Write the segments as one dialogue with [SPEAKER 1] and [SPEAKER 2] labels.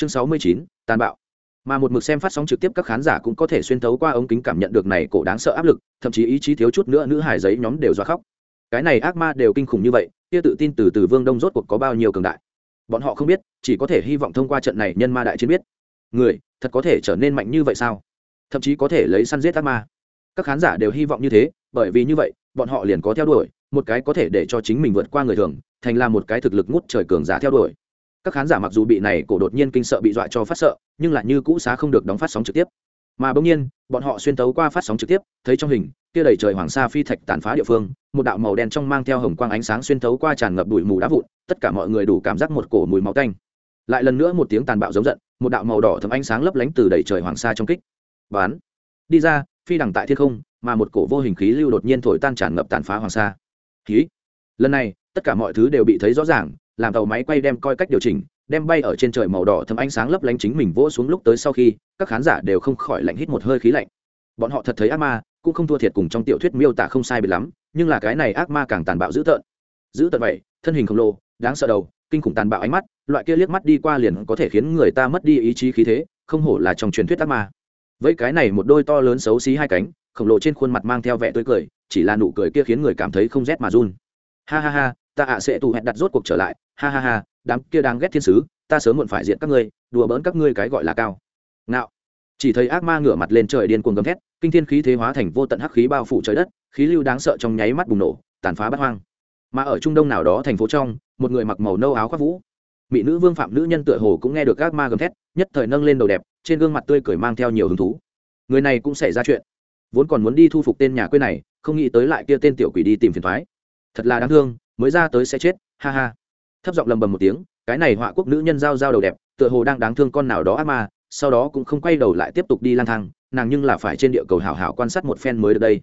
[SPEAKER 1] chương sáu mươi chín, tàn bạo. Mà một mực xem phát sóng trực tiếp các khán giả cũng có thể xuyên thấu qua ống kính cảm nhận được này cổ đáng sợ áp lực, thậm chí ý chí thiếu chút nữa nữ hải giấy nhóm đều do khóc. Cái này ác ma đều kinh khủng như vậy, kia tự tin từ từ vương đông rốt cuộc có bao nhiêu cường đại? Bọn họ không biết, chỉ có thể hy vọng thông qua trận này nhân ma đại chiến biết. Người, thật có thể trở nên mạnh như vậy sao? Thậm chí có thể lấy săn giết ác ma. Các khán giả đều hy vọng như thế, bởi vì như vậy, bọn họ liền có theo đuổi, một cái có thể để cho chính mình vượt qua người thường, thành là một cái thực lực ngút trời cường giả theo đuổi các khán giả mặc dù bị này cổ đột nhiên kinh sợ bị dọa cho phát sợ, nhưng lại như cũ xá không được đóng phát sóng trực tiếp. Mà bỗng nhiên, bọn họ xuyên tấu qua phát sóng trực tiếp, thấy trong hình, kia đầy trời hoàng sa phi thạch tàn phá địa phương, một đạo màu đen trong mang theo hồng quang ánh sáng xuyên tấu qua tràn ngập bụi mù đá vụn, tất cả mọi người đủ cảm giác một cổ mùi máu tanh. Lại lần nữa một tiếng tàn bạo giống giận, một đạo màu đỏ thấm ánh sáng lấp lánh từ đầy trời hoàng sa trong kích. Bán. Đi ra, phi đằng tại thiên không, mà một cổ vô hình khí lưu đột nhiên thổi tan tràn ngập tàn phá hoàng sa. Khí lần này, tất cả mọi thứ đều bị thấy rõ ràng làm tàu máy quay đem coi cách điều chỉnh, đem bay ở trên trời màu đỏ thấm ánh sáng lấp lánh chính mình vỗ xuống lúc tới sau khi, các khán giả đều không khỏi lạnh hít một hơi khí lạnh. Bọn họ thật thấy ác ma, cũng không thua thiệt cùng trong tiểu thuyết miêu tả không sai biệt lắm, nhưng là cái này ác ma càng tàn bạo dữ tợn. Dữ tợn vậy, thân hình khổng lồ, đáng sợ đầu, kinh khủng tàn bạo ánh mắt, loại kia liếc mắt đi qua liền có thể khiến người ta mất đi ý chí khí thế, không hổ là trong truyền thuyết ác ma. Với cái này một đôi to lớn xấu xí hai cánh, khổng lồ trên khuôn mặt mang theo vẻ tươi cười, chỉ là nụ cười kia khiến người cảm thấy không rét mà run. Ha ha ha ta ạ sẽ tù hẹn đặt rốt cuộc trở lại. Ha ha ha, đám kia đang ghét thiên sứ, ta sớm muộn phải diện các ngươi, đùa bỡn các ngươi cái gọi là cao. Nạo. chỉ thấy ác ma ngửa mặt lên trời điên cuồng gầm thét, kinh thiên khí thế hóa thành vô tận hắc khí bao phủ trời đất, khí lưu đáng sợ trong nháy mắt bùng nổ, tàn phá bát hoang. Mà ở trung đông nào đó thành phố trong, một người mặc màu nâu áo khoác vũ. Mỹ nữ vương phạm nữ nhân tựa hồ cũng nghe được ác ma gầm thét, nhất thời nâng lên đầu đẹp, trên gương mặt tươi cười mang theo nhiều hứng thú. Người này cũng xảy ra chuyện. Vốn còn muốn đi thu phục tên nhà quê này, không nghĩ tới lại kia tên tiểu quỷ đi tìm phiền thoái thật là đáng thương mới ra tới sẽ chết, ha ha. Thấp giọng lầm bầm một tiếng, cái này họa quốc nữ nhân giao giao đầu đẹp, tựa hồ đang đáng thương con nào đó ác ma, sau đó cũng không quay đầu lại tiếp tục đi lang thang, nàng nhưng là phải trên địa cầu hảo hảo quan sát một phen mới được đây.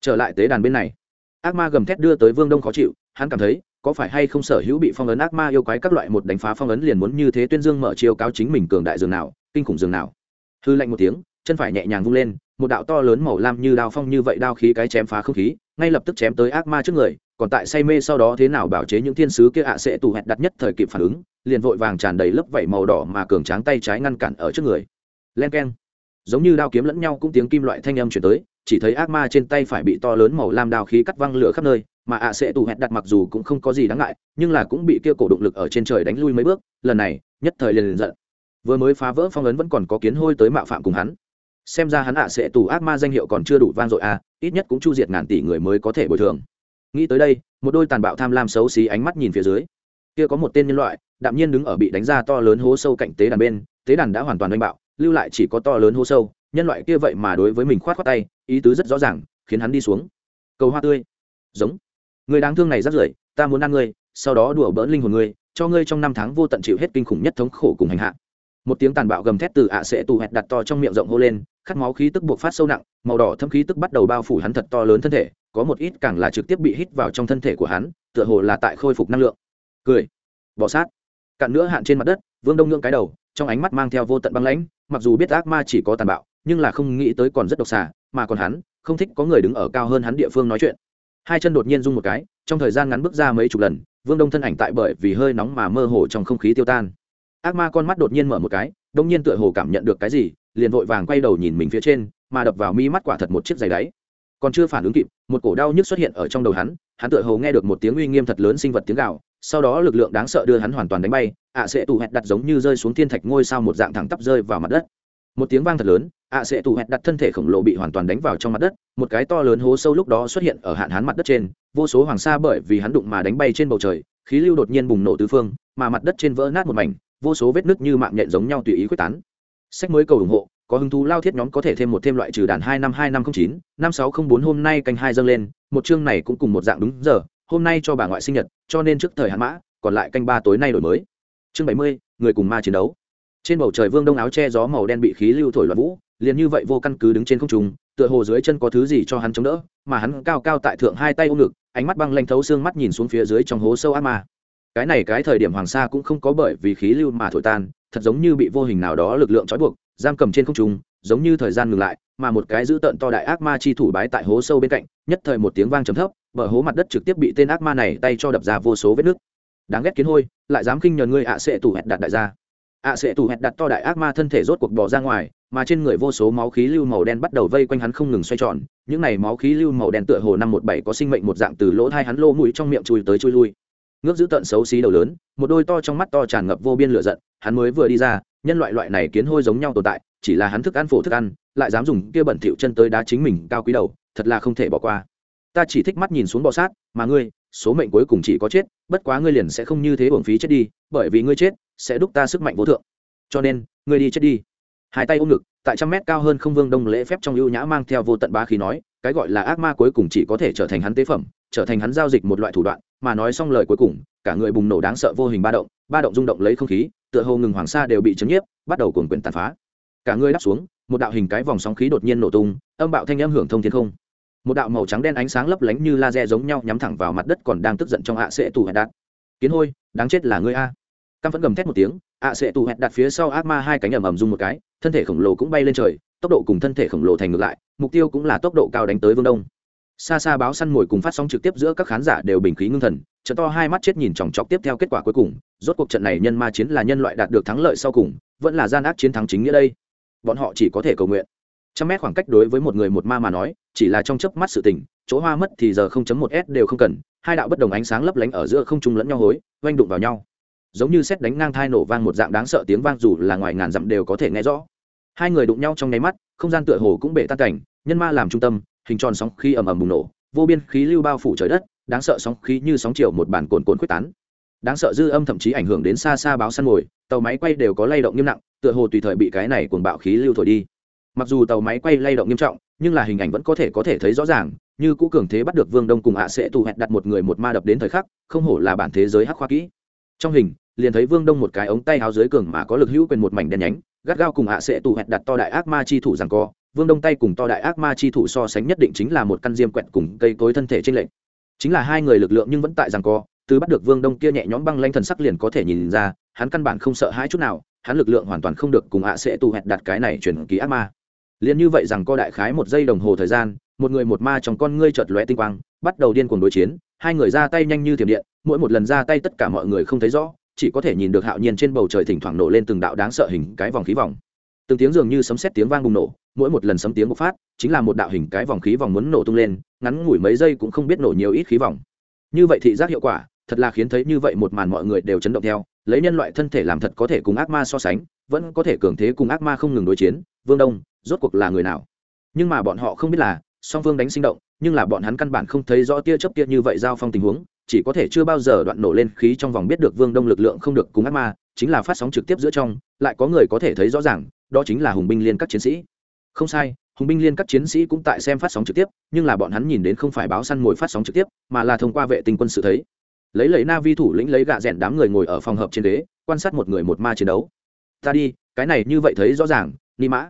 [SPEAKER 1] Trở lại tế đàn bên này, ác ma gầm thét đưa tới vương đông khó chịu, hắn cảm thấy, có phải hay không sở hữu bị phong ấn ác ma yêu quái các loại một đánh phá phong ấn liền muốn như thế tuyên dương mở chiêu cáo chính mình cường đại dường nào, kinh khủng dường nào. Hư lạnh một tiếng, chân phải nhẹ nhàng vung lên, một đạo to lớn màu lam như đao phong như vậy đao khí cái chém phá không khí, ngay lập tức chém tới ác ma trước người còn tại say mê sau đó thế nào bảo chế những thiên sứ kia ạ sẽ tù hẹn đặt nhất thời kịp phản ứng, liền vội vàng tràn đầy lớp vảy màu đỏ mà cường tráng tay trái ngăn cản ở trước người. Len keng. Giống như đao kiếm lẫn nhau cũng tiếng kim loại thanh âm chuyển tới, chỉ thấy ác ma trên tay phải bị to lớn màu lam đao khí cắt văng lửa khắp nơi, mà ạ sẽ tù hẹn đặt mặc dù cũng không có gì đáng ngại, nhưng là cũng bị kia cổ động lực ở trên trời đánh lui mấy bước, lần này, nhất thời liền liền giận. Vừa mới phá vỡ phong ấn vẫn còn có kiến hôi tới mạo phạm cùng hắn. Xem ra hắn ạ sẽ tù ác ma danh hiệu còn chưa đủ vang dội à ít nhất cũng chu diệt ngàn tỷ người mới có thể bồi thường nghĩ tới đây, một đôi tàn bạo tham lam xấu xí ánh mắt nhìn phía dưới. Kia có một tên nhân loại, đạm nhiên đứng ở bị đánh ra to lớn hố sâu cạnh tế đàn bên, tế đàn đã hoàn toàn đánh bạo, lưu lại chỉ có to lớn hố sâu. Nhân loại kia vậy mà đối với mình khoát khoát tay, ý tứ rất rõ ràng, khiến hắn đi xuống. Cầu hoa tươi. Giống. Người đáng thương này rất rưởi, ta muốn ăn ngươi, sau đó đùa bỡn linh hồn ngươi, cho ngươi trong năm tháng vô tận chịu hết kinh khủng nhất thống khổ cùng hành hạ. Một tiếng tàn bạo gầm thét từ ạ sẽ tù hẹt đặt to trong miệng rộng hô lên, khát máu khí tức buộc phát sâu nặng, màu đỏ thâm khí tức bắt đầu bao phủ hắn thật to lớn thân thể có một ít càng là trực tiếp bị hít vào trong thân thể của hắn, tựa hồ là tại khôi phục năng lượng. Cười, bỏ sát. Cạn nữa hạn trên mặt đất, vương đông ngưỡng cái đầu, trong ánh mắt mang theo vô tận băng lãnh, mặc dù biết ác ma chỉ có tàn bạo, nhưng là không nghĩ tới còn rất độc xà, mà còn hắn, không thích có người đứng ở cao hơn hắn địa phương nói chuyện. Hai chân đột nhiên rung một cái, trong thời gian ngắn bước ra mấy chục lần, vương đông thân ảnh tại bởi vì hơi nóng mà mơ hồ trong không khí tiêu tan. Ác ma con mắt đột nhiên mở một cái, đông nhiên tựa hồ cảm nhận được cái gì, liền vội vàng quay đầu nhìn mình phía trên, mà đập vào mi mắt quả thật một chiếc giày đáy còn chưa phản ứng kịp, một cổ đau nhức xuất hiện ở trong đầu hắn hắn tựa hồ nghe được một tiếng uy nghiêm thật lớn sinh vật tiếng gạo sau đó lực lượng đáng sợ đưa hắn hoàn toàn đánh bay, ạ sẽ tù hẹn đặt giống như rơi xuống thiên thạch ngôi sao một dạng thẳng tắp rơi vào mặt đất. Một tiếng vang thật lớn, ạ sẽ tù hẹn đặt thân thể khổng lồ bị hoàn toàn đánh vào trong mặt đất, một cái to lớn hố sâu lúc đó xuất hiện ở hạn hắn mặt đất trên, vô số hoàng sa bởi vì hắn đụng mà đánh bay trên bầu trời, khí lưu đột nhiên bùng nổ tứ phương, mà mặt đất trên vỡ nát một mảnh, vô số vết nứt như mạng nhện giống nhau tùy ý quyết tán. Sách mới cầu ủng hộ có hứng thú lao thiết nhóm có thể thêm một thêm loại trừ đàn hai năm hai năm không chín, năm sáu không bốn hôm nay canh hai dâng lên, một chương này cũng cùng một dạng đúng giờ, hôm nay cho bà ngoại sinh nhật, cho nên trước thời hạn mã, còn lại canh ba tối nay đổi mới. Chương bảy mươi, người cùng ma chiến đấu. Trên bầu trời vương đông áo che gió màu đen bị khí lưu thổi loạn vũ, liền như vậy vô căn cứ đứng trên không trung, tựa hồ dưới chân có thứ gì cho hắn chống đỡ, mà hắn cao cao tại thượng hai tay ôm ngực, ánh mắt băng lanh thấu xương mắt nhìn xuống phía dưới trong hố sâu ác ma. Cái này cái thời điểm hoàng sa cũng không có bởi vì khí lưu mà thổi tan, thật giống như bị vô hình nào đó lực lượng trói buộc giam cầm trên không trung, giống như thời gian ngừng lại, mà một cái dữ tợn to đại ác ma chi thủ bái tại hố sâu bên cạnh, nhất thời một tiếng vang trầm thấp, bờ hố mặt đất trực tiếp bị tên ác ma này tay cho đập ra vô số vết nước đáng ghét kiến hôi, lại dám khinh nhờn ngươi ạ sẽ tủ hẹn đặt đại gia. Ạ sẽ tủ hẹn đặt to đại ác ma thân thể rốt cuộc bỏ ra ngoài, mà trên người vô số máu khí lưu màu đen bắt đầu vây quanh hắn không ngừng xoay tròn, những này máu khí lưu màu đen tựa hồ năm một bảy có sinh mệnh một dạng từ lỗ thai hắn lô mũi trong miệng chui tới chui lui. Ngước giữ tận xấu xí đầu lớn, một đôi to trong mắt to tràn ngập vô biên lửa giận, hắn mới vừa đi ra nhân loại loại này kiến hôi giống nhau tồn tại, chỉ là hắn thức ăn phổ thức ăn, lại dám dùng kia bẩn thịu chân tới đá chính mình cao quý đầu, thật là không thể bỏ qua. Ta chỉ thích mắt nhìn xuống bọ sát, mà ngươi, số mệnh cuối cùng chỉ có chết, bất quá ngươi liền sẽ không như thế uổng phí chết đi, bởi vì ngươi chết, sẽ đúc ta sức mạnh vô thượng. Cho nên, ngươi đi chết đi. Hai tay ôm ngực, tại trăm mét cao hơn không vương đông lễ phép trong ưu nhã mang theo vô tận bá khí nói, cái gọi là ác ma cuối cùng chỉ có thể trở thành hắn tế phẩm, trở thành hắn giao dịch một loại thủ đoạn, mà nói xong lời cuối cùng, cả người bùng nổ đáng sợ vô hình ba động ba động rung động lấy không khí tựa hồ ngừng hoàng sa đều bị chấn nhiếp, bắt đầu cuồng quyển tàn phá. Cả người đáp xuống, một đạo hình cái vòng sóng khí đột nhiên nổ tung, âm bạo thanh âm hưởng thông thiên không. Một đạo màu trắng đen ánh sáng lấp lánh như laser giống nhau nhắm thẳng vào mặt đất còn đang tức giận trong ạ sẽ tù hẹn đạt. Kiến hôi, đáng chết là ngươi a. Căm vẫn gầm thét một tiếng, ạ sẽ tù hẹn đặt phía sau ác ma hai cánh ầm ầm rung một cái, thân thể khổng lồ cũng bay lên trời, tốc độ cùng thân thể khổng lồ thành ngược lại, mục tiêu cũng là tốc độ cao đánh tới vương đông. Xa xa báo săn mồi cùng phát sóng trực tiếp giữa các khán giả đều bình khí ngưng thần trận to hai mắt chết nhìn chòng chọc tiếp theo kết quả cuối cùng, rốt cuộc trận này nhân ma chiến là nhân loại đạt được thắng lợi sau cùng, vẫn là gian ác chiến thắng chính nghĩa đây. Bọn họ chỉ có thể cầu nguyện. Trăm mét khoảng cách đối với một người một ma mà nói, chỉ là trong chớp mắt sự tình, chỗ hoa mất thì giờ không chấm một s đều không cần, hai đạo bất đồng ánh sáng lấp lánh ở giữa không trung lẫn nhau hối, oanh đụng vào nhau. Giống như xét đánh ngang thai nổ vang một dạng đáng sợ tiếng vang dù là ngoài ngàn dặm đều có thể nghe rõ. Hai người đụng nhau trong nháy mắt, không gian tựa hồ cũng bể tan cảnh, nhân ma làm trung tâm, hình tròn sóng khi ầm ầm bùng nổ, vô biên khí lưu bao phủ trời đất đáng sợ sóng khí như sóng chiều một bản cồn cồn quyết tán. Đáng sợ dư âm thậm chí ảnh hưởng đến xa xa báo săn mồi tàu máy quay đều có lay động nghiêm nặng, tựa hồ tùy thời bị cái này cuồng bạo khí lưu thổi đi. Mặc dù tàu máy quay lay động nghiêm trọng, nhưng là hình ảnh vẫn có thể có thể thấy rõ ràng, như cũ cường thế bắt được vương đông cùng hạ sẽ tù hẹn đặt một người một ma đập đến thời khắc, không hổ là bản thế giới hắc khoa kỹ. Trong hình, liền thấy vương đông một cái ống tay háo dưới cường mà có lực hữu quyền một mảnh đen nhánh, gắt gao cùng hạ sẽ tù hẹn đặt to đại ác ma chi thủ rằng co, vương đông tay cùng to đại ác ma chi thủ so sánh nhất định chính là một căn diêm quẹt cùng cây cối thân thể trên lệnh chính là hai người lực lượng nhưng vẫn tại rằng co, từ bắt được vương đông kia nhẹ nhõm băng lanh thần sắc liền có thể nhìn ra, hắn căn bản không sợ hãi chút nào, hắn lực lượng hoàn toàn không được cùng ạ sẽ tù hẹn đặt cái này chuyển ký ác ma. Liền như vậy rằng co đại khái một giây đồng hồ thời gian, một người một ma trong con ngươi chợt lóe tinh quang, bắt đầu điên cuồng đối chiến, hai người ra tay nhanh như thiểm điện, mỗi một lần ra tay tất cả mọi người không thấy rõ, chỉ có thể nhìn được hạo nhiên trên bầu trời thỉnh thoảng nổ lên từng đạo đáng sợ hình cái vòng khí vòng. Từng tiếng dường như sấm sét tiếng vang bùng nổ mỗi một lần sấm tiếng bộc phát, chính là một đạo hình cái vòng khí vòng muốn nổ tung lên, ngắn ngủi mấy giây cũng không biết nổ nhiều ít khí vòng. Như vậy thị giác hiệu quả, thật là khiến thấy như vậy một màn mọi người đều chấn động theo, lấy nhân loại thân thể làm thật có thể cùng ác ma so sánh, vẫn có thể cường thế cùng ác ma không ngừng đối chiến, vương đông, rốt cuộc là người nào? Nhưng mà bọn họ không biết là, song phương đánh sinh động, nhưng là bọn hắn căn bản không thấy rõ tia chớp tia như vậy giao phong tình huống, chỉ có thể chưa bao giờ đoạn nổ lên khí trong vòng biết được vương đông lực lượng không được cùng ác ma, chính là phát sóng trực tiếp giữa trong, lại có người có thể thấy rõ ràng, đó chính là hùng binh liên các chiến sĩ không sai, hùng binh liên các chiến sĩ cũng tại xem phát sóng trực tiếp, nhưng là bọn hắn nhìn đến không phải báo săn mồi phát sóng trực tiếp, mà là thông qua vệ tinh quân sự thấy. Lấy lấy na vi thủ lĩnh lấy gạ rẽn đám người ngồi ở phòng hợp trên đế quan sát một người một ma chiến đấu. Ta đi, cái này như vậy thấy rõ ràng, ni mã.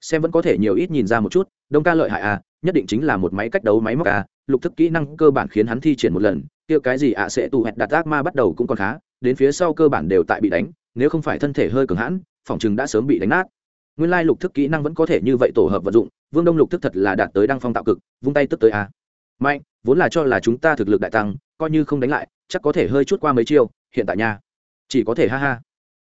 [SPEAKER 1] Xem vẫn có thể nhiều ít nhìn ra một chút, đông ca lợi hại à nhất định chính là một máy cách đấu máy móc à lục thức kỹ năng cơ bản khiến hắn thi triển một lần, kia cái gì ạ, sẽ tù hẹn đặt ác ma bắt đầu cũng còn khá, đến phía sau cơ bản đều tại bị đánh, nếu không phải thân thể hơi cường hãn, phòng chừng đã sớm bị đánh nát nguyên lai lục thức kỹ năng vẫn có thể như vậy tổ hợp vận dụng, vương đông lục thức thật là đạt tới đăng phong tạo cực, vung tay tức tới à. mạnh, vốn là cho là chúng ta thực lực đại tăng, coi như không đánh lại, chắc có thể hơi chút qua mấy chiêu, hiện tại nha. Chỉ có thể ha ha.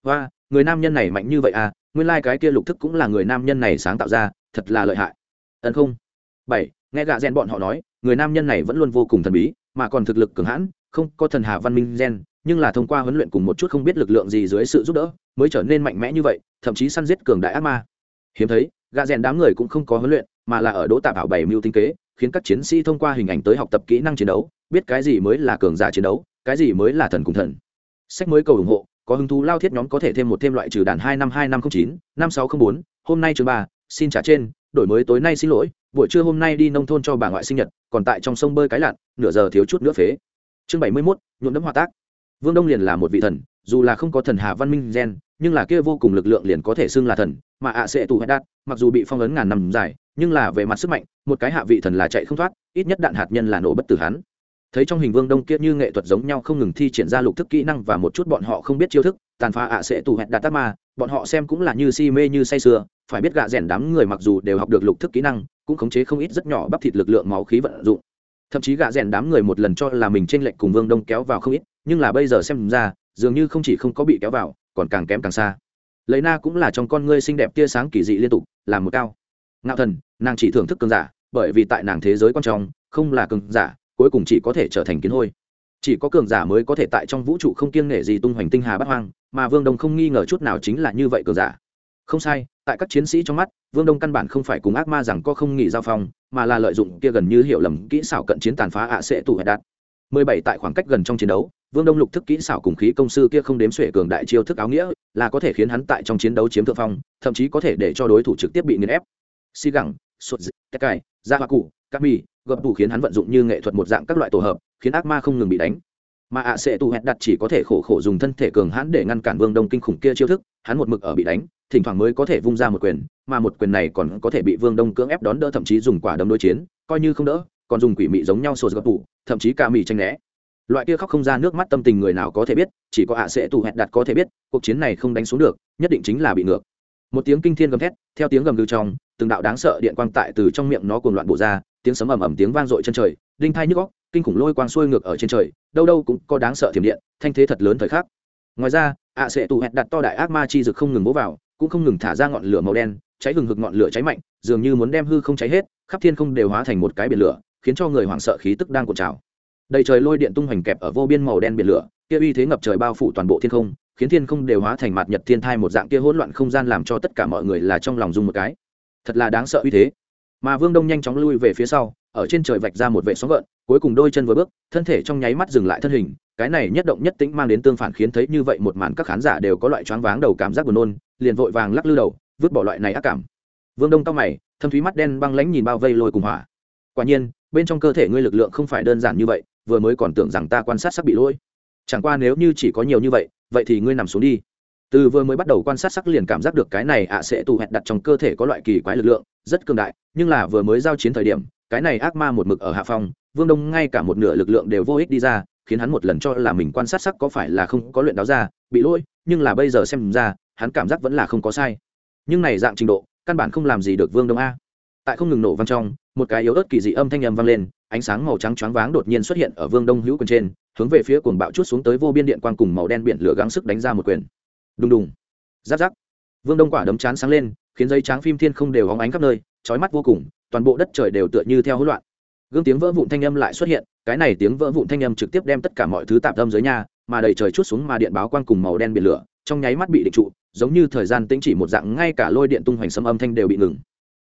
[SPEAKER 1] Và người nam nhân này mạnh như vậy à nguyên lai、like、cái kia lục thức cũng là người nam nhân này sáng tạo ra, thật là lợi hại. Ẩn không? Bảy, nghe gạ gen bọn họ nói, người nam nhân này vẫn luôn vô cùng thần bí, mà còn thực lực cường hãn, không có thần hà văn minh gen nhưng là thông qua huấn luyện cùng một chút không biết lực lượng gì dưới sự giúp đỡ, mới trở nên mạnh mẽ như vậy, thậm chí săn giết cường đại ác ma. Hiếm thấy gạ rèn đám người cũng không có huấn luyện, mà là ở đỗ tạ bảo bảy mưu tinh kế, khiến các chiến sĩ thông qua hình ảnh tới học tập kỹ năng chiến đấu, biết cái gì mới là cường giả chiến đấu, cái gì mới là thần cùng thần. Sách mới cầu ủng hộ, có hứng thú lao thiết nhóm có thể thêm một thêm loại trừ đàn hai năm hai năm không chín, năm sáu không bốn, hôm nay chương ba, xin trả trên, đổi mới tối nay xin lỗi, buổi trưa hôm nay đi nông thôn cho bà ngoại sinh nhật, còn tại trong sông bơi cái lặn, nửa giờ thiếu chút nữa phế. Chương bảy mươi mốt, nhuộm đấm hòa tác vương đông liền là một vị thần, dù là không có thần hà văn minh gen, nhưng là kia vô cùng lực lượng liền có thể xưng là thần, mà ạ sẽ tù hết đạt mặc dù bị phong ấn ngàn năm dài, nhưng là về mặt sức mạnh, một cái hạ vị thần là chạy không thoát, ít nhất đạn hạt nhân là nổ bất tử hắn. Thấy trong hình vương đông kia như nghệ thuật giống nhau không ngừng thi triển ra lục thức kỹ năng và một chút bọn họ không biết chiêu thức, tàn phá ạ sẽ tù hẹn đạt tắc ma, bọn họ xem cũng là như si mê như say sưa, phải biết gạ rèn đám người mặc dù đều học được lục thức kỹ năng, cũng khống chế không ít rất nhỏ bắp thịt lực lượng máu khí vận dụng. Thậm chí gạ rèn đám người một lần cho là mình t r ê n lệch cùng vương đông kéo vào không ít nhưng là bây giờ xem ra, dường như không chỉ không có bị kéo vào, còn càng kém càng xa. Lấy na cũng là trong con ngươi xinh đẹp tia sáng kỳ dị liên tục làm một cao. Ngạo thần, nàng chỉ thưởng thức cường giả, bởi vì tại nàng thế giới quan trọng, không là cường giả, cuối cùng chỉ có thể trở thành kiến hôi. Chỉ có cường giả mới có thể tại trong vũ trụ không kiêng nể gì tung hoành tinh hà bắt hoang, mà vương đông không nghi ngờ chút nào chính là như vậy cường giả. Không sai, tại các chiến sĩ trong mắt, vương đông căn bản không phải cùng ác ma rằng có không nghỉ giao phong, mà là lợi dụng kia gần như hiểu lầm kỹ xảo cận chiến tàn phá ạ sẽ tủ hẹn đạt mười bảy tại khoảng cách gần trong chiến đấu, vương đông lục thức kỹ xảo cùng khí công sư kia không đếm xuể cường đại chiêu thức áo nghĩa, là có thể khiến hắn tại trong chiến đấu chiếm thượng phong, thậm chí có thể để cho đối thủ trực tiếp bị nghiền ép. Xi gẳng sụt tất cài da hoa cụ các mì, gập đủ khiến hắn vận dụng như nghệ thuật một dạng các loại tổ hợp, khiến ác ma không ngừng bị đánh. Mà ạ sẽ tù hẹn đặt chỉ có thể khổ khổ dùng thân thể cường hãn để ngăn cản vương đông kinh khủng kia chiêu thức, hắn một mực ở bị đánh, thỉnh thoảng mới có thể vung ra một quyền, mà một quyền này còn có thể bị vương đông cưỡng ép đón đỡ thậm chí dùng quả đấm đối chiến, coi như không đỡ còn dùng quỷ mị giống nhau sổ gập tủ, thậm chí cả mị tranh né. Loại kia khóc không ra nước mắt tâm tình người nào có thể biết, chỉ có ạ sẽ tù hẹn đặt có thể biết, cuộc chiến này không đánh xuống được, nhất định chính là bị ngược. Một tiếng kinh thiên gầm thét, theo tiếng gầm gừ trong, từng đạo đáng sợ điện quang tại từ trong miệng nó cuồng loạn bộ ra, tiếng sấm ầm ầm tiếng vang dội chân trời, đinh thai nhức góc kinh khủng lôi quang xuôi ngược ở trên trời, đâu đâu cũng có đáng sợ thiểm điện, thanh thế thật lớn thời khắc. Ngoài ra, ạ sẽ tù hẹn đặt to đại ác ma chi rực không ngừng bố vào, cũng không ngừng thả ra ngọn lửa màu đen, cháy hừng hực ngọn lửa cháy mạnh, dường như muốn đem hư không cháy hết, khắp thiên không đều hóa thành một cái biển lửa khiến cho người hoảng sợ khí tức đang cuộn trào. Đầy trời lôi điện tung hoành kẹp ở vô biên màu đen biển lửa, kia uy thế ngập trời bao phủ toàn bộ thiên không, khiến thiên không đều hóa thành mạt nhật thiên thai một dạng kia hỗn loạn không gian làm cho tất cả mọi người là trong lòng dung một cái. Thật là đáng sợ uy thế. Mà vương đông nhanh chóng lui về phía sau, ở trên trời vạch ra một vệ sóng gợn, cuối cùng đôi chân vừa bước, thân thể trong nháy mắt dừng lại thân hình, cái này nhất động nhất tĩnh mang đến tương phản khiến thấy như vậy một màn các khán giả đều có loại choáng váng đầu cảm giác buồn nôn, liền vội vàng lắc lư đầu, vứt bỏ loại này ác cảm. Vương đông cao mày, thâm thúy mắt đen băng lãnh nhìn bao vây lôi cùng hỏa. Quả nhiên bên trong cơ thể ngươi lực lượng không phải đơn giản như vậy, vừa mới còn tưởng rằng ta quan sát sắc bị lỗi. Chẳng qua nếu như chỉ có nhiều như vậy vậy thì ngươi nằm xuống đi. Từ vừa mới bắt đầu quan sát sắc liền cảm giác được cái này ạ sẽ tù hẹn đặt trong cơ thể có loại kỳ quái lực lượng, rất cường đại, nhưng là vừa mới giao chiến thời điểm, cái này ác ma một mực ở hạ phong, vương đông ngay cả một nửa lực lượng đều vô ích đi ra, khiến hắn một lần cho là mình quan sát sắc có phải là không có luyện đáo ra, bị lỗi, nhưng là bây giờ xem ra, hắn cảm giác vẫn là không có sai. Nhưng này dạng trình độ, căn bản không làm gì được vương đông a tại không ngừng nổ vang trong, một cái yếu ớt kỳ dị âm thanh âm vang lên, ánh sáng màu trắng choáng váng đột nhiên xuất hiện ở vương đông hữu quyền trên, hướng về phía cuồng bạo chút xuống tới vô biên điện quang cùng màu đen biển lửa gắng sức đánh ra một quyền. Đùng đùng. Giáp giáp. Vương đông quả đấm chán sáng lên, khiến dây tráng phim thiên không đều hóng ánh khắp nơi trói mắt vô cùng, toàn bộ đất trời đều tựa như theo hỗn loạn. Gương tiếng vỡ vụn thanh âm lại xuất hiện, cái này tiếng vỡ vụn thanh âm trực tiếp đem tất cả mọi thứ tạm tâm dưới nhà mà đầy trời chút xuống mà điện báo quang cùng màu đen biển lửa, trong nháy mắt bị định trụ, giống như thời gian tĩnh chỉ một dạng, ngay cả lôi điện tung hoành sấm âm thanh đều bị ngừng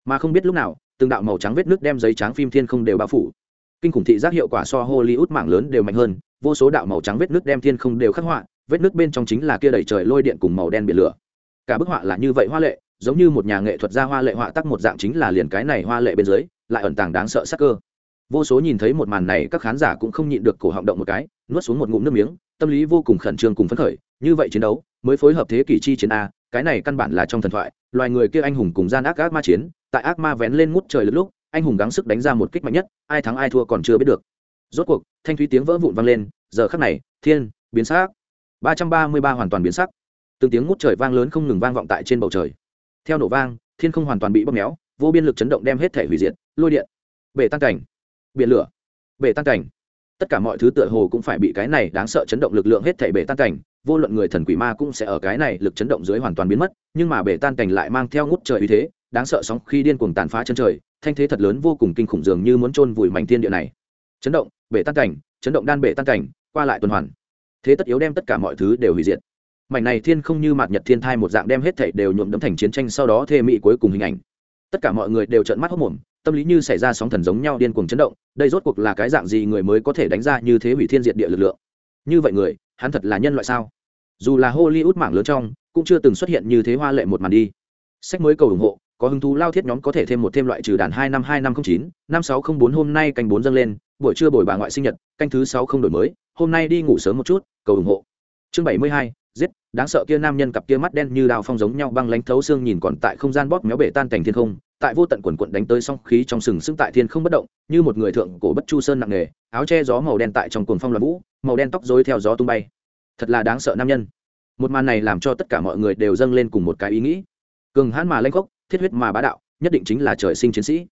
[SPEAKER 1] mà không biết lúc nào, từng đạo màu trắng vết nước đem giấy trắng phim thiên không đều bao phủ. Kinh khủng thị giác hiệu quả so hollywood mạng lớn đều mạnh hơn, vô số đạo màu trắng vết nước đem thiên không đều khắc họa, vết nước bên trong chính là kia đầy trời lôi điện cùng màu đen biển lửa. Cả bức họa là như vậy hoa lệ, giống như một nhà nghệ thuật gia hoa lệ họa tắc một dạng chính là liền cái này hoa lệ bên dưới, lại ẩn tàng đáng sợ sắc cơ. Vô số nhìn thấy một màn này, các khán giả cũng không nhịn được cổ họng động một cái, nuốt xuống một ngụm nước miếng, tâm lý vô cùng khẩn trương cùng phấn khởi, như vậy chiến đấu, mới phối hợp thế kỷ chi chiến a, cái này căn bản là trong thần thoại, loài người kia anh hùng cùng gian ác ác ma chiến tại ác ma vén lên ngút trời lực lúc, anh hùng gắng sức đánh ra một kích mạnh nhất, ai thắng ai thua còn chưa biết được. Rốt cuộc, thanh thúy tiếng vỡ vụn vang lên, giờ khắc này, thiên, biến sắc. Ba trăm ba mươi ba hoàn toàn biến sắc. Từng tiếng ngút trời vang lớn không ngừng vang vọng tại trên bầu trời. Theo nổ vang, thiên không hoàn toàn bị bóp méo, vô biên lực chấn động đem hết thể hủy diệt, lôi điện, bể tan cảnh, biển lửa, bể tan cảnh. Tất cả mọi thứ tựa hồ cũng phải bị cái này đáng sợ chấn động lực lượng hết thể bể tan cảnh, vô luận người thần quỷ ma cũng sẽ ở cái này lực chấn động dưới hoàn toàn biến mất, nhưng mà bể tan cảnh lại mang theo ngút trời uy thế đáng sợ sóng khi điên cuồng tàn phá chân trời, thanh thế thật lớn vô cùng kinh khủng dường như muốn chôn vùi mảnh thiên địa này. Chấn động, bể tan cảnh, chấn động đan bể tan cảnh, qua lại tuần hoàn. Thế tất yếu đem tất cả mọi thứ đều hủy diệt. Mảnh này thiên không như mạt nhật thiên thai một dạng đem hết thảy đều nhuộm đẫm thành chiến tranh sau đó thê mỹ cuối cùng hình ảnh. Tất cả mọi người đều trợn mắt hốc mồm tâm lý như xảy ra sóng thần giống nhau điên cuồng chấn động, đây rốt cuộc là cái dạng gì người mới có thể đánh ra như thế hủy thiên diệt địa lực lượng? Như vậy người, hắn thật là nhân loại sao? Dù là hollywood mảng lớn trong, cũng chưa từng xuất hiện như thế hoa lệ một màn đi. Sách mới cầu ủng hộ có hứng thú lao thiết nhóm có thể thêm một thêm loại trừ đàn hai năm hai năm không chín, năm sáu không bốn hôm nay canh bốn dâng lên, buổi trưa bồi bà ngoại sinh nhật, canh thứ sáu không đổi mới, hôm nay đi ngủ sớm một chút, cầu ủng hộ. Chương bảy mươi hai, giết, đáng sợ kia nam nhân cặp kia mắt đen như đào phong giống nhau băng lánh thấu xương nhìn còn tại không gian bóp méo bể tan thành thiên không, tại vô tận quần quận đánh tới song khí trong sừng sững tại thiên không bất động, như một người thượng cổ bất chu sơn nặng nề, áo che gió màu đen tại trong cồn phong loạn vũ, màu đen tóc rối theo gió tung bay. Thật là đáng sợ nam nhân. Một màn này làm cho tất cả mọi người đều dâng lên cùng một cái ý nghĩ. Cường hãn mà lanh khốc thiết huyết mà bá đạo nhất định chính là trời sinh chiến sĩ.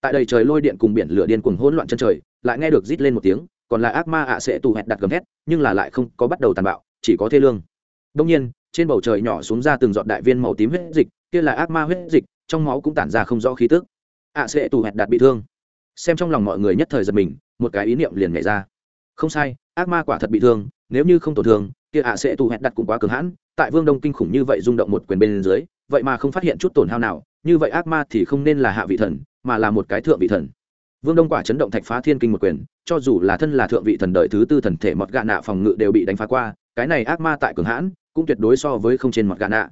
[SPEAKER 1] Tại đầy trời lôi điện cùng biển lửa điên cuồng hỗn loạn chân trời lại nghe được rít lên một tiếng còn là ác ma ạ sẽ tù hẹn đặt gầm hét, nhưng là lại không có bắt đầu tàn bạo chỉ có thê lương. Đông nhiên trên bầu trời nhỏ xuống ra từng giọt đại viên màu tím huyết dịch kia là ác ma huyết dịch trong máu cũng tản ra không rõ khí tức. Ạ sẽ tù hẹn đặt bị thương. Xem trong lòng mọi người nhất thời giật mình một cái ý niệm liền nhảy ra. Không sai ác ma quả thật bị thương nếu như không tổn thương kia ạ sẽ tù hẹn đặt cũng quá cường hãn tại vương đông kinh khủng như vậy rung động một quyền bên dưới vậy mà không phát hiện chút tổn hao nào, như vậy ác ma thì không nên là hạ vị thần, mà là một cái thượng vị thần. Vương đông quả chấn động thạch phá thiên kinh một quyền, cho dù là thân là thượng vị thần đời thứ tư thần thể mọt gạ nạ phòng ngự đều bị đánh phá qua, cái này ác ma tại cường hãn, cũng tuyệt đối so với không trên mọt gạ nạ.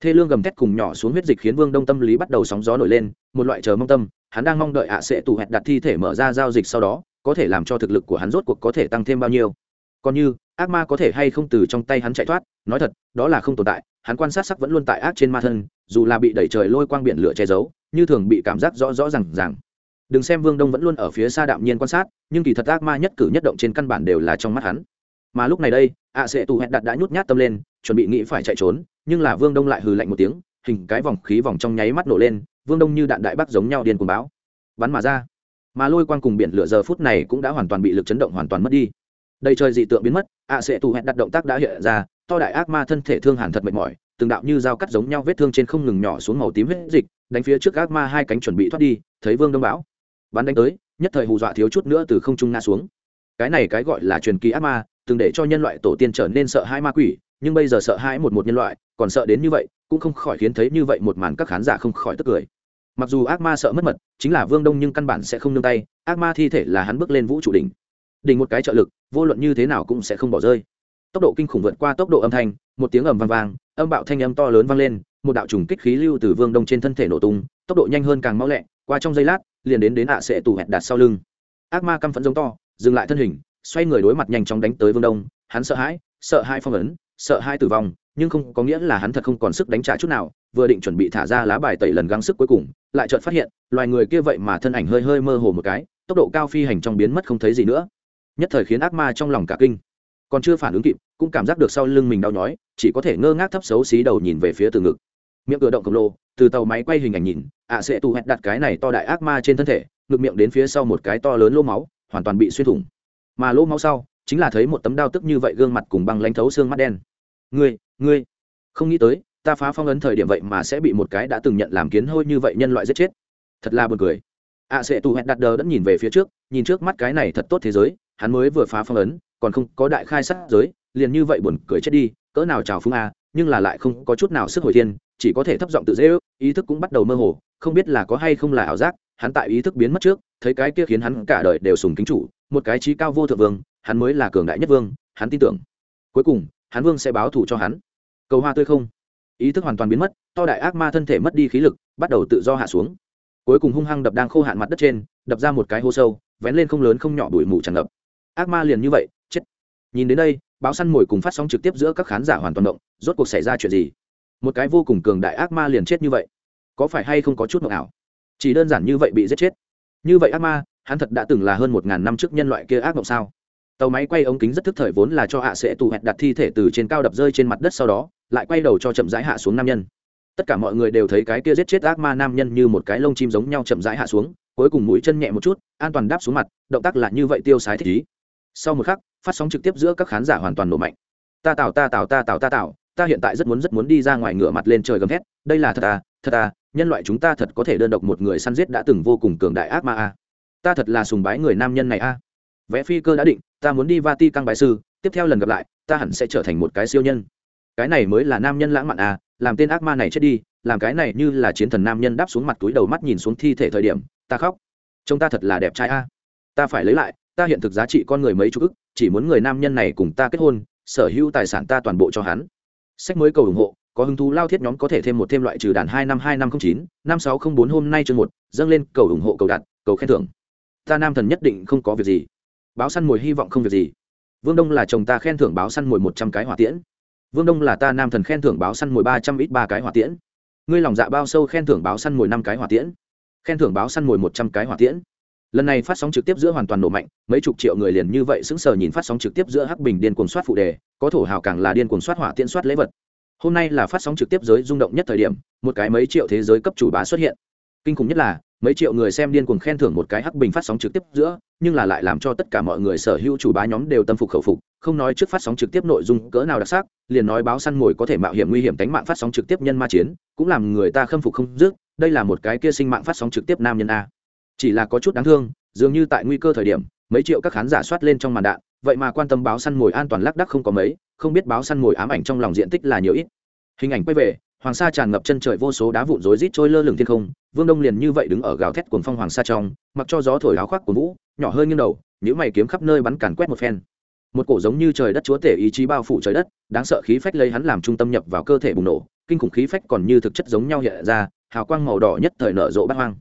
[SPEAKER 1] Thê lương gầm thét cùng nhỏ xuống huyết dịch khiến vương đông tâm lý bắt đầu sóng gió nổi lên, một loại chờ mong tâm, hắn đang mong đợi ạ sẽ tù hẹn đặt thi thể mở ra giao dịch sau đó, có thể làm cho thực lực của hắn rốt cuộc có thể tăng thêm bao nhiêu. Còn như, ác ma có thể hay không từ trong tay hắn chạy thoát, nói thật, đó là không tồn tại hắn quan sát sắc vẫn luôn tại ác trên ma thân, dù là bị đẩy trời lôi quang biển lửa che giấu, như thường bị cảm giác rõ rõ r à n g rằng đừng xem vương đông vẫn luôn ở phía xa đạm nhiên quan sát, nhưng kỳ thật ác ma nhất cử nhất động trên căn bản đều là trong mắt hắn. Mà lúc này đây, ạ sẽ tù hẹn đặt đã nhút nhát tâm lên, chuẩn bị nghĩ phải chạy trốn, nhưng là vương đông lại hừ lạnh một tiếng, hình cái vòng khí vòng trong nháy mắt nổ lên, vương đông như đạn đại bắc giống nhau điên cuồng báo bắn mà ra. Mà lôi quang cùng biển lửa giờ phút này cũng đã hoàn toàn bị lực chấn động hoàn toàn mất đi. Đầy trời dị tượng biến mất, ạ sẽ tù hẹn đặt động tác đã hiện ra to đại ác ma thân thể thương hẳn thật mệt mỏi, từng đạo như dao cắt giống nhau vết thương trên không ngừng nhỏ xuống màu tím huyết dịch, đánh phía trước ác ma hai cánh chuẩn bị thoát đi, thấy vương đông bão bắn đánh tới, nhất thời hù dọa thiếu chút nữa từ không trung ngã xuống. Cái này cái gọi là truyền kỳ ác ma, từng để cho nhân loại tổ tiên trở nên sợ hai ma quỷ, nhưng bây giờ sợ hãi một một nhân loại, còn sợ đến như vậy, cũng không khỏi khiến thấy như vậy một màn các khán giả không khỏi tức cười. Mặc dù ác ma sợ mất mật, chính là vương đông nhưng căn bản sẽ không nương tay, ác ma thi thể là hắn bước lên vũ trụ đỉnh. Đỉnh một cái trợ lực, vô luận như thế nào cũng sẽ không bỏ rơi tốc độ kinh khủng vượt qua tốc độ âm thanh, một tiếng ầm vang vang, âm bạo thanh âm to lớn vang lên, một đạo trùng kích khí lưu từ vương đông trên thân thể nổ tung, tốc độ nhanh hơn càng mau lẹ, qua trong giây lát, liền đến đến ạ sẽ tù hẹn đạt sau lưng. Ác ma căm phẫn giống to, dừng lại thân hình, xoay người đối mặt nhanh chóng đánh tới vương đông, hắn sợ hãi, sợ hai phong ấn, sợ hai tử vong, nhưng không có nghĩa là hắn thật không còn sức đánh trả chút nào, vừa định chuẩn bị thả ra lá bài tẩy lần gắng sức cuối cùng, lại chợt phát hiện, loài người kia vậy mà thân ảnh hơi hơi mơ hồ một cái, tốc độ cao phi hành trong biến mất không thấy gì nữa. Nhất thời khiến ác ma trong lòng cả kinh còn chưa phản ứng kịp, cũng cảm giác được sau lưng mình đau nhói, chỉ có thể ngơ ngác thấp xấu xí đầu nhìn về phía từ ngực. Miệng cửa động khổng lồ, từ tàu máy quay hình ảnh nhìn, ạ sẽ tù hẹn đặt cái này to đại ác ma trên thân thể, ngực miệng đến phía sau một cái to lớn lỗ máu, hoàn toàn bị xuyên thủng. Mà lỗ máu sau, chính là thấy một tấm đao tức như vậy gương mặt cùng băng lánh thấu xương mắt đen. Ngươi ngươi, không nghĩ tới, ta phá phong ấn thời điểm vậy mà sẽ bị một cái đã từng nhận làm kiến hôi như vậy nhân loại giết chết. Thật là buồn cười. Ạ sẽ tù hẹn đặt đờ đẫn nhìn về phía trước, nhìn trước mắt cái này thật tốt thế giới, hắn mới vừa phá phong ấn còn không có đại khai sát giới, liền như vậy buồn cười chết đi, cỡ nào chào phúng a, nhưng là lại không có chút nào sức hồi thiên, chỉ có thể thấp giọng tự dễ ước, ý thức cũng bắt đầu mơ hồ, không biết là có hay không là ảo giác, hắn tại ý thức biến mất trước, thấy cái kia khiến hắn cả đời đều sùng kính chủ, một cái trí cao vô thượng vương, hắn mới là cường đại nhất vương, hắn tin tưởng. Cuối cùng, hắn vương sẽ báo thù cho hắn. Cầu hoa tươi không? Ý thức hoàn toàn biến mất, to đại ác ma thân thể mất đi khí lực, bắt đầu tự do hạ xuống. Cuối cùng hung hăng đập đang khô hạn mặt đất trên, đập ra một cái hố sâu, vén lên không lớn không nhỏ bụi mù tràn ngập. Ác ma liền như vậy nhìn đến đây, báo săn mồi cùng phát sóng trực tiếp giữa các khán giả hoàn toàn động, rốt cuộc xảy ra chuyện gì? Một cái vô cùng cường đại ác ma liền chết như vậy, có phải hay không có chút mộng ảo? Chỉ đơn giản như vậy bị giết chết. Như vậy ác ma, hắn thật đã từng là hơn một ngàn năm trước nhân loại kia ác mộng sao? Tàu máy quay ống kính rất thức thời vốn là cho hạ sẽ tù hẹn đặt thi thể từ trên cao đập rơi trên mặt đất sau đó, lại quay đầu cho chậm rãi hạ xuống nam nhân. Tất cả mọi người đều thấy cái kia giết chết ác ma nam nhân như một cái lông chim giống nhau chậm rãi hạ xuống, cuối cùng mũi chân nhẹ một chút, an toàn đáp xuống mặt, động tác là như vậy tiêu sái thích ý. Sau một khắc phát sóng trực tiếp giữa các khán giả hoàn toàn nổ mạnh ta tạo ta tạo ta tạo ta tạo ta hiện tại rất muốn rất muốn đi ra ngoài ngửa mặt lên trời gầm thét, đây là thật à thật à nhân loại chúng ta thật có thể đơn độc một người săn giết đã từng vô cùng cường đại ác ma à. ta thật là sùng bái người nam nhân này à. vẽ phi cơ đã định, ta muốn đi vati căng bái sư, tiếp theo lần gặp lại, ta hẳn sẽ trở thành một cái siêu nhân cái này mới là nam nhân lãng mạn à làm tên ác ma này chết đi, làm cái này như là chiến thần nam nhân đáp xuống mặt túi đầu mắt nhìn xuống thi thể thời điểm, ta khóc trông ta thật là đẹp trai a ta phải lấy lại ta hiện thực giá trị con người mấy chục ức, chỉ muốn người nam nhân này cùng ta kết hôn, sở hữu tài sản ta toàn bộ cho hắn. Sách mới cầu ủng hộ, có hứng thú lao thiết nhóm có thể thêm một thêm loại trừ đàn hai năm hai năm không chín, năm sáu không bốn hôm nay chương một, dâng lên, cầu ủng hộ, cầu đặt, cầu khen thưởng. Ta nam thần nhất định không có việc gì. Báo săn mồi hy vọng không việc gì. Vương đông là chồng ta khen thưởng báo săn mồi một trăm cái hỏa tiễn. Vương đông là ta nam thần khen thưởng báo săn mồi ba trăm ít ba cái hỏa tiễn. Ngươi lòng dạ bao sâu khen thưởng báo săn mồi năm cái hỏa tiễn. Khen thưởng báo săn mồi một trăm cái hỏa tiễn lần này phát sóng trực tiếp giữa hoàn toàn nổ mạnh, mấy chục triệu người liền như vậy sững sờ nhìn phát sóng trực tiếp giữa hắc bình điên cuồng soát phụ đề, có thổ hào càng là điên cuồng soát hỏa tiên soát lễ vật. Hôm nay là phát sóng trực tiếp giới rung động nhất thời điểm, một cái mấy triệu thế giới cấp chủ bá xuất hiện. Kinh khủng nhất là, mấy triệu người xem điên cuồng khen thưởng một cái hắc bình phát sóng trực tiếp giữa, nhưng là lại làm cho tất cả mọi người sở hữu chủ bá nhóm đều tâm phục khẩu phục, không nói trước phát sóng trực tiếp nội dung cỡ nào đặc sắc, liền nói báo săn mồi có thể mạo hiểm nguy hiểm tánh mạng phát sóng trực tiếp nhân ma chiến, cũng làm người ta khâm phục không dứt, đây là một cái kia sinh mạng phát sóng trực tiếp nam nhân a chỉ là có chút đáng thương, dường như tại nguy cơ thời điểm, mấy triệu các khán giả soát lên trong màn đạn, vậy mà quan tâm báo săn mồi an toàn lác đắc không có mấy, không biết báo săn mồi ám ảnh trong lòng diện tích là nhiều ít. Hình ảnh quay về, hoàng sa tràn ngập chân trời vô số đá vụn rối rít trôi lơ lửng thiên không, vương đông liền như vậy đứng ở gào thét cuồng phong hoàng sa trong, mặc cho gió thổi áo khoác của vũ, nhỏ hơi nghiêng đầu những mày kiếm khắp nơi bắn càn quét một phen. Một cổ giống như trời đất chúa tể ý chí bao phủ trời đất, đáng sợ khí phách lấy hắn làm trung tâm nhập vào cơ thể bùng nổ, kinh khủng khí phách còn như thực chất giống nhau hiện ra, hào quang màu đỏ nhất thời nở rộ bát hoang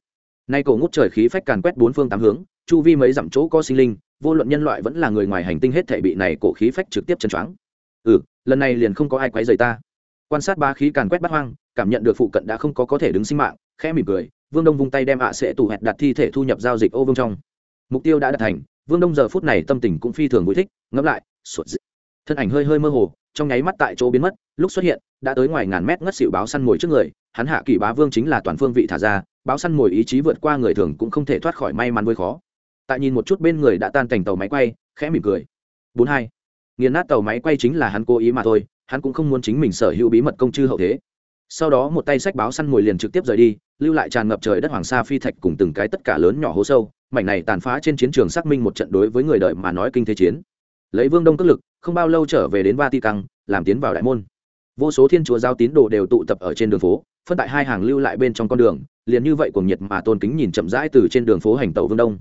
[SPEAKER 1] nay cổ ngút trời khí phách càn quét bốn phương tám hướng, chu vi mấy dặm chỗ có sinh linh, vô luận nhân loại vẫn là người ngoài hành tinh hết thể bị này cổ khí phách trực tiếp chân choáng. Ừ lần này liền không có ai quấy rầy ta. Quan sát ba khí càn quét bát hoang, cảm nhận được phụ cận đã không có có thể đứng sinh mạng, khẽ mỉm cười, vương đông vung tay đem ạ sẽ tủ hẹn đặt thi thể thu nhập giao dịch ô vương trong. Mục tiêu đã đạt thành, vương đông giờ phút này tâm tình cũng phi thường vui thích, ngẫm lại, sụt dị. thân ảnh hơi hơi mơ hồ, trong nháy mắt tại chỗ biến mất, lúc xuất hiện, đã tới ngoài ngàn mét ngất xỉu báo săn mồi trước người, hắn hạ kỳ bá vương chính là toàn phương vị thả ra báo săn mồi ý chí vượt qua người thường cũng không thể thoát khỏi may mắn với khó. Tại nhìn một chút bên người đã tan thành tàu máy quay, khẽ mỉm cười. Bốn hai. Nghiền nát tàu máy quay chính là hắn cố ý mà thôi, hắn cũng không muốn chính mình sở hữu bí mật công chư hậu thế. Sau đó một tay sách báo săn mồi liền trực tiếp rời đi, lưu lại tràn ngập trời đất hoàng sa phi thạch cùng từng cái tất cả lớn nhỏ hố sâu, mảnh này tàn phá trên chiến trường xác minh một trận đối với người đợi mà nói kinh thế chiến. Lấy vương đông cất lực, không bao lâu trở về đến vatican, làm tiến vào đại môn. Vô số thiên chúa giao tín đồ đều tụ tập ở trên đường phố, phân tại hai hàng lưu lại bên trong con đường liền như vậy cuồng nhiệt mà tôn kính nhìn chậm rãi từ trên đường phố hành tàu vương đông.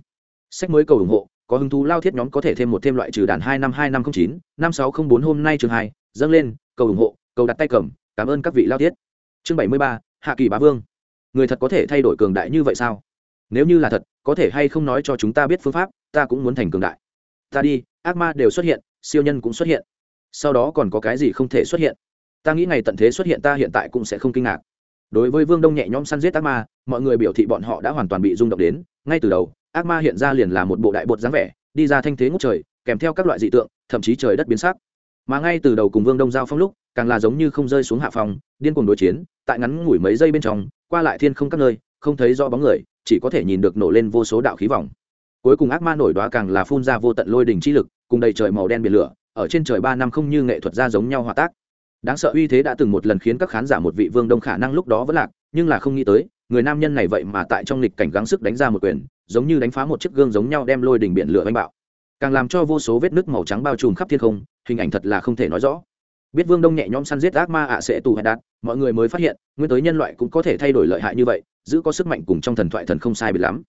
[SPEAKER 1] Sách mới cầu ủng hộ, có hứng thú lao thiết nhóm có thể thêm một thêm loại trừ đàn hai năm hai năm không chín, năm sáu không bốn hôm nay chương hai, dâng lên, cầu ủng hộ, cầu đặt tay cầm, cảm ơn các vị lao thiết. Chương bảy mươi ba, hạ kỳ bá vương. Người thật có thể thay đổi cường đại như vậy sao? Nếu như là thật, có thể hay không nói cho chúng ta biết phương pháp, ta cũng muốn thành cường đại. Ta đi, ác ma đều xuất hiện, siêu nhân cũng xuất hiện. Sau đó còn có cái gì không thể xuất hiện? Ta nghĩ ngày tận thế xuất hiện ta hiện tại cũng sẽ không kinh ngạc đối với vương đông nhẹ nhõm săn giết ác ma, mọi người biểu thị bọn họ đã hoàn toàn bị rung động đến. Ngay từ đầu, ác ma hiện ra liền là một bộ đại bột dáng vẻ, đi ra thanh thế ngốc trời, kèm theo các loại dị tượng, thậm chí trời đất biến sắc. Mà ngay từ đầu cùng vương đông giao phong lúc, càng là giống như không rơi xuống hạ phòng, điên cuồng đối chiến, tại ngắn ngủi mấy giây bên trong, qua lại thiên không các nơi, không thấy rõ bóng người, chỉ có thể nhìn được nổ lên vô số đạo khí vòng. Cuối cùng ác ma nổi đoá càng là phun ra vô tận lôi đình chi lực, cùng đầy trời màu đen biển lửa, ở trên trời ba năm không như nghệ thuật ra giống nhau hòa tác đáng sợ uy thế đã từng một lần khiến các khán giả một vị vương đông khả năng lúc đó vẫn lạc, nhưng là không nghĩ tới, người nam nhân này vậy mà tại trong lịch cảnh gắng sức đánh ra một quyền, giống như đánh phá một chiếc gương giống nhau đem lôi đỉnh biển lửa anh bạo. Càng làm cho vô số vết nước màu trắng bao trùm khắp thiên không, hình ảnh thật là không thể nói rõ. Biết vương đông nhẹ nhõm săn giết ác ma ạ sẽ tù hay đạt, mọi người mới phát hiện, nguyên tới nhân loại cũng có thể thay đổi lợi hại như vậy, giữ có sức mạnh cùng trong thần thoại thần không sai bị lắm.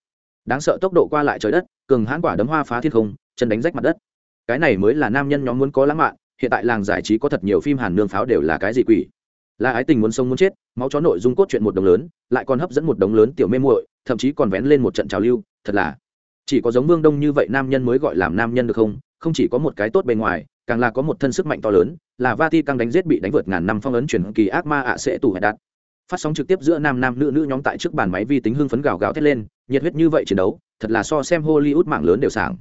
[SPEAKER 1] Đáng sợ tốc độ qua lại trời đất, cường hãn quả đấm hoa phá thiên không, chân đánh rách mặt đất. Cái này mới là nam nhân nhóm muốn có lãng mạn hiện tại làng giải trí có thật nhiều phim hàn nương pháo đều là cái gì quỷ? Là ái tình muốn sông muốn chết, máu chó nội dung cốt truyện một đồng lớn, lại còn hấp dẫn một đồng lớn tiểu mê muội, thậm chí còn vén lên một trận trào lưu, thật là. Chỉ có giống vương đông như vậy nam nhân mới gọi làm nam nhân được không? Không chỉ có một cái tốt bề ngoài, càng là có một thân sức mạnh to lớn, là vati căng đánh giết bị đánh vượt ngàn năm phong ấn chuyển kỳ ác ma ạ sẽ tù hải đạt. Phát sóng trực tiếp giữa nam nam nữ nữ nhóm tại trước bàn máy vi tính hưng phấn gào gào thét lên, nhiệt huyết như vậy chiến đấu, thật là so xem hollywood mạng lớn đều sảng.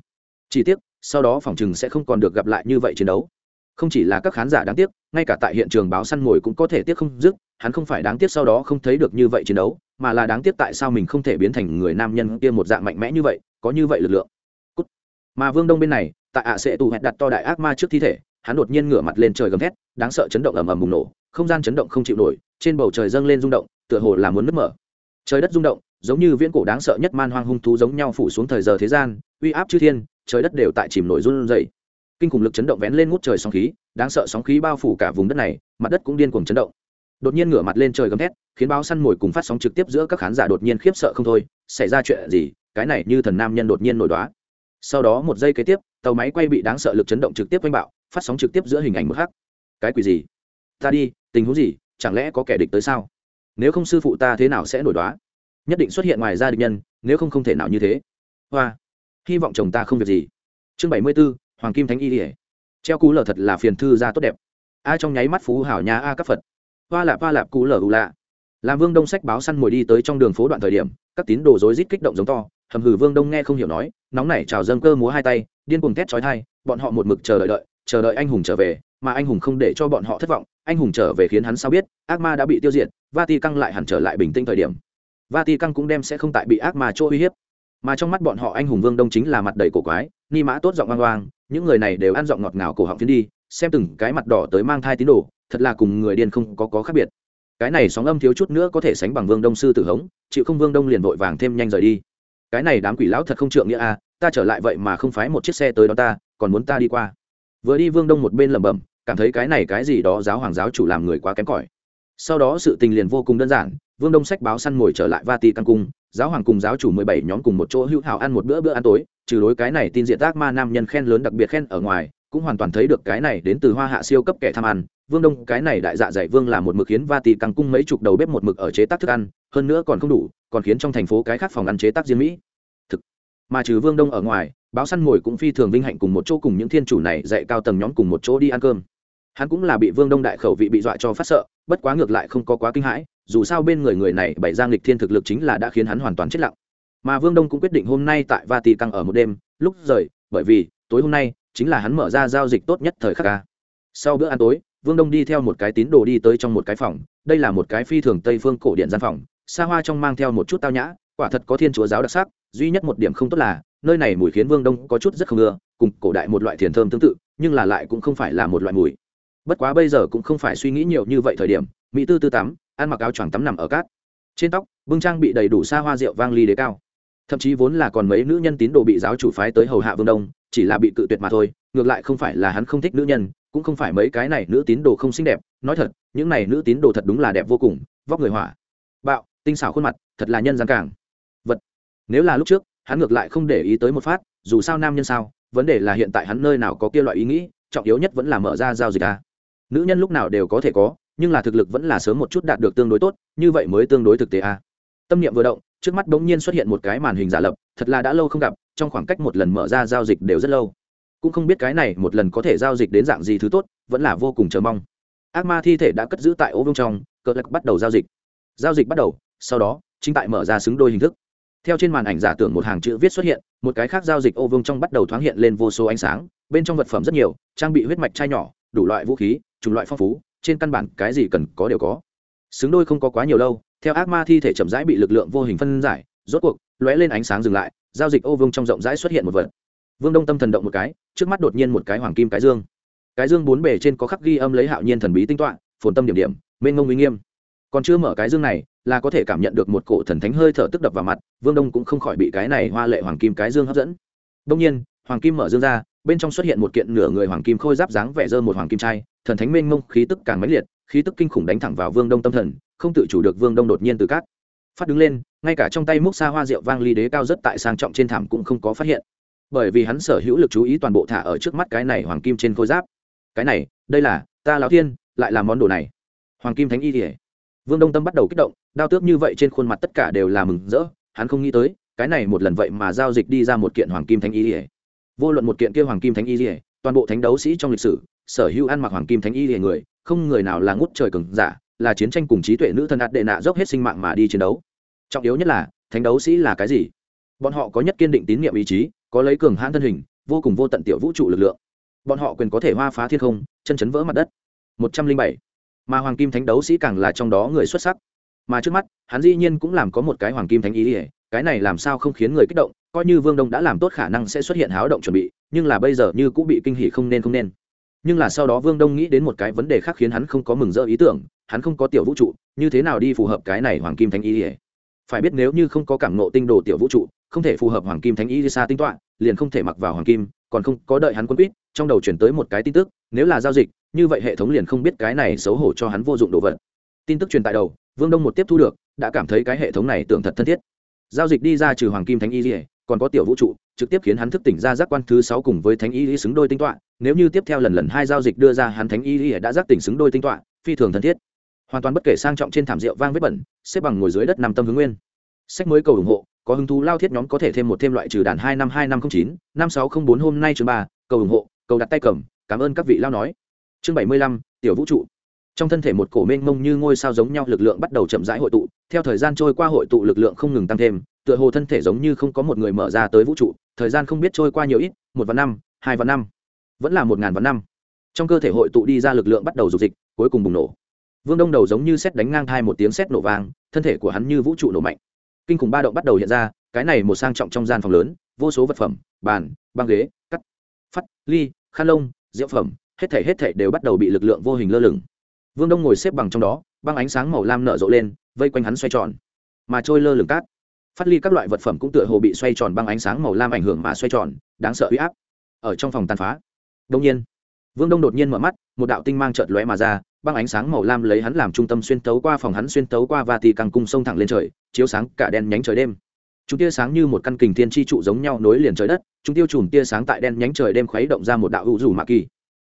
[SPEAKER 1] Chỉ tiếc, sau đó phòng chừng sẽ không còn được gặp lại như vậy chiến đấu không chỉ là các khán giả đáng tiếc, ngay cả tại hiện trường báo săn mồi cũng có thể tiếc không dứt, hắn không phải đáng tiếc sau đó không thấy được như vậy chiến đấu, mà là đáng tiếc tại sao mình không thể biến thành người nam nhân kia một dạng mạnh mẽ như vậy, có như vậy lực lượng. Cút. mà vương đông bên này, tại ạ sẽ tù hẹn đặt to đại ác ma trước thi thể, hắn đột nhiên ngửa mặt lên trời gầm thét, đáng sợ chấn động ầm ầm bùng nổ, không gian chấn động không chịu nổi, trên bầu trời dâng lên rung động, tựa hồ là muốn nứt mở. Trời đất rung động, giống như viễn cổ đáng sợ nhất man hoang hung thú giống nhau phủ xuống thời giờ thế gian, uy áp chư thiên, trời đất đều tại chìm nổi run rẩy kinh khủng lực chấn động vén lên ngút trời sóng khí, đáng sợ sóng khí bao phủ cả vùng đất này, mặt đất cũng điên cuồng chấn động. Đột nhiên ngửa mặt lên trời gầm thét, khiến báo săn mồi cùng phát sóng trực tiếp giữa các khán giả đột nhiên khiếp sợ không thôi, xảy ra chuyện gì, cái này như thần nam nhân đột nhiên nổi đoá. Sau đó một giây kế tiếp, tàu máy quay bị đáng sợ lực chấn động trực tiếp quanh bạo, phát sóng trực tiếp giữa hình ảnh mức hắc cái quỷ gì? Ta đi, tình huống gì? Chẳng lẽ có kẻ địch tới sao? Nếu không sư phụ ta thế nào sẽ nổi đoá? Nhất định xuất hiện ngoài ra địch nhân, nếu không không thể nào như thế. Hoa, hy vọng chồng ta không việc gì. Chương bảy mươi b ố hoàng kim thánh y ỉa treo cú lờ thật là phiền thư ra tốt đẹp. A trong nháy mắt phú hảo nhà a các phật. Hoa lạp hoa lạp cú lờ ù lạ. Làm vương đông sách báo săn mồi đi tới trong đường phố đoạn thời điểm, các tín đồ rối rít kích động giống to. Hầm hử vương đông nghe không hiểu nói, nóng nảy trào dâng cơ múa hai tay, điên cuồng thét chói thai bọn họ một mực chờ đợi đợi, chờ đợi anh hùng trở về, mà anh hùng không để cho bọn họ thất vọng. Anh hùng trở về khiến hắn sao biết, ác ma đã bị tiêu diệt và ti căng lại hẳn trở lại bình tĩnh thời điểm. Vatican cũng đem sẽ không tại bị ác ma chỗ uy hiếp. Mà trong mắt bọn họ anh hùng vương đông chính là mặt đầy cổ quái ni mã tốt giọng oang oang, những người này đều ăn giọng ngọt ngào cổ họng phiến đi, xem từng cái mặt đỏ tới mang thai tín đồ, thật là cùng người điên không có có khác biệt. Cái này sóng âm thiếu chút nữa có thể sánh bằng vương đông sư tử hống, chịu không vương đông liền vội vàng thêm nhanh rời đi. Cái này đám quỷ lão thật không trượng nghĩa a ta trở lại vậy mà không phái một chiếc xe tới đó ta, còn muốn ta đi qua. Vừa đi vương đông một bên lẩm bẩm, cảm thấy cái này cái gì đó giáo hoàng giáo chủ làm người quá kém cỏi. Sau đó sự tình liền vô cùng đơn giản, vương đông sách báo săn ngồi trở lại vati căn cung giáo hoàng cùng giáo chủ mười bảy nhóm cùng một chỗ hữu hảo ăn một bữa bữa ăn tối, trừ đối cái này tin diện tác ma nam nhân khen lớn đặc biệt khen ở ngoài, cũng hoàn toàn thấy được cái này đến từ hoa hạ siêu cấp kẻ tham ăn. Vương đông, cái này đại dạ dạy vương là một mực khiến va tì căng cung mấy chục đầu bếp một mực ở chế tác thức ăn, hơn nữa còn không đủ, còn khiến trong thành phố cái khác phòng ăn chế tác riêng mỹ. Thực. Mà trừ vương đông ở ngoài, báo săn mồi cũng phi thường vinh hạnh cùng một chỗ cùng những thiên chủ này dạy cao tầng nhóm cùng một chỗ đi ăn cơm. Hắn cũng là bị vương đông đại khẩu vị bị dọa cho phát sợ, bất quá ngược lại không có quá kinh hãi dù sao bên người người này bày ra nghịch thiên thực lực chính là đã khiến hắn hoàn toàn chết lặng. Mà vương đông cũng quyết định hôm nay tại vati căng ở một đêm, lúc rời, bởi vì tối hôm nay chính là hắn mở ra giao dịch tốt nhất thời khắc ca sau bữa ăn tối, vương đông đi theo một cái tín đồ đi tới trong một cái phòng, đây là một cái phi thường tây phương cổ điện gian phòng, xa hoa trong mang theo một chút tao nhã, quả thật có thiên chúa giáo đặc sắc, duy nhất một điểm không tốt là, nơi này mùi khiến vương đông có chút rất không ưa, cùng cổ đại một loại thiền thơm tương tự, nhưng là lại cũng không phải là một loại mùi. Bất quá bây giờ cũng không phải suy nghĩ nhiều như vậy thời điểm, mỹ tư tư tắm ăn mặc áo choàng tắm nằm ở cát. Trên tóc, bưng trang bị đầy đủ xa hoa rượu vang ly đế cao. Thậm chí vốn là còn mấy nữ nhân tín đồ bị giáo chủ phái tới hầu hạ vương đông, chỉ là bị cự tuyệt mà thôi, ngược lại không phải là hắn không thích nữ nhân, cũng không phải mấy cái này nữ tín đồ không xinh đẹp. Nói thật, những này nữ tín đồ thật đúng là đẹp vô cùng, vóc người hỏa, bạo, tinh xảo khuôn mặt, thật là nhân gian càng. Vật. Nếu là lúc trước, hắn ngược lại không để ý tới một phát, dù sao nam nhân sao, vấn đề là hiện tại hắn nơi nào có kia loại ý nghĩ, trọng yếu nhất vẫn là mở ra giao dịch à. nữ nhân lúc nào đều có thể có nhưng là thực lực vẫn là sớm một chút đạt được tương đối tốt, như vậy mới tương đối thực tế à. tâm niệm vừa động, trước mắt bỗng nhiên xuất hiện một cái màn hình giả lập, thật là đã lâu không gặp, trong khoảng cách một lần mở ra giao dịch đều rất lâu. Cũng không biết cái này một lần có thể giao dịch đến dạng gì thứ tốt, vẫn là vô cùng chờ mong. Ác ma thi thể đã cất giữ tại ô vương trong cỡ lạc bắt đầu giao dịch. Giao dịch bắt đầu, sau đó, chính tại mở ra xứng đôi hình thức. Theo trên màn ảnh giả tưởng một hàng chữ viết xuất hiện, một cái khác giao dịch ô vương trong bắt đầu thoáng hiện lên vô số ánh sáng, bên trong vật phẩm rất nhiều, trang bị huyết mạch chai nhỏ, đủ loại vũ khí, chủng loại phong phú trên căn bản cái gì cần có đều có. Xứng đôi không có quá nhiều lâu, theo ác ma thi thể chậm rãi bị lực lượng vô hình phân giải, rốt cuộc, lóe lên ánh sáng dừng lại, giao dịch ô vương trong rộng rãi xuất hiện một vật. Vương đông tâm thần động một cái, trước mắt đột nhiên một cái hoàng kim cái dương. Cái dương bốn bề trên có khắc ghi âm lấy hạo nhiên thần bí tinh tọa, phồn tâm điểm điểm, mênh ngông uy nghiêm. Còn chưa mở cái dương này, là có thể cảm nhận được một cổ thần thánh hơi thở tức đập vào mặt, vương đông cũng không khỏi bị cái này hoa lệ hoàng kim cái dương hấp dẫn. Đông nhiên hoàng kim mở dương ra, bên trong xuất hiện một kiện nửa người hoàng kim khôi giáp dáng vẻ dơ một hoàng kim trai thần thánh mênh mông, khí tức càng mãnh liệt, khí tức kinh khủng đánh thẳng vào vương đông tâm thần, không tự chủ được vương đông đột nhiên từ cát. Phát đứng lên, ngay cả trong tay múc xa hoa rượu vang ly đế cao rất tại sang trọng trên thảm cũng không có phát hiện. Bởi vì hắn sở hữu lực chú ý toàn bộ thả ở trước mắt cái này hoàng kim trên khôi giáp. Cái này, đây là, ta lão thiên, lại là món đồ này. Hoàng kim thánh y thể vương đông tâm bắt đầu kích động, đao tước như vậy trên khuôn mặt tất cả đều là mừng rỡ, hắn không nghĩ tới, cái này một lần vậy mà giao dịch đi ra một kiện hoàng kim thánh y thể vô luận một kiện kia hoàng kim thánh y kỉa toàn bộ thánh đấu sĩ trong lịch sử, sở hữu ăn mặc hoàng kim thánh y kỉa người, không người nào là ngút trời cường giả, là chiến tranh cùng trí tuệ nữ thần ạt đệ nạ dốc hết sinh mạng mà đi chiến đấu. Trọng yếu nhất là, thánh đấu sĩ là cái gì? Bọn họ có nhất kiên định tín nhiệm ý chí, có lấy cường hãn thân hình, vô cùng vô tận tiểu vũ trụ lực lượng. Bọn họ quyền có thể hoa phá thiên không, chân chấn vỡ mặt đất. Một trăm linh bảy. Mà hoàng kim thánh đấu sĩ càng là trong đó người xuất sắc. Mà trước mắt, hắn dĩ nhiên cũng làm có một cái hoàng kim thánh ý ỉa cái này làm sao không khiến người kích động coi như vương đông đã làm tốt khả năng sẽ xuất hiện háo động chuẩn bị, nhưng là bây giờ như cũng bị kinh hỉ không nên không nên. Nhưng là sau đó vương đông nghĩ đến một cái vấn đề khác khiến hắn không có mừng rỡ ý tưởng, hắn không có tiểu vũ trụ, như thế nào đi phù hợp cái này hoàng kim thánh y ỉa phải biết nếu như không có cảm nộ tinh đồ tiểu vũ trụ, không thể phù hợp hoàng kim thánh y xa tinh toạ liền không thể mặc vào hoàng kim, còn không có đợi hắn quân quýt, trong đầu chuyển tới một cái tin tức, nếu là giao dịch, như vậy hệ thống liền không biết cái này xấu hổ cho hắn vô dụng đồ vật. Tin tức truyền tại đầu, vương đông một tiếp thu được, đã cảm thấy cái hệ thống này tưởng thật thân thiết. Giao dịch đi ra trừ hoàng kim thánh y còn có tiểu vũ trụ, trực tiếp khiến hắn thức tỉnh ra giác quan thứ sáu cùng với thánh y xứng đôi tinh toạn nếu như tiếp theo lần lần hai giao dịch đưa ra hắn thánh y đã giác tỉnh xứng đôi tinh toạn phi thường thân thiết. Hoàn toàn bất kể sang trọng trên thảm rượu vang vết bẩn, xếp bằng ngồi dưới đất nằm tâm hướng nguyên. Sách mới cầu ủng hộ, có hứng thú lao thiết nhóm có thể thêm một thêm loại trừ đàn hai năm hai năm không chín, năm sáu không bốn hôm nay chương ba, cầu ủng hộ, cầu đặt tay cầm, cảm ơn các vị lao nói. Chương bảy mươi lăm, tiểu vũ trụ. Trong thân thể một cổ mênh mông như ngôi sao giống nhau lực lượng bắt đầu chậm rãi hội tụ, theo thời gian trôi qua hội tụ lực lượng không ngừng tăng thêm tựa hồ thân thể giống như không có một người mở ra tới vũ trụ, thời gian không biết trôi qua nhiều ít, một vạn năm, hai vạn năm, vẫn là một ngàn vạn năm. Trong cơ thể hội tụ đi ra lực lượng bắt đầu dục dịch, cuối cùng bùng nổ. Vương đông đầu giống như xét đánh ngang thai một tiếng xét nổ vàng thân thể của hắn như vũ trụ nổ mạnh. Kinh khủng ba động bắt đầu hiện ra, cái này một sang trọng trong gian phòng lớn, vô số vật phẩm, bàn, băng ghế, cắt phát ly, khăn lông diễu phẩm, hết thể hết thể đều bắt đầu bị lực lượng vô hình lơ lửng. Vương đông ngồi xếp bằng trong đó, băng ánh sáng màu lam nở rộ lên, vây quanh hắn xoay tròn. Mà trôi lơ lửng cát phát ly các loại vật phẩm cũng tựa hồ bị xoay tròn băng ánh sáng màu lam ảnh hưởng mà xoay tròn, đáng sợ huy áp. Ở trong phòng tàn phá, đông nhiên, vương đông đột nhiên mở mắt, một đạo tinh mang trợt lóe mà ra, băng ánh sáng màu lam lấy hắn làm trung tâm xuyên tấu qua phòng hắn xuyên tấu qua và tì càng cung sông thẳng lên trời, chiếu sáng cả đen nhánh trời đêm. Chúng tia sáng như một căn kình thiên chi trụ giống nhau nối liền trời đất, chúng tiêu chùm tia sáng tại đen nhánh trời đêm khuấy động ra một đạo hữu rủ mạ kỳ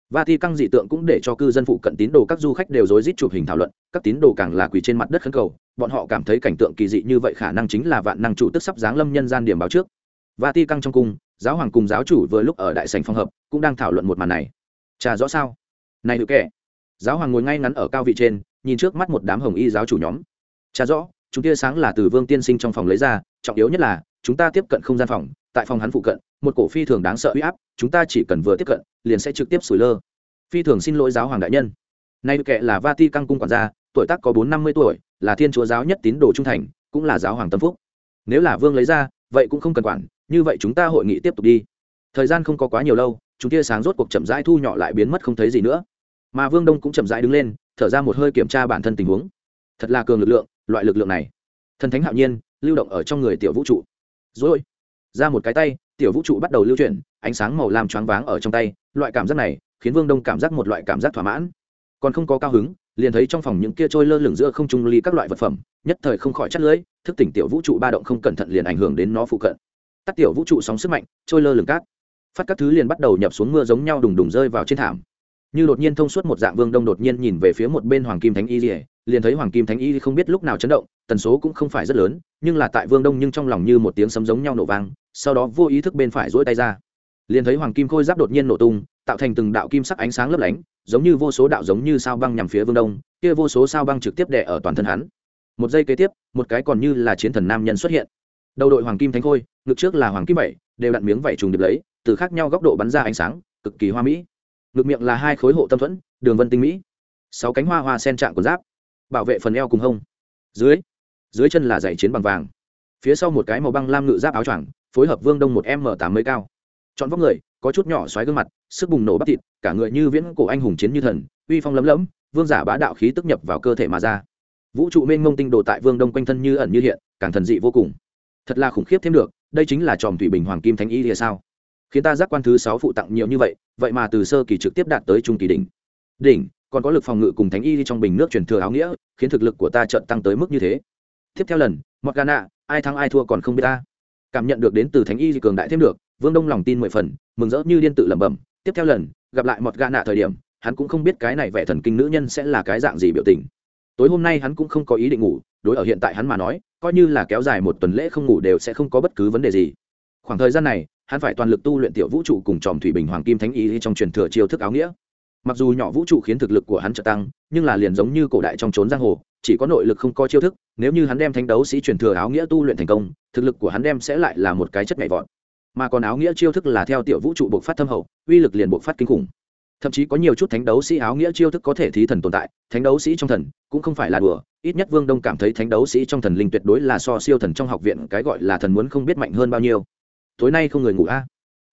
[SPEAKER 1] và thi căng dị tượng cũng để cho cư dân phụ cận tín đồ các du khách đều rối rít chụp hình thảo luận, các tín đồ càng là quỳ trên mặt đất khấn cầu, bọn họ cảm thấy cảnh tượng kỳ dị như vậy khả năng chính là vạn năng chủ tức sắp giáng lâm nhân gian điểm báo trước. Và thi căng trong cung, giáo hoàng cùng giáo chủ vừa lúc ở đại sành phong hợp cũng đang thảo luận một màn này. Trà rõ sao? Này được kẻ! Giáo hoàng ngồi ngay ngắn ở cao vị trên, nhìn trước mắt một đám hồng y giáo chủ nhóm. Trà rõ, chúng tia sáng là từ vương tiên sinh trong phòng lấy ra, trọng yếu nhất là, chúng ta tiếp cận không gian phòng tại phòng hắn phụ cận, một cổ phi thường đáng sợ uy áp, chúng ta chỉ cần vừa tiếp cận, liền sẽ trực tiếp sủi lơ. Phi thường xin lỗi giáo hoàng đại nhân. Nay kệ là vati căng cung quản gia, tuổi tác có bốn năm mươi tuổi, là thiên chúa giáo nhất tín đồ trung thành, cũng là giáo hoàng tâm phúc. Nếu là vương lấy ra, vậy cũng không cần quản, như vậy chúng ta hội nghị tiếp tục đi. Thời gian không có quá nhiều lâu, chúng tia sáng rốt cuộc chậm rãi thu nhỏ lại biến mất không thấy gì nữa. Mà vương đông cũng chậm rãi đứng lên, thở ra một hơi kiểm tra bản thân tình huống. Thật là cường lực lượng, loại lực lượng này. Thần thánh hạo nhiên, lưu động ở trong người tiểu vũ trụ. Rồi ra một cái tay, tiểu vũ trụ bắt đầu lưu chuyển, ánh sáng màu làm choáng váng ở trong tay, loại cảm giác này khiến vương đông cảm giác một loại cảm giác thỏa mãn. Còn không có cao hứng, liền thấy trong phòng những kia trôi lơ lửng giữa không trung ly các loại vật phẩm, nhất thời không khỏi chắt lưỡi, thức tỉnh tiểu vũ trụ ba động không cẩn thận liền ảnh hưởng đến nó phụ cận. Tắt tiểu vũ trụ sóng sức mạnh, trôi lơ lửng cát. Phát các thứ liền bắt đầu nhập xuống mưa giống nhau đùng đùng rơi vào trên thảm. Như đột nhiên thông suốt một dạng vương đông đột nhiên nhìn về phía một bên hoàng kim thánh y rỉa liền thấy hoàng kim thánh y không biết lúc nào chấn động, tần số cũng không phải rất lớn, nhưng là tại vương đông nhưng trong lòng như một tiếng sấm giống nhau nổ vang sau đó vô ý thức bên phải duỗi tay ra. Liền thấy hoàng kim khôi giáp đột nhiên nổ tung, tạo thành từng đạo kim sắc ánh sáng lấp lánh, giống như vô số đạo giống như sao băng nhằm phía vương đông, kia vô số sao băng trực tiếp đè ở toàn thân hắn. Một giây kế tiếp, một cái còn như là chiến thần nam nhân xuất hiện. Đầu đội hoàng kim thánh khôi, ngực trước là hoàng kim bảy, đều đặn miếng vảy trùng điệp lấy, từ khác nhau góc độ bắn ra ánh sáng, cực kỳ hoa mỹ. Ngực miệng là hai khối hộ tâm thuẫn, đường vân tinh mỹ. Sáu cánh hoa hoa sen trạng của giáp, bảo vệ phần eo cùng hông. Dưới dưới chân là giày chiến bằng vàng. Phía sau một cái màu băng lam ngự giáp áo choàng phối hợp vương đông một m tám mươi cao. Chọn vóc người, có chút nhỏ xoáy gương mặt, sức bùng nổ bắp thịt, cả người như viễn cổ anh hùng chiến như thần, uy phong lấm lấm vương giả bá đạo khí tức nhập vào cơ thể mà ra. Vũ trụ mênh mông tinh đồ tại vương đông quanh thân như ẩn như hiện, càng thần dị vô cùng. Thật là khủng khiếp thêm được, đây chính là tròm thủy bình hoàng kim thánh y thì sao? Khiến ta giác quan thứ sáu phụ tặng nhiều như vậy vậy mà từ sơ kỳ trực tiếp đạt tới trung kỳ đỉnh. Đỉnh, còn có lực phòng ngự cùng thánh y trong bình nước truyền thừa áo nghĩa, khiến thực lực của ta trận tăng tới mức như thế. Tiếp theo lần mọt gana ai thắng ai thua còn không biết ta cảm nhận được đến từ thánh y cường đại thêm được, vương đông lòng tin mười phần, mừng rỡ như điên tự lẩm bẩm, tiếp theo lần, gặp lại mọt nạ thời điểm, hắn cũng không biết cái này vẻ thần kinh nữ nhân sẽ là cái dạng gì biểu tình. Tối hôm nay hắn cũng không có ý định ngủ, đối ở hiện tại hắn mà nói, coi như là kéo dài một tuần lễ không ngủ đều sẽ không có bất cứ vấn đề gì. Khoảng thời gian này, hắn phải toàn lực tu luyện tiểu vũ trụ cùng tròm thủy bình hoàng kim thánh y trong truyền thừa chiêu thức áo nghĩa mặc dù nhỏ vũ trụ khiến thực lực của hắn trợ tăng, nhưng là liền giống như cổ đại trong trốn giang hồ, chỉ có nội lực không có chiêu thức, nếu như hắn đem thánh đấu sĩ truyền thừa áo nghĩa tu luyện thành công, thực lực của hắn đem sẽ lại là một cái chất nhảy vọt. Mà còn áo nghĩa chiêu thức là theo tiểu vũ trụ buộc phát thâm hậu, uy lực liền buộc phát kinh khủng. Thậm chí có nhiều chút thánh đấu sĩ áo nghĩa chiêu thức có thể thí thần tồn tại, thánh đấu sĩ trong thần cũng không phải là đùa, ít nhất vương đông cảm thấy thánh đấu sĩ trong thần linh tuyệt đối là so siêu thần trong học viện cái gọi là thần muốn không biết mạnh hơn bao nhiêu. Tối nay không người ngủ a?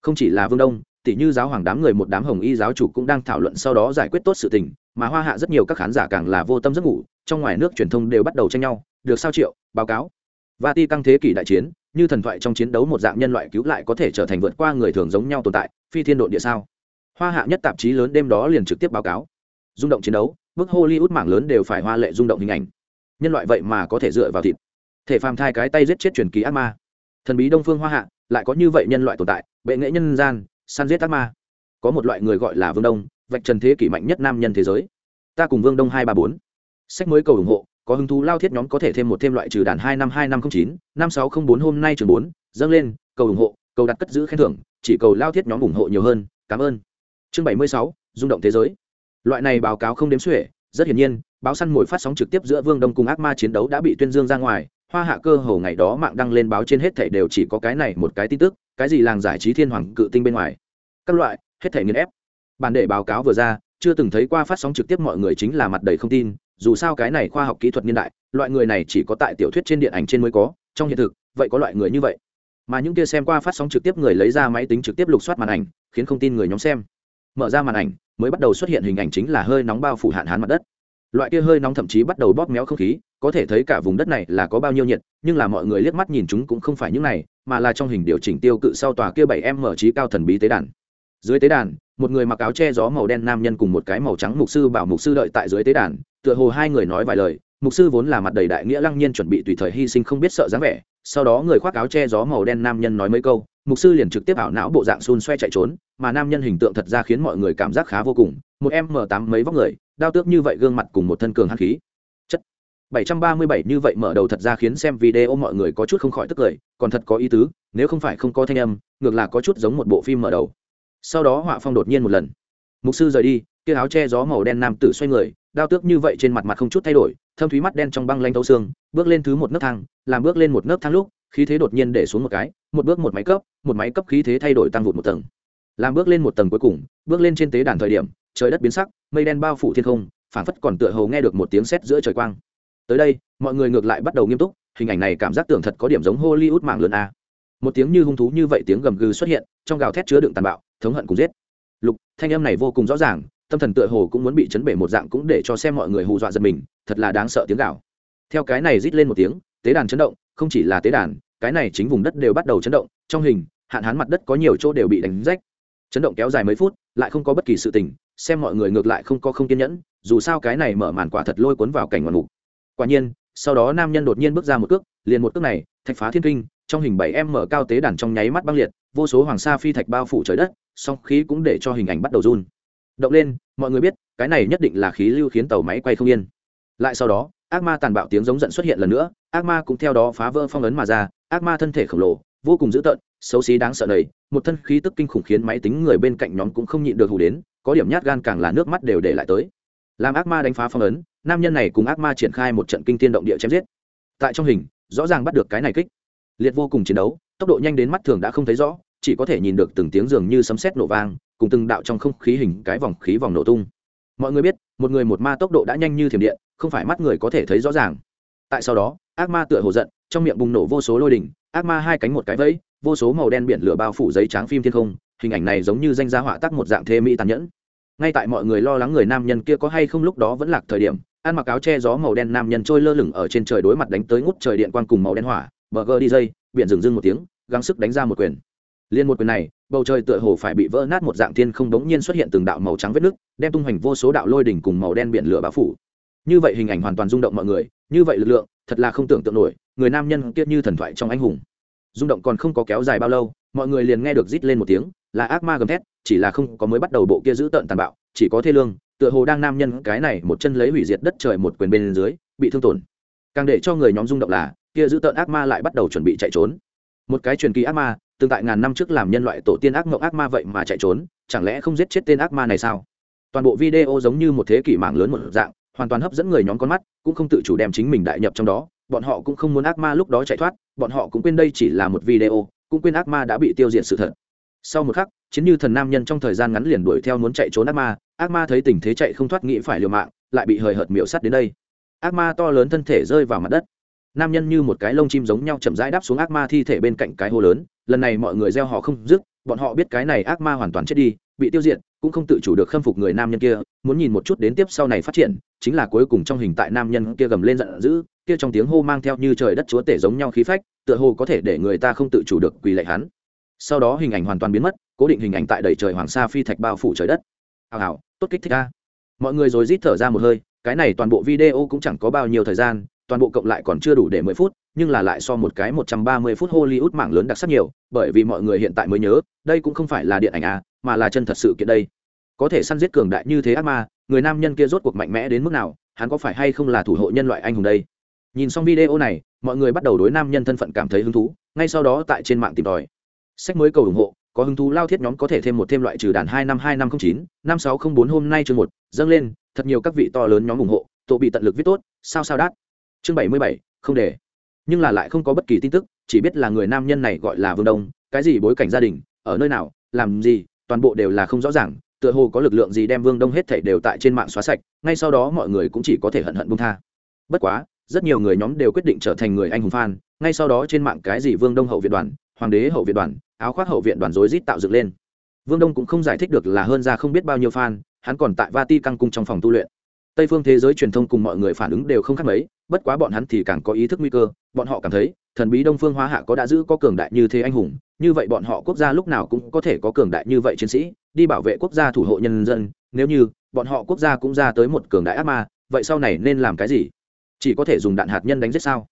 [SPEAKER 1] Không chỉ là vương đông tỉ như giáo hoàng đám người một đám hồng y giáo chủ cũng đang thảo luận sau đó giải quyết tốt sự tình, mà hoa hạ rất nhiều các khán giả càng là vô tâm giấc ngủ, trong ngoài nước truyền thông đều bắt đầu tranh nhau, được sao triệu? Báo cáo. Và ti căng thế kỷ đại chiến, như thần thoại trong chiến đấu một dạng nhân loại cứu lại có thể trở thành vượt qua người thường giống nhau tồn tại, phi thiên độ địa sao? Hoa hạ nhất tạp chí lớn đêm đó liền trực tiếp báo cáo. Rung động chiến đấu, bức hollywood mảng lớn đều phải hoa lệ rung động hình ảnh. Nhân loại vậy mà có thể dựa vào thịt. Thể phàm thai cái tay giết chết truyền kỳ ác ma. Thần bí đông phương hoa hạ, lại có như vậy nhân loại tồn tại, bệ nghệ nhân gian săn giết ác ma. Có một loại người gọi là vương đông, vạch trần thế kỷ mạnh nhất nam nhân thế giới. Ta cùng vương đông hai ba bốn. Sách mới cầu ủng hộ, có hứng thú lao thiết nhóm có thể thêm một thêm loại trừ đàn hai năm hai năm không chín, năm sáu không bốn hôm nay trường bốn, dâng lên, cầu ủng hộ, cầu đặt cất giữ khen thưởng, chỉ cầu lao thiết nhóm ủng hộ nhiều hơn, cảm ơn. Chương bảy mươi sáu, rung động thế giới. Loại này báo cáo không đếm xuể, rất hiển nhiên, báo săn mồi phát sóng trực tiếp giữa vương đông cùng ác ma chiến đấu đã bị tuyên dương ra ngoài, hoa hạ cơ hồ ngày đó mạng đăng lên báo trên hết thảy đều chỉ có cái này một cái tin tức cái gì làng giải trí thiên hoàng cự tinh bên ngoài? Các loại, hết thể nghiền ép. Bản đề báo cáo vừa ra, chưa từng thấy qua phát sóng trực tiếp mọi người chính là mặt đầy không tin, dù sao cái này khoa học kỹ thuật niên đại, loại người này chỉ có tại tiểu thuyết trên điện ảnh trên mới có, trong hiện thực, vậy có loại người như vậy? Mà những kia xem qua phát sóng trực tiếp người lấy ra máy tính trực tiếp lục soát màn ảnh, khiến không tin người nhóm xem. Mở ra màn ảnh, mới bắt đầu xuất hiện hình ảnh chính là hơi nóng bao phủ hạn hán mặt đất. Loại kia hơi nóng thậm chí bắt đầu bóp méo không khí có thể thấy cả vùng đất này là có bao nhiêu nhiệt, nhưng là mọi người liếc mắt nhìn chúng cũng không phải những này, mà là trong hình điều chỉnh tiêu cự sau tòa kia bảy em mở trí cao thần bí tế đàn. Dưới tế đàn, một người mặc áo che gió màu đen nam nhân cùng một cái màu trắng mục sư bảo mục sư đợi tại dưới tế đàn, tựa hồ hai người nói vài lời, mục sư vốn là mặt đầy đại nghĩa lăng nhiên chuẩn bị tùy thời hy sinh không biết sợ dáng vẻ, sau đó người khoác áo che gió màu đen nam nhân nói mấy câu, mục sư liền trực tiếp ảo não bộ dạng xun xoe chạy trốn, mà nam nhân hình tượng thật ra khiến mọi người cảm giác khá vô cùng, một em m tám mấy vóc người đao tước như vậy gương mặt cùng một thân cường hắc khí. 737 như vậy mở đầu thật ra khiến xem video mọi người có chút không khỏi tức cười còn thật có ý tứ, nếu không phải không có thanh âm, ngược là có chút giống một bộ phim mở đầu. Sau đó họa phong đột nhiên một lần. Mục sư rời đi, kia áo che gió màu đen nam tử xoay người, đao tước như vậy trên mặt mặt không chút thay đổi, thâm thúy mắt đen trong băng lanh thấu xương, bước lên thứ một nấc thang, làm bước lên một nấc thang lúc, khí thế đột nhiên để xuống một cái, một bước một máy cấp, một máy cấp khí thế thay đổi tăng vụt một tầng. Làm bước lên một tầng cuối cùng, bước lên trên tế đàn thời điểm, trời đất biến sắc, mây đen bao phủ thiên không, phảng phất còn tựa hồ nghe được một tiếng sét giữa trời quang tới đây, mọi người ngược lại bắt đầu nghiêm túc, hình ảnh này cảm giác tưởng thật có điểm giống hollywood mạng lớn a. Một tiếng như hung thú như vậy tiếng gầm gừ xuất hiện, trong gào thét chứa đựng tàn bạo, thống hận cùng giết. Lục, thanh âm này vô cùng rõ ràng, tâm thần tựa hồ cũng muốn bị chấn bể một dạng cũng để cho xem mọi người hù dọa giật mình, thật là đáng sợ tiếng gào. Theo cái này rít lên một tiếng, tế đàn chấn động, không chỉ là tế đàn, cái này chính vùng đất đều bắt đầu chấn động, trong hình, hạn hán mặt đất có nhiều chỗ đều bị đánh rách. Chấn động kéo dài mấy phút, lại không có bất kỳ sự tình, xem mọi người ngược lại không có không kiên nhẫn, dù sao cái này mở màn quả thật lôi cuốn vào cảnh ngoạn mục quả nhiên, sau đó nam nhân đột nhiên bước ra một cước, liền một cước này, thạch phá thiên kinh, trong hình bảy em mở cao tế đàn trong nháy mắt băng liệt, vô số hoàng sa phi thạch bao phủ trời đất, song khí cũng để cho hình ảnh bắt đầu run. Động lên, mọi người biết, cái này nhất định là khí lưu khiến tàu máy quay không yên. Lại sau đó, ác ma tàn bạo tiếng giống giận xuất hiện lần nữa, ác ma cũng theo đó phá vỡ phong ấn mà ra, ác ma thân thể khổng lồ, vô cùng dữ tợn, xấu xí đáng sợ đầy một thân khí tức kinh khủng khiến máy tính người bên cạnh nhóm cũng không nhịn được hù đến, có điểm nhát gan càng là nước mắt đều để lại tới làm ác ma đánh phá phong ấn, nam nhân này cùng ác ma triển khai một trận kinh tiên động địa chém giết. Tại trong hình, rõ ràng bắt được cái này kích. Liệt vô cùng chiến đấu, tốc độ nhanh đến mắt thường đã không thấy rõ, chỉ có thể nhìn được từng tiếng dường như sấm sét nổ vang, cùng từng đạo trong không khí hình cái vòng khí vòng nổ tung. Mọi người biết, một người một ma tốc độ đã nhanh như thiểm điện, không phải mắt người có thể thấy rõ ràng. Tại sau đó, ác ma tựa hồ giận, trong miệng bùng nổ vô số lôi đỉnh, ác ma hai cánh một cái vẫy, vô số màu đen biển lửa bao phủ giấy trắng phim thiên không, hình ảnh này giống như danh gia họa tác một dạng thê mỹ tàn nhẫn ngay tại mọi người lo lắng người nam nhân kia có hay không lúc đó vẫn lạc thời điểm, ăn mặc áo che gió màu đen nam nhân trôi lơ lửng ở trên trời đối mặt đánh tới ngút trời điện quang cùng màu đen hỏa, bờ gờ đi dây, biển rừng rưng một tiếng, gắng sức đánh ra một quyền. Liên một quyền này, bầu trời tựa hồ phải bị vỡ nát một dạng thiên không đống nhiên xuất hiện từng đạo màu trắng vết nước đem tung hoành vô số đạo lôi đỉnh cùng màu đen biển lửa bão phủ. Như vậy hình ảnh hoàn toàn rung động mọi người, như vậy lực lượng, thật là không tưởng tượng nổi, người nam nhân kia như thần thoại trong anh hùng. Rung động còn không có kéo dài bao lâu, mọi người liền nghe được rít lên một tiếng là ác ma gầm thét, chỉ là không có mới bắt đầu bộ kia giữ tợn tàn bạo, chỉ có thê lương, tựa hồ đang nam nhân cái này một chân lấy hủy diệt đất trời một quyền bên dưới, bị thương tổn. Càng để cho người nhóm rung động là, kia giữ tợn ác ma lại bắt đầu chuẩn bị chạy trốn. Một cái truyền kỳ ác ma, tương tại ngàn năm trước làm nhân loại tổ tiên ác mộng ác ma vậy mà chạy trốn, chẳng lẽ không giết chết tên ác ma này sao? Toàn bộ video giống như một thế kỷ mạng lớn một dạng, hoàn toàn hấp dẫn người nhóm con mắt, cũng không tự chủ đem chính mình đại nhập trong đó. Bọn họ cũng không muốn ác ma lúc đó chạy thoát, bọn họ cũng quên đây chỉ là một video, cũng quên ác ma đã bị tiêu diệt sự thật sau một khắc, chiến như thần nam nhân trong thời gian ngắn liền đuổi theo muốn chạy trốn ác ma. Ác ma thấy tình thế chạy không thoát nghĩ phải liều mạng, lại bị hời hợt miệu sắt đến đây. Ác ma to lớn thân thể rơi vào mặt đất. Nam nhân như một cái lông chim giống nhau chậm rãi đáp xuống ác ma thi thể bên cạnh cái hồ lớn. Lần này mọi người gieo họ không dứt, bọn họ biết cái này ác ma hoàn toàn chết đi, bị tiêu diệt, cũng không tự chủ được khâm phục người nam nhân kia, muốn nhìn một chút đến tiếp sau này phát triển, chính là cuối cùng trong hình tại nam nhân kia gầm lên giận dữ, kia trong tiếng hô mang theo như trời đất chúa tể giống nhau khí phách, tựa hồ có thể để người ta không tự chủ được quỳ lạy hắn sau đó hình ảnh hoàn toàn biến mất, cố định hình ảnh tại đầy trời hoàng sa phi thạch bao phủ trời đất. Hào hào, tốt kích thích ca mọi người rồi rít thở ra một hơi, cái này toàn bộ video cũng chẳng có bao nhiêu thời gian, toàn bộ cộng lại còn chưa đủ để mười phút, nhưng là lại so một cái một trăm ba mươi phút hollywood mạng lớn đặc sắc nhiều, bởi vì mọi người hiện tại mới nhớ, đây cũng không phải là điện ảnh à mà là chân thật sự kiện đây. Có thể săn giết cường đại như thế ác ma, người nam nhân kia rốt cuộc mạnh mẽ đến mức nào, hắn có phải hay không là thủ hộ nhân loại anh hùng đây? Nhìn xong video này, mọi người bắt đầu đối nam nhân thân phận cảm thấy hứng thú, ngay sau đó tại trên mạng tìm tòi sách mới cầu ủng hộ, có hứng thú lao thiết nhóm có thể thêm một thêm loại trừ đàn hai năm hai năm không chín, năm sáu không bốn hôm nay chương một, dâng lên, thật nhiều các vị to lớn nhóm ủng hộ, tổ bị tận lực viết tốt, sao sao đắt chương bảy mươi bảy, không để. Nhưng là lại không có bất kỳ tin tức, chỉ biết là người nam nhân này gọi là vương đông, cái gì bối cảnh gia đình, ở nơi nào, làm gì, toàn bộ đều là không rõ ràng, tựa hồ có lực lượng gì đem vương đông hết thảy đều tại trên mạng xóa sạch, ngay sau đó mọi người cũng chỉ có thể hận hận bung tha. Bất quá, rất nhiều người nhóm đều quyết định trở thành người anh hùng phan ngay sau đó trên mạng cái gì vương đông hậu việt đoàn, hoàng đế hậu việt đoàn áo khoác hậu viện đoàn rối rít tạo dựng lên. Vương đông cũng không giải thích được là hơn ra không biết bao nhiêu fan, hắn còn tại vati căng cung trong phòng tu luyện. Tây phương thế giới truyền thông cùng mọi người phản ứng đều không khác mấy, bất quá bọn hắn thì càng có ý thức nguy cơ, bọn họ cảm thấy, thần bí đông phương hóa hạ có đã giữ có cường đại như thế anh hùng, như vậy bọn họ quốc gia lúc nào cũng có thể có cường đại như vậy chiến sĩ, đi bảo vệ quốc gia thủ hộ nhân dân, nếu như, bọn họ quốc gia cũng ra tới một cường đại ác ma, vậy sau này nên làm cái gì? Chỉ có thể dùng đạn hạt nhân đánh giết sao?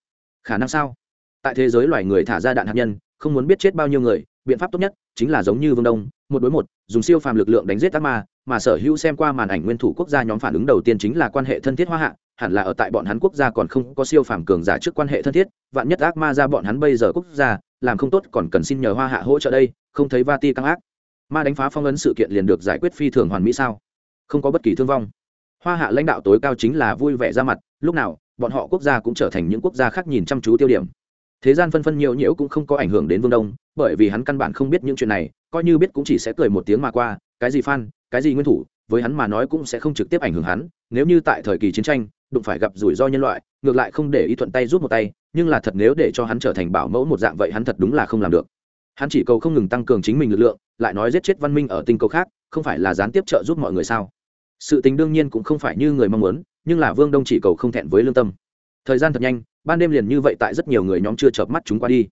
[SPEAKER 1] Khả năng sao? Tại thế giới loài người thả ra đạn hạt nhân, không muốn biết chết bao nhiêu người biện pháp tốt nhất chính là giống như vương đông, một đối một, dùng siêu phàm lực lượng đánh giết ác ma, mà sở hữu xem qua màn ảnh nguyên thủ quốc gia nhóm phản ứng đầu tiên chính là quan hệ thân thiết hoa hạ, hẳn là ở tại bọn hắn quốc gia còn không có siêu phàm cường giả trước quan hệ thân thiết, vạn nhất ác ma ra bọn hắn bây giờ quốc gia, làm không tốt còn cần xin nhờ hoa hạ hỗ trợ đây, không thấy va ti căng ác. Ma đánh phá phong ấn sự kiện liền được giải quyết phi thường hoàn mỹ sao? Không có bất kỳ thương vong. Hoa hạ lãnh đạo tối cao chính là vui vẻ ra mặt, lúc nào, bọn họ quốc gia cũng trở thành những quốc gia khác nhìn chăm chú tiêu điểm thế gian phân phân nhiều nhiễu cũng không có ảnh hưởng đến vương đông, bởi vì hắn căn bản không biết những chuyện này, coi như biết cũng chỉ sẽ cười một tiếng mà qua, cái gì phan cái gì nguyên thủ, với hắn mà nói cũng sẽ không trực tiếp ảnh hưởng hắn, nếu như tại thời kỳ chiến tranh, đụng phải gặp rủi ro nhân loại, ngược lại không để ý thuận tay rút một tay, nhưng là thật nếu để cho hắn trở thành bảo mẫu một dạng vậy hắn thật đúng là không làm được. Hắn chỉ cầu không ngừng tăng cường chính mình lực lượng, lại nói giết chết văn minh ở tinh cầu khác, không phải là gián tiếp trợ giúp mọi người sao? Sự tình đương nhiên cũng không phải như người mong muốn, nhưng là vương đông chỉ cầu không thẹn với lương tâm thời gian thật nhanh, ban đêm liền như vậy tại rất nhiều người nhóm chưa chợp mắt chúng qua đi.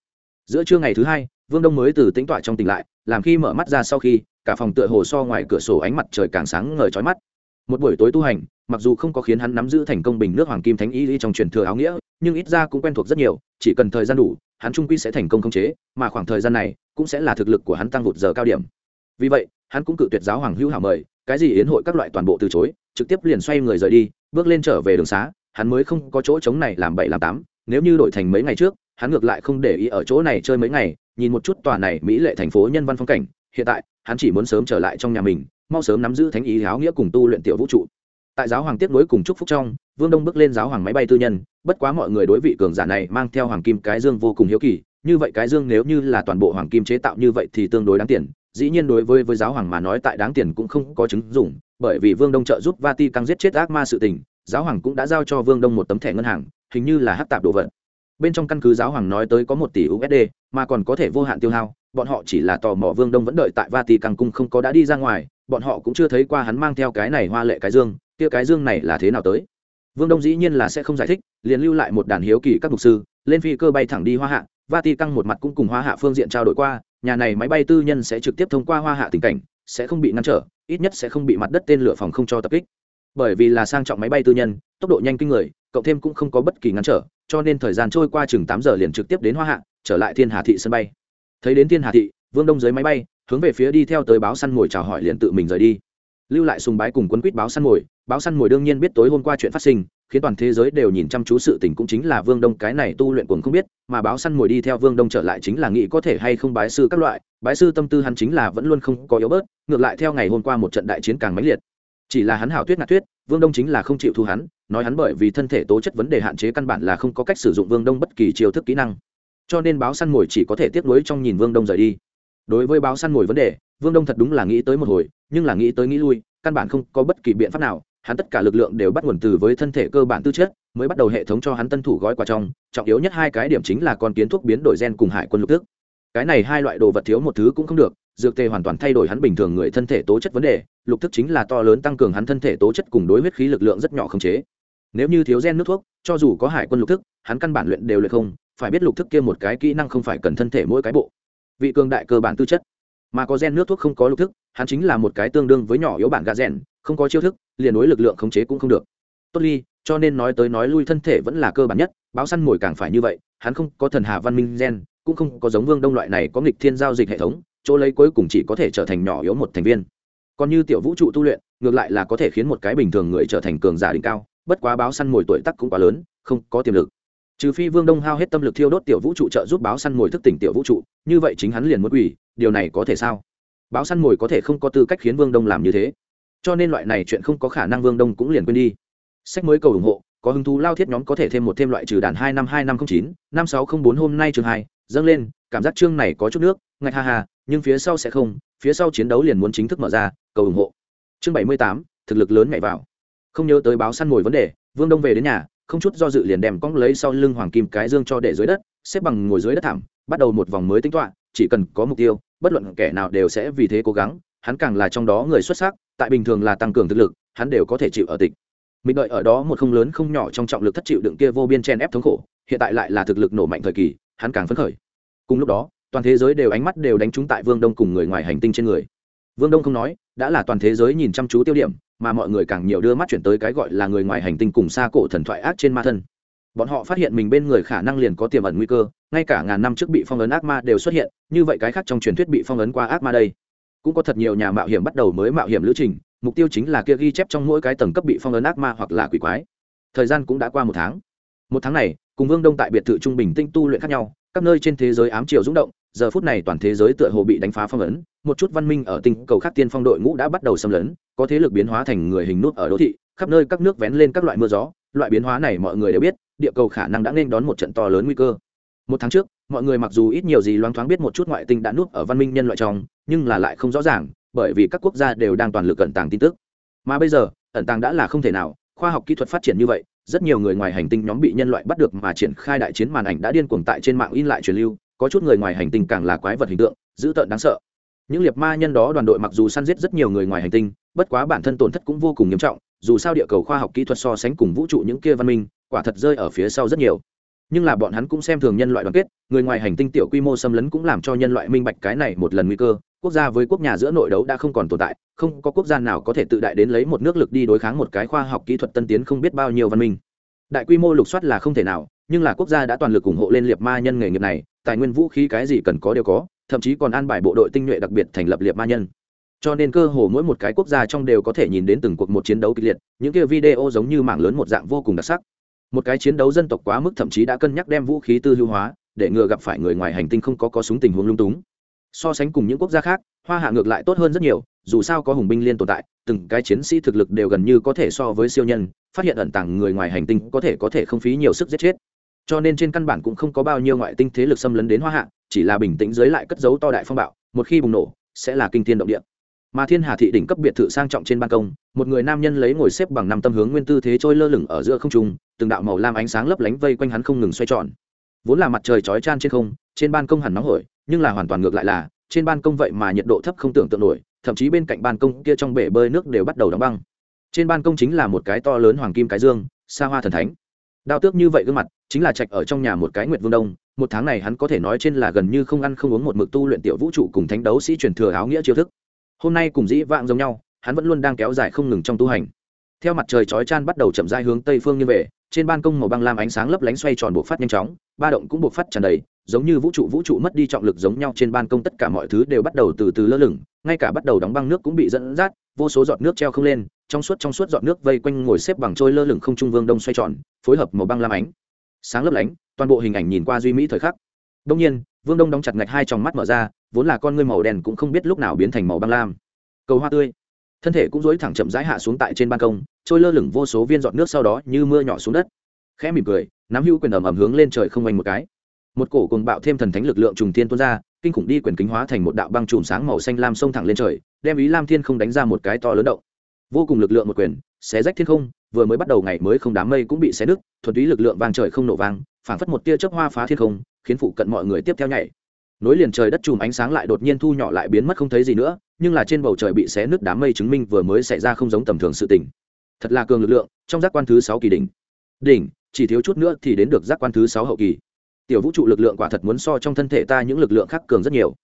[SPEAKER 1] Giữa trưa ngày thứ hai, vương đông mới từ tính tọa trong tỉnh lại, làm khi mở mắt ra sau khi, cả phòng tựa hồ so ngoài cửa sổ ánh mặt trời càng sáng ngời trói mắt. Một buổi tối tu hành, mặc dù không có khiến hắn nắm giữ thành công bình nước hoàng kim thánh y trong truyền thừa áo nghĩa, nhưng ít ra cũng quen thuộc rất nhiều, chỉ cần thời gian đủ, hắn trung quy sẽ thành công khống chế, mà khoảng thời gian này cũng sẽ là thực lực của hắn tăng vụt giờ cao điểm. Vì vậy, hắn cũng cự tuyệt giáo hoàng hữu hảo mời, cái gì yến hội các loại toàn bộ từ chối, trực tiếp liền xoay người rời đi, bước lên trở về đường xá hắn mới không có chỗ trống này làm bảy làm tám, nếu như đổi thành mấy ngày trước, hắn ngược lại không để ý ở chỗ này chơi mấy ngày, nhìn một chút tòa này mỹ lệ thành phố nhân văn phong cảnh, hiện tại, hắn chỉ muốn sớm trở lại trong nhà mình, mau sớm nắm giữ thánh ý giáo nghĩa cùng tu luyện tiểu vũ trụ. Tại giáo hoàng tiếp nối cùng chúc phúc trong, vương đông bước lên giáo hoàng máy bay tư nhân, bất quá mọi người đối vị cường giả này mang theo hoàng kim cái dương vô cùng hiếu kỳ, như vậy cái dương nếu như là toàn bộ hoàng kim chế tạo như vậy thì tương đối đáng tiền, dĩ nhiên đối với với giáo hoàng mà nói tại đáng tiền cũng không có chứng dụng, bởi vì vương đông trợ giúp vati căng giết chết ác ma sự tình giáo hoàng cũng đã giao cho vương đông một tấm thẻ ngân hàng, hình như là hát tạp đồ vật. Bên trong căn cứ giáo hoàng nói tới có một tỷ usd mà còn có thể vô hạn tiêu hao, bọn họ chỉ là tò mò vương đông vẫn đợi tại Vatican cung không có đã đi ra ngoài, bọn họ cũng chưa thấy qua hắn mang theo cái này hoa lệ cái dương, kia cái dương này là thế nào tới. Vương đông dĩ nhiên là sẽ không giải thích, liền lưu lại một đàn hiếu kỳ các mục sư, lên phi cơ bay thẳng đi hoa hạ, Vatican căng một mặt cũng cùng hoa hạ phương diện trao đổi qua, nhà này máy bay tư nhân sẽ trực tiếp thông qua hoa hạ tình cảnh, sẽ không bị ngăn trở, ít nhất sẽ không bị mặt đất tên lửa phòng không cho tập kích bởi vì là sang trọng máy bay tư nhân, tốc độ nhanh kinh người, cộng thêm cũng không có bất kỳ ngăn trở, cho nên thời gian trôi qua chừng tám giờ liền trực tiếp đến hoa hạ, trở lại thiên hà thị sân bay. Thấy đến thiên hà thị, vương đông dưới máy bay, hướng về phía đi theo tới báo săn mồi chào hỏi liền tự mình rời đi. Lưu lại sùng bái cùng quấn quýt báo săn mồi, báo săn mồi đương nhiên biết tối hôm qua chuyện phát sinh, khiến toàn thế giới đều nhìn chăm chú sự tình cũng chính là vương đông, cái này tu luyện cuồng không biết, mà báo săn mồi đi theo vương đông trở lại chính là nghĩ có thể hay không bái sư các loại, bái sư tâm tư hắn chính là vẫn luôn không có yếu bớt, ngược lại theo ngày hôm qua một trận đại chiến càng mãnh liệt chỉ là hắn hảo tuyết ngạ tuyết vương đông chính là không chịu thu hắn, nói hắn bởi vì thân thể tố chất vấn đề hạn chế căn bản là không có cách sử dụng vương đông bất kỳ chiêu thức kỹ năng. Cho nên báo săn mồi chỉ có thể tiếp nối trong nhìn vương đông rời đi. Đối với báo săn mồi vấn đề, vương đông thật đúng là nghĩ tới một hồi, nhưng là nghĩ tới nghĩ lui, căn bản không có bất kỳ biện pháp nào, hắn tất cả lực lượng đều bắt nguồn từ với thân thể cơ bản tư chất, mới bắt đầu hệ thống cho hắn tân thủ gói quà trong, trọng yếu nhất hai cái điểm chính là con kiến thuốc biến đổi gen cùng hải quân lục tước cái này hai loại đồ vật thiếu một thứ cũng không được dược tề hoàn toàn thay đổi hắn bình thường người thân thể tố chất vấn đề, lục thức chính là to lớn tăng cường hắn thân thể tố chất cùng đối huyết khí lực lượng rất nhỏ khống chế. Nếu như thiếu gen nước thuốc, cho dù có hải quân lục thức, hắn căn bản luyện đều luyện không, phải biết lục thức kia một cái kỹ năng không phải cần thân thể mỗi cái bộ. Vị cường đại cơ bản tư chất. Mà có gen nước thuốc không có lục thức, hắn chính là một cái tương đương với nhỏ yếu bản gà rèn không có chiêu thức, liền đối lực lượng khống chế cũng không được. Tốt ly, cho nên nói tới nói lui thân thể vẫn là cơ bản nhất, báo săn mồi càng phải như vậy, hắn không có thần hà văn minh gen, cũng không có giống vương đông loại này có nghịch thiên giao dịch hệ thống chỗ lấy cuối cùng chỉ có thể trở thành nhỏ yếu một thành viên. Còn như tiểu vũ trụ tu luyện, ngược lại là có thể khiến một cái bình thường người trở thành cường giả đỉnh cao, bất quá báo săn mồi tuổi tắc cũng quá lớn, không có tiềm lực. Trừ phi vương đông hao hết tâm lực thiêu đốt tiểu vũ trụ trợ giúp báo săn mồi thức tỉnh tiểu vũ trụ, như vậy chính hắn liền muốn quỷ điều này có thể sao? Báo săn mồi có thể không có tư cách khiến vương đông làm như thế. Cho nên loại này chuyện không có khả năng vương đông cũng liền quên đi. Sách mới cầu ủng hộ, có hứng thú lao thiết nhóm có thể thêm một thêm loại trừ đàn hai năm hai năm không chín, năm sáu không bốn hôm nay chương hai, dâng lên, cảm giác chương này có chút nước, ngạch ha ha nhưng phía sau sẽ không, phía sau chiến đấu liền muốn chính thức mở ra, cầu ủng hộ. Chương bảy mươi tám, thực lực lớn nhảy vào. Không nhớ tới báo săn ngồi vấn đề, vương đông về đến nhà, không chút do dự liền đem cong lấy sau lưng hoàng kim cái dương cho để dưới đất, xếp bằng ngồi dưới đất thảm, bắt đầu một vòng mới tính toạ chỉ cần có mục tiêu, bất luận kẻ nào đều sẽ vì thế cố gắng, hắn càng là trong đó người xuất sắc, tại bình thường là tăng cường thực lực, hắn đều có thể chịu ở tịch. Mình đợi ở đó một không lớn không nhỏ trong trọng lực thất chịu đựng kia vô biên chen ép thống khổ, hiện tại lại là thực lực nổ mạnh thời kỳ, hắn càng phấn khởi. Cùng lúc đó toàn thế giới đều ánh mắt đều đánh trúng tại vương đông cùng người ngoài hành tinh trên người. Vương đông không nói, đã là toàn thế giới nhìn chăm chú tiêu điểm, mà mọi người càng nhiều đưa mắt chuyển tới cái gọi là người ngoài hành tinh cùng xa cổ thần thoại ác trên ma thân. Bọn họ phát hiện mình bên người khả năng liền có tiềm ẩn nguy cơ, ngay cả ngàn năm trước bị phong ấn ác ma đều xuất hiện, như vậy cái khác trong truyền thuyết bị phong ấn qua ác ma đây. Cũng có thật nhiều nhà mạo hiểm bắt đầu mới mạo hiểm lữ trình, mục tiêu chính là kia ghi chép trong mỗi cái tầng cấp bị phong ấn ác ma hoặc là quỷ quái. Thời gian cũng đã qua một tháng. Một tháng này, cùng vương đông tại biệt thự trung bình tinh tu luyện khác nhau, các nơi trên thế giới ám triều rung động giờ phút này toàn thế giới tựa hồ bị đánh phá phong ấn, một chút văn minh ở tinh cầu khác tiên phong đội ngũ đã bắt đầu xâm lấn, có thế lực biến hóa thành người hình nút ở đô thị, khắp nơi các nước vén lên các loại mưa gió, loại biến hóa này mọi người đều biết, địa cầu khả năng đã nên đón một trận to lớn nguy cơ. Một tháng trước, mọi người mặc dù ít nhiều gì loáng thoáng biết một chút ngoại tinh đã núp ở văn minh nhân loại trong, nhưng là lại không rõ ràng, bởi vì các quốc gia đều đang toàn lực ẩn tàng tin tức. Mà bây giờ, ẩn tàng đã là không thể nào, khoa học kỹ thuật phát triển như vậy, rất nhiều người ngoài hành tinh nhóm bị nhân loại bắt được mà triển khai đại chiến màn ảnh đã điên cuồng tại trên mạng in lại truyền lưu có chút người ngoài hành tinh càng là quái vật hình tượng, dữ tợn đáng sợ. Những liệt ma nhân đó đoàn đội mặc dù săn giết rất nhiều người ngoài hành tinh, bất quá bản thân tổn thất cũng vô cùng nghiêm trọng, dù sao địa cầu khoa học kỹ thuật so sánh cùng vũ trụ những kia văn minh, quả thật rơi ở phía sau rất nhiều. Nhưng là bọn hắn cũng xem thường nhân loại đoàn kết, người ngoài hành tinh tiểu quy mô xâm lấn cũng làm cho nhân loại minh bạch cái này một lần nguy cơ, quốc gia với quốc nhà giữa nội đấu đã không còn tồn tại, không có quốc gia nào có thể tự đại đến lấy một nước lực đi đối kháng một cái khoa học kỹ thuật tân tiến không biết bao nhiêu văn minh. Đại quy mô lục soát là không thể nào, nhưng là quốc gia đã toàn lực ủng hộ lên liệt ma nhân nghề nghiệp này tài nguyên vũ khí cái gì cần có đều có, thậm chí còn an bài bộ đội tinh nhuệ đặc biệt thành lập liệt ma nhân. Cho nên cơ hồ mỗi một cái quốc gia trong đều có thể nhìn đến từng cuộc một chiến đấu kịch liệt, những kia video giống như mảng lớn một dạng vô cùng đặc sắc. Một cái chiến đấu dân tộc quá mức thậm chí đã cân nhắc đem vũ khí tư hữu hóa, để ngừa gặp phải người ngoài hành tinh không có có súng tình huống lung túng. So sánh cùng những quốc gia khác, hoa hạ ngược lại tốt hơn rất nhiều, dù sao có hùng binh liên tồn tại, từng cái chiến sĩ thực lực đều gần như có thể so với siêu nhân, phát hiện ẩn tàng người ngoài hành tinh có thể có thể không phí nhiều sức giết chết cho nên trên căn bản cũng không có bao nhiêu ngoại tinh thế lực xâm lấn đến hoa hạ, chỉ là bình tĩnh dưới lại cất dấu to đại phong bạo, một khi bùng nổ, sẽ là kinh thiên động địa. Mà thiên hà thị đỉnh cấp biệt thự sang trọng trên ban công, một người nam nhân lấy ngồi xếp bằng năm tâm hướng nguyên tư thế trôi lơ lửng ở giữa không trung, từng đạo màu lam ánh sáng lấp lánh vây quanh hắn không ngừng xoay tròn. Vốn là mặt trời chói chan trên không, trên ban công hẳn nóng hổi, nhưng là hoàn toàn ngược lại là, trên ban công vậy mà nhiệt độ thấp không tưởng tượng nổi, thậm chí bên cạnh ban công kia trong bể bơi nước đều bắt đầu đóng băng. Trên ban công chính là một cái to lớn hoàng kim cái dương, xa hoa thần thánh. Đao tước như vậy gương mặt chính là trạch ở trong nhà một cái nguyệt vương đông, một tháng này hắn có thể nói trên là gần như không ăn không uống một mực tu luyện tiểu vũ trụ cùng thánh đấu sĩ truyền thừa áo nghĩa chiêu thức. Hôm nay cùng dĩ vãng giống nhau, hắn vẫn luôn đang kéo dài không ngừng trong tu hành. Theo mặt trời chói chan bắt đầu chậm rãi hướng tây phương như về, trên ban công màu băng lam ánh sáng lấp lánh xoay tròn bộ phát nhanh chóng, ba động cũng bộ phát tràn đầy, giống như vũ trụ vũ trụ mất đi trọng lực giống nhau trên ban công tất cả mọi thứ đều bắt đầu từ từ lơ lửng, ngay cả bắt đầu đóng băng nước cũng bị dẫn dắt, vô số giọt nước treo không lên, trong suốt trong suốt giọt nước vây quanh ngồi xếp bằng trôi lơ lửng không trung vương đông xoay tròn, phối hợp màu băng lam ánh sáng lấp lánh, toàn bộ hình ảnh nhìn qua duy mỹ thời khắc. Đông nhiên, vương đông đóng chặt ngạch hai tròng mắt mở ra, vốn là con ngươi màu đen cũng không biết lúc nào biến thành màu băng lam. Cầu hoa tươi. Thân thể cũng dối thẳng chậm rãi hạ xuống tại trên ban công, trôi lơ lửng vô số viên giọt nước sau đó như mưa nhỏ xuống đất. Khẽ mỉm cười, nắm hữu quyền ẩm ẩm hướng lên trời không oanh một cái. Một cổ cùng bạo thêm thần thánh lực lượng trùng thiên tuôn ra, kinh khủng đi quyền kính hóa thành một đạo băng chùm sáng màu xanh lam xông thẳng lên trời, đem ý lam thiên không đánh ra một cái to lớn động. Vô cùng lực lượng một quyền, xé rách thiên không vừa mới bắt đầu ngày mới không đám mây cũng bị xé nứt, thuần túy lực lượng vàng trời không nổ vang, phảng phất một tia chớp hoa phá thiên không, khiến phụ cận mọi người tiếp theo nhảy. Nối liền trời đất chùm ánh sáng lại đột nhiên thu nhỏ lại biến mất không thấy gì nữa, nhưng là trên bầu trời bị xé nứt đám mây chứng minh vừa mới xảy ra không giống tầm thường sự tình. Thật là cường lực lượng, trong giác quan thứ sáu kỳ đỉnh. Đỉnh, chỉ thiếu chút nữa thì đến được giác quan thứ sáu hậu kỳ. Tiểu vũ trụ lực lượng quả thật muốn so trong thân thể ta những lực lượng khác cường rất nhiều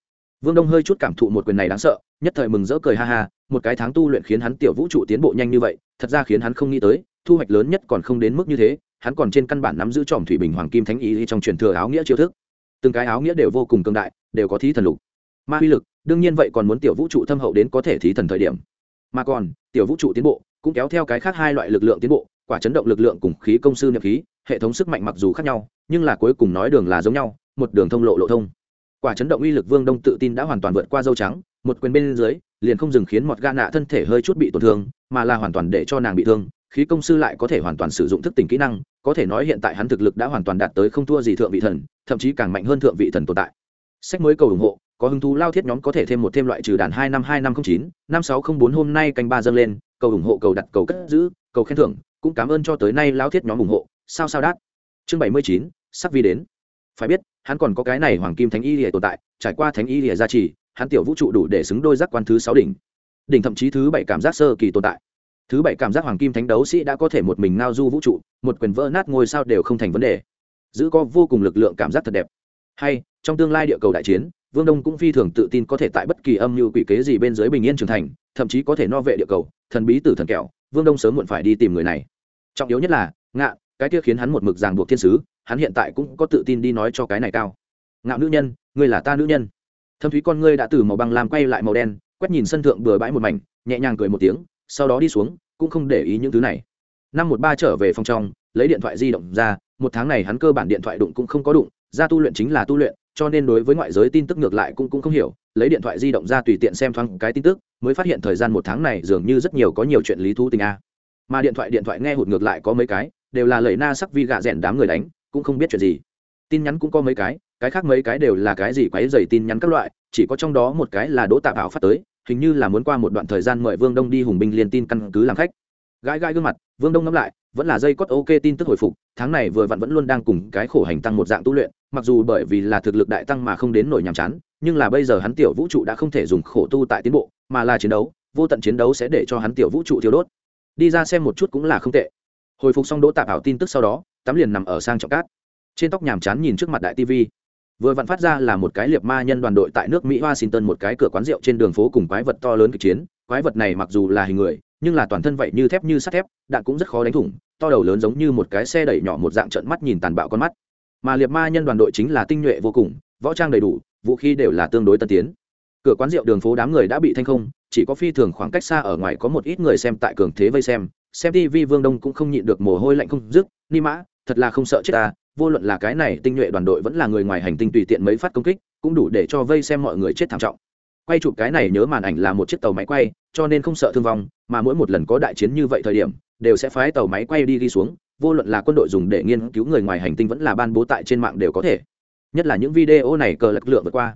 [SPEAKER 1] vương đông hơi chút cảm thụ một quyền này đáng sợ, nhất thời mừng rỡ cười ha ha, một cái tháng tu luyện khiến hắn tiểu vũ trụ tiến bộ nhanh như vậy, thật ra khiến hắn không nghĩ tới, thu hoạch lớn nhất còn không đến mức như thế, hắn còn trên căn bản nắm giữ tròm thủy bình hoàng kim thánh ý trong truyền thừa áo nghĩa chiêu thức. Từng cái áo nghĩa đều vô cùng cường đại, đều có thí thần lục. Ma uy lực, đương nhiên vậy còn muốn tiểu vũ trụ thâm hậu đến có thể thí thần thời điểm. Mà còn, tiểu vũ trụ tiến bộ, cũng kéo theo cái khác hai loại lực lượng tiến bộ, quả chấn động lực lượng cùng khí công sư nhập khí, hệ thống sức mạnh mặc dù khác nhau, nhưng là cuối cùng nói đường là giống nhau, một đường thông lộ lộ thông quả chấn động uy lực vương đông tự tin đã hoàn toàn vượt qua dâu trắng, một quyền bên dưới, liền không dừng khiến một ga nạ thân thể hơi chút bị tổn thương, mà là hoàn toàn để cho nàng bị thương, khí công sư lại có thể hoàn toàn sử dụng thức tỉnh kỹ năng, có thể nói hiện tại hắn thực lực đã hoàn toàn đạt tới không thua gì thượng vị thần, thậm chí càng mạnh hơn thượng vị thần tồn tại. Sách mới cầu ủng hộ, có hứng thú lao thiết nhóm có thể thêm một thêm loại trừ đàn hai năm hai năm không chín, năm sáu không bốn hôm nay canh ba dâng lên, cầu ủng hộ, cầu đặt, cầu cất giữ, cầu khen thưởng, cũng cảm ơn cho tới nay lao thiết nhóm ủng hộ, sao sao đát. Chương bảy mươi chín, sắp vi đến. Phải biết hắn còn có cái này hoàng kim thánh y lìa tồn tại, trải qua thánh y lìa gia trì, hắn tiểu vũ trụ đủ để xứng đôi giác quan thứ sáu đỉnh. Đỉnh thậm chí thứ bảy cảm giác sơ kỳ tồn tại. Thứ bảy cảm giác hoàng kim thánh đấu sĩ đã có thể một mình ngao du vũ trụ, một quyền vỡ nát ngôi sao đều không thành vấn đề. Giữ có vô cùng lực lượng cảm giác thật đẹp. Hay, trong tương lai địa cầu đại chiến, vương đông cũng phi thường tự tin có thể tại bất kỳ âm mưu quỷ kế gì bên dưới bình yên trưởng thành, thậm chí có thể no vệ địa cầu, thần bí tử thần kẹo, vương đông sớm muộn phải đi tìm người này. Trọng yếu nhất là, ngạ, cái kia khiến hắn một mực ràng buộc thiên sứ hắn hiện tại cũng có tự tin đi nói cho cái này cao. Ngạo nữ nhân, ngươi là ta nữ nhân. Thâm thúy con ngươi đã từ màu băng làm quay lại màu đen, quét nhìn sân thượng bừa bãi một mảnh, nhẹ nhàng cười một tiếng, sau đó đi xuống, cũng không để ý những thứ này. Năm một ba trở về phòng trong, lấy điện thoại di động ra, một tháng này hắn cơ bản điện thoại đụng cũng không có đụng, ra tu luyện chính là tu luyện, cho nên đối với ngoại giới tin tức ngược lại cũng cũng không hiểu, lấy điện thoại di động ra tùy tiện xem thoáng cái tin tức, mới phát hiện thời gian một tháng này dường như rất nhiều có nhiều chuyện lý thú tình a. Mà điện thoại điện thoại nghe hụt ngược lại có mấy cái, đều là lời na sắc vi gạ rèn đám người đánh cũng không biết chuyện gì. Tin nhắn cũng có mấy cái cái khác mấy cái đều là cái gì quấy dày tin nhắn các loại, chỉ có trong đó một cái là đỗ tạ bảo phát tới, hình như là muốn qua một đoạn thời gian mời vương đông đi hùng binh liên tin căn cứ làm khách. Gãi gãi gương mặt, vương đông ngẫm lại, vẫn là dây cót ok tin tức hồi phục, tháng này vừa vặn vẫn luôn đang cùng cái khổ hành tăng một dạng tu luyện, mặc dù bởi vì là thực lực đại tăng mà không đến nổi nhàm chán, nhưng là bây giờ hắn tiểu vũ trụ đã không thể dùng khổ tu tại tiến bộ, mà là chiến đấu, vô tận chiến đấu sẽ để cho hắn tiểu vũ trụ thiếu đốt. Đi ra xem một chút cũng là không tệ. Hồi phục xong đỗ tạp ảo tin tức sau đó tắm liền nằm ở sang trọng cát. Trên tóc nhàm chán nhìn trước mặt đại tv vừa vặn phát ra là một cái liệp ma nhân đoàn đội tại nước mỹ washington một cái cửa quán rượu trên đường phố cùng quái vật to lớn kịch chiến. Quái vật này mặc dù là hình người, nhưng là toàn thân vậy như thép như sắt thép, đạn cũng rất khó đánh thủng, to đầu lớn giống như một cái xe đẩy nhỏ một dạng trận mắt nhìn tàn bạo con mắt. Mà liệt ma nhân đoàn đội chính là tinh nhuệ vô cùng, võ trang đầy đủ, vũ khí đều là tương đối tân tiến. Cửa quán rượu đường phố đám người đã bị thanh không, chỉ có phi thường khoảng cách xa ở ngoài có một ít người xem tại cường thế vây xem xem tv vương đông cũng không nhịn được mồ hôi lạnh không dứt, ni mã thật là không sợ chết ta, vô luận là cái này tinh nhuệ đoàn đội vẫn là người ngoài hành tinh tùy tiện mấy phát công kích, cũng đủ để cho vây xem mọi người chết thảm trọng. Quay chụp cái này nhớ màn ảnh là một chiếc tàu máy quay, cho nên không sợ thương vong, mà mỗi một lần có đại chiến như vậy thời điểm, đều sẽ phái tàu máy quay đi đi xuống, vô luận là quân đội dùng để nghiên cứu người ngoài hành tinh vẫn là ban bố tại trên mạng đều có thể. Nhất là những video này cờ lực lượng vượt qua.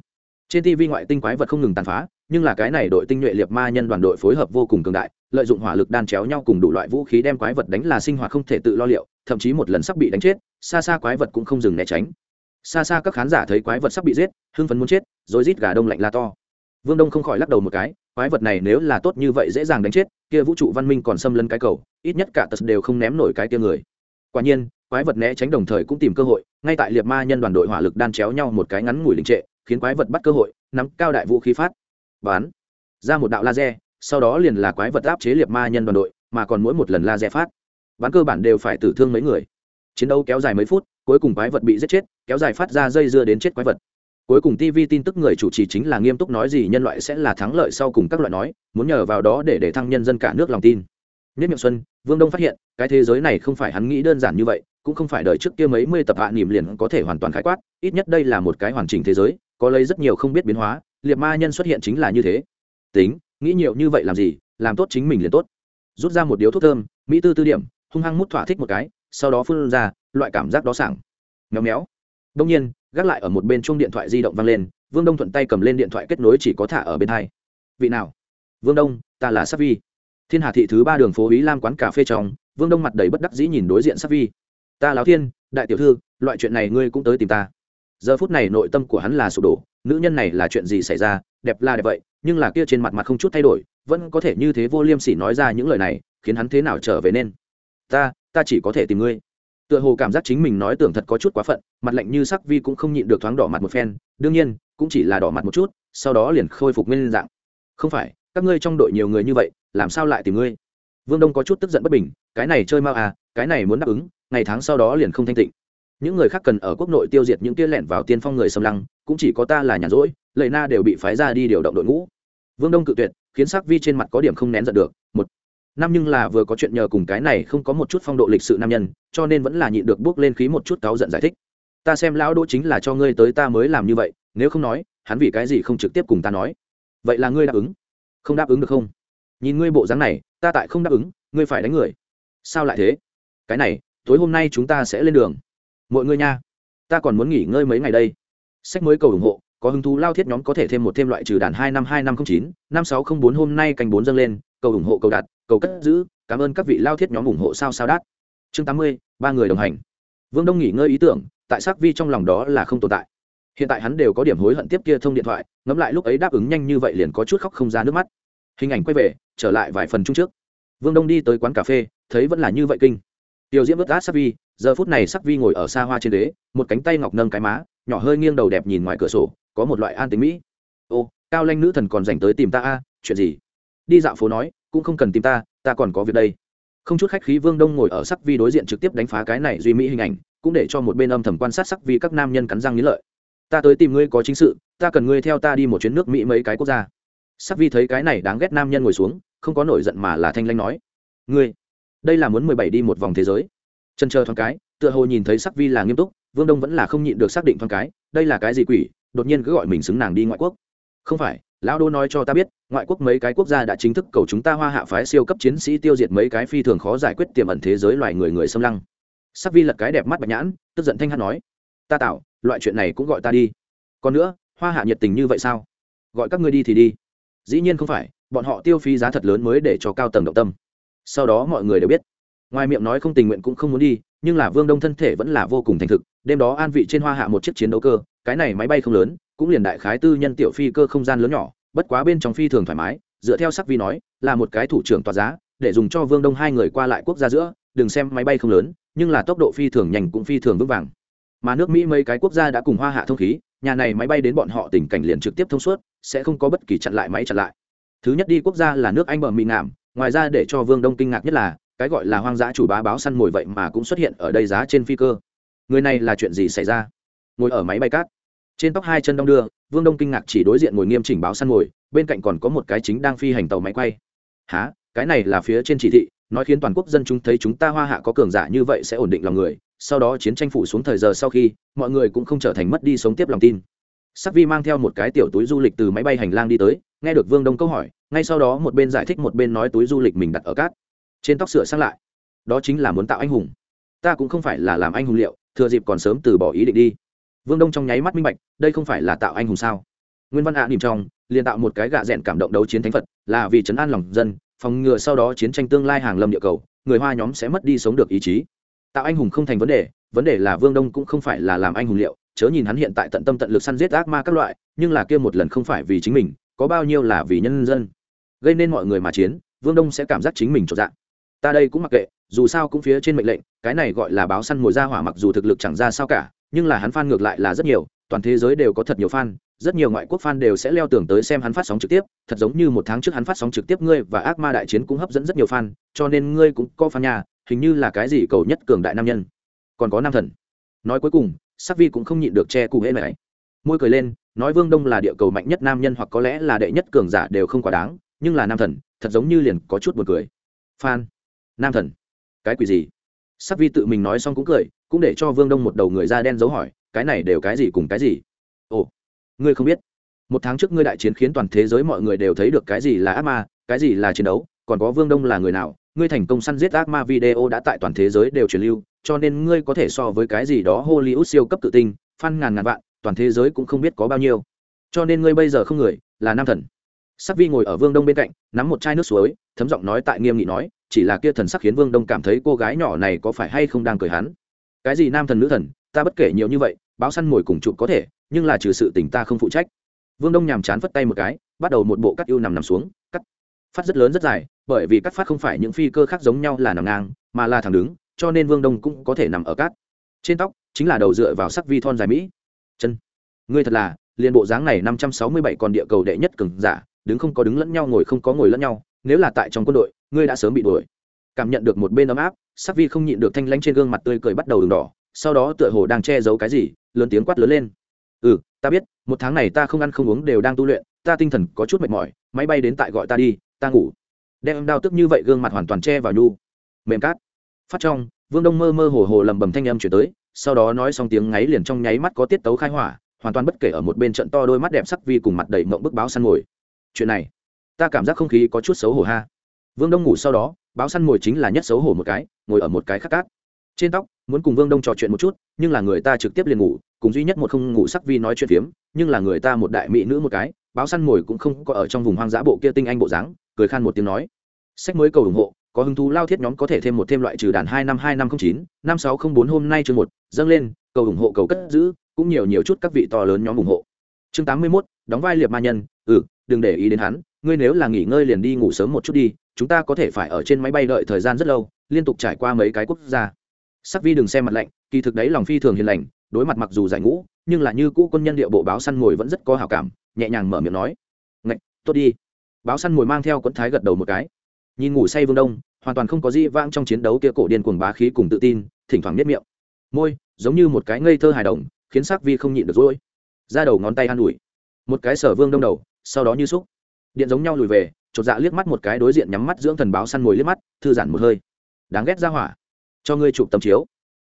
[SPEAKER 1] Trên tv ngoại tinh quái vật không ngừng tàn phá, nhưng là cái này đội tinh nhuệ liệt ma nhân đoàn đội phối hợp vô cùng cường đại, lợi dụng hỏa lực đan chéo nhau cùng đủ loại vũ khí đem quái vật đánh là sinh hoạt không thể tự lo liệu thậm chí một lần sắp bị đánh chết, xa xa quái vật cũng không dừng né tránh. Xa xa các khán giả thấy quái vật sắp bị giết, hưng phấn muốn chết, rồi rít gà đông lạnh la to. Vương đông không khỏi lắc đầu một cái, quái vật này nếu là tốt như vậy dễ dàng đánh chết, kia vũ trụ văn minh còn xâm lấn cái cầu, ít nhất cả tật đều không ném nổi cái kia người. Quả nhiên, quái vật né tránh đồng thời cũng tìm cơ hội, ngay tại liệt ma nhân đoàn đội hỏa lực đan chéo nhau một cái ngắn ngủi đình trệ, khiến quái vật bắt cơ hội, nắm cao đại vũ khí phát. Bán. Ra một đạo laser, sau đó liền là quái vật áp chế liệt ma nhân đoàn đội, mà còn mỗi một lần laser phát bắn cơ bản đều phải tử thương mấy người. Chiến đấu kéo dài mấy phút, cuối cùng quái vật bị giết chết, kéo dài phát ra dây dưa đến chết quái vật. Cuối cùng tv tin tức người chủ trì chính là nghiêm túc nói gì nhân loại sẽ là thắng lợi sau cùng các loại nói, muốn nhờ vào đó để để thăng nhân dân cả nước lòng tin. Nhất miệng xuân, vương đông phát hiện, cái thế giới này không phải hắn nghĩ đơn giản như vậy, cũng không phải đợi trước kia mấy mươi tập hạ niềm liền có thể hoàn toàn khái quát, ít nhất đây là một cái hoàn chỉnh thế giới, có lấy rất nhiều không biết biến hóa, liệt ma nhân xuất hiện chính là như thế. Tính, nghĩ nhiều như vậy làm gì, làm tốt chính mình liền tốt. Rút ra một điếu thuốc thơm, mỹ tư tư điểm hung hăng mút thỏa thích một cái, sau đó phun ra, loại cảm giác đó sảng. Méo méo. Đông nhiên, gác lại ở một bên chung điện thoại di động vang lên, vương đông thuận tay cầm lên điện thoại kết nối chỉ có thả ở bên hai. Vị nào? Vương đông, ta là sắc vi. Thiên hà thị thứ ba đường phố ý lam quán cà phê trong, vương đông mặt đầy bất đắc dĩ nhìn đối diện sắc vi. Ta láo thiên, đại tiểu thư, loại chuyện này ngươi cũng tới tìm ta. Giờ phút này nội tâm của hắn là sụp đổ, nữ nhân này là chuyện gì xảy ra, đẹp là đẹp vậy, nhưng là kia trên mặt mặt không chút thay đổi, vẫn có thể như thế vô liêm sỉ nói ra những lời này, khiến hắn thế nào trở về nên? Ta ta chỉ có thể tìm ngươi. Tựa hồ cảm giác chính mình nói tưởng thật có chút quá phận, mặt lạnh như sắc vi cũng không nhịn được thoáng đỏ mặt một phen, đương nhiên, cũng chỉ là đỏ mặt một chút, sau đó liền khôi phục nguyên dạng. Không phải, các ngươi trong đội nhiều người như vậy, làm sao lại tìm ngươi? Vương đông có chút tức giận bất bình, cái này chơi mau à cái này muốn đáp ứng, ngày tháng sau đó liền không thanh tịnh. Những người khác cần ở quốc nội tiêu diệt những kia lẻn vào tiên phong người xâm lăng, cũng chỉ có ta là nhàn rỗi, lệ na đều bị phái ra đi điều động đội ngũ. Vương đông cự tuyệt, khiến sắc vi trên mặt có điểm không nén giận được. Một năm nhưng là vừa có chuyện nhờ cùng cái này không có một chút phong độ lịch sự nam nhân, cho nên vẫn là nhịn được bước lên khí một chút cáu giận giải thích. Ta xem lão đỗ chính là cho ngươi tới ta mới làm như vậy, nếu không nói, hắn vì cái gì không trực tiếp cùng ta nói? Vậy là ngươi đáp ứng? Không đáp ứng được không? Nhìn ngươi bộ dáng này, ta tại không đáp ứng, ngươi phải đánh người. Sao lại thế? Cái này, tối hôm nay chúng ta sẽ lên đường. Mọi người nha, ta còn muốn nghỉ ngơi mấy ngày đây. Sách mới cầu ủng hộ, có hứng thú lao thiết nhóm có thể thêm một thêm loại trừ đàn hai năm hai năm không chín, năm sáu không bốn hôm nay canh bốn dâng lên, cầu ủng hộ cầu đạt cầu cất giữ, cảm ơn các vị lao thiết nhóm ủng hộ sao sao đát. Chương tám mươi, ba người đồng hành. Vương đông nghỉ ngơi ý tưởng, tại sắc vi trong lòng đó là không tồn tại. Hiện tại hắn đều có điểm hối hận tiếp kia thông điện thoại, ngẫm lại lúc ấy đáp ứng nhanh như vậy liền có chút khóc không ra nước mắt. Hình ảnh quay về, trở lại vài phần chung trước. Vương đông đi tới quán cà phê, thấy vẫn là như vậy kinh. Tiểu diễm vớt át sắc vi, giờ phút này sắc vi ngồi ở xa hoa trên đế một cánh tay ngọc nâng cái má, nhỏ hơi nghiêng đầu đẹp nhìn ngoài cửa sổ, có một loại an tính mỹ. Ô, cao lanh nữ thần còn dành tới tìm ta a, chuyện gì? Đi dạo phố nói cũng không cần tìm ta ta còn có việc đây. Không chút khách khí, vương đông ngồi ở sắc vi đối diện trực tiếp đánh phá cái này duy mỹ hình ảnh, cũng để cho một bên âm thầm quan sát sắc vi các nam nhân cắn răng nghĩ lợi. Ta tới tìm ngươi có chính sự, ta cần ngươi theo ta đi một chuyến nước mỹ mấy cái quốc gia. Sắc vi thấy cái này đáng ghét nam nhân ngồi xuống, không có nổi giận mà là thanh lanh nói. Ngươi, đây là muốn mười bảy đi một vòng thế giới. Chân chờ thoáng cái, tựa hồ nhìn thấy sắc vi là nghiêm túc, vương đông vẫn là không nhịn được xác định thoáng cái, đây là cái gì quỷ, đột nhiên cứ gọi mình xứng nàng đi ngoại quốc. Không phải lão đô nói cho ta biết, ngoại quốc mấy cái quốc gia đã chính thức cầu chúng ta hoa hạ phái siêu cấp chiến sĩ tiêu diệt mấy cái phi thường khó giải quyết tiềm ẩn thế giới loài người người xâm lăng. Sắc vi lật cái đẹp mắt bạch nhãn, tức giận thanh hát nói, ta tạo, loại chuyện này cũng gọi ta đi. Còn nữa, hoa hạ nhiệt tình như vậy sao? Gọi các ngươi đi thì đi. Dĩ nhiên không phải, bọn họ tiêu phí giá thật lớn mới để cho cao tầng động tâm. Sau đó mọi người đều biết. Ngoài miệng nói không tình nguyện cũng không muốn đi, nhưng là vương đông thân thể vẫn là vô cùng thành thực, đêm đó an vị trên hoa hạ một chiếc chiến đấu cơ cái này máy bay không lớn, cũng liền đại khái tư nhân tiểu phi cơ không gian lớn nhỏ, bất quá bên trong phi thường thoải mái, dựa theo sắc vi nói, là một cái thủ trưởng tòa giá, để dùng cho vương đông hai người qua lại quốc gia giữa, đừng xem máy bay không lớn, nhưng là tốc độ phi thường nhanh cũng phi thường vững vàng. Mà nước mỹ mấy cái quốc gia đã cùng hoa hạ thông khí, nhà này máy bay đến bọn họ tình cảnh liền trực tiếp thông suốt, sẽ không có bất kỳ chặn lại máy chặn lại. Thứ nhất đi quốc gia là nước anh bờ mỹ ngảm ngoài ra để cho vương đông kinh ngạc nhất là, cái gọi là hoang dã chủ bá báo săn mồi vậy mà cũng xuất hiện ở đây giá trên phi cơ. Người này là chuyện gì xảy ra? Ngồi ở máy bay cát. Trên tóc hai chân đong đưa, vương đông kinh ngạc chỉ đối diện ngồi nghiêm chỉnh báo săn ngồi, bên cạnh còn có một cái chính đang phi hành tàu máy quay. Há cái này là phía trên chỉ thị, nói khiến toàn quốc dân chúng thấy chúng ta hoa hạ có cường giả như vậy sẽ ổn định lòng người, sau đó chiến tranh phủ xuống thời giờ sau khi, mọi người cũng không trở thành mất đi sống tiếp lòng tin. Sắc vi mang theo một cái tiểu túi du lịch từ máy bay hành lang đi tới, nghe được vương đông câu hỏi, ngay sau đó một bên giải thích một bên nói túi du lịch mình đặt ở cát. Trên tóc sửa sang lại. Đó chính là muốn tạo anh hùng. Ta cũng không phải là làm anh hùng liệu, thừa dịp còn sớm từ bỏ ý định đi vương đông trong nháy mắt minh bạch, đây không phải là tạo anh hùng sao? Nguyên văn ạ à nỉm trong, liền tạo một cái gạ rẽn cảm động đấu chiến thánh phật, là vì chấn an lòng dân, phòng ngừa sau đó chiến tranh tương lai hàng lâm địa cầu, người hoa nhóm sẽ mất đi sống được ý chí. Tạo anh hùng không thành vấn đề vấn đề là vương đông cũng không phải là làm anh hùng liệu, chớ nhìn hắn hiện tại tận tâm tận lực săn giết ác ma các loại, nhưng là kia một lần không phải vì chính mình, có bao nhiêu là vì nhân dân. Gây nên mọi người mà chiến, vương đông sẽ cảm giác chính mình trọn dạng. Ta đây cũng mặc kệ, dù sao cũng phía trên mệnh lệnh, cái này gọi là báo săn mồi ra hỏa mặc dù thực lực chẳng ra sao cả nhưng là hắn fan ngược lại là rất nhiều toàn thế giới đều có thật nhiều fan rất nhiều ngoại quốc fan đều sẽ leo tưởng tới xem hắn phát sóng trực tiếp thật giống như một tháng trước hắn phát sóng trực tiếp ngươi và ác ma đại chiến cũng hấp dẫn rất nhiều fan cho nên ngươi cũng có fan nhà hình như là cái gì cầu nhất cường đại nam nhân. Còn có nam thần. Nói cuối cùng sắc vi cũng không nhịn được che cụ hễ mày môi cười lên nói vương đông là địa cầu mạnh nhất nam nhân hoặc có lẽ là đệ nhất cường giả đều không quá đáng nhưng là nam thần thật giống như liền có chút buồn cười. Fan, nam thần. Cái quỷ gì? Sắc vi tự mình nói xong cũng cười, cũng để cho vương đông một đầu người da đen dấu hỏi, cái này đều cái gì cùng cái gì? Ồ, ngươi không biết. Một tháng trước ngươi đại chiến khiến toàn thế giới mọi người đều thấy được cái gì là ác ma, cái gì là chiến đấu, còn có vương đông là người nào, ngươi thành công săn giết ác ma video đã tại toàn thế giới đều truyền lưu, cho nên ngươi có thể so với cái gì đó hollywood siêu cấp tự tinh phan ngàn ngàn vạn, toàn thế giới cũng không biết có bao nhiêu. Cho nên ngươi bây giờ không người, là nam thần. Sắc vi ngồi ở vương đông bên cạnh, nắm một chai nước suối, thấm giọng nói tại nghiêm nghị nói chỉ là kia thần sắc khiến vương đông cảm thấy cô gái nhỏ này có phải hay không đang cười hắn. Cái gì nam thần nữ thần, ta bất kể nhiều như vậy, báo săn mồi cùng chụp có thể, nhưng là trừ sự tình ta không phụ trách. Vương đông nhàm chán phất tay một cái, bắt đầu một bộ cắt ưu nằm nằm xuống, cắt. Phát rất lớn rất dài, bởi vì cắt phát không phải những phi cơ khác giống nhau là nằm ngang, mà là thẳng đứng, cho nên vương đông cũng có thể nằm ở cát trên tóc, chính là đầu dựa vào sắc vi thon dài mỹ. Chân. Ngươi thật là liên bộ dáng này năm trăm sáu mươi bảy còn địa cầu đệ nhất cường giả, đứng không có đứng lẫn nhau, ngồi không có ngồi lẫn nhau, nếu là tại trong quân đội ngươi đã sớm bị đuổi. Cảm nhận được một bên ấm áp, sắc vi không nhịn được thanh lãnh trên gương mặt tươi cười bắt đầu đường đỏ, sau đó tựa hồ đang che giấu cái gì, lớn tiếng quát lớn lên. Ừ ta biết, một tháng này ta không ăn không uống đều đang tu luyện, ta tinh thần có chút mệt mỏi, máy bay đến tại gọi ta đi, ta ngủ. Đem đau tức như vậy gương mặt hoàn toàn che vào nhu. Mềm cát. Phát trong, vương đông mơ mơ hồ hồ lầm bầm thanh âm chuyển tới, sau đó nói xong tiếng ngáy liền trong nháy mắt có tiết tấu khai hỏa, hoàn toàn bất kể ở một bên trận to đôi mắt đẹp sắc vi cùng mặt đầy mộng bức báo săn ngồi. Chuyện này, ta cảm giác không khí có chút xấu hổ ha vương đông ngủ sau đó, báo săn mồi chính là nhất xấu hổ một cái, ngồi ở một cái khắc cát. Trên tóc, muốn cùng vương đông trò chuyện một chút, nhưng là người ta trực tiếp liền ngủ, cùng duy nhất một không ngủ sắc vi nói chuyện phiếm, nhưng là người ta một đại mỹ nữ một cái, báo săn mồi cũng không có ở trong vùng hoang dã bộ kia tinh anh bộ dáng, cười khan một tiếng nói. Sách mới cầu ủng hộ, có hứng thú lao thiết nhóm có thể thêm một thêm loại trừ đàn hai năm hai năm không chín, năm sáu không bốn hôm nay chương một, dâng lên, cầu ủng hộ, cầu cất giữ, cũng nhiều nhiều chút các vị to lớn nhóm ủng hộ. Chương tám mươi mốt, đóng vai liệp ma nhân ừ đừng để ý đến hắn ngươi nếu là nghỉ ngơi liền đi ngủ sớm một chút đi, chúng ta có thể phải ở trên máy bay đợi thời gian rất lâu, liên tục trải qua mấy cái quốc gia. Sắc vi đừng xem mặt lạnh, kỳ thực đấy lòng phi thường hiền lành, đối mặt mặc dù giải ngũ, nhưng là như cũ quân nhân địa bộ báo săn ngồi vẫn rất có hảo cảm, nhẹ nhàng mở miệng nói. Ngạch, tốt đi. Báo săn ngồi mang theo quẫn thái gật đầu một cái. Nhìn ngủ say vương đông, hoàn toàn không có gì vang trong chiến đấu kia cổ điên cuồng bá khí cùng tự tin, thỉnh thoảng nhất miệng. Môi, giống như một cái ngây thơ hài đồng, khiến sắc vi không nhịn được rối. Ra đầu ngón tay an ủi. Một cái sở vương đông đầu, sau đó như xúc điện giống nhau lùi về, chột dạ liếc mắt một cái đối diện nhắm mắt dưỡng thần báo săn mồi liếc mắt, thư giãn một hơi. Đáng ghét ra hỏa. Cho ngươi chụp tấm chiếu.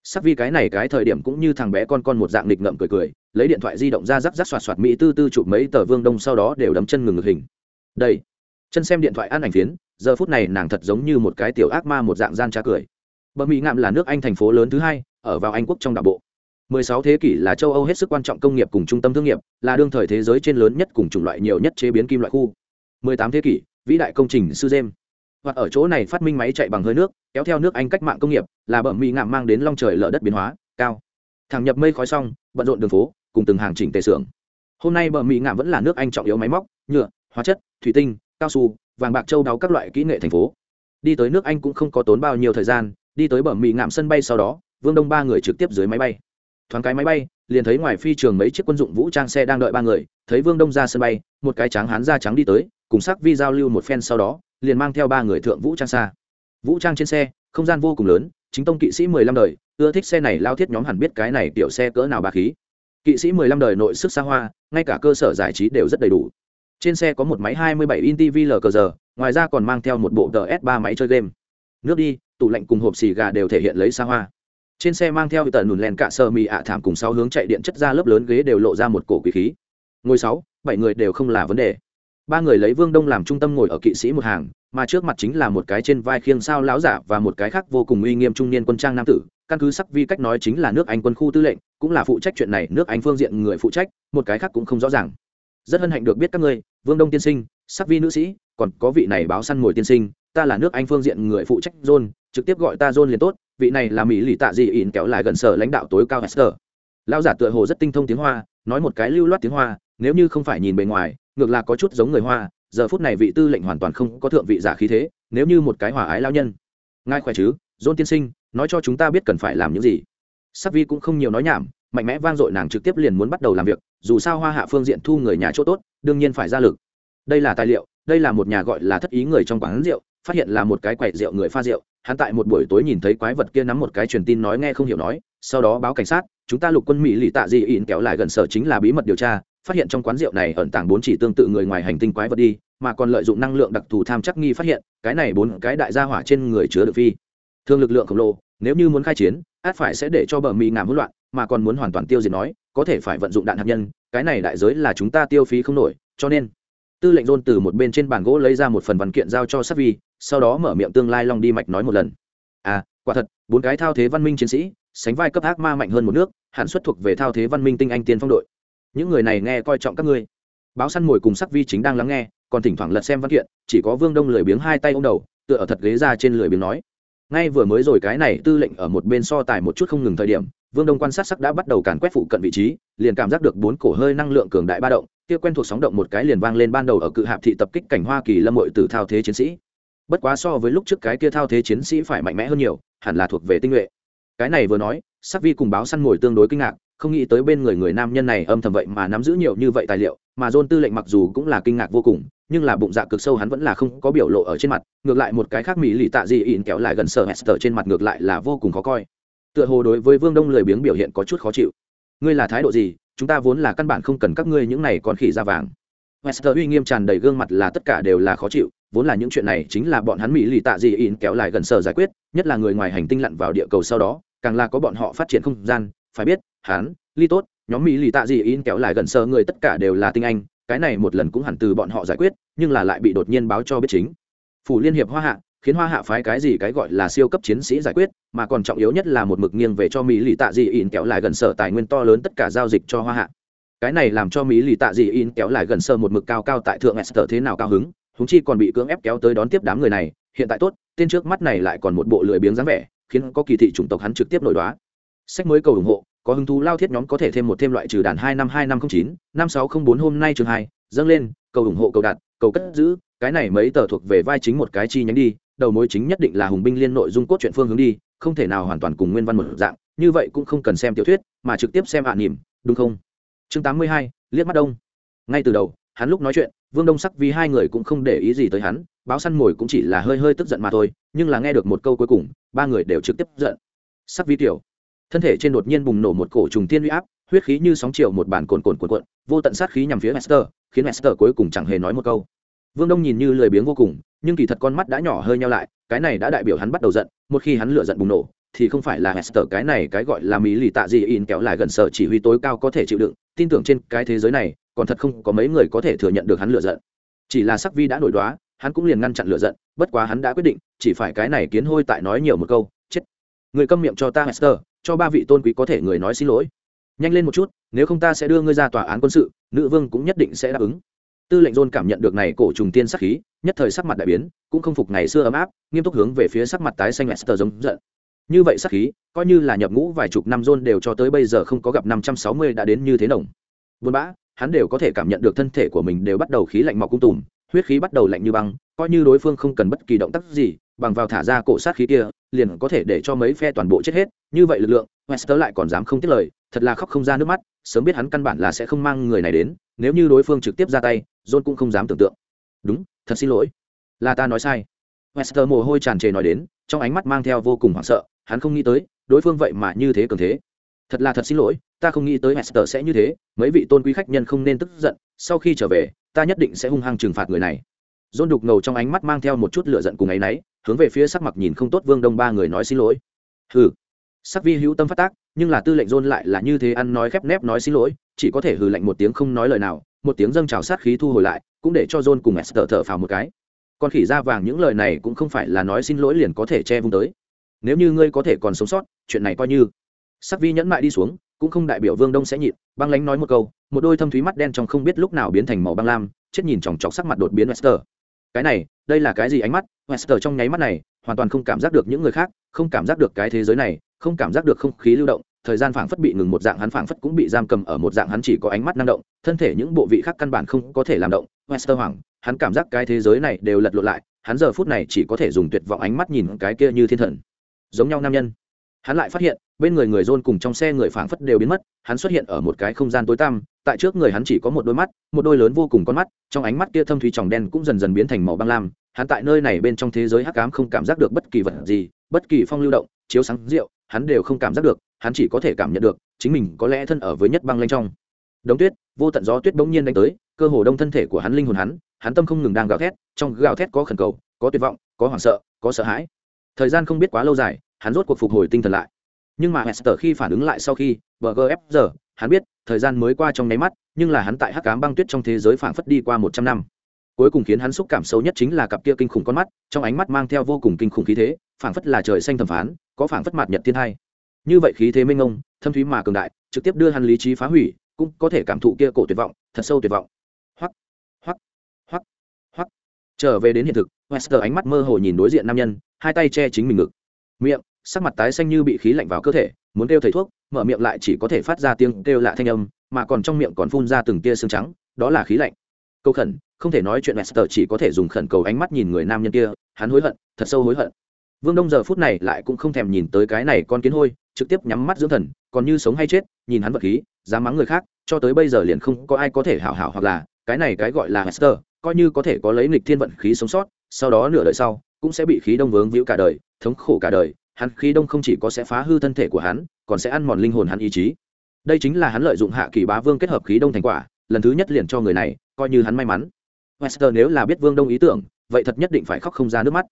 [SPEAKER 1] Sắc vi cái này cái thời điểm cũng như thằng bé con con một dạng nghịch ngậm cười cười, lấy điện thoại di động ra rắc rắc xoạt xoạt mỹ tư tư chụp mấy tờ vương đông sau đó đều đấm chân ngừng ngực hình. Đây. Chân xem điện thoại ăn ảnh phiến, giờ phút này nàng thật giống như một cái tiểu ác ma một dạng gian trá cười. Bờ mỹ ngạm là nước anh thành phố lớn thứ hai, ở vào anh quốc trong đảo bộ. 16 thế kỷ là châu âu hết sức quan trọng công nghiệp cùng trung tâm thương nghiệp, là đương thời thế giới trên lớn nhất cùng chủng loại nhiều nhất chế biến kim loại khu. 18 thế kỷ, vĩ đại công trình sư dêm hoặc ở chỗ này phát minh máy chạy bằng hơi nước, kéo theo nước anh cách mạng công nghiệp, là bờ mỹ ngạm mang đến long trời lở đất biến hóa, cao. Thẳng nhập mây khói xong, bận rộn đường phố, cùng từng hàng chỉnh tề xưởng. Hôm nay bờ mỹ ngạm vẫn là nước anh trọng yếu máy móc, nhựa, hóa chất, thủy tinh, cao su, vàng bạc châu đáo các loại kỹ nghệ thành phố. Đi tới nước anh cũng không có tốn bao nhiêu thời gian, đi tới bờ mỹ ngạm sân bay sau đó, vương đông ba người trực tiếp dưới máy bay. Thoáng cái máy bay, liền thấy ngoài phi trường mấy chiếc quân dụng vũ trang xe đang đợi ba người, thấy vương đông ra sân bay, một cái tráng hán da trắng đi tới cùng sắc vi giao lưu một phen sau đó, liền mang theo ba người thượng vũ trang xa. Vũ trang trên xe, không gian vô cùng lớn, chính tông kỵ sĩ mười lăm đời, ưa thích xe này lao thiết nhóm hẳn biết cái này tiểu xe cỡ nào bà khí. Kỵ sĩ mười lăm đời nội sức xa hoa, ngay cả cơ sở giải trí đều rất đầy đủ. Trên xe có một máy hai mươi bảy in tv lờ giờ, ngoài ra còn mang theo một bộ ds ba máy chơi game. Nước đi, tủ lạnh cùng hộp xì gà đều thể hiện lấy xa hoa. Trên xe mang theo tần nùn len cạ sơ mì ạ thảm cùng sáu hướng chạy điện chất ra lớp lớn ghế đều lộ ra một cổ quý khí. Ngồi sáu, bảy người đều không là vấn đề ba người lấy vương đông làm trung tâm ngồi ở kỵ sĩ một hàng, mà trước mặt chính là một cái trên vai khiêng sao láo giả và một cái khác vô cùng uy nghiêm trung niên quân trang nam tử. Căn cứ sắc vi cách nói chính là nước anh quân khu tư lệnh, cũng là phụ trách chuyện này, nước anh phương diện người phụ trách, một cái khác cũng không rõ ràng. Rất hân hạnh được biết các ngươi, vương đông tiên sinh, sắc vi nữ sĩ, còn có vị này báo săn ngồi tiên sinh, ta là nước anh phương diện người phụ trách john trực tiếp gọi ta john liền tốt, vị này là mỹ lì tạ dị ỉn kéo lại gần sở lãnh đạo tối cao hester. Lão giả tựa hồ rất tinh thông tiếng hoa, nói một cái lưu loát tiếng hoa, nếu như không phải nhìn bề ngoài ngược là có chút giống người hoa, giờ phút này vị tư lệnh hoàn toàn không có thượng vị giả khí thế, nếu như một cái hòa ái lao nhân. Ngài khỏe chứ john tiên sinh, nói cho chúng ta biết cần phải làm những gì. Sắc vi cũng không nhiều nói nhảm, mạnh mẽ vang dội nàng trực tiếp liền muốn bắt đầu làm việc, dù sao hoa hạ phương diện thu người nhà chỗ tốt, đương nhiên phải ra lực. Đây là tài liệu, đây là một nhà gọi là thất ý người trong quán rượu, phát hiện là một cái quầy rượu người pha rượu, hắn tại một buổi tối nhìn thấy quái vật kia nắm một cái truyền tin nói nghe không hiểu nói, sau đó báo cảnh sát, chúng ta lục quân mỹ lì tạ dị ỉn kéo lại gần sở chính là bí mật điều tra phát hiện trong quán rượu này ẩn tàng bốn chỉ tương tự người ngoài hành tinh quái vật đi, mà còn lợi dụng năng lượng đặc thù tham chắc nghi phát hiện, cái này bốn cái đại gia hỏa trên người chứa được phi. Thương lực lượng khổng lồ, nếu như muốn khai chiến, át phải sẽ để cho bờ mỹ ngảm hỗn loạn, mà còn muốn hoàn toàn tiêu diệt nói, có thể phải vận dụng đạn hạt nhân, cái này đại giới là chúng ta tiêu phí không nổi, cho nên. Tư lệnh Rôn từ một bên trên bàn gỗ lấy ra một phần văn kiện giao cho sắc vi, sau đó mở miệng tương lai long đi mạch nói một lần. À quả thật, bốn cái thao thế văn minh chiến sĩ, sánh vai cấp ác ma mạnh hơn một nước hạn xuất thuộc về thao thế văn minh tinh anh tiên phong đội những người này nghe coi trọng các ngươi. Báo săn mồi cùng sắc vi chính đang lắng nghe, còn thỉnh thoảng lật xem văn kiện, chỉ có vương đông lười biếng hai tay ô m đầu, tựa ở thật ghế ra trên lười biếng nói. Ngay vừa mới rồi cái này tư lệnh ở một bên so tài một chút không ngừng thời điểm, vương đông quan sát sắc đã bắt đầu càn quét phụ cận vị trí, liền cảm giác được bốn cổ hơi năng lượng cường đại ba động, kia quen thuộc sóng động một cái liền vang lên ban đầu ở cự hạp thị tập kích cảnh hoa kỳ lâm hội từ thao thế chiến sĩ. Bất quá so với lúc trước cái kia thao thế chiến sĩ phải mạnh mẽ hơn nhiều, hẳn là thuộc về tinh nhuệ. Cái này vừa nói, sắc vi cùng báo săn mồi tương đối kinh ngạc không nghĩ tới bên người người nam nhân này âm thầm vậy mà nắm giữ nhiều như vậy tài liệu, mà dôn tư lệnh mặc dù cũng là kinh ngạc vô cùng, nhưng là bụng dạ cực sâu hắn vẫn là không có biểu lộ ở trên mặt, ngược lại một cái khác mỹ lì tạ dị ỉn kéo lại gần sở hester trên mặt ngược lại là vô cùng khó coi. Tựa hồ đối với vương đông lười biếng biểu hiện có chút khó chịu. Ngươi là thái độ gì? Chúng ta vốn là căn bản không cần các ngươi những này còn khỉ ra vàng. Hester uy nghiêm tràn đầy gương mặt là tất cả đều là khó chịu, vốn là những chuyện này chính là bọn hắn mỹ lì tạ dị ỉn kéo lại gần sở giải quyết, nhất là người ngoài hành tinh lặn vào địa cầu sau đó, càng là có bọn họ phát triển không gian, phải biết hắn, ly tốt, nhóm mỹ lì tạ dị in kéo lại gần sơ người tất cả đều là tinh anh, cái này một lần cũng hẳn từ bọn họ giải quyết, nhưng là lại bị đột nhiên báo cho biết chính. Phủ liên hiệp hoa hạ, khiến hoa hạ phái cái gì cái gọi là siêu cấp chiến sĩ giải quyết, mà còn trọng yếu nhất là một mực nghiêng về cho mỹ lì tạ dị in kéo lại gần sở tài nguyên to lớn tất cả giao dịch cho hoa hạ. Cái này làm cho mỹ lì tạ dị in kéo lại gần sơ một mực cao cao tại thượng esther thế nào cao hứng húng chi còn bị cưỡng ép kéo tới đón tiếp đám người này, hiện tại tốt, tên trước mắt này lại còn một bộ lười biếng dáng vẻ, khiến có kỳ thị chủng tộc hắn trực tiếp nổi đoá. Sách mới cầu ủng hộ có hứng thú lao thiết nhóm có thể thêm một thêm loại trừ đàn hai năm hai năm không chín, năm sáu không bốn hôm nay chương hai, dâng lên, cầu ủng hộ, cầu đạt cầu cất giữ, cái này mấy tờ thuộc về vai chính một cái chi nhánh đi, đầu mối chính nhất định là hùng binh liên nội dung cốt truyện phương hướng đi, không thể nào hoàn toàn cùng nguyên văn một dạng, như vậy cũng không cần xem tiểu thuyết, mà trực tiếp xem hạ à đúng không? Chương tám mươi hai, liếc mắt đông. Ngay từ đầu, hắn lúc nói chuyện, vương đông sắc vì hai người cũng không để ý gì tới hắn, báo săn mồi cũng chỉ là hơi hơi tức giận mà thôi, nhưng là nghe được một câu cuối cùng, ba người đều trực tiếp giận. Sắc vi tiểu thân thể trên đột nhiên bùng nổ một cổ trùng tiên huy áp huyết khí như sóng chiều một bản cồn cồn cuộn cuộn vô tận sát khí nhằm phía Master, khiến Master cuối cùng chẳng hề nói một câu. Vương Đông nhìn như lười biếng vô cùng, nhưng kỳ thật con mắt đã nhỏ hơi nhau lại, cái này đã đại biểu hắn bắt đầu giận, một khi hắn lựa giận bùng nổ, thì không phải là Master cái này cái gọi là mỹ lì tạ gì in kéo lại gần sở chỉ huy tối cao có thể chịu đựng, tin tưởng trên cái thế giới này, còn thật không có mấy người có thể thừa nhận được hắn lựa giận. Chỉ là sắc vi đã nổi đoá, hắn cũng liền ngăn chặn lựa giận, bất quá hắn đã quyết định, chỉ phải cái này kiến hôi tại nói nhiều một câu, chết. Người câm miệng cho ta Hester, cho ba vị tôn quý có thể người nói xin lỗi. Nhanh lên một chút, nếu không ta sẽ đưa ngươi ra tòa án quân sự, nữ vương cũng nhất định sẽ đáp ứng. Tư lệnh dôn cảm nhận được này cổ trùng tiên sắc khí, nhất thời sắc mặt đại biến, cũng không phục ngày xưa ấm áp, nghiêm túc hướng về phía sắc mặt tái xanh lester giống giận. Như vậy sắc khí, coi như là nhập ngũ vài chục năm dôn đều cho tới bây giờ không có gặp năm trăm sáu mươi đã đến như thế nồng. Buồn bã, hắn đều có thể cảm nhận được thân thể của mình đều bắt đầu khí lạnh mọc cung tùm, huyết khí bắt đầu lạnh như băng, coi như đối phương không cần bất kỳ động tác gì bằng vào thả ra cổ sát khí kia, liền có thể để cho mấy phe toàn bộ chết hết. Như vậy lực lượng, Wester lại còn dám không tiếc lời, thật là khóc không ra nước mắt, sớm biết hắn căn bản là sẽ không mang người này đến, nếu như đối phương trực tiếp ra tay, john cũng không dám tưởng tượng. Đúng, thật xin lỗi. Là ta nói sai. Wester mồ hôi tràn trề nói đến, trong ánh mắt mang theo vô cùng hoảng sợ, hắn không nghĩ tới, đối phương vậy mà như thế cường thế. Thật là thật xin lỗi, ta không nghĩ tới Wester sẽ như thế, mấy vị tôn quý khách nhân không nên tức giận, sau khi trở về, ta nhất định sẽ hung hăng trừng phạt người này. John đục ngầu trong ánh mắt mang theo một chút lửa giận cùng ấy nấy hướng về phía sắc mặt nhìn không tốt vương đông ba người nói xin lỗi hừ sắc vi hữu tâm phát tác nhưng là tư lệnh dôn lại là như thế ăn nói khép nép nói xin lỗi chỉ có thể hừ lạnh một tiếng không nói lời nào một tiếng dâng trào sát khí thu hồi lại cũng để cho dôn cùng esther thở phào một cái con khỉ da vàng những lời này cũng không phải là nói xin lỗi liền có thể che vung tới nếu như ngươi có thể còn sống sót chuyện này coi như sắc vi nhẫn mại đi xuống cũng không đại biểu vương đông sẽ nhịn băng lánh nói một câu một đôi thâm thúy mắt đen trong không biết lúc nào biến thành màu băng lam chết nhìn chòng chọc sắc mặt đột biến Wester. Cái này, đây là cái gì ánh mắt? Wester trong nháy mắt này, hoàn toàn không cảm giác được những người khác, không cảm giác được cái thế giới này, không cảm giác được không khí lưu động. Thời gian phảng phất bị ngừng một dạng hắn phảng phất cũng bị giam cầm ở một dạng hắn chỉ có ánh mắt năng động. Thân thể những bộ vị khác căn bản không có thể làm động. Wester hoảng, hắn cảm giác cái thế giới này đều lật lộn lại. Hắn giờ phút này chỉ có thể dùng tuyệt vọng ánh mắt nhìn cái kia như thiên thần. Giống nhau nam nhân. Hắn lại phát hiện bên người người rôn cùng trong xe người phảng phất đều biến mất. Hắn xuất hiện ở một cái không gian tối tăm. Tại trước người hắn chỉ có một đôi mắt một đôi lớn vô cùng con mắt. Trong ánh mắt kia thâm thúy tròng đen cũng dần dần biến thành màu băng lam hắn tại nơi này bên trong thế giới hắc ám không cảm giác được bất kỳ vật gì, bất kỳ phong lưu động, chiếu sáng, rượu, hắn đều không cảm giác được, hắn chỉ có thể cảm nhận được, chính mình có lẽ thân ở với nhất băng lanh trong. Đống tuyết, vô tận gió tuyết bỗng nhiên đánh tới, cơ hồ đông thân thể của hắn linh hồn hắn hắn tâm không ngừng đang gào thét, trong gào thét có khẩn cầu, có tuyệt vọng, có hoảng sợ, có sợ hãi. Thời gian không biết quá lâu dài, hắn rốt cuộc phục hồi tinh thần lại. Nhưng mà hester khi phản ứng lại sau khi bgf giờ hắn biết, thời gian mới qua trong nháy mắt, nhưng là hắn tại hắc cám băng tuyết trong thế giới phảng phất đi qua một trăm năm cuối cùng khiến hắn xúc cảm sâu nhất chính là cặp kia kinh khủng con mắt, trong ánh mắt mang theo vô cùng kinh khủng khí thế, phảng phất là trời xanh thẩm phán, có phảng phất mạt nhật thiên hai. Như vậy khí thế minh ông thâm thúy mà cường đại, trực tiếp đưa hắn lý trí phá hủy, cũng có thể cảm thụ kia cổ tuyệt vọng, thật sâu tuyệt vọng. Hoắc hoắc hoắc hoắc. Trở về đến hiện thực, Wester ánh mắt mơ hồ nhìn đối diện nam nhân, hai tay che chính mình ngực. Miệng, sắc mặt tái xanh như bị khí lạnh vào cơ thể, muốn kêu thầy thuốc, mở miệng lại chỉ có thể phát ra tiếng kêu lạ thanh âm, mà còn trong miệng còn phun ra từng tia xương trắng, đó là khí lạnh. Câu khẩn không thể nói chuyện Master chỉ có thể dùng khẩn cầu ánh mắt nhìn người nam nhân kia, hắn hối hận, thật sâu hối hận. Vương đông giờ phút này lại cũng không thèm nhìn tới cái này con kiến hôi, trực tiếp nhắm mắt dưỡng thần, còn như sống hay chết, nhìn hắn vật khí, dám mắng người khác, cho tới bây giờ liền không có ai có thể hảo hảo hoặc là, cái này cái gọi là master coi như có thể có lấy nghịch thiên vận khí sống sót, sau đó nửa đời sau, cũng sẽ bị khí đông vướng víu cả đời, thống khổ cả đời, hắn khí đông không chỉ có sẽ phá hư thân thể của hắn, còn sẽ ăn mòn linh hồn hắn ý chí. Đây chính là hắn lợi dụng hạ kỳ bá vương kết hợp khí đông thành quả, lần thứ nhất liền cho người này, coi như hắn may mắn. Wester nếu là biết Vương Đông ý tưởng, vậy thật nhất định phải khóc không ra nước mắt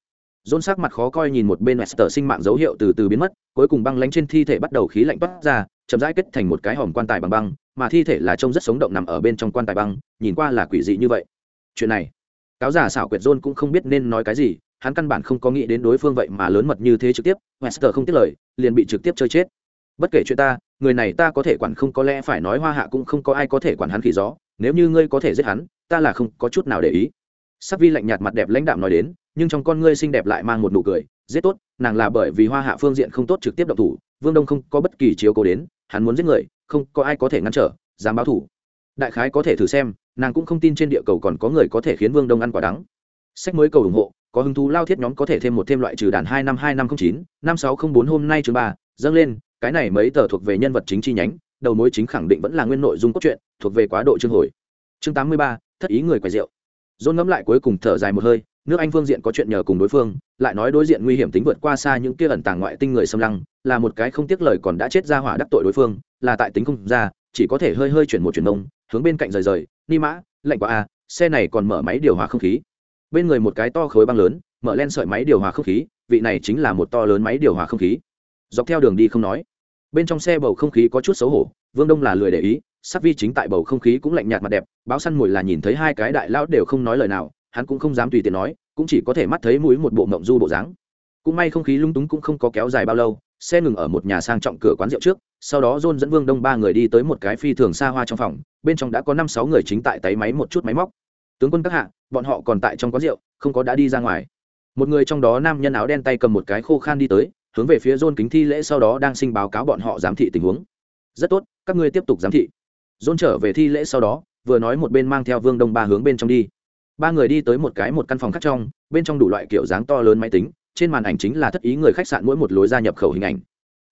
[SPEAKER 1] dôn sắc mặt khó coi nhìn một bên Wester sinh mạng dấu hiệu từ từ biến mất, cuối cùng băng lánh trên thi thể bắt đầu khí lạnh toát ra, chậm rãi kết thành một cái hòm quan tài bằng băng, mà thi thể là trông rất sống động nằm ở bên trong quan tài băng, nhìn qua là quỷ dị như vậy. Chuyện này, cáo giả xảo quyệt John cũng không biết nên nói cái gì, hắn căn bản không có nghĩ đến đối phương vậy mà lớn mật như thế trực tiếp, Wester không tiếc lời, liền bị trực tiếp chơi chết. Bất kể chuyện ta, người này ta có thể quản không có lẽ phải nói hoa hạ cũng không có ai có thể quản hắn khỉ gió nếu như ngươi có thể giết hắn ta là không có chút nào để ý. Sắc vi lạnh nhạt mặt đẹp lãnh đạm nói đến, nhưng trong con ngươi xinh đẹp lại mang một nụ cười, giết tốt, nàng là bởi vì hoa hạ phương diện không tốt trực tiếp động thủ, vương đông không có bất kỳ chiếu cố đến, hắn muốn giết người, không có ai có thể ngăn trở, dám báo thủ. Đại khái có thể thử xem, nàng cũng không tin trên địa cầu còn có người có thể khiến vương đông ăn quả đắng. Sách mới cầu ủng hộ, có hứng thú lao thiết nhóm có thể thêm một thêm loại trừ đàn hai năm hai năm không chín, năm sáu không bốn hôm nay chương ba, dâng lên, cái này mấy tờ thuộc về nhân vật chính chi nhánh, đầu mối chính khẳng định vẫn là nguyên nội dung cốt truyện, thuộc về quá độ chương hồi. Chương tám mươi ba thất ý người quầy rượu. Dôn ngẫm lại cuối cùng thở dài một hơi, nước anh phương diện có chuyện nhờ cùng đối phương, lại nói đối diện nguy hiểm tính vượt qua xa những kia ẩn tàng ngoại tinh người xâm lăng, là một cái không tiếc lời còn đã chết ra hỏa đắc tội đối phương, là tại tính không ra, chỉ có thể hơi hơi chuyển một chuyển đông hướng bên cạnh rời rời, ni mã, lạnh quá a xe này còn mở máy điều hòa không khí. Bên người một cái to khối băng lớn, mở len sợi máy điều hòa không khí, vị này chính là một to lớn máy điều hòa không khí. Dọc theo đường đi không nói. Bên trong xe bầu không khí có chút xấu hổ, vương đông là lười để ý sắc vi chính tại bầu không khí cũng lạnh nhạt mặt đẹp, báo săn mồi là nhìn thấy hai cái đại lão đều không nói lời nào, hắn cũng không dám tùy tiện nói, cũng chỉ có thể mắt thấy mũi một bộ mộng du bộ dáng. Cũng may không khí lung túng cũng không có kéo dài bao lâu, xe ngừng ở một nhà sang trọng cửa quán rượu trước, sau đó john dẫn vương đông ba người đi tới một cái phi thường xa hoa trong phòng, bên trong đã có năm sáu người chính tại tay máy một chút máy móc. Tướng quân các hạ, bọn họ còn tại trong quán rượu, không có đã đi ra ngoài. Một người trong đó nam nhân áo đen tay cầm một cái khô khan đi tới, hướng về phía john kính thi lễ sau đó đang xin báo cáo bọn họ giám thị tình huống. Rất tốt, các ngươi tiếp tục giám thị dôn trở về thi lễ sau đó, vừa nói một bên mang theo vương đông ba hướng bên trong đi. Ba người đi tới một cái một căn phòng khác trong, bên trong đủ loại kiểu dáng to lớn máy tính, trên màn ảnh chính là thất ý người khách sạn mỗi một lối ra nhập khẩu hình ảnh.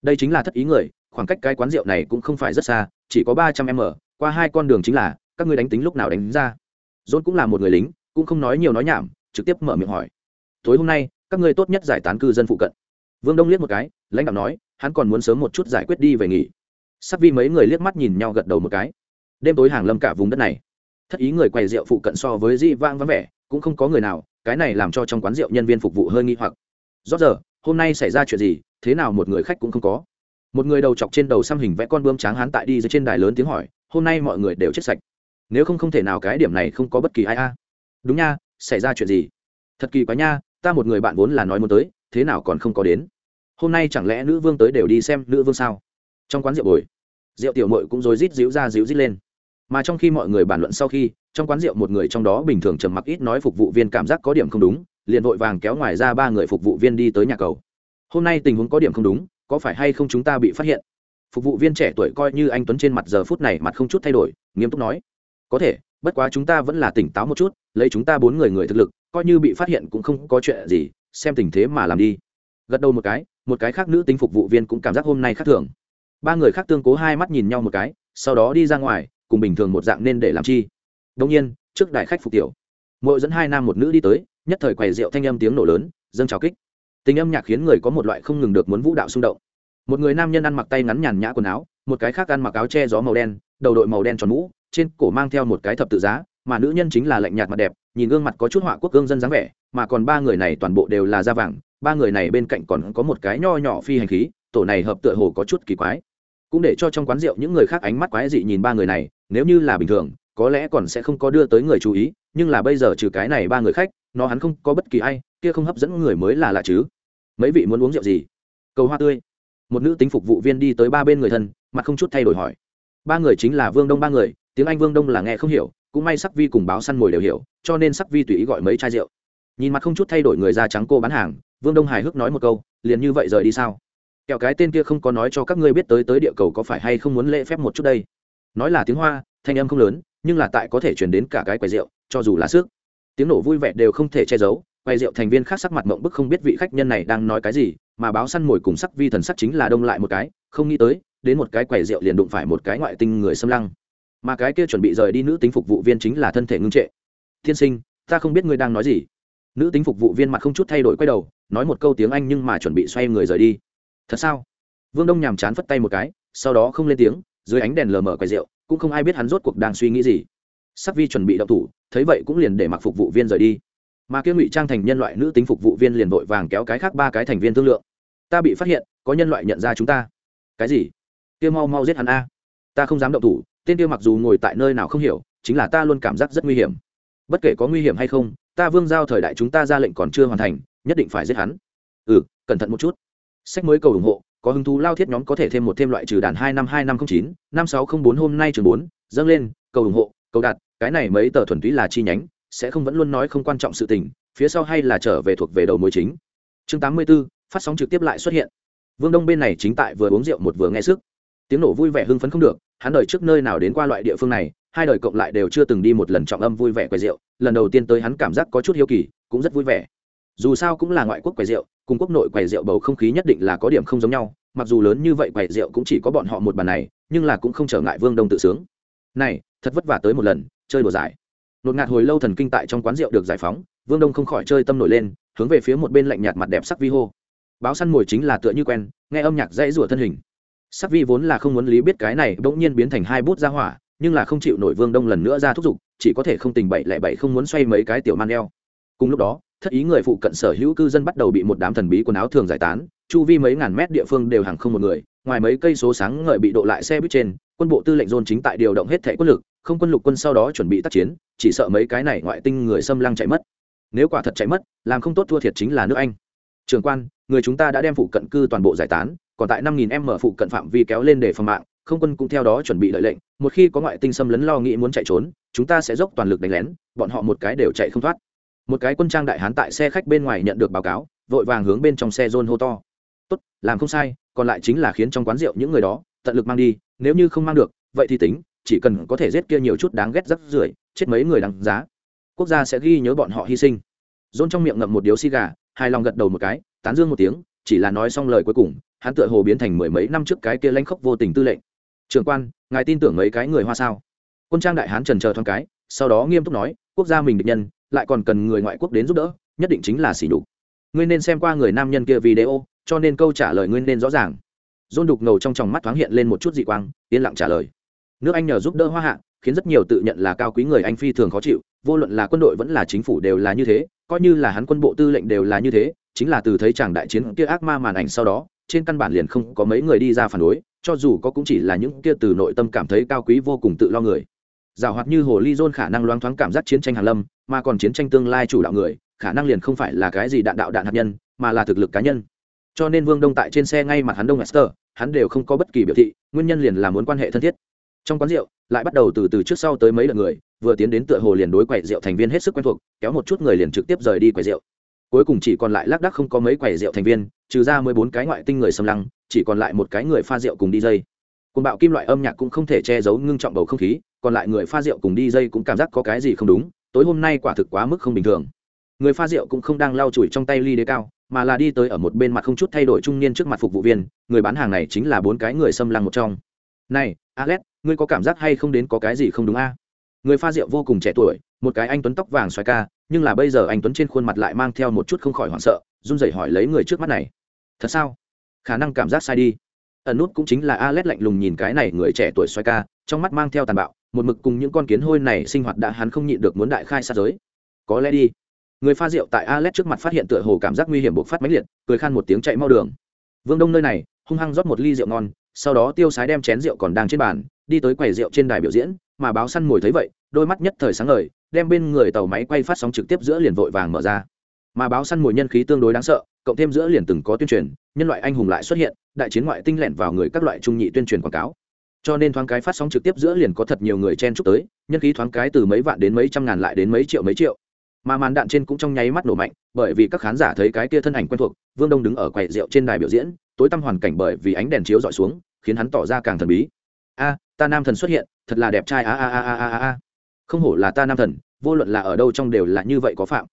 [SPEAKER 1] Đây chính là thất ý người, khoảng cách cái quán rượu này cũng không phải rất xa, chỉ có ba trăm m, qua hai con đường chính là, các ngươi đánh tính lúc nào đánh ra. Dôn cũng là một người lính, cũng không nói nhiều nói nhảm, trực tiếp mở miệng hỏi. Tối hôm nay, các ngươi tốt nhất giải tán cư dân phụ cận. Vương đông liếc một cái, lãnh đạo nói, hắn còn muốn sớm một chút giải quyết đi về nghỉ sắc vi mấy người liếc mắt nhìn nhau gật đầu một cái. Đêm tối hàng lâm cả vùng đất này. Thất ý người quầy rượu phụ cận so với di vang vắng vẻ, cũng không có người nào, cái này làm cho trong quán rượu nhân viên phục vụ hơi nghi hoặc. Rót giờ, hôm nay xảy ra chuyện gì, thế nào một người khách cũng không có. Một người đầu chọc trên đầu xăm hình vẽ con bươm tráng hán tại đi dưới trên đài lớn tiếng hỏi, hôm nay mọi người đều chết sạch. Nếu không không thể nào cái điểm này không có bất kỳ ai a. Đúng nha, xảy ra chuyện gì? Thật kỳ quá nha, ta một người bạn vốn là nói muốn tới, thế nào còn không có đến? Hôm nay chẳng lẽ nữ vương tới đều đi xem nữ vương sao? Trong quán rượu bồi, rượu tiểu mội cũng rối rít díu ra díu rít lên. Mà trong khi mọi người bàn luận sau khi, trong quán rượu một người trong đó bình thường trầm mặc ít nói phục vụ viên cảm giác có điểm không đúng, liền vội vàng kéo ngoài ra ba người phục vụ viên đi tới nhà cầu. Hôm nay tình huống có điểm không đúng, có phải hay không chúng ta bị phát hiện? Phục vụ viên trẻ tuổi coi như anh tuấn trên mặt giờ phút này mặt không chút thay đổi, nghiêm túc nói. Có thể, bất quá chúng ta vẫn là tỉnh táo một chút, lấy chúng ta bốn người người thực lực, coi như bị phát hiện cũng không có chuyện gì, xem tình thế mà làm đi. Gật đầu một cái một cái khác nữ tính phục vụ viên cũng cảm giác hôm nay khác thường ba người khác tương cố hai mắt nhìn nhau một cái, sau đó đi ra ngoài, cùng bình thường một dạng nên để làm chi. Đông nhiên, trước đại khách phục tiểu. Mỗi dẫn hai nam một nữ đi tới, nhất thời quầy rượu thanh âm tiếng nổ lớn, dâng trào kích. Tình âm nhạc khiến người có một loại không ngừng được muốn vũ đạo xung động. Một người nam nhân ăn mặc tay ngắn nhàn nhã quần áo, một cái khác ăn mặc áo che gió màu đen, đầu đội màu đen tròn mũ, trên cổ mang theo một cái thập tự giá, mà nữ nhân chính là lạnh nhạt mặt đẹp, nhìn gương mặt có chút họa quốc gương dân dáng vẻ, mà còn ba người này toàn bộ đều là da vàng, ba người này bên cạnh còn có một cái nho nhỏ phi hành khí tổ này hợp tựa hồ có chút kỳ quái. Cũng để cho trong quán rượu những người khác ánh mắt quái dị nhìn ba người này, nếu như là bình thường, có lẽ còn sẽ không có đưa tới người chú ý, nhưng là bây giờ trừ cái này ba người khách, nó hắn không có bất kỳ ai, kia không hấp dẫn người mới là lạ chứ. Mấy vị muốn uống rượu gì? Cầu hoa tươi. Một nữ tính phục vụ viên đi tới ba bên người thân, mặt không chút thay đổi hỏi. Ba người chính là vương đông ba người, tiếng anh vương đông là nghe không hiểu, cũng may sắc vi cùng báo săn mồi đều hiểu, cho nên sắc vi tùy ý gọi mấy chai rượu. Nhìn mặt không chút thay đổi người da trắng cô bán hàng, vương đông hài hước nói một câu, liền như vậy rời đi sao? Kẹo cái tên kia không có nói cho các ngươi biết tới tới địa cầu có phải hay không muốn lễ phép một chút đây. Nói là tiếng hoa, thanh âm không lớn, nhưng là tại có thể chuyển đến cả cái quầy rượu, cho dù là sức. Tiếng nổ vui vẻ đều không thể che giấu, quầy rượu thành viên khác sắc mặt mộng bức không biết vị khách nhân này đang nói cái gì, mà báo săn mồi cùng sắc vi thần sắc chính là đông lại một cái, không nghĩ tới, đến một cái quầy rượu liền đụng phải một cái ngoại tinh người xâm lăng. Mà cái kia chuẩn bị rời đi nữ tính phục vụ viên chính là thân thể ngưng trệ. Tiên sinh, ta không biết ngươi đang nói gì. Nữ tính phục vụ viên mặt không chút thay đổi quay đầu, nói một câu tiếng anh nhưng mà chuẩn bị xoay người rời đi thật sao? Vương đông nhàm chán phất tay một cái, sau đó không lên tiếng, dưới ánh đèn lờ mờ quầy rượu, cũng không ai biết hắn rốt cuộc đang suy nghĩ gì. Sắc vi chuẩn bị đậu thủ, thấy vậy cũng liền để mặc phục vụ viên rời đi. Mà kia ngụy trang thành nhân loại nữ tính phục vụ viên liền vội vàng kéo cái khác ba cái thành viên thương lượng. Ta bị phát hiện, có nhân loại nhận ra chúng ta. Cái gì? Kia mau mau giết hắn a. Ta không dám động thủ, tên kia mặc dù ngồi tại nơi nào không hiểu, chính là ta luôn cảm giác rất nguy hiểm. Bất kể có nguy hiểm hay không, ta vương giao thời đại chúng ta ra lệnh còn chưa hoàn thành, nhất định phải giết hắn. Ừ cẩn thận một chút sách mới cầu ủng hộ có hứng thú lao thiết nhóm có thể thêm một thêm loại trừ đàn hai năm hai năm không chín năm sáu không bốn hôm nay trường bốn dâng lên cầu ủng hộ cầu đặt cái này mấy tờ thuần túy là chi nhánh sẽ không vẫn luôn nói không quan trọng sự tình phía sau hay là trở về thuộc về đầu mối chính. Chương tám mươi 84, phát sóng trực tiếp lại xuất hiện. Vương đông bên này chính tại vừa uống rượu một vừa nghe sức. Tiếng nổ vui vẻ hưng phấn không được hắn đời trước nơi nào đến qua loại địa phương này hai đời cộng lại đều chưa từng đi một lần trọng âm vui vẻ quay rượu lần đầu tiên tới hắn cảm giác có chút hiếu kỳ cũng rất vui vẻ dù sao cũng là ngoại quốc quầy rượu, cùng quốc nội quầy rượu bầu không khí nhất định là có điểm không giống nhau, mặc dù lớn như vậy quầy rượu cũng chỉ có bọn họ một bàn này, nhưng là cũng không trở ngại vương đông tự sướng. Này, thật vất vả tới một lần, chơi đùa giải. Nột ngạt hồi lâu thần kinh tại trong quán rượu được giải phóng, vương đông không khỏi chơi tâm nổi lên, hướng về phía một bên lạnh nhạt mặt đẹp sắc vi hô. Báo săn mồi chính là tựa như quen, nghe âm nhạc dãy rủa thân hình. Sắc vi vốn là không muốn lý biết cái này, bỗng nhiên biến thành hai bút ra hỏa, nhưng là không chịu nổi vương đông lần nữa ra thúc giục, chỉ có thể không tình bậy lẹ bậy không muốn xoay mấy cái tiểu man đeo cùng lúc đó thất ý người phụ cận sở hữu cư dân bắt đầu bị một đám thần bí quần áo thường giải tán, chu vi mấy ngàn mét địa phương đều hàng không một người, ngoài mấy cây số sáng ngợi bị độ lại xe buýt trên, quân bộ tư lệnh dôn chính tại điều động hết thể quân lực, không quân lục quân sau đó chuẩn bị tác chiến, chỉ sợ mấy cái này ngoại tinh người xâm lăng chạy mất. Nếu quả thật chạy mất, làm không tốt thua thiệt chính là nước anh. Trường quan, người chúng ta đã đem phụ cận cư toàn bộ giải tán, còn tại năm nghìn m phụ cận phạm vi kéo lên để phòng mạng, không quân cũng theo đó chuẩn bị lợi lệnh, một khi có ngoại tinh xâm lấn lo nghĩ muốn chạy trốn, chúng ta sẽ dốc toàn lực đánh lén, bọn họ một cái đều chạy không thoát một cái quân trang đại hán tại xe khách bên ngoài nhận được báo cáo, vội vàng hướng bên trong xe john hô to. Tốt, làm không sai, còn lại chính là khiến trong quán rượu những người đó, tận lực mang đi, nếu như không mang được, vậy thì tính, chỉ cần có thể giết kia nhiều chút đáng ghét rắc rưởi, chết mấy người đáng giá. Quốc gia sẽ ghi nhớ bọn họ hy sinh. John trong miệng ngậm một điếu xi gà, hài lòng gật đầu một cái, tán dương một tiếng, chỉ là nói xong lời cuối cùng, hắn tựa hồ biến thành mười mấy năm trước cái kia lãnh khốc vô tình tư lệnh. Trường quan, ngài tin tưởng mấy cái người hoa sao? Quân trang đại hán trần chờ thoáng cái, sau đó nghiêm túc nói, quốc gia mình địch nhân lại còn cần người ngoại quốc đến giúp đỡ, nhất định chính là xỉ đục ngươi nên xem qua người nam nhân kia video, cho nên câu trả lời ngươi nên rõ ràng. Dôn đục ngầu trong tròng mắt thoáng hiện lên một chút dị quang, yên lặng trả lời. Nước anh nhờ giúp đỡ hoa hạ, khiến rất nhiều tự nhận là cao quý người anh phi thường khó chịu, vô luận là quân đội vẫn là chính phủ đều là như thế, coi như là hắn quân bộ tư lệnh đều là như thế, chính là từ thấy chàng đại chiến kia ác ma màn ảnh sau đó, trên căn bản liền không có mấy người đi ra phản đối, cho dù có cũng chỉ là những kia từ nội tâm cảm thấy cao quý vô cùng tự lo người giảo hoạt như hồ ly dôn khả năng loáng thoáng cảm giác chiến tranh hàn lâm, mà còn chiến tranh tương lai chủ đạo người, khả năng liền không phải là cái gì đạn đạo đạn hạt nhân, mà là thực lực cá nhân. Cho nên vương đông tại trên xe ngay mặt hắn đông master hắn đều không có bất kỳ biểu thị, nguyên nhân liền là muốn quan hệ thân thiết. Trong quán rượu, lại bắt đầu từ từ trước sau tới mấy lượt người, vừa tiến đến tựa hồ liền đối quầy rượu thành viên hết sức quen thuộc, kéo một chút người liền trực tiếp rời đi quầy rượu. Cuối cùng chỉ còn lại lác đác không có mấy quầy rượu thành viên, trừ ra mười bốn cái ngoại tinh người xâm lăng, chỉ còn lại một cái người pha rượu cùng đi dây. Cùng bạo kim loại âm nhạc cũng không thể che giấu ngưng trọng bầu không khí còn lại người pha rượu cùng đi dây cũng cảm giác có cái gì không đúng tối hôm nay quả thực quá mức không bình thường. Người pha rượu cũng không đang lau chùi trong tay ly đế cao mà là đi tới ở một bên mặt không chút thay đổi trung niên trước mặt phục vụ viên người bán hàng này chính là bốn cái người xâm lăng một trong. Này alex ngươi có cảm giác hay không đến có cái gì không đúng a? Người pha rượu vô cùng trẻ tuổi một cái anh tuấn tóc vàng xoài ca nhưng là bây giờ anh tuấn trên khuôn mặt lại mang theo một chút không khỏi hoảng sợ run rẩy hỏi lấy người trước mắt này. Thật sao? Khả năng cảm giác sai đi. Ẩn nút cũng chính là Alex lạnh lùng nhìn cái này người trẻ tuổi xoài ca, trong mắt mang theo tàn bạo, một mực cùng những con kiến hôi này sinh hoạt đã hắn không nhịn được muốn đại khai sát giới. Có lẽ đi. Người pha rượu tại Alex trước mặt phát hiện tựa hồ cảm giác nguy hiểm bộc phát mãnh liệt, cười khan một tiếng chạy mau đường. Vương Đông nơi này, hung hăng rót một ly rượu ngon, sau đó tiêu sái đem chén rượu còn đang trên bàn, đi tới quầy rượu trên đài biểu diễn, mà báo săn ngồi thấy vậy, đôi mắt nhất thời sáng ngời, đem bên người tàu máy quay phát sóng trực tiếp giữa liền vội vàng mở ra. Mà báo săn mồi nhân khí tương đối đáng sợ, cộng thêm giữa liền từng có tuyên truyền nhân loại anh hùng lại xuất hiện đại chiến ngoại tinh lẹn vào người các loại trung nhị tuyên truyền quảng cáo cho nên thoáng cái phát sóng trực tiếp giữa liền có thật nhiều người chen chúc tới, nhân khí thoáng cái từ mấy vạn đến mấy trăm ngàn lại đến mấy triệu mấy triệu. Mà màn đạn trên cũng trong nháy mắt nổ mạnh, bởi vì các khán giả thấy cái kia thân ảnh quen thuộc, vương đông đứng ở quầy rượu trên đài biểu diễn, tối tăm hoàn cảnh bởi vì ánh đèn chiếu dọi xuống, khiến hắn tỏ ra càng thần bí. A, ta nam thần xuất hiện, thật là đẹp trai, a a a a a a không hổ là ta nam thần, vô luận là ở đâu trong đều là như vậy có phạm.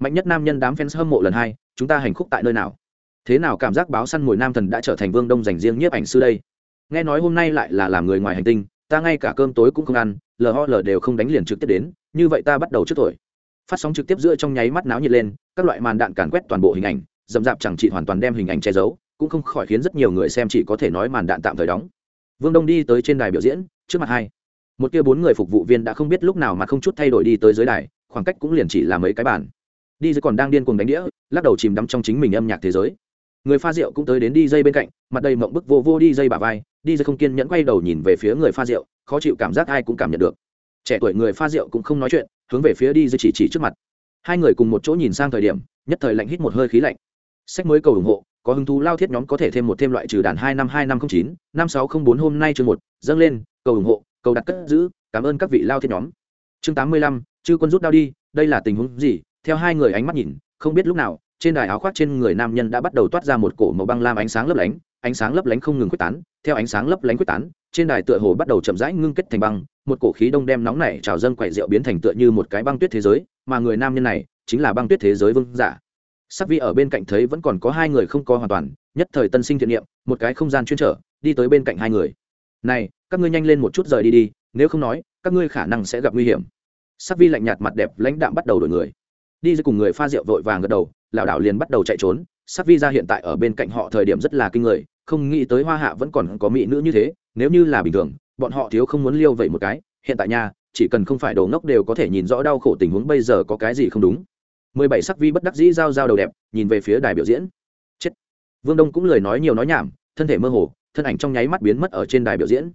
[SPEAKER 1] Mạnh nhất nam nhân đám fans hâm mộ lần hai, chúng ta hành khúc tại nơi nào? Thế nào cảm giác báo săn mồi nam thần đã trở thành vương đông dành riêng nhiếp ảnh sư đây? Nghe nói hôm nay lại là làm người ngoài hành tinh, ta ngay cả cơm tối cũng không ăn, lờ ho lờ đều không đánh liền trực tiếp đến, như vậy ta bắt đầu trước tuổi. Phát sóng trực tiếp giữa trong nháy mắt náo nhiệt lên, các loại màn đạn càn quét toàn bộ hình ảnh dầm dạp chẳng chị hoàn toàn đem hình ảnh che giấu, cũng không khỏi khiến rất nhiều người xem chỉ có thể nói màn đạn tạm thời đóng. Vương đông đi tới trên đài biểu diễn, trước mặt hai. Một kia bốn người phục vụ viên đã không biết lúc nào mà không chút thay đổi đi tới dưới đài, khoảng cách cũng liền chỉ là mấy cái bàn. Đi dưới còn đang điên cuồng đánh đĩa, lắc đầu chìm đắm trong chính mình âm nhạc thế giới người pha rượu cũng tới đến đi dây bên cạnh, mặt đầy mộng bức vô vô đi dây bà vai, đi dây không kiên nhẫn quay đầu nhìn về phía người pha rượu, khó chịu cảm giác ai cũng cảm nhận được. Trẻ tuổi người pha rượu cũng không nói chuyện, hướng về phía đi dây chỉ chỉ trước mặt. Hai người cùng một chỗ nhìn sang thời điểm, nhất thời lạnh hít một hơi khí lạnh. Sách mới cầu ủng hộ, có hứng thú lao thiết nhóm có thể thêm một thêm loại trừ đàn hai năm hai năm không chín, năm sáu không bốn hôm nay chương một, dâng lên, cầu ủng hộ, cầu đặt cất giữ, cảm ơn các vị lao thiết nhóm. Chương tám mươi lăm, chư quân rút đao đi, đây là tình huống gì? Theo hai người ánh mắt nhìn, không biết lúc nào trên đài áo khoác trên người nam nhân đã bắt đầu toát ra một cổ màu băng lam ánh sáng lấp lánh, ánh sáng lấp lánh không ngừng quyết tán, theo ánh sáng lấp lánh quyết tán, trên đài tựa hồ bắt đầu chậm rãi ngưng kết thành băng, một cổ khí đông đem nóng này trào dâng quậy rượu biến thành tựa như một cái băng tuyết thế giới, mà người nam nhân này chính là băng tuyết thế giới vương giả. Sắc vi ở bên cạnh thấy vẫn còn có hai người không có hoàn toàn, nhất thời tân sinh thiện niệm, một cái không gian chuyên trở, đi tới bên cạnh hai người. Này, các ngươi nhanh lên một chút rời đi đi, nếu không nói, các ngươi khả năng sẽ gặp nguy hiểm. Sắc vi lạnh nhạt mặt đẹp lãnh đạm bắt đầu đổi người đi dưới cùng người pha rượu vội vàng gật đầu lảo đảo liền bắt đầu chạy trốn. Sắc vi ra hiện tại ở bên cạnh họ thời điểm rất là kinh người, không nghĩ tới hoa hạ vẫn còn có mỹ nữ như thế, nếu như là bình thường, bọn họ thiếu không muốn liêu vậy một cái. Hiện tại nha, chỉ cần không phải đồ ngốc đều có thể nhìn rõ đau khổ tình huống bây giờ có cái gì không đúng. Mười bảy sắc vi bất đắc dĩ giao giao đầu đẹp, nhìn về phía đài biểu diễn. Chết. Vương đông cũng lời nói nhiều nói nhảm, thân thể mơ hồ, thân ảnh trong nháy mắt biến mất ở trên đài biểu diễn.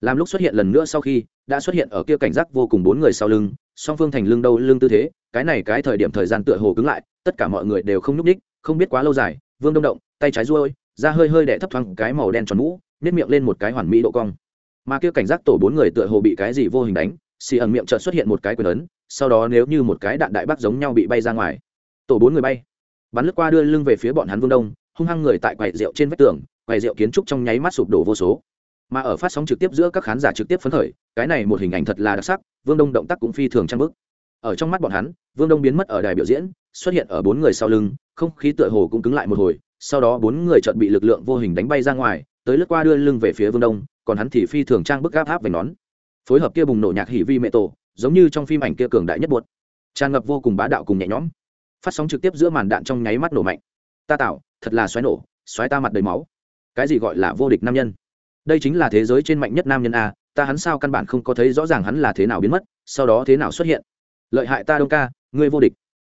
[SPEAKER 1] Làm lúc xuất hiện lần nữa sau khi, đã xuất hiện ở kia cảnh giác vô cùng bốn người sau lưng song phương thành lưng đâu lưng tư thế, cái này cái thời điểm thời gian tựa hồ cứng lại, tất cả mọi người đều không nhúc ních không biết quá lâu dài, vương đông động, tay trái ruôi ra hơi hơi đẻ thấp thoáng cái màu đen tròn mũ nếp miệng lên một cái hoàn mỹ độ cong. Mà kia cảnh giác tổ bốn người tựa hồ bị cái gì vô hình đánh, xì ẩn miệng chợt xuất hiện một cái quyền ấn, sau đó nếu như một cái đạn đại bác giống nhau bị bay ra ngoài, tổ bốn người bay. Bắn lướt qua đưa lưng về phía bọn hắn vương đông, hung hăng người tại quầy rượu trên vách tường, quầy rượu kiến trúc trong nháy mắt sụp đổ vô số mà ở phát sóng trực tiếp giữa các khán giả trực tiếp phấn khởi, cái này một hình ảnh thật là đặc sắc, vương đông động tác cũng phi thường trang bức. Ở trong mắt bọn hắn, vương đông biến mất ở đài biểu diễn, xuất hiện ở bốn người sau lưng, không khí tựa hồ cũng cứng lại một hồi, sau đó bốn người chợt bị lực lượng vô hình đánh bay ra ngoài, tới lướt qua đưa lưng về phía vương đông, còn hắn thì phi thường trang bức gáp áp về nón. Phối hợp kia bùng nổ nhạc hỉ vi mẹ tổ, giống như trong phim ảnh kia cường đại nhất buốt tràn ngập vô cùng bá đạo cùng nhẹ nhõm. Phát sóng trực tiếp giữa màn đạn trong nháy mắt nổ mạnh. Ta tạo, thật là xoáy nổ, xoáy ta mặt đầy máu. Cái gì gọi là vô địch nam nhân? Đây chính là thế giới trên mạnh nhất nam nhân a, ta hắn sao căn bản không có thấy rõ ràng hắn là thế nào biến mất, sau đó thế nào xuất hiện. Lợi hại ta đông ca, ngươi vô địch.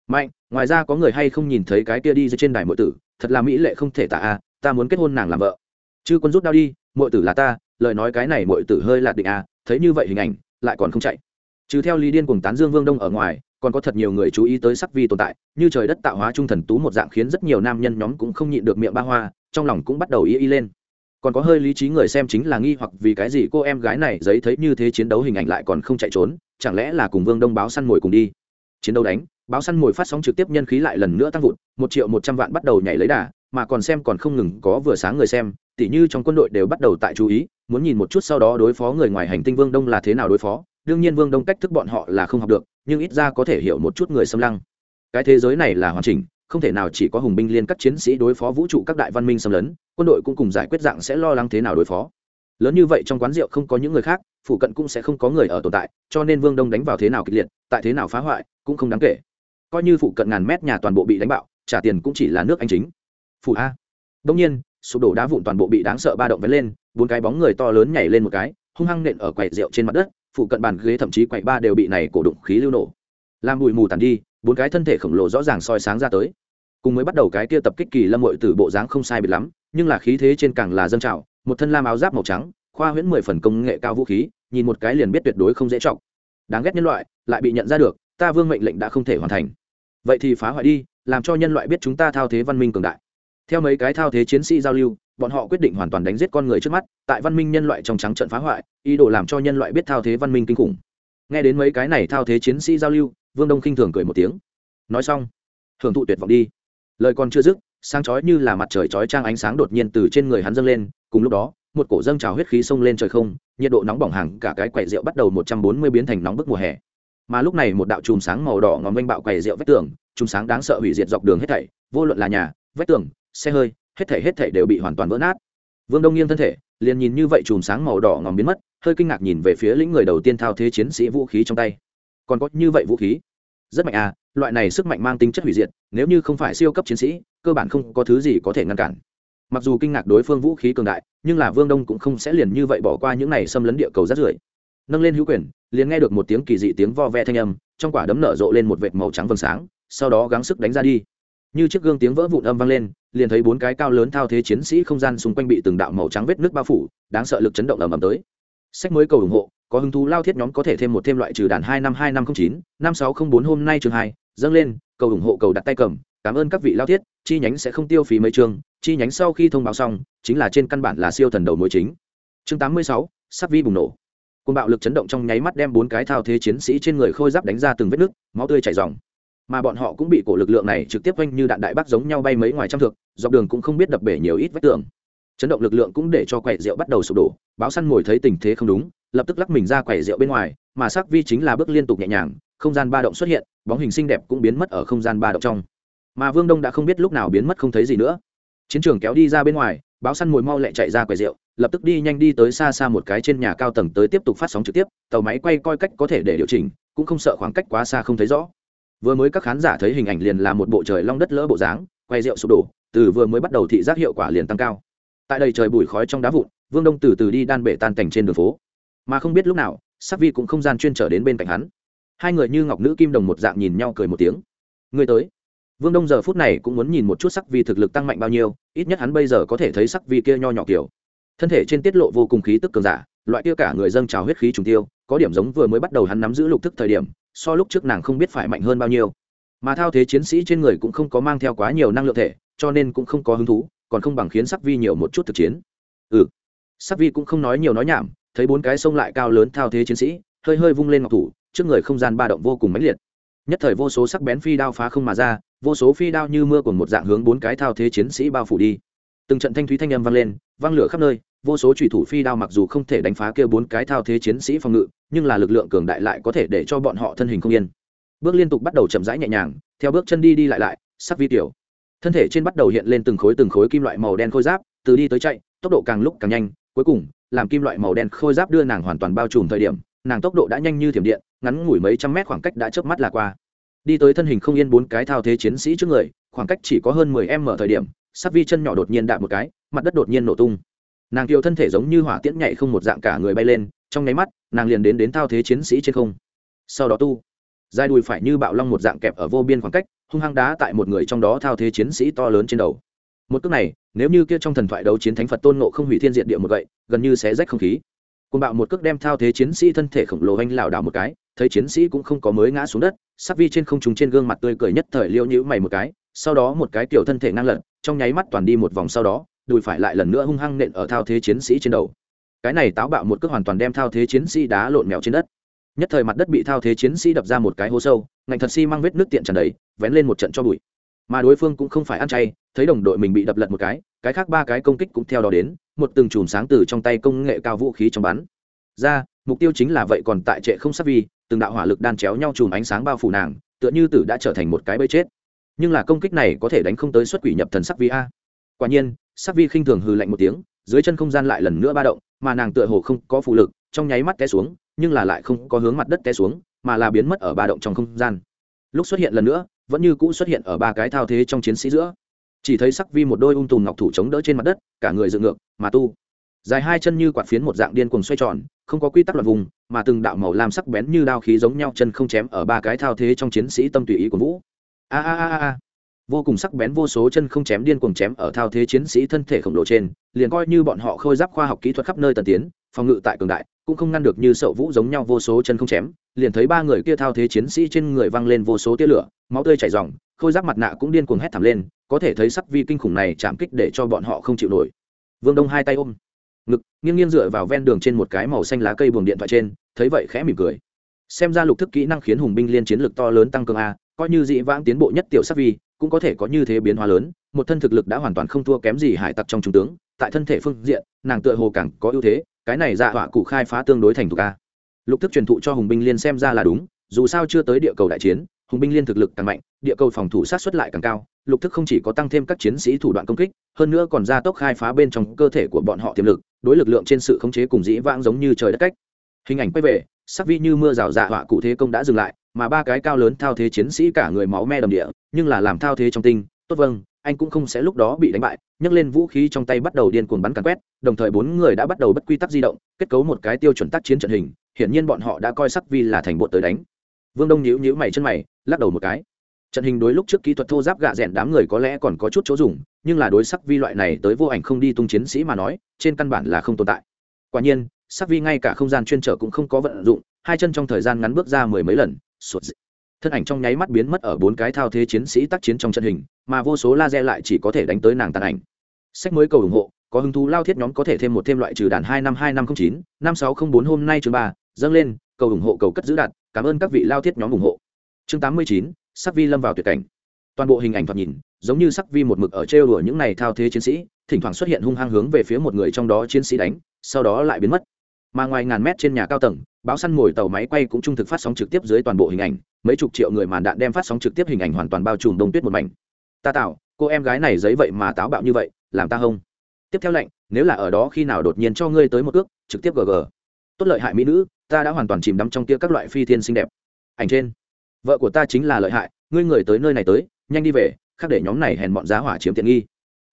[SPEAKER 1] Mạnh, ngoài ra có người hay không nhìn thấy cái kia đi dưới trên đài mọi tử, thật là mỹ lệ không thể tả a, ta muốn kết hôn nàng làm vợ. Chư quân rút đau đi mọi tử là ta, lời nói cái này mọi tử hơi lạt định a, thấy như vậy hình ảnh, lại còn không chạy. Trừ theo lý điên cùng tán dương vương đông ở ngoài, còn có thật nhiều người chú ý tới sắc vi tồn tại, như trời đất tạo hóa trung thần tú một dạng khiến rất nhiều nam nhân nhóm cũng không nhịn được miệng ba hoa, trong lòng cũng bắt đầu y y lên còn có hơi lý trí người xem chính là nghi hoặc vì cái gì cô em gái này giấy thấy như thế chiến đấu hình ảnh lại còn không chạy trốn, chẳng lẽ là cùng vương đông báo săn mồi cùng đi? Chiến đấu đánh, báo săn mồi phát sóng trực tiếp nhân khí lại lần nữa tăng vụt, một triệu một trăm vạn bắt đầu nhảy lấy đà, mà còn xem còn không ngừng có vừa sáng người xem, tỉ như trong quân đội đều bắt đầu tại chú ý, muốn nhìn một chút sau đó đối phó người ngoài hành tinh vương đông là thế nào đối phó, đương nhiên vương đông cách thức bọn họ là không học được, nhưng ít ra có thể hiểu một chút người xâm lăng. Cái thế giới này là hoàn chỉnh không thể nào chỉ có hùng binh liên các chiến sĩ đối phó vũ trụ các đại văn minh xâm lấn, quân đội cũng cùng giải quyết dạng sẽ lo lắng thế nào đối phó. Lớn như vậy trong quán rượu không có những người khác, phụ cận cũng sẽ không có người ở tồn tại, cho nên vương đông đánh vào thế nào kịch liệt, tại thế nào phá hoại, cũng không đáng kể. Coi như phụ cận ngàn mét nhà toàn bộ bị đánh bạo, trả tiền cũng chỉ là nước anh chính. Phụ a. Đông nhiên, sụp đổ đá vụn toàn bộ bị đáng sợ ba động vén lên, bốn cái bóng người to lớn nhảy lên một cái, hung hăng nện ở quầy rượu trên mặt đất, phụ cận bàn ghế thậm chí quầy ba đều bị này cổ đụng khí lưu nổ. Làm bụi mù tàn đi, bốn cái thân thể khổng lồ rõ ràng soi sáng ra tới cùng mới bắt đầu cái kia tập kích kỳ lâm mội từ bộ dáng không sai biệt lắm, nhưng là khí thế trên càng là dâng trào, một thân lam áo giáp màu trắng, khoa huyễn mười phần công nghệ cao vũ khí, nhìn một cái liền biết tuyệt đối không dễ trọng đáng ghét nhân loại, lại bị nhận ra được, ta vương mệnh lệnh đã không thể hoàn thành. Vậy thì phá hoại đi, làm cho nhân loại biết chúng ta thao thế văn minh cường đại. Theo mấy cái thao thế chiến sĩ giao lưu, bọn họ quyết định hoàn toàn đánh giết con người trước mắt, tại văn minh nhân loại trong trắng trận phá hoại, ý đồ làm cho nhân loại biết thao thế văn minh kinh khủng. Nghe đến mấy cái này thao thế chiến sĩ giao lưu, vương đông khinh thường cười một tiếng. Nói xong, hưởng thụ tuyệt vọng đi lời còn chưa dứt, sáng chói như là mặt trời chói trang ánh sáng đột nhiên từ trên người hắn dâng lên, cùng lúc đó, một cổ dâng trào huyết khí xông lên trời không, nhiệt độ nóng bỏng hàng cả cái quầy rượu bắt đầu một trăm bốn mươi biến thành nóng bức mùa hè. Mà lúc này một đạo chùm sáng màu đỏ ngòm vênh bạo quầy rượu vách tường, chùm sáng đáng sợ hủy diệt dọc đường hết thảy, vô luận là nhà, vách tường, xe hơi, hết thảy hết thảy đều bị hoàn toàn vỡ nát. Vương đông nghiêng thân thể, liền nhìn như vậy chùm sáng màu đỏ ngòm biến mất, hơi kinh ngạc nhìn về phía lĩnh người đầu tiên thao thế chiến sĩ vũ khí trong tay. Còn có như vậy vũ khí? Rất mạnh à loại này sức mạnh mang tính chất hủy diệt, nếu như không phải siêu cấp chiến sĩ, cơ bản không có thứ gì có thể ngăn cản. Mặc dù kinh ngạc đối phương vũ khí cường đại, nhưng là vương đông cũng không sẽ liền như vậy bỏ qua những này xâm lấn địa cầu rất rưởi. Nâng lên hữu quyền, liền nghe được một tiếng kỳ dị tiếng vo ve thanh âm, trong quả đấm nở rộ lên một vệt màu trắng vầng sáng, sau đó gắng sức đánh ra đi. Như chiếc gương tiếng vỡ vụn âm vang lên, liền thấy bốn cái cao lớn thao thế chiến sĩ không gian xung quanh bị từng đạo màu trắng vết nước bao phủ, đáng sợ lực chấn động ầm ầm tới. Sách mới cầu ủng hộ, có hứng thú lao thiết nhóm có thể thêm một thêm loại trừ đàn hai năm hai năm không chín, năm sáu không bốn hôm nay trường hai dâng lên cầu ủng hộ cầu đặt tay cầm cảm ơn các vị lao thiết chi nhánh sẽ không tiêu phí mấy chương chi nhánh sau khi thông báo xong chính là trên căn bản là siêu thần đầu mối chính. Chương 86, sắc vi bùng nổ. Cùng bạo lực chấn động trong nháy mắt đem bốn cái thao thế chiến sĩ trên người khôi giáp đánh ra từng vết nứt máu tươi chảy ròng. Mà bọn họ cũng bị cổ lực lượng này trực tiếp quanh như đạn đại bác giống nhau bay mấy ngoài trăm thước dọc đường cũng không biết đập bể nhiều ít vách tường. Chấn động lực lượng cũng để cho quẻ rượu bắt đầu sụp đổ báo săn ngồi thấy tình thế không đúng lập tức lắc mình ra quẻ rượu bên ngoài mà sắc vi chính là bước liên tục nhẹ nhàng, không gian ba động xuất hiện, bóng hình xinh đẹp cũng biến mất ở không gian ba động trong. Mà vương đông đã không biết lúc nào biến mất không thấy gì nữa. Chiến trường kéo đi ra bên ngoài, báo săn mồi mau lại chạy ra quầy rượu, lập tức đi nhanh đi tới xa xa một cái trên nhà cao tầng tới tiếp tục phát sóng trực tiếp, tàu máy quay coi cách có thể để điều chỉnh, cũng không sợ khoảng cách quá xa không thấy rõ. Vừa mới các khán giả thấy hình ảnh liền là một bộ trời long đất lỡ bộ dáng, quay rượu sụp đổ, từ vừa mới bắt đầu thị giác hiệu quả liền tăng cao. Tại đây trời bụi khói trong đá vụn, vương đông từ từ đi đan bể tan cảnh trên đường phố. Mà không biết lúc nào sắc vi cũng không gian chuyên trở đến bên cạnh hắn. Hai người như ngọc nữ kim đồng một dạng nhìn nhau cười một tiếng. Người tới. Vương đông giờ phút này cũng muốn nhìn một chút sắc vi thực lực tăng mạnh bao nhiêu, ít nhất hắn bây giờ có thể thấy sắc vi kia nho nhỏ kiểu. Thân thể trên tiết lộ vô cùng khí tức cường giả, loại kia cả người dâng trào huyết khí trùng tiêu, có điểm giống vừa mới bắt đầu hắn nắm giữ lục thức thời điểm, so lúc trước nàng không biết phải mạnh hơn bao nhiêu. Mà thao thế chiến sĩ trên người cũng không có mang theo quá nhiều năng lượng thể, cho nên cũng không có hứng thú, còn không bằng khiến sắc vi nhiều một chút thực chiến. Ừ. Sắc vi cũng không nói nhiều nói nhảm thấy bốn cái sông lại cao lớn thao thế chiến sĩ, hơi hơi vung lên ngọc thủ, trước người không gian ba động vô cùng mãnh liệt. Nhất thời vô số sắc bén phi đao phá không mà ra, vô số phi đao như mưa của một dạng hướng bốn cái thao thế chiến sĩ bao phủ đi. Từng trận thanh thúy thanh âm vang lên, vang lửa khắp nơi, vô số thủy thủ phi đao mặc dù không thể đánh phá kêu bốn cái thao thế chiến sĩ phòng ngự, nhưng là lực lượng cường đại lại có thể để cho bọn họ thân hình không yên. Bước liên tục bắt đầu chậm rãi nhẹ nhàng, theo bước chân đi đi lại lại, sắc vi tiểu. Thân thể trên bắt đầu hiện lên từng khối từng khối kim loại màu đen khôi giáp, từ đi tới chạy, tốc độ càng lúc càng nhanh cuối cùng, làm kim loại màu đen khôi giáp đưa nàng hoàn toàn bao trùm thời điểm, nàng tốc độ đã nhanh như thiểm điện, ngắn ngủi mấy trăm mét khoảng cách đã chớp mắt là qua. Đi tới thân hình không yên bốn cái thao thế chiến sĩ trước người, khoảng cách chỉ có hơn mười em mở thời điểm, sắc vi chân nhỏ đột nhiên đạp một cái, mặt đất đột nhiên nổ tung. Nàng kiều thân thể giống như hỏa tiễn nhảy không một dạng cả người bay lên, trong nháy mắt, nàng liền đến đến thao thế chiến sĩ trên không. Sau đó tu dài đùi phải như bạo long một dạng kẹp ở vô biên khoảng cách, hung hăng đá tại một người trong đó thao thế chiến sĩ to lớn trên đầu. Một cước này nếu như kia trong thần thoại đấu chiến thánh phật tôn nộ không hủy thiên diện địa một gậy, gần như sẽ rách không khí. Côn bạo một cước đem thao thế chiến sĩ thân thể khổng lồ anh lảo đảo một cái, thấy chiến sĩ cũng không có mới ngã xuống đất, sắc vi trên không trùng trên gương mặt tươi cười nhất thời liêu nhữ mày một cái, sau đó một cái kiểu thân thể ngang lật, trong nháy mắt toàn đi một vòng sau đó, đùi phải lại lần nữa hung hăng nện ở thao thế chiến sĩ trên đầu. Cái này táo bạo một cước hoàn toàn đem thao thế chiến sĩ đá lộn mèo trên đất. Nhất thời mặt đất bị thao thế chiến sĩ đập ra một cái hố sâu, ngạnh thật si mang vết nước tiện tràn đầy, vén lên một trận cho bụi mà đối phương cũng không phải ăn chay, thấy đồng đội mình bị đập lật một cái cái khác ba cái công kích cũng theo đó đến, một từng chùm sáng từ trong tay công nghệ cao vũ khí trong bắn. Ra, mục tiêu chính là vậy còn tại trệ không sát vi, từng đạo hỏa lực đan chéo nhau chùm ánh sáng bao phủ nàng, tựa như tử đã trở thành một cái bẫy chết. Nhưng là công kích này có thể đánh không tới xuất quỷ nhập thần sắc vi a. Quả nhiên sắc vi khinh thường hừ lạnh một tiếng, dưới chân không gian lại lần nữa ba động, mà nàng tựa hồ không có phụ lực, trong nháy mắt té xuống, nhưng là lại không có hướng mặt đất té xuống, mà là biến mất ở ba động trong không gian. Lúc xuất hiện lần nữa vẫn như cũ xuất hiện ở ba cái thao thế trong chiến sĩ giữa. Chỉ thấy sắc vi một đôi ung tùm ngọc thủ chống đỡ trên mặt đất, cả người dựng ngược, mà tu. Dài hai chân như quạt phiến một dạng điên cuồng xoay tròn, không có quy tắc loạt vùng, mà từng đạo màu lam sắc bén như đao khí giống nhau chân không chém ở ba cái thao thế trong chiến sĩ tâm tùy ý của vũ. A a a a vô cùng sắc bén vô số chân không chém điên cuồng chém ở thao thế chiến sĩ thân thể khổng lồ trên, liền coi như bọn họ khôi giáp khoa học kỹ thuật khắp nơi tần tiến, phòng ngự tại cường đại cũng không ngăn được như sậu vũ giống nhau vô số chân không chém, liền thấy ba người kia thao thế chiến sĩ trên người văng lên vô số tia lửa, máu tươi chảy r khôi giáp mặt nạ cũng điên cuồng hét thảm lên, có thể thấy sắc vi kinh khủng này chạm kích để cho bọn họ không chịu nổi. Vương đông hai tay ôm, ngực, nghiêng nghiêng dựa vào ven đường trên một cái màu xanh lá cây buồng điện thoại trên, thấy vậy khẽ mỉm cười. Xem ra lục thức kỹ năng khiến hùng binh liên chiến lực to lớn tăng cường a, coi như dị vãng tiến bộ nhất tiểu sắc vi, cũng có thể có như thế biến hóa lớn, một thân thực lực đã hoàn toàn không thua kém gì hải tặc trong trung tướng, tại thân thể phương diện, nàng tựa hồ càng có ưu thế cái này dạ họa cụ khai phá tương đối thành thục a. Lục thức truyền thụ cho hùng binh liên xem ra là đúng, dù sao chưa tới địa cầu đại chiến, hùng binh liên thực lực càng mạnh, địa cầu phòng thủ sát xuất lại càng cao, lục thức không chỉ có tăng thêm các chiến sĩ thủ đoạn công kích, hơn nữa còn gia tốc khai phá bên trong cơ thể của bọn họ tiềm lực, đối lực lượng trên sự khống chế cùng dĩ vãng giống như trời đất cách. Hình ảnh quay về, sắc vi như mưa rào dạ họa cụ thế công đã dừng lại, mà ba cái cao lớn thao thế chiến sĩ cả người máu me đầm địa, nhưng là làm thao thế trong tinh, tốt vâng anh cũng không sẽ lúc đó bị đánh bại, nhấc lên vũ khí trong tay bắt đầu điên cuồng bắn càn quét, đồng thời bốn người đã bắt đầu bất quy tắc di động, kết cấu một cái tiêu chuẩn tác chiến trận hình, hiển nhiên bọn họ đã coi sắc vi là thành bộ tới đánh. Vương đông nhíu nhíu mày chân mày, lắc đầu một cái. Trận hình đối lúc trước kỹ thuật thô giáp gạ rẽn đám người có lẽ còn có chút chỗ dùng, nhưng là đối sắc vi loại này tới vô ảnh không đi tung chiến sĩ mà nói, trên căn bản là không tồn tại. Quả nhiên, sắc vi ngay cả không gian chuyên trở cũng không có vận dụng, hai chân trong thời gian ngắn bước ra mười mấy lần, sụt dị thân ảnh trong nháy mắt biến mất ở bốn cái thao thế chiến sĩ tác chiến trong trận hình, mà vô số laser lại chỉ có thể đánh tới nàng tàn ảnh. Sách mới cầu ủng hộ, có hứng thú lao thiết nhóm có thể thêm một thêm loại trừ đạn hai năm hai năm không chín, năm sáu không bốn hôm nay chương ba, dâng lên, cầu ủng hộ, cầu cất giữ đạt cảm ơn các vị lao thiết nhóm ủng hộ. Chương tám mươi chín, sắc vi lâm vào tuyệt cảnh. Toàn bộ hình ảnh thoạt nhìn, giống như sắc vi một mực ở trêu đùa những này thao thế chiến sĩ, thỉnh thoảng xuất hiện hung hăng hướng về phía một người trong đó chiến sĩ đánh, sau đó lại biến mất. Mà ngoài ngàn mét trên nhà cao tầng báo săn mồi tàu máy quay cũng trung thực phát sóng trực tiếp dưới toàn bộ hình ảnh, mấy chục triệu người màn đạn đem phát sóng trực tiếp hình ảnh hoàn toàn bao trùm đông tuyết một mảnh. Ta tạo cô em gái này giấy vậy mà táo bạo như vậy, làm ta hông. Tiếp theo lệnh, nếu là ở đó khi nào đột nhiên cho ngươi tới một ước, trực tiếp gg tốt lợi hại mỹ nữ, ta đã hoàn toàn chìm đắm trong kia các loại phi thiên xinh đẹp. Ảnh trên. Vợ của ta chính là lợi hại, ngươi người tới nơi này tới, nhanh đi về, khác để nhóm này hèn bọn giá hỏa chiếm tiện nghi.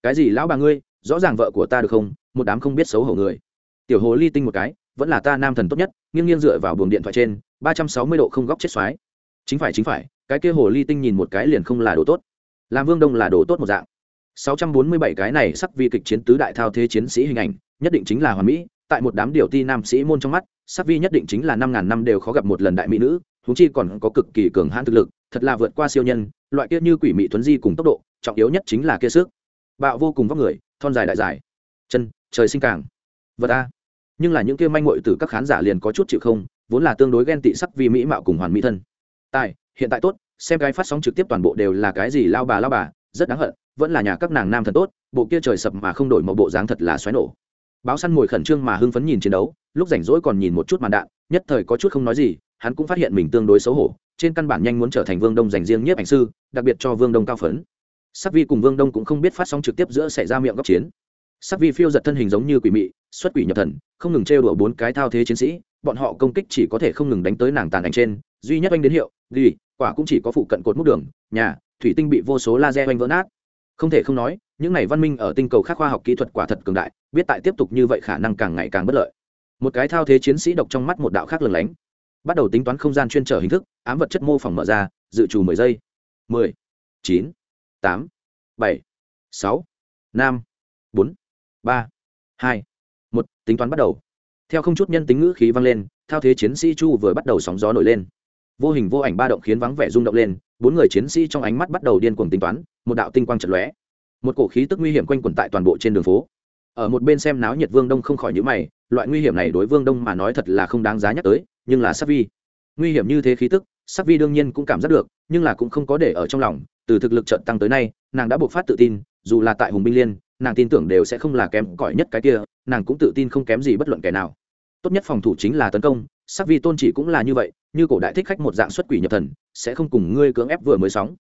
[SPEAKER 1] Cái gì lão bà ngươi, rõ ràng vợ của ta được không? Một đám không biết xấu hổ người. Tiểu hồ ly tinh một cái vẫn là ta nam thần tốt nhất, nghiêng nghiêng dựa vào buồng điện thoại trên, ba trăm sáu mươi độ không góc chết xoái. Chính phải chính phải, cái kia hồ ly tinh nhìn một cái liền không là đồ tốt. Làm vương đông là đồ tốt một dạng. Sáu trăm bốn mươi bảy cái này sắc vi kịch chiến tứ đại thao thế chiến sĩ hình ảnh, nhất định chính là hoàn mỹ, tại một đám điều ti nam sĩ môn trong mắt, sắc vi nhất định chính là năm ngàn năm đều khó gặp một lần đại mỹ nữ thú chi còn có cực kỳ cường hãn thực lực, thật là vượt qua siêu nhân, loại kia như quỷ mị thuấn di cùng tốc độ, trọng yếu nhất chính là kia sức. Bạo vô cùng vóc người, thon dài đại dài. Chân, trời sinh càng. Vật a nhưng là những kia manh muội từ các khán giả liền có chút chịu không, vốn là tương đối ghen tị sắc vi mỹ mạo cùng hoàn mỹ thân. Tại hiện tại tốt, xem cái phát sóng trực tiếp toàn bộ đều là cái gì lao bà lao bà, rất đáng hận, vẫn là nhà các nàng nam thần tốt, bộ kia trời sập mà không đổi một bộ dáng thật là xoáy nổ. Báo săn mồi khẩn trương mà hưng phấn nhìn chiến đấu, lúc rảnh rỗi còn nhìn một chút màn đạn, nhất thời có chút không nói gì, hắn cũng phát hiện mình tương đối xấu hổ, trên căn bản nhanh muốn trở thành vương đông dành riêng nhiếp ảnh sư, đặc biệt cho vương đông cao phấn. Sắc vi cùng vương đông cũng không biết phát sóng trực tiếp giữa xảy ra miệng góc chiến sắc vi phiêu giật thân hình giống như quỷ mị, xuất quỷ nhập thần, không ngừng trêu đùa bốn cái thao thế chiến sĩ, bọn họ công kích chỉ có thể không ngừng đánh tới nàng tàn ảnh trên, duy nhất anh đến hiệu, ghi, quả cũng chỉ có phụ cận cột múc đường, nhà, thủy tinh bị vô số laser oanh vỡ nát. Không thể không nói, những này văn minh ở tinh cầu khác khoa học kỹ thuật quả thật cường đại, biết tại tiếp tục như vậy khả năng càng ngày càng bất lợi. Một cái thao thế chiến sĩ độc trong mắt một đạo khác lừng lánh. Bắt đầu tính toán không gian chuyên trở hình thức, ám vật chất mô phỏng mở ra, dự trù mười giây. Mười, chín, tám, bảy, sáu, năm, bốn ba, hai, một, tính toán bắt đầu. Theo không chút nhân tính ngữ khí vang lên, thao thế chiến sĩ chu vừa bắt đầu sóng gió nổi lên. Vô hình vô ảnh ba động khiến vắng vẻ rung động lên, bốn người chiến sĩ trong ánh mắt bắt đầu điên cuồng tính toán, một đạo tinh quang chật lóe. Một cổ khí tức nguy hiểm quanh quẩn tại toàn bộ trên đường phố. Ở một bên xem náo nhiệt vương đông không khỏi nhữ mày, loại nguy hiểm này đối vương đông mà nói thật là không đáng giá nhắc tới, nhưng là sắc vi. Nguy hiểm như thế khí tức, sắc vi đương nhiên cũng cảm giác được, nhưng là cũng không có để ở trong lòng, từ thực lực trận tăng tới nay, nàng đã buộc phát tự tin, dù là tại hùng binh liên nàng tin tưởng đều sẽ không là kém cỏi nhất cái kia, nàng cũng tự tin không kém gì bất luận kẻ nào. Tốt nhất phòng thủ chính là tấn công, sắc vi tôn chỉ cũng là như vậy, như cổ đại thích khách một dạng xuất quỷ nhập thần, sẽ không cùng ngươi cưỡng ép vừa mới sóng.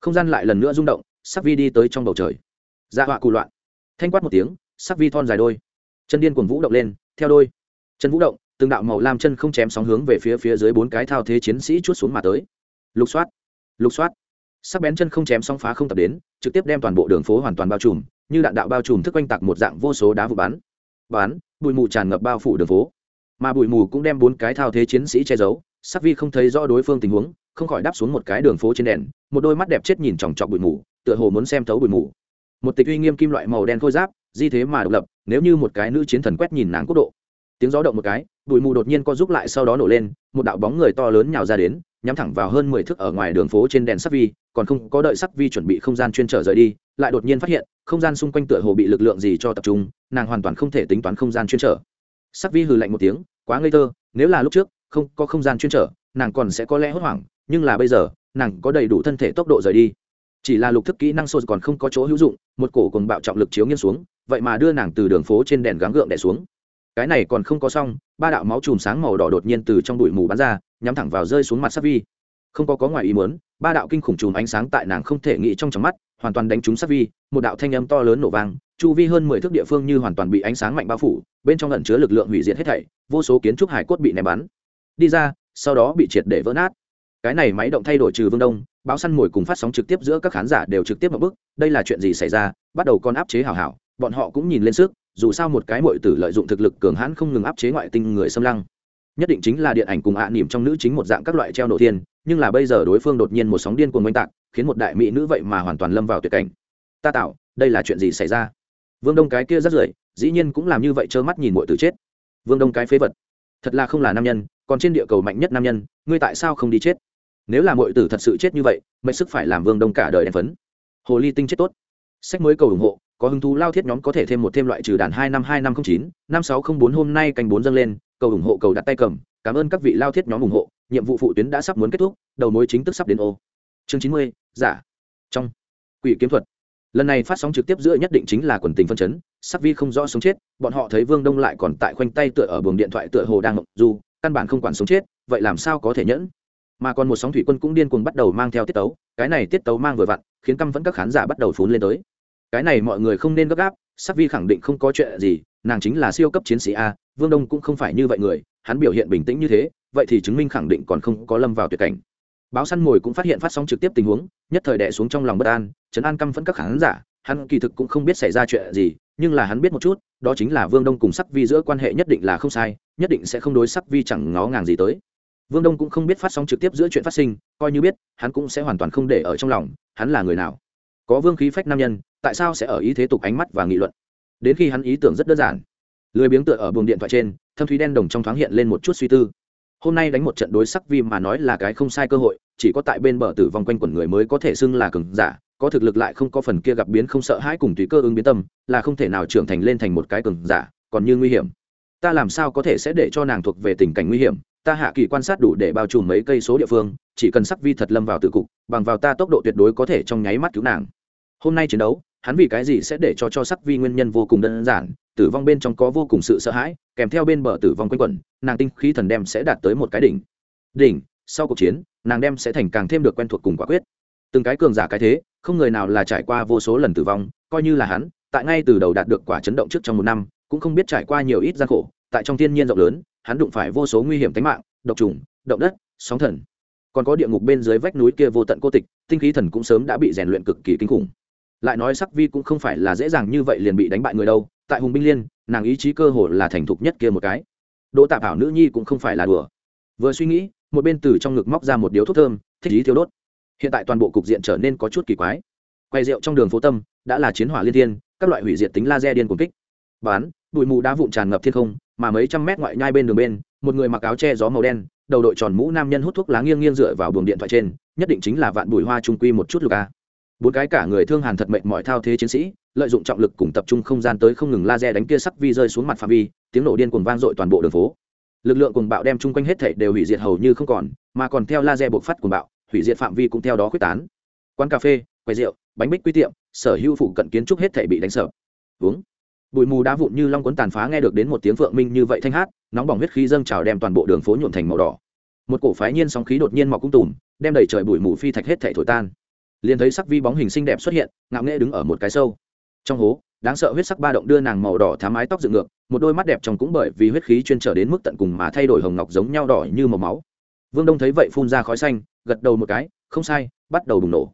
[SPEAKER 1] Không gian lại lần nữa rung động, sắc vi đi tới trong bầu trời. Dạ họa cù loạn. Thanh quát một tiếng, sắc vi thon dài đôi. Chân điên cuồng vũ động lên, theo đôi. Chân vũ động, từng đạo màu lam chân không chém sóng hướng về phía phía dưới bốn cái thao thế chiến sĩ chút xuống mà tới. Lục soát lục soát. Sắc bén chân không chém sóng phá không tập đến, trực tiếp đem toàn bộ đường phố hoàn toàn bao trùm như đạn đạo bao trùm thức oanh tạc một dạng vô số đá vụ bắn. Bắn, bụi mù tràn ngập bao phủ đường phố. Mà bụi mù cũng đem bốn cái thao thế chiến sĩ che giấu, sắc vi không thấy rõ đối phương tình huống, không khỏi đáp xuống một cái đường phố trên đèn, một đôi mắt đẹp chết nhìn chòng chọc bụi mù, tựa hồ muốn xem thấu bụi mù. Một tịch uy nghiêm kim loại màu đen khôi giáp, di thế mà độc lập, nếu như một cái nữ chiến thần quét nhìn nàng quốc độ. Tiếng gió động một cái, bụi mù đột nhiên co giúp lại sau đó nổ lên, một đạo bóng người to lớn nhào ra đến, nhắm thẳng vào hơn mười thước ở ngoài đường phố trên đèn sắc vi, còn không có đợi sắc vi chuẩn bị không gian chuyên trở rời đi lại đột nhiên phát hiện, không gian xung quanh tựa hồ bị lực lượng gì cho tập trung, nàng hoàn toàn không thể tính toán không gian chuyên trở. Sắc vi hừ lạnh một tiếng, quá ngây thơ, nếu là lúc trước, không có không gian chuyên trở, nàng còn sẽ có lẽ hốt hoảng, nhưng là bây giờ, nàng có đầy đủ thân thể tốc độ rời đi. Chỉ là lục thức kỹ năng sô còn không có chỗ hữu dụng, một cổ cùng bạo trọng lực chiếu nghiêng xuống, vậy mà đưa nàng từ đường phố trên đèn gắng gượng đẻ xuống. Cái này còn không có xong, ba đạo máu chùm sáng màu đỏ đột nhiên từ trong bụi mù bắn ra, nhắm thẳng vào rơi xuống mặt sắc vi. Không có có ngoài ý muốn ba đạo kinh khủng chùm ánh sáng tại nàng không thể nghĩ trong trong mắt, hoàn toàn đánh trúng sát vi, một đạo thanh âm to lớn nổ vang, chu vi hơn mười thước địa phương như hoàn toàn bị ánh sáng mạnh bao phủ, bên trong lẩn chứa lực lượng hủy diệt hết thảy, vô số kiến trúc hải cốt bị ném bắn. Đi ra, sau đó bị triệt để vỡ nát. Cái này máy động thay đổi trừ vương đông, báo săn mồi cùng phát sóng trực tiếp giữa các khán giả đều trực tiếp một bước đây là chuyện gì xảy ra? Bắt đầu con áp chế hảo hảo, bọn họ cũng nhìn lên sức, dù sao một cái mội tử lợi dụng thực lực cường hãn không ngừng áp chế ngoại tinh người xâm lăng nhất định chính là điện ảnh cùng ạ à nỉm trong nữ chính một dạng các loại treo nổ thiên, nhưng là bây giờ đối phương đột nhiên một sóng điên cuồng oanh tạc, khiến một đại mỹ nữ vậy mà hoàn toàn lâm vào tuyệt cảnh. Ta tạo, đây là chuyện gì xảy ra? Vương đông cái kia rất rưởi, dĩ nhiên cũng làm như vậy trơ mắt nhìn mọi tử chết. Vương đông cái phế vật, thật là không là nam nhân, còn trên địa cầu mạnh nhất nam nhân, ngươi tại sao không đi chết? Nếu là mọi tử thật sự chết như vậy mệnh sức phải làm vương đông cả đời đen phấn. Hồ ly tinh chết tốt. Sách mới cầu ủng hộ, có hứng thú lao thiết nhóm có thể thêm một thêm loại trừ đàn hai năm hai năm không chín, năm sáu không bốn hôm nay canh bốn dâng lên cầu ủng hộ cầu đặt tay cầm, cảm ơn các vị lao thiết nhóm ủng hộ, nhiệm vụ phụ tuyến đã sắp muốn kết thúc, đầu mối chính thức sắp đến ô. Chương chín mươi, giả. Trong. Quỷ kiếm thuật. Lần này phát sóng trực tiếp giữa nhất định chính là quần tình phân chấn, sắc vi không rõ sống chết, bọn họ thấy vương đông lại còn tại khoanh tay tựa ở buồng điện thoại tựa hồ đang mộng dù căn bản không quản sống chết, vậy làm sao có thể nhẫn? Mà còn một sóng thủy quân cũng điên cuồng bắt đầu mang theo tiết tấu, cái này tiết tấu mang vừa vặn, khiến căm vẫn các khán giả bắt đầu phún lên tới cái này mọi người không nên gấp gáp, sắc vi khẳng định không có chuyện gì, nàng chính là siêu cấp chiến sĩ a, vương đông cũng không phải như vậy người, hắn biểu hiện bình tĩnh như thế, vậy thì chứng minh khẳng định còn không có lâm vào tuyệt cảnh. Báo săn mồi cũng phát hiện phát sóng trực tiếp tình huống, nhất thời đẻ xuống trong lòng bất an chấn an căm phẫn các khán giả, hắn kỳ thực cũng không biết xảy ra chuyện gì, nhưng là hắn biết một chút, đó chính là vương đông cùng sắc vi giữa quan hệ nhất định là không sai, nhất định sẽ không đối sắc vi chẳng ngó ngàng gì tới. Vương đông cũng không biết phát sóng trực tiếp giữa chuyện phát sinh, coi như biết, hắn cũng sẽ hoàn toàn không để ở trong lòng, hắn là người nào có vương khí phách nam nhân, tại sao sẽ ở ý thế tục ánh mắt và nghị luận? Đến khi hắn ý tưởng rất đơn giản. Lười biếng tựa ở buồng điện thoại trên, thâm thúy đen đồng trong thoáng hiện lên một chút suy tư. Hôm nay đánh một trận đối sắc vi mà nói là cái không sai cơ hội, chỉ có tại bên bờ tử vong quanh quẩn người mới có thể xưng là cường giả, có thực lực lại không có phần kia gặp biến không sợ hãi cùng tùy cơ ứng biến tâm, là không thể nào trưởng thành lên thành một cái cường giả, còn như nguy hiểm. Ta làm sao có thể sẽ để cho nàng thuộc về tình cảnh nguy hiểm? Ta hạ kỳ quan sát đủ để bao trùm mấy cây số địa phương, chỉ cần sắc vi thật lâm vào tự cục, bằng vào ta tốc độ tuyệt đối có thể trong nháy mắt cứu nàng hôm nay chiến đấu, hắn vì cái gì sẽ để cho cho sắc vi nguyên nhân vô cùng đơn giản, tử vong bên trong có vô cùng sự sợ hãi, kèm theo bên bờ tử vong quanh quẩn, nàng tinh khí thần đem sẽ đạt tới một cái đỉnh. Đỉnh, sau cuộc chiến, nàng đem sẽ thành càng thêm được quen thuộc cùng quả quyết. Từng cái cường giả cái thế, không người nào là trải qua vô số lần tử vong, coi như là hắn, tại ngay từ đầu đạt được quả chấn động trước trong một năm, cũng không biết trải qua nhiều ít gian khổ, tại trong thiên nhiên rộng lớn, hắn đụng phải vô số nguy hiểm tính mạng, độc trùng, động đất, sóng thần. Còn có địa ngục bên dưới vách núi kia vô tận cô tịch, tinh khí thần cũng sớm đã bị rèn luyện cực kỳ kinh khủng lại nói sắc vi cũng không phải là dễ dàng như vậy liền bị đánh bại người đâu. Tại hùng binh liên, nàng ý chí cơ hồ là thành thục nhất kia một cái. Đỗ tạp Bảo nữ nhi cũng không phải là đùa. Vừa suy nghĩ, một bên từ trong ngực móc ra một điếu thuốc thơm, thích ý thiếu đốt. Hiện tại toàn bộ cục diện trở nên có chút kỳ quái. Quay rượu trong đường phố tâm, đã là chiến hỏa liên thiên, các loại hủy diệt tính laser điên cuồng kích. Bán, bụi mù đá vụn tràn ngập thiên không, mà mấy trăm mét ngoại nhai bên đường bên, một người mặc áo che gió màu đen, đầu đội tròn mũ nam nhân hút thuốc lá nghiêng nghiêng dựa vào buồng điện thoại trên, nhất định chính là vạn bùi hoa trung quy một chút lục a bốn cái cả người thương hàn thật mệnh mọi thao thế chiến sĩ, lợi dụng trọng lực cùng tập trung không gian tới không ngừng laser đánh kia sắc vi rơi xuống mặt phạm vi, tiếng nổ điên cuồng vang dội toàn bộ đường phố. Lực lượng cuồng bạo đem chung quanh hết thảy đều hủy diệt hầu như không còn, mà còn theo laser bộc phát cuồng bạo, hủy diệt phạm vi cũng theo đó quyết tán. Quán cà phê, quầy rượu, bánh bích quy tiệm, sở hữu phụ cận kiến trúc hết thảy bị đánh sập. Uống. Bụi mù đá vụn như long cuốn tàn phá nghe được đến một tiếng phượng minh như vậy thanh hát, nóng bỏng huyết khí dâng trào đem toàn bộ đường phố nhuộm thành màu đỏ. Một cổ phái nhiên sóng khí đột nhiên mọc cung tùm, đem đầy trời bụi mù phi thạch hết thảy thổi tan liền thấy sắc vi bóng hình xinh đẹp xuất hiện, ngạo nghễ đứng ở một cái sâu. Trong hố, đáng sợ huyết sắc ba động đưa nàng màu đỏ thám mái tóc dựng ngược, một đôi mắt đẹp trong cũng bởi vì huyết khí chuyên trở đến mức tận cùng mà thay đổi hồng ngọc giống nhau đỏ như màu máu. Vương đông thấy vậy phun ra khói xanh, gật đầu một cái, không sai, bắt đầu bùng nổ.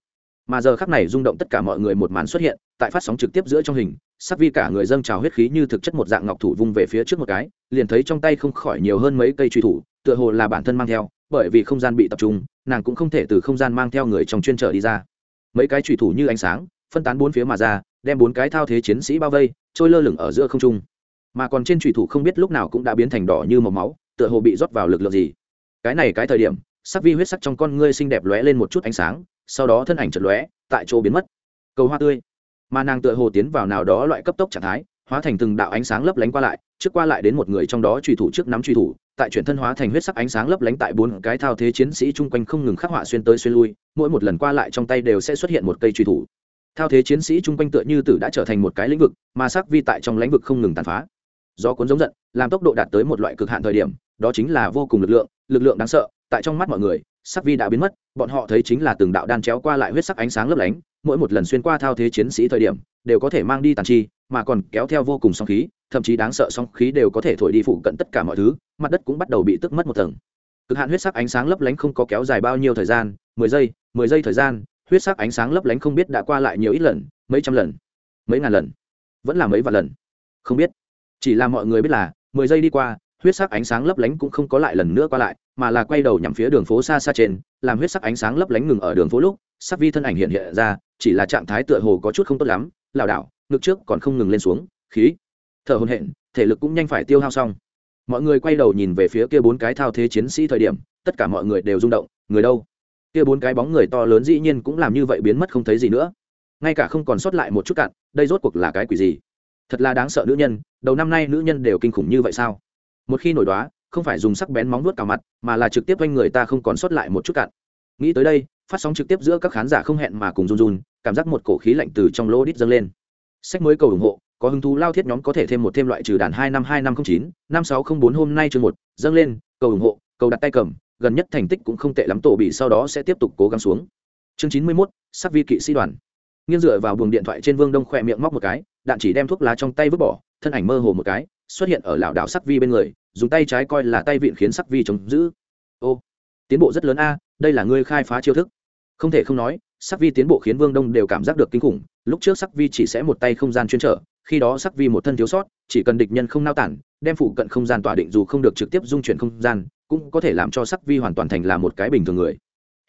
[SPEAKER 1] Mà giờ khắc này rung động tất cả mọi người một màn xuất hiện, tại phát sóng trực tiếp giữa trong hình, sắc vi cả người dâng trào huyết khí như thực chất một dạng ngọc thủ vung về phía trước một cái, liền thấy trong tay không khỏi nhiều hơn mấy cây truy thủ, tựa hồ là bản thân mang theo, bởi vì không gian bị tập trung, nàng cũng không thể từ không gian mang theo người trong chuyên trở đi ra mấy cái truy thủ như ánh sáng, phân tán bốn phía mà ra, đem bốn cái thao thế chiến sĩ bao vây, trôi lơ lửng ở giữa không trung. Mà còn trên truy thủ không biết lúc nào cũng đã biến thành đỏ như màu máu, tựa hồ bị rót vào lực lượng gì. Cái này cái thời điểm, sắc vi huyết sắc trong con ngươi xinh đẹp lóe lên một chút ánh sáng, sau đó thân ảnh chật lóe, tại chỗ biến mất. Cầu hoa tươi. Mà nàng tựa hồ tiến vào nào đó loại cấp tốc trạng thái hóa thành từng đạo ánh sáng lấp lánh qua lại, trước qua lại đến một người trong đó truy thủ trước nắm truy thủ, tại chuyển thân hóa thành huyết sắc ánh sáng lấp lánh tại bốn cái thao thế chiến sĩ chung quanh không ngừng khắc họa xuyên tới xuyên lui, mỗi một lần qua lại trong tay đều sẽ xuất hiện một cây truy thủ. Thao thế chiến sĩ chung quanh tựa như tử đã trở thành một cái lĩnh vực, mà sắc vi tại trong lĩnh vực không ngừng tàn phá. Do cuốn giống giận, làm tốc độ đạt tới một loại cực hạn thời điểm, đó chính là vô cùng lực lượng lực lượng đáng sợ, tại trong mắt mọi người sắc vi đã biến mất, bọn họ thấy chính là từng đạo đan chéo qua lại huyết sắc ánh sáng lấp lánh, mỗi một lần xuyên qua thao thế chiến sĩ thời điểm, đều có thể mang đi tàn chi, mà còn kéo theo vô cùng song khí, thậm chí đáng sợ song khí đều có thể thổi đi phụ cận tất cả mọi thứ, mặt đất cũng bắt đầu bị tức mất một tầng. Cực hạn huyết sắc ánh sáng lấp lánh không có kéo dài bao nhiêu thời gian, mười giây mười giây thời gian, huyết sắc ánh sáng lấp lánh không biết đã qua lại nhiều ít lần, mấy trăm lần, mấy ngàn lần, vẫn là mấy vạn lần. Không biết. Chỉ là mọi người biết là, mười giây đi qua, huyết sắc ánh sáng lấp lánh cũng không có lại lần nữa qua lại mà là quay đầu nhằm phía đường phố xa xa trên, làm huyết sắc ánh sáng lấp lánh ngừng ở đường phố lúc, sắc vi thân ảnh hiện hiện ra, chỉ là trạng thái tựa hồ có chút không tốt lắm, lảo đảo, ngực trước còn không ngừng lên xuống, khí, thở hồn hện thể lực cũng nhanh phải tiêu hao xong. Mọi người quay đầu nhìn về phía kia bốn cái thao thế chiến sĩ thời điểm, tất cả mọi người đều rung động, người đâu? Kia bốn cái bóng người to lớn dĩ nhiên cũng làm như vậy biến mất không thấy gì nữa. Ngay cả không còn sót lại một chút cạn đây rốt cuộc là cái quỷ gì? Thật là đáng sợ nữ nhân, đầu năm nay nữ nhân đều kinh khủng như vậy sao? Một khi nổi đoá không phải dùng sắc bén móng vuốt cào mặt, mà là trực tiếp quanh người ta không còn sót lại một chút cạn. Nghĩ tới đây, phát sóng trực tiếp giữa các khán giả không hẹn mà cùng run run, cảm giác một cổ khí lạnh từ trong lỗ đít dâng lên. Sách mới cầu ủng hộ, có hứng thú lao thiết nhóm có thể thêm một thêm loại trừ đàn hai năm hai năm không chín, năm sáu không bốn hôm nay chương một, dâng lên, cầu ủng hộ, cầu đặt tay cầm, gần nhất thành tích cũng không tệ lắm, tổ bị sau đó sẽ tiếp tục cố gắng xuống. Chương chín mươi mốt, sắc vi kỵ sĩ đoàn. Nghiêng dựa vào buồng điện thoại trên vương đông khỏe miệng móc một cái, đạn chỉ đem thuốc lá trong tay vứt bỏ, thân ảnh mơ hồ một cái xuất hiện ở lảo đảo sắc vi bên người, dùng tay trái coi là tay vịn khiến sắc vi chống giữ. Ô, tiến bộ rất lớn a, đây là ngươi khai phá chiêu thức. Không thể không nói, sắc vi tiến bộ khiến vương đông đều cảm giác được kinh khủng, lúc trước sắc vi chỉ sẽ một tay không gian chuyên trở, khi đó sắc vi một thân thiếu sót, chỉ cần địch nhân không nao tản, đem phụ cận không gian tỏa định dù không được trực tiếp dung chuyển không gian, cũng có thể làm cho sắc vi hoàn toàn thành là một cái bình thường người.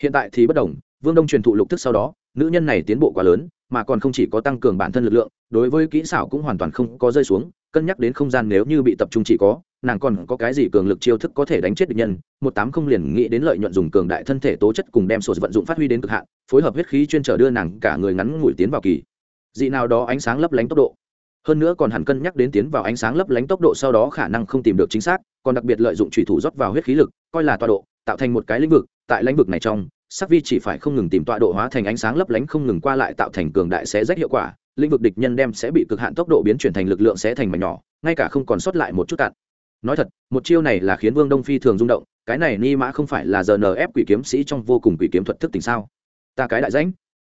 [SPEAKER 1] Hiện tại thì bất đồng, vương đông truyền thụ lục thức sau đó, nữ nhân này tiến bộ quá lớn, mà còn không chỉ có tăng cường bản thân lực lượng, đối với kỹ xảo cũng hoàn toàn không có rơi xuống cân nhắc đến không gian nếu như bị tập trung chỉ có, nàng còn có cái gì cường lực chiêu thức có thể đánh chết địch nhân? Một tám không liền nghĩ đến lợi nhuận dùng cường đại thân thể tố chất cùng đem sổ vận dụng phát huy đến cực hạn, phối hợp huyết khí chuyên trở đưa nàng cả người ngắn ngủi tiến vào kỳ. Dị nào đó ánh sáng lấp lánh tốc độ. Hơn nữa còn hẳn cân nhắc đến tiến vào ánh sáng lấp lánh tốc độ sau đó khả năng không tìm được chính xác, còn đặc biệt lợi dụng thủy thủ rót vào huyết khí lực, coi là tọa độ, tạo thành một cái lĩnh vực, tại lĩnh vực này trong, sắc vi chỉ phải không ngừng tìm tọa độ hóa thành ánh sáng lấp lánh không ngừng qua lại tạo thành cường đại sẽ rách hiệu quả lĩnh vực địch nhân đem sẽ bị cực hạn tốc độ biến chuyển thành lực lượng sẽ thành mảnh nhỏ, ngay cả không còn sót lại một chút cạn. Nói thật, một chiêu này là khiến vương đông phi thường rung động, cái này ni mã không phải là giờ ép quỷ kiếm sĩ trong vô cùng quỷ kiếm thuật thức tình sao? Ta cái đại danh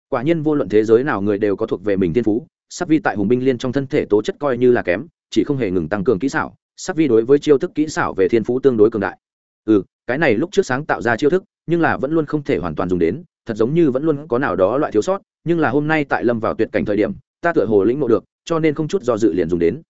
[SPEAKER 1] quả nhiên vô luận thế giới nào người đều có thuộc về mình thiên phú, sắc vi tại hùng binh liên trong thân thể tố chất coi như là kém, chỉ không hề ngừng tăng cường kỹ xảo, sắc vi đối với chiêu thức kỹ xảo về thiên phú tương đối cường đại. Ừ cái này lúc trước sáng tạo ra chiêu thức, nhưng là vẫn luôn không thể hoàn toàn dùng đến, thật giống như vẫn luôn có nào đó loại thiếu sót, nhưng là hôm nay tại lâm vào tuyệt cảnh thời điểm ta tựa hồ lĩnh ngộ được, cho nên không chút do dự liền dùng đến.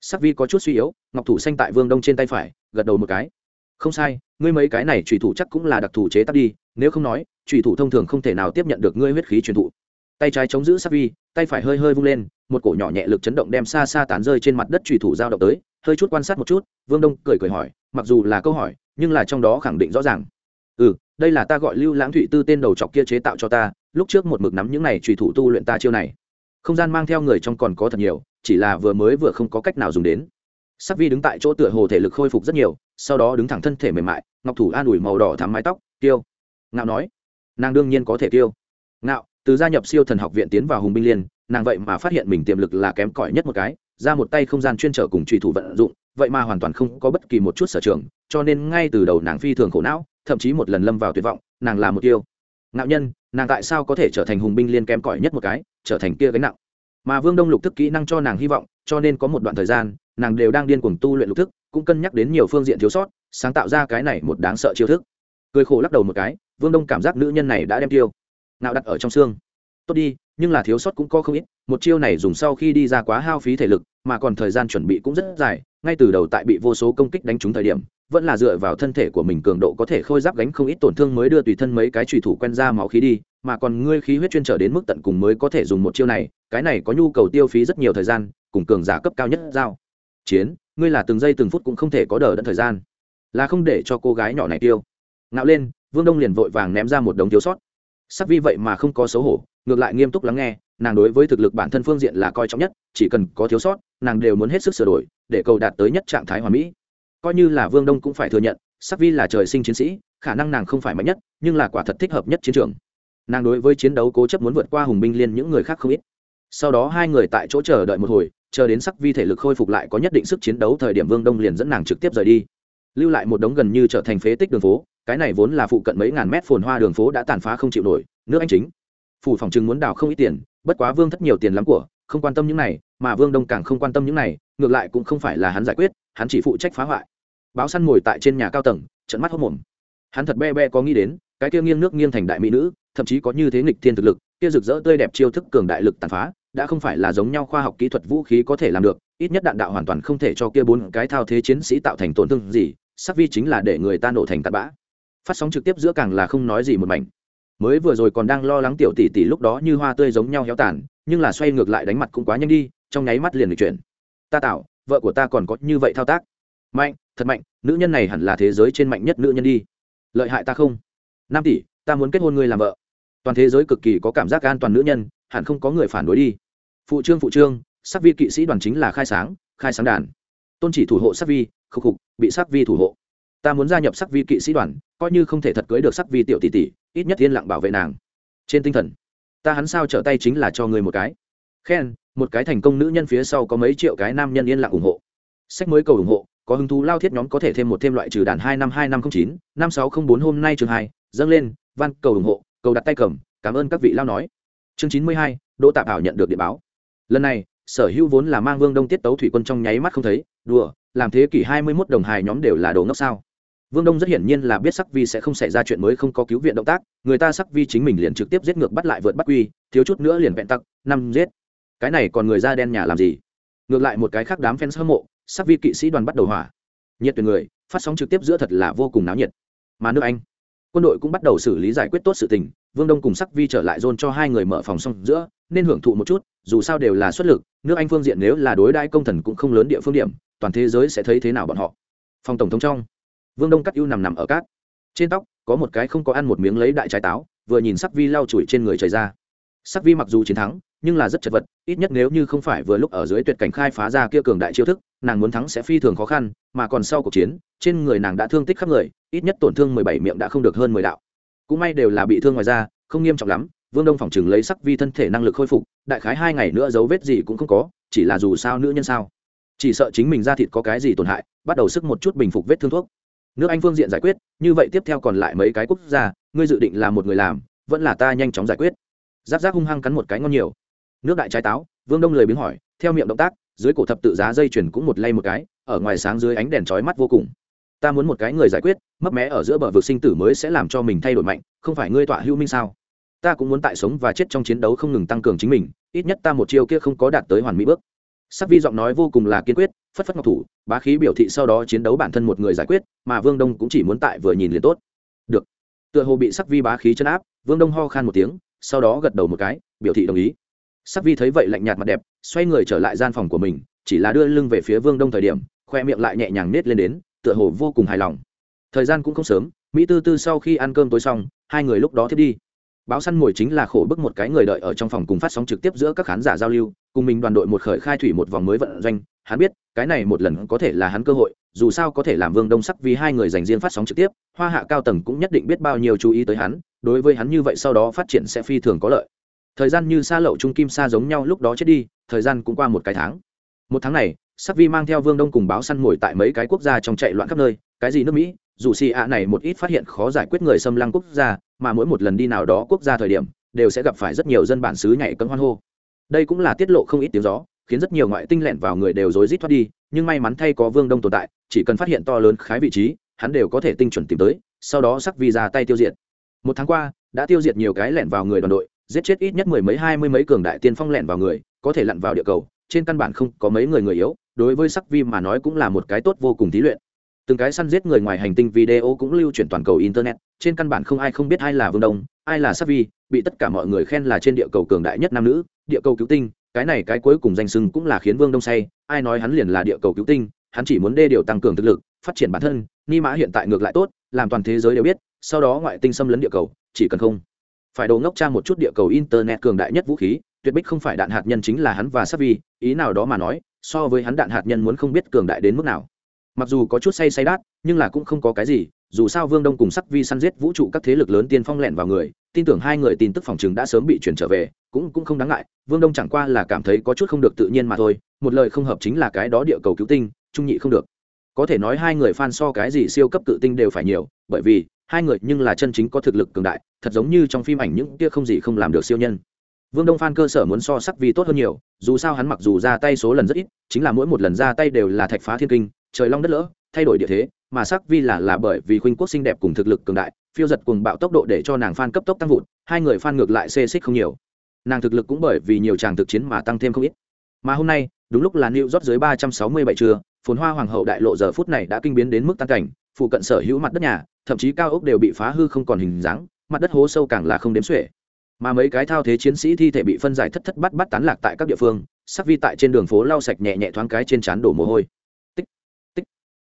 [SPEAKER 1] Sắc vi có chút suy yếu, ngọc thủ xanh tại vương đông trên tay phải, gật đầu một cái. Không sai, ngươi mấy cái này trùy thủ chắc cũng là đặc thù chế tác đi, nếu không nói trùy thủ thông thường không thể nào tiếp nhận được ngươi huyết khí truyền thụ. Tay trái chống giữ sắc vi, tay phải hơi hơi vung lên, một cổ nhỏ nhẹ lực chấn động đem xa xa tán rơi trên mặt đất trùy thủ giao động tới, hơi chút quan sát một chút, vương đông cười cười hỏi, mặc dù là câu hỏi, nhưng là trong đó khẳng định rõ ràng. Ừ đây là ta gọi lưu lãng thụy tư tên đầu chọc kia chế tạo cho ta, lúc trước một mực nắm những này trùy thủ tu luyện ta chiêu này không gian mang theo người trong còn có thật nhiều, chỉ là vừa mới vừa không có cách nào dùng đến. Sắc vi đứng tại chỗ tựa hồ thể lực khôi phục rất nhiều, sau đó đứng thẳng thân thể mềm mại, ngọc thủ an ủi màu đỏ thắm mái tóc, tiêu. Ngạo nói, nàng đương nhiên có thể tiêu. Ngạo, từ gia nhập siêu thần học viện tiến vào hùng binh liên, nàng vậy mà phát hiện mình tiềm lực là kém cỏi nhất một cái, ra một tay không gian chuyên trở cùng trùy thủ vận dụng, vậy mà hoàn toàn không có bất kỳ một chút sở trường, cho nên ngay từ đầu nàng phi thường khổ não, thậm chí một lần lâm vào tuyệt vọng, nàng là một tiêu. Ngạo nhân nàng tại sao có thể trở thành hùng binh liên kém cỏi nhất một cái, trở thành kia gánh nặng? Mà vương đông lục thức kỹ năng cho nàng hy vọng, cho nên có một đoạn thời gian, nàng đều đang điên cuồng tu luyện lục thức, cũng cân nhắc đến nhiều phương diện thiếu sót, sáng tạo ra cái này một đáng sợ chiêu thức. Cười khổ lắc đầu một cái, vương đông cảm giác nữ nhân này đã đem tiêu nào đặt ở trong xương. Tốt đi, nhưng là thiếu sót cũng có không ít, một chiêu này dùng sau khi đi ra quá hao phí thể lực, mà còn thời gian chuẩn bị cũng rất dài, ngay từ đầu tại bị vô số công kích đánh trúng thời điểm vẫn là dựa vào thân thể của mình cường độ có thể khôi giáp gánh không ít tổn thương mới đưa tùy thân mấy cái chủy thủ quen ra máu khí đi, mà còn ngươi khí huyết chuyên trở đến mức tận cùng mới có thể dùng một chiêu này, cái này có nhu cầu tiêu phí rất nhiều thời gian, cùng cường giả cấp cao nhất giao. Chiến, ngươi là từng giây từng phút cũng không thể có đờ đẫn thời gian. Là không để cho cô gái nhỏ này tiêu. Ngạo lên, vương đông liền vội vàng ném ra một đống thiếu sót. Sắc vi vậy mà không có xấu hổ, ngược lại nghiêm túc lắng nghe, nàng đối với thực lực bản thân phương diện là coi trọng nhất, chỉ cần có thiếu sót, nàng đều muốn hết sức sửa đổi, để cầu đạt tới nhất trạng thái hoàn mỹ coi như là vương đông cũng phải thừa nhận, sắc vi là trời sinh chiến sĩ, khả năng nàng không phải mạnh nhất, nhưng là quả thật thích hợp nhất chiến trường. Nàng đối với chiến đấu cố chấp muốn vượt qua hùng binh liên những người khác không ít. Sau đó hai người tại chỗ chờ đợi một hồi, chờ đến sắc vi thể lực khôi phục lại có nhất định sức chiến đấu thời điểm vương đông liền dẫn nàng trực tiếp rời đi. Lưu lại một đống gần như trở thành phế tích đường phố, cái này vốn là phụ cận mấy ngàn mét phồn hoa đường phố đã tàn phá không chịu nổi, nước anh chính. Phủ phòng chứng muốn đào không ít tiền, bất quá vương thất nhiều tiền lắm của, không quan tâm những này, mà vương đông càng không quan tâm những này, ngược lại cũng không phải là hắn giải quyết, hắn chỉ phụ trách phá hoại báo săn ngồi tại trên nhà cao tầng trận mắt hốc mồm hắn thật be be có nghĩ đến, cái kia nghiêng nước nghiêng thành đại mỹ nữ, thậm chí có như thế nghịch thiên thực lực, kia rực rỡ tươi đẹp chiêu thức cường đại lực tàn phá, đã không phải là giống nhau khoa học kỹ thuật vũ khí có thể làm được, ít nhất đạn đạo hoàn toàn không thể cho kia bốn cái thao thế chiến sĩ tạo thành tổn thương gì, sắc vi chính là để người ta nổ thành tạt bã. Phát sóng trực tiếp giữa càng là không nói gì một mảnh. Mới vừa rồi còn đang lo lắng tiểu tỷ tỷ lúc đó như hoa tươi giống nhau héo tàn, nhưng là xoay ngược lại đánh mặt cũng quá nhanh đi, trong nháy mắt liền được chuyển. Ta tạo vợ của ta còn có như vậy thao tác. Mạnh thật mạnh, nữ nhân này hẳn là thế giới trên mạnh nhất nữ nhân đi. Lợi hại ta không? Năm tỷ, ta muốn kết hôn ngươi làm vợ. Toàn thế giới cực kỳ có cảm giác an toàn nữ nhân, hẳn không có người phản đối đi. Phụ trương phụ trương, sắc vi kỵ sĩ đoàn chính là khai sáng khai sáng đàn. Tôn chỉ thủ hộ sắc vi, khục khục, bị sắc vi thủ hộ. Ta muốn gia nhập sắc vi kỵ sĩ đoàn, coi như không thể thật cưới được sắc vi tiểu tỷ tỷ, ít nhất yên lặng bảo vệ nàng. Trên tinh thần, ta hắn sao trở tay chính là cho người một cái. Khen, một cái thành công nữ nhân phía sau có mấy triệu cái nam nhân yên lặng ủng hộ. Sách mới cầu ủng hộ có hứng thú lao thiết nhóm có thể thêm một thêm loại trừ đàn hai năm hai năm không chín, năm sáu không bốn hôm nay trường hai, dâng lên văn cầu ủng hộ, cầu đặt tay cầm, cảm ơn các vị lao nói. Chương chín mươi hai, đỗ tạp bảo nhận được điện báo. Lần này, sở hữu vốn là mang vương đông tiết tấu thủy quân trong nháy mắt không thấy, đùa, làm thế kỷ hai mươi 21 đồng hài nhóm đều là đồ ngốc sao. Vương đông rất hiển nhiên là biết sắc vi sẽ không xảy ra chuyện mới không có cứu viện động tác, người ta sắc vi chính mình liền trực tiếp giết ngược bắt lại vượt bắt quy, thiếu chút nữa liền vẹn tắc năm giết. Cái này còn người da đen nhà làm gì? Ngược lại một cái khác đám fans hâm mộ sắc vi kỵ sĩ đoàn bắt đầu hỏa. Nhiệt tuyệt người, phát sóng trực tiếp giữa thật là vô cùng náo nhiệt. Mà nước anh, quân đội cũng bắt đầu xử lý giải quyết tốt sự tình, vương đông cùng sắc vi trở lại dôn cho hai người mở phòng xong giữa, nên hưởng thụ một chút, dù sao đều là xuất lực, nước anh phương diện nếu là đối đãi công thần cũng không lớn địa phương điểm, toàn thế giới sẽ thấy thế nào bọn họ. Phòng tổng thống trong, vương đông cắt ưu nằm nằm ở cát. Trên tóc, có một cái không có ăn một miếng lấy đại trái táo, vừa nhìn sắc vi lau chùi trên người trời ra sắc vi mặc dù chiến thắng, nhưng là rất chật vật, ít nhất nếu như không phải vừa lúc ở dưới tuyệt cảnh khai phá ra kia cường đại chiêu thức, nàng muốn thắng sẽ phi thường khó khăn, mà còn sau cuộc chiến, trên người nàng đã thương tích khắp người, ít nhất tổn thương mười bảy miệng đã không được hơn mười đạo. Cũng may đều là bị thương ngoài ra không nghiêm trọng lắm, vương đông phòng chừng lấy sắc vi thân thể năng lực khôi phục, đại khái hai ngày nữa dấu vết gì cũng không có, chỉ là dù sao nữ nhân sao. Chỉ sợ chính mình ra thịt có cái gì tổn hại, bắt đầu sức một chút bình phục vết thương thuốc. Nước anh phương diện giải quyết, như vậy tiếp theo còn lại mấy cái quốc gia, ngươi dự định là một người làm, vẫn là ta nhanh chóng giải quyết giáp giáp hung hăng cắn một cái ngon nhiều. Nước đại trái táo, vương đông lười biến hỏi, theo miệng động tác, dưới cổ thập tự giá dây chuyền cũng một lay một cái, ở ngoài sáng dưới ánh đèn trói mắt vô cùng. Ta muốn một cái người giải quyết, mấp mé ở giữa bờ vực sinh tử mới sẽ làm cho mình thay đổi mạnh, không phải ngươi tọa hữu minh sao? Ta cũng muốn tại sống và chết trong chiến đấu không ngừng tăng cường chính mình, ít nhất ta một chiêu kia không có đạt tới hoàn mỹ bước. Sắc vi giọng nói vô cùng là kiên quyết, phất phất ngọc thủ, bá khí biểu thị sau đó chiến đấu bản thân một người giải quyết, mà vương đông cũng chỉ muốn tại vừa nhìn liền tốt. Được. Tựa hồ bị sắc vi bá khí chấn áp, vương đông ho khan một tiếng sau đó gật đầu một cái, biểu thị đồng ý. Sắc vi thấy vậy lạnh nhạt mặt đẹp, xoay người trở lại gian phòng của mình, chỉ là đưa lưng về phía vương đông thời điểm, khoe miệng lại nhẹ nhàng nết lên đến, tựa hồ vô cùng hài lòng. Thời gian cũng không sớm, mỹ tư tư sau khi ăn cơm tối xong, hai người lúc đó thiết đi. Báo săn mồi chính là khổ bức một cái người đợi ở trong phòng cùng phát sóng trực tiếp giữa các khán giả giao lưu, cùng mình đoàn đội một khởi khai thủy một vòng mới vận doanh, hắn biết, cái này một lần có thể là hắn cơ hội, dù sao có thể làm vương đông sắc vì hai người dành riêng phát sóng trực tiếp, hoa hạ cao tầng cũng nhất định biết bao nhiêu chú ý tới hắn đối với hắn như vậy sau đó phát triển sẽ phi thường có lợi. Thời gian như xa lậu trung kim xa giống nhau lúc đó chết đi, thời gian cũng qua một cái tháng. Một tháng này, sắc vi mang theo vương đông cùng báo săn mồi tại mấy cái quốc gia trong chạy loạn khắp nơi, cái gì nước mỹ, dù xì ạ này một ít phát hiện khó giải quyết người xâm lăng quốc gia, mà mỗi một lần đi nào đó quốc gia thời điểm, đều sẽ gặp phải rất nhiều dân bản xứ nhảy cấm hoan hô. Đây cũng là tiết lộ không ít tiếng gió, khiến rất nhiều ngoại tinh lẹn vào người đều rối rít thoát đi, nhưng may mắn thay có vương đông tồn tại, chỉ cần phát hiện to lớn khái vị trí, hắn đều có thể tinh chuẩn tìm tới, sau đó sắc vi ra tay tiêu diệt một tháng qua, đã tiêu diệt nhiều cái lẹn vào người đoàn đội, giết chết ít nhất mười mấy, hai mươi mấy cường đại tiên phong lẹn vào người, có thể lặn vào địa cầu, trên căn bản không có mấy người người yếu, đối với sắc vi mà nói cũng là một cái tốt vô cùng thí luyện. Từng cái săn giết người ngoài hành tinh video cũng lưu truyền toàn cầu internet, trên căn bản không ai không biết ai là vương đông, ai là sắc vi, bị tất cả mọi người khen là trên địa cầu cường đại nhất nam nữ, địa cầu cứu tinh, cái này cái cuối cùng danh sưng cũng là khiến vương đông say, ai nói hắn liền là địa cầu cứu tinh, hắn chỉ muốn đê điều tăng cường thực lực, phát triển bản thân, ni mã hiện tại ngược lại tốt, làm toàn thế giới đều biết sau đó ngoại tinh xâm lấn địa cầu, chỉ cần không phải đồ ngốc tra một chút địa cầu internet cường đại nhất vũ khí, tuyệt bích không phải đạn hạt nhân chính là hắn và sắc vi ý nào đó mà nói, so với hắn đạn hạt nhân muốn không biết cường đại đến mức nào. Mặc dù có chút say say đát, nhưng là cũng không có cái gì, dù sao vương đông cùng sắc vi săn giết vũ trụ các thế lực lớn tiên phong lẹn vào người, tin tưởng hai người tin tức phòng chừng đã sớm bị chuyển trở về, cũng cũng không đáng ngại, vương đông chẳng qua là cảm thấy có chút không được tự nhiên mà thôi, một lời không hợp chính là cái đó địa cầu cứu tinh, trung nhị không được. Có thể nói hai người fan so cái gì siêu cấp cự tinh đều phải nhiều, bởi vì hai người nhưng là chân chính có thực lực cường đại, thật giống như trong phim ảnh những kia không gì không làm được siêu nhân. Vương đông Phan cơ sở muốn so sắc vi tốt hơn nhiều, dù sao hắn mặc dù ra tay số lần rất ít, chính là mỗi một lần ra tay đều là thạch phá thiên kinh, trời long đất lỡ, thay đổi địa thế, mà sắc vi là là bởi vì khuynh quốc xinh đẹp cùng thực lực cường đại, phiêu giật cùng bạo tốc độ để cho nàng phan cấp tốc tăng vụt, hai người phan ngược lại xê xích không nhiều. Nàng thực lực cũng bởi vì nhiều tràng thực chiến mà tăng thêm không ít. Mà hôm nay, đúng lúc là new rót dưới ba trăm sáu mươi bảy trưa, phồn hoa hoàng hậu đại lộ giờ phút này đã kinh biến đến mức tăng cảnh phụ cận sở hữu mặt đất nhà, thậm chí cao ốc đều bị phá hư không còn hình dáng, mặt đất hố sâu càng là không đếm xuể. Mà mấy cái thao thế chiến sĩ thi thể bị phân giải thất thất bắt bắt tán lạc tại các địa phương, sắc vi tại trên đường phố lau sạch nhẹ nhẹ thoáng cái trên trán đổ mồ hôi. Tích tích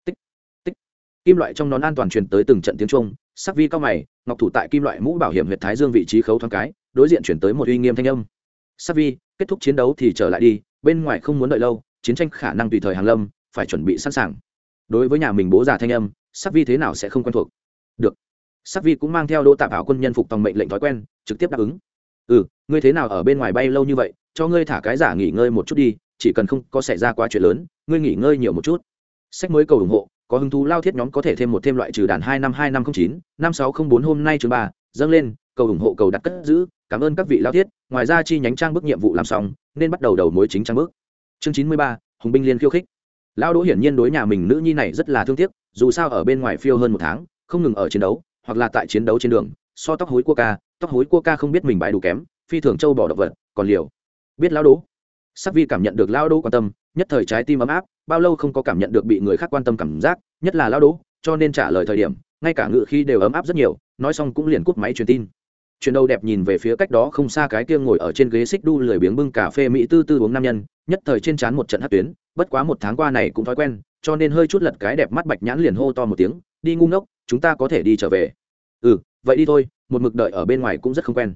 [SPEAKER 1] tích tích. Kim loại trong nón an toàn truyền tới từng trận tiếng trung sắc vi cao mày, ngọc thủ tại kim loại mũ bảo hiểm huyện thái dương vị trí khấu thoáng cái, đối diện chuyển tới một uy nghiêm thanh âm. Sắc vi, kết thúc chiến đấu thì trở lại đi, bên ngoài không muốn đợi lâu, chiến tranh khả năng tùy thời hàng lâm, phải chuẩn bị sẵn sàng. Đối với nhà mình bố già thanh âm sắc vi thế nào sẽ không quen thuộc? Được. Sắc vi cũng mang theo đỗ tạp ảo quân nhân phục tòng mệnh lệnh thói quen, trực tiếp đáp ứng. Ừ ngươi thế nào ở bên ngoài bay lâu như vậy, cho ngươi thả cái giả nghỉ ngơi một chút đi, chỉ cần không có xảy ra quá chuyện lớn, ngươi nghỉ ngơi nhiều một chút. Sách mới cầu ủng hộ, có hứng thú lao thiết nhóm có thể thêm một thêm loại trừ đàn hai năm hai năm không chín, năm sáu không bốn hôm nay chương ba, dâng lên, cầu ủng hộ cầu đặt cất giữ, cảm ơn các vị lao thiết, ngoài ra chi nhánh trang bức nhiệm vụ làm xong, nên bắt đầu đầu mối chính trang bức. Chương chín mươi ba, hùng binh liên khiêu khích lao đỗ hiển nhiên đối nhà mình nữ nhi này rất là thương tiếc, dù sao ở bên ngoài phiêu hơn một tháng, không ngừng ở chiến đấu, hoặc là tại chiến đấu trên đường, so tóc hối cua ca, tóc hối cua ca không biết mình bãi đủ kém, phi thường châu bỏ động vật, còn liều. Biết lao đỗ? Sắc vi cảm nhận được lao đỗ quan tâm, nhất thời trái tim ấm áp, bao lâu không có cảm nhận được bị người khác quan tâm cảm giác, nhất là lao đỗ, cho nên trả lời thời điểm, ngay cả ngự khi đều ấm áp rất nhiều, nói xong cũng liền cúp máy truyền tin. Chuyển đầu đẹp nhìn về phía cách đó không xa cái kia ngồi ở trên ghế xích đu lười biếng bưng cà phê mỹ tư tư uống nam nhân, nhất thời trên trán một trận hát tuyến, bất quá một tháng qua này cũng thói quen, cho nên hơi chút lật cái đẹp mắt bạch nhãn liền hô to một tiếng, đi ngu ngốc, chúng ta có thể đi trở về. Ừ vậy đi thôi, một mực đợi ở bên ngoài cũng rất không quen.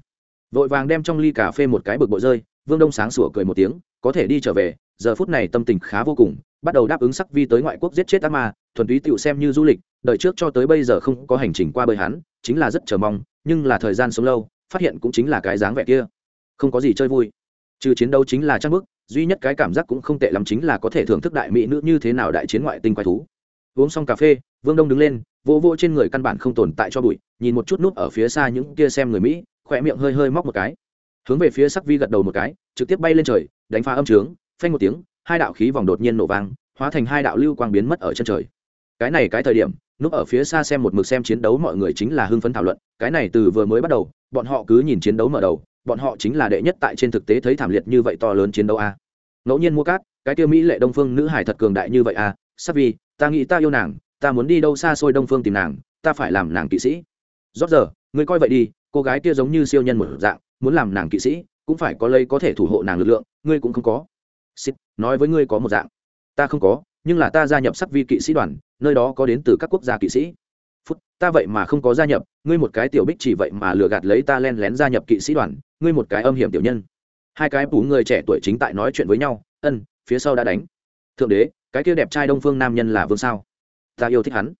[SPEAKER 1] Vội vàng đem trong ly cà phê một cái bực bội rơi, vương đông sáng sủa cười một tiếng, có thể đi trở về, giờ phút này tâm tình khá vô cùng, bắt đầu đáp ứng sắc vi tới ngoại quốc giết chết ác ma, thuần túy tựu xem như du lịch đợi trước cho tới bây giờ không có hành trình qua bơi hắn, chính là rất chờ mong nhưng là thời gian sống lâu, phát hiện cũng chính là cái dáng vẻ kia. Không có gì chơi vui. Trừ chiến đấu chính là trang bức, duy nhất cái cảm giác cũng không tệ lắm chính là có thể thưởng thức đại mỹ nữ như thế nào đại chiến ngoại tinh quái thú. Uống xong cà phê, vương đông đứng lên, vỗ vỗ trên người căn bản không tồn tại cho bụi, nhìn một chút nút ở phía xa những kia xem người mỹ, khỏe miệng hơi hơi móc một cái. Hướng về phía sắc vi gật đầu một cái, trực tiếp bay lên trời, đánh phá âm trướng, phanh một tiếng, hai đạo khí vòng đột nhiên nổ vang, hóa thành hai đạo lưu quang biến mất ở chân trời. Cái này cái thời điểm núp ở phía xa xem một mực xem chiến đấu mọi người chính là hưng phấn thảo luận, cái này từ vừa mới bắt đầu, bọn họ cứ nhìn chiến đấu mở đầu, bọn họ chính là đệ nhất tại trên thực tế thấy thảm liệt như vậy to lớn chiến đấu a. Ngẫu nhiên mua cát, cái tiêu mỹ lệ đông phương nữ hải thật cường đại như vậy a sắc vi ta nghĩ ta yêu nàng, ta muốn đi đâu xa xôi đông phương tìm nàng, ta phải làm nàng kỵ sĩ. Rót giờ, ngươi coi vậy đi, cô gái kia giống như siêu nhân một dạng, muốn làm nàng kỵ sĩ, cũng phải có lây có thể thủ hộ nàng lực lượng, ngươi cũng không có. Xích nói với ngươi có một dạng. Ta không có nhưng là ta gia nhập sắc vi kỵ sĩ đoàn, nơi đó có đến từ các quốc gia kỵ sĩ. Phút, ta vậy mà không có gia nhập, ngươi một cái tiểu bích chỉ vậy mà lừa gạt lấy ta len lén gia nhập kỵ sĩ đoàn, ngươi một cái âm hiểm tiểu nhân. Hai cái bú người trẻ tuổi chính tại nói chuyện với nhau, ân, phía sau đã đánh. Thượng đế, cái kia đẹp trai đông phương nam nhân là vương sao? Ta yêu thích hắn.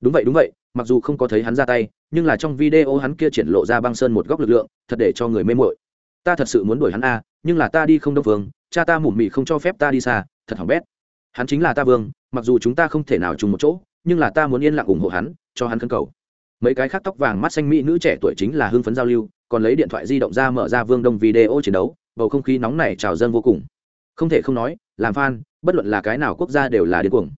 [SPEAKER 1] Đúng vậy đúng vậy, mặc dù không có thấy hắn ra tay, nhưng là trong video hắn kia triển lộ ra băng sơn một góc lực lượng, thật để cho người mê mội ta thật sự muốn đuổi hắn a, nhưng là ta đi không đông phương, cha ta mủ mị không cho phép ta đi xa, thật hỏng bét hắn chính là ta vương, mặc dù chúng ta không thể nào chung một chỗ, nhưng là ta muốn yên lặng ủng hộ hắn, cho hắn khấn cầu. Mấy cái khác tóc vàng mắt xanh mỹ nữ trẻ tuổi chính là hưng phấn giao lưu, còn lấy điện thoại di động ra mở ra vương đông video chiến đấu, bầu không khí nóng này trào dân vô cùng. Không thể không nói, làm fan, bất luận là cái nào quốc gia đều là điên cuồng.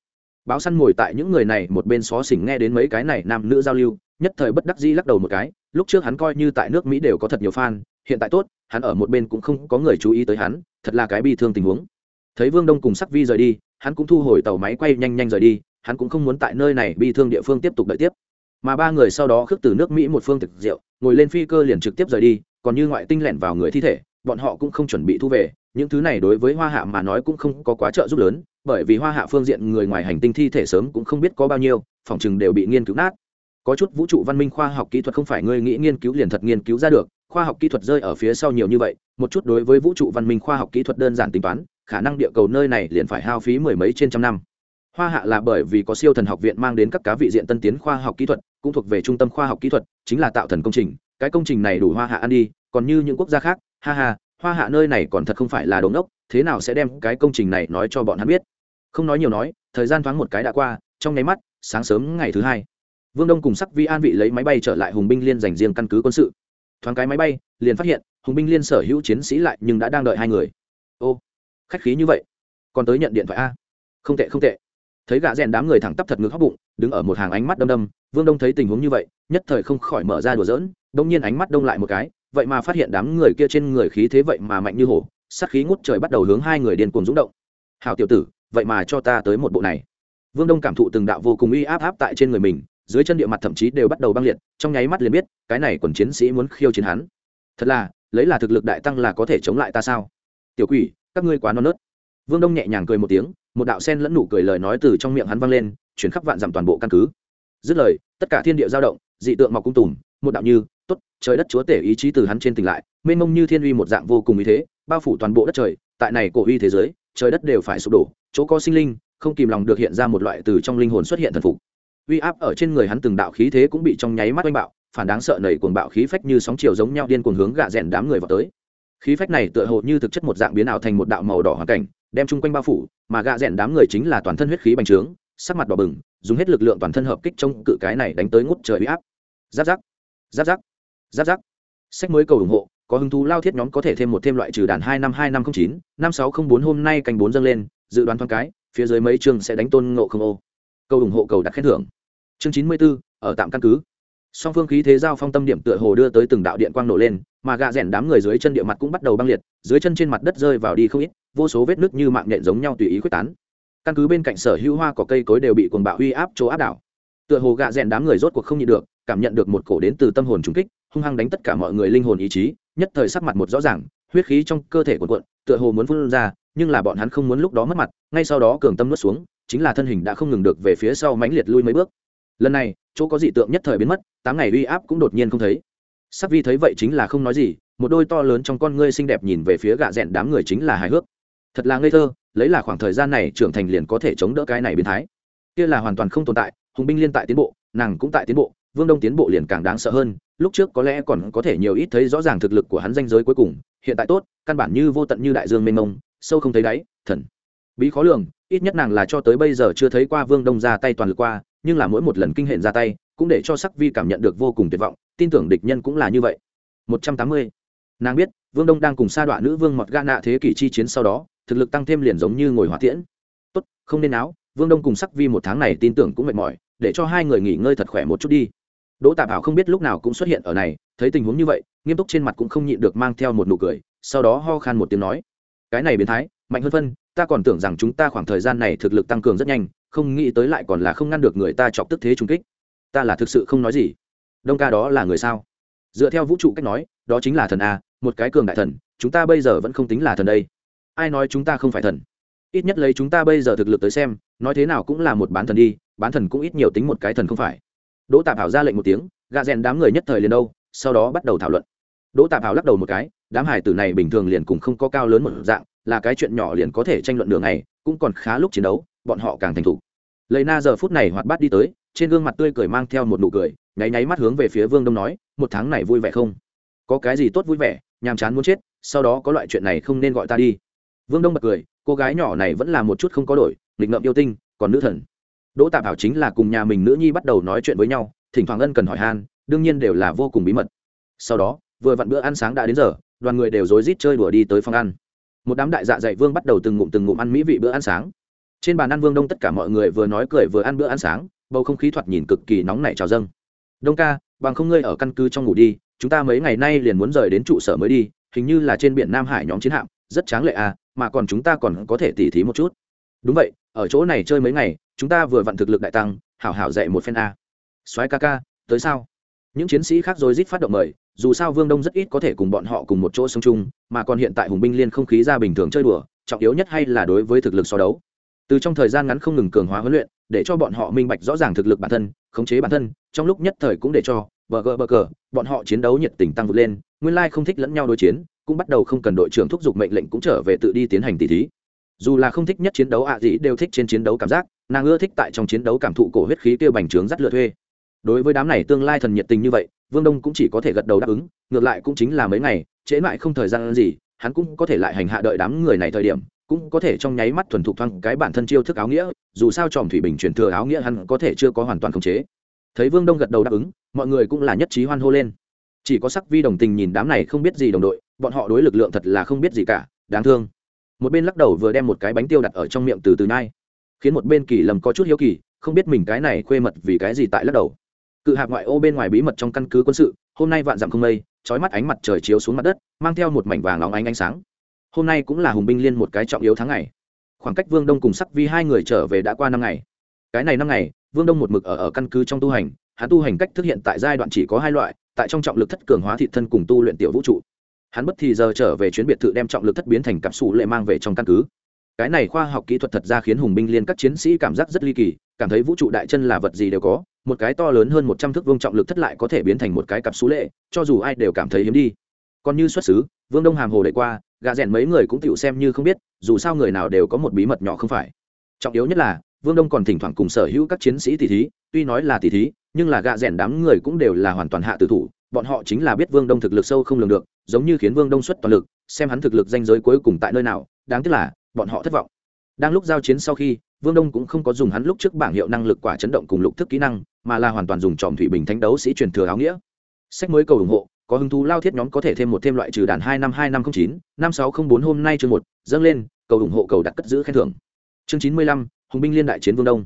[SPEAKER 1] Báo săn ngồi tại những người này một bên xó xỉnh nghe đến mấy cái này nam nữ giao lưu, nhất thời bất đắc dĩ lắc đầu một cái, lúc trước hắn coi như tại nước mỹ đều có thật nhiều fan, hiện tại tốt, hắn ở một bên cũng không có người chú ý tới hắn, thật là cái bi thương tình huống thấy vương đông cùng sắc vi rời đi, hắn cũng thu hồi tàu máy quay nhanh nhanh rời đi, hắn cũng không muốn tại nơi này bị thương địa phương tiếp tục đợi tiếp. Mà ba người sau đó khước từ nước mỹ một phương thực rượu, ngồi lên phi cơ liền trực tiếp rời đi, còn như ngoại tinh lẻn vào người thi thể, bọn họ cũng không chuẩn bị thu về. Những thứ này đối với hoa hạ mà nói cũng không có quá trợ giúp lớn, bởi vì hoa hạ phương diện người ngoài hành tinh thi thể sớm cũng không biết có bao nhiêu, phòng chừng đều bị nghiên cứu nát. Có chút vũ trụ văn minh khoa học kỹ thuật không phải ngươi nghĩ nghiên cứu liền thật nghiên cứu ra được, khoa học kỹ thuật rơi ở phía sau nhiều như vậy, một chút đối với vũ trụ văn minh khoa học kỹ thuật đơn giản tính toán khả năng địa cầu nơi này liền phải hao phí mười mấy trên trăm năm. Hoa hạ là bởi vì có siêu thần học viện mang đến các cá vị diện tân tiến khoa học kỹ thuật, cũng thuộc về trung tâm khoa học kỹ thuật, chính là tạo thần công trình. Cái công trình này đủ hoa hạ ăn đi, còn như những quốc gia khác, ha ha, hoa hạ nơi này còn thật không phải là đống ốc thế nào sẽ đem cái công trình này nói cho bọn hắn biết? Không nói nhiều nói, thời gian thoáng một cái đã qua, trong nháy mắt, sáng sớm ngày thứ hai, vương đông cùng sắc vi an vị lấy máy bay trở lại hùng binh liên dành riêng căn cứ quân sự. Thoáng cái máy bay, liền phát hiện, hùng binh liên sở hữu chiến sĩ lại nhưng đã đang đợi hai người. Ô khách khí như vậy. Còn tới nhận điện thoại a? Không tệ không tệ. Thấy gã rèn đám người thẳng tắp thật ngực hóc bụng, đứng ở một hàng ánh mắt đâm đâm vương đông thấy tình huống như vậy, nhất thời không khỏi mở ra đùa dỡn đông nhiên ánh mắt đông lại một cái, vậy mà phát hiện đám người kia trên người khí thế vậy mà mạnh như hổ sắc khí ngút trời bắt đầu hướng hai người điên cuồng rúng động. Hào tiểu tử, vậy mà cho ta tới một bộ này. Vương đông cảm thụ từng đạo vô cùng uy áp áp tại trên người mình, dưới chân địa mặt thậm chí đều bắt đầu băng liệt, trong nháy mắt liền biết, cái này quần chiến sĩ muốn khiêu chiến hắn. Thật là, lấy là thực lực đại tăng là có thể chống lại ta sao? Tiểu quỷ các ngươi quá non nớt. Vương đông nhẹ nhàng cười một tiếng, một đạo sen lẫn nụ cười lời nói từ trong miệng hắn vang lên chuyển khắp vạn dặm toàn bộ căn cứ. Dứt lời, tất cả thiên địa giao động, dị tượng mọc cung tùm, một đạo như, tốt, trời đất chúa tể ý chí từ hắn trên tỉnh lại, mênh mông như thiên uy một dạng vô cùng ý thế, bao phủ toàn bộ đất trời, tại này cổ uy thế giới, trời đất đều phải sụp đổ, chỗ có sinh linh, không kìm lòng được hiện ra một loại từ trong linh hồn xuất hiện thần phục. Uy áp ở trên người hắn từng đạo khí thế cũng bị trong nháy mắt oanh bạo, phản đáng sợ nảy cuồng bạo khí phách như sóng chiều giống nhau điên cuồng hướng gạ rèn đám người vào tới khí phách này tựa hồ như thực chất một dạng biến ảo thành một đạo màu đỏ hoàn cảnh đem chung quanh bao phủ mà gạ rẽn đám người chính là toàn thân huyết khí bành trướng sắc mặt đỏ bừng dùng hết lực lượng toàn thân hợp kích trong cự cái này đánh tới ngút trời uy áp. Giáp giáp giáp giáp giáp giáp. Sách mới cầu ủng hộ có hứng thú lao thiết nhóm có thể thêm một thêm loại trừ đàn hai năm hai năm không chín năm sáu không bốn hôm nay canh bốn dâng lên dự đoán thoáng cái phía dưới mấy chương sẽ đánh tôn ngộ không ô. Cầu ủng hộ cầu đặt khen thưởng. Chương chín mươi 94, ở tạm căn cứ song phương khí thế giao phong tâm điểm tựa hồ đưa tới từng đạo điện quang nổ lên, mà gạ rẽn đám người dưới chân địa mặt cũng bắt đầu băng liệt, dưới chân trên mặt đất rơi vào đi không ít, vô số vết nứt như mạng nhện giống nhau tùy ý quyết tán. Căn cứ bên cạnh sở hữu hoa có cây cối đều bị cuồng bạo uy áp chỗ áp đảo. Tựa hồ gạ rẽn đám người rốt cuộc không nhịn được, cảm nhận được một cổ đến từ tâm hồn trùng kích, hung hăng đánh tất cả mọi người linh hồn ý chí, nhất thời sắc mặt một rõ ràng, huyết khí trong cơ thể cuộn cuộn, tựa hồ muốn phun ra, nhưng là bọn hắn không muốn lúc đó mất mặt, ngay sau đó cường tâm nuốt xuống, chính là thân hình đã không ngừng được về phía sau mãnh liệt lui mấy bước lần này, chỗ có dị tượng nhất thời biến mất, tám ngày uy áp cũng đột nhiên không thấy. Sắc vi thấy vậy chính là không nói gì, một đôi to lớn trong con ngươi xinh đẹp nhìn về phía gạ rẽn đám người chính là hài hước. Thật là ngây thơ, lấy là khoảng thời gian này trưởng thành liền có thể chống đỡ cái này biến thái. Kia là hoàn toàn không tồn tại, hùng binh liên tại tiến bộ, nàng cũng tại tiến bộ, vương đông tiến bộ liền càng đáng sợ hơn, lúc trước có lẽ còn có thể nhiều ít thấy rõ ràng thực lực của hắn danh giới cuối cùng, hiện tại tốt, căn bản như vô tận như đại dương mênh mông, sâu không thấy đáy, thần. Bí khó lường, ít nhất nàng là cho tới bây giờ chưa thấy qua vương đông ra tay toàn lực qua nhưng là mỗi một lần kinh hện ra tay, cũng để cho sắc vi cảm nhận được vô cùng tuyệt vọng, tin tưởng địch nhân cũng là như vậy. Một trăm tám mươi. Nàng biết, vương đông đang cùng sa đoạ nữ vương mọt ga nạ thế kỷ chi chiến sau đó, thực lực tăng thêm liền giống như ngồi hỏa tiễn. Tốt, không nên áo vương đông cùng sắc vi một tháng này tin tưởng cũng mệt mỏi, để cho hai người nghỉ ngơi thật khỏe một chút đi. Đỗ tạp hảo không biết lúc nào cũng xuất hiện ở này, thấy tình huống như vậy, nghiêm túc trên mặt cũng không nhịn được mang theo một nụ cười, sau đó ho khan một tiếng nói, cái này biến thái, mạnh hơn phân, ta còn tưởng rằng chúng ta khoảng thời gian này thực lực tăng cường rất nhanh không nghĩ tới lại còn là không ngăn được người ta chọc tức thế trung kích. Ta là thực sự không nói gì. Đông ca đó là người sao? Dựa theo vũ trụ cách nói, đó chính là thần a, một cái cường đại thần, chúng ta bây giờ vẫn không tính là thần đây. Ai nói chúng ta không phải thần? Ít nhất lấy chúng ta bây giờ thực lực tới xem, nói thế nào cũng là một bán thần đi, bán thần cũng ít nhiều tính một cái thần không phải. Đỗ tạp hảo ra lệnh một tiếng gà rèn đám người nhất thời liền đâu, sau đó bắt đầu thảo luận. Đỗ tạp hảo lắc đầu một cái, đám hải tử này bình thường liền cùng không có cao lớn một dạng, là cái chuyện nhỏ liền có thể tranh luận đường này cũng còn khá lúc chiến đấu bọn họ càng thành thục. Lấy na giờ phút này hoạt bát đi tới, trên gương mặt tươi cười mang theo một nụ cười, nháy nháy mắt hướng về phía vương đông nói, một tháng này vui vẻ không? Có cái gì tốt vui vẻ? Nhàm chán muốn chết, sau đó có loại chuyện này không nên gọi ta đi. Vương đông bật cười, cô gái nhỏ này vẫn là một chút không có đổi, nghịch ngợm yêu tinh, còn nữ thần. Đỗ tạp hảo chính là cùng nhà mình nữ nhi bắt đầu nói chuyện với nhau, thỉnh thoảng ân cần hỏi han, đương nhiên đều là vô cùng bí mật. Sau đó, vừa vặn bữa ăn sáng đã đến giờ, đoàn người đều rối rít chơi đùa đi tới phòng ăn. Một đám đại dạ dày vương bắt đầu từng ngụm từng ngụm ăn mỹ vị bữa ăn sáng trên bàn ăn vương đông tất cả mọi người vừa nói cười vừa ăn bữa ăn sáng, bầu không khí thoạt nhìn cực kỳ nóng nảy trào dâng. Đông ca, bằng không ngươi ở căn cứ trong ngủ đi, chúng ta mấy ngày nay liền muốn rời đến trụ sở mới đi, hình như là trên biển nam hải nhóm chiến hạm, rất tráng lệ à mà còn chúng ta còn có thể tỉ thí một chút. Đúng vậy, ở chỗ này chơi mấy ngày, chúng ta vừa vặn thực lực đại tăng, hảo hảo dạy một phen a. Soái ca ca, tới sao? Những chiến sĩ khác rồi rít phát động mời, dù sao vương đông rất ít có thể cùng bọn họ cùng một chỗ sống chung, mà còn hiện tại hùng binh liên không khí ra bình thường chơi đùa, trọng yếu nhất hay là đối với thực lực so đấu từ trong thời gian ngắn không ngừng cường hóa huấn luyện, để cho bọn họ minh bạch rõ ràng thực lực bản thân, khống chế bản thân, trong lúc nhất thời cũng để cho bờ gờ bờ cờ, bọn họ chiến đấu nhiệt tình tăng vượt lên, nguyên lai không thích lẫn nhau đối chiến, cũng bắt đầu không cần đội trưởng thúc giục mệnh lệnh cũng trở về tự đi tiến hành tỷ thí. Dù là không thích nhất chiến đấu ạ à gì đều thích trên chiến đấu cảm giác, nàng ưa thích tại trong chiến đấu cảm thụ cổ huyết khí kêu bành trướng dắt lựa thuê. Đối với đám này tương lai thần nhiệt tình như vậy, vương đông cũng chỉ có thể gật đầu đáp ứng, ngược lại cũng chính là mấy ngày, trễ mãi không thời gian gì, hắn cũng có thể lại hành hạ đợi đám người này thời điểm cũng có thể trong nháy mắt thuần thục thoáng cái bản thân chiêu thức áo nghĩa, dù sao tròm thủy bình truyền thừa áo nghĩa hắn có thể chưa có hoàn toàn khống chế. Thấy vương đông gật đầu đáp ứng, mọi người cũng là nhất trí hoan hô lên. Chỉ có sắc vi đồng tình nhìn đám này không biết gì đồng đội, bọn họ đối lực lượng thật là không biết gì cả, đáng thương. Một bên lắc đầu vừa đem một cái bánh tiêu đặt ở trong miệng từ từ nay khiến một bên kỳ lầm có chút hiếu kỳ, không biết mình cái này khuê mật vì cái gì tại lắc đầu. Cự hạp ngoại ô bên ngoài bí mật trong căn cứ quân sự, hôm nay vạn dặm không mây trói mắt ánh mặt trời chiếu xuống mặt đất, mang theo một mảnh vàng óng ánh ánh sáng hôm nay cũng là hùng binh liên một cái trọng yếu tháng ngày. Khoảng cách vương đông cùng sắc vi hai người trở về đã qua năm ngày. Cái này năm ngày, vương đông một mực ở ở căn cứ trong tu hành, hắn tu hành cách thức hiện tại giai đoạn chỉ có hai loại, tại trong trọng lực thất cường hóa thị thân cùng tu luyện tiểu vũ trụ. Hắn bất thì giờ trở về chuyến biệt thự đem trọng lực thất biến thành cặp sủ lệ mang về trong căn cứ. Cái này khoa học kỹ thuật thật ra khiến hùng binh liên các chiến sĩ cảm giác rất ly kỳ, cảm thấy vũ trụ đại chân là vật gì đều có, một cái to lớn hơn một trăm thước vương trọng lực thất lại có thể biến thành một cái cặp xú lệ, cho dù ai đều cảm thấy hiếm đi còn như xuất xứ, vương đông hàm hồ đẩy qua gà rèn mấy người cũng tựu xem như không biết, dù sao người nào đều có một bí mật nhỏ không phải. Trọng yếu nhất là, vương đông còn thỉnh thoảng cùng sở hữu các chiến sĩ tỷ thí, tuy nói là tỷ thí, nhưng là gạ rèn đám người cũng đều là hoàn toàn hạ tử thủ, bọn họ chính là biết vương đông thực lực sâu không lường được, giống như khiến vương đông xuất toàn lực, xem hắn thực lực danh giới cuối cùng tại nơi nào, đáng tiếc là, bọn họ thất vọng. Đang lúc giao chiến sau khi, vương đông cũng không có dùng hắn lúc trước bảng hiệu năng lực quả chấn động cùng lục thức kỹ năng, mà là hoàn toàn dùng tròm thủy bình thánh đấu sĩ truyền thừa áo nghĩa. Sách mới cầu ủng hộ có hứng thú lao thiết nhóm có thể thêm một thêm loại trừ đàn hai năm hai năm không chín, năm sáu không bốn hôm nay chương một, dâng lên, cầu ủng hộ, cầu đặt cất giữ khen thưởng. Chương chín mươi lăm, hùng binh liên đại chiến vương đông.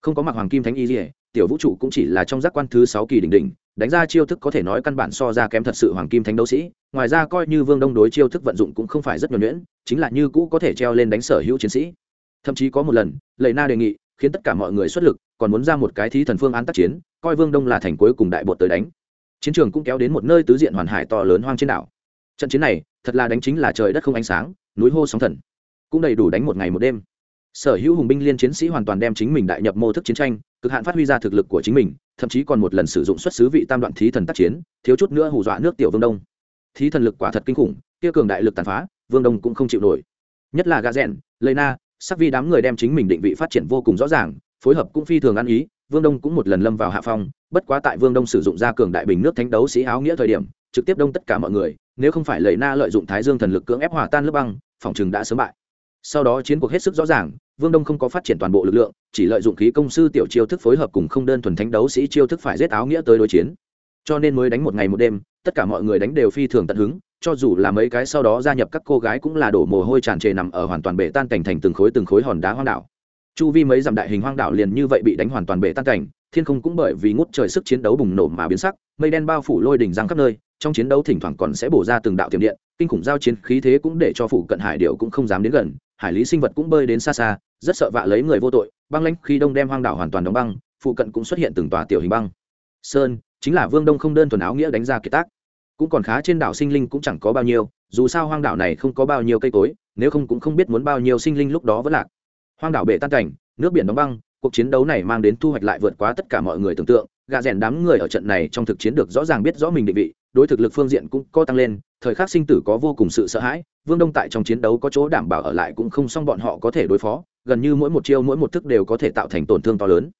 [SPEAKER 1] Không có mặc hoàng kim thánh y dỉa tiểu vũ trụ cũng chỉ là trong giác quan thứ sáu kỳ đỉnh đỉnh, đánh ra chiêu thức có thể nói căn bản so ra kém thật sự hoàng kim thánh đấu sĩ, ngoài ra coi như vương đông đối chiêu thức vận dụng cũng không phải rất nhuẩn nhuyễn, chính là như cũ có thể treo lên đánh sở hữu chiến sĩ. Thậm chí có một lần lầy na đề nghị, khiến tất cả mọi người xuất lực, còn muốn ra một cái thí thần phương án tác chiến, coi vương đông là thành cuối cùng đại bột tới đánh chiến trường cũng kéo đến một nơi tứ diện hoàn hải to lớn hoang trên đảo. Trận chiến này, thật là đánh chính là trời đất không ánh sáng, núi hô sóng thần. Cũng đầy đủ đánh một ngày một đêm. Sở hữu hùng binh liên chiến sĩ hoàn toàn đem chính mình đại nhập mô thức chiến tranh, cực hạn phát huy ra thực lực của chính mình, thậm chí còn một lần sử dụng xuất xứ vị tam đoạn thí thần tác chiến, thiếu chút nữa hù dọa nước tiểu vương đông. Thí thần lực quả thật kinh khủng, kia cường đại lực tàn phá, vương đông cũng không chịu nổi. Nhất là gà rẽn lây na, sắc vi đám người đem chính mình định vị phát triển vô cùng rõ ràng, phối hợp cũng phi thường ăn ý, vương đông cũng một lần lâm vào hạ phong bất quá tại vương đông sử dụng ra cường đại bình nước thánh đấu sĩ áo nghĩa thời điểm, trực tiếp đông tất cả mọi người, nếu không phải lầy na lợi dụng thái dương thần lực cưỡng ép hòa tan lớp băng, phòng chừng đã sớm bại. Sau đó chiến cuộc hết sức rõ ràng, vương đông không có phát triển toàn bộ lực lượng, chỉ lợi dụng khí công sư tiểu chiêu thức phối hợp cùng không đơn thuần thánh đấu sĩ chiêu thức phải giết áo nghĩa tới đối chiến. Cho nên mới đánh một ngày một đêm, tất cả mọi người đánh đều phi thường tận hứng, cho dù là mấy cái sau đó gia nhập các cô gái cũng là đổ mồ hôi tràn trề nằm ở hoàn toàn bể tan cảnh thành từng khối từng khối hòn đá hoang đảo. Chu vi mấy dặm đại hình hoang đảo liền như vậy bị đánh hoàn toàn bể tan cảnh thiên không cũng bởi vì ngút trời sức chiến đấu bùng nổ mà biến sắc, mây đen bao phủ lôi đỉnh răng khắp nơi, trong chiến đấu thỉnh thoảng còn sẽ bổ ra từng đạo tiềm điện, kinh khủng giao chiến khí thế cũng để cho phủ cận hải điệu cũng không dám đến gần, hải lý sinh vật cũng bơi đến xa xa, rất sợ vạ lấy người vô tội, băng lãnh khi đông đem hoang đảo hoàn toàn đóng băng, phụ cận cũng xuất hiện từng tòa tiểu hình băng. Sơn, chính là vương đông không đơn thuần áo nghĩa đánh ra kiệt tác. Cũng còn khá trên đảo sinh linh cũng chẳng có bao nhiêu, dù sao hoang đảo này không có bao nhiêu cây cối, nếu không cũng không biết muốn bao nhiêu sinh linh lúc đó vẫn lạc. Hoang đảo bể tan cảnh, nước biển đóng băng cuộc chiến đấu này mang đến thu hoạch lại vượt quá tất cả mọi người tưởng tượng. Gà rèn đám người ở trận này trong thực chiến được rõ ràng biết rõ mình định vị, đối thực lực phương diện cũng có tăng lên, thời khắc sinh tử có vô cùng sự sợ hãi, vương đông tại trong chiến đấu có chỗ đảm bảo ở lại cũng không xong bọn họ có thể đối phó, gần như mỗi một chiêu mỗi một thức đều có thể tạo thành tổn thương to lớn.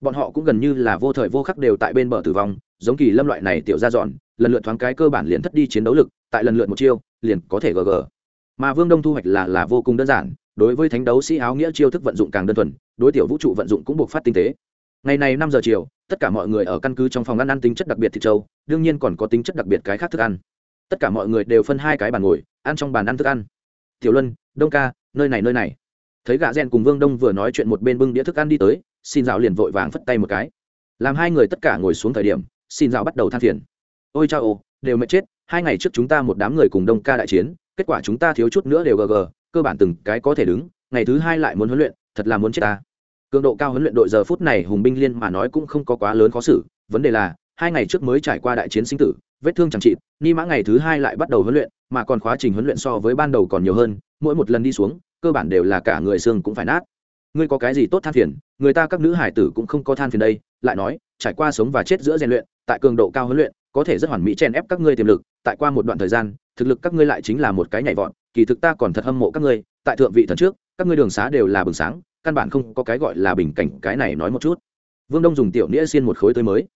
[SPEAKER 1] Bọn họ cũng gần như là vô thời vô khắc đều tại bên bờ tử vong, giống kỳ lâm loại này tiểu ra dọn, lần lượt thoáng cái cơ bản liền thất đi chiến đấu lực, tại lần lượt một chiêu, liền có thể gg mà vương đông thu hoạch là là vô cùng đơn giản đối với thánh đấu sĩ áo nghĩa chiêu thức vận dụng càng đơn thuần, đối tiểu vũ trụ vận dụng cũng buộc phát tinh tế. Ngày này năm giờ chiều, tất cả mọi người ở căn cứ trong phòng ăn ăn tính chất đặc biệt thịt trâu, đương nhiên còn có tính chất đặc biệt cái khác thức ăn. Tất cả mọi người đều phân hai cái bàn ngồi, ăn trong bàn ăn thức ăn. Tiểu luân, đông ca, nơi này nơi này. Thấy gã rèn cùng vương đông vừa nói chuyện một bên bưng đĩa thức ăn đi tới, xin dạo liền vội vàng phất tay một cái. Làm hai người tất cả ngồi xuống thời điểm, xin dạo bắt đầu than phiền. Ôi chao ô, đều mệt chết, hai ngày trước chúng ta một đám người cùng đông ca đại chiến, kết quả chúng ta thiếu chút nữa đều gg cơ bản từng cái có thể đứng, ngày thứ hai lại muốn huấn luyện, thật là muốn chết ta. Cường độ cao huấn luyện đội giờ phút này hùng binh liên mà nói cũng không có quá lớn khó xử, vấn đề là, hai ngày trước mới trải qua đại chiến sinh tử, vết thương chẳng trị, ni mã ngày thứ hai lại bắt đầu huấn luyện, mà còn quá trình huấn luyện so với ban đầu còn nhiều hơn, mỗi một lần đi xuống, cơ bản đều là cả người xương cũng phải nát. Ngươi có cái gì tốt than phiền, người ta các nữ hải tử cũng không có than phiền đây, lại nói, trải qua sống và chết giữa rèn luyện, tại cường độ cao huấn luyện, có thể rất hoàn mỹ chen ép các ngươi tiềm lực, tại qua một đoạn thời gian thực lực các ngươi lại chính là một cái nhảy vọt, kỳ thực ta còn thật hâm mộ các ngươi, tại thượng vị thần trước, các ngươi đường xá đều là bừng sáng, căn bản không có cái gọi là bình cảnh, cái này nói một chút. Vương đông dùng tiểu nghĩa xiên một khối tới mới.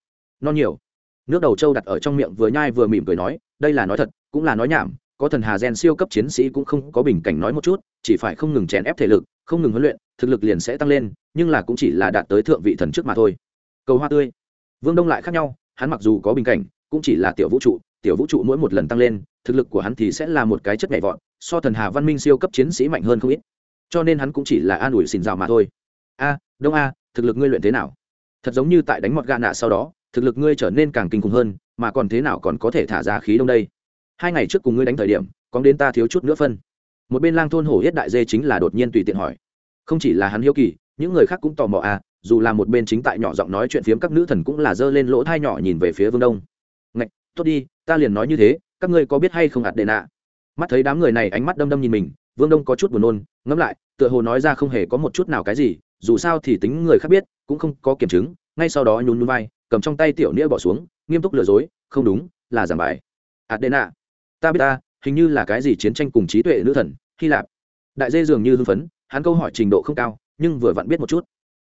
[SPEAKER 1] Non nhiều. Nước đầu trâu đặt ở trong miệng vừa nhai vừa mỉm cười nói, đây là nói thật, cũng là nói nhảm, có thần hà gen siêu cấp chiến sĩ cũng không có bình cảnh nói một chút, chỉ phải không ngừng chèn ép thể lực, không ngừng huấn luyện, thực lực liền sẽ tăng lên, nhưng là cũng chỉ là đạt tới thượng vị thần trước mà thôi. Cầu hoa tươi. Vương đông lại khác nhau, hắn mặc dù có bình cảnh, cũng chỉ là tiểu vũ trụ tiểu vũ trụ mỗi một lần tăng lên, thực lực của hắn thì sẽ là một cái chất nhảy vọt, so thần hà văn minh siêu cấp chiến sĩ mạnh hơn không ít. Cho nên hắn cũng chỉ là an ủi xin rào mà thôi. A, đông a, thực lực ngươi luyện thế nào? Thật giống như tại đánh mọt gà nạ sau đó, thực lực ngươi trở nên càng kinh khủng hơn, mà còn thế nào còn có thể thả ra khí đông đây? Hai ngày trước cùng ngươi đánh thời điểm, có đến ta thiếu chút nữa phân. Một bên lang thôn hổ hết đại dê chính là đột nhiên tùy tiện hỏi. Không chỉ là hắn hiếu kỳ, những người khác cũng tò mò à dù là một bên chính tại nhỏ giọng nói chuyện phiếm các nữ thần cũng là giơ lên lỗ thai nhỏ nhìn về phía vương đông tốt đi, ta liền nói như thế, các ngươi có biết hay không ạt đệ nạ? Mắt thấy đám người này ánh mắt đâm đâm nhìn mình, vương đông có chút buồn nôn, ngẫm lại, tựa hồ nói ra không hề có một chút nào cái gì, dù sao thì tính người khác biết, cũng không có kiểm chứng, ngay sau đó nhún nhún vai, cầm trong tay tiểu nĩa bỏ xuống, nghiêm túc lừa dối, không đúng, là giảng bài. Ạt đệ nạ, ta biết ta, hình như là cái gì chiến tranh cùng trí tuệ nữ thần, hy lạp. Đại dê dường như hưng phấn, hắn câu hỏi trình độ không cao, nhưng vừa vặn biết một chút.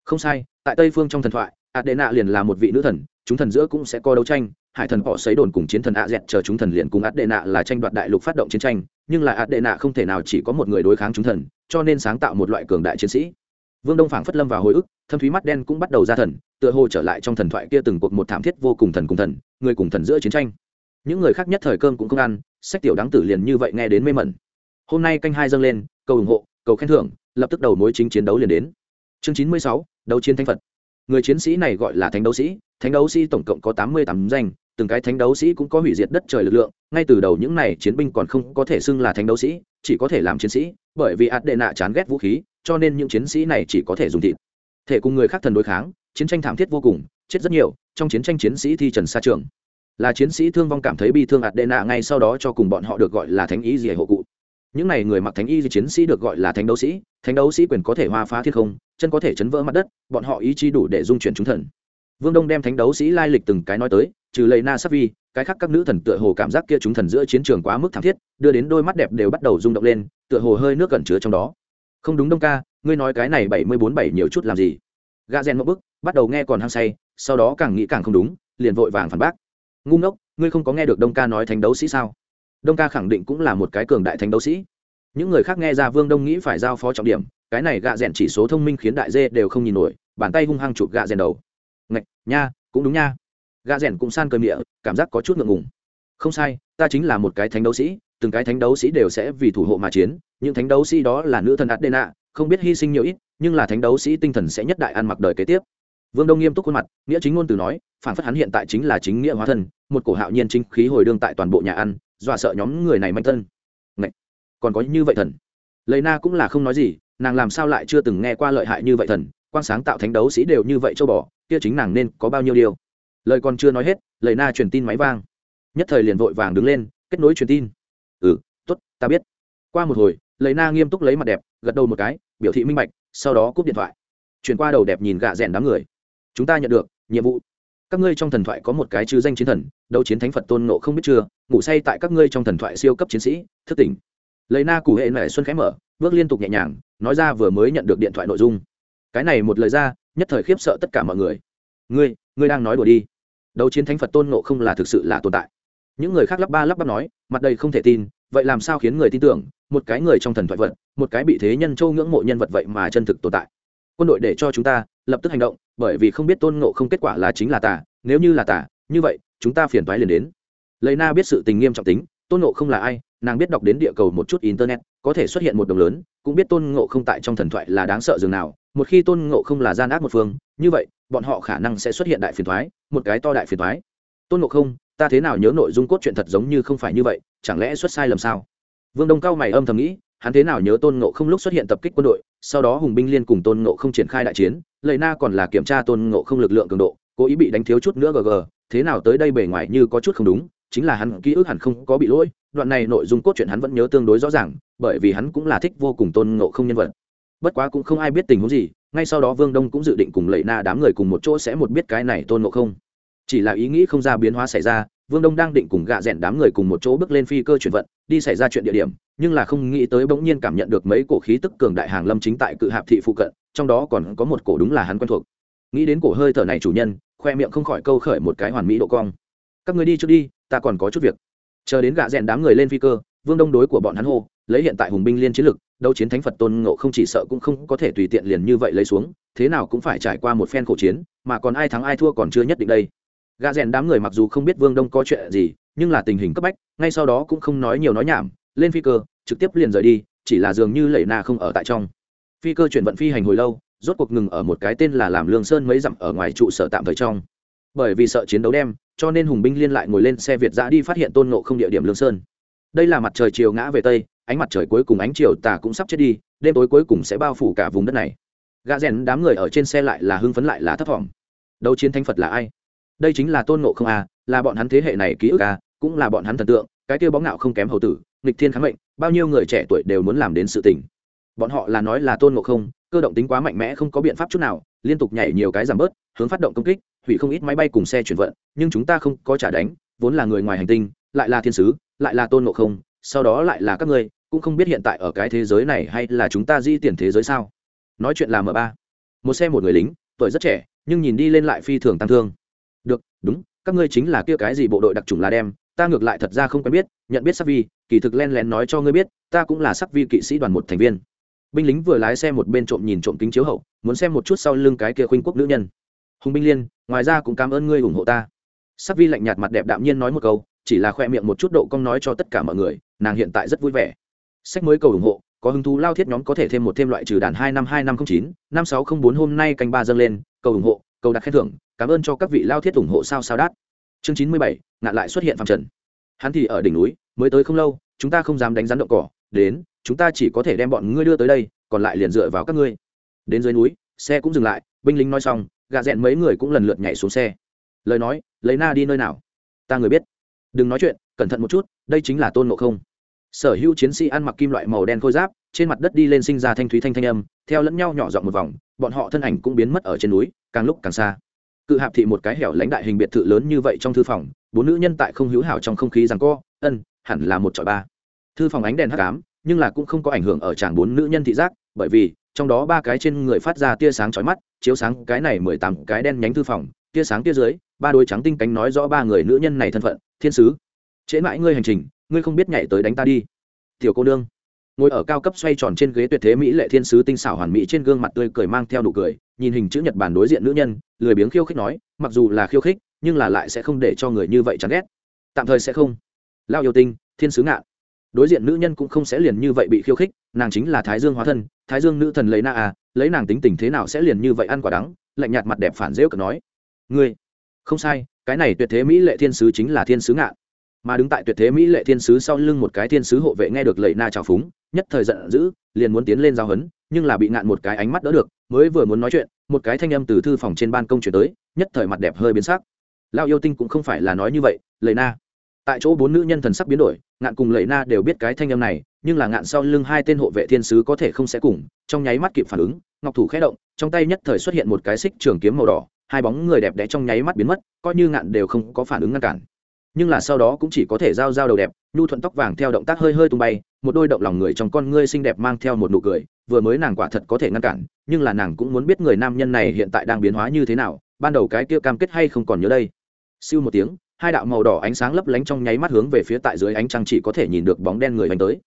[SPEAKER 1] Không sai, tại tây phương trong thần thoại ạt đệ nạ liền là một vị nữ thần, chúng thần giữa cũng sẽ có đấu tranh hải thần họ xấy đồn cùng chiến thần ạ dẹt chờ chúng thần liền cùng ạt đệ nạ là tranh đoạt đại lục phát động chiến tranh, nhưng là nạ không thể nào chỉ có một người đối kháng chúng thần, cho nên sáng tạo một loại cường đại chiến sĩ. Vương đông phảng phất lâm vào hồi ức, thâm thúy mắt đen cũng bắt đầu ra thần, tựa hồ trở lại trong thần thoại kia từng cuộc một thảm thiết vô cùng thần cùng thần, người cùng thần giữa chiến tranh. Những người khác nhất thời cơm cũng không ăn, sách tiểu đáng tử liền như vậy nghe đến mê mẩn. Hôm nay canh hai dâng lên, cầu ủng hộ, cầu khen thưởng, lập tức đầu mối chính chiến đấu liền đến. Chương chín mươi sáu, đấu chiến thánh phật. Người chiến sĩ này gọi là thánh đấu sĩ, thánh đấu sĩ tổng cộng có tám mươi tám danh từng cái thánh đấu sĩ cũng có hủy diệt đất trời lực lượng, ngay từ đầu những này chiến binh còn không có thể xưng là thánh đấu sĩ, chỉ có thể làm chiến sĩ, bởi vì ạt đệ nạ chán ghét vũ khí, cho nên những chiến sĩ này chỉ có thể dùng thịt. Thể cùng người khác thần đối kháng, chiến tranh thảm thiết vô cùng, chết rất nhiều, trong chiến tranh chiến sĩ thi trần xa trường. Là chiến sĩ thương vong cảm thấy bi thương ạt đệ nạ ngay sau đó cho cùng bọn họ được gọi là thánh ý gì hộ cụ. Những này người mặc thánh y chiến sĩ được gọi là thánh đấu sĩ, thánh đấu sĩ quyền có thể hoa phá thiên không, chân có thể chấn vỡ mặt đất, bọn họ ý chí đủ để dung chuyển chúng thần. Vương đông đem thánh đấu sĩ lai lịch từng cái nói tới trừ lấy na sắc vi, cái khác các nữ thần tựa hồ cảm giác kia chúng thần giữa chiến trường quá mức thảm thiết, đưa đến đôi mắt đẹp đều bắt đầu rung động lên, tựa hồ hơi nước cẩn chứa trong đó. Không đúng đông ca, ngươi nói cái này bảy mươi bốn bảy nhiều chút làm gì? Gà rèn một bức bắt đầu nghe còn hăng say, sau đó càng nghĩ càng không đúng, liền vội vàng phản bác. Ngu ngốc, ngươi không có nghe được đông ca nói thánh đấu sĩ sao? Đông ca khẳng định cũng là một cái cường đại thánh đấu sĩ. Những người khác nghe ra vương đông nghĩ phải giao phó trọng điểm, cái này gạ rèn chỉ số thông minh khiến đại dê đều không nhìn nổi, bàn tay hung hăng chụp gạ rèn đầu. Ngạch, nha, cũng đúng nha gạ rèn cũng san cơm địa, cảm giác có chút ngượng ngùng không sai, ta chính là một cái thánh đấu sĩ, từng cái thánh đấu sĩ đều sẽ vì thủ hộ mà chiến, những thánh đấu sĩ đó là nữ thần adena không biết hy sinh nhiều ít, nhưng là thánh đấu sĩ tinh thần sẽ nhất đại ăn mặc đời kế tiếp vương đông nghiêm túc khuôn mặt, nghĩa chính ngôn từ nói, phản phất hắn hiện tại chính là chính nghĩa hóa thân, một cổ hạo nhiên chính khí hồi đương tại toàn bộ nhà ăn, dọa sợ nhóm người này manh thân. Ngậy! còn có như vậy thần lấy na cũng là không nói gì, nàng làm sao lại chưa từng nghe qua lợi hại như vậy thần quan sáng tạo thánh đấu sĩ đều như vậy châu bò, kia chính nàng nên có bao nhiêu điều lời còn chưa nói hết lời na truyền tin máy vang. Nhất thời liền vội vàng đứng lên, kết nối truyền tin. Ừ t ố t ta biết. Qua một hồi lời na nghiêm túc lấy mặt đẹp, gật đầu một cái, biểu thị minh bạch, sau đó cúp điện thoại. Chuyển qua đầu đẹp nhìn gạ rẽn đám người. Chúng ta nhận được, nhiệm vụ. Các ngươi trong thần thoại có một cái chữ danh chiến thần, đấu chiến thánh phật tôn nộ không biết chưa, ngủ say tại các ngươi trong thần thoại siêu cấp chiến sĩ, thức tỉnh. Lấy na cụ hệ mẹ xuân khẽ mở, bước liên tục nhẹ nhàng, nói ra vừa mới nhận được điện thoại nội dung. Cái này một lời ra, nhất thời khiếp sợ tất cả mọi người. Ngươi ngươi đang nói đùa đi đấu chiến thánh phật tôn nộ không là thực sự là tồn tại. Những người khác lắp ba lắp bắp nói, mặt đầy không thể tin, vậy làm sao khiến người tin tưởng, một cái người trong thần thoại vật, một cái bị thế nhân châu ngưỡng mộ nhân vật vậy mà chân thực tồn tại? Quân đội để cho chúng ta lập tức hành động, bởi vì không biết tôn ngộ không kết quả là chính là tà, nếu như là tà, như vậy, chúng ta phiền toái liền đến. Lấy na biết sự tình nghiêm trọng tính, tôn ngộ không là ai, nàng biết đọc đến địa cầu một chút internet, có thể xuất hiện một đồng lớn, cũng biết tôn ngộ không tại trong thần thoại là đáng sợ dường nào, một khi tôn ngộ không là gian ác một phương, như vậy bọn họ khả năng sẽ xuất hiện đại phiền thoái, một cái to đại phiền thoái. Tôn ngộ không, ta thế nào nhớ nội dung cốt truyện thật giống như không phải như vậy, chẳng lẽ xuất sai lầm sao? Vương đông cao mày âm thầm nghĩ, hắn thế nào nhớ tôn ngộ không lúc xuất hiện tập kích quân đội, sau đó hùng binh liên cùng tôn ngộ không triển khai đại chiến lầy na còn là kiểm tra tôn ngộ không lực lượng cường độ, cố ý bị đánh thiếu chút nữa gg thế nào tới đây bề ngoài như có chút không đúng, chính là hắn ký ức hẳn không có bị lỗi, đoạn này nội dung cốt truyện hắn vẫn nhớ tương đối rõ ràng, bởi vì hắn cũng là thích vô cùng tôn ngộ không nhân vật. Bất quá cũng không ai biết tình huống gì ngay sau đó vương đông cũng dự định cùng lệ na đám người cùng một chỗ sẽ một biết cái này tôn ngộ không. Chỉ là ý nghĩ không ra biến hóa xảy ra, vương đông đang định cùng gạ rẽn đám người cùng một chỗ bước lên phi cơ chuyển vận, đi xảy ra chuyện địa điểm, nhưng là không nghĩ tới bỗng nhiên cảm nhận được mấy cổ khí tức cường đại hàng lâm chính tại cự hạp thị phụ cận, trong đó còn có một cổ đúng là hắn quen thuộc. Nghĩ đến cổ hơi thở này chủ nhân, khoe miệng không khỏi câu khởi một cái hoàn mỹ độ cong. Các người đi trước đi, ta còn có chút việc. Chờ đến gạ rẽn đám người lên phi cơ, vương đông đối của bọn hắn hô lấy hiện tại hùng binh liên chiến lực, đấu chiến thánh phật tôn ngộ không chỉ sợ cũng không có thể tùy tiện liền như vậy lấy xuống, thế nào cũng phải trải qua một phen khổ chiến, mà còn ai thắng ai thua còn chưa nhất định đây. Gà rèn đám người mặc dù không biết vương đông có chuyện gì, nhưng là tình hình cấp bách, ngay sau đó cũng không nói nhiều nói nhảm, lên phi cơ, trực tiếp liền rời đi, chỉ là dường như lẩy na không ở tại trong. Phi cơ chuyển vận phi hành hồi lâu, rốt cuộc ngừng ở một cái tên là làm lương sơn mấy dặm ở ngoài trụ sở tạm thời trong. Bởi vì sợ chiến đấu đem, cho nên hùng binh liên lại ngồi lên xe việt giã đi phát hiện tôn nộ không địa điểm lương sơn. Đây là mặt trời chiều ngã về tây ánh mặt trời cuối cùng ánh chiều tà cũng sắp chết đi, đêm tối cuối cùng sẽ bao phủ cả vùng đất này. Gà rèn đám người ở trên xe lại là hưng phấn lại là thấp thỏm. Đấu chiến Thánh phật là ai? Đây chính là tôn nộ không à là bọn hắn thế hệ này ký ức à cũng là bọn hắn thần tượng, cái kia bóng ngạo không kém hầu tử, nghịch thiên kháng mệnh, bao nhiêu người trẻ tuổi đều muốn làm đến sự tình. Bọn họ là nói là tôn ngộ không, cơ động tính quá mạnh mẽ không có biện pháp chút nào, liên tục nhảy nhiều cái giảm bớt, hướng phát động công kích, hủy không ít máy bay cùng xe chuyển vận, nhưng chúng ta không có trả đánh, vốn là người ngoài hành tinh, lại là thiên sứ, lại là tôn ngộ không, sau đó lại là các ngươi cũng không biết hiện tại ở cái thế giới này hay là chúng ta di tiền thế giới sao. Nói chuyện là m ba. Một xe một người lính, tuổi rất trẻ, nhưng nhìn đi lên lại phi thường tăng thương. Được, đúng, các ngươi chính là kia cái gì bộ đội đặc trùng là đem, ta ngược lại thật ra không quen biết, nhận biết sắc vi, kỳ thực len lén nói cho ngươi biết, ta cũng là sắc vi kỵ sĩ đoàn một thành viên. Binh lính vừa lái xe một bên trộm nhìn trộm kính chiếu hậu, muốn xem một chút sau lưng cái kia khuynh quốc nữ nhân. Hùng binh liên, ngoài ra cũng cảm ơn ngươi ủng hộ ta. Sắc vi lạnh nhạt mặt đẹp đạm nhiên nói một câu, chỉ là khoe miệng một chút độ cong nói cho tất cả mọi người, nàng hiện tại rất vui vẻ sách mới cầu ủng hộ, có hứng thú lao thiết nhóm có thể thêm một thêm loại trừ đàn hai năm hai năm không chín, năm sáu không bốn hôm nay canh ba dâng lên, cầu ủng hộ, cầu đặt khen thưởng, cảm ơn cho các vị lao thiết ủng hộ sao sao đát. Chương chín mươi bảy, ngạn lại xuất hiện phạm trần. Hắn thì ở đỉnh núi, mới tới không lâu, chúng ta không dám đánh rắn động cỏ, đến, chúng ta chỉ có thể đem bọn ngươi đưa tới đây, còn lại liền dựa vào các ngươi. Đến dưới núi, xe cũng dừng lại, binh lính nói xong, gạ rẽn mấy người cũng lần lượt nhảy xuống xe. Lời nói, lấy na đi nơi nào? Ta người biết. Đừng nói chuyện, cẩn thận một chút, đây chính là tôn ngộ không sở hữu chiến sĩ ăn mặc kim loại màu đen khôi giáp, trên mặt đất đi lên sinh ra thanh thúy thanh thanh âm, theo lẫn nhau nhỏ dọn một vòng, bọn họ thân ảnh cũng biến mất ở trên núi, càng lúc càng xa. Cự hạp thị một cái hẻo lãnh đại hình biệt thự lớn như vậy trong thư phòng, bốn nữ nhân tại không hữu hảo trong không khí rằng co, ân, hẳn là một trọi ba. Thư phòng ánh đèn hắc ám, nhưng là cũng không có ảnh hưởng ở chàng bốn nữ nhân thị giác, bởi vì, trong đó ba cái trên người phát ra tia sáng chói mắt, chiếu sáng cái này mười tám cái đen nhánh thư phòng, tia sáng tia dưới, ba đôi trắng tinh cánh nói rõ ba người nữ nhân này thân phận, thiên sứ, trễ mãi ngươi hành trình ngươi không biết nhảy tới đánh ta đi. Tiểu cô nương. Ngồi ở cao cấp xoay tròn trên ghế tuyệt thế mỹ lệ thiên sứ tinh xảo hoàn mỹ trên gương mặt tươi cười mang theo nụ cười, nhìn hình chữ nhật bản đối diện nữ nhân, lười biếng khiêu khích nói, mặc dù là khiêu khích, nhưng là lại sẽ không để cho người như vậy chán ghét. Tạm thời sẽ không. Lao yêu tinh, thiên sứ ngạn. Đối diện nữ nhân cũng không sẽ liền như vậy bị khiêu khích, nàng chính là thái dương hóa thân, thái dương nữ thần lấy na à lấy nàng tính tình thế nào sẽ liền như vậy ăn quả đắng, lạnh nhạt mặt đẹp phản rêu cực nói. Ngươi. Không sai, cái này tuyệt thế mỹ lệ thiên sứ chính là thiên sứ ngạn mà đứng tại tuyệt thế mỹ lệ thiên sứ sau lưng một cái thiên sứ hộ vệ nghe được lệ na trào phúng, nhất thời giận dữ, liền muốn tiến lên giao hấn, nhưng là bị ngạn một cái ánh mắt đỡ được, mới vừa muốn nói chuyện, một cái thanh âm từ thư phòng trên ban công chuyển tới, nhất thời mặt đẹp hơi biến sắc. Lao yêu tinh cũng không phải là nói như vậy lệ na. Tại chỗ bốn nữ nhân thần sắc biến đổi, ngạn cùng lệ na đều biết cái thanh âm này, nhưng là ngạn sau lưng hai tên hộ vệ thiên sứ có thể không sẽ cùng, trong nháy mắt kịp phản ứng, ngọc thủ khẽ động, trong tay nhất thời xuất hiện một cái xích trường kiếm màu đỏ, hai bóng người đẹp đẽ trong nháy mắt biến mất, coi như ngạn đều không có phản ứng ngăn cản nhưng là sau đó cũng chỉ có thể giao giao đầu đẹp, nhu thuận tóc vàng theo động tác hơi hơi tung bay, một đôi động lòng người trong con ngươi xinh đẹp mang theo một nụ cười, vừa mới nàng quả thật có thể ngăn cản, nhưng là nàng cũng muốn biết người nam nhân này hiện tại đang biến hóa như thế nào, ban đầu cái kia cam kết hay không còn nhớ đây. Siêu một tiếng, hai đạo màu đỏ ánh sáng lấp lánh trong nháy mắt hướng về phía tại dưới ánh trăng chỉ có thể nhìn được bóng đen người đánh tới.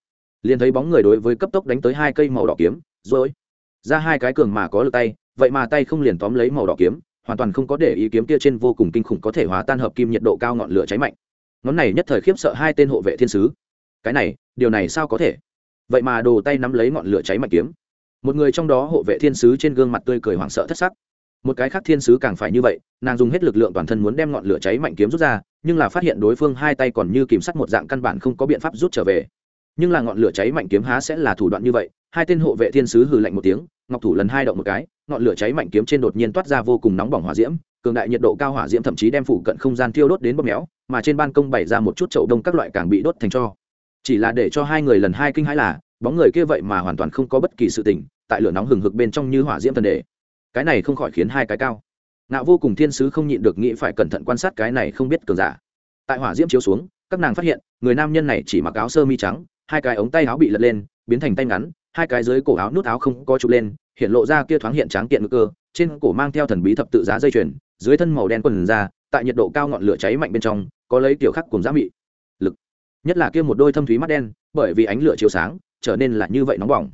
[SPEAKER 1] Liền thấy bóng người đối với cấp tốc đánh tới hai cây màu đỏ kiếm, rồi, ra hai cái cường mà có lực tay, vậy mà tay không liền tóm lấy màu đỏ kiếm hoàn toàn không có để ý kiếm kia trên vô cùng kinh khủng có thể hòa tan hợp kim nhiệt độ cao ngọn lửa cháy mạnh. Ngón này nhất thời khiếp sợ hai tên hộ vệ thiên sứ. Cái này, điều này sao có thể? Vậy mà đồ tay nắm lấy ngọn lửa cháy mạnh kiếm. Một người trong đó hộ vệ thiên sứ trên gương mặt tươi cười hoảng sợ thất sắc. Một cái khác thiên sứ càng phải như vậy, nàng dùng hết lực lượng toàn thân muốn đem ngọn lửa cháy mạnh kiếm rút ra, nhưng là phát hiện đối phương hai tay còn như kìm sắt một dạng căn bản không có biện pháp rút trở về. Nhưng là ngọn lửa cháy mạnh kiếm há sẽ là thủ đoạn như vậy hai tên hộ vệ thiên sứ hừ lạnh một tiếng ngọc thủ lần hai động một cái ngọn lửa cháy mạnh kiếm trên đột nhiên toát ra vô cùng nóng bỏng hỏa diễm cường đại nhiệt độ cao hỏa diễm thậm chí đem phủ cận không gian thiêu đốt đến bóp méo mà trên ban công bày ra một chút chậu đông các loại càng bị đốt thành cho. Chỉ là để cho hai người lần hai kinh hãi là bóng người kia vậy mà hoàn toàn không có bất kỳ sự tỉnh, tại lửa nóng hừng hực bên trong như hỏa diễm thần đề cái này không khỏi khiến hai cái cao. Ngạo vô cùng thiên sứ không nhịn được nghĩ phải cẩn thận quan sát cái này không biết cường giả. Tại hỏa diễm chiếu xuống các nàng phát hiện người nam nhân này chỉ mặc áo sơ mi trắng hai cái ống tay áo bị lật lên biến thành tay ngắn hai cái dưới cổ áo nút áo không có chụp lên, hiện lộ ra kia thoáng hiện tráng kiện ngực cơ, trên cổ mang theo thần bí thập tự giá dây chuyền, dưới thân màu đen quần ra, tại nhiệt độ cao ngọn lửa cháy mạnh bên trong, có lấy kiểu khắc cùng giá mị. Lực. Nhất là kia một đôi thâm thúy mắt đen, bởi vì ánh lửa chiếu sáng, trở nên là như vậy nóng bỏng.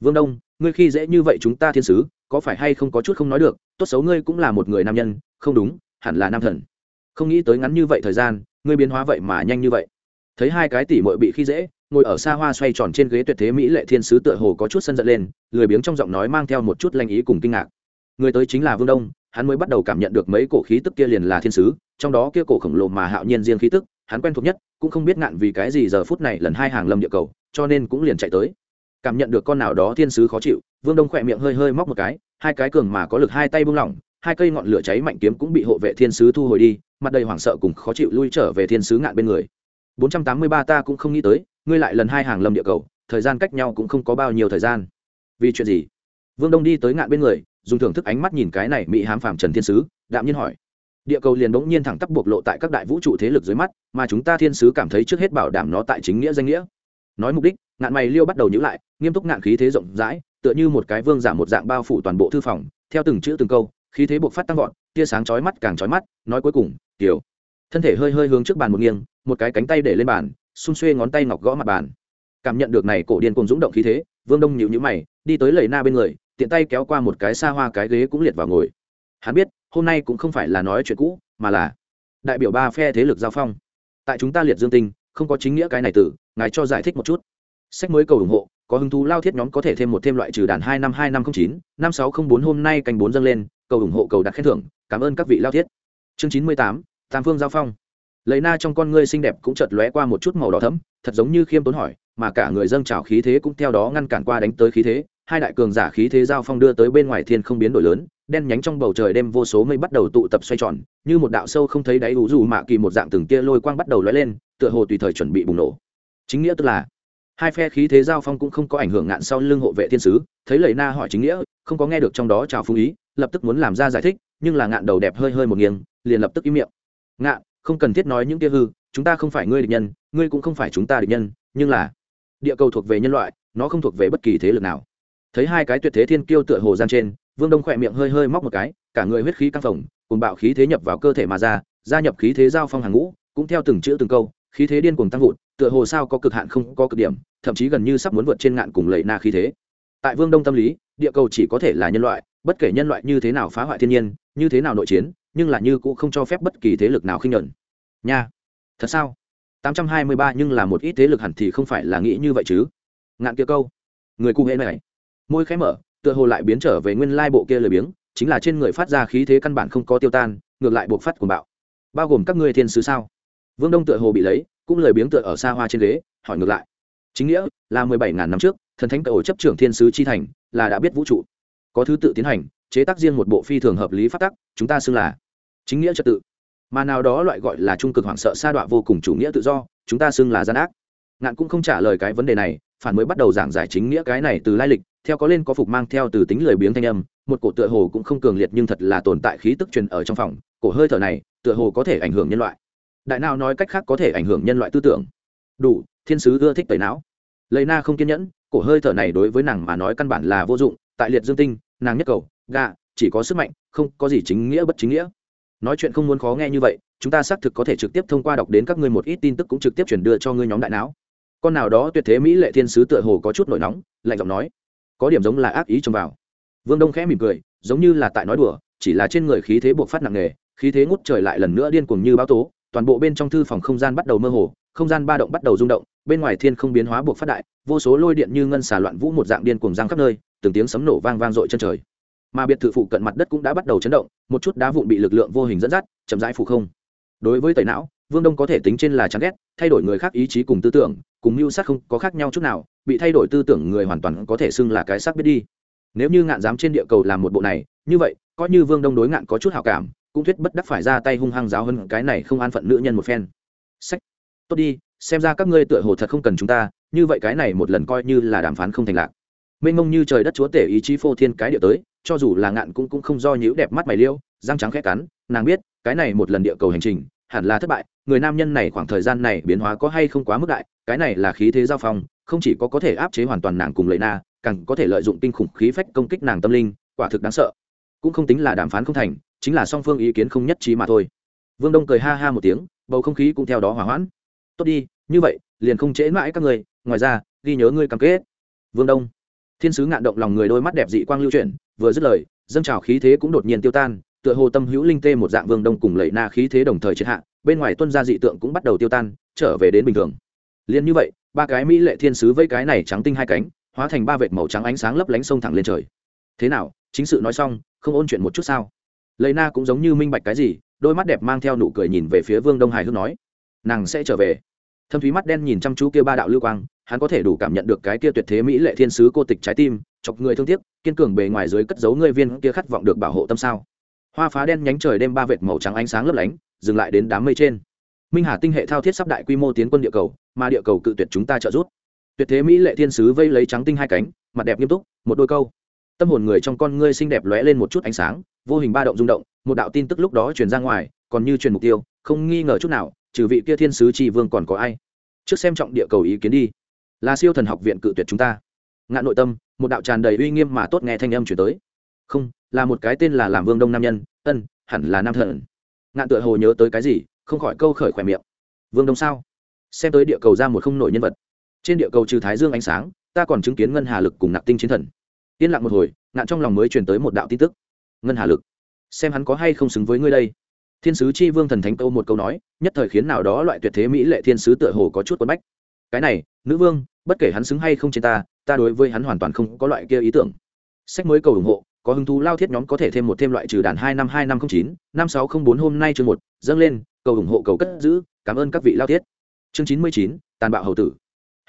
[SPEAKER 1] Vương đông, ngươi khi dễ như vậy chúng ta thiên sứ, có phải hay không có chút không nói được, tốt xấu ngươi cũng là một người nam nhân, không đúng, hẳn là nam thần. Không nghĩ tới ngắn như vậy thời gian, ngươi biến hóa vậy mà nhanh như vậy. Thấy hai cái tỉ mội bị khi dễ ngồi ở xa hoa xoay tròn trên ghế tuyệt thế mỹ lệ thiên sứ tựa hồ có chút sân giận lên, lười biếng trong giọng nói mang theo một chút lanh ý cùng kinh ngạc. Người tới chính là vương đông, hắn mới bắt đầu cảm nhận được mấy cổ khí tức kia liền là thiên sứ, trong đó kia cổ khổng lồ mà hạo nhiên riêng khí tức, hắn quen thuộc nhất, cũng không biết ngạn vì cái gì giờ phút này lần hai hàng lâm địa cầu, cho nên cũng liền chạy tới. Cảm nhận được con nào đó thiên sứ khó chịu, vương đông khỏe miệng hơi hơi móc một cái, hai cái cường mà có lực hai tay buông lỏng, hai cây ngọn lửa cháy mạnh kiếm cũng bị hộ vệ thiên sứ thu hồi đi, mặt đầy hoảng sợ cùng khó chịu lui trở về thiên sứ ngạn bên người. 483 ta cũng không nghĩ tới ngươi lại lần hai hàng lâm địa cầu, thời gian cách nhau cũng không có bao nhiêu thời gian. Vì chuyện gì? Vương đông đi tới ngạn bên người, dùng thưởng thức ánh mắt nhìn cái này mỹ hám phàm trần thiên sứ, đạm nhiên hỏi. Địa cầu liền bỗng nhiên thẳng tắp bộc lộ tại các đại vũ trụ thế lực dưới mắt, mà chúng ta thiên sứ cảm thấy trước hết bảo đảm nó tại chính nghĩa danh nghĩa. Nói mục đích, ngạn mày liêu bắt đầu nhữ lại, nghiêm túc ngạn khí thế rộng rãi, tựa như một cái vương giả một dạng bao phủ toàn bộ thư phòng, theo từng chữ từng câu, khí thế buộc phát tăng vọt, tia sáng chói mắt càng chói mắt, nói cuối cùng, tiểu. Thân thể hơi hơi hướng trước bàn một nghiêng, một cái cánh tay để lên bàn xung xuê ngón tay ngọc gõ mặt bàn. Cảm nhận được này cổ điên cùng dũng động khí thế vương đông nhịu nhữ mày đi tới lầy na bên người tiện tay kéo qua một cái xa hoa cái ghế cũng liệt vào ngồi. Hắn biết hôm nay cũng không phải là nói chuyện cũ mà là đại biểu ba phe thế lực giao phong. Tại chúng ta liệt dương tinh không có chính nghĩa cái này tử, ngài cho giải thích một chút. Sách mới cầu ủng hộ có hứng thú lao thiết nhóm có thể thêm một thêm loại trừ đàn hai năm hai năm không chín năm sáu không bốn hôm nay canh bốn dâng lên cầu ủng hộ cầu đặt khen thưởng cảm ơn các vị lao thiết. Chương chín mươi tám tam phương giao phong lấy na trong con ngươi xinh đẹp cũng chợt lóe qua một chút màu đỏ thẫm, thật giống như khiêm tốn hỏi mà cả người dâng trào khí thế cũng theo đó ngăn cản qua đánh tới khí thế. Hai đại cường giả khí thế giao phong đưa tới bên ngoài thiên không biến đổi lớn đen nhánh trong bầu trời đêm vô số mây bắt đầu tụ tập xoay tròn như một đạo sâu không thấy đáy ủ dù mạ kỳ một dạng từng tia lôi quang bắt đầu lóe lên tựa hồ tùy thời chuẩn bị bùng nổ. Chính nghĩa tức là hai phe khí thế giao phong cũng không có ảnh hưởng ngạn sau lưng hộ vệ thiên sứ thấy lời na hỏi chính nghĩa không có nghe được trong đó chào phương ý lập tức muốn làm ra giải thích nhưng là ngạn đầu đẹp hơi hơi một nghiêng liền lập tức im miệng. Ngạn không cần thiết nói những kia hư, chúng ta không phải ngươi địch nhân, ngươi cũng không phải chúng ta địch nhân, nhưng là, địa cầu thuộc về nhân loại, nó không thuộc về bất kỳ thế lực nào. Thấy hai cái tuyệt thế thiên kiêu tựa hồ gian trên, vương đông khỏe miệng hơi hơi móc một cái, cả người huyết khí căng phồng cùng bạo khí thế nhập vào cơ thể mà ra, gia nhập khí thế giao phong hàng ngũ, cũng theo từng chữ từng câu, khí thế điên cuồng tăng vụt, tựa hồ sao có cực hạn không có cực điểm, thậm chí gần như sắp muốn vượt trên ngạn cùng lầy na khí thế. Tại vương đông tâm lý, địa cầu chỉ có thể là nhân loại, bất kể nhân loại như thế nào phá hoại thiên nhiên, như thế nào nội chiến nhưng là như cũng không cho phép bất kỳ thế lực nào khinh nhẫn nha, thật sao? 823 nhưng là một ít thế lực hẳn thì không phải là nghĩ như vậy chứ. Ngạn kia câu. Người cung hệ này. Môi khẽ mở, tựa hồ lại biến trở về nguyên lai bộ kia lười biếng, chính là trên người phát ra khí thế căn bản không có tiêu tan, ngược lại buộc phát cuồng bạo. Bao gồm các ngươi thiên sứ sao? Vương đông tựa hồ bị lấy, cũng lười biếng tựa ở xa hoa trên ghế, hỏi ngược lại. Chính nghĩa là mười bảy ngàn năm trước, thần thánh cậu chấp trưởng thiên sứ chi thành, là đã biết vũ trụ. Có thứ tự tiến hành, chế tác riêng một bộ phi thường hợp lý phát tắc, chúng ta xưng là chính nghĩa trật tự. Mà nào đó loại gọi là trung cực hoảng sợ sa đọa vô cùng chủ nghĩa tự do, chúng ta xưng là gian ác. Ngạn cũng không trả lời cái vấn đề này, phản mới bắt đầu giảng giải chính nghĩa cái này từ lai lịch, theo có lên có phục mang theo từ tính lười biếng thanh âm, một cổ tựa hồ cũng không cường liệt nhưng thật là tồn tại khí tức truyền ở trong phòng, cổ hơi thở này, tựa hồ có thể ảnh hưởng nhân loại. Đại nào nói cách khác có thể ảnh hưởng nhân loại tư tưởng. Đủ, thiên sứ ưa thích tẩy não. Lấy na không kiên nhẫn, cổ hơi thở này đối với nàng mà nói căn bản là vô dụng, tại liệt dương tinh, nàng nhất cầu, gà, chỉ có sức mạnh, không có gì chính nghĩa bất chính nghĩa nói chuyện không muốn khó nghe như vậy, chúng ta xác thực có thể trực tiếp thông qua đọc đến các ngươi một ít tin tức cũng trực tiếp chuyển đưa cho ngươi nhóm đại não. Con nào đó tuyệt thế mỹ lệ thiên sứ tựa hồ có chút nổi nóng, lạnh giọng nói. Có điểm giống là ác ý trông vào. Vương đông khẽ mỉm cười, giống như là tại nói đùa, chỉ là trên người khí thế buộc phát nặng nề, khí thế ngút trời lại lần nữa điên cuồng như báo tố, toàn bộ bên trong thư phòng không gian bắt đầu mơ hồ, không gian ba động bắt đầu rung động, bên ngoài thiên không biến hóa buộc phát đại, vô số lôi điện như ngân xà loạn vũ một dạng điên cuồng giang khắp nơi, từng tiếng sấm nổ vang vang dội chân trời mà biệt thự phụ cận mặt đất cũng đã bắt đầu chấn động, một chút đá vụn bị lực lượng vô hình dẫn dắt, chậm rãi phụ không. Đối với tẩy não, vương đông có thể tính trên là chán ghét, thay đổi người khác ý chí cùng tư tưởng, cùng mưu sát không có khác nhau chút nào, bị thay đổi tư tưởng người hoàn toàn có thể xưng là cái xác biết đi. Nếu như ngạn dám trên địa cầu làm một bộ này, như vậy, coi như vương đông đối ngạn có chút hào cảm, cũng thuyết bất đắc phải ra tay hung hăng giáo hơn cái này không an phận nữ nhân một phen. Sách. Tốt đi, xem ra các ngươi tựa hồ thật không cần chúng ta, như vậy cái này một lần coi như là đàm phán không thành lạc mênh mông như trời đất chúa tể ý chí phô thiên cái địa tới, cho dù là ngạn cũng cũng không do nhữ đẹp mắt mày liêu, răng trắng khẽ cắn, nàng biết, cái này một lần địa cầu hành trình, hẳn là thất bại, người nam nhân này khoảng thời gian này biến hóa có hay không quá mức đại, cái này là khí thế giao phong, không chỉ có có thể áp chế hoàn toàn nàng cùng lợi na, càng có thể lợi dụng kinh khủng khí phách công kích nàng tâm linh, quả thực đáng sợ. Cũng không tính là đàm phán không thành, chính là song phương ý kiến không nhất trí mà thôi. Vương đông cười ha ha một tiếng, bầu không khí cũng theo đó hỏa hoãn. Tốt đi, như vậy, liền không trễ mãi các người ngoài ra, ghi nhớ ngươi cam kết. Vương đông thiên sứ ngạn động lòng người đôi mắt đẹp dị quang lưu chuyển, vừa dứt lời, dâng trào khí thế cũng đột nhiên tiêu tan, tựa hồ tâm hữu linh tê một dạng vương đông cùng lẩy na khí thế đồng thời triệt hạ, bên ngoài tuân gia dị tượng cũng bắt đầu tiêu tan, trở về đến bình thường. Liền như vậy, ba cái mỹ lệ thiên sứ với cái này trắng tinh hai cánh, hóa thành ba vệt màu trắng ánh sáng lấp lánh sông thẳng lên trời. Thế nào, chính sự nói xong, không ôn chuyện một chút sao? Lệ na cũng giống như minh bạch cái gì, đôi mắt đẹp mang theo nụ cười nhìn về phía vương đông hải hước nói, nàng sẽ trở về. Thâm thúy mắt đen nhìn chăm chú kia ba đạo lưu quang hắn có thể đủ cảm nhận được cái kia tuyệt thế mỹ lệ thiên sứ cô tịch trái tim, chọc người thương tiếc, kiên cường bề ngoài dưới cất giấu người viên kia khát vọng được bảo hộ tâm sao. Hoa phá đen nhánh trời đêm ba vệt màu trắng ánh sáng lấp lánh, dừng lại đến đám mây trên. Minh hà tinh hệ thao thiết sắp đại quy mô tiến quân địa cầu, mà địa cầu cự tuyệt chúng ta trợ giúp. Tuyệt thế mỹ lệ thiên sứ vây lấy trắng tinh hai cánh, mặt đẹp nghiêm túc, một đôi câu. Tâm hồn người trong con ngươi xinh đẹp lóe lên một chút ánh sáng, vô hình ba động rung động, một đạo tin tức lúc đó truyền ra ngoài, còn như truyền mục tiêu, không nghi ngờ chút nào, trừ vị kia thiên sứ tri vương còn có ai. Trước xem trọng địa cầu ý kiến đi là siêu thần học viện cự tuyệt chúng ta. Ngạn nội tâm, một đạo tràn đầy uy nghiêm mà tốt nghe thanh âm chuyển tới. Không, là một cái tên là làm vương đông nam nhân, ân, hẳn là nam thần. Ngạn tựa hồ nhớ tới cái gì, không khỏi câu khởi khỏe miệng. Vương đông sao? Xem tới địa cầu ra một không nổi nhân vật. Trên địa cầu trừ thái dương ánh sáng, ta còn chứng kiến ngân hà lực cùng nạp tinh chiến thần. Yên lặng một hồi, ngạn trong lòng mới truyền tới một đạo tin tức. Ngân hà lực, xem hắn có hay không xứng với ngươi đây. Thiên sứ chi vương thần thánh câu một câu nói, nhất thời khiến nào đó loại tuyệt thế mỹ lệ thiên sứ tựa hồ có chút quấn bách cái này, nữ vương, bất kể hắn xứng hay không trên ta ta đối với hắn hoàn toàn không có loại kia ý tưởng. Sách mới cầu ủng hộ, có hứng thú lao thiết nhóm có thể thêm một thêm loại trừ đàn hai năm hai năm không chín, năm sáu không bốn hôm nay chương một, dâng lên, cầu ủng hộ, cầu cất giữ, cảm ơn các vị lao thiết. Chương chín mươi chín, tàn bạo hầu tử.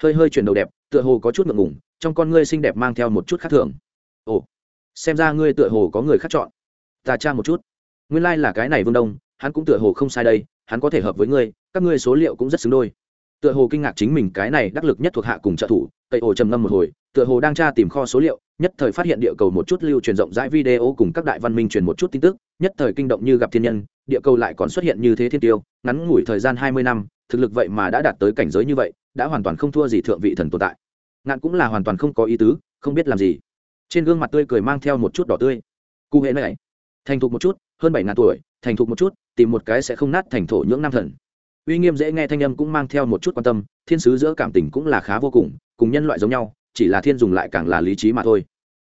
[SPEAKER 1] Hơi hơi chuyển đầu đẹp, tựa hồ có chút ngượng ngùng, trong con ngươi xinh đẹp mang theo một chút khác thường. Ồ, xem ra ngươi tựa hồ có người khác chọn. Ta tra một chút. Nguyên lai、like、là cái này vương đông, hắn cũng tựa hồ không sai đây, hắn có thể hợp với ngươi, các ngươi số liệu cũng rất xứng đôi tựa hồ kinh ngạc chính mình cái này đắc lực nhất thuộc hạ cùng trợ thủ, tây ổ trầm ngâm một hồi, tựa hồ đang tra tìm kho số liệu, nhất thời phát hiện địa cầu một chút lưu truyền rộng rãi video cùng các đại văn minh truyền một chút tin tức, nhất thời kinh động như gặp thiên nhân, địa cầu lại còn xuất hiện như thế thiên tiêu, ngắn ngủi thời gian hai mươi năm, thực lực vậy mà đã đạt tới cảnh giới như vậy, đã hoàn toàn không thua gì thượng vị thần tồn tại. Ngạn cũng là hoàn toàn không có ý tứ, không biết làm gì. Trên gương mặt tươi cười mang theo một chút đỏ tươi. Cụ hệ này, thành thục một chút, hơn bảy ngàn tuổi, thành thục một chút, tìm một cái sẽ không nát thành thổ nhưỡng nam thần uy nghiêm dễ nghe thanh âm cũng mang theo một chút quan tâm, thiên sứ giữa cảm tình cũng là khá vô cùng cùng nhân loại giống nhau, chỉ là thiên dùng lại càng là lý trí mà thôi.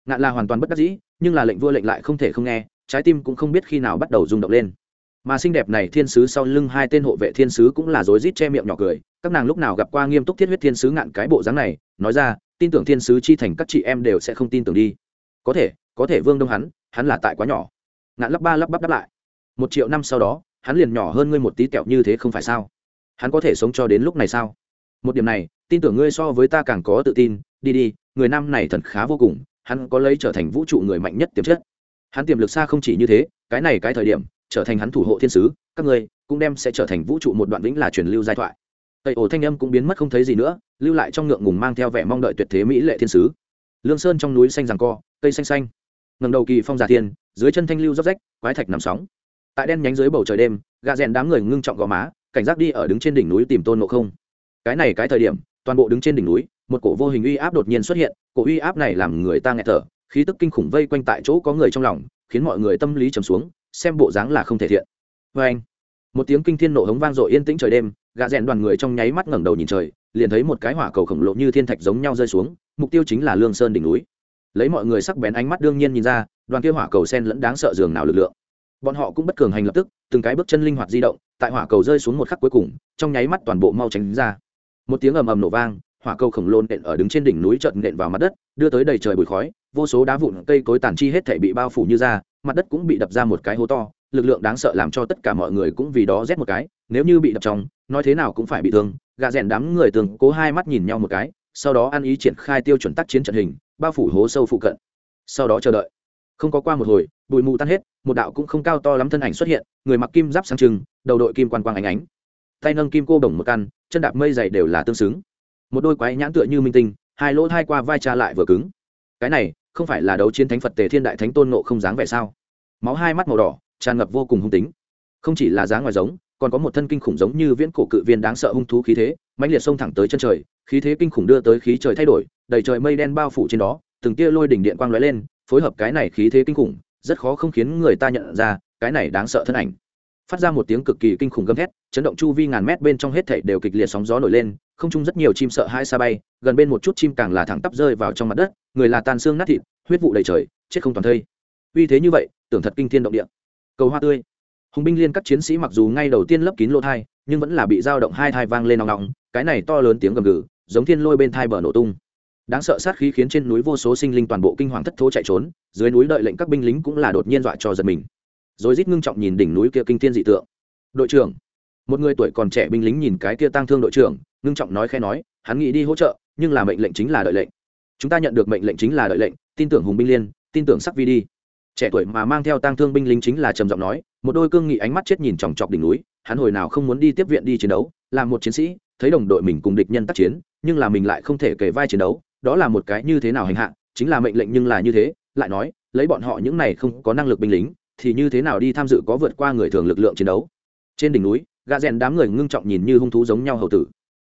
[SPEAKER 1] Ngạn là hoàn toàn bất đắc dĩ, nhưng là lệnh vua lệnh lại không thể không nghe, trái tim cũng không biết khi nào bắt đầu rung động lên. Mà xinh đẹp này thiên sứ sau lưng hai tên hộ vệ thiên sứ cũng là rối rít che miệng nhỏ cười, các nàng lúc nào gặp qua nghiêm túc thiết huyết thiên sứ ngạn cái bộ dáng này, nói ra, tin tưởng thiên sứ chi thành các chị em đều sẽ không tin tưởng đi. Có thể có thể vương đông hắn hắn là tại quá nhỏ. Ngạn lắp ba lắp bắp đáp lại. Một triệu năm sau đó hắn liền nhỏ hơn ngươi một tí kẹo như thế không phải sao? Hắn có thể sống cho đến lúc này sao? Một điểm này, tin tưởng ngươi so với ta càng có tự tin. Đi đi, người nam này thật khá vô cùng, hắn có lấy trở thành vũ trụ người mạnh nhất tiềm chất. Hắn tiềm lực xa không chỉ như thế, cái này cái thời điểm, trở thành hắn thủ hộ thiên sứ, các ngươi cũng đem sẽ trở thành vũ trụ một đoạn vĩnh là truyền lưu giai thoại. Tây ổ thanh âm cũng biến mất không thấy gì nữa, lưu lại trong ngượng ngùng mang theo vẻ mong đợi tuyệt thế mỹ lệ thiên sứ. Lương sơn trong núi xanh rằng co, cây xanh xanh. Ngầm đầu kỳ phong giả thiên, dưới chân thanh lưu dốc rách, quái thạch nằm sóng tại đen nhánh dưới bầu trời đêm gà rèn đám người ngưng trọng gò má, cảnh giác đi ở đứng trên đỉnh núi tìm tôn ngộ không. Cái này cái thời điểm, toàn bộ đứng trên đỉnh núi, một cổ vô hình uy áp đột nhiên xuất hiện, cổ uy áp này làm người ta nghẹt thở, khí tức kinh khủng vây quanh tại chỗ có người trong lòng, khiến mọi người tâm lý trầm xuống, xem bộ dáng là không thể thiện. Vê anh, một tiếng kinh thiên nộ hống vang dội yên tĩnh trời đêm gà rèn đoàn người trong nháy mắt ngẩng đầu nhìn trời, liền thấy một cái hỏa cầu khổng lồ như thiên thạch giống nhau rơi xuống, mục tiêu chính là lương sơn đỉnh núi. Lấy mọi người sắc bén ánh mắt đương nhiên nhìn ra, đoàn kia hỏa cầu sen lẫn đáng sợ dường nào lực lượng bọn họ cũng bất cường hành lập tức, từng cái bước chân linh hoạt di động, tại hỏa cầu rơi xuống một khắc cuối cùng, trong nháy mắt toàn bộ mau tránh ra. Một tiếng ầm ầm nổ vang, hỏa cầu khổng lồ nện ở đứng trên đỉnh núi chợt nện vào mặt đất, đưa tới đầy trời bụi khói, vô số đá vụn cây cối tàn chi hết thể bị bao phủ như ra, mặt đất cũng bị đập ra một cái hố to, lực lượng đáng sợ làm cho tất cả mọi người cũng vì đó rét một cái, nếu như bị đập trong, nói thế nào cũng phải bị thương. Gà rèn đám người tường cố hai mắt nhìn nhau một cái, sau đó ăn ý triển khai tiêu chuẩn tác chiến trận hình, bao phủ hố sâu phụ cận. Sau đó chờ đợi. Không có qua một hồi bụi mù tan hết, một đạo cũng không cao to lắm thân ảnh xuất hiện, người mặc kim giáp sang trừng đầu đội kim quan quang ánh ánh. Tay nâng kim cô đồng một căn, chân đạp mây dày đều là tương xứng. Một đôi quái nhãn tựa như minh tinh, hai lỗ thai qua vai cha lại vừa cứng. Cái này, không phải là đấu chiến thánh phật tề thiên đại thánh tôn nộ không dáng vẻ sao? Máu hai mắt màu đỏ, tràn ngập vô cùng hung tính. Không chỉ là dáng ngoài giống, còn có một thân kinh khủng giống như viễn cổ cự viên đáng sợ hung thú khí thế, mãnh liệt xông thẳng tới chân trời, khí thế kinh khủng đưa tới khí trời thay đổi, đầy trời mây đen bao phủ trên đó, từng tia lôi đỉnh điện quang lóe lên, phối hợp cái này khí thế kinh khủng rất khó không khiến người ta nhận ra, cái này đáng sợ thân ảnh. Phát ra một tiếng cực kỳ kinh khủng gầm thét, chấn động chu vi ngàn mét bên trong hết thảy đều kịch liệt sóng gió nổi lên, không chung rất nhiều chim sợ hai xa bay, gần bên một chút chim càng là thẳng tắp rơi vào trong mặt đất, người là tan xương nát thịt, huyết vụ đầy trời, chết không toàn thây. Uy thế như vậy, tưởng thật kinh thiên động địa. Cầu hoa tươi. Hùng binh liên các chiến sĩ mặc dù ngay đầu tiên lấp kín lỗ thai, nhưng vẫn là bị dao động hai thai vang lên nòng nòng cái này to lớn tiếng gầm gừ, giống thiên lôi bên thai bờ nổ tung đáng sợ sát khí khiến trên núi vô số sinh linh toàn bộ kinh hoàng thất thố chạy trốn, dưới núi đợi lệnh các binh lính cũng là đột nhiên dọa cho giật mình. Rồi rít ngưng trọng nhìn đỉnh núi kia kinh thiên dị tượng. Đội trưởng. Một người tuổi còn trẻ binh lính nhìn cái kia tăng thương đội trưởng, ngưng trọng nói khe nói, hắn nghĩ đi hỗ trợ, nhưng là mệnh lệnh chính là đợi lệnh. Chúng ta nhận được mệnh lệnh chính là đợi lệnh, tin tưởng hùng binh liên, tin tưởng sắc vi đi. Trẻ tuổi mà mang theo tăng thương binh lính chính là trầm giọng nói, một đôi cương nghị ánh mắt chết nhìn chòng chọc đỉnh núi, hắn hồi nào không muốn đi tiếp viện đi chiến đấu làm một chiến sĩ, thấy đồng đội mình cùng địch nhân tác chiến, nhưng là mình lại không thể kể vai chiến đấu đó là một cái như thế nào hành hạ, chính là mệnh lệnh nhưng là như thế, lại nói, lấy bọn họ những này không có năng lực binh lính, thì như thế nào đi tham dự có vượt qua người thường lực lượng chiến đấu. Trên đỉnh núi gà rèn đám người ngưng trọng nhìn như hung thú giống nhau hầu tử.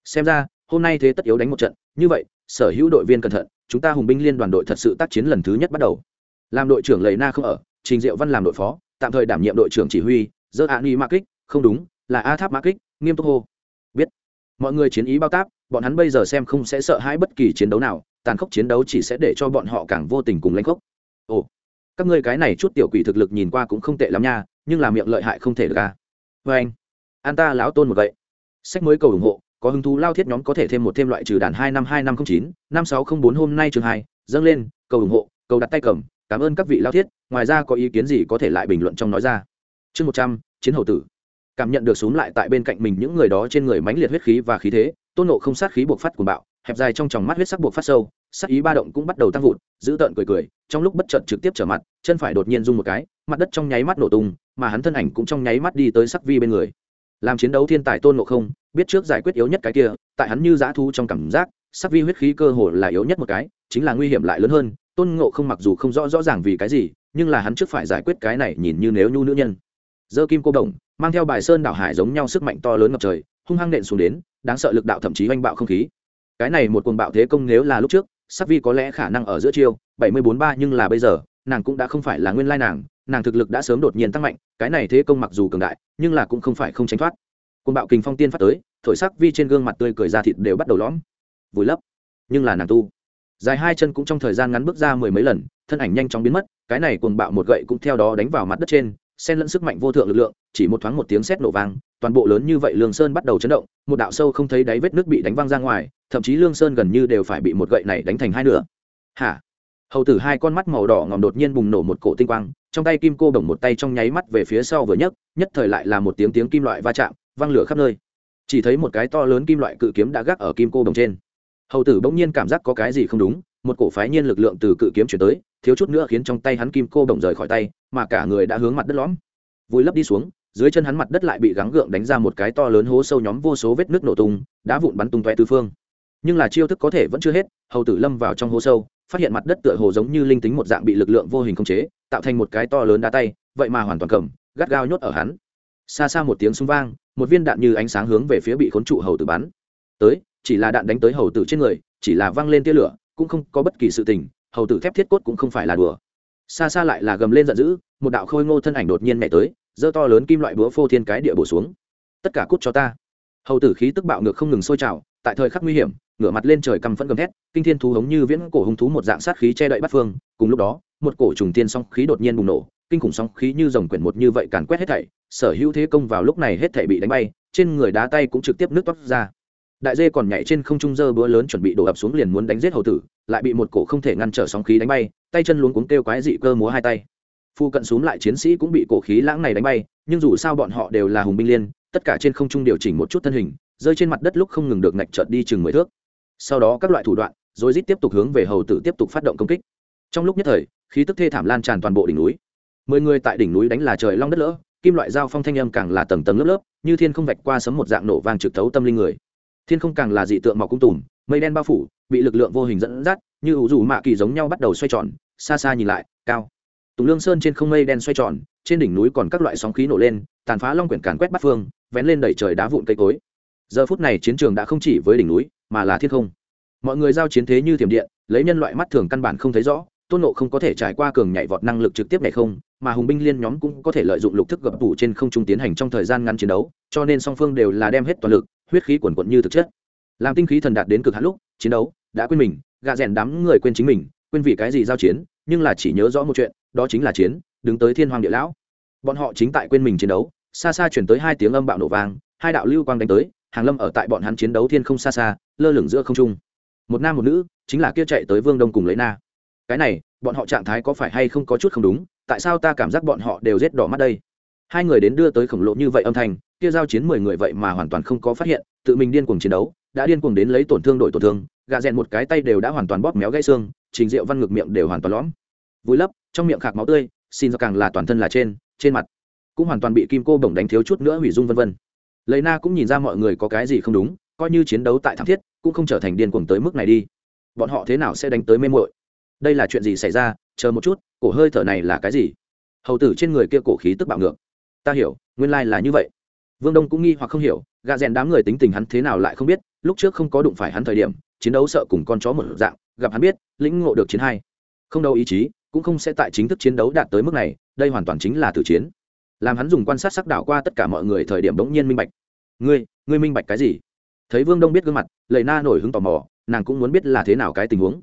[SPEAKER 1] Xem ra, hôm nay thế tất yếu đánh một trận, như vậy, sở hữu đội viên cẩn thận, chúng ta hùng binh liên đoàn đội thật sự tác chiến lần thứ nhất bắt đầu. Làm đội trưởng lầy na không ở, trình diệu văn làm đội phó, tạm thời đảm nhiệm đội trưởng chỉ huy dơ ạ ni ma kích, không đúng, là a tháp ma kích, nghiêm túc hô. Biết. Mọi người chiến ý bao táp bọn hắn bây giờ xem không sẽ sợ hãi bất kỳ chiến đấu nào, tàn khốc chiến đấu chỉ sẽ để cho bọn họ càng vô tình cùng lãnh khốc. Ồ, các ngươi cái này chút tiểu quỷ thực lực nhìn qua cũng không tệ lắm nha, nhưng là miệng lợi hại không thể được à. vê anh, an ta lão tôn một vậy sách mới cầu ủng hộ, có hứng thú lao thiết nhóm có thể thêm một thêm loại trừ đàn hai năm hai năm không chín, năm sáu không bốn hôm nay trường hai, dâng lên, cầu ủng hộ, cầu đặt tay cầm, cảm ơn các vị lao thiết, ngoài ra có ý kiến gì có thể lại bình luận trong nói ra. Chương một trăm, chiến hậu tử. Cảm nhận được xuống lại tại bên cạnh mình những người đó trên người mãnh liệt huyết khí và khí thế tôn nộ không sát khí buộc phát cuồng bạo, hẹp dài trong tròng mắt huyết sắc buộc phát sâu, sắc ý ba động cũng bắt đầu tăng vụt, giữ tợn cười cười, trong lúc bất chợt trực tiếp trở mặt, chân phải đột nhiên rung một cái, mặt đất trong nháy mắt nổ tung, mà hắn thân ảnh cũng trong nháy mắt đi tới sắc vi bên người. Làm chiến đấu thiên tài tôn nộ không, biết trước giải quyết yếu nhất cái kia, tại hắn như dã thu trong cảm giác, sắc vi huyết khí cơ hồ là yếu nhất một cái, chính là nguy hiểm lại lớn hơn, tôn ngộ không mặc dù không rõ rõ ràng vì cái gì, nhưng là hắn trước phải giải quyết cái này nhìn như nếu nhu nữ nhân. Dơ kim cô đồng, mang theo bài sơn đảo hải giống nhau sức mạnh to lớn ngập trời hung hăng nện xuống đến, đáng sợ lực đạo thậm chí oanh bạo không khí. Cái này một cuồng bạo thế công nếu là lúc trước, sắc vi có lẽ khả năng ở giữa chiêu, bảy mươi bốn ba nhưng là bây giờ, nàng cũng đã không phải là nguyên lai nàng nàng thực lực đã sớm đột nhiên tăng mạnh, cái này thế công mặc dù cường đại, nhưng là cũng không phải không tránh thoát. Cuồng bạo kình phong tiên phát tới, thổi sắc vi trên gương mặt tươi cười ra thịt đều bắt đầu lõm. Vùi lấp. Nhưng là nàng tu. Dài hai chân cũng trong thời gian ngắn bước ra mười mấy lần, thân ảnh nhanh chóng biến mất, cái này cuồng bạo một gậy cũng theo đó đánh vào mặt đất trên xen lẫn sức mạnh vô thượng lực lượng, chỉ một thoáng một tiếng sét nổ vang, toàn bộ lớn như vậy lương sơn bắt đầu chấn động, một đạo sâu không thấy đáy vết nước bị đánh văng ra ngoài, thậm chí lương sơn gần như đều phải bị một gậy này đánh thành hai nửa. Hả? Hầu tử hai con mắt màu đỏ ngòm đột nhiên bùng nổ một cổ tinh quang, trong tay kim cô bồng một tay trong nháy mắt về phía sau vừa nhấc, nhất thời lại là một tiếng tiếng kim loại va chạm văng lửa khắp nơi. Chỉ thấy một cái to lớn kim loại cự kiếm đã gác ở kim cô bồng trên. Hầu tử bỗng nhiên cảm giác có cái gì không đúng một cổ phái nhiên lực lượng từ cự kiếm chuyển tới, thiếu chút nữa khiến trong tay hắn kim cô bồng rời khỏi tay, mà cả người đã hướng mặt đất lõm. Vùi lấp đi xuống, dưới chân hắn mặt đất lại bị gắng gượng đánh ra một cái to lớn hố sâu nhóm vô số vết nước nổ tung, đá vụn bắn tung toe tư phương. Nhưng là chiêu thức có thể vẫn chưa hết, hầu tử lâm vào trong hố sâu, phát hiện mặt đất tựa hồ giống như linh tính một dạng bị lực lượng vô hình khống chế, tạo thành một cái to lớn đá tay, vậy mà hoàn toàn cầm, gắt gao nhốt ở hắn. Xa xa một tiếng súng vang, một viên đạn như ánh sáng hướng về phía bị khốn trụ hầu tử bắn. Tới, chỉ là đạn đánh tới hầu tử trên người, chỉ là văng lên tia lửa cũng không có bất kỳ sự tình, hầu tử thép thiết cốt cũng không phải là đùa. Xa xa lại là gầm lên giận dữ, một đạo khôi ngô thân ảnh đột nhiên nhảy tới, giơ to lớn kim loại búa phô thiên cái địa bổ xuống. Tất cả cút cho ta. Hầu tử khí tức bạo ngược không ngừng sôi trào, tại thời khắc nguy hiểm, ngửa mặt lên trời căm phẫn gầm thét, kinh thiên thú hống như viễn cổ hung thú một dạng sát khí che đậy bắt phương. Cùng lúc đó, một cổ trùng tiên song khí đột nhiên bùng nổ, kinh khủng song khí như dòng quyển một như vậy càn quét hết thảy, sở hữu thế công vào lúc này hết thảy bị đánh bay, trên người đá tay cũng trực tiếp nước toát ra đại dê còn nhảy trên không trung dơ búa lớn chuẩn bị đổ ập xuống liền muốn đánh giết hầu tử, lại bị một cổ không thể ngăn trở sóng khí đánh bay, tay chân luống cuống kêu quái dị cơ múa hai tay. Phu cận xuống lại chiến sĩ cũng bị cổ khí lãng này đánh bay, nhưng dù sao bọn họ đều là hùng binh liên, tất cả trên không trung điều chỉnh một chút thân hình, rơi trên mặt đất lúc không ngừng được ngạch trợt đi chừng mười thước. Sau đó các loại thủ đoạn, rồi rít tiếp tục hướng về hầu tử tiếp tục phát động công kích. Trong lúc nhất thời, khí tức thê thảm lan tràn toàn bộ đỉnh núi. Mười người tại đỉnh núi đánh là trời long đất lỡ, kim loại dao phong thanh âm càng là tầng tầng lớp lớp, như thiên không vạch qua sấm một dạng nổ vang trực thấu tâm linh người thiên không càng là dị tượng mọc cung tùm, mây đen bao phủ, bị lực lượng vô hình dẫn dắt, như ủ rủ mạ kỳ giống nhau bắt đầu xoay tròn, xa xa nhìn lại, cao. Tùng lương sơn trên không mây đen xoay tròn, trên đỉnh núi còn các loại sóng khí nổ lên, tàn phá long quyển càn quét bắt phương, vén lên đẩy trời đá vụn cây cối. Giờ phút này chiến trường đã không chỉ với đỉnh núi, mà là thiên không. Mọi người giao chiến thế như thiểm điện, lấy nhân loại mắt thường căn bản không thấy rõ, tôn nộ không có thể trải qua cường nhảy vọt năng lực trực tiếp này không, mà hùng binh liên nhóm cũng có thể lợi dụng lục thức gập tủ trên không trung tiến hành trong thời gian ngắn chiến đấu, cho nên song phương đều là đem hết toàn lực huyết khí quần quận như thực chất. Làm tinh khí thần đạt đến cực hạn lúc, chiến đấu, đã quên mình, gạ rèn đám người quên chính mình, quên vì cái gì giao chiến, nhưng là chỉ nhớ rõ một chuyện, đó chính là chiến, đứng tới thiên hoàng địa lão. Bọn họ chính tại quên mình chiến đấu, xa xa chuyển tới hai tiếng âm bạo nổ vang, hai đạo lưu quang đánh tới, hàng lâm ở tại bọn hắn chiến đấu thiên không xa xa, lơ lửng giữa không trung. Một nam một nữ, chính là kia chạy tới vương đông cùng lấy na. Cái này, bọn họ trạng thái có phải hay không có chút không đúng, tại sao ta cảm giác bọn họ đều rét đỏ mắt đây? Hai người đến đưa tới khổng lồ như vậy âm thanh kia giao chiến mười người vậy mà hoàn toàn không có phát hiện, tự mình điên cuồng chiến đấu, đã điên cuồng đến lấy tổn thương đổi tổn thương gà rèn một cái tay đều đã hoàn toàn bóp méo gãy xương, trình rượu văn ngực miệng đều hoàn toàn lõm. Vùi lấp, trong miệng khạc máu tươi, xin do càng là toàn thân là trên trên mặt. Cũng hoàn toàn bị kim cô bổng đánh thiếu chút nữa hủy dung vân vân. Lấy na cũng nhìn ra mọi người có cái gì không đúng, coi như chiến đấu tại thảm thiết, cũng không trở thành điên cuồng tới mức này đi. Bọn họ thế nào sẽ đánh tới mê muội? Đây là chuyện gì xảy ra? Chờ một chút, cổ hơi thở này là cái gì? Hầu tử trên người kia cổ khí tức bạo ngược. Ta hiểu, nguyên lai là như vậy vương đông cũng nghi hoặc không hiểu gạ rèn đám người tính tình hắn thế nào lại không biết, lúc trước không có đụng phải hắn thời điểm, chiến đấu sợ cùng con chó một dạng, gặp hắn biết, lĩnh ngộ được chiến hai. Không đâu ý chí, cũng không sẽ tại chính thức chiến đấu đạt tới mức này, đây hoàn toàn chính là tử chiến. Làm hắn dùng quan sát sắc đảo qua tất cả mọi người thời điểm bỗng nhiên minh bạch. Ngươi ngươi minh bạch cái gì? Thấy vương đông biết gương mặt lầy na nổi hứng tò mò, nàng cũng muốn biết là thế nào cái tình huống.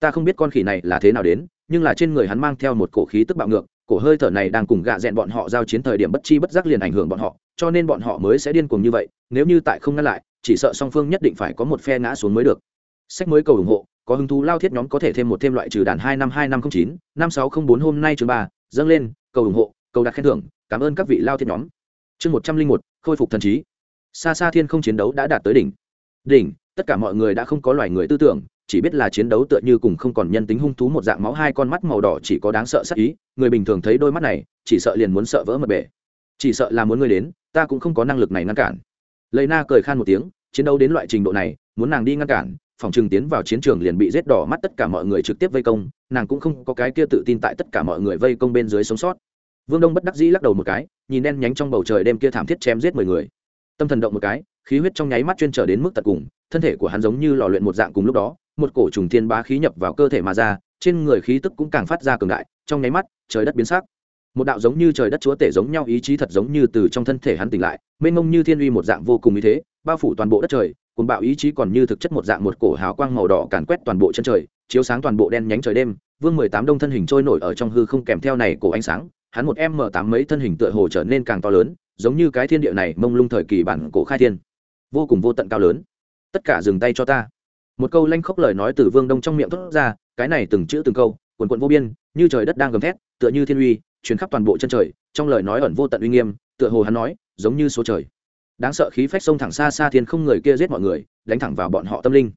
[SPEAKER 1] Ta không biết con khỉ này là thế nào đến, nhưng là trên người hắn mang theo một cổ khí tức bạo ngược, cổ hơi thở này đang cùng gạ dẹn bọn họ giao chiến thời điểm bất chi bất giác liền ảnh hưởng bọn họ cho nên bọn họ mới sẽ điên cuồng như vậy, nếu như tại không ngăn lại, chỉ sợ song phương nhất định phải có một phe ngã xuống mới được. Sách mới cầu ủng hộ, có hứng thú lao thiết nhóm có thể thêm một thêm loại trừ đàn hai năm hai năm không chín, năm sáu không bốn hôm nay chương ba, dâng lên, cầu ủng hộ, cầu đặt khen thưởng, cảm ơn các vị lao thiết nhóm. Chương một trăm linh một, khôi phục thần trí. Xa xa thiên không chiến đấu đã đạt tới đỉnh. Đỉnh, tất cả mọi người đã không có loài người tư tưởng, chỉ biết là chiến đấu tựa như cùng không còn nhân tính hung thú một dạng máu hai con mắt màu đỏ chỉ có đáng sợ sắc ý, người bình thường thấy đôi mắt này, chỉ sợ liền muốn sợ vỡ mật bể. Chỉ sợ là muốn ngươi đến ta cũng không có năng lực này ngăn cản. Lấy na cười khan một tiếng, chiến đấu đến loại trình độ này, muốn nàng đi ngăn cản, phòng trừng tiến vào chiến trường liền bị rết đỏ mắt tất cả mọi người trực tiếp vây công, nàng cũng không có cái kia tự tin tại tất cả mọi người vây công bên dưới sống sót. Vương đông bất đắc dĩ lắc đầu một cái, nhìn đen nhánh trong bầu trời đêm kia thảm thiết chém giết mười người. Tâm thần động một cái, khí huyết trong nháy mắt chuyên trở đến mức tận cùng, thân thể của hắn giống như lò luyện một dạng cùng lúc đó, một cổ trùng thiên bá khí nhập vào cơ thể mà ra, trên người khí tức cũng càng phát ra cường đại, trong nháy mắt, trời đất biến sắc một đạo giống như trời đất chúa tể giống nhau, ý chí thật giống như từ trong thân thể hắn tỉnh lại, mênh mông như thiên uy một dạng vô cùng ý thế, bao phủ toàn bộ đất trời cùng bạo ý chí còn như thực chất một dạng một cổ hào quang màu đỏ càn quét toàn bộ chân trời, chiếu sáng toàn bộ đen nhánh trời đêm, vương mười tám đông thân hình trôi nổi ở trong hư không kèm theo này cổ ánh sáng, hắn một m tám mấy thân hình tựa hồ trở nên càng to lớn, giống như cái thiên địa này mông lung thời kỳ bản cổ khai thiên, vô cùng vô tận cao lớn. Tất cả dừng tay cho ta. Một câu lanh khốc lời nói từ vương đông trong miệng thốt ra, cái này từng chữ từng câu, quần quận vô biên, như trời đất đang gầm thét, tựa như thiên uy truyền khắp toàn bộ chân trời, trong lời nói ẩn vô tận uy nghiêm, tựa hồ hắn nói, giống như số trời. Đáng sợ khí phách sông thẳng xa xa thiên không người kia giết mọi người, đánh thẳng vào bọn họ tâm linh.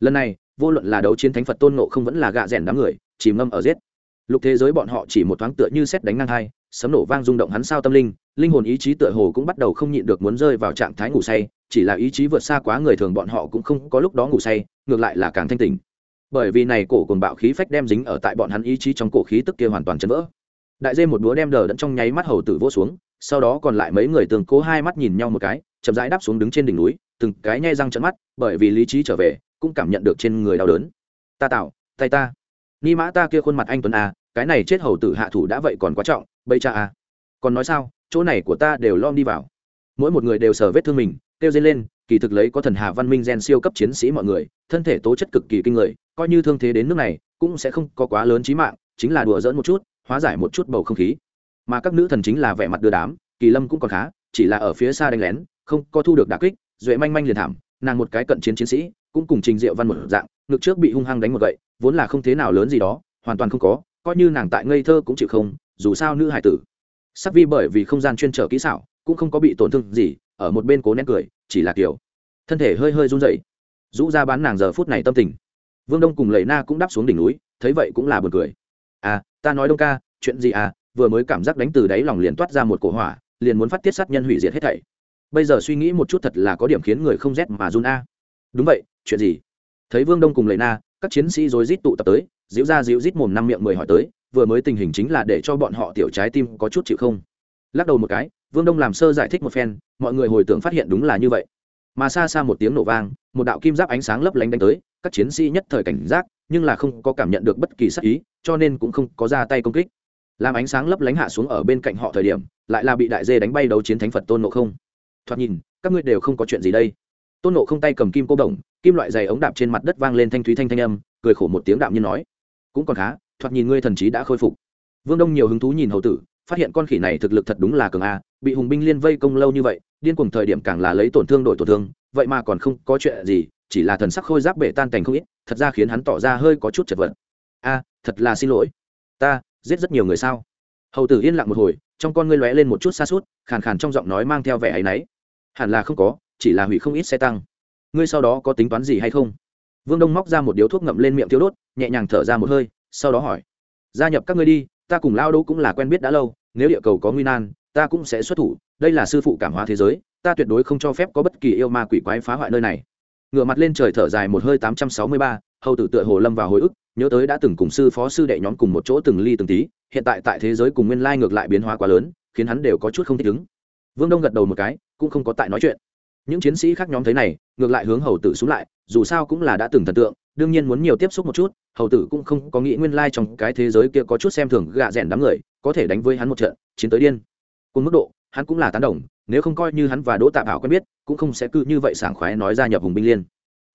[SPEAKER 1] Lần này, vô luận là đấu chiến thánh phật tôn nộ không vẫn là gạ rèn đám người, chìm ngâm ở giết. Lục thế giới bọn họ chỉ một thoáng tựa như xét đánh ngang hai, sấm nổ vang rung động hắn sao tâm linh linh hồn ý chí tựa hồ cũng bắt đầu không nhịn được muốn rơi vào trạng thái ngủ say, chỉ là ý chí vượt xa quá người thường bọn họ cũng không có lúc đó ngủ say, ngược lại là càng thanh tỉnh. Bởi vì này cổ cồn bạo khí phách đem dính ở tại bọn hắn ý chí trong cổ khí tức kia hoàn toàn chấn vỡ đại dê một búa đem đờ đẫn trong nháy mắt hầu tử vỗ xuống, sau đó còn lại mấy người tường cố hai mắt nhìn nhau một cái, chậm rãi đáp xuống đứng trên đỉnh núi, từng cái nhai răng trận mắt, bởi vì lý trí trở về, cũng cảm nhận được trên người đau đớn. Ta tạo, tay ta. Ni mã ta kia khuôn mặt anh tuấn a cái này chết hầu tử hạ thủ đã vậy còn quá trọng, bây cha a còn nói sao, chỗ này của ta đều lom đi vào. Mỗi một người đều sờ vết thương mình, kêu dây lên, kỳ thực lấy có thần hà văn minh gen siêu cấp chiến sĩ mọi người, thân thể tố chất cực kỳ kinh người, coi như thương thế đến nước này, cũng sẽ không có quá lớn trí mạng, chính là đùa dỡn một chút hóa giải một chút bầu không khí. Mà các nữ thần chính là vẻ mặt đưa đám, kỳ lâm cũng còn khá, chỉ là ở phía xa đánh lén, không có thu được đà kích, duệ manh manh liền thảm, nàng một cái cận chiến chiến sĩ, cũng cùng trình diệu văn một dạng, ngực trước bị hung hăng đánh một gậy, vốn là không thế nào lớn gì đó, hoàn toàn không có, coi như nàng tại ngây thơ cũng chịu không, dù sao nữ hải tử. Sắc vi bởi vì không gian chuyên trở kỹ xảo, cũng không có bị tổn thương gì, ở một bên cố nén cười, chỉ là kiểu, thân thể hơi hơi run rẩy. Rũ ra bán nàng giờ phút này tâm tình. Vương đông cùng lầy na cũng đáp xuống đỉnh núi, thấy vậy cũng là buồn cười. À ta nói đông ca, chuyện gì à vừa mới cảm giác đánh từ đáy lòng liền toát ra một cổ hỏa, liền muốn phát tiết sát nhân hủy diệt hết thảy. Bây giờ suy nghĩ một chút thật là có điểm khiến người không rét mà run a. Đúng vậy, chuyện gì? Thấy vương đông cùng lệ na, các chiến sĩ rối rít tụ tập tới, diễu ra diễu rít mồm năm miệng mười hỏi tới, vừa mới tình hình chính là để cho bọn họ tiểu trái tim có chút chịu không? Lắc đầu một cái, vương đông làm sơ giải thích một phen, mọi người hồi tưởng phát hiện đúng là như vậy mà xa xa một tiếng nổ vang, một đạo kim giáp ánh sáng lấp lánh đánh tới, các chiến sĩ nhất thời cảnh giác, nhưng là không có cảm nhận được bất kỳ sắc ý, cho nên cũng không có ra tay công kích. Làm ánh sáng lấp lánh hạ xuống ở bên cạnh họ thời điểm, lại là bị đại dê đánh bay đấu chiến thánh phật tôn nộ không. Thoạt nhìn, các ngươi đều không có chuyện gì đây. Tôn nộ không tay cầm kim cô đồng, kim loại dày ống đạp trên mặt đất vang lên thanh thúy thanh thanh âm, cười khổ một tiếng đạm như nói, cũng còn khá, thoạt nhìn ngươi thần trí đã khôi phục. Vương đông nhiều hứng thú nhìn hầu tử, phát hiện con khỉ này thực lực thật đúng là cường a, bị hùng binh liên vây công lâu như vậy điên cùng thời điểm càng là lấy tổn thương đổi tổn thương, vậy mà còn không có chuyện gì, chỉ là thần sắc khôi giáp bể tan cảnh không ít, thật ra khiến hắn tỏ ra hơi có chút chật vật. A, thật là xin lỗi. Ta, giết rất nhiều người sao? Hầu tử yên lặng một hồi, trong con ngươi lóe lên một chút xa suốt khàn khàn trong giọng nói mang theo vẻ áy náy. Hẳn là không có, chỉ là hủy không ít xe tăng. Ngươi sau đó có tính toán gì hay không? Vương đông móc ra một điếu thuốc ngậm lên miệng thiếu đốt, nhẹ nhàng thở ra một hơi, sau đó hỏi. Gia nhập các ngươi đi, ta cùng lao đỗ cũng là quen biết đã lâu, nếu địa cầu có nguy nan, ta cũng sẽ xuất thủ đây là sư phụ cảm hóa thế giới, ta tuyệt đối không cho phép có bất kỳ yêu ma quỷ quái phá hoại nơi này. Ngựa mặt lên trời thở dài một hơi tám trăm sáu mươi ba, hầu tử tựa hồ lâm vào hồi ức, nhớ tới đã từng cùng sư phó sư đệ nhóm cùng một chỗ từng ly từng tí, hiện tại tại thế giới cùng nguyên lai ngược lại biến hóa quá lớn, khiến hắn đều có chút không thích ứng. Vương đông gật đầu một cái, cũng không có tại nói chuyện. Những chiến sĩ khác nhóm thấy này, ngược lại hướng hầu tử xuống lại, dù sao cũng là đã từng thần tượng, đương nhiên muốn nhiều tiếp xúc một chút, hầu tử cũng không có nghĩ nguyên lai trong cái thế giới kia có chút xem thường gạ rèn đám người, có thể đánh với hắn một trận, chiến tới điên. Cùng mức độ hắn cũng là tán đồng, nếu không coi như hắn và đỗ tạ bảo quen biết, cũng không sẽ cứ như vậy sảng khoái nói ra nhập hùng binh liên.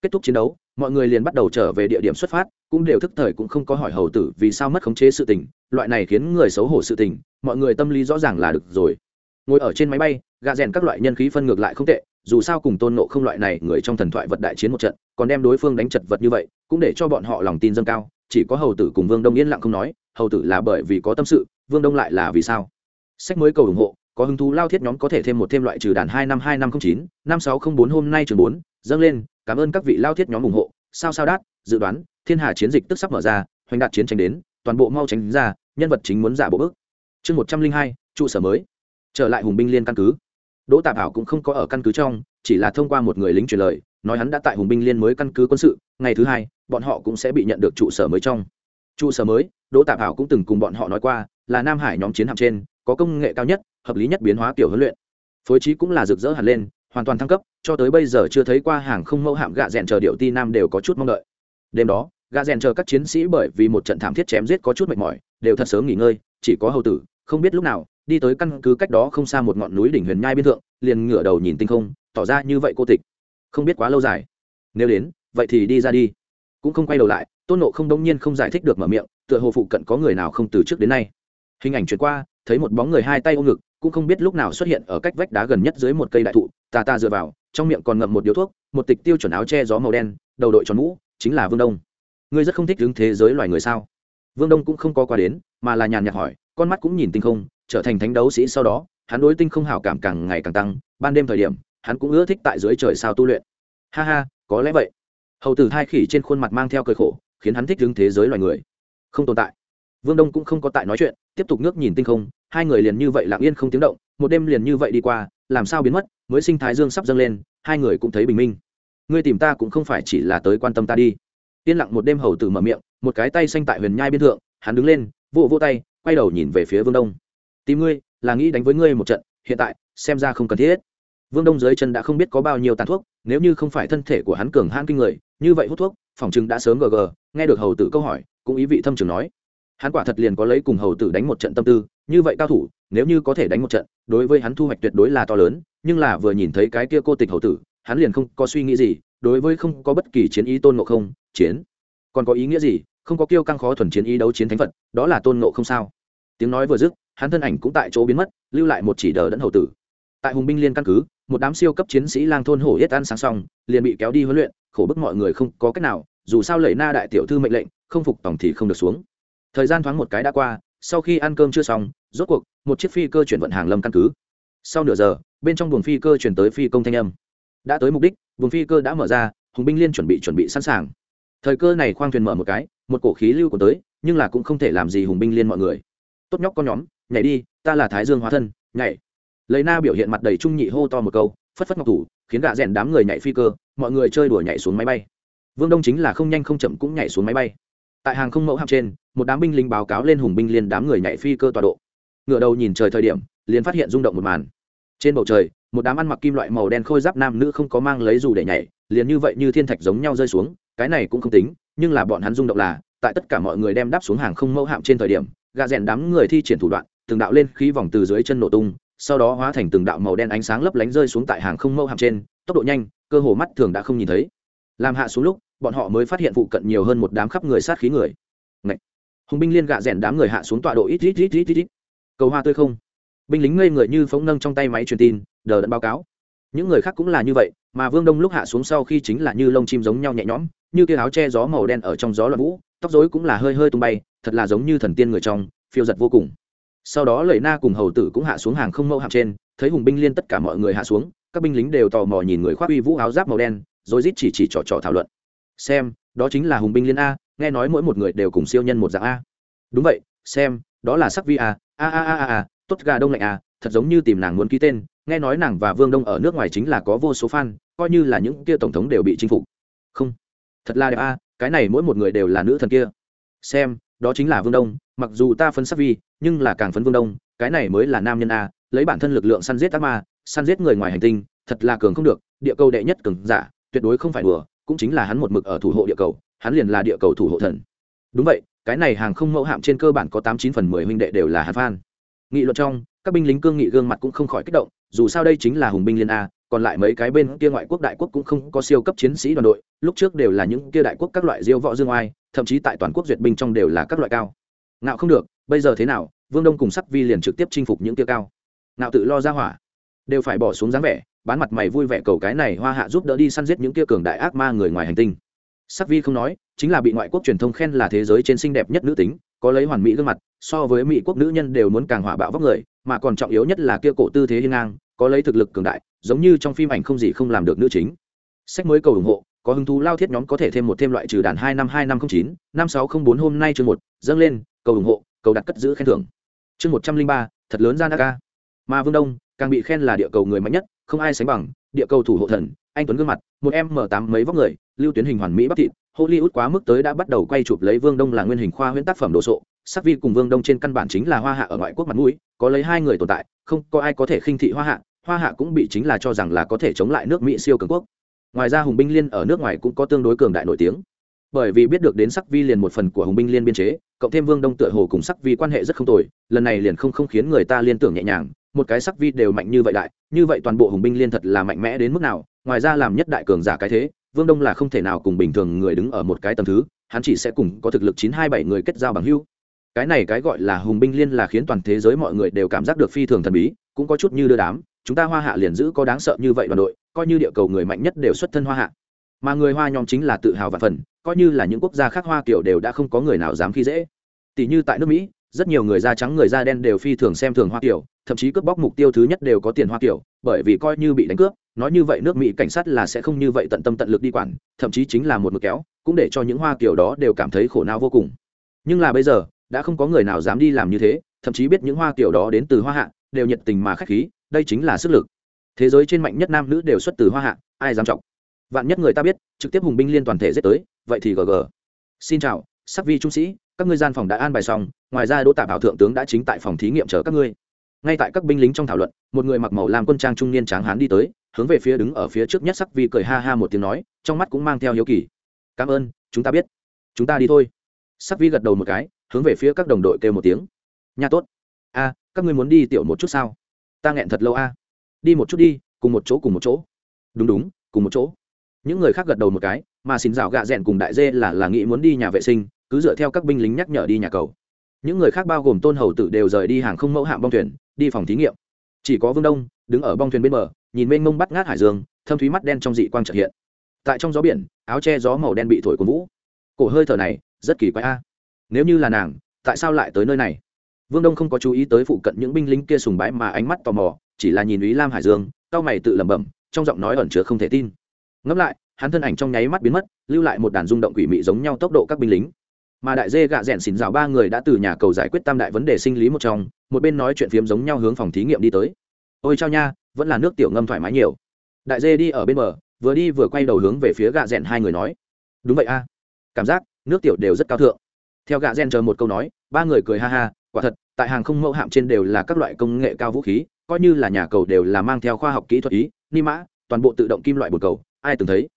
[SPEAKER 1] Kết thúc chiến đấu, mọi người liền bắt đầu trở về địa điểm xuất phát, cũng đều thức thời cũng không có hỏi hầu tử vì sao mất khống chế sự tình, loại này khiến người xấu hổ sự tình, mọi người tâm lý rõ ràng là được rồi. Ngồi ở trên máy bay, gạ rèn các loại nhân khí phân ngược lại không tệ, dù sao cùng tôn nộ không loại này người trong thần thoại vật đại chiến một trận, còn đem đối phương đánh chật vật như vậy, cũng để cho bọn họ lòng tin dâng cao, chỉ có hầu tử cùng vương đông yên lặng không nói, hầu tử là bởi vì có tâm sự, vương đông lại là vì sao? Sách mới cầu ủng hộ có hứng thú lao thiết nhóm có thể thêm một thêm loại trừ đàn hai năm hai năm không chín, năm sáu không bốn hôm nay trường bốn, dâng lên, cảm ơn các vị lao thiết nhóm ủng hộ. Sao sao đát, dự đoán, thiên hà chiến dịch tức sắp mở ra, hoành đạt chiến tranh đến, toàn bộ mau tránh ra, nhân vật chính muốn giả bộ bước. Chương một trăm linh hai, trụ sở mới. Trở lại hùng binh liên căn cứ. Đỗ tạp hảo cũng không có ở căn cứ trong, chỉ là thông qua một người lính truyền lời, nói hắn đã tại hùng binh liên mới căn cứ quân sự, ngày thứ hai, bọn họ cũng sẽ bị nhận được trụ sở mới trong. Trụ sở mới, đỗ tạp hảo cũng từng cùng bọn họ nói qua, là nam hải nhóm chiến hạm trên có công nghệ cao nhất, hợp lý nhất biến hóa kiểu huấn luyện. Phối trí cũng là rực rỡ hẳn lên, hoàn toàn thăng cấp, cho tới bây giờ chưa thấy qua hàng không mẫu hạm gạ rèn chờ điệu ti nam đều có chút mong đợi. Đêm đó, gạ rèn chờ các chiến sĩ bởi vì một trận thảm thiết chém giết có chút mệt mỏi, đều thật sớm nghỉ ngơi, chỉ có hầu tử, không biết lúc nào, đi tới căn cứ cách đó không xa một ngọn núi đỉnh huyền nhai biên thượng, liền ngửa đầu nhìn tinh không, tỏ ra như vậy cô tịch. Không biết quá lâu dài. Nếu đến, vậy thì đi ra đi. Cũng không quay đầu lại, tôn nộ không đông nhiên không giải thích được mở miệng, tựa hồ phụ cận có người nào không từ trước đến nay. Hình ảnh chuyển qua thấy một bóng người hai tay ôm ngực, cũng không biết lúc nào xuất hiện ở cách vách đá gần nhất dưới một cây đại thụ, tà tà dựa vào, trong miệng còn ngậm một điếu thuốc, một tịch tiêu chuẩn áo che gió màu đen, đầu đội tròn mũ, chính là vương đông. Ngươi rất không thích đứng thế giới loài người sao? Vương đông cũng không có qua đến, mà là nhàn nhạt hỏi, con mắt cũng nhìn tinh không, trở thành thánh đấu sĩ sau đó, hắn đối tinh không hảo cảm càng ngày càng tăng, ban đêm thời điểm, hắn cũng ưa thích tại dưới trời sao tu luyện. Ha ha, có lẽ vậy. Hầu tử hai khỉ trên khuôn mặt mang theo cơi khổ, khiến hắn thích đứng thế giới loài người. Không tồn tại vương đông cũng không có tại nói chuyện, tiếp tục ngước nhìn tinh không, hai người liền như vậy lặng yên không tiếng động, một đêm liền như vậy đi qua, làm sao biến mất, mới sinh thái dương sắp dâng lên, hai người cũng thấy bình minh. Ngươi tìm ta cũng không phải chỉ là tới quan tâm ta đi. Yên lặng một đêm hầu tử mở miệng, một cái tay xanh tại huyền nhai biên thượng, hắn đứng lên, vỗ vỗ tay, quay đầu nhìn về phía vương đông. Tìm ngươi, là nghĩ đánh với ngươi một trận, hiện tại, xem ra không cần thiết. Vương đông dưới chân đã không biết có bao nhiêu tàn thuốc, nếu như không phải thân thể của hắn cường hãn kinh người, như vậy hút thuốc, phòng chừng đã sớm gờ gờ, nghe được hầu tử câu hỏi, cũng ý vị thâm trường nói hắn quả thật liền có lấy cùng hầu tử đánh một trận tâm tư, như vậy cao thủ, nếu như có thể đánh một trận, đối với hắn thu hoạch tuyệt đối là to lớn, nhưng là vừa nhìn thấy cái kia cô tịch hầu tử, hắn liền không có suy nghĩ gì, đối với không có bất kỳ chiến ý tôn ngộ không, chiến. Còn có ý nghĩa gì? Không có kiêu căng khó thuần chiến ý đấu chiến thánh phật, đó là tôn ngộ không sao? Tiếng nói vừa dứt, hắn thân ảnh cũng tại chỗ biến mất, lưu lại một chỉ đờ đẫn hầu tử. Tại hùng binh liên căn cứ, một đám siêu cấp chiến sĩ lang thôn hổ yết ăn sáng xong, liền bị kéo đi huấn luyện, khổ bức mọi người không có cách nào, dù sao lẩy na đại tiểu thư mệnh lệnh, không phục tổng thì không được xuống thời gian thoáng một cái đã qua, sau khi ăn cơm chưa xong, rốt cuộc, một chiếc phi cơ chuyển vận hàng lâm căn cứ. Sau nửa giờ, bên trong buồng phi cơ chuyển tới phi công thanh âm. Đã tới mục đích, buồng phi cơ đã mở ra, hùng binh liên chuẩn bị chuẩn bị sẵn sàng. Thời cơ này khoang thuyền mở một cái, một cổ khí lưu của tới, nhưng là cũng không thể làm gì hùng binh liên mọi người. Tốt nhóc con nhóm, nhảy đi, ta là thái dương hóa thân, nhảy. Lấy na biểu hiện mặt đầy trung nhị hô to một câu, phất phất ngọc thủ, khiến gạ rèn đám người nhảy phi cơ, mọi người chơi đùa nhảy xuống máy bay. Vương đông chính là không nhanh không chậm cũng nhảy xuống máy bay. Tại hàng không mẫu hạm trên một đám binh lính báo cáo lên hùng binh liên đám người nhảy phi cơ tọa độ. Ngựa đầu nhìn trời thời điểm, liền phát hiện rung động một màn. Trên bầu trời, một đám ăn mặc kim loại màu đen khôi giáp nam nữ không có mang lấy dù để nhảy, liền như vậy như thiên thạch giống nhau rơi xuống, cái này cũng không tính, nhưng là bọn hắn rung động là, tại tất cả mọi người đem đáp xuống hàng không mẫu hạm trên thời điểm gà rèn đám người thi triển thủ đoạn, từng đạo lên khí vòng từ dưới chân nổ tung, sau đó hóa thành từng đạo màu đen ánh sáng lấp lánh rơi xuống tại hàng không mẫu hạm trên, tốc độ nhanh, cơ hồ mắt thường đã không nhìn thấy. Làm hạ xuống lúc, bọn họ mới phát hiện phụ cận nhiều hơn một đám khắp người sát khí người. Ngậy! Hùng binh liên gạ rèn đám người hạ xuống tọa độ ít ít ít ít ít ít. Cầu hoa tươi không. Binh lính ngây người như phóng nâng trong tay máy truyền tin, đờ đẫn báo cáo. Những người khác cũng là như vậy, mà vương đông lúc hạ xuống sau khi chính là như lông chim giống nhau nhẹ nhõm, như kia áo che gió màu đen ở trong gió loạn vũ, tóc rối cũng là hơi hơi tung bay, thật là giống như thần tiên người trong, phiêu giật vô cùng. Sau đó lầy na cùng hầu tử cũng hạ xuống hàng không mẫu hạng trên, thấy hùng binh liên tất cả mọi người hạ xuống, các binh lính đều tò mò nhìn người khoác uy vũ áo giáp màu đen, rồi rít chỉ chỉ trò trò thảo luận. Xem, đó chính là hùng binh liên a nghe nói mỗi một người đều cùng siêu nhân một dạng a. Đúng vậy, xem, đó là sắc vi à. a a a a a, tốt gà đông lạnh a thật giống như tìm nàng muốn ký tên. Nghe nói nàng và vương đông ở nước ngoài chính là có vô số fan, coi như là những kia tổng thống đều bị chinh phục. Không, thật là đẹp a, cái này mỗi một người đều là nữ thần kia. Xem, đó chính là vương đông, mặc dù ta phân sắc vi, nhưng là càng phấn vương đông. Cái này mới là nam nhân a, lấy bản thân lực lượng săn giết ác ma, săn giết người ngoài hành tinh, thật là cường không được. Địa cầu đệ nhất cường giả, tuyệt đối không phải đùa, cũng chính là hắn một mực ở thủ hộ địa cầu hắn liền là địa cầu thủ hộ thần. Đúng vậy, cái này hàng không mẫu hạm trên cơ bản có tám chín phần mười huynh đệ đều là hàn phan. Nghị luận trong, các binh lính cương nghị gương mặt cũng không khỏi kích động, dù sao đây chính là hùng binh liên a, còn lại mấy cái bên kia ngoại quốc đại quốc cũng không có siêu cấp chiến sĩ đoàn đội, lúc trước đều là những kia đại quốc các loại diêu võ dương oai, thậm chí tại toàn quốc duyệt binh trong đều là các loại cao. Ngạo không được, bây giờ thế nào, vương đông cùng sắc vi liền trực tiếp chinh phục những kia cao. Ngạo tự lo ra hỏa. Đều phải bỏ xuống dáng vẻ, bán mặt mày vui vẻ cầu cái này hoa hạ giúp đỡ đi săn giết những kia cường đại ác ma người ngoài hành tinh sắc vi không nói, chính là bị ngoại quốc truyền thông khen là thế giới trên xinh đẹp nhất nữ tính, có lấy hoàn mỹ gương mặt, so với mỹ quốc nữ nhân đều muốn càng hỏa bạo vóc người, mà còn trọng yếu nhất là kia cổ tư thế hiên ngang, có lấy thực lực cường đại, giống như trong phim ảnh không gì không làm được nữ chính. Sách mới cầu ủng hộ, có hứng thú lao thiết nhóm có thể thêm một thêm loại trừ đàn hai năm hai năm không chín, năm sáu không bốn hôm nay chương một, dâng lên, cầu ủng hộ, cầu đặt cất giữ khen thưởng. Chương một trăm linh ba, thật lớn ra naka. Mà vương đông, càng bị khen là địa cầu người mạnh nhất không ai sánh bằng, địa cầu thủ hộ thần, anh tuấn gương mặt, một em m tám mấy vóc người, lưu tuyến hình hoàn mỹ bắc thịt, hollywood quá mức tới đã bắt đầu quay chụp lấy vương đông là nguyên hình khoa huyễn tác phẩm đồ sộ. Sắc vi cùng vương đông trên căn bản chính là hoa hạ ở ngoại quốc mặt mũi, có lấy hai người tồn tại, không có ai có thể khinh thị hoa hạ hoa hạ cũng bị chính là cho rằng là có thể chống lại nước mỹ siêu cường quốc. Ngoài ra hùng binh liên ở nước ngoài cũng có tương đối cường đại nổi tiếng. Bởi vì biết được đến sắc vi liền một phần của hùng binh liên biên chế, cộng thêm vương đông tựa hồ cùng sắc vi quan hệ rất không tồi, lần này liền không không khiến người ta liên tưởng nhẹ nhàng một cái sắc vi đều mạnh như vậy đại, như vậy toàn bộ hùng binh liên thật là mạnh mẽ đến mức nào, ngoài ra làm nhất đại cường giả cái thế, vương đông là không thể nào cùng bình thường người đứng ở một cái tầm thứ, hắn chỉ sẽ cùng có thực lực chín hai bảy người kết giao bằng hưu cái này cái gọi là hùng binh liên là khiến toàn thế giới mọi người đều cảm giác được phi thường thần bí, cũng có chút như đưa đám, chúng ta hoa hạ liền giữ có đáng sợ như vậy đoàn đội, coi như địa cầu người mạnh nhất đều xuất thân hoa hạ. Mà người hoa nhóm chính là tự hào và phần, coi như là những quốc gia khác hoa kiểu đều đã không có người nào dám khi dễ. Tỷ như tại nước mỹ, rất nhiều người da trắng người da đen đều phi thường xem thường hoa kiểu thậm chí cướp bóc mục tiêu thứ nhất đều có tiền hoa kiểu, bởi vì coi như bị đánh cướp, nói như vậy nước mỹ cảnh sát là sẽ không như vậy tận tâm tận lực đi quản, thậm chí chính là một mực kéo, cũng để cho những hoa kiểu đó đều cảm thấy khổ não vô cùng. Nhưng là bây giờ, đã không có người nào dám đi làm như thế, thậm chí biết những hoa kiểu đó đến từ hoa hạ, đều nhiệt tình mà khách khí, đây chính là sức lực. Thế giới trên mạnh nhất nam nữ đều xuất từ hoa hạ, ai dám trọng vạn nhất người ta biết, trực tiếp hùng binh liên toàn thể giết tới, vậy thì gg xin chào, sắc vi trung sĩ, các ngươi gian phòng đã an bài xong, ngoài ra đỗ tạp bảo thượng tướng đã chính tại phòng thí nghiệm chờ các ngươi ngay tại các binh lính trong thảo luận, một người mặc màu làm quân trang trung niên tráng hán đi tới, hướng về phía đứng ở phía trước nhất sắc vi cười ha ha một tiếng nói, trong mắt cũng mang theo hiếu kỳ. Cảm ơn, chúng ta biết. Chúng ta đi thôi. Sắc vi gật đầu một cái, hướng về phía các đồng đội kêu một tiếng. Nhà tốt. A, các ngươi muốn đi tiểu một chút sao? Ta nghẹn thật lâu a. Đi một chút đi, cùng một chỗ cùng một chỗ. Đúng đúng, cùng một chỗ. Những người khác gật đầu một cái, mà xin rào gạ rẽn cùng đại dê là là nghĩ muốn đi nhà vệ sinh, cứ dựa theo các binh lính nhắc nhở đi nhà cầu. Những người khác bao gồm tôn hầu tử đều rời đi hàng không mẫu hạm bong thuyền đi phòng thí nghiệm. Chỉ có vương đông đứng ở bong thuyền bên bờ, nhìn mênh mông bắt ngát hải dương, thâm thúy mắt đen trong dị quang trợ hiện. Tại trong gió biển, áo che gió màu đen bị thổi cổ vũ. Cổ hơi thở này, rất kỳ quái a. Nếu như là nàng, tại sao lại tới nơi này? Vương đông không có chú ý tới phụ cận những binh lính kia sùng bái mà ánh mắt tò mò, chỉ là nhìn ý lam hải dương cao mày tự lẩm bẩm, trong giọng nói ẩn chứa không thể tin. Ngẫm lại, hắn thân ảnh trong nháy mắt biến mất, lưu lại một đàn rung động quỷ mị giống nhau tốc độ các binh lính. Mà đại dê gạ rẽn xỉn rào ba người đã từ nhà cầu giải quyết tam đại vấn đề sinh lý một trong một bên nói chuyện phiếm giống nhau hướng phòng thí nghiệm đi tới. Ôi chao nha, vẫn là nước tiểu ngâm thoải mái nhiều. Đại dê đi ở bên bờ, vừa đi vừa quay đầu hướng về phía gạ rẽn hai người nói. Đúng vậy a. Cảm giác, nước tiểu đều rất cao thượng. Theo gạ rẽn chờ một câu nói, ba người cười ha ha, quả thật, tại hàng không mẫu hạm trên đều là các loại công nghệ cao vũ khí, coi như là nhà cầu đều là mang theo khoa học kỹ thuật ý, ni mã, toàn bộ tự động kim loại bột cầu, ai từng thấy?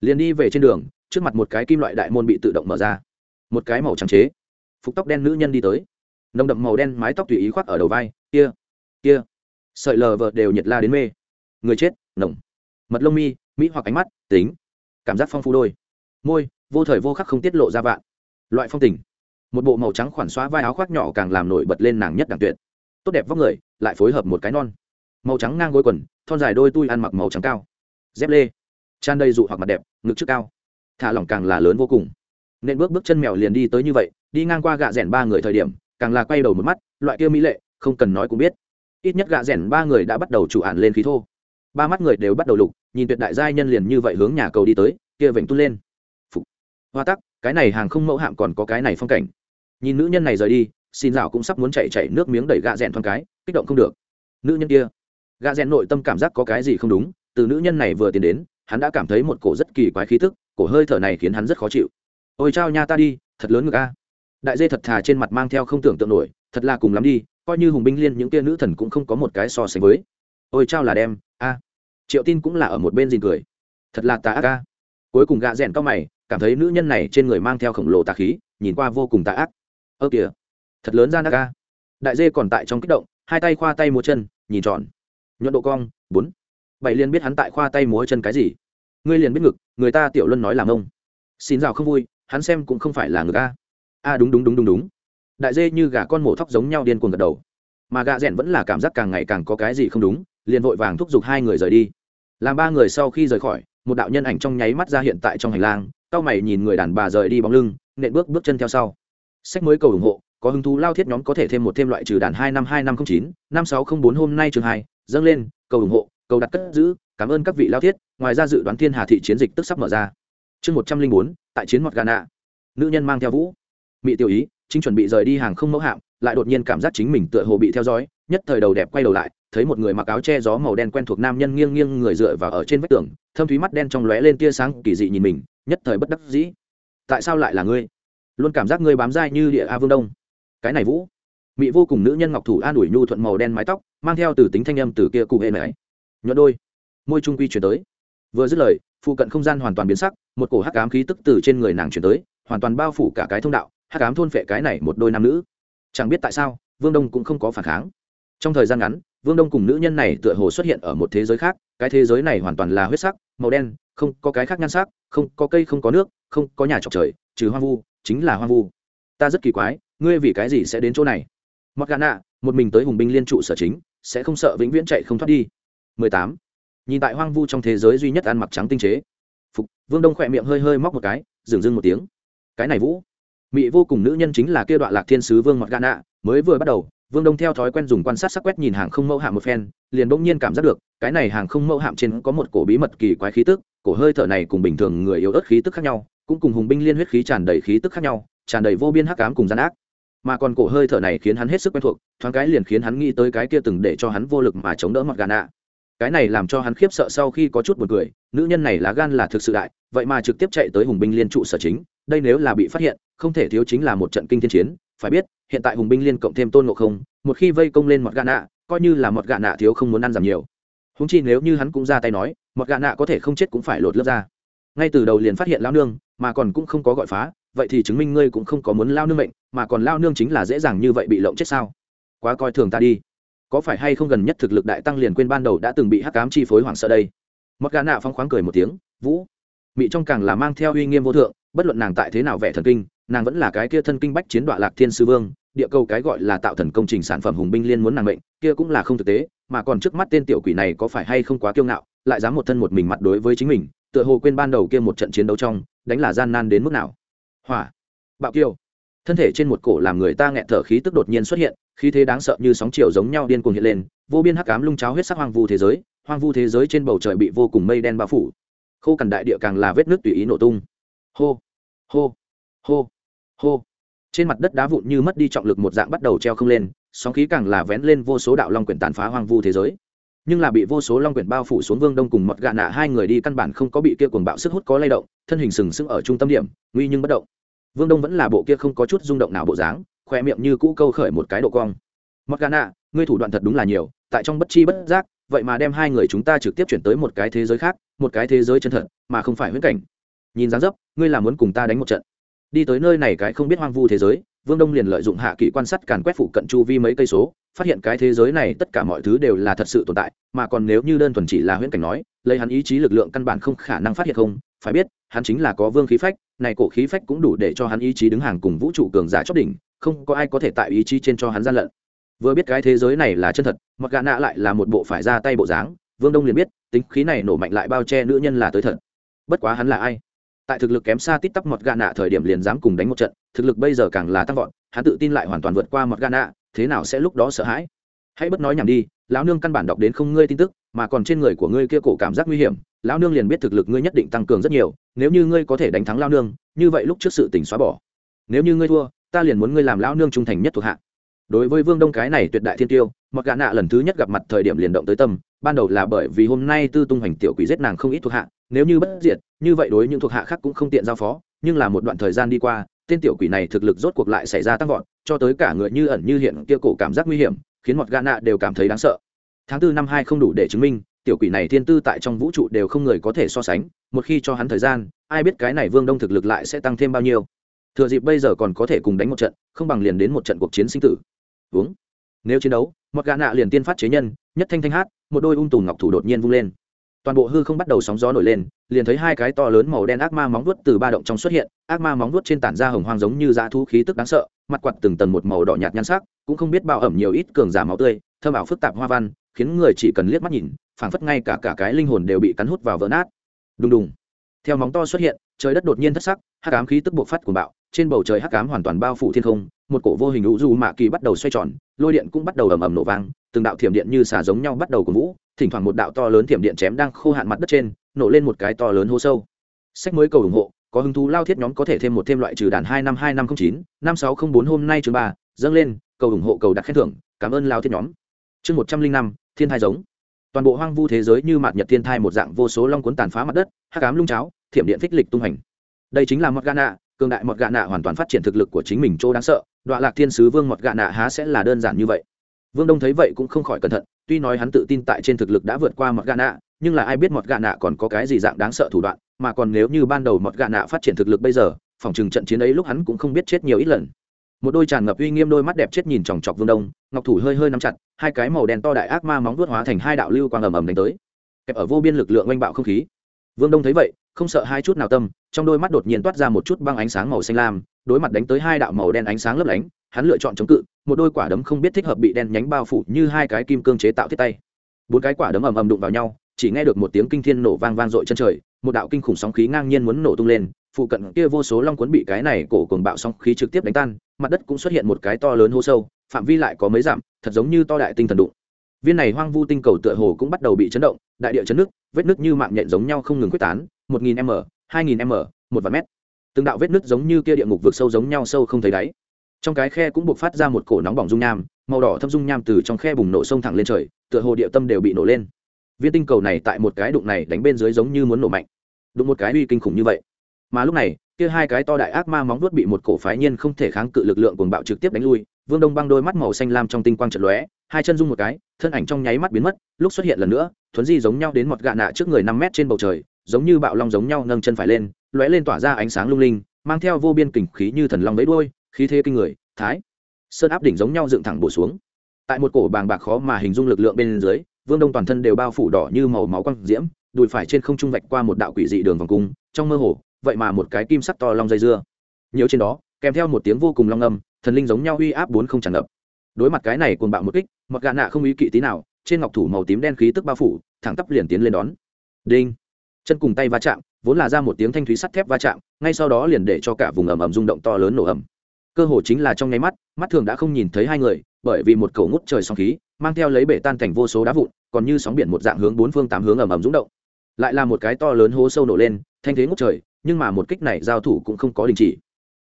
[SPEAKER 1] Liền đi về trên đường, trước mặt một cái kim loại đại môn bị tự động mở ra. Một cái màu trắng chế. Phục tóc đen nữ nhân đi tới nồng đậm màu đen mái tóc tùy ý khoác ở đầu vai, kia kia. Sợi lờ vợ đều nhiệt la đến mê. Người chết, nồng. Mật lông mi, mỹ hoặc ánh mắt, tính. Cảm giác phong phú đôi. Môi, vô thời vô khắc không tiết lộ ra vạn. Loại phong tình. Một bộ màu trắng khoản xóa vai áo khoác nhỏ càng làm nổi bật lên nàng nhất đẳng tuyệt. Tốt đẹp vóc người, lại phối hợp một cái non. Màu trắng ngang gối quần, thon dài đôi tui ăn mặc màu trắng cao. Dép lê. Tràn đầy dụ hoặc mặt đẹp, ngực trước cao. Thả lỏng càng là lớn vô cùng. Nên bước bước chân mèo liền đi tới như vậy, đi ngang qua gạ rẻn ba người thời điểm càng là quay đầu một mắt, loại kia mỹ lệ, không cần nói cũng biết. Ít nhất gạ rẻn ba người đã bắt đầu chủ ản lên khí thô. Ba mắt người đều bắt đầu lục, nhìn tuyệt đại giai nhân liền như vậy hướng nhà cầu đi tới, kia vểnh tung lên. Phục. hoa tắc, cái này hàng không mẫu hạm còn có cái này phong cảnh. Nhìn nữ nhân này rời đi, xin rào cũng sắp muốn chạy chạy nước miếng đẩy gạ rẽn thoáng cái, kích động không được. Nữ nhân kia. Gạ rẽn nội tâm cảm giác có cái gì không đúng, từ nữ nhân này vừa tiến đến, hắn đã cảm thấy một cổ rất kỳ quái khí tức, cổ hơi thở này khiến hắn rất khó chịu. Ôi chao nha ta đi, thật lớn ngực a đại dê thật thà trên mặt mang theo không tưởng tượng nổi, thật là cùng lắm đi, coi như hùng binh liên những kia nữ thần cũng không có một cái so sánh với. Ôi, chao là đem, a. Triệu tin cũng là ở một bên dìn cười. Thật là tà ác ca cuối cùng gạ rẽn cao mày, cảm thấy nữ nhân này trên người mang theo khổng lồ tà khí, nhìn qua vô cùng tà ác. Ơ kìa, thật lớn ra na ca đại dê còn tại trong kích động, hai tay khoa tay múa chân, nhìn tròn. Nhuận độ cong, bốn. Bảy liên biết hắn tại khoa tay múa chân cái gì. Ngươi liền biết ngực, người ta tiểu luân nói làm ông xin rào không vui, hắn xem cũng không phải là ngực a a đúng đúng đúng đúng đúng. Đại dê như gà con mổ thóc giống nhau điên cuồng gật đầu. Mà gà rẽn vẫn là cảm giác càng ngày càng có cái gì không đúng, liền vội vàng thúc giục hai người rời đi. Làm ba người sau khi rời khỏi, một đạo nhân ảnh trong nháy mắt ra hiện tại trong hành lang tao mày nhìn người đàn bà rời đi bóng lưng, nện bước bước chân theo sau. Sách mới cầu ủng hộ, có hứng thú lao thiết nhóm có thể thêm một thêm loại trừ đàn hai năm hai năm không chín, năm sáu không bốn hôm nay trường hai, dâng lên, cầu ủng hộ, cầu đặt cất giữ, cảm ơn các vị lao thiết, ngoài ra dự đoán thiên hà thị chiến dịch tức sắp mở ra. Chương một trăm linh bốn, tại chiến mọt gà nữ nhân mang theo vũ mỹ tiêu ý, chính chuẩn bị rời đi hàng không mẫu hạm, lại đột nhiên cảm giác chính mình tựa hồ bị theo dõi, nhất thời đầu đẹp quay đầu lại, thấy một người mặc áo che gió màu đen quen thuộc nam nhân nghiêng nghiêng người dựa vào ở trên vách tường, thâm thúy mắt đen trong lóe lên tia sáng kỳ dị nhìn mình, nhất thời bất đắc dĩ. Tại sao lại là ngươi? Luôn cảm giác ngươi bám dai như địa a vương đông. Cái này vũ. Mỹ vô cùng nữ nhân ngọc thủ an ủi nhu thuận màu đen mái tóc, mang theo từ tính thanh âm từ kia cụ hệ mãi. Nhuận đôi. Môi trung quy chuyển tới. Vừa dứt lời, phụ cận không gian hoàn toàn biến sắc, một cổ hắc ám khí tức từ trên người nàng chuyển tới, hoàn toàn bao phủ cả cái thông đạo hắc ám thôn phệ cái này một đôi nam nữ. Chẳng biết tại sao, vương đông cũng không có phản kháng. Trong thời gian ngắn, vương đông cùng nữ nhân này tựa hồ xuất hiện ở một thế giới khác, cái thế giới này hoàn toàn là huyết sắc, màu đen, không có cái khác nhan sắc, không có cây, không có nước, không có nhà trọc trời, trừ hoang vu, chính là hoang vu. Ta rất kỳ quái, ngươi vì cái gì sẽ đến chỗ này? Mặc gà nạ, một mình tới hùng binh liên trụ sở chính, sẽ không sợ vĩnh viễn chạy không thoát đi. 18. nhìn tại hoang vu trong thế giới duy nhất ăn mặc trắng tinh chế. Phục, vương đông khỏe miệng hơi hơi móc một cái, dừng dưng một tiếng. Cái này vũ mị vô cùng nữ nhân chính là kia đoạn lạc thiên sứ vương mọt gà nạ, mới vừa bắt đầu, vương đông theo thói quen dùng quan sát sắc quét nhìn hàng không mẫu hạm một phen, liền bỗng nhiên cảm giác được, cái này hàng không mẫu hạm trên có một cổ bí mật kỳ quái khí tức, cổ hơi thở này cùng bình thường người yếu ớt khí tức khác nhau, cũng cùng hùng binh liên huyết khí tràn đầy khí tức khác nhau, tràn đầy vô biên hắc ám cùng gian ác. Mà còn cổ hơi thở này khiến hắn hết sức quen thuộc, thoáng cái liền khiến hắn nghĩ tới cái kia từng để cho hắn vô lực mà chống đỡ mặt gà nạ. Cái này làm cho hắn khiếp sợ sau khi có chút buồn cười, nữ nhân này lá gan là thực sự đại, vậy mà trực tiếp chạy tới hùng binh liên trụ sở chính, đây nếu là bị phát hiện không thể thiếu chính là một trận kinh thiên chiến, phải biết, hiện tại hùng binh liên cộng thêm tôn ngộ không, một khi vây công lên mọt gà nạ, coi như là mọt gà nạ thiếu không muốn ăn giảm nhiều. Húng chi nếu như hắn cũng ra tay nói, mọt gà nạ có thể không chết cũng phải lột lớp ra. Ngay từ đầu liền phát hiện lao nương, mà còn cũng không có gọi phá, vậy thì chứng minh ngươi cũng không có muốn lao nương mệnh, mà còn lao nương chính là dễ dàng như vậy bị lộng chết sao? Quá coi thường ta đi. Có phải hay không gần nhất thực lực đại tăng liền quên ban đầu đã từng bị hắc cám chi phối hoảng sợ đây? Mọt gà nạ phong khoáng cười một tiếng, vũ, mị trong càng là mang theo uy nghiêm vô thượng, bất luận nàng tại thế nào vẻ thần kinh nàng vẫn là cái kia thân kinh bách chiến đoạ lạc thiên sư vương, địa cầu cái gọi là tạo thần công trình sản phẩm hùng binh liên muốn nàng mệnh, kia cũng là không thực tế, mà còn trước mắt tên tiểu quỷ này có phải hay không quá kiêu ngạo, lại dám một thân một mình mặt đối với chính mình, tựa hồ quên ban đầu kia một trận chiến đấu trong, đánh là gian nan đến mức nào. Hỏa. Bạo kiêu. Thân thể trên một cổ làm người ta nghẹt thở khí tức đột nhiên xuất hiện, khí thế đáng sợ như sóng chiều giống nhau điên cuồng hiện lên, vô biên hắc ám lung cháo huyết sắc hoang vu thế giới, hoang vu thế giới trên bầu trời bị vô cùng mây đen bao phủ. Khô cằn đại địa càng là vết nước tùy ý nổ tung. Hô. Hô. Hô hô. Trên mặt đất đá vụn như mất đi trọng lực một dạng bắt đầu treo không lên, sóng khí càng là vén lên vô số đạo long quyển tàn phá hoang vu thế giới. Nhưng là bị vô số long quyển bao phủ xuống vương đông cùng mọt gạ nạ, hai người đi căn bản không có bị kia cuồng bạo sức hút có lay động, thân hình sừng sững ở trung tâm điểm, nguy nhưng bất động. Vương đông vẫn là bộ kia không có chút rung động nào bộ dáng, khoe miệng như cũ câu khởi một cái độ cong. Mọt gạ nạ, ngươi thủ đoạn thật đúng là nhiều, tại trong bất chi bất giác, vậy mà đem hai người chúng ta trực tiếp chuyển tới một cái thế giới khác, một cái thế giới chân thật, mà không phải huyễn cảnh. Nhìn dáng dấp, ngươi là muốn cùng ta đánh một trận đi tới nơi này cái không biết hoang vu thế giới, vương đông liền lợi dụng hạ kỹ quan sát càn quét phụ cận chu vi mấy cây số, phát hiện cái thế giới này tất cả mọi thứ đều là thật sự tồn tại, mà còn nếu như đơn thuần chỉ là huyễn cảnh nói, lấy hắn ý chí lực lượng căn bản không khả năng phát hiện không. Phải biết, hắn chính là có vương khí phách, này cổ khí phách cũng đủ để cho hắn ý chí đứng hàng cùng vũ trụ cường giả chót đỉnh, không có ai có thể tại ý chí trên cho hắn gian lận. Vừa biết cái thế giới này là chân thật, mặc gà nạ lại là một bộ phải ra tay bộ dáng, vương đông liền biết, tính khí này nổ mạnh lại bao che nữ nhân là tới thật. Bất quá hắn là ai? Tại thực lực kém xa tít tắp mọt gà nạ thời điểm liền dám cùng đánh một trận, thực lực bây giờ càng là tăng vọt, hắn tự tin lại hoàn toàn vượt qua mọt gà nạ, thế nào sẽ lúc đó sợ hãi? Hãy bất nói nhảm đi, lão nương căn bản đọc đến không ngươi tin tức, mà còn trên người của ngươi kia cổ cảm giác nguy hiểm, lão nương liền biết thực lực ngươi nhất định tăng cường rất nhiều, nếu như ngươi có thể đánh thắng lão nương, như vậy lúc trước sự tỉnh xóa bỏ. Nếu như ngươi thua, ta liền muốn ngươi làm lão nương trung thành nhất thuộc hạ. Đối với vương đông cái này tuyệt đại thiên tiêu mặc gã nạ lần thứ nhất gặp mặt thời điểm liền động tới tâm, ban đầu là bởi vì hôm nay tư tung hành tiểu quỷ giết nàng không ít thuộc hạ nếu như bất diệt, như vậy đối những thuộc hạ khác cũng không tiện giao phó, nhưng là một đoạn thời gian đi qua, tên tiểu quỷ này thực lực rốt cuộc lại xảy ra tăng vọt, cho tới cả người như ẩn như hiện kia cổ cảm giác nguy hiểm, khiến mọt gà nạ đều cảm thấy đáng sợ. Tháng tư năm hai không đủ để chứng minh, tiểu quỷ này thiên tư tại trong vũ trụ đều không người có thể so sánh, một khi cho hắn thời gian, ai biết cái này vương đông thực lực lại sẽ tăng thêm bao nhiêu. Thừa dịp bây giờ còn có thể cùng đánh một trận, không bằng liền đến một trận cuộc chiến sinh tử. Uống. Nếu chiến đấu, mọt gà nạ liền tiên phát chế nhân, nhất thanh thanh hát, một đôi ung tùm ngọc thủ đột nhiên vung lên toàn bộ hư không bắt đầu sóng gió nổi lên, liền thấy hai cái to lớn màu đen ác ma móng vuốt từ ba động trong xuất hiện, ác ma móng vuốt trên tản ra hồng hoang giống như dã thú khí tức đáng sợ, mặt quặt từng tầng một màu đỏ nhạt nhan sắc, cũng không biết bao ẩm nhiều ít cường giả máu tươi, thơm ảo phức tạp hoa văn, khiến người chỉ cần liếc mắt nhìn, phảng phất ngay cả cả cái linh hồn đều bị cắn hút vào vỡ nát. Đùng đùng. Theo móng to xuất hiện, trời đất đột nhiên thất sắc, hắc ám khí tức bộc phát của bạo, trên bầu trời hắc ám hoàn toàn bao phủ thiên không, một cổ vô hình lũ du mạ kỳ bắt đầu xoay tròn, lôi điện cũng bắt đầu ầm ầm nổ vang, từng đạo thiểm điện như xà giống nhau bắt đầu của vũ thỉnh thoảng một đạo to lớn thiểm điện chém đang khô hạn mặt đất trên, nổ lên một cái to lớn hố sâu. Sách mới cầu ủng hộ, có hứng thú lao thiết nhóm có thể thêm một thêm loại trừ đàn hai năm hai năm không chín, năm sáu không bốn hôm nay chương ba, dâng lên, cầu ủng hộ, cầu đặt khen thưởng, cảm ơn lao thiết nhóm. Chương một trăm linh năm, thiên thai giống. Toàn bộ hoang vu thế giới như mạt nhật thiên thai một dạng vô số long cuốn tàn phá mặt đất, hắc ám lung cháo, thiểm điện phích lịch tung hành. Đây chính là mọt gà nạ cường đại mọt gà nạ hoàn toàn phát triển thực lực của chính mình chỗ đáng sợ, đoạn lạc thiên sứ vương mọt gà nạ há sẽ là đơn giản như vậy vương đông thấy vậy cũng không khỏi cẩn thận, tuy nói hắn tự tin tại trên thực lực đã vượt qua mọt gà nạ, nhưng là ai biết mọt gà nạ còn có cái gì dạng đáng sợ thủ đoạn, mà còn nếu như ban đầu mọt gà nạ phát triển thực lực bây giờ, phòng trường trận chiến ấy lúc hắn cũng không biết chết nhiều ít lần. Một đôi tràn ngập uy nghiêm đôi mắt đẹp chết nhìn chòng chọc vương đông, ngọc thủ hơi hơi nắm chặt, hai cái màu đen to đại ác ma móng vuốt hóa thành hai đạo lưu quang ầm ầm đánh tới. Kẹp ở vô biên lực lượng oanh bạo không khí. Vương đông thấy vậy, không sợ hai chút nào tâm, trong đôi mắt đột nhiên toát ra một chút băng ánh sáng màu xanh lam, đối mặt đánh tới hai đạo màu đen ánh sáng lấp lánh hắn lựa chọn chống cự, một đôi quả đấm không biết thích hợp bị đen nhánh bao phủ như hai cái kim cương chế tạo thiết tay. Bốn cái quả đấm ầm ầm đụng vào nhau, chỉ nghe được một tiếng kinh thiên nổ vang vang dội chân trời, một đạo kinh khủng sóng khí ngang nhiên muốn nổ tung lên, phụ cận kia vô số long cuốn bị cái này cổ cuồng bạo sóng khí trực tiếp đánh tan, mặt đất cũng xuất hiện một cái to lớn hô sâu, phạm vi lại có mấy dặm, thật giống như to đại tinh thần đụng. Viên này hoang vu tinh cầu tựa hồ cũng bắt đầu bị chấn động, đại địa chấn nước, vết nước như mạng nhện giống nhau không ngừng quyết tán, một nghìn m, hai nghìn m, một vạn mét. Từng đạo vết nước giống như kia địa ngục vượt sâu giống nhau sâu không thấy đáy trong cái khe cũng buộc phát ra một cổ nóng bỏng dung nham, màu đỏ thâm dung nham từ trong khe bùng nổ sông thẳng lên trời, tựa hồ địa tâm đều bị nổ lên. Viên tinh cầu này tại một cái đụng này đánh bên dưới giống như muốn nổ mạnh. Đụng một cái uy kinh khủng như vậy. Mà lúc này, kia hai cái to đại ác ma móng vuốt bị một cổ phái nhiên không thể kháng cự lực lượng cuồng bạo trực tiếp đánh lui, vương đông băng đôi mắt màu xanh lam trong tinh quang trận lóe, hai chân rung một cái, thân ảnh trong nháy mắt biến mất, lúc xuất hiện lần nữa, thuấn di giống nhau đến một gạ nạ trước người năm mét trên bầu trời, giống như bạo long giống nhau nâng chân phải lên, lóe lên tỏa ra ánh sáng lung linh, mang theo vô biên kình khí như thần long lấy đuôi khí thế kinh người, thái, sơn áp đỉnh giống nhau dựng thẳng bổ xuống. Tại một cổ bàng bạc khó mà hình dung lực lượng bên dưới, vương đông toàn thân đều bao phủ đỏ như màu máu quang diễm, đùi phải trên không trung vạch qua một đạo quỷ dị đường vòng cung, trong mơ hồ, vậy mà một cái kim sắc to long dây dưa. Nhiều trên đó, kèm theo một tiếng vô cùng long âm, thần linh giống nhau uy áp bốn không tràn ngập. Đối mặt cái này cuồng bạo một kích, mặc gà nạ không ý kỵ tí nào, trên ngọc thủ màu tím đen khí tức bao phủ, thẳng tắp liền tiến lên đón. Đinh. Chân cùng tay va chạm, vốn là ra một tiếng thanh thúy sắt thép va chạm, ngay sau đó liền để cho cả vùng ẩm ẩm rung động to lớn nổ ầm cơ hồ chính là trong nháy mắt mắt thường đã không nhìn thấy hai người, bởi vì một cầu ngút trời sóng khí, mang theo lấy bể tan thành vô số đá vụn, còn như sóng biển một dạng hướng bốn phương tám hướng ầm ầm rung động. Lại là một cái to lớn hố sâu nổ lên, thanh thế ngút trời, nhưng mà một kích này giao thủ cũng không có đình chỉ.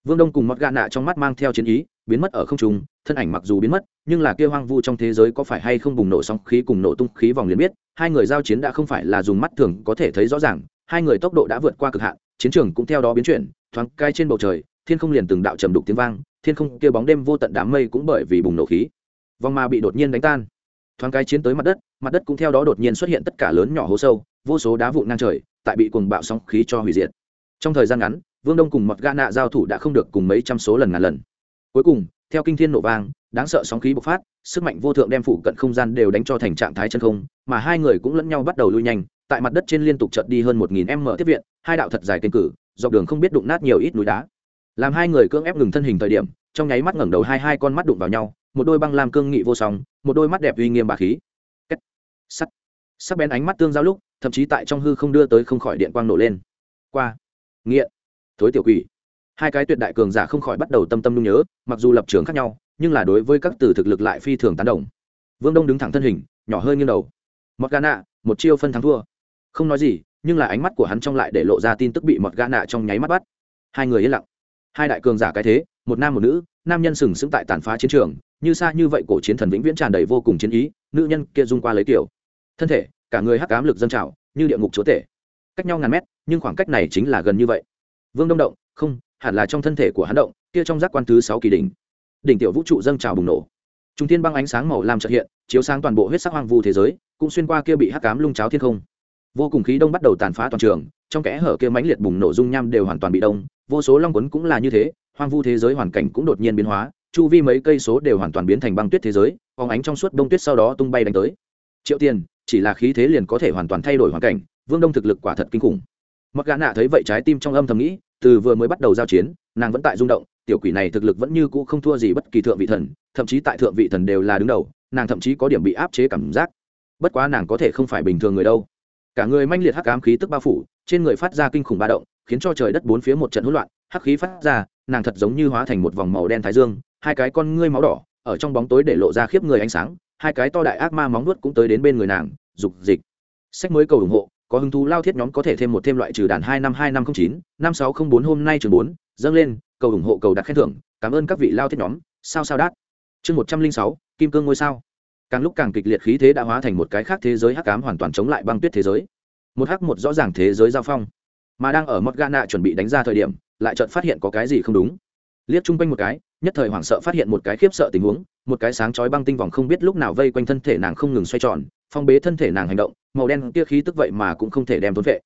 [SPEAKER 1] Vương đông cùng mọt gà nạ trong mắt mang theo chiến ý, biến mất ở không trung, thân ảnh mặc dù biến mất, nhưng là kia hoang vu trong thế giới có phải hay không bùng nổ sóng khí cùng nổ tung khí vòng liền biết, hai người giao chiến đã không phải là dùng mắt thường có thể thấy rõ ràng, hai người tốc độ đã vượt qua cực hạn, chiến trường cũng theo đó biến chuyển, thoáng cai trên bầu trời thiên không liền từng đạo trầm đục tiếng vang, thiên không kia bóng đêm vô tận đám mây cũng bởi vì bùng nổ khí, vòng ma bị đột nhiên đánh tan. Thoáng cái chiến tới mặt đất mặt đất cũng theo đó đột nhiên xuất hiện tất cả lớn nhỏ hố sâu, vô số đá vụn ngang trời, tại bị cuồng bạo sóng khí cho hủy diệt. Trong thời gian ngắn, vương đông cùng mọt gã nạ giao thủ đã không được cùng mấy trăm số lần ngàn lần. Cuối cùng, theo kinh thiên nổ vang, đáng sợ sóng khí bộc phát, sức mạnh vô thượng đem phủ cận không gian đều đánh cho thành trạng thái chân không, mà hai người cũng lẫn nhau bắt đầu lui nhanh, tại mặt đất trên liên tục chợt đi hơn một nghìn m tiếp viện, hai đạo thật dài kênh cử, dọc đường không biết đụng nát nhiều ít núi đá làm hai người cưỡng ép ngừng thân hình thời điểm, trong nháy mắt ngẩng đầu hai hai con mắt đụng vào nhau, một đôi băng lam cương nghị vô song, một đôi mắt đẹp uy nghiêm bà khí. Kết. sắt sắc bén ánh mắt tương giao lúc, thậm chí tại trong hư không đưa tới không khỏi điện quang nổ lên. Qua. Nghiện. Thối tiểu quỷ. Hai cái tuyệt đại cường giả không khỏi bắt đầu tâm tâm nhung nhớ, mặc dù lập trường khác nhau, nhưng là đối với các từ thực lực lại phi thường tán đồng. Vương đông đứng thẳng thân hình, nhỏ hơi nghiêng đầu. Mọt gà nạ một chiêu phân thắng thua. Không nói gì, nhưng là ánh mắt của hắn trong lại để lộ ra tin tức bị mọt gà nạ trong nháy mắt bắt. Hai người yên lặng hai đại cường giả cái thế, một nam một nữ, nam nhân sừng sững tại tàn phá chiến trường, như xa như vậy cổ chiến thần vĩnh viễn tràn đầy vô cùng chiến ý, nữ nhân kia dung qua lấy kiểu thân thể, cả người hắc ám lực dâng trào, như địa ngục chúa tể. Cách nhau ngàn mét, nhưng khoảng cách này chính là gần như vậy. Vương đông động, không, hẳn là trong thân thể của hắn động, kia trong giác quan thứ sáu kỳ đỉnh. Đỉnh tiểu vũ trụ dâng trào bùng nổ. Trung thiên băng ánh sáng màu lam trợ hiện, chiếu sáng toàn bộ huyết sắc hoang vu thế giới, cũng xuyên qua kia bị hắc cám lung cháo thiên không. Vô cùng khí đông bắt đầu tàn phá toàn trường, trong kẽ hở kia mãnh liệt bùng nổ dung nham đều hoàn toàn bị đông vô số long quấn cũng là như thế, hoang vu thế giới hoàn cảnh cũng đột nhiên biến hóa, chu vi mấy cây số đều hoàn toàn biến thành băng tuyết thế giới phóng ánh trong suốt đông tuyết sau đó tung bay đánh tới. Triệu tiền, chỉ là khí thế liền có thể hoàn toàn thay đổi hoàn cảnh, vương đông thực lực quả thật kinh khủng. Mặc gã nạ thấy vậy trái tim trong âm thầm nghĩ, từ vừa mới bắt đầu giao chiến, nàng vẫn tại rung động, tiểu quỷ này thực lực vẫn như cũ không thua gì bất kỳ thượng vị thần, thậm chí tại thượng vị thần đều là đứng đầu, nàng thậm chí có điểm bị áp chế cảm giác. Bất quá nàng có thể không phải bình thường người đâu. Cả người manh liệt hắc ám khí tức bao phủ, trên người phát ra kinh khủng ba động khiến cho trời đất bốn phía một trận hỗn loạn, hắc khí phát ra, nàng thật giống như hóa thành một vòng màu đen thái dương, hai cái con ngươi máu đỏ, ở trong bóng tối để lộ ra khiếp người ánh sáng, hai cái to đại ác ma móng nuốt cũng tới đến bên người nàng, dục dịch. Sách mới cầu ủng hộ, có hứng thú lao thiết nhóm có thể thêm một thêm loại trừ đàn hai năm hai năm không chín, năm sáu không bốn hôm nay trường bốn, dâng lên, cầu ủng hộ, cầu đặt khen thưởng, cảm ơn các vị lao thiết nhóm, sao sao đát. Chương một trăm linh sáu, kim cương ngôi sao. Càng lúc càng kịch liệt khí thế đã hóa thành một cái khác thế giới hắc cám hoàn toàn chống lại băng tuyết thế giới. Một hắc một rõ ràng thế giới giao phong mà đang ở morgana chuẩn bị đánh ra thời điểm, lại chợt phát hiện có cái gì không đúng. Liếc chung quanh một cái, nhất thời hoảng sợ phát hiện một cái khiếp sợ tình huống, một cái sáng chói băng tinh vòng không biết lúc nào vây quanh thân thể nàng không ngừng xoay tròn, phong bế thân thể nàng hành động, màu đen kia khí tức vậy mà cũng không thể đem thốn vệ.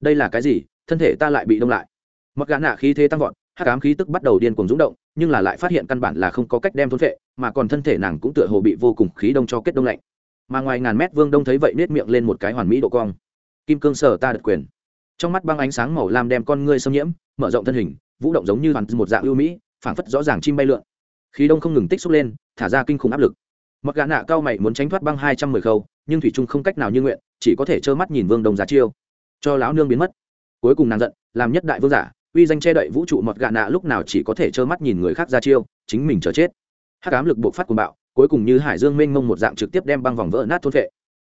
[SPEAKER 1] Đây là cái gì? Thân thể ta lại bị đông lại. Mặc gã nạ khí thế tăng vọt, hắc ám khí tức bắt đầu điên cuồng rúng động, nhưng là lại phát hiện căn bản là không có cách đem thốn vệ, mà còn thân thể nàng cũng tựa hồ bị vô cùng khí đông cho kết đông lạnh. Mà ngoài ngàn mét vương đông thấy vậy nết miệng lên một cái hoàn mỹ độ cong. Kim cương sở ta được quyền trong mắt băng ánh sáng màu lam đem con ngươi xâm nhiễm, mở rộng thân hình, vũ động giống như hoàn một dạng ưu mỹ, phảng phất rõ ràng chim bay lượn. Khí đông không ngừng tích xúc lên, thả ra kinh khủng áp lực. Mặc gã nạ cao mày muốn tránh thoát băng hai trăm mười khâu, nhưng thủy trung không cách nào như nguyện, chỉ có thể trơ mắt nhìn vương đông giá chiêu. Cho lão nương biến mất. Cuối cùng nàng giận, làm nhất đại vương giả, uy danh che đậy vũ trụ mọt gạ nạ lúc nào chỉ có thể trơ mắt nhìn người khác ra chiêu, chính mình chờ chết. Hát cám lực buộc phát cùng bạo, cuối cùng như hải dương mênh mông một dạng trực tiếp đem băng vòng vỡ nát thôn vệ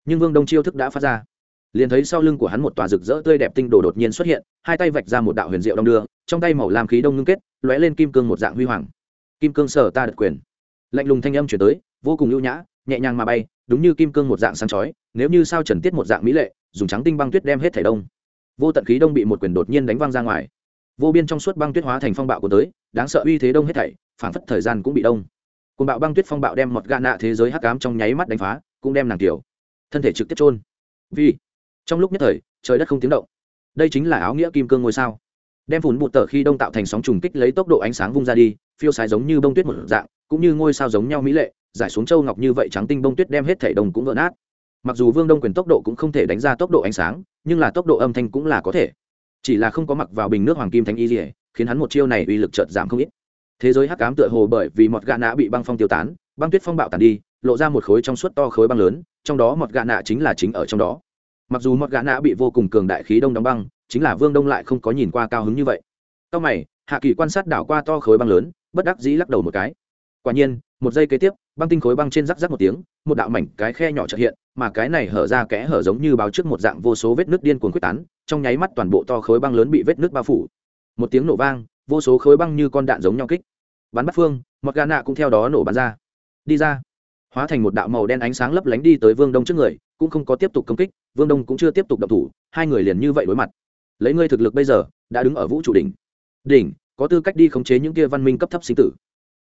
[SPEAKER 1] nhưng vương đông chiêu thức đã phát ra liền thấy sau lưng của hắn một tòa rực rỡ tươi đẹp tinh đồ đột nhiên xuất hiện, hai tay vạch ra một đạo huyền diệu đông đưa, trong tay màu làm khí đông ngưng kết, lóe lên kim cương một dạng huy hoàng. Kim cương sở ta đật quyền. Lạnh lùng thanh âm chuyển tới, vô cùng ưu nhã, nhẹ nhàng mà bay, đúng như kim cương một dạng sáng chói, nếu như sao trần tiết một dạng mỹ lệ, dùng trắng tinh băng tuyết đem hết thể đông. Vô tận khí đông bị một quyền đột nhiên đánh văng ra ngoài. Vô biên trong suốt băng tuyết hóa thành phong bạo của tới, đáng sợ uy thế đông hết thảy phản phất thời gian cũng bị đông. Côn bạo băng tuyết phong bạo đem một gà nạ thế giới hắc ám trong nháy mắt đánh phá, cũng đem nàng tiểu thân thể trực tiếp trôn vì trong lúc nhất thời, trời đất không tiếng động. Đây chính là áo nghĩa kim cương ngôi sao. Đem phủn bụt tờ khi đông tạo thành sóng trùng kích lấy tốc độ ánh sáng vung ra đi, phiêu sái giống như bông tuyết một dạng, cũng như ngôi sao giống nhau mỹ lệ, giải xuống châu ngọc như vậy trắng tinh bông tuyết đem hết thể đồng cũng vỡ nát. Mặc dù vương đông quyền tốc độ cũng không thể đánh ra tốc độ ánh sáng, nhưng là tốc độ âm thanh cũng là có thể. Chỉ là không có mặc vào bình nước hoàng kim thánh y dỉa khiến hắn một chiêu này uy lực chợt giảm không ít. Thế giới hắc cám tựa hồ bởi vì mọt gà nạ bị băng phong tiêu tán, băng tuyết phong bạo tàn đi, lộ ra một khối trong suốt to khối băng lớn, trong đó mọt gà nạ chính là chính ở trong đó mặc dù mọt gã nạ bị vô cùng cường đại khí đông đóng băng, chính là vương đông lại không có nhìn qua cao hứng như vậy. Cao mày, hạ kỳ quan sát đảo qua to khối băng lớn, bất đắc dĩ lắc đầu một cái. Quả nhiên, một giây kế tiếp, băng tinh khối băng trên rắc rắc một tiếng, một đạo mảnh cái khe nhỏ trợ hiện, mà cái này hở ra kẽ hở giống như báo trước một dạng vô số vết nước điên cuồng quyết tán, trong nháy mắt toàn bộ to khối băng lớn bị vết nước bao phủ. Một tiếng nổ vang, vô số khối băng như con đạn giống nhau kích. Bắn bắt phương, mọt gà nạ cũng theo đó nổ bắn ra. Đi ra. Hóa thành một đạo màu đen ánh sáng lấp lánh đi tới vương đông trước người, cũng không có tiếp tục công kích vương đông cũng chưa tiếp tục động thủ, hai người liền như vậy đối mặt. Lấy ngươi thực lực bây giờ, đã đứng ở vũ trụ đỉnh. Đỉnh, có tư cách đi khống chế những kia văn minh cấp thấp sinh tử.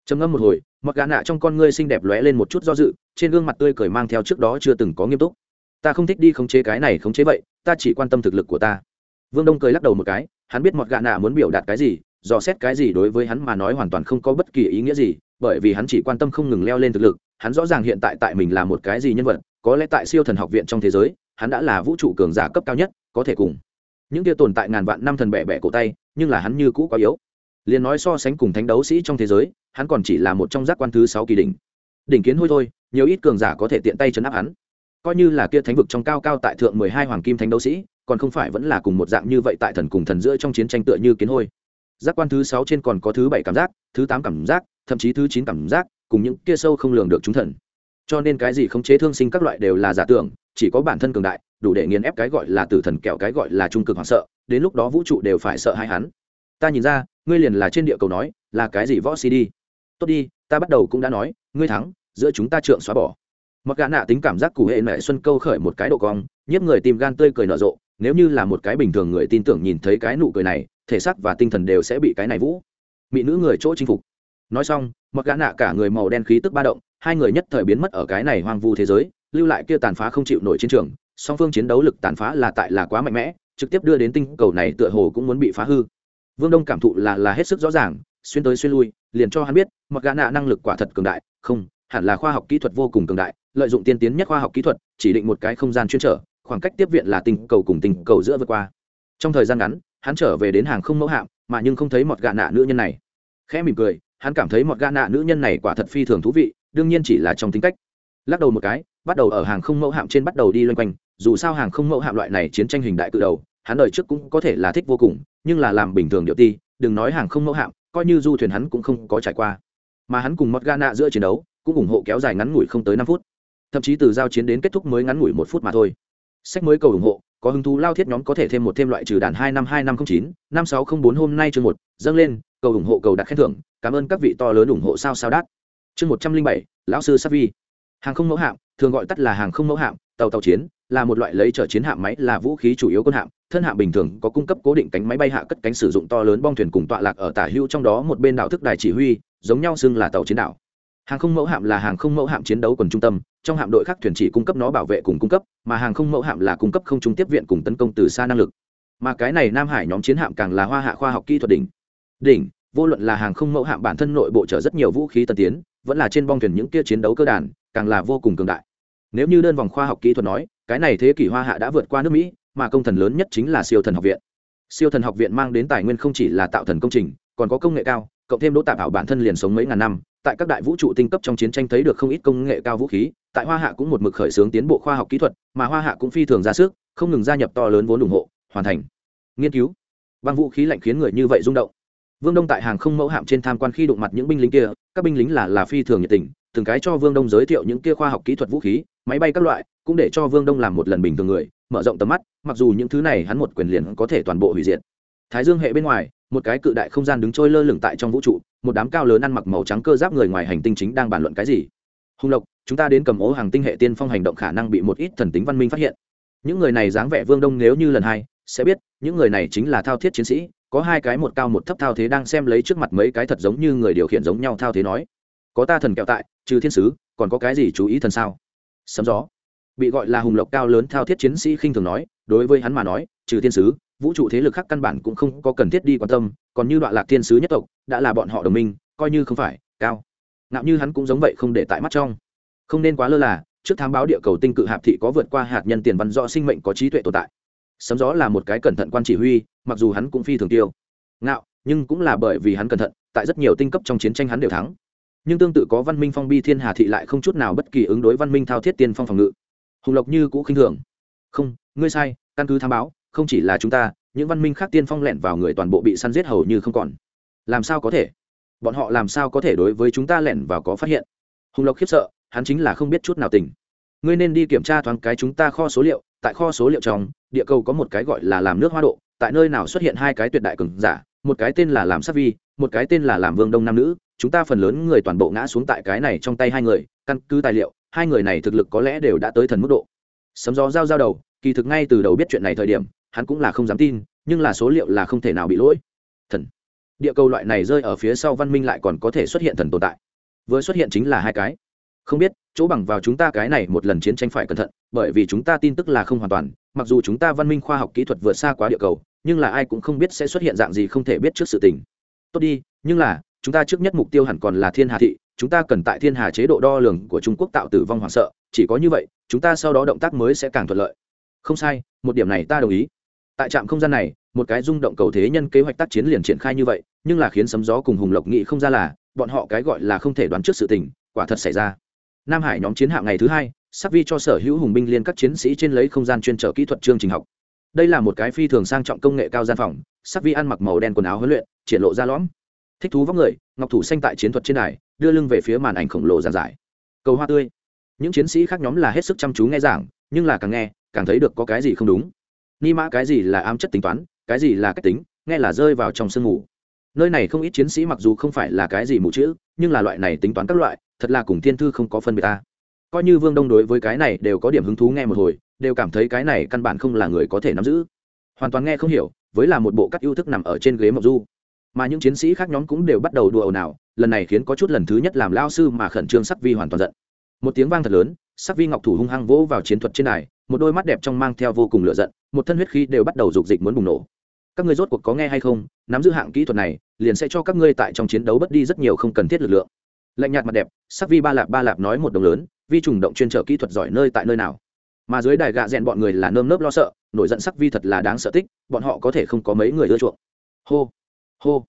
[SPEAKER 1] Trầm ngâm một hồi, mặc gà nạ trong con ngươi xinh đẹp lóe lên một chút do dự, trên gương mặt tươi cười mang theo trước đó chưa từng có nghiêm túc. Ta không thích đi khống chế cái này khống chế vậy, ta chỉ quan tâm thực lực của ta. Vương đông cười lắc đầu một cái, hắn biết mọt gà nạ muốn biểu đạt cái gì, dò xét cái gì đối với hắn mà nói hoàn toàn không có bất kỳ ý nghĩa gì, bởi vì hắn chỉ quan tâm không ngừng leo lên thực lực, hắn rõ ràng hiện tại tại mình là một cái gì nhân vật, có lẽ tại siêu thần học viện trong thế giới hắn đã là vũ trụ cường giả cấp cao nhất, có thể cùng. Những kia tồn tại ngàn vạn năm thần bẻ bẻ cổ tay, nhưng là hắn như cũ quá yếu. Liền nói so sánh cùng thánh đấu sĩ trong thế giới, hắn còn chỉ là một trong giác quan thứ sáu kỳ đỉnh. Đỉnh kiến hôi thôi, nhiều ít cường giả có thể tiện tay chấn áp hắn. Coi như là kia thánh vực trong cao cao tại thượng mười hai hoàng kim thánh đấu sĩ, còn không phải vẫn là cùng một dạng như vậy tại thần cùng thần giữa trong chiến tranh tựa như kiến hôi. Giác quan thứ sáu trên còn có thứ bảy cảm giác, thứ tám cảm giác, thậm chí thứ chín cảm giác, cùng những kia sâu không lường được chúng thần. Cho nên cái gì khống chế thương sinh các loại đều là giả tưởng chỉ có bản thân cường đại, đủ để nghiền ép cái gọi là tử thần kẹo, cái gọi là trung cực hoảng sợ, đến lúc đó vũ trụ đều phải sợ hai hắn. Ta nhìn ra, ngươi liền là trên địa cầu nói, là cái gì võ cd đi? Tốt đi, ta bắt đầu cũng đã nói, ngươi thắng, giữa chúng ta trượng xóa bỏ. Mặc gã nạ tính cảm giác cụ hệ mẹ xuân câu khởi một cái độ cong, nhiếp người tìm gan tươi cười nở rộ, nếu như là một cái bình thường người tin tưởng nhìn thấy cái nụ cười này, thể xác và tinh thần đều sẽ bị cái này vũ. Mỹ nữ người chỗ chinh phục. Nói xong, mặc gã nạ cả người màu đen khí tức ba động, hai người nhất thời biến mất ở cái này hoang vu thế giới lưu lại kia tàn phá không chịu nổi chiến trường, song phương chiến đấu lực tàn phá là tại là quá mạnh mẽ, trực tiếp đưa đến tinh cầu này tựa hồ cũng muốn bị phá hư. Vương đông cảm thụ là là hết sức rõ ràng, xuyên tới xuyên lui, liền cho hắn biết, mặc gã nạ năng lực quả thật cường đại, không, hẳn là khoa học kỹ thuật vô cùng cường đại, lợi dụng tiên tiến nhất khoa học kỹ thuật, chỉ định một cái không gian chuyên trở, khoảng cách tiếp viện là tinh cầu cùng tinh cầu giữa vượt qua. Trong thời gian ngắn, hắn trở về đến hàng không mẫu hạm, mà nhưng không thấy một gã nạ nữ nhân này. Khẽ mỉm cười, hắn cảm thấy một gã nạ nữ nhân này quả thật phi thường thú vị, đương nhiên chỉ là trong tính cách. Lắc đầu một cái bắt đầu ở hàng không mẫu hạm trên bắt đầu đi loanh quanh, dù sao hàng không mẫu hạm loại này chiến tranh hình đại cự đầu, hắn đời trước cũng có thể là thích vô cùng, nhưng là làm bình thường điệu ti, đừng nói hàng không mẫu hạm, coi như du thuyền hắn cũng không có trải qua. Mà hắn cùng Morgana giữa chiến đấu, cũng ủng hộ kéo dài ngắn ngủi không tới năm phút. Thậm chí từ giao chiến đến kết thúc mới ngắn ngủi một phút mà thôi. Sách mới cầu ủng hộ, có hứng thú lao thiết nhóm có thể thêm một thêm loại trừ đàn hai năm hai năm không chín, năm sáu không bốn hôm nay chương một, dâng lên, cầu ủng hộ, cầu đặt khen thưởng, cảm ơn các vị to lớn ủng hộ sao sao đắt chương một trăm linh bảy, lão sư savi. Hàng không mẫu hạm thường gọi tắt là hàng không mẫu hạm, tàu tàu chiến, là một loại lấy chở chiến hạm máy, là vũ khí chủ yếu quân hạm. Thân hạm bình thường có cung cấp cố định cánh máy bay hạ cất cánh sử dụng to lớn bong thuyền cùng tọa lạc ở tả hưu trong đó một bên đảo thức đài chỉ huy, giống nhau xưng là tàu chiến đảo hàng không mẫu hạm là hàng không mẫu hạm chiến đấu quần trung tâm, trong hạm đội khác thuyền chỉ cung cấp nó bảo vệ cùng cung cấp, mà hàng không mẫu hạm là cung cấp không trung tiếp viện cùng tấn công từ xa năng lực. Mà cái này nam hải nhóm chiến hạm càng là hoa hạ khoa học kỹ thuật đỉnh. Đỉnh, vô luận là hàng không mẫu hạm bản thân nội bộ chở rất nhiều vũ khí tân tiến, vẫn là trên bong thuyền những kia chiến đấu cơ đàn, càng là vô cùng cường đại nếu như đơn vòng khoa học kỹ thuật nói, cái này thế kỷ hoa hạ đã vượt qua nước mỹ, mà công thần lớn nhất chính là siêu thần học viện. Siêu thần học viện mang đến tài nguyên không chỉ là tạo thần công trình, còn có công nghệ cao, cộng thêm đỗ tạp ảo bản thân liền sống mấy ngàn năm, tại các đại vũ trụ tinh cấp trong chiến tranh thấy được không ít công nghệ cao vũ khí, tại hoa hạ cũng một mực khởi xướng tiến bộ khoa học kỹ thuật, mà hoa hạ cũng phi thường ra sức, không ngừng gia nhập to lớn vốn ủng hộ, hoàn thành. Nghiên cứu. Băng vũ khí lạnh khiến người như vậy rung động. Vương đông tại hàng không mẫu hạm trên tham quan khi đụng mặt những binh lính kia, các binh lính là là phi thường nhiệt tình từng cái cho vương đông giới thiệu những kia khoa học kỹ thuật vũ khí, máy bay các loại, cũng để cho vương đông làm một lần bình thường người, mở rộng tầm mắt, mặc dù những thứ này hắn một quyền liền có thể toàn bộ hủy diệt. Thái dương hệ bên ngoài, một cái cự đại không gian đứng trôi lơ lửng tại trong vũ trụ, một đám cao lớn ăn mặc màu trắng cơ giáp người ngoài hành tinh chính đang bàn luận cái gì. Hung lộc, chúng ta đến cầm ố hàng tinh hệ tiên phong hành động khả năng bị một ít thần tính văn minh phát hiện. Những người này dáng vẻ vương đông nếu như lần hai, sẽ biết, những người này chính là thao thiết chiến sĩ, có hai cái một cao một thấp thao thế đang xem lấy trước mặt mấy cái thật giống như người điều khiển giống nhau thao thế nói. Có ta thần kẹo tại trừ thiên sứ, còn có cái gì chú ý thần sao? Sấm gió. Bị gọi là hùng lộc cao lớn thao thiết chiến sĩ khinh thường nói, đối với hắn mà nói, trừ thiên sứ, vũ trụ thế lực khác căn bản cũng không có cần thiết đi quan tâm, còn như đoạn lạc thiên sứ nhất tộc, đã là bọn họ đồng minh, coi như không phải, cao. Ngạo như hắn cũng giống vậy không để tại mắt trong. Không nên quá lơ là, trước thám báo địa cầu tinh cự hạp thị có vượt qua hạt nhân tiền văn do sinh mệnh có trí tuệ tồn tại. Sấm gió là một cái cẩn thận quan chỉ huy, mặc dù hắn cũng phi thường tiêu. Ngạo, nhưng cũng là bởi vì hắn cẩn thận, tại rất nhiều tinh cấp trong chiến tranh hắn đều thắng nhưng tương tự có văn minh phong bi thiên hà thị lại không chút nào bất kỳ ứng đối văn minh thao thiết tiên phong phòng ngự. Hùng lộc như cũ khinh thường. Không, ngươi sai, căn cứ tham báo, không chỉ là chúng ta, những văn minh khác tiên phong lẻn vào người toàn bộ bị săn giết hầu như không còn. Làm sao có thể? Bọn họ làm sao có thể đối với chúng ta lẻn vào có phát hiện? Hùng lộc khiếp sợ, hắn chính là không biết chút nào tình. Ngươi nên đi kiểm tra thoáng cái chúng ta kho số liệu, tại kho số liệu trong, địa cầu có một cái gọi là làm nước hoa độ, tại nơi nào xuất hiện hai cái tuyệt đại cường giả, một cái tên là làm sát vi, một cái tên là làm vương đông nam nữ chúng ta phần lớn người toàn bộ ngã xuống tại cái này trong tay hai người, căn cứ tài liệu, hai người này thực lực có lẽ đều đã tới thần mức độ. Sấm gió giao giao đầu, kỳ thực ngay từ đầu biết chuyện này thời điểm, hắn cũng là không dám tin, nhưng là số liệu là không thể nào bị lỗi. Thần. Địa cầu loại này rơi ở phía sau văn minh lại còn có thể xuất hiện thần tồn tại. Vừa xuất hiện chính là hai cái. Không biết, chỗ bằng vào chúng ta cái này một lần chiến tranh phải cẩn thận, bởi vì chúng ta tin tức là không hoàn toàn, mặc dù chúng ta văn minh khoa học kỹ thuật vượt xa quá địa cầu, nhưng là ai cũng không biết sẽ xuất hiện dạng gì không thể biết trước sự tình. Tốt đi, nhưng là chúng ta trước nhất mục tiêu hẳn còn là thiên hà thị, chúng ta cần tại thiên hà chế độ đo lường của trung quốc tạo tử vong hoảng sợ, chỉ có như vậy, chúng ta sau đó động tác mới sẽ càng thuận lợi. Không sai, một điểm này ta đồng ý. Tại trạm không gian này, một cái rung động cầu thế nhân kế hoạch tác chiến liền triển khai như vậy, nhưng là khiến sấm gió cùng hùng lộc nghị không ra là, bọn họ cái gọi là không thể đoán trước sự tình, quả thật xảy ra. Nam hải nhóm chiến hạm ngày thứ hai, sắc vi cho sở hữu hùng binh liên các chiến sĩ trên lấy không gian chuyên trở kỹ thuật chương trình học. Đây là một cái phi thường sang trọng công nghệ cao gian phòng, sắc vi ăn mặc màu đen quần áo huấn luyện, triển lộ ra lõm thích thú vóc người, ngọc thủ xanh tại chiến thuật trên đài, đưa lưng về phía màn ảnh khổng lồ giàn giải. Cầu hoa tươi. Những chiến sĩ khác nhóm là hết sức chăm chú nghe giảng, nhưng là càng nghe, càng thấy được có cái gì không đúng. Ni mã cái gì là ám chất tính toán, cái gì là cách tính, nghe là rơi vào trong sương mù. Nơi này không ít chiến sĩ mặc dù không phải là cái gì mù chữ, nhưng là loại này tính toán các loại, thật là cùng thiên thư không có phân biệt ta. Coi như vương đông đối với cái này đều có điểm hứng thú nghe một hồi, đều cảm thấy cái này căn bản không là người có thể nắm giữ. Hoàn toàn nghe không hiểu, với là một bộ các ưu thức nằm ở trên ghế mộc du mà những chiến sĩ khác nhóm cũng đều bắt đầu đùa ồn ào, lần này khiến có chút lần thứ nhất làm lao sư mà khẩn trương sắc vi hoàn toàn giận. Một tiếng vang thật lớn, sắc vi ngọc thủ hung hăng vỗ vào chiến thuật trên này một đôi mắt đẹp trong mang theo vô cùng lửa giận, một thân huyết khí đều bắt đầu dục dịch muốn bùng nổ. Các ngươi rốt cuộc có nghe hay không? Nắm giữ hạng kỹ thuật này, liền sẽ cho các ngươi tại trong chiến đấu bất đi rất nhiều không cần thiết lực lượng. Lạnh nhạt mặt đẹp, sắc vi ba lạp ba lạp nói một đồng lớn, vi trùng động chuyên trở kỹ thuật giỏi nơi tại nơi nào? Mà dưới đài gạ rèn bọn người là nơm nớp lo sợ, nổi giận sắc vi thật là đáng sợ tích, bọn họ có thể không có mấy người ưa chuộng. Hô! Hô.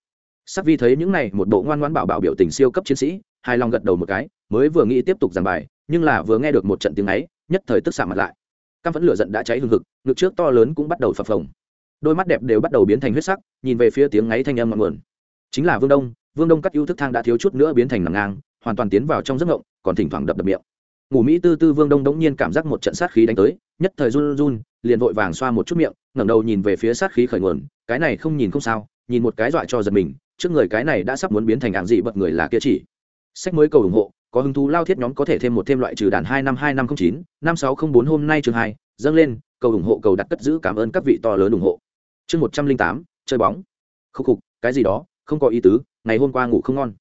[SPEAKER 1] Sắc vi thấy những này, một bộ ngoan ngoãn bảo bảo biểu tình siêu cấp chiến sĩ, hài lòng gật đầu một cái, mới vừa nghĩ tiếp tục giảng bài, nhưng là vừa nghe được một trận tiếng ấy, nhất thời tức xạ mặt lại. Căm vẫn lửa giận đã cháy hừng hực, ngực trước to lớn cũng bắt đầu phập phồng. Đôi mắt đẹp đều bắt đầu biến thành huyết sắc, nhìn về phía tiếng ngáy thanh âm ngọn nguồn. Chính là vương đông vương đông cắt ưu thức thang đã thiếu chút nữa biến thành nằm ngang, hoàn toàn tiến vào trong giấc ngộng, còn thỉnh thoảng đập đập miệng. Ngủ mỹ tư tư vương đông đống nhiên cảm giác một trận sát khí đánh tới, nhất thời run run, liền vội vàng xoa một chút miệng, ngẩng đầu nhìn về phía sát khí khởi nguồn, cái này không nhìn không sao nhìn một cái dọa cho giật mình, trước người cái này đã sắp muốn biến thành ảng dị bật người là kia chỉ. Sách mới cầu ủng hộ, có hứng thú lao thiết nhóm có thể thêm một thêm loại trừ đàn hai năm hai năm không chín, năm sáu không bốn hôm nay chương hai, dâng lên, cầu ủng hộ, cầu đặt cất giữ, cảm ơn các vị to lớn ủng hộ. Chương một trăm linh tám, chơi bóng. Khúc khục, cái gì đó, không có ý tứ, ngày hôm qua ngủ không ngon.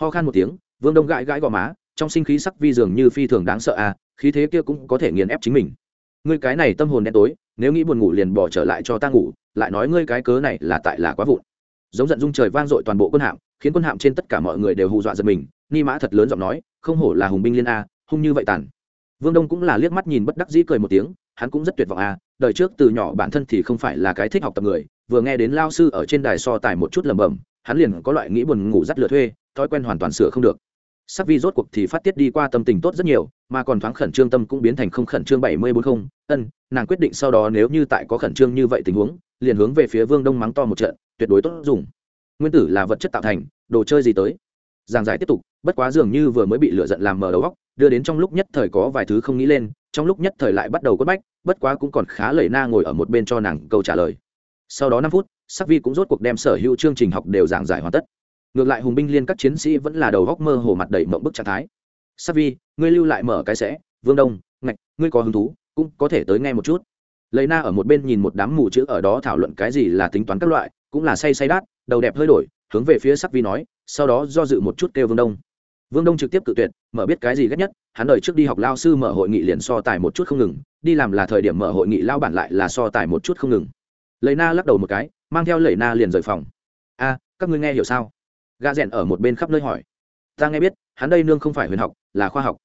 [SPEAKER 1] Ho khan một tiếng, vương đông gãi gãi gò má, trong sinh khí sắc vi dường như phi thường đáng sợ à khí thế kia cũng có thể nghiền ép chính mình. Ngươi cái này tâm hồn đen tối, nếu nghĩ buồn ngủ liền bỏ trở lại cho ta ngủ, lại nói ngươi cái cớ này là tại là quá vụn giống giận dung trời vang dội toàn bộ quân hạm, khiến quân hạm trên tất cả mọi người đều hù dọa giật mình. Ni mã thật lớn giọng nói, không hổ là hùng binh liên a, hung như vậy tàn. Vương đông cũng là liếc mắt nhìn bất đắc dĩ cười một tiếng, hắn cũng rất tuyệt vọng a, đời trước từ nhỏ bản thân thì không phải là cái thích học tập người, vừa nghe đến lao sư ở trên đài so tài một chút lẩm bẩm, hắn liền có loại nghĩ buồn ngủ dắt lừa thuê, thói quen hoàn toàn sửa không được. Sắc vi rốt cuộc thì phát tiết đi qua tâm tình tốt rất nhiều, mà còn thoáng khẩn trương tâm cũng biến thành không khẩn trương bảy mươi bốn không. Ân, nàng quyết định sau đó nếu như tại có khẩn trương như vậy tình huống, liền hướng về phía vương đông mắng to một trận tuyệt đối tốt dùng. Nguyên tử là vật chất tạo thành, đồ chơi gì tới? Giảng giải tiếp tục, bất quá dường như vừa mới bị lựa giận làm mở đầu góc đưa đến trong lúc nhất thời có vài thứ không nghĩ lên, trong lúc nhất thời lại bắt đầu quất bách, bất quá cũng còn khá lầy na ngồi ở một bên cho nàng câu trả lời. Sau đó năm phút, sắc vi cũng rốt cuộc đem sở hữu chương trình học đều giảng giải hoàn tất. Ngược lại hùng binh liên các chiến sĩ vẫn là đầu góc mơ hồ mặt đầy mộng bức trạng thái. Sắc vi, ngươi lưu lại mở cái sẽ, vương đông, ngạch, ngươi có hứng thú, cũng có thể tới nghe một chút lấy na ở một bên nhìn một đám mù chữ ở đó thảo luận cái gì là tính toán các loại, cũng là say say đát, đầu đẹp hơi đổi, hướng về phía sắc vi nói, sau đó do dự một chút kêu vương đông. Vương đông trực tiếp cự tuyệt, mở biết cái gì ghét nhất, hắn đợi trước đi học lao sư mở hội nghị liền so tài một chút không ngừng, đi làm là thời điểm mở hội nghị lao bản lại là so tài một chút không ngừng. Lấy na lắc đầu một cái, mang theo Lấy na liền rời phòng. A, các ngươi nghe hiểu sao? Gà rẽn ở một bên khắp nơi hỏi. Ta nghe biết, hắn đây nương không phải huyền học, là khoa học.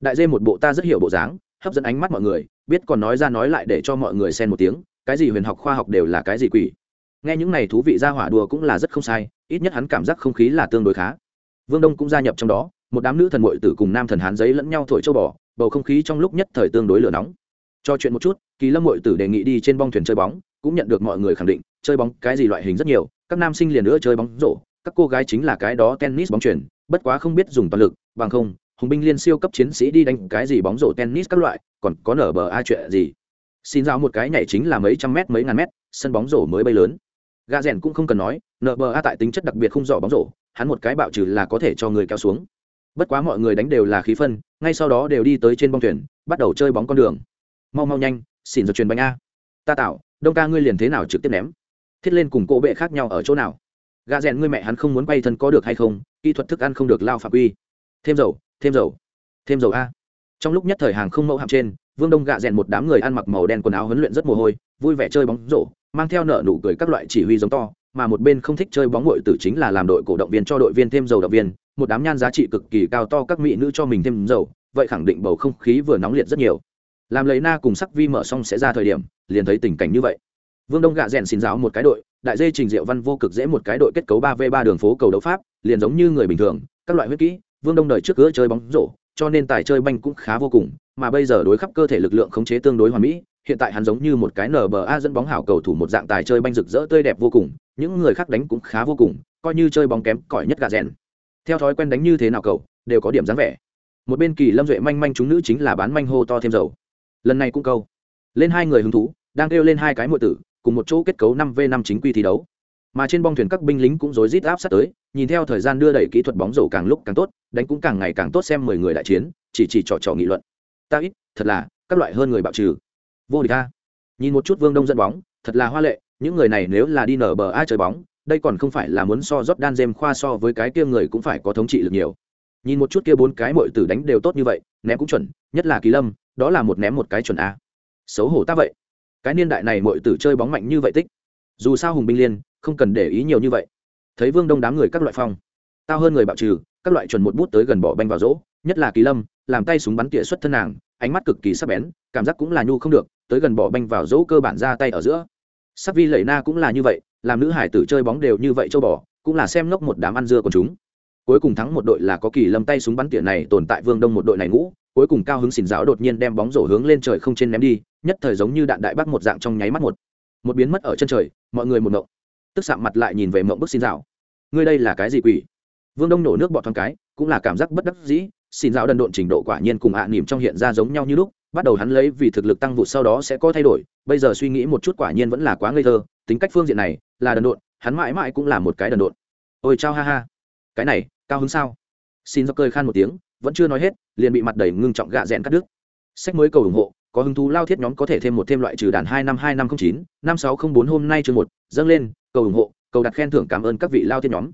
[SPEAKER 1] Đại dê một bộ ta rất hiểu bộ dáng, hấp dẫn ánh mắt mọi người biết còn nói ra nói lại để cho mọi người xen một tiếng, cái gì huyền học khoa học đều là cái gì quỷ. Nghe những này thú vị ra hỏa đùa cũng là rất không sai, ít nhất hắn cảm giác không khí là tương đối khá. Vương đông cũng gia nhập trong đó, một đám nữ thần mội tử cùng nam thần hán giấy lẫn nhau thổi châu bò, bầu không khí trong lúc nhất thời tương đối lửa nóng. Cho chuyện một chút, kỳ lâm mội tử đề nghị đi trên bong thuyền chơi bóng, cũng nhận được mọi người khẳng định, chơi bóng cái gì loại hình rất nhiều, các nam sinh liền nữa chơi bóng rổ, các cô gái chính là cái đó tennis bóng chuyển bất quá không biết dùng toàn lực, bằng không hùng binh liên siêu cấp chiến sĩ đi đánh cái gì bóng rổ tennis các loại, còn có nở bờ ai chuyện gì? Xin giao một cái nhảy chính là mấy trăm mét, mấy ngàn mét, sân bóng rổ mới bay lớn. Gà rèn cũng không cần nói, nở bờ a tại tính chất đặc biệt không rõ bóng rổ, hắn một cái bạo trừ là có thể cho người kéo xuống. Bất quá mọi người đánh đều là khí phân, ngay sau đó đều đi tới trên bong thuyền, bắt đầu chơi bóng con đường. Mau mau nhanh, xin rồi truyền bánh a. Ta tạo đông ca ngươi liền thế nào trực tiếp ném? Thiết lên cùng cỗ bệ khác nhau ở chỗ nào? Gà rèn ngươi mẹ hắn không muốn bay thân có được hay không, kỹ thuật thức ăn không được lao phạm quy. Thêm dầu thêm dầu. Thêm dầu a. Trong lúc nhất thời hàng không mẫu hạm trên, vương đông gạ rèn một đám người ăn mặc màu đen quần áo huấn luyện rất mồ hôi, vui vẻ chơi bóng rổ, mang theo nợ nụ cười các loại chỉ huy giống to, mà một bên không thích chơi bóng ngội tử chính là làm đội cổ động viên cho đội viên thêm dầu động viên, một đám nhan giá trị cực kỳ cao to các mỹ nữ cho mình thêm dầu, vậy khẳng định bầu không khí vừa nóng liệt rất nhiều. Làm lấy na cùng sắc vi mở xong sẽ ra thời điểm, liền thấy tình cảnh như vậy. Vương đông gạ rèn xin giáo một cái đội, đại dây trình diệu văn vô cực dễ một cái đội kết cấu ba v ba đường phố cầu đấu pháp, liền giống như người bình thường, các loại huyết kỹ vương đông đời trước cửa chơi bóng rổ, cho nên tài chơi banh cũng khá vô cùng, mà bây giờ đối khắp cơ thể lực lượng khống chế tương đối hoàn mỹ, hiện tại hắn giống như một cái nba dẫn bóng hảo cầu thủ một dạng tài chơi banh rực rỡ tươi đẹp vô cùng, những người khác đánh cũng khá vô cùng, coi như chơi bóng kém, cỏi nhất gà rèn. Theo thói quen đánh như thế nào cầu đều có điểm dáng vẻ. Một bên kỳ lâm duệ manh manh chúng nữ chính là bán manh hô to thêm dầu. Lần này cũng câu. Lên hai người hứng thú, đang kêu lên hai cái mọi tử, cùng một chỗ kết cấu năm v năm chính quy thi đấu mà trên bong thuyền các binh lính cũng rối rít áp sát tới nhìn theo thời gian đưa đẩy kỹ thuật bóng rổ càng lúc càng tốt đánh cũng càng ngày càng tốt xem mười người đại chiến chỉ chỉ trò trò nghị luận ta ít thật là các loại hơn người bạo trừ vô địch ta nhìn một chút vương đông dẫn bóng thật là hoa lệ những người này nếu là đi nở bờ ai chơi bóng đây còn không phải là muốn so rót đan dêm khoa so với cái kia người cũng phải có thống trị lực nhiều. Nhìn một chút kia bốn cái muội tử đánh đều tốt như vậy, ném cũng chuẩn, nhất là Kỳ Lâm, đó là một ném một cái chuẩn a. Xấu hổ ta vậy. Cái niên đại này muội tử chơi bóng mạnh như vậy tích. Dù sao Hùng Binh Liên, không cần để ý nhiều như vậy. Thấy Vương Đông đám người các loại phong, tao hơn người bạo trừ, các loại chuẩn một bút tới gần bỏ banh vào rỗ, nhất là Kỳ Lâm, làm tay súng bắn tỉa xuất thân nàng, ánh mắt cực kỳ sắc bén, cảm giác cũng là nhu không được, tới gần bỏ banh vào rỗ cơ bản ra tay ở giữa. Sắc Vi Lệ Na cũng là như vậy, làm nữ hải tử chơi bóng đều như vậy châu bò cũng là xem ngốc một đám ăn dưa của chúng cuối cùng thắng một đội là có kỳ lâm tay súng bắn tỉa này tồn tại vương đông một đội này ngũ cuối cùng cao hứng xỉn giáo đột nhiên đem bóng rổ hướng lên trời không trên ném đi nhất thời giống như đạn đại bác một dạng trong nháy mắt một một biến mất ở chân trời mọi người một ngộng tức sạm mặt lại nhìn về mộng bức xin rào, ngươi đây là cái gì quỷ? Vương đông nổ nước bọt thoáng cái cũng là cảm giác bất đắc dĩ xin rào đần độn trình độ quả nhiên cùng hạ à nỉm trong hiện ra giống nhau như lúc bắt đầu hắn lấy vì thực lực tăng vụt sau đó sẽ có thay đổi bây giờ suy nghĩ một chút quả nhiên vẫn là quá ngây thơ tính cách phương diện này là đần độn hắn mãi mãi cũng là một cái đần độn. Ôi chao ha ha. Cái này cao hứng sao? Xin do cười khan một tiếng vẫn chưa nói hết liền bị mặt đầy ngưng trọng gạ rẽn cắt đứt. Sách mới cầu ủng hộ có hứng thú lao thiết nhóm có thể thêm một thêm loại trừ đàn hai năm hai năm không chín năm sáu không bốn hôm nay chương một dâng lên cầu ủng hộ, cầu đặt khen thưởng cảm ơn các vị lao thiên nhóm.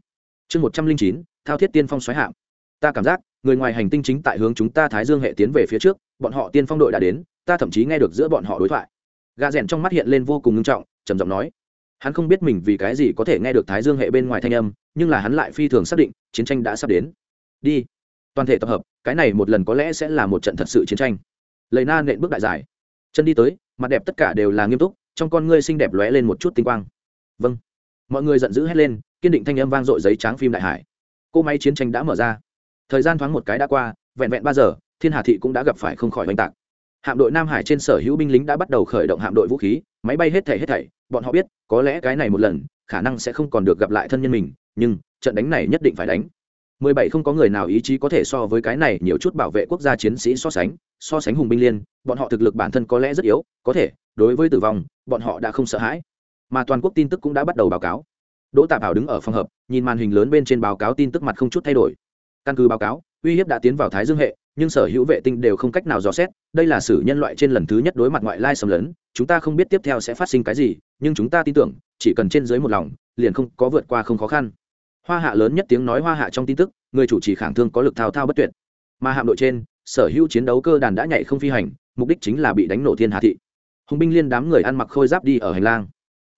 [SPEAKER 1] Chương một trăm linh chín, thao thiết tiên phong xoáy hạm ta cảm giác, người ngoài hành tinh chính tại hướng chúng ta thái dương hệ tiến về phía trước, bọn họ tiên phong đội đã đến, ta thậm chí nghe được giữa bọn họ đối thoại. Gà rèn trong mắt hiện lên vô cùng ngưng trọng, trầm giọng nói. Hắn không biết mình vì cái gì có thể nghe được thái dương hệ bên ngoài thanh âm, nhưng là hắn lại phi thường xác định, chiến tranh đã sắp đến. Đi. Toàn thể tập hợp, cái này một lần có lẽ sẽ là một trận thật sự chiến tranh. Lầy na nện bước đại giải. Chân đi tới, mặt đẹp tất cả đều là nghiêm túc, trong con ngươi xinh đẹp lóe lên một chút tinh quang. Vâng mọi người giận dữ hét lên, kiên định thanh âm vang dội giấy tráng phim đại hải. Cô máy chiến tranh đã mở ra. Thời gian thoáng một cái đã qua, vẹn vẹn ba giờ, thiên hà thị cũng đã gặp phải không khỏi oanh tạc. Hạm đội nam hải trên sở hữu binh lính đã bắt đầu khởi động hạm đội vũ khí, máy bay hết thảy hết thảy, bọn họ biết, có lẽ cái này một lần, khả năng sẽ không còn được gặp lại thân nhân mình, nhưng, trận đánh này nhất định phải đánh. Mười bảy không có người nào ý chí có thể so với cái này nhiều chút bảo vệ quốc gia chiến sĩ so sánh so sánh hùng binh liên, bọn họ thực lực bản thân có lẽ rất yếu, có thể, đối với tử vong, bọn họ đã không sợ hãi mà toàn quốc tin tức cũng đã bắt đầu báo cáo. Đỗ tạ bảo đứng ở phòng hợp nhìn màn hình lớn bên trên báo cáo tin tức mặt không chút thay đổi. Căn cứ báo cáo, uy hiếp đã tiến vào thái dương hệ, nhưng sở hữu vệ tinh đều không cách nào dò xét, đây là sử nhân loại trên lần thứ nhất đối mặt ngoại lai xâm lấn, chúng ta không biết tiếp theo sẽ phát sinh cái gì, nhưng chúng ta tin tưởng, chỉ cần trên dưới một lòng, liền không có vượt qua không khó khăn. Hoa hạ lớn nhất tiếng nói hoa hạ trong tin tức, người chủ trì khẳng thương có lực thao thao bất tuyệt. Mà hạm đội trên, sở hữu chiến đấu cơ đàn đã nhảy không phi hành, mục đích chính là bị đánh nổ thiên hạ thị. Hùng binh liên đám người ăn mặc khôi giáp đi ở hành lang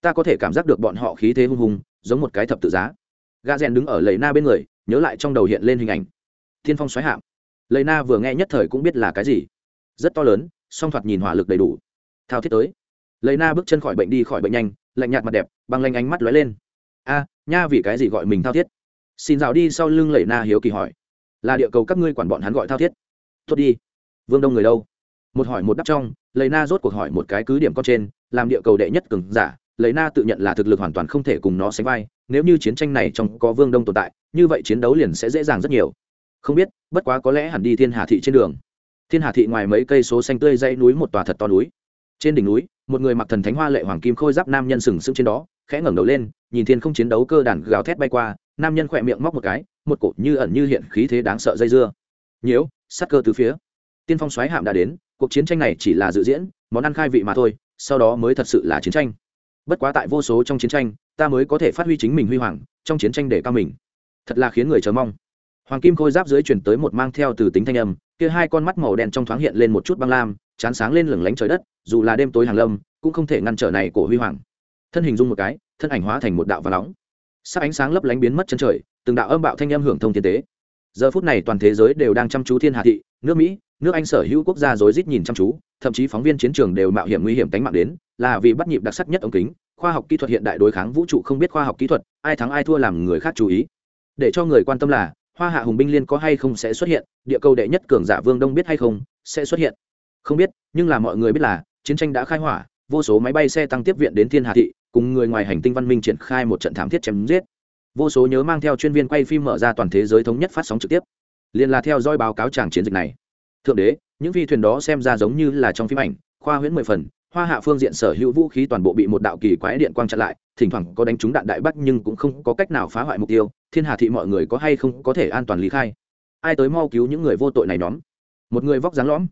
[SPEAKER 1] ta có thể cảm giác được bọn họ khí thế hung hùng, giống một cái thập tự giá. Ga rèn đứng ở lầy na bên người, nhớ lại trong đầu hiện lên hình ảnh. Thiên phong xoáy hạm lầy na vừa nghe nhất thời cũng biết là cái gì. Rất to lớn, song thoạt nhìn hỏa lực đầy đủ. Thao thiết tới. Lầy na bước chân khỏi bệnh đi khỏi bệnh nhanh, lạnh nhạt mặt đẹp, băng lanh ánh mắt lóe lên. A, nha, vì cái gì gọi mình thao thiết? Xin rào đi sau lưng lầy na hiếu kỳ hỏi. Là địa cầu các ngươi quản bọn hắn gọi thao thiết. Thốt đi. Vương đông người đâu? Một hỏi một đáp trong lầy na rốt cuộc hỏi một cái cứ điểm con trên, làm địa cầu đệ nhất cường giả Lấy na tự nhận là thực lực hoàn toàn không thể cùng nó sánh vai, nếu như chiến tranh này trong có vương đông tồn tại, như vậy chiến đấu liền sẽ dễ dàng rất nhiều. Không biết, bất quá có lẽ hẳn đi thiên hà thị trên đường. Thiên hà thị ngoài mấy cây số xanh tươi dãy núi một tòa thật to núi. Trên đỉnh núi, một người mặc thần thánh hoa lệ hoàng kim khôi giáp nam nhân sừng sững trên đó, khẽ ngẩng đầu lên, nhìn thiên không chiến đấu cơ đàn gào thét bay qua, nam nhân khỏe miệng móc một cái, một cột như ẩn như hiện khí thế đáng sợ dây dưa. Nhiễu, sát cơ từ phía. Tiên phong xoáy hạm đã đến, cuộc chiến tranh này chỉ là dự diễn, món ăn khai vị mà thôi, sau đó mới thật sự là chiến tranh bất quá tại vô số trong chiến tranh, ta mới có thể phát huy chính mình huy hoàng, trong chiến tranh để cao mình. Thật là khiến người chờ mong. Hoàng kim khôi giáp dưới chuyển tới một mang theo từ tính thanh âm, kia hai con mắt màu đen trong thoáng hiện lên một chút băng lam, chán sáng lên lửng lánh trời đất, dù là đêm tối hàng lâm, cũng không thể ngăn trở này của huy hoàng. Thân hình dung một cái, thân ảnh hóa thành một đạo và nóng. Sắc ánh sáng lấp lánh biến mất chân trời, từng đạo âm bạo thanh âm hưởng thông thiên tế. Giờ phút này toàn thế giới đều đang chăm chú thiên hạ thị, nước mỹ, nước anh sở hữu quốc gia rối rít nhìn chăm chú, thậm chí phóng viên chiến trường đều mạo hiểm nguy hiểm tính mạng đến là vì bắt nhịp đặc sắc nhất ống kính, khoa học kỹ thuật hiện đại đối kháng vũ trụ không biết khoa học kỹ thuật, ai thắng ai thua làm người khác chú ý. Để cho người quan tâm là, hoa hạ hùng binh liên có hay không sẽ xuất hiện, địa cầu đệ nhất cường giả vương đông biết hay không, sẽ xuất hiện. Không biết, nhưng là mọi người biết là, chiến tranh đã khai hỏa, vô số máy bay xe tăng tiếp viện đến thiên hà thị, cùng người ngoài hành tinh văn minh triển khai một trận thảm thiết chém giết. Vô số nhớ mang theo chuyên viên quay phim mở ra toàn thế giới thống nhất phát sóng trực tiếp. Liền là theo dõi báo cáo tràng chiến dịch này. Thượng đế, những phi thuyền đó xem ra giống như là trong phim ảnh, khoa huyễn mười phần hoa hạ phương diện sở hữu vũ khí toàn bộ bị một đạo kỳ quái điện quang chặn lại, thỉnh thoảng có đánh trúng đạn đại bắc nhưng cũng không có cách nào phá hoại mục tiêu, thiên hà thị mọi người có hay không có thể an toàn lý khai? Ai tới mau cứu những người vô tội này nhóm? Một người vóc dáng lõm,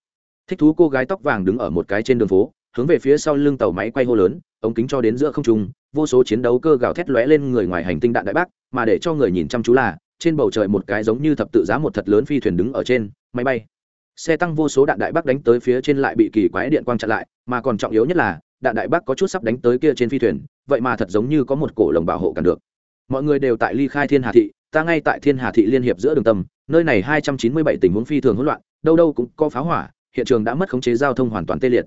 [SPEAKER 1] thích thú cô gái tóc vàng đứng ở một cái trên đường phố, hướng về phía sau lưng tàu máy quay hô lớn, ống kính cho đến giữa không trung, vô số chiến đấu cơ gào thét lóe lên người ngoài hành tinh đạn đại bác mà để cho người nhìn chăm chú là, trên bầu trời một cái giống như thập tự giá một thật lớn phi thuyền đứng ở trên, máy bay xe tăng vô số đạn đại bác đánh tới phía trên lại bị kỳ quái điện quang chặn lại, mà còn trọng yếu nhất là, đạn đại bác có chút sắp đánh tới kia trên phi thuyền, vậy mà thật giống như có một cổ lồng bảo hộ cản được. Mọi người đều tại ly khai thiên hà thị, ta ngay tại thiên hà thị liên hiệp giữa đường tâm, nơi này hai trăm chín mươi bảy tình huống phi thường hỗn loạn, đâu đâu cũng có pháo hỏa, hiện trường đã mất khống chế giao thông hoàn toàn tê liệt.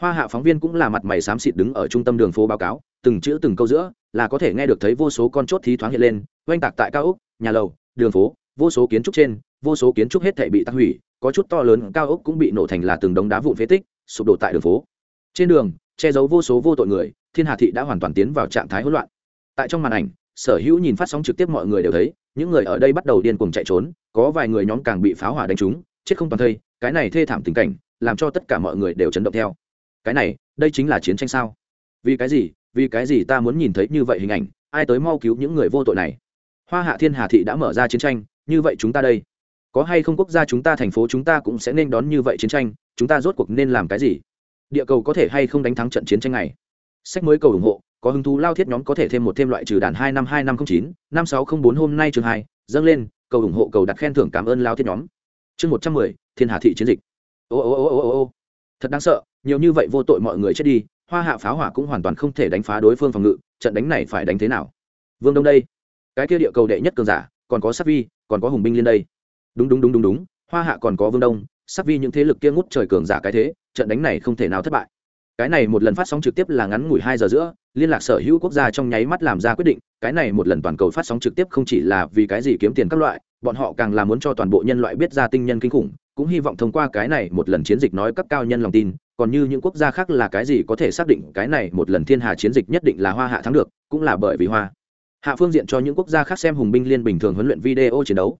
[SPEAKER 1] Hoa hạ phóng viên cũng là mặt mày xám xịt đứng ở trung tâm đường phố báo cáo, từng chữ từng câu giữa, là có thể nghe được thấy vô số con chốt thí thoáng hiện lên, oanh tạc tại cao ốc, nhà lầu, đường phố, vô số kiến trúc trên, vô số kiến trúc hết thể bị tắc hủy có chút to lớn cao ốc cũng bị nổ thành là từng đống đá vụn phế tích, sụp đổ tại đường phố. Trên đường, che giấu vô số vô tội người, thiên hà thị đã hoàn toàn tiến vào trạng thái hỗn loạn. Tại trong màn ảnh, sở hữu nhìn phát sóng trực tiếp mọi người đều thấy, những người ở đây bắt đầu điên cuồng chạy trốn, có vài người nhóm càng bị pháo hỏa đánh trúng, chết không toàn thây, cái này thê thảm tình cảnh, làm cho tất cả mọi người đều chấn động theo. Cái này, đây chính là chiến tranh sao? Vì cái gì, vì cái gì ta muốn nhìn thấy như vậy hình ảnh, ai tới mau cứu những người vô tội này? Hoa hạ thiên hà thị đã mở ra chiến tranh, như vậy chúng ta đây có hay không quốc gia chúng ta thành phố chúng ta cũng sẽ nên đón như vậy chiến tranh, chúng ta rốt cuộc nên làm cái gì? Địa cầu có thể hay không đánh thắng trận chiến tranh này? Sách mới cầu ủng hộ, có hứng thú lao thiết nhóm có thể thêm một thêm loại trừ đàn hai năm hai năm không chín, năm sáu không bốn hôm nay chương hai, dâng lên, cầu ủng hộ, cầu đặt khen thưởng cảm ơn lao thiết nhóm. Chương một trăm mười, thiên hà thị chiến dịch. Ô ô ô ô ô ô. Thật đáng sợ, nhiều như vậy vô tội mọi người chết đi, hoa hạ pháo hỏa cũng hoàn toàn không thể đánh phá đối phương phòng ngự, trận đánh này phải đánh thế nào? Vương đông đây. Cái kia địa cầu đệ nhất cường giả, còn có sắc vi, còn có hùng binh liên đây đúng đúng đúng đúng đúng, hoa hạ còn có vương đông, sắc vi những thế lực kia ngút trời cường giả cái thế, trận đánh này không thể nào thất bại. Cái này một lần phát sóng trực tiếp là ngắn ngủi hai giờ giữa, liên lạc sở hữu quốc gia trong nháy mắt làm ra quyết định, cái này một lần toàn cầu phát sóng trực tiếp không chỉ là vì cái gì kiếm tiền các loại, bọn họ càng là muốn cho toàn bộ nhân loại biết ra tinh nhân kinh khủng, cũng hy vọng thông qua cái này một lần chiến dịch nói cấp cao nhân lòng tin, còn như những quốc gia khác là cái gì có thể xác định cái này một lần thiên hà chiến dịch nhất định là hoa hạ thắng được, cũng là bởi vì hoa. Hạ phương diện cho những quốc gia khác xem hùng binh liên bình thường huấn luyện video chiến đấu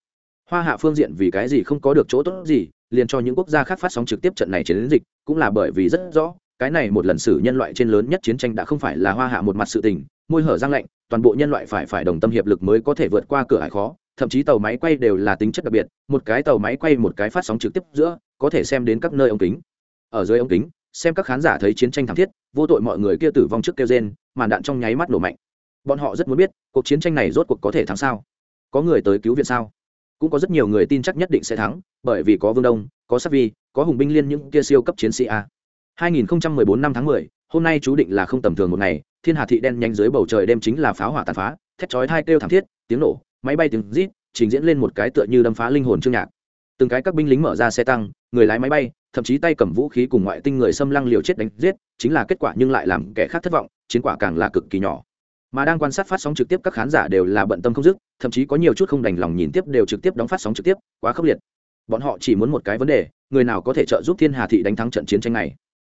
[SPEAKER 1] hoa hạ phương diện vì cái gì không có được chỗ tốt gì, liền cho những quốc gia khác phát sóng trực tiếp trận này chiến dịch, cũng là bởi vì rất rõ, cái này một lần sử nhân loại trên lớn nhất chiến tranh đã không phải là hoa hạ một mặt sự tình, môi hở răng lạnh, toàn bộ nhân loại phải phải đồng tâm hiệp lực mới có thể vượt qua cửa hải khó, thậm chí tàu máy quay đều là tính chất đặc biệt, một cái tàu máy quay một cái phát sóng trực tiếp giữa, có thể xem đến các nơi ống kính. Ở dưới ống kính, xem các khán giả thấy chiến tranh thảm thiết, vô tội mọi người kia tử vong trước kêu rên, màn đạn trong nháy mắt nổ mạnh. Bọn họ rất muốn biết, cuộc chiến tranh này rốt cuộc có thể thắng sao? Có người tới cứu viện sao? Cũng có rất nhiều người tin chắc nhất định sẽ thắng bởi vì có vương đông có sắc vi có hùng binh liên những kia siêu cấp chiến sĩ a. 2014 năm tháng 10, hôm nay chú định là không tầm thường một ngày thiên hà thị đen nhanh dưới bầu trời đêm chính là pháo hỏa tàn phá thét chói hai kêu thảm thiết tiếng nổ máy bay tiếng rít trình diễn lên một cái tựa như đâm phá linh hồn chương nhạc. Từng cái các binh lính mở ra xe tăng người lái máy bay thậm chí tay cầm vũ khí cùng ngoại tinh người xâm lăng liều chết đánh giết chính là kết quả nhưng lại làm kẻ khác thất vọng chiến quả càng là cực kỳ nhỏ mà đang quan sát phát sóng trực tiếp các khán giả đều là bận tâm không dứt, thậm chí có nhiều chút không đành lòng nhìn tiếp đều trực tiếp đóng phát sóng trực tiếp, quá khốc liệt. Bọn họ chỉ muốn một cái vấn đề, người nào có thể trợ giúp thiên hà thị đánh thắng trận chiến tranh này.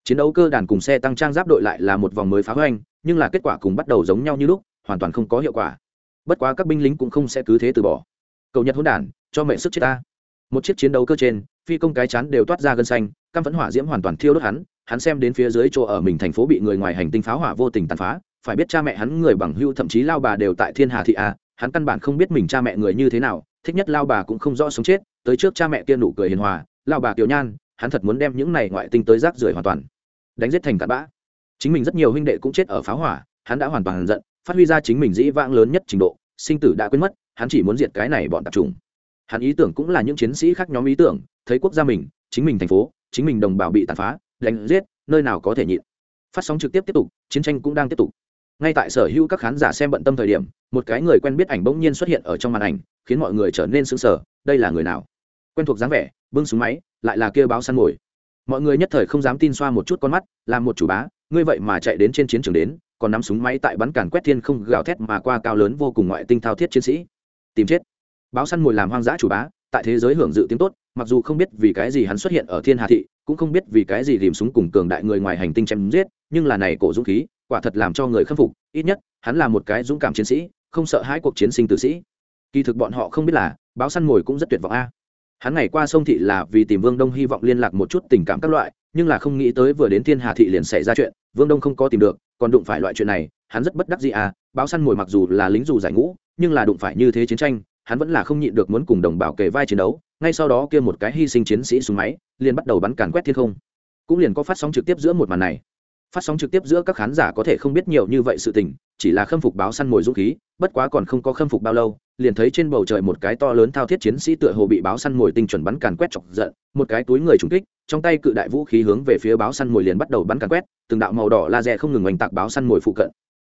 [SPEAKER 1] Chiến đấu cơ đàn cùng xe tăng trang giáp đội lại là một vòng mới phá hoành, nhưng là kết quả cùng bắt đầu giống nhau như lúc, hoàn toàn không có hiệu quả. Bất quá các binh lính cũng không sẽ cứ thế từ bỏ. Cầu nhật hôn đản, cho mẹ sức chết ta. Một chiếc chiến đấu cơ trên, phi công cái chán đều toát ra gân xanh, căm phẫn hỏa diễm hoàn toàn thiêu đốt hắn hắn xem đến phía dưới chỗ ở mình thành phố bị người ngoài hành tinh pháo hỏa vô tình tàn phá phải biết cha mẹ hắn người bằng hưu thậm chí lao bà đều tại thiên hà thị a hắn căn bản không biết mình cha mẹ người như thế nào, thích nhất lao bà cũng không rõ sống chết, tới trước cha mẹ kia nụ cười hiền hòa, lao bà kiều nhan, hắn thật muốn đem những này ngoại tinh tới rác rưởi hoàn toàn. Đánh giết thành cặn bã. Chính mình rất nhiều huynh đệ cũng chết ở pháo hỏa, hắn đã hoàn toàn giận, phát huy ra chính mình dĩ vãng lớn nhất trình độ, sinh tử đã quên mất, hắn chỉ muốn diệt cái này bọn tạp trùng. hắn ý tưởng cũng là những chiến sĩ khác nhóm ý tưởng, thấy quốc gia mình, chính mình thành phố, chính mình đồng bào bị tàn phá, đánh giết, nơi nào có thể nhịn. Phát sóng trực tiếp tiếp tục, chiến tranh cũng đang tiếp tục ngay tại sở hữu các khán giả xem bận tâm thời điểm, một cái người quen biết ảnh bỗng nhiên xuất hiện ở trong màn ảnh, khiến mọi người trở nên sững sờ, đây là người nào? Quen thuộc dáng vẻ, bưng súng máy, lại là kia báo săn mồi mọi người nhất thời không dám tin xoa một chút con mắt làm một chủ bá, ngươi vậy mà chạy đến trên chiến trường đến, còn nắm súng máy tại bắn càn quét thiên không gào thét mà qua cao lớn vô cùng ngoại tinh thao thiết chiến sĩ. Tìm chết. Báo săn mồi làm hoang dã chủ bá, tại thế giới hưởng dự tiếng tốt, mặc dù không biết vì cái gì hắn xuất hiện ở thiên hà thị, cũng không biết vì cái gì tìm súng cùng cường đại người ngoài hành tinh chém giết, nhưng là này cổ dũng khí quả thật làm cho người khâm phục, ít nhất, hắn là một cái dũng cảm chiến sĩ, không sợ hãi cuộc chiến sinh tử sĩ. Kỳ thực bọn họ không biết là, báo săn mồi cũng rất tuyệt vọng a. Hắn ngày qua sông thị là vì tìm vương đông hy vọng liên lạc một chút tình cảm các loại, nhưng là không nghĩ tới vừa đến thiên hà thị liền xảy ra chuyện, vương đông không có tìm được, còn đụng phải loại chuyện này, hắn rất bất đắc gì à báo săn mồi mặc dù là lính dù giải ngũ, nhưng là đụng phải như thế chiến tranh, hắn vẫn là không nhịn được muốn cùng đồng bào kề vai chiến đấu, ngay sau đó kia một cái hy sinh chiến sĩ súng máy, liền bắt đầu bắn càn quét thiên không. Cũng liền có phát sóng trực tiếp giữa một màn này phát sóng trực tiếp giữa các khán giả có thể không biết nhiều như vậy sự tình, chỉ là khâm phục báo săn mồi dũng khí, bất quá còn không có khâm phục bao lâu, liền thấy trên bầu trời một cái to lớn thao thiết chiến sĩ tựa hồ bị báo săn mồi tinh chuẩn bắn càn quét chọc giận, một cái túi người trúng kích, trong tay cự đại vũ khí hướng về phía báo săn mồi liền bắt đầu bắn càn quét, từng đạo màu đỏ laser không ngừng oanh tạc báo săn mồi phụ cận.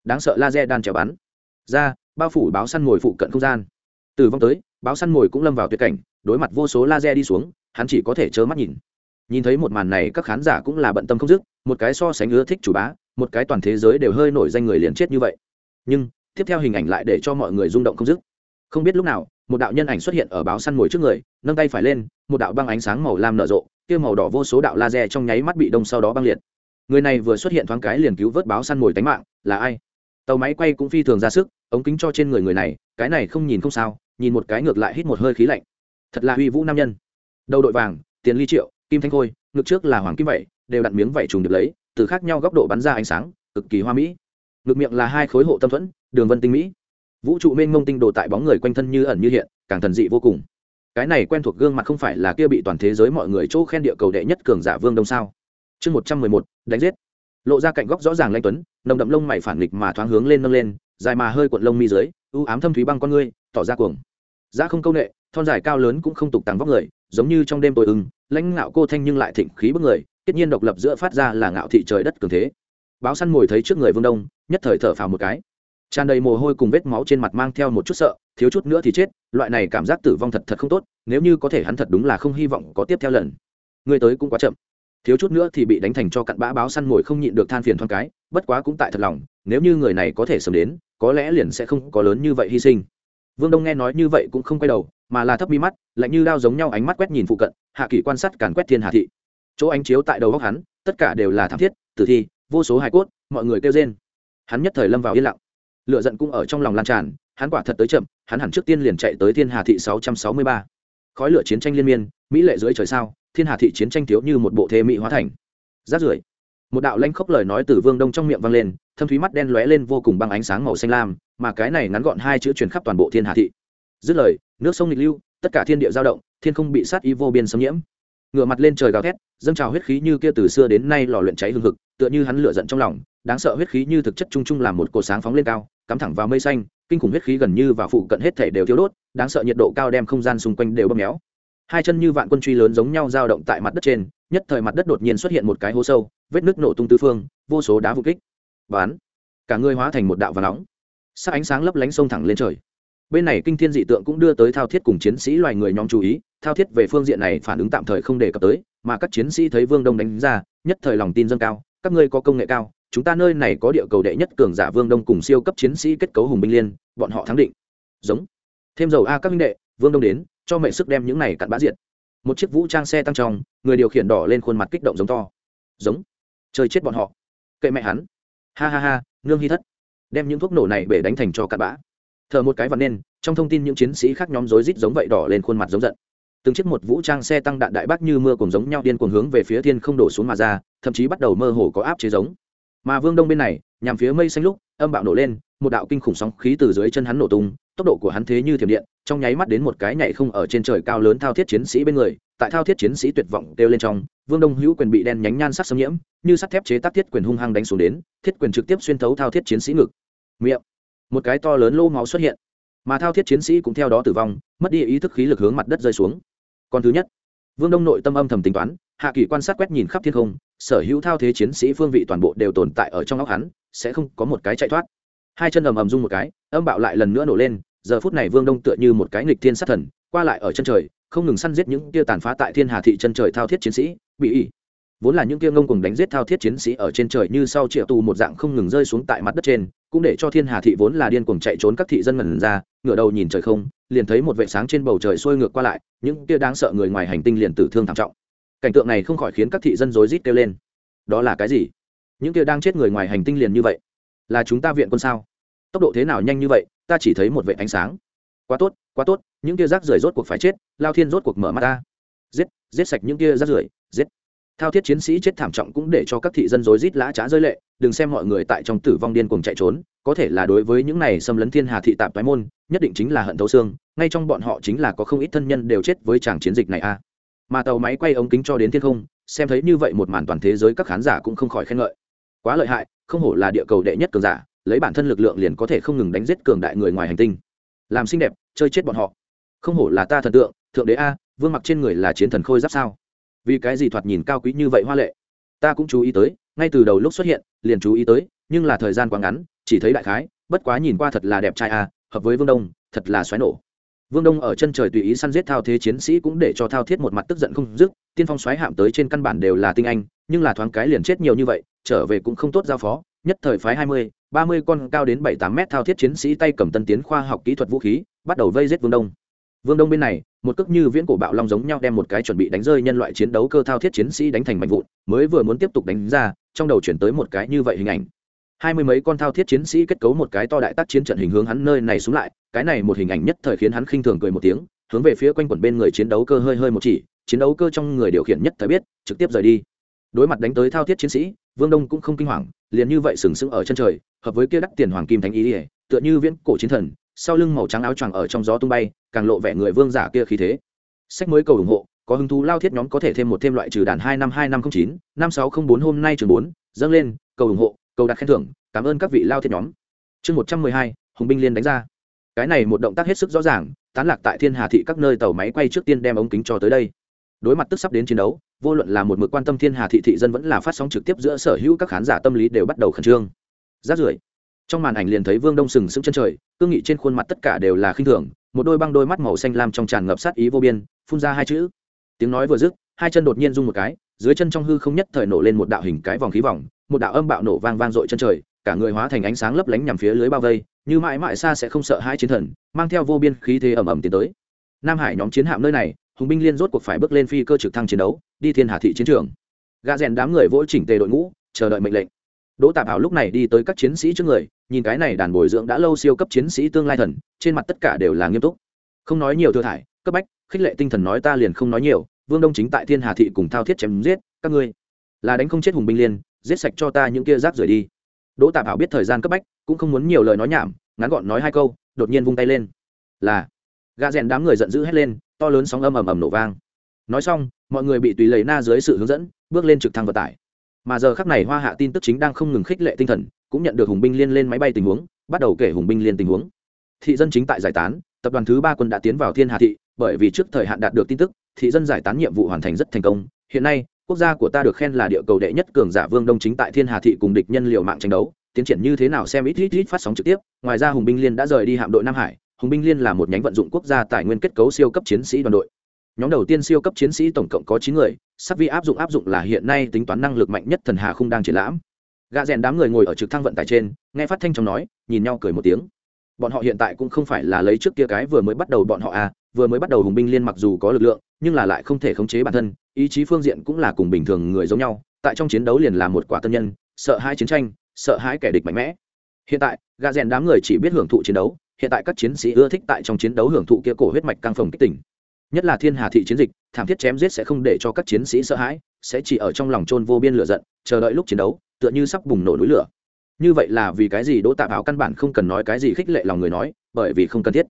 [SPEAKER 1] Đáng sợ laser đan chéo bắn. Ra, bao phủ báo săn mồi phụ cận không gian. Từ vong tới, báo săn mồi cũng lâm vào tuyệt cảnh, đối mặt vô số laser đi xuống, hắn chỉ có thể trơ mắt nhìn nhìn thấy một màn này, các khán giả cũng là bận tâm không dứt, một cái so sánh ưa thích chủ bá, một cái toàn thế giới đều hơi nổi danh người liền chết như vậy. Nhưng, tiếp theo hình ảnh lại để cho mọi người rung động không dứt. Không biết lúc nào, một đạo nhân ảnh xuất hiện ở báo săn mồi trước người, nâng tay phải lên, một đạo băng ánh sáng màu lam nở rộ, kia màu đỏ vô số đạo laser trong nháy mắt bị đông sau đó băng liệt. Người này vừa xuất hiện thoáng cái liền cứu vớt báo săn mồi tánh mạng, là ai? Tàu máy quay cũng phi thường ra sức, ống kính cho trên người người này, cái này không nhìn không sao, nhìn một cái ngược lại hít một hơi khí lạnh. Thật là uy vũ nam nhân. Đầu đội vàng, tiền ly triệu kim thanh khôi, ngực trước là hoàng kim vậy, đều đặt miếng vảy trùng được lấy, từ khác nhau góc độ bắn ra ánh sáng, cực kỳ hoa mỹ. Ngực miệng là hai khối hộ tâm thuẫn, đường vân tinh mỹ. Vũ trụ mênh mông tinh đồ tại bóng người quanh thân như ẩn như hiện, càng thần dị vô cùng. Cái này quen thuộc gương mặt không phải là kia bị toàn thế giới mọi người chỗ khen địa cầu đệ nhất cường giả vương đông sao? Chương một trăm mười một, đánh giết. Lộ ra cạnh góc rõ ràng lanh tuấn, nồng đậm lông mày phản nghịch mà thoáng hướng lên nâng lên, dài mà hơi cuộn lông mi dưới ưu ám thâm thúy băng con ngươi, tỏ ra cuồng. Giá không câu nệ, thon dài cao lớn cũng không tục tàng vóc người, giống như trong đêm tối ưng lãnh ngạo cô thanh nhưng lại thịnh khí bức người tất nhiên độc lập giữa phát ra là ngạo thị trời đất cường thế. Báo săn mồi thấy trước người vương đông, nhất thời thở phào một cái. Tràn đầy mồ hôi cùng vết máu trên mặt mang theo một chút sợ, thiếu chút nữa thì chết, loại này cảm giác tử vong thật thật không tốt, nếu như có thể hắn thật đúng là không hy vọng có tiếp theo lần. Người tới cũng quá chậm. Thiếu chút nữa thì bị đánh thành cho cặn bã báo săn mồi không nhịn được than phiền thoáng cái, bất quá cũng tại thật lòng, nếu như người này có thể sớm đến, có lẽ liền sẽ không có lớn như vậy hy sinh. Vương đông nghe nói như vậy cũng không quay đầu mà là thấp mi mắt, lạnh như đao giống nhau ánh mắt quét nhìn phụ cận, hạ kỷ quan sát càn quét thiên hạ thị. Chỗ ánh chiếu tại đầu góc hắn, tất cả đều là thảm thiết, tử thi, vô số hài cốt, mọi người kêu rên. Hắn nhất thời lâm vào yên lặng. Lựa giận cũng ở trong lòng lan tràn, hắn quả thật tới chậm, hắn hẳn trước tiên liền chạy tới thiên hà thị sáu trăm sáu mươi ba. Khói lửa chiến tranh liên miên, mỹ lệ dưới trời sao, thiên hà thị chiến tranh thiếu như một bộ thế mỹ hóa thành. Rát rưởi, một đạo lanh khốc lời nói từ vương đông trong miệng vang lên, thâm thúy mắt đen lóe lên vô cùng băng ánh sáng màu xanh lam, mà cái này ngắn gọn hai chữ truyền khắp toàn bộ thiên hà thị. Dứt lời nước sông nghịch lưu, tất cả thiên địa giao động, thiên không bị sát y vô biên xâm nhiễm. Ngửa mặt lên trời gào thét, dâng trào huyết khí như kia từ xưa đến nay lò luyện cháy hương hực, tựa như hắn lửa giận trong lòng, đáng sợ huyết khí như thực chất chung chung làm một cột sáng phóng lên cao, cắm thẳng vào mây xanh, kinh khủng huyết khí gần như và phụ cận hết thể đều thiếu đốt, đáng sợ nhiệt độ cao đem không gian xung quanh đều bóp méo. Hai chân như vạn quân truy lớn giống nhau dao động tại mặt đất trên, nhất thời mặt đất đột nhiên xuất hiện một cái hố sâu, vết nước nổ tung tứ phương, vô số đá vụ kích. Bán! Cả người hóa thành một đạo và nóng. Sắc ánh sáng lấp lánh sông thẳng lên trời bên này kinh thiên dị tượng cũng đưa tới thao thiết cùng chiến sĩ loài người nhóm chú ý, thao thiết về phương diện này phản ứng tạm thời không đề cập tới, mà các chiến sĩ thấy vương đông đánh ra, nhất thời lòng tin dâng cao, các ngươi có công nghệ cao, chúng ta nơi này có địa cầu đệ nhất cường giả vương đông cùng siêu cấp chiến sĩ kết cấu hùng binh liên, bọn họ thắng định. Giống. Thêm dầu a các minh đệ, vương đông đến, cho mẹ sức đem những này cặn bã diệt. Một chiếc vũ trang xe tăng trong, người điều khiển đỏ lên khuôn mặt kích động giống to. Giống. Chơi chết bọn họ. Kệ mẹ hắn. Ha ha ha, nương hy thất. Đem những thuốc nổ này bể đánh thành cho cặn bã thở một cái vặn nên, trong thông tin những chiến sĩ khác nhóm rối rít giống vậy đỏ lên khuôn mặt giống giận. Từng chiếc một vũ trang xe tăng đạn đại bác như mưa cùng giống nhau điên cuồng hướng về phía thiên không đổ xuống mà ra, thậm chí bắt đầu mơ hồ có áp chế giống. Mà vương đông bên này, nhằm phía mây xanh lúc, âm bạo nổ lên, một đạo kinh khủng sóng khí từ dưới chân hắn nổ tung, tốc độ của hắn thế như thiểm điện, trong nháy mắt đến một cái nhảy không ở trên trời cao lớn thao thiết chiến sĩ bên người, tại thao thiết chiến sĩ tuyệt vọng kêu lên trong, vương đông hữu quyền bị đen nhánh nhan sắc xâm nhiễm, như sắt thép chế tác thiết quyền hung hăng đánh xuống đến, thiết quyền trực tiếp xuyên thấu thao thiết chiến sĩ ngực. Miệng một cái to lớn lô máu xuất hiện. Mà thao thiết chiến sĩ cũng theo đó tử vong, mất đi ý thức khí lực hướng mặt đất rơi xuống. Còn thứ nhất, vương đông nội tâm âm thầm tính toán, hạ kỳ quan sát quét nhìn khắp thiên không, sở hữu thao thế chiến sĩ phương vị toàn bộ đều tồn tại ở trong óc hắn, sẽ không có một cái chạy thoát. Hai chân ầm ầm rung một cái, âm bạo lại lần nữa nổ lên, giờ phút này vương đông tựa như một cái nghịch thiên sát thần, qua lại ở chân trời, không ngừng săn giết những tia tàn phá tại thiên hà thị chân trời thao thiết chiến sĩ, bị ỉ vốn là những tia ngông cùng đánh giết thao thiết chiến sĩ ở trên trời như sau triệu tù một dạng không ngừng rơi xuống tại mặt đất trên, cũng để cho thiên hà thị vốn là điên cuồng chạy trốn các thị dân ngẩn ra, ngửa đầu nhìn trời không, liền thấy một vệ sáng trên bầu trời xuôi ngược qua lại, những tia đáng sợ người ngoài hành tinh liền tử thương thảm trọng. Cảnh tượng này không khỏi khiến các thị dân rối rít kêu lên. Đó là cái gì? Những tia đang chết người ngoài hành tinh liền như vậy? Là chúng ta viện quân sao? Tốc độ thế nào nhanh như vậy, ta chỉ thấy một vệ ánh sáng. Quá tốt quá tốt, những tia rác rưởi rốt cuộc phải chết, lao thiên rốt cuộc mở mắt ta giết giết sạch những tia rác rưởi, giết thao thiết chiến sĩ chết thảm trọng cũng để cho các thị dân rối rít lã trá rơi lệ, đừng xem mọi người tại trong tử vong điên cuồng chạy trốn, có thể là đối với những này xâm lấn thiên hà thị tạp toái môn, nhất định chính là hận thấu xương, ngay trong bọn họ chính là có không ít thân nhân đều chết với tràng chiến dịch này a mà tàu máy quay ống kính cho đến thiên không, xem thấy như vậy một màn toàn thế giới các khán giả cũng không khỏi khen ngợi. Quá lợi hại, không hổ là địa cầu đệ nhất cường giả, lấy bản thân lực lượng liền có thể không ngừng đánh giết cường đại người ngoài hành tinh. Làm xinh đẹp, chơi chết bọn họ. Không hổ là ta thần tượng, thượng đế a, vương mặc trên người là chiến thần khôi giáp sao? Vì cái gì thoạt nhìn cao quý như vậy hoa lệ? Ta cũng chú ý tới, ngay từ đầu lúc xuất hiện, liền chú ý tới, nhưng là thời gian quá ngắn, chỉ thấy đại khái, bất quá nhìn qua thật là đẹp trai à hợp với vương đông, thật là xoáy nổ. Vương đông ở chân trời tùy ý săn giết thao thế chiến sĩ cũng để cho thao thiết một mặt tức giận không dứt, tiên phong xoáy hạm tới trên căn bản đều là tinh anh, nhưng là thoáng cái liền chết nhiều như vậy, trở về cũng không tốt giao phó, nhất thời phái hai mươi, ba mươi con cao đến bảy tám mét thao thiết chiến sĩ tay cầm tân tiến khoa học kỹ thuật vũ khí, bắt đầu vây giết vương đông. Vương đông bên này một cước như viễn cổ bạo long giống nhau đem một cái chuẩn bị đánh rơi nhân loại chiến đấu cơ thao thiết chiến sĩ đánh thành mạnh vụn, mới vừa muốn tiếp tục đánh ra, trong đầu chuyển tới một cái như vậy hình ảnh. Hai mươi mấy con thao thiết chiến sĩ kết cấu một cái to đại tác chiến trận hình hướng hắn nơi này xuống lại, cái này một hình ảnh nhất thời khiến hắn khinh thường cười một tiếng, hướng về phía quanh quẩn bên người chiến đấu cơ hơi hơi một chỉ, chiến đấu cơ trong người điều khiển nhất thời biết, trực tiếp rời đi. Đối mặt đánh tới thao thiết chiến sĩ, vương đông cũng không kinh hoàng, liền như vậy sừng sững ở chân trời, hợp với kia đắc tiền hoàng kim thánh ý ỉa tựa như viễn cổ chiến thần sau lưng màu trắng áo choàng ở trong gió tung bay, càng lộ vẻ người vương giả kia khí thế. Sách mới cầu ủng hộ, có hứng thú lao thiết nhóm có thể thêm một thêm loại trừ đàn hai năm hai năm không chín, năm sáu không bốn hôm nay trường bốn, dâng lên, cầu ủng hộ, cầu đặt khen thưởng, cảm ơn các vị lao thiết nhóm. Chương một trăm mười hai, hùng binh liên đánh ra. Cái này một động tác hết sức rõ ràng, tán lạc tại thiên hà thị các nơi tàu máy quay trước tiên đem ống kính cho tới đây. Đối mặt tức sắp đến chiến đấu, vô luận là một mực quan tâm thiên hà thị thị dân vẫn là phát sóng trực tiếp giữa sở hữu các khán giả tâm lý đều bắt đầu khẩn trương. Rát rưởi trong màn ảnh liền thấy vương đông sừng sững chân trời, cương nghị trên khuôn mặt tất cả đều là khinh thường, một đôi băng đôi mắt màu xanh lam trong tràn ngập sát ý vô biên, phun ra hai chữ. Tiếng nói vừa dứt, hai chân đột nhiên rung một cái, dưới chân trong hư không nhất thời nổ lên một đạo hình cái vòng khí vòng, một đạo âm bạo nổ vang vang dội chân trời, cả người hóa thành ánh sáng lấp lánh nhằm phía lưới bao vây, như mãi mãi xa sẽ không sợ hai chiến thần, mang theo vô biên khí thế ẩm ẩm tiến tới. Nam hải nhóm chiến hạm nơi này, hùng binh liên rốt cuộc phải bước lên phi cơ trực thăng chiến đấu, đi thiên hà thị chiến trường. Gạ rèn đám người vỗ chỉnh tề đội ngũ, chờ đợi mệnh lệnh. Đỗ tạp hảo lúc này đi tới các chiến sĩ trước người nhìn cái này đàn bồi dưỡng đã lâu siêu cấp chiến sĩ tương lai thần, trên mặt tất cả đều là nghiêm túc. Không nói nhiều thừa thải, cấp bách, khích lệ tinh thần nói ta liền không nói nhiều, vương đông chính tại thiên hà thị cùng thao thiết chém giết, các ngươi là đánh không chết hùng binh liên giết sạch cho ta những kia rác rời đi. Đỗ tạp hảo biết thời gian cấp bách, cũng không muốn nhiều lời nói nhảm, ngắn gọn nói hai câu, đột nhiên vung tay lên. Là gà rèn đám người giận dữ hét lên, to lớn sóng âm ầm ầm nổ vang. Nói xong, mọi người bị tùy lầy na dưới sự hướng dẫn, bước lên trực thăng vận tải. Mà giờ khắc này hoa hạ tin tức chính đang không ngừng khích lệ tinh thần cũng nhận được hùng binh liên lên máy bay tình huống, bắt đầu kể hùng binh liên tình huống. Thị dân chính tại giải tán, tập đoàn thứ ba quân đã tiến vào thiên hà thị, bởi vì trước thời hạn đạt được tin tức, thị dân giải tán nhiệm vụ hoàn thành rất thành công. Hiện nay, quốc gia của ta được khen là địa cầu đệ nhất cường giả vương đông chính tại thiên hà thị cùng địch nhân liệu mạng tranh đấu. Tiến triển như thế nào xem ít ít ít phát sóng trực tiếp. Ngoài ra, hùng binh liên đã rời đi hạm đội nam hải. Hùng binh liên là một nhánh vận dụng quốc gia tài nguyên kết cấu siêu cấp chiến sĩ đoàn đội. Nhóm đầu tiên siêu cấp chiến sĩ tổng cộng có chín người, sắc vi áp dụng áp dụng là hiện nay tính toán năng lực mạnh nhất thần hà không đang triển lãm gạ rèn đám người ngồi ở trực thăng vận tải trên, nghe phát thanh trong nói, nhìn nhau cười một tiếng. Bọn họ hiện tại cũng không phải là lấy trước kia cái vừa mới bắt đầu bọn họ à vừa mới bắt đầu hùng binh liên mặc dù có lực lượng, nhưng là lại không thể khống chế bản thân, ý chí phương diện cũng là cùng bình thường người giống nhau, tại trong chiến đấu liền là một quả tân nhân, sợ hãi chiến tranh, sợ hãi kẻ địch mạnh mẽ. Hiện tại gà rèn đám người chỉ biết hưởng thụ chiến đấu, hiện tại các chiến sĩ ưa thích tại trong chiến đấu hưởng thụ kia cổ huyết mạch căng phồng kích tỉnh. Nhất là thiên hà thị chiến dịch, thảm thiết chém giết sẽ không để cho các chiến sĩ sợ hãi, sẽ chỉ ở trong lòng trôn vô biên lửa giận, chờ đợi lúc chiến đấu tựa như sắp bùng nổ núi lửa. Như vậy là vì cái gì đỗ tạ bảo căn bản không cần nói cái gì khích lệ lòng người nói, bởi vì không cần thiết.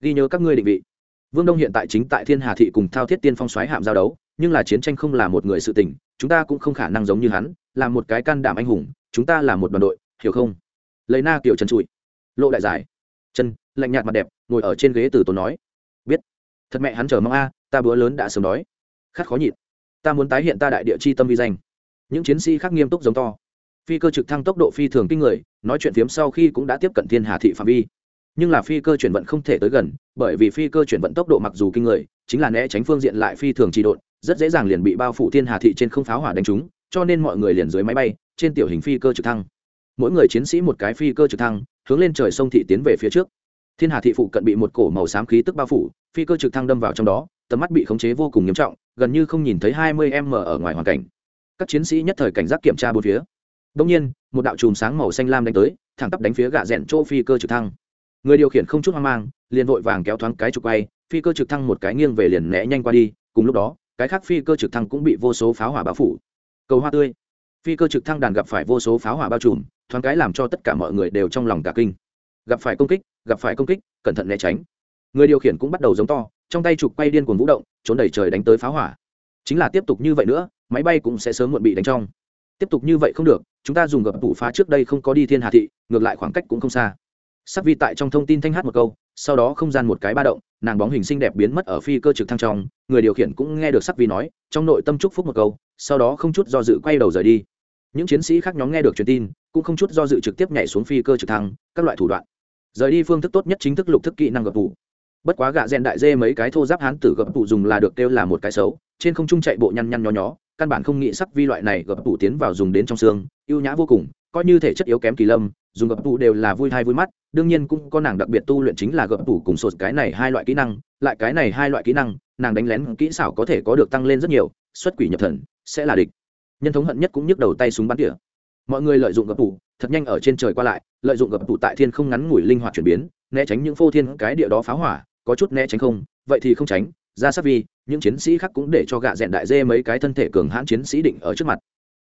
[SPEAKER 1] Ghi nhớ các ngươi định vị. Vương đông hiện tại chính tại thiên hà thị cùng thao thiết tiên phong xoáy hạm giao đấu, nhưng là chiến tranh không là một người sự tình, chúng ta cũng không khả năng giống như hắn, là một cái can đảm anh hùng, chúng ta là một đoàn đội, hiểu không? Lấy na kiểu chân trụi lộ đại giải. Chân, lạnh nhạt mặt đẹp, ngồi ở trên ghế từ tốn nói. Biết. Thật mẹ hắn chờ mong a, ta bữa lớn đã sớm đói. Khát khó nhịn. Ta muốn tái hiện ta đại địa chi tâm vi danh. Những chiến sĩ khác nghiêm túc giống to phi cơ trực thăng tốc độ phi thường kinh người, nói chuyện phiếm sau khi cũng đã tiếp cận thiên hà thị phạm vi. Nhưng là phi cơ chuyển vận không thể tới gần, bởi vì phi cơ chuyển vận tốc độ mặc dù kinh người, chính là né tránh phương diện lại phi thường trị độn, rất dễ dàng liền bị bao phủ thiên hà thị trên không pháo hỏa đánh trúng, cho nên mọi người liền dưới máy bay, trên tiểu hình phi cơ trực thăng. Mỗi người chiến sĩ một cái phi cơ trực thăng, hướng lên trời sông thị tiến về phía trước. Thiên hà thị phụ cận bị một cổ màu xám khí tức bao phủ, phi cơ trực thăng đâm vào trong đó, tầm mắt bị khống chế vô cùng nghiêm trọng, gần như không nhìn thấy hai mươi m ở ngoài hoàn cảnh. Các chiến sĩ nhất thời cảnh giác kiểm tra bốn phía đông nhiên, một đạo chùm sáng màu xanh lam đánh tới, thẳng tắp đánh phía gạ rẽn chỗ phi cơ trực thăng. Người điều khiển không chút hoang mang, liền vội vàng kéo thoáng cái trục quay, phi cơ trực thăng một cái nghiêng về liền né nhanh qua đi, cùng lúc đó, cái khác phi cơ trực thăng cũng bị vô số pháo hỏa bao phủ. Cầu hoa tươi. Phi cơ trực thăng đàn gặp phải vô số pháo hỏa bao trùm, thoáng cái làm cho tất cả mọi người đều trong lòng cả kinh. Gặp phải công kích, gặp phải công kích, cẩn thận né tránh. Người điều khiển cũng bắt đầu giống to, trong tay trục quay điên cuồng vũ động, trốn đẩy trời đánh tới pháo hỏa. Chính là tiếp tục như vậy nữa, máy bay cũng sẽ sớm muộn bị đánh trong tiếp tục như vậy không được, chúng ta dùng gập tủ phá trước đây không có đi thiên hà thị, ngược lại khoảng cách cũng không xa. Sắc vi tại trong thông tin thanh hát một câu, sau đó không gian một cái ba động, nàng bóng hình xinh đẹp biến mất ở phi cơ trực thăng trong, người điều khiển cũng nghe được sắc vi nói, trong nội tâm chúc phúc một câu, sau đó không chút do dự quay đầu rời đi. Những chiến sĩ khác nhóm nghe được truyền tin, cũng không chút do dự trực tiếp nhảy xuống phi cơ trực thăng, các loại thủ đoạn. Rời đi phương thức tốt nhất chính thức lục thức kỹ năng gập tủ. Bất quá gạ rèn đại dê mấy cái thô giáp hán tử gập tủ dùng là được kêu là một cái xấu trên không trung chạy bộ nhăn nhăn nho nhó, căn bản không nghĩ sắc vi loại này gập tủ tiến vào dùng đến trong xương, ưu nhã vô cùng, coi như thể chất yếu kém kỳ lâm, dùng gập tủ đều là vui thai vui mắt, đương nhiên cũng có nàng đặc biệt tu luyện chính là gập tủ cùng sột cái này hai loại kỹ năng, lại cái này hai loại kỹ năng, nàng đánh lén kỹ xảo có thể có được tăng lên rất nhiều, xuất quỷ nhập thần, sẽ là địch. Nhân thống hận nhất cũng nhức đầu tay súng bắn tỉa. Mọi người lợi dụng gập tủ, thật nhanh ở trên trời qua lại, lợi dụng gập tủ tại thiên không ngắn ngủi linh hoạt chuyển biến, né tránh những phô thiên cái địa đó phá hỏa, có chút né tránh không, vậy thì không tránh ra sát vi, những chiến sĩ khác cũng để cho gạ rẽn đại dê mấy cái thân thể cường hãn chiến sĩ định ở trước mặt.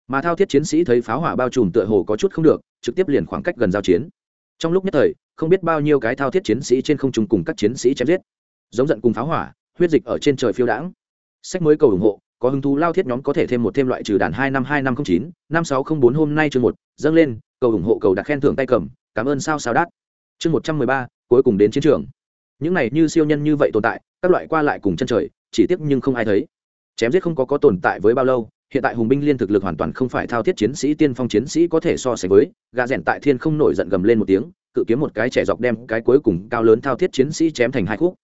[SPEAKER 1] Mà thao thiết chiến sĩ thấy pháo hỏa bao trùm tựa hồ có chút không được, trực tiếp liền khoảng cách gần giao chiến. Trong lúc nhất thời, không biết bao nhiêu cái thao thiết chiến sĩ trên không trung cùng các chiến sĩ chém giết. Giống giận cùng pháo hỏa, huyết dịch ở trên trời phiêu đãng. Sách mới cầu ủng hộ, có hứng thú lao thiết nhóm có thể thêm một thêm loại trừ đàn hai năm hai năm không chín, năm sáu không bốn hôm nay chương một, dâng lên, cầu ủng hộ cầu đặt khen thưởng tay cầm, cảm ơn sao sao đát. Chương một trăm mười ba, cuối cùng đến chiến trường những này như siêu nhân như vậy tồn tại, các loại qua lại cùng chân trời, chỉ tiếc nhưng không ai thấy. Chém giết không có có tồn tại với bao lâu, hiện tại hùng binh liên thực lực hoàn toàn không phải thao thiết chiến sĩ, tiên phong chiến sĩ có thể so sánh với gà rèn tại thiên không nổi giận gầm lên một tiếng, cự kiếm một cái trẻ dọc đem cái cuối cùng cao lớn thao thiết chiến sĩ chém thành hai khúc.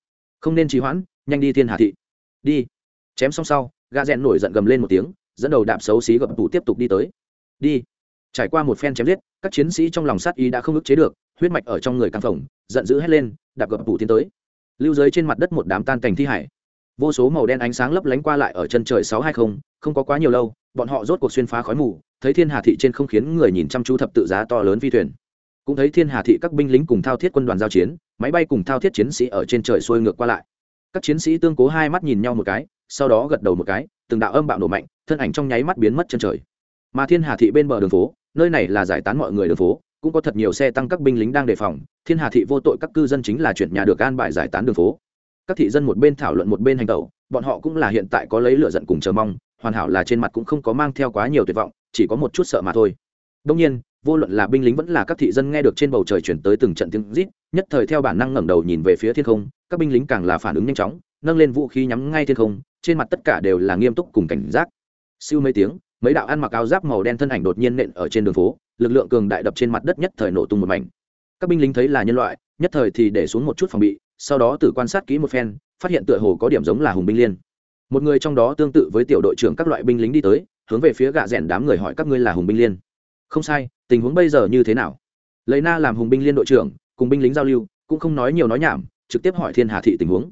[SPEAKER 1] Không nên trì hoãn, nhanh đi thiên hà thị. Đi. Chém xong sau gà rèn nổi giận gầm lên một tiếng, dẫn đầu đạp xấu xí gập tủ tiếp tục đi tới. Đi. Trải qua một phen chém giết, các chiến sĩ trong lòng sát ý đã không ức chế được huyết mạch ở trong người căng phồng, giận dữ hét lên, đạp gập phủ tiến tới. Lưu dưới trên mặt đất một đám tan cảnh thi hải. Vô số màu đen ánh sáng lấp lánh qua lại ở chân trời sáu hai không không có quá nhiều lâu, bọn họ rốt cuộc xuyên phá khói mù, thấy thiên hà thị trên không khiến người nhìn chăm chú thập tự giá to lớn phi thuyền. Cũng thấy thiên hà thị các binh lính cùng thao thiết quân đoàn giao chiến, máy bay cùng thao thiết chiến sĩ ở trên trời xuôi ngược qua lại. Các chiến sĩ tương cố hai mắt nhìn nhau một cái, sau đó gật đầu một cái, từng đạo âm bạo nổ mạnh, thân ảnh trong nháy mắt biến mất chân trời. Mà thiên hà thị bên bờ đường phố, nơi này là giải tán mọi người đường phố cũng có thật nhiều xe tăng các binh lính đang đề phòng, thiên hà thị vô tội các cư dân chính là chuyển nhà được an bài giải tán đường phố. Các thị dân một bên thảo luận một bên hành tẩu, bọn họ cũng là hiện tại có lấy lựa giận cùng chờ mong, hoàn hảo là trên mặt cũng không có mang theo quá nhiều tuyệt vọng, chỉ có một chút sợ mà thôi. Đông nhiên, vô luận là binh lính vẫn là các thị dân nghe được trên bầu trời chuyển tới từng trận tiếng rít, nhất thời theo bản năng ngẩng đầu nhìn về phía thiên không, các binh lính càng là phản ứng nhanh chóng, nâng lên vũ khí nhắm ngay thiên không, trên mặt tất cả đều là nghiêm túc cùng cảnh giác. Siêu mấy tiếng, mấy đạo ăn mặc áo giáp màu đen thân ảnh đột nhiên nện ở trên đường phố lực lượng cường đại đập trên mặt đất nhất thời nổ tung một mảnh. Các binh lính thấy là nhân loại, nhất thời thì để xuống một chút phòng bị, sau đó tự quan sát kỹ một phen, phát hiện tựa hồ có điểm giống là hùng binh liên. Một người trong đó tương tự với tiểu đội trưởng các loại binh lính đi tới, hướng về phía gạ rẽn đám người hỏi các ngươi là hùng binh liên. Không sai, tình huống bây giờ như thế nào? Lấy na làm hùng binh liên đội trưởng, cùng binh lính giao lưu, cũng không nói nhiều nói nhảm, trực tiếp hỏi thiên hà thị tình huống.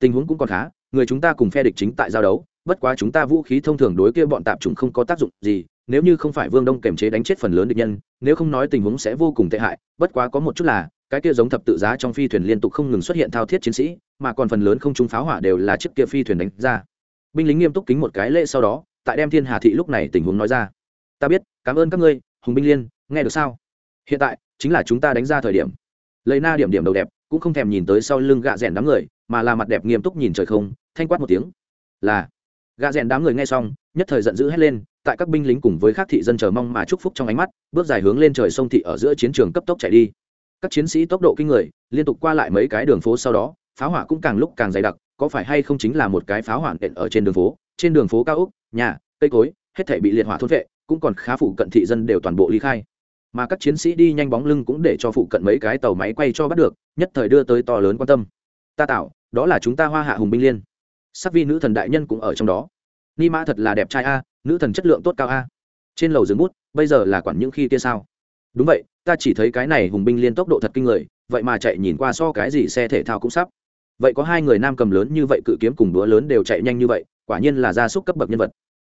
[SPEAKER 1] Tình huống cũng còn khá, người chúng ta cùng phe địch chính tại giao đấu, bất quá chúng ta vũ khí thông thường đối kia bọn tạp chúng không có tác dụng gì nếu như không phải vương đông kềm chế đánh chết phần lớn địch nhân, nếu không nói tình huống sẽ vô cùng tệ hại, bất quá có một chút là, cái kia giống thập tự giá trong phi thuyền liên tục không ngừng xuất hiện thao thiết chiến sĩ, mà còn phần lớn không trung pháo hỏa đều là chiếc kia phi thuyền đánh ra. Binh lính nghiêm túc kính một cái lễ sau đó, tại đem thiên hà thị lúc này tình huống nói ra. Ta biết, cảm ơn các ngươi, hùng binh liên, nghe được sao? Hiện tại, chính là chúng ta đánh ra thời điểm. Lấy na điểm điểm đầu đẹp, cũng không thèm nhìn tới sau lưng gạ rèn đám người, mà là mặt đẹp nghiêm túc nhìn trời không, thanh quát một tiếng. Là. Gạ rèn đám người nghe xong, nhất thời giận dữ hét lên tại các binh lính cùng với các thị dân chờ mong mà chúc phúc trong ánh mắt, bước dài hướng lên trời sông thị ở giữa chiến trường cấp tốc chạy đi. Các chiến sĩ tốc độ kinh người, liên tục qua lại mấy cái đường phố sau đó pháo hỏa cũng càng lúc càng dày đặc, có phải hay không chính là một cái pháo hỏa nện ở trên đường phố? Trên đường phố cao úc nhà, cây cối, hết thể bị liệt hỏa thốt vệ, cũng còn khá phụ cận thị dân đều toàn bộ ly khai. Mà các chiến sĩ đi nhanh bóng lưng cũng để cho phụ cận mấy cái tàu máy quay cho bắt được, nhất thời đưa tới to lớn quan tâm. Ta tạo, đó là chúng ta hoa hạ hùng binh liên. Sắc vi nữ thần đại nhân cũng ở trong đó. Ni mã thật là đẹp trai a nữ thần chất lượng tốt cao a. Trên lầu dưới bút, bây giờ là quản những khi kia sao? Đúng vậy, ta chỉ thấy cái này hùng binh liên tốc độ thật kinh người, vậy mà chạy nhìn qua so cái gì xe thể thao cũng sắp. Vậy có hai người nam cầm lớn như vậy cự kiếm cùng đũa lớn đều chạy nhanh như vậy, quả nhiên là gia súc cấp bậc nhân vật.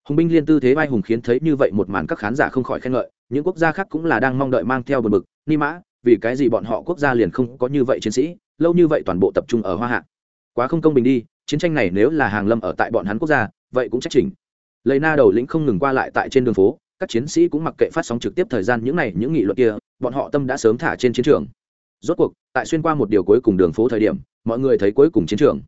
[SPEAKER 1] Hùng binh liên tư thế vai hùng khiến thấy như vậy một màn các khán giả không khỏi khen ngợi, những quốc gia khác cũng là đang mong đợi mang theo bờ mực ni mã, vì cái gì bọn họ quốc gia liền không có như vậy chiến sĩ, lâu như vậy toàn bộ tập trung ở hoa hạ. Quá không công bình đi, chiến tranh này nếu là hàng lâm ở tại bọn hắn quốc gia, vậy cũng trách trình lấy na đầu lĩnh không ngừng qua lại tại trên đường phố, các chiến sĩ cũng mặc kệ phát sóng trực tiếp thời gian những này, những nghị luận kia, bọn họ tâm đã sớm thả trên chiến trường. Rốt cuộc, tại xuyên qua một điều cuối cùng đường phố thời điểm, mọi người thấy cuối cùng chiến trường.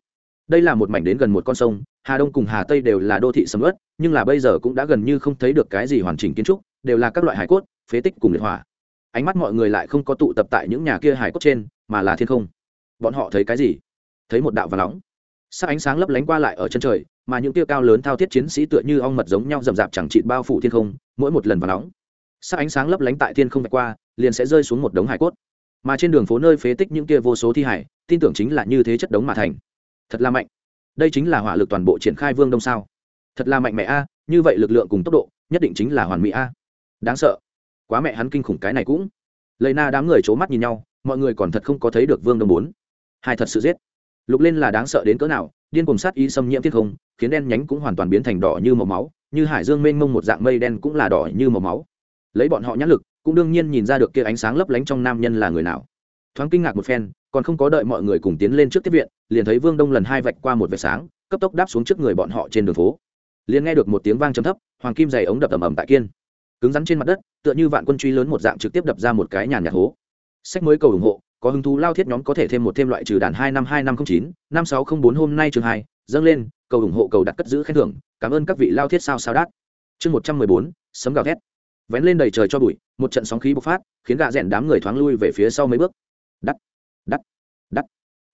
[SPEAKER 1] Đây là một mảnh đến gần một con sông, hà đông cùng hà tây đều là đô thị sầm ớt nhưng là bây giờ cũng đã gần như không thấy được cái gì hoàn chỉnh kiến trúc, đều là các loại hải cốt, phế tích cùng liệt hỏa. Ánh mắt mọi người lại không có tụ tập tại những nhà kia hải cốt trên, mà là thiên không. Bọn họ thấy cái gì? Thấy một đạo và nóng. Sắc ánh sáng lấp lánh qua lại ở chân trời mà những tia cao lớn thao thiết chiến sĩ tựa như ong mật giống nhau rậm rạp chẳng trị bao phủ thiên không, mỗi một lần vào nóng, sắc ánh sáng lấp lánh tại thiên không vạch qua, liền sẽ rơi xuống một đống hải cốt. Mà trên đường phố nơi phế tích những kia vô số thi hải, tin tưởng chính là như thế chất đống mà thành. Thật là mạnh. Đây chính là hỏa lực toàn bộ triển khai vương đông sao. Thật là mạnh mẽ a, như vậy lực lượng cùng tốc độ, nhất định chính là hoàn mỹ a. Đáng sợ. Quá mẹ hắn kinh khủng cái này cũng. Lấy na đám người c h ố mắt nhìn nhau, mọi người còn thật không có thấy được vương đông bốn. Hai thật sự giết. Lục lên là đáng sợ đến cỡ nào điên cùng sát ý xâm nhiễm thiên không, khiến đen nhánh cũng hoàn toàn biến thành đỏ như màu máu, như hải dương mênh mông một dạng mây đen cũng là đỏ như màu máu. Lấy bọn họ nhãn lực, cũng đương nhiên nhìn ra được kia ánh sáng lấp lánh trong nam nhân là người nào. Thoáng kinh ngạc một phen, còn không có đợi mọi người cùng tiến lên trước tiếp viện, liền thấy vương đông lần hai vạch qua một vệt sáng, cấp tốc đáp xuống trước người bọn họ trên đường phố. Liền nghe được một tiếng vang trầm thấp, hoàng kim dày ống đập ầm ầm tại kiên. Cứng rắn trên mặt đất, tựa như vạn quân truy lớn một dạng trực tiếp đập ra một cái nhàn nhạt hố. Sách mới cầu ủng hộ có hứng thú lao thiết nhóm có thể thêm một thêm loại trừ đàn hai năm hai năm không chín, năm sáu không bốn hôm nay trường hai, dâng lên, cầu ủng hộ, cầu đặt cất giữ khen thưởng, cảm ơn các vị lao thiết sao sao đát. Chương một trăm mười bốn, sấm gào thét. Vén lên đầy trời cho bụi, một trận sóng khí bộc phát, khiến gạ rẽn đám người thoáng lui về phía sau mấy bước. Đắt đắt đắt.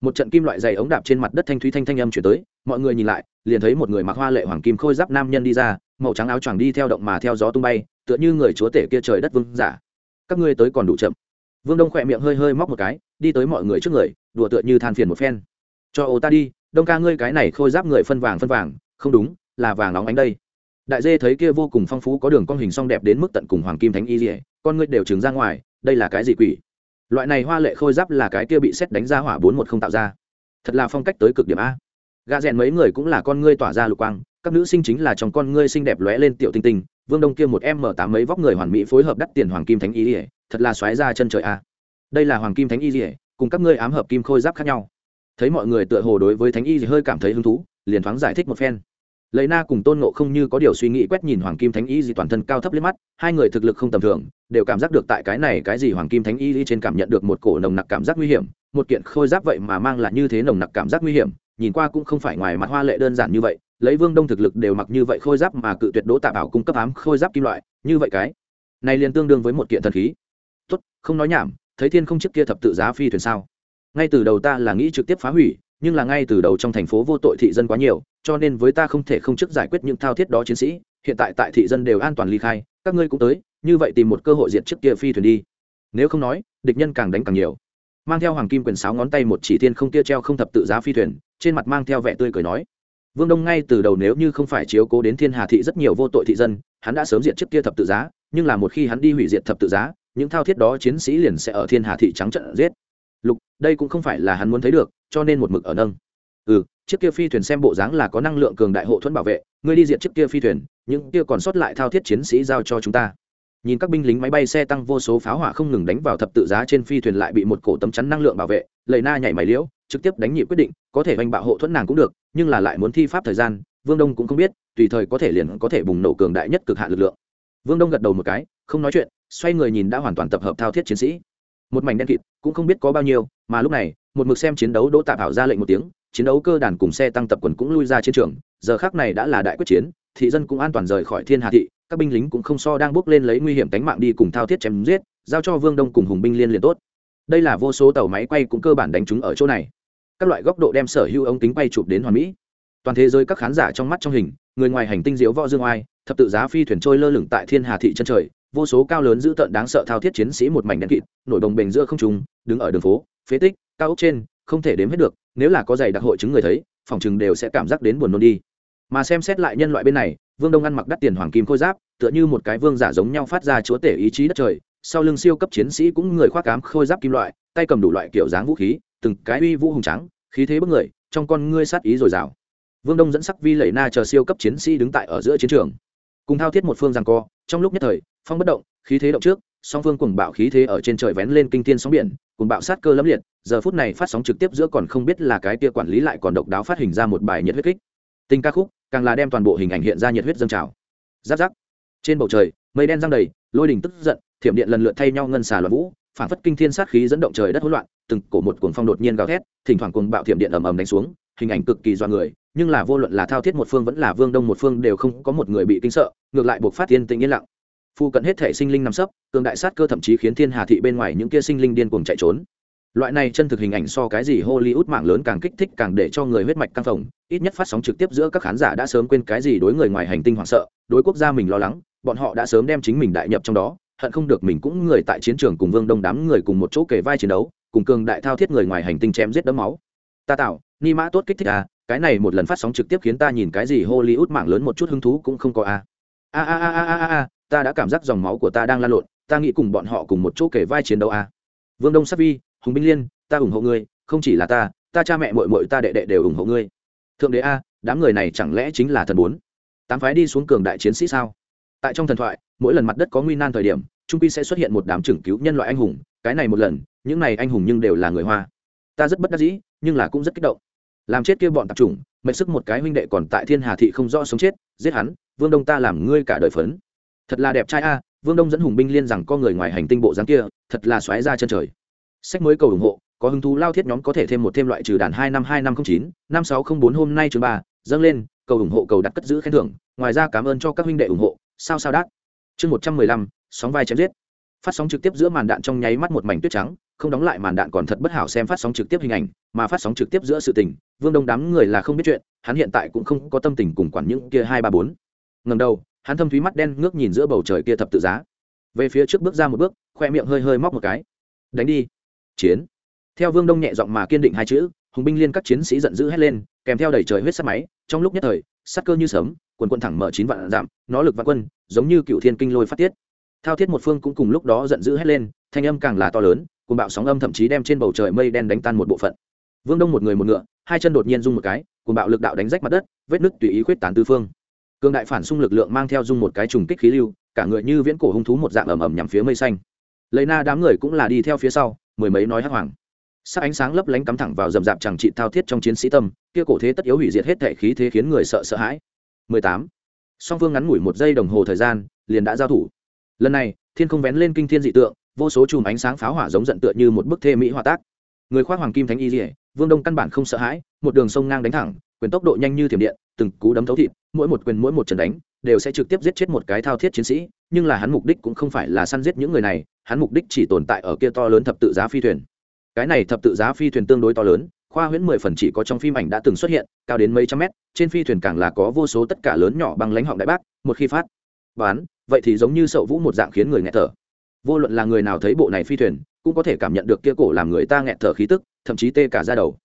[SPEAKER 1] Một trận kim loại dày ống đạp trên mặt đất thanh thúy thanh thanh âm chuyển tới, mọi người nhìn lại, liền thấy một người mặc hoa lệ hoàng kim khôi giáp nam nhân đi ra, màu trắng áo choàng đi theo động mà theo gió tung bay, tựa như người chúa tể kia trời đất vương giả. Các ngươi tới còn đủ chậm vương đông khỏe miệng hơi hơi móc một cái, đi tới mọi người trước người, đùa tựa như than phiền một phen. Cho ô ta đi, đông ca ngươi cái này khôi giáp người phân vàng phân vàng, không đúng, là vàng nóng ánh đây. Đại dê thấy kia vô cùng phong phú có đường con hình song đẹp đến mức tận cùng hoàng kim thánh y dỉa con ngươi đều trừng ra ngoài, đây là cái gì quỷ? Loại này hoa lệ khôi giáp là cái kia bị xét đánh ra hỏa bốn một không tạo ra. Thật là phong cách tới cực điểm a. Gà rèn mấy người cũng là con ngươi tỏa ra lục quang, các nữ sinh chính là trong con ngươi xinh đẹp lóe lên tiểu tinh tinh, vương đông kia một m tám mấy vóc người hoàn mỹ phối hợp đắt tiền hoàng kim thánh y ỉa thật là xoáy ra chân trời a đây là hoàng kim thánh y ỉa cùng các ngươi ám hợp kim khôi giáp khác nhau. Thấy mọi người tựa hồ đối với thánh y hơi cảm thấy hứng thú, liền thoáng giải thích một phen. Lấy na cùng tôn nộ không như có điều suy nghĩ quét nhìn hoàng kim thánh y gì toàn thân cao thấp liếc mắt, hai người thực lực không tầm thường, đều cảm giác được tại cái này cái gì hoàng kim thánh y trên cảm nhận được một cổ nồng nặc cảm giác nguy hiểm, một kiện khôi giáp vậy mà mang là như thế nồng nặc cảm giác nguy hiểm, nhìn qua cũng không phải ngoài mặt hoa lệ đơn giản như vậy, lấy vương đông thực lực đều mặc như vậy khôi giáp mà cự tuyệt đỗ tạ bảo cung cấp ám khôi giáp kim loại, như vậy cái này liền tương đương với một kiện thần khí không nói nhảm, thấy thiên không chiếc kia thập tự giá phi thuyền sao? Ngay từ đầu ta là nghĩ trực tiếp phá hủy, nhưng là ngay từ đầu trong thành phố vô tội thị dân quá nhiều, cho nên với ta không thể không chức giải quyết những thao thiết đó chiến sĩ, hiện tại tại thị dân đều an toàn ly khai, các ngươi cũng tới, như vậy tìm một cơ hội diệt trước kia phi thuyền đi. Nếu không nói, địch nhân càng đánh càng nhiều. Mang theo hoàng kim quyền sáo ngón tay một chỉ thiên không kia treo không thập tự giá phi thuyền, trên mặt mang theo vẻ tươi cười nói, vương đông ngay từ đầu nếu như không phải chiếu cố đến thiên hà thị rất nhiều vô tội thị dân, hắn đã sớm diệt trước kia thập tự giá, nhưng là một khi hắn đi hủy diệt thập tự giá những thao thiết đó chiến sĩ liền sẽ ở thiên hà thị trắng trận giết. Lục, đây cũng không phải là hắn muốn thấy được, cho nên một mực ở nâng. Ừ chiếc kia phi thuyền xem bộ dáng là có năng lượng cường đại hộ thuẫn bảo vệ, ngươi đi diện chiếc kia phi thuyền, những kia còn sót lại thao thiết chiến sĩ giao cho chúng ta. Nhìn các binh lính máy bay xe tăng vô số pháo hỏa không ngừng đánh vào thập tự giá trên phi thuyền lại bị một cổ tấm chắn năng lượng bảo vệ lầy na nhảy máy liễu, trực tiếp đánh nhị quyết định, có thể oanh bạo hộ thuẫn nàng cũng được, nhưng là lại muốn thi pháp thời gian, vương đông cũng không biết, tùy thời có thể liền có thể bùng nổ cường đại nhất cực hạ lực lượng. Vương đông gật đầu một cái, không nói chuyện xoay người nhìn đã hoàn toàn tập hợp thao thiết chiến sĩ. Một mảnh đen kịt, cũng không biết có bao nhiêu, mà lúc này, một mực xem chiến đấu đỗ tạp hảo ra lệnh một tiếng, chiến đấu cơ đàn cùng xe tăng tập quần cũng lui ra chiến trường, giờ khác này đã là đại quyết chiến, thị dân cũng an toàn rời khỏi thiên hà thị, các binh lính cũng không so đang bước lên lấy nguy hiểm tánh mạng đi cùng thao thiết chém giết, giao cho vương đông cùng hùng binh liên liền tốt. Đây là vô số tàu máy quay cũng cơ bản đánh chúng ở chỗ này. Các loại góc độ đem sở hữu ống kính quay chụp đến hoàn mỹ. Toàn thế giới các khán giả trong mắt trong hình, người ngoài hành tinh diễu võ dương oai, thập tự giá phi thuyền trôi lơ lửng tại thiên hà thị chân trời vô số cao lớn dữ tợn đáng sợ thao thiết chiến sĩ một mảnh đen kịt, nổi đồng bềnh giữa không trung, đứng ở đường phố, phế tích, cao ốc trên, không thể đếm hết được, nếu là có giày đặc hội chứng người thấy, phòng chừng đều sẽ cảm giác đến buồn nôn đi. Mà xem xét lại nhân loại bên này, vương đông ăn mặc đắt tiền hoàng kim khôi giáp, tựa như một cái vương giả giống nhau phát ra chúa tể ý chí đất trời, sau lưng siêu cấp chiến sĩ cũng người khoác cám khôi giáp kim loại, tay cầm đủ loại kiểu dáng vũ khí, từng cái uy vũ hùng trắng khí thế bức người, trong con ngươi sát ý dồi dào. Vương đông dẫn sắc vi lẩy na chờ siêu cấp chiến sĩ đứng tại ở giữa chiến trường cùng thao thiết một phương rằng co, trong lúc nhất thời, phong bất động, khí thế động trước, song phương cùng bạo khí thế ở trên trời vén lên kinh thiên sóng biển cùng bạo sát cơ lẫm liệt, giờ phút này phát sóng trực tiếp giữa còn không biết là cái kia quản lý lại còn độc đáo phát hình ra một bài nhiệt huyết kích. Tinh ca khúc, càng là đem toàn bộ hình ảnh hiện ra nhiệt huyết dâng trào. Giáp giáp. Trên bầu trời, mây đen răng đầy, lôi đình tức giận, thiểm điện lần lượt thay nhau ngân xà loạn vũ, phản phất kinh thiên sát khí dẫn động trời đất hỗn loạn, từng cổ một cuồng phong đột nhiên gào thét, thỉnh thoảng cuồng bạo thiểm điện ầm ầm đánh xuống, hình ảnh cực kỳ do người nhưng là vô luận là thao thiết một phương vẫn là vương đông một phương đều không có một người bị kinh sợ, ngược lại buộc phát tiên tĩnh yên lặng. Phụ cận hết thể sinh linh nằm sấp, cường đại sát cơ thậm chí khiến thiên hà thị bên ngoài những kia sinh linh điên cuồng chạy trốn. Loại này chân thực hình ảnh so cái gì hollywood mạng lớn càng kích thích càng để cho người huyết mạch căng phồng, ít nhất phát sóng trực tiếp giữa các khán giả đã sớm quên cái gì đối người ngoài hành tinh hoảng sợ, đối quốc gia mình lo lắng, bọn họ đã sớm đem chính mình đại nhập trong đó, hận không được mình cũng người tại chiến trường cùng vương đông đám người cùng một chỗ kề vai chiến đấu, cùng cường đại thao thiết người ngoài hành tinh chém giết đấm máu. Ta tạo ni mã tốt kích thích à cái này một lần phát sóng trực tiếp khiến ta nhìn cái gì hollywood mạng lớn một chút hứng thú cũng không có à. A a a a a a ta đã cảm giác dòng máu của ta đang lan lộn, ta nghĩ cùng bọn họ cùng một chỗ kể vai chiến đấu à. Vương đông sắc vi, hùng binh liên, ta ủng hộ ngươi, không chỉ là ta ta cha mẹ mội mội ta đệ đệ đều ủng hộ ngươi. Thượng đế a, đám người này chẳng lẽ chính là thần bốn? Tám phái đi xuống cường đại chiến sĩ sao? Tại trong thần thoại, mỗi lần mặt đất có nguy nan thời điểm, trung pi sẽ xuất hiện một đám trưởng cứu nhân loại anh hùng, cái này một lần, những này anh hùng nhưng đều là người hoa. Ta rất bất đắc dĩ, nhưng là cũng rất kích động làm chết kia bọn tạp chủng mệt sức một cái huynh đệ còn tại thiên hà thị không rõ sống chết, giết hắn, vương đông ta làm ngươi cả đời phấn. Thật là đẹp trai a, vương đông dẫn hùng binh liên rằng con người ngoài hành tinh bộ dáng kia, thật là xoáy ra chân trời. Sách mới cầu ủng hộ, có hứng thú lao thiết nhóm có thể thêm một thêm loại trừ đàn hai năm hai năm không chín, năm sáu không bốn hôm nay chương ba, dâng lên, cầu ủng hộ cầu đặt cất giữ khen thưởng, ngoài ra cảm ơn cho các huynh đệ ủng hộ, sao sao đát. Chương một trăm mười lăm, sóng vai chém giết. Phát sóng trực tiếp giữa màn đạn trong nháy mắt một mảnh tuyết trắng, không đóng lại màn đạn còn thật bất hảo xem phát sóng trực tiếp hình ảnh, mà phát sóng trực tiếp giữa sự tình vương đông đám người là không biết chuyện, hắn hiện tại cũng không có tâm tình cùng quản những kia hai ba bốn. Ngầm đầu, hắn thâm thúy mắt đen ngước nhìn giữa bầu trời kia thập tự giá. Về phía trước bước ra một bước, khoe miệng hơi hơi móc một cái. Đánh đi. Chiến. Theo vương đông nhẹ giọng mà kiên định hai chữ, hùng binh liên các chiến sĩ giận dữ hét lên, kèm theo đầy trời huyết sắt máy, trong lúc nhất thời, sắc cơ như sấm, quần quân thẳng mở chín vạn giảm nó lực vạn quân, giống như cựu thiên kinh lôi phát tiết. Thao thiết một phương cũng cùng lúc đó giận dữ hét lên, thanh âm càng là to lớn cùng bạo sóng âm thậm chí đem trên bầu trời mây đen đánh tan một bộ phận. Vương đông một người một ngựa hai chân đột nhiên rung một cái cùng bạo lực đạo đánh rách mặt đất, vết nứt tùy ý khuyết tán tư phương. Cường đại phản xung lực lượng mang theo dung một cái trùng kích khí lưu, cả người như viễn cổ hung thú một dạng ầm ầm nhằm phía mây xanh. Lấy na đám người cũng là đi theo phía sau, mười mấy nói hắc hoàng sắc ánh sáng lấp lánh cắm thẳng vào rầm rạp chẳng trị thao thiết trong chiến sĩ tâm, kia cổ thế tất yếu hủy diệt hết thể khí thế khiến người sợ sợ hãi. 18. song phương ngắn ngủi một giây đồng hồ thời gian, liền đã giao thủ. Lần này, thiên không vén lên kinh thiên dị tượng, vô số chùm ánh sáng pháo hỏa giống giận tựa như một bức thê mỹ hỏa tác. Người khoác hoàng kim thánh y dỉa vương đông căn bản không sợ hãi, một đường sông ngang đánh thẳng, quyền tốc độ nhanh như thiểm điện, từng cú đấm thấu thịt, mỗi một quyền mỗi một trận đánh, đều sẽ trực tiếp giết chết một cái thao thiết chiến sĩ, nhưng là hắn mục đích cũng không phải là săn giết những người này, hắn mục đích chỉ tồn tại ở kia to lớn thập tự giá phi thuyền. Cái này thập tự giá phi thuyền tương đối to lớn, khoa huyễn mười phần chỉ có trong phim ảnh đã từng xuất hiện, cao đến mấy trăm mét, trên phi thuyền càng là có vô số tất cả lớn nhỏ bằng lãnh họng đại bác, một khi phát bán vậy thì giống như sậu vũ một dạng khiến người nghẹt thở. Vô luận là người nào thấy bộ này phi thuyền, cũng có thể cảm nhận được kia cổ làm người ta nghẹt thở khí tức thậm chí tê cả ra đầu.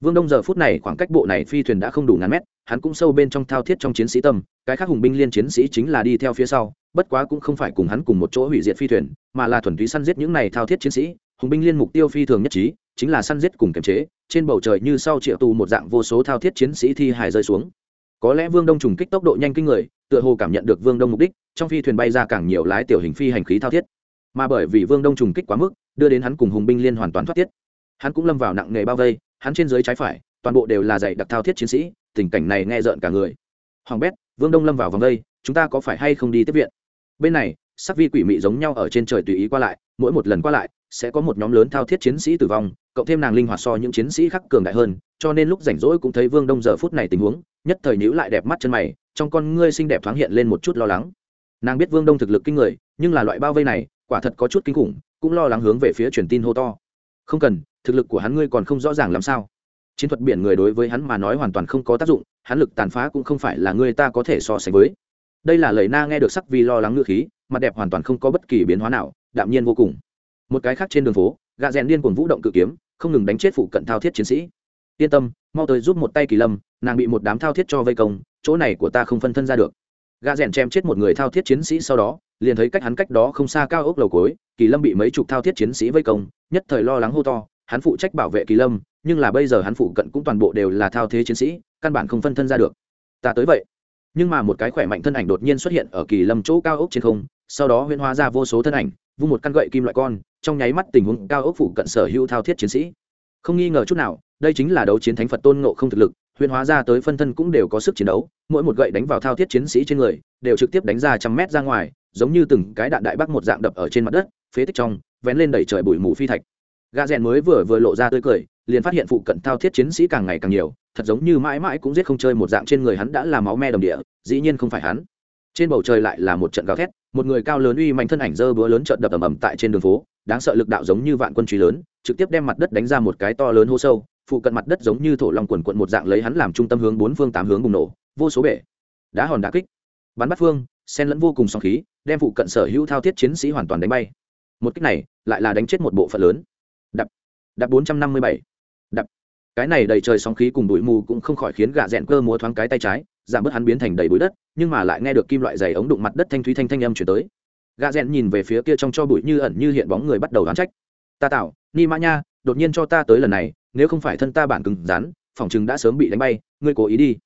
[SPEAKER 1] Vương đông giờ phút này khoảng cách bộ này phi thuyền đã không đủ ngàn mét, hắn cũng sâu bên trong thao thiết trong chiến sĩ tâm, cái khác hùng binh liên chiến sĩ chính là đi theo phía sau, bất quá cũng không phải cùng hắn cùng một chỗ hủy diệt phi thuyền, mà là thuần túy săn giết những này thao thiết chiến sĩ, hùng binh liên mục tiêu phi thường nhất trí, chính là săn giết cùng kiềm chế, trên bầu trời như sau triệu tù một dạng vô số thao thiết chiến sĩ thi hài rơi xuống. Có lẽ vương đông trùng kích tốc độ nhanh kinh người, tựa hồ cảm nhận được vương đông mục đích, trong phi thuyền bay ra càng nhiều lái tiểu hình phi hành khí thao thiết. Mà bởi vì vương đông trùng kích quá mức, đưa đến hắn cùng hùng binh liên hoàn toàn thoát tiết hắn cũng lâm vào nặng nghề bao vây, hắn trên dưới trái phải, toàn bộ đều là dạy đặc thao thiết chiến sĩ, tình cảnh này nghe rợn cả người. Hoàng bét, vương đông lâm vào vòng vây chúng ta có phải hay không đi tiếp viện? Bên này, sắc vi quỷ mị giống nhau ở trên trời tùy ý qua lại, mỗi một lần qua lại, sẽ có một nhóm lớn thao thiết chiến sĩ tử vong, cộng thêm nàng linh hoạt so những chiến sĩ khác cường đại hơn, cho nên lúc rảnh rỗi cũng thấy vương đông giờ phút này tình huống, nhất thời nhữ lại đẹp mắt chân mày, trong con ngươi xinh đẹp thoáng hiện lên một chút lo lắng. Nàng biết vương đông thực lực kinh người, nhưng là loại bao vây này, quả thật có chút kinh khủng, cũng lo lắng hướng về phía truyền tin hô to. Không cần thực lực của hắn ngươi còn không rõ ràng làm sao? Chiến thuật biển người đối với hắn mà nói hoàn toàn không có tác dụng, hắn lực tàn phá cũng không phải là người ta có thể so sánh với. Đây là lời na nghe được sắc vì lo lắng ngựa khí, mặt đẹp hoàn toàn không có bất kỳ biến hóa nào, đạm nhiên vô cùng. Một cái khác trên đường phố gạ rèn điên cuồng vũ động cự kiếm, không ngừng đánh chết phụ cận thao thiết chiến sĩ. Yên tâm, mau tới giúp một tay kỳ lâm, nàng bị một đám thao thiết cho vây công, chỗ này của ta không phân thân ra được. Gạ rèn chém chết một người thao thiết chiến sĩ sau đó, liền thấy cách hắn cách đó không xa cao ốc lầu cối kỳ lâm bị mấy chục thao thiết chiến sĩ vây công, nhất thời lo lắng hô to hắn phụ trách bảo vệ kỳ lâm, nhưng là bây giờ hắn phụ cận cũng toàn bộ đều là thao thế chiến sĩ, căn bản không phân thân ra được. Ta tới vậy. Nhưng mà một cái khỏe mạnh thân ảnh đột nhiên xuất hiện ở kỳ lâm chỗ cao ốc trên không, sau đó huyễn hóa ra vô số thân ảnh, vung một căn gậy kim loại con, trong nháy mắt tình huống cao ốc phụ cận sở hữu thao thiết chiến sĩ. Không nghi ngờ chút nào, đây chính là đấu chiến thánh phật tôn ngộ không thực lực, huyễn hóa ra tới phân thân cũng đều có sức chiến đấu, mỗi một gậy đánh vào thao thiết chiến sĩ trên người, đều trực tiếp đánh ra trăm mét ra ngoài, giống như từng cái đạn đại bác một dạng đập ở trên mặt đất, phế tích trong, vén lên đẩy trời bụi mù phi thạch gà rèn mới vừa vừa lộ ra tươi cười, liền phát hiện phụ cận thao thiết chiến sĩ càng ngày càng nhiều, thật giống như mãi mãi cũng giết không chơi một dạng trên người hắn đã là máu me đồng địa, dĩ nhiên không phải hắn. Trên bầu trời lại là một trận gào thét, một người cao lớn uy mạnh thân ảnh dơ búa lớn trợn đập ầm ầm tại trên đường phố, đáng sợ lực đạo giống như vạn quân truy lớn, trực tiếp đem mặt đất đánh ra một cái to lớn hô sâu, phụ cận mặt đất giống như thổ long quần quận một dạng lấy hắn làm trung tâm hướng bốn phương tám hướng bùng nổ, vô số bể, đá hòn đá kích. Bắn bắt phương sen lẫn vô cùng song khí, đem phụ cận sở hữu thao thiết chiến sĩ hoàn toàn đánh bay. Một kích này, lại là đánh chết một bộ phận lớn đập. Đập bốn trăm năm mươi bảy. Đập. Cái này đầy trời sóng khí cùng bụi mù cũng không khỏi khiến gạ rẽn cơ múa thoáng cái tay trái, giảm bớt hắn biến thành đầy bụi đất, nhưng mà lại nghe được kim loại dày ống đụng mặt đất thanh thúy thanh thanh âm chuyển tới. Gạ rẽn nhìn về phía kia trong cho bụi như ẩn như hiện bóng người bắt đầu đoán trách. Ta tạo ni mã nha, đột nhiên cho ta tới lần này, nếu không phải thân ta bản cứng rắn phỏng chừng đã sớm bị đánh bay, ngươi cố ý đi.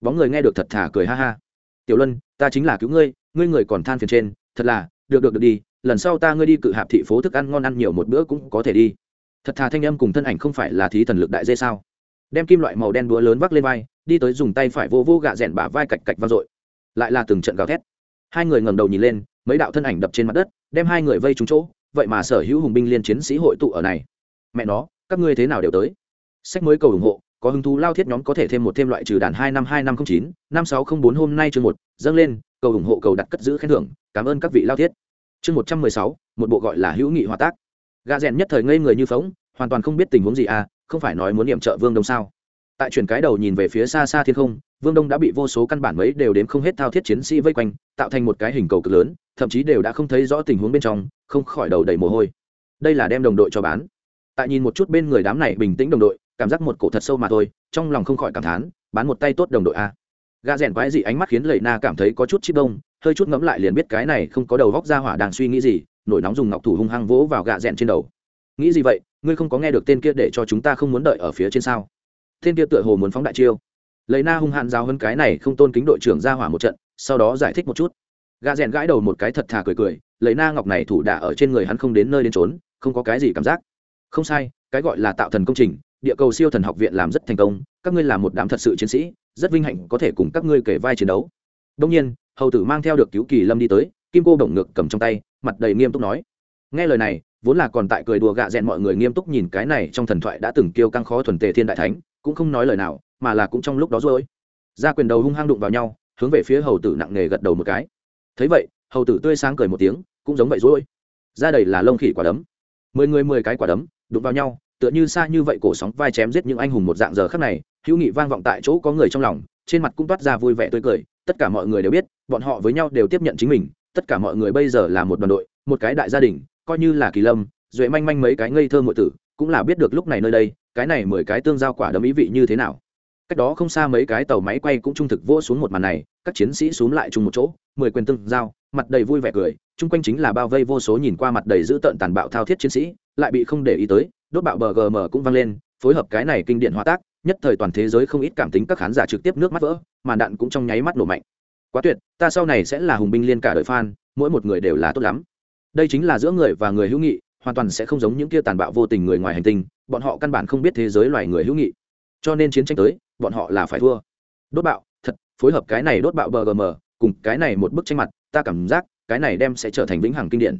[SPEAKER 1] Bóng người nghe được thật thà cười ha ha. Tiểu luân, ta chính là cứu ngươi ngươi người còn than phiền trên, thật là, được được được đi, lần sau ta ngươi đi cự hạp thị phố thức ăn ngon ăn nhiều một bữa cũng có thể đi thật thà thanh âm cùng thân ảnh không phải là thí thần lực đại dê sao? Đem kim loại màu đen đũa lớn vác lên vai, đi tới dùng tay phải vô vô gạ rẽn bả vai cạch cạch vang dội. Lại là từng trận gào thét. Hai người ngẩng đầu nhìn lên, mấy đạo thân ảnh đập trên mặt đất, đem hai người vây trúng chỗ. Vậy mà sở hữu hùng binh liên chiến sĩ hội tụ ở này. Mẹ nó, các ngươi thế nào đều tới. Sách mới cầu ủng hộ, có hứng thú lao thiết nhóm có thể thêm một thêm loại trừ đàn hai năm hai năm không chín, năm sáu không bốn hôm nay chương một, dâng lên, cầu ủng hộ cầu đặt cất giữ khen thưởng, cảm ơn các vị lao thiết. Chương một trăm mười sáu, một bộ gọi là hữu nghị hòa tác gà rèn nhất thời ngây người như phóng hoàn toàn không biết tình huống gì à không phải nói muốn điểm trợ vương đông sao? Tại chuyển cái đầu nhìn về phía xa xa thiên không, vương đông đã bị vô số căn bản mấy đều đếm không hết thao thiết chiến sĩ vây quanh, tạo thành một cái hình cầu cực lớn, thậm chí đều đã không thấy rõ tình huống bên trong, không khỏi đầu đầy mồ hôi. Đây là đem đồng đội cho bán. Tại nhìn một chút bên người đám này bình tĩnh đồng đội, cảm giác một cổ thật sâu mà thôi, trong lòng không khỏi cảm thán, bán một tay tốt đồng đội à. a gà rèn quái dị ánh mắt khiến lầy na cảm thấy có chút chip đông hơi chút ngẫm lại liền biết cái này không có đầu góc ra hỏa đang suy nghĩ gì nổi nóng dùng ngọc thủ hung hăng vỗ vào gạ rèn trên đầu. Nghĩ gì vậy? Ngươi không có nghe được tên kia để cho chúng ta không muốn đợi ở phía trên sao? Tên kia tựa hồ muốn phóng đại chiêu. Lấy na hung hãn giáo hơn cái này không tôn kính đội trưởng ra hỏa một trận, sau đó giải thích một chút. Gạ rèn gãi đầu một cái thật thà cười cười, lấy na ngọc này thủ đả ở trên người hắn không đến nơi đến trốn, không có cái gì cảm giác. Không sai, cái gọi là tạo thần công trình, địa cầu siêu thần học viện làm rất thành công, các ngươi là một đám thật sự chiến sĩ, rất vinh hạnh có thể cùng các ngươi kể vai chiến đấu. Đông nhiên, hầu tử mang theo được cứu kỳ lâm đi tới, kim cô bổng ngực cầm trong tay mặt đầy nghiêm túc nói. Nghe lời này, vốn là còn tại cười đùa gạ rẽn mọi người nghiêm túc nhìn cái này trong thần thoại đã từng kêu căng khó thuần tề thiên đại thánh, cũng không nói lời nào, mà là cũng trong lúc đó rồi. Ra quyền đầu hung hăng đụng vào nhau, hướng về phía hầu tử nặng nề gật đầu một cái. Thấy vậy, hầu tử tươi sáng cười một tiếng, cũng giống vậy rồi. Ra đầy là lông khỉ quả đấm. Mười người mười cái quả đấm, đụng vào nhau, tựa như xa như vậy cổ sóng vai chém giết những anh hùng một dạng giờ khắc này, hữu nghị vang vọng tại chỗ có người trong lòng, trên mặt cũng toát ra vui vẻ tươi cười, tất cả mọi người đều biết, bọn họ với nhau đều tiếp nhận chính mình tất cả mọi người bây giờ là một đoàn đội, một cái đại gia đình, coi như là kỳ lâm, duệ manh manh mấy cái ngây thơ ngụy tử, cũng là biết được lúc này nơi đây, cái này mười cái tương giao quả đấm ý vị như thế nào. Cách đó không xa mấy cái tàu máy quay cũng trung thực vỗ xuống một màn này, các chiến sĩ xuống lại chung một chỗ, mười quyền tương giao, mặt đầy vui vẻ cười, chung quanh chính là bao vây vô số nhìn qua mặt đầy dữ tợn tàn bạo thao thiết chiến sĩ, lại bị không để ý tới, đốt bạo bờ gm cũng vang lên, phối hợp cái này kinh điển hóa tác, nhất thời toàn thế giới không ít cảm tính các khán giả trực tiếp nước mắt vỡ, màn đạn cũng trong nháy mắt nổ mạnh quá tuyệt, ta sau này sẽ là hùng binh liên cả đời fan, mỗi một người đều là tốt lắm. Đây chính là giữa người và người hữu nghị, hoàn toàn sẽ không giống những kia tàn bạo vô tình người ngoài hành tinh, bọn họ căn bản không biết thế giới loài người hữu nghị. Cho nên chiến tranh tới, bọn họ là phải thua. Đốt bạo, thật, phối hợp cái này đốt bạo bgm cùng cái này một bức tranh mặt, ta cảm giác cái này đem sẽ trở thành vĩnh hằng kinh điển.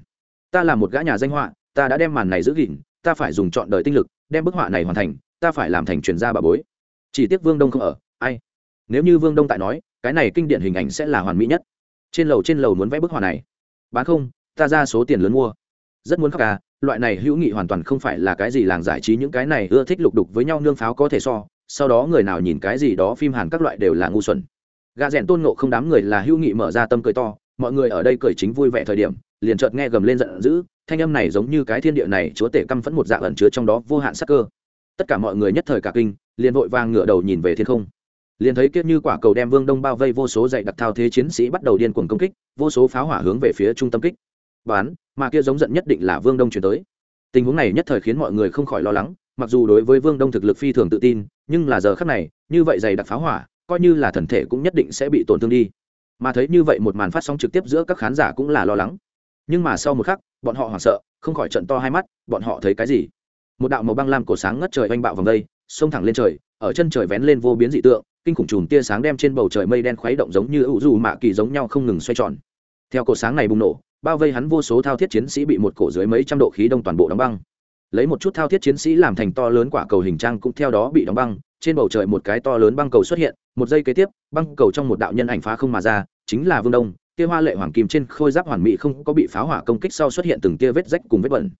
[SPEAKER 1] Ta là một gã nhà danh họa, ta đã đem màn này giữ gìn, ta phải dùng trọn đời tinh lực đem bức họa này hoàn thành, ta phải làm thành truyền gia bà bối. Chỉ tiếc vương đông không ở, ai? Nếu như vương đông tại nói cái này kinh điển hình ảnh sẽ là hoàn mỹ nhất. Trên lầu trên lầu muốn vẽ bức họa này. Bán không, ta ra số tiền lớn mua. Rất muốn khóc à loại này hữu nghị hoàn toàn không phải là cái gì làng giải trí, những cái này ưa thích lục đục với nhau nương pháo có thể so, sau đó người nào nhìn cái gì đó, phim hàn các loại đều là ngu xuẩn. Gà rèn tôn nộ không đám người là hữu nghị mở ra tâm cười to, mọi người ở đây cười chính vui vẻ thời điểm, liền chợt nghe gầm lên giận dữ, thanh âm này giống như cái thiên địa này, chúa tể căm phẫn một dạng ẩn chứa trong đó vô hạn sắc cơ. Tất cả mọi người nhất thời cả kinh, liền vội vàng ngửa đầu nhìn về thiên không liền thấy kiếp như quả cầu đem vương đông bao vây vô số dạy đặc thao thế chiến sĩ bắt đầu điên cuồng công kích, vô số pháo hỏa hướng về phía trung tâm kích. Bán, mà kia giống giận nhất định là vương đông chuyển tới. Tình huống này nhất thời khiến mọi người không khỏi lo lắng, mặc dù đối với vương đông thực lực phi thường tự tin, nhưng là giờ khắc này, như vậy dày đặc pháo hỏa, coi như là thần thể cũng nhất định sẽ bị tổn thương đi. Mà thấy như vậy một màn phát sóng trực tiếp giữa các khán giả cũng là lo lắng. Nhưng mà sau một khắc, bọn họ hoảng sợ, không khỏi trận to hai mắt, bọn họ thấy cái gì? Một đạo màu băng lam cổ sáng ngất trời oanh bạo vòng đây, xông thẳng lên trời, ở chân trời vén lên vô biến dị tượng kinh khủng chùm tia sáng đem trên bầu trời mây đen khuấy động giống như ủ dù mạ kỳ giống nhau không ngừng xoay tròn. Theo cổ sáng này bùng nổ, bao vây hắn vô số thao thiết chiến sĩ bị một cổ dưới mấy trăm độ khí đông toàn bộ đóng băng. Lấy một chút thao thiết chiến sĩ làm thành to lớn quả cầu hình trang cũng theo đó bị đóng băng, trên bầu trời một cái to lớn băng cầu xuất hiện, một giây kế tiếp, băng cầu trong một đạo nhân ảnh phá không mà ra, chính là vương đông kia hoa lệ hoàng kim trên khôi giáp hoàn mỹ không có bị pháo hỏa công kích sau xuất hiện từng tia vết rách cùng vết bẩn.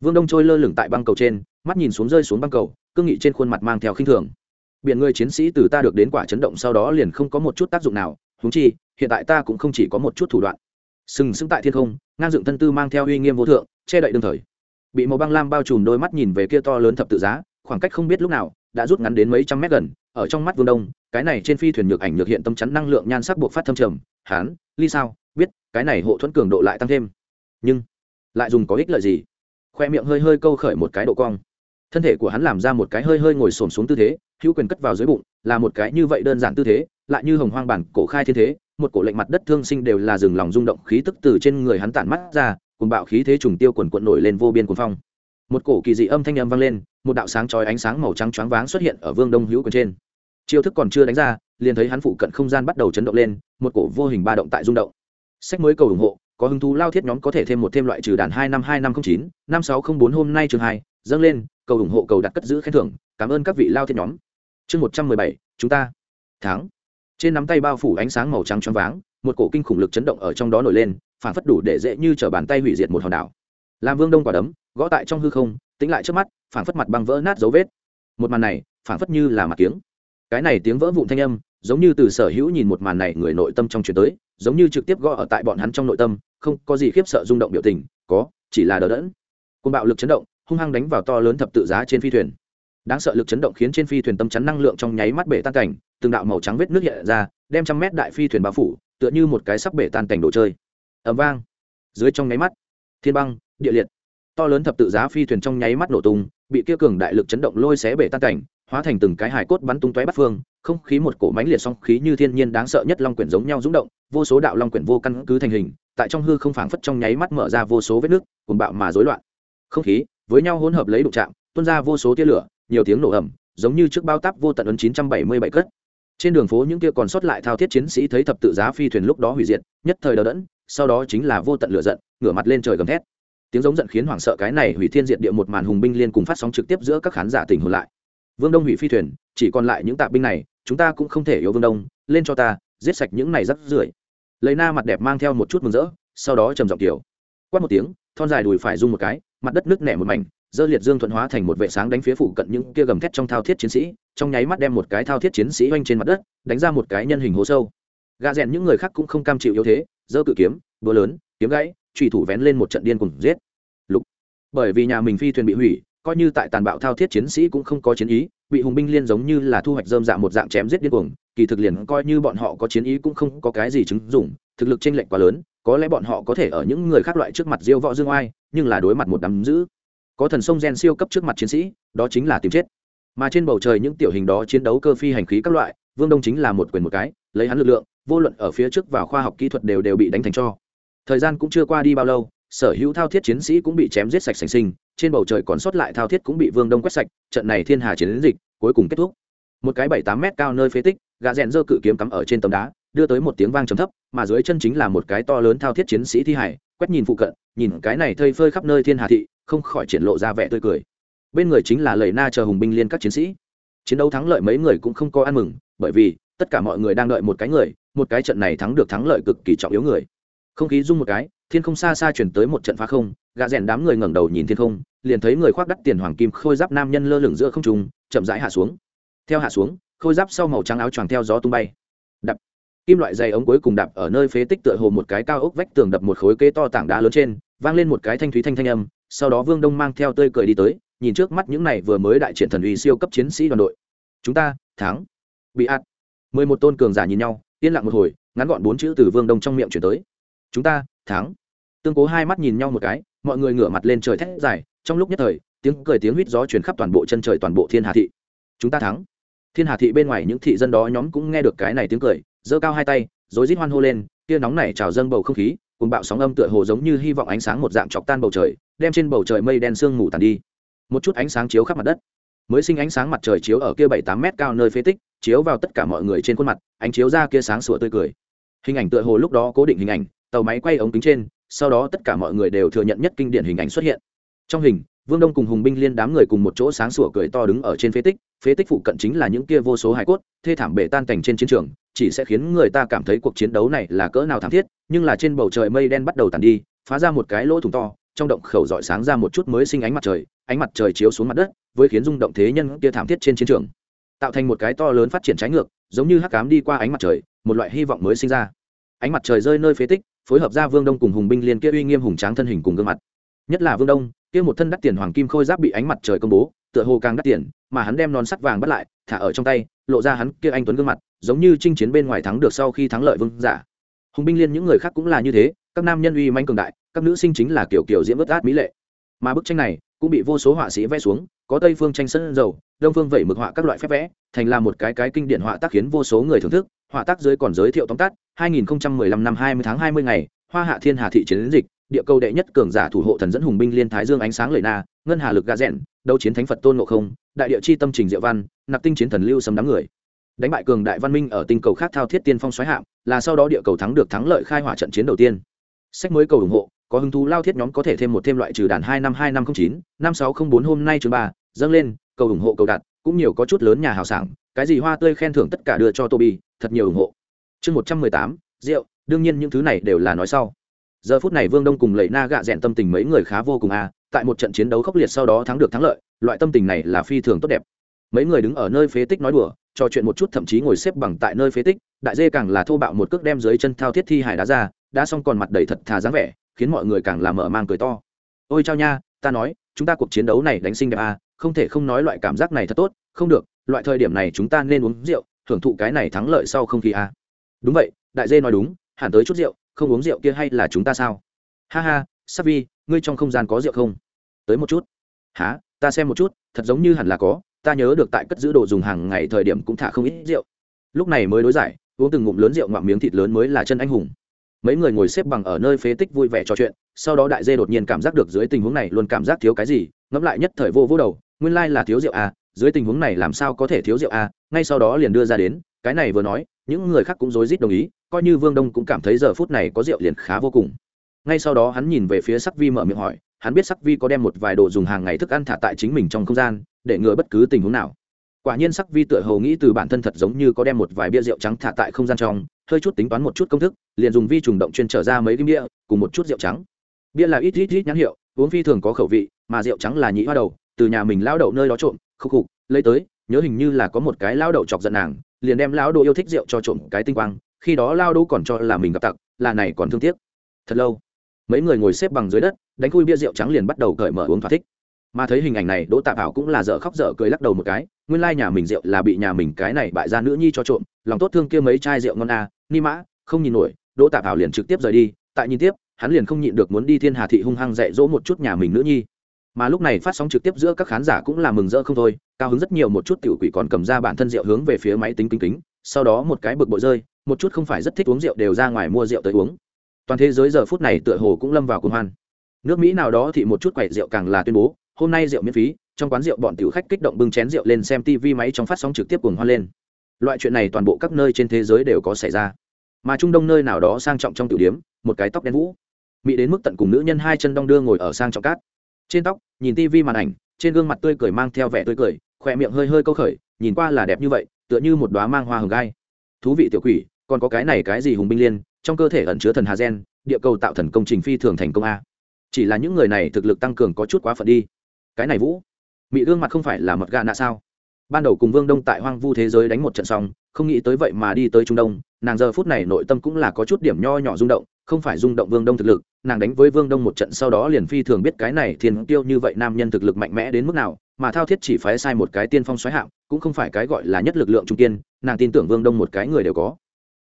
[SPEAKER 1] Vương đông trôi lơ lửng tại băng cầu trên, mắt nhìn xuống rơi xuống băng cầu, cương nghị trên khuôn mặt mang theo khinh thường biển người chiến sĩ từ ta được đến quả chấn động sau đó liền không có một chút tác dụng nào húng chi, hiện tại ta cũng không chỉ có một chút thủ đoạn. Sừng sững tại thiên không, ngang dựng thân tư mang theo uy nghiêm vô thượng, che đậy đương thời. Bị màu băng lam bao trùm đôi mắt nhìn về kia to lớn thập tự giá, khoảng cách không biết lúc nào, đã rút ngắn đến mấy trăm mét gần, ở trong mắt vương đông, cái này trên phi thuyền nhược ảnh nhược hiện tâm chắn năng lượng nhan sắc buộc phát thâm trầm, hán, ly sao? Biết, cái này hộ thuẫn cường độ lại tăng thêm. Nhưng, lại dùng có ích lợi gì? Khoe miệng hơi hơi câu khởi một cái độ cong thân thể của hắn làm ra một cái hơi hơi ngồi xổm xuống tư thế, hữu quyền cất vào dưới bụng, là một cái như vậy đơn giản tư thế, lại như hồng hoang bản cổ khai thiên thế, một cổ lệnh mặt đất thương sinh đều là rừng lòng rung động khí tức từ trên người hắn tản mắt ra, cùng bạo khí thế trùng tiêu quần quận nổi lên vô biên cuồng phong. Một cổ kỳ dị âm thanh âm vang lên, một đạo sáng chói ánh sáng màu trắng choáng váng xuất hiện ở vương đông hữu quyền trên. Chiêu thức còn chưa đánh ra, liền thấy hắn phụ cận không gian bắt đầu chấn động lên, một cổ vô hình ba động tại rung động. Sách mới cầu ủng hộ, có hứng thú lao thiết nhóm có thể thêm một thêm loại trừ đàn hai năm hai năm không chín, năm sáu không bốn hôm nay trường hai, dâng lên cầu ủng hộ cầu đặt cất giữ khen thưởng, cảm ơn các vị lao thiên nhóm. Chương một trăm mười bảy, chúng ta. Tháng. Trên nắm tay bao phủ ánh sáng màu trắng choáng váng, một cổ kinh khủng lực chấn động ở trong đó nổi lên, phản phất đủ để dễ như t bàn tay hủy diệt một hòn đảo. Làm vương đông quả đấm, gõ tại trong hư không tính lại trước mắt, phản phất mặt băng vỡ nát dấu vết. Một màn này, phản phất như là mặt tiếng cái này tiếng vỡ vụn thanh âm, giống như từ sở hữu nhìn một màn này người nội tâm trong chuyển tới, giống như trực tiếp gõ ở tại bọn hắn trong nội tâm, không có gì khiếp sợ rung động biểu tình, có, chỉ là đờ đẫn. Côn bạo lực chấn động hung hăng đánh vào to lớn thập tự giá trên phi thuyền. Đáng sợ lực chấn động khiến trên phi thuyền tâm chắn năng lượng trong nháy mắt bể tan cảnh, từng đạo màu trắng vết nước hiện ra, đem trăm mét đại phi thuyền bao phủ, tựa như một cái sắp bể tan cảnh đồ chơi. Ẩm vang. Dưới trong nháy mắt, thiên băng, địa liệt. To lớn thập tự giá phi thuyền trong nháy mắt nổ tung, bị kia cường đại lực chấn động lôi xé bể tan cảnh, hóa thành từng cái hài cốt bắn tung tóe bắt phương, không khí một cổ mánh liệt song khí như thiên nhiên đáng sợ nhất long quyển giống nhau rúng động, vô số đạo long quyển vô căn cứ thành hình, tại trong hư không phảng phất trong nháy mắt mở ra vô số vết nước, cuồng bạo mà rối loạn. Không khí với nhau hỗn hợp lấy đụng chạm, tuôn ra vô số tia lửa, nhiều tiếng nổ ẩm giống như trước bao táp vô tận ấn 977 cất. Trên đường phố những kia còn sót lại thao thiết chiến sĩ thấy thập tự giá phi thuyền lúc đó hủy diệt, nhất thời đờ đẫn, sau đó chính là vô tận lửa giận, ngửa mặt lên trời gầm thét. Tiếng giống giận khiến hoảng sợ cái này hủy thiên diệt địa một màn hùng binh liên cùng phát sóng trực tiếp giữa các khán giả tỉnh hồn lại. Vương đông hủy phi thuyền, chỉ còn lại những tạ binh này, chúng ta cũng không thể yếu vương đông, lên cho ta, giết sạch những này rắc rưởi. Lấy na mặt đẹp mang theo một chút mừng rỡ, sau đó trầm giọng kiểu quát một tiếng, thon dài đùi phải rung một cái mặt đất nước nẻ một mảnh, dơ liệt dương thuận hóa thành một vệ sáng đánh phía phụ cận những kia gầm thét trong thao thiết chiến sĩ, trong nháy mắt đem một cái thao thiết chiến sĩ oanh trên mặt đất, đánh ra một cái nhân hình hố sâu. Gà rèn những người khác cũng không cam chịu yếu thế dơ cự kiếm, búa lớn, kiếm gãy trùy thủ vén lên một trận điên cùng giết. Lục. Bởi vì nhà mình phi thuyền bị hủy, coi như tại tàn bạo thao thiết chiến sĩ cũng không có chiến ý, bị hùng binh liên giống như là thu hoạch dơm dạ một dạng chém giết điên cuồng, kỳ thực liền coi như bọn họ có chiến ý cũng không có cái gì chứng dụng thực lực chênh lệch quá lớn, có lẽ bọn họ có thể ở những người khác loại trước mặt diêu võ dương oai, nhưng là đối mặt một đám dữ. Có thần sông gen siêu cấp trước mặt chiến sĩ, đó chính là tìm chết. Mà trên bầu trời những tiểu hình đó chiến đấu cơ phi hành khí các loại, vương đông chính là một quyền một cái, lấy hắn lực lượng, vô luận ở phía trước và khoa học kỹ thuật đều đều bị đánh thành cho. Thời gian cũng chưa qua đi bao lâu, sở hữu thao thiết chiến sĩ cũng bị chém giết sạch sành sinh, trên bầu trời còn sót lại thao thiết cũng bị vương đông quét sạch, trận này thiên hà chiến dịch cuối cùng kết thúc. Một cái bảy tám mét cao nơi phế tích, gã rèn giơ cự kiếm cắm ở trên tấm đá đưa tới một tiếng vang trầm thấp, mà dưới chân chính là một cái to lớn thao thiết chiến sĩ thi hải, quét nhìn phụ cận, nhìn cái này thơi phơi khắp nơi thiên hà thị, không khỏi triển lộ ra vẻ tươi cười. Bên người chính là lầy na chờ hùng binh liên các chiến sĩ. Chiến đấu thắng lợi mấy người cũng không có ăn mừng, bởi vì tất cả mọi người đang đợi một cái người, một cái trận này thắng được thắng lợi cực kỳ trọng yếu người. Không khí rung một cái, thiên không xa xa chuyển tới một trận phá không Gà rèn đám người ngẩng đầu nhìn thiên không, liền thấy người khoác đắt tiền hoàng kim khôi giáp nam nhân lơ lửng giữa không trung, chậm rãi hạ xuống. Theo hạ xuống, khôi giáp sau màu trắng áo choàng theo gió tung bay. Đập kim loại dày ống cuối cùng đạp ở nơi phế tích tựa hồ một cái cao ốc vách tường đập một khối kế to tảng đá lớn trên, vang lên một cái thanh thúy thanh thanh âm, sau đó vương đông mang theo tơi cười đi tới, nhìn trước mắt những này vừa mới đại triển thần uy siêu cấp chiến sĩ đoàn đội. Chúng ta, thắng. Bị ạt. Mười một tôn cường giả nhìn nhau, yên lặng một hồi, ngắn gọn bốn chữ từ vương đông trong miệng chuyển tới. Chúng ta, thắng. Tương cố hai mắt nhìn nhau một cái, mọi người ngửa mặt lên trời thét dài, trong lúc nhất thời, tiếng cười tiếng huýt gió chuyển khắp toàn bộ chân trời toàn bộ thiên hà thị. Chúng ta thắng. Thiên hà thị bên ngoài những thị dân đó nhóm cũng nghe được cái này tiếng cười giơ cao hai tay, rồi rít hoan hô lên, tia nóng này trào dâng bầu không khí, cùng bạo sóng âm tựa hồ giống như hy vọng ánh sáng một dạng chọc tan bầu trời, đem trên bầu trời mây đen sương mù tàn đi. Một chút ánh sáng chiếu khắp mặt đất. Mới sinh ánh sáng mặt trời chiếu ở kia bảy tám mét cao nơi phế tích, chiếu vào tất cả mọi người trên khuôn mặt, ánh chiếu ra kia sáng sủa tươi cười. Hình ảnh tựa hồ lúc đó cố định hình ảnh, tàu máy quay ống kính trên, sau đó tất cả mọi người đều thừa nhận nhất kinh điển hình ảnh xuất hiện. Trong hình, vương đông cùng hùng binh liên đám người cùng một chỗ sáng sủa cười to đứng ở trên phế tích phế tích phụ cận chính là những kia vô số hải cốt, thê thảm bể tan cảnh trên chiến trường chỉ sẽ khiến người ta cảm thấy cuộc chiến đấu này là cỡ nào thảm thiết, nhưng là trên bầu trời mây đen bắt đầu tàn đi, phá ra một cái lỗ thủng to, trong động khẩu dọi sáng ra một chút mới sinh ánh mặt trời, ánh mặt trời chiếu xuống mặt đất, với khiến rung động thế nhân kia thảm thiết trên chiến trường, tạo thành một cái to lớn phát triển trái ngược, giống như hắc cám đi qua ánh mặt trời, một loại hy vọng mới sinh ra. Ánh mặt trời rơi nơi phế tích, phối hợp ra vương đông cùng hùng binh liên kia uy nghiêm hùng tráng thân hình cùng gương mặt. Nhất là vương đông, kia một thân đắt tiền hoàng kim khôi giáp bị ánh mặt trời công bố, tựa hồ càng đắt tiền mà hắn đem non sắt vàng bắt lại, thả ở trong tay, lộ ra hắn kia anh tuấn gương mặt, giống như chinh chiến bên ngoài thắng được sau khi thắng lợi vương giả. Hùng binh liên những người khác cũng là như thế, các nam nhân uy manh cường đại, các nữ sinh chính là kiểu kiểu diễm vớt át mỹ lệ. Mà bức tranh này cũng bị vô số họa sĩ vẽ xuống, có tây phương tranh sân dầu, đông phương vẩy mực họa các loại phép vẽ, thành là một cái cái kinh điển họa tác khiến vô số người thưởng thức, họa tác dưới còn giới thiệu tóm tắt 2015 năm 20 tháng 20 ngày, hoa hạ thiên hà thị chiến dịch địa cầu đệ nhất cường giả thủ hộ thần dẫn hùng binh liên thái dương ánh sáng lời na, ngân hà lực gà rẽn đấu chiến thánh phật tôn ngộ không, đại địa chi tâm trình diệu văn, nạp tinh chiến thần lưu sấm đám người. Đánh bại cường đại văn minh ở tinh cầu khác thao thiết tiên phong xoáy hạm, là sau đó địa cầu thắng được thắng lợi khai hỏa trận chiến đầu tiên. Sách mới cầu ủng hộ, có hứng thú lao thiết nhóm có thể thêm một thêm loại trừ đàn hai năm hai năm không chín, năm sáu không bốn hôm nay chương ba, dâng lên, cầu ủng hộ cầu đạt cũng nhiều có chút lớn nhà hào sảng, cái gì hoa tươi khen thưởng tất cả đưa cho toby, thật nhiều ủng hộ. Chương một trăm mười tám, rượu, đương nhiên những thứ này đều là nói sau giờ phút này vương đông cùng lầy na gạ rẽn tâm tình mấy người khá vô cùng à tại một trận chiến đấu khốc liệt sau đó thắng được thắng lợi, loại tâm tình này là phi thường tốt đẹp. Mấy người đứng ở nơi phế tích nói đùa, trò chuyện một chút thậm chí ngồi xếp bằng tại nơi phế tích, đại dê càng là thô bạo một cước đem dưới chân thao thiết thi hải đá ra đã xong còn mặt đầy thật thà dáng vẻ, khiến mọi người càng làm mở mang cười to. Ôi chao nha, ta nói, chúng ta cuộc chiến đấu này đánh sinh đẹp à không thể không nói loại cảm giác này thật tốt, không được, loại thời điểm này chúng ta nên uống rượu, thưởng thụ cái này thắng lợi sau không khí à đúng vậy, đại dê nói đúng, hẳn tới chút rượu không uống rượu kia hay là chúng ta sao? Ha ha sắc vi ngươi trong không gian có rượu không? Tới một chút. Há ta xem một chút, thật giống như hẳn là có, ta nhớ được tại cất giữ đồ dùng hàng ngày thời điểm cũng thả không ít rượu. Lúc này mới đối giải, uống từng ngụm lớn rượu ngoạm miếng thịt lớn mới là chân anh hùng. Mấy người ngồi xếp bằng ở nơi phế tích vui vẻ trò chuyện, sau đó đại dê đột nhiên cảm giác được dưới tình huống này luôn cảm giác thiếu cái gì, ngẫm lại nhất thời vô vô đầu, nguyên lai là thiếu rượu à dưới tình huống này làm sao có thể thiếu rượu à ngay sau đó liền đưa ra đến, cái này vừa nói, những người khác cũng rối rít đồng ý coi như vương đông cũng cảm thấy giờ phút này có rượu liền khá vô cùng. Ngay sau đó hắn nhìn về phía sắc vi mở miệng hỏi, hắn biết sắc vi có đem một vài đồ dùng hàng ngày thức ăn thả tại chính mình trong không gian, để ngừa bất cứ tình huống nào. Quả nhiên sắc vi tựa hồ nghĩ từ bản thân thật giống như có đem một vài bia rượu trắng thả tại không gian trong, hơi chút tính toán một chút công thức, liền dùng vi trùng động chuyên trở ra mấy cái bia, cùng một chút rượu trắng. Bia là ít ít ít nhãn hiệu, uống phi thường có khẩu vị, mà rượu trắng là nhị hoa đầu, từ nhà mình lao đậu nơi đó trộm, khúc khục, lấy tới, nhớ hình như là có một cái lao đậu chọc giận nàng, liền đem lão đồ yêu thích rượu cho trộm cái tinh quang khi đó lao đô còn cho là mình gặp tặc là này còn thương tiếc. Thật lâu mấy người ngồi xếp bằng dưới đất đánh khui bia rượu trắng liền bắt đầu cởi mở uống thỏa thích. Mà thấy hình ảnh này đỗ tạ bảo cũng là dở khóc dở cười lắc đầu một cái nguyên lai nhà mình rượu là bị nhà mình cái này bại ra nữ nhi cho trộm lòng tốt thương kia mấy chai rượu ngon a à, ni mã không nhìn nổi đỗ tạ bảo liền trực tiếp rời đi tại nhìn tiếp hắn liền không nhịn được muốn đi thiên hà thị hung hăng dạy dỗ một chút nhà mình nữ nhi. Mà lúc này phát sóng trực tiếp giữa các khán giả cũng là mừng rỡ không thôi cao hứng rất nhiều một chút tiểu quỷ còn cầm ra bản thân rượu hướng về phía máy tính kính kính sau đó một cái bực bội rơi một chút không phải rất thích uống rượu đều ra ngoài mua rượu tới uống. Toàn thế giới giờ phút này tựa hồ cũng lâm vào cuồng hoan. Nước mỹ nào đó thì một chút quậy rượu càng là tuyên bố, hôm nay rượu miễn phí, trong quán rượu bọn tiểu khách kích động bưng chén rượu lên xem tv máy trong phát sóng trực tiếp cuồng hoan lên. Loại chuyện này toàn bộ các nơi trên thế giới đều có xảy ra. Mà trung đông nơi nào đó sang trọng trong tiểu điếm, một cái tóc đen vũ. Mỹ đến mức tận cùng nữ nhân hai chân đong đưa ngồi ở sang trọng cát. Trên tóc, nhìn tv màn ảnh, trên gương mặt tươi cười mang theo vẻ tươi cười, khỏe miệng hơi hơi câu khởi, nhìn qua là đẹp như vậy, tựa như một đoá mang hoa hồng gai thú vị tiểu quỷ, còn có cái này cái gì hùng binh liên, trong cơ thể ẩn chứa thần hà gen, địa cầu tạo thần công trình phi thường thành công a. Chỉ là những người này thực lực tăng cường có chút quá phận đi. Cái này vũ mỹ gương mặt không phải là mật gà nạ sao? Ban đầu cùng vương đông tại hoang vu thế giới đánh một trận xong không nghĩ tới vậy mà đi tới trung đông, nàng giờ phút này nội tâm cũng là có chút điểm nho nhỏ rung động, không phải rung động vương đông thực lực, nàng đánh với vương đông một trận sau đó liền phi thường biết cái này thiên tiêu như vậy nam nhân thực lực mạnh mẽ đến mức nào, mà thao thiết chỉ phái sai một cái tiên phong xoáy hạng, cũng không phải cái gọi là nhất lực lượng trung tiên nàng tin tưởng vương đông một cái người đều có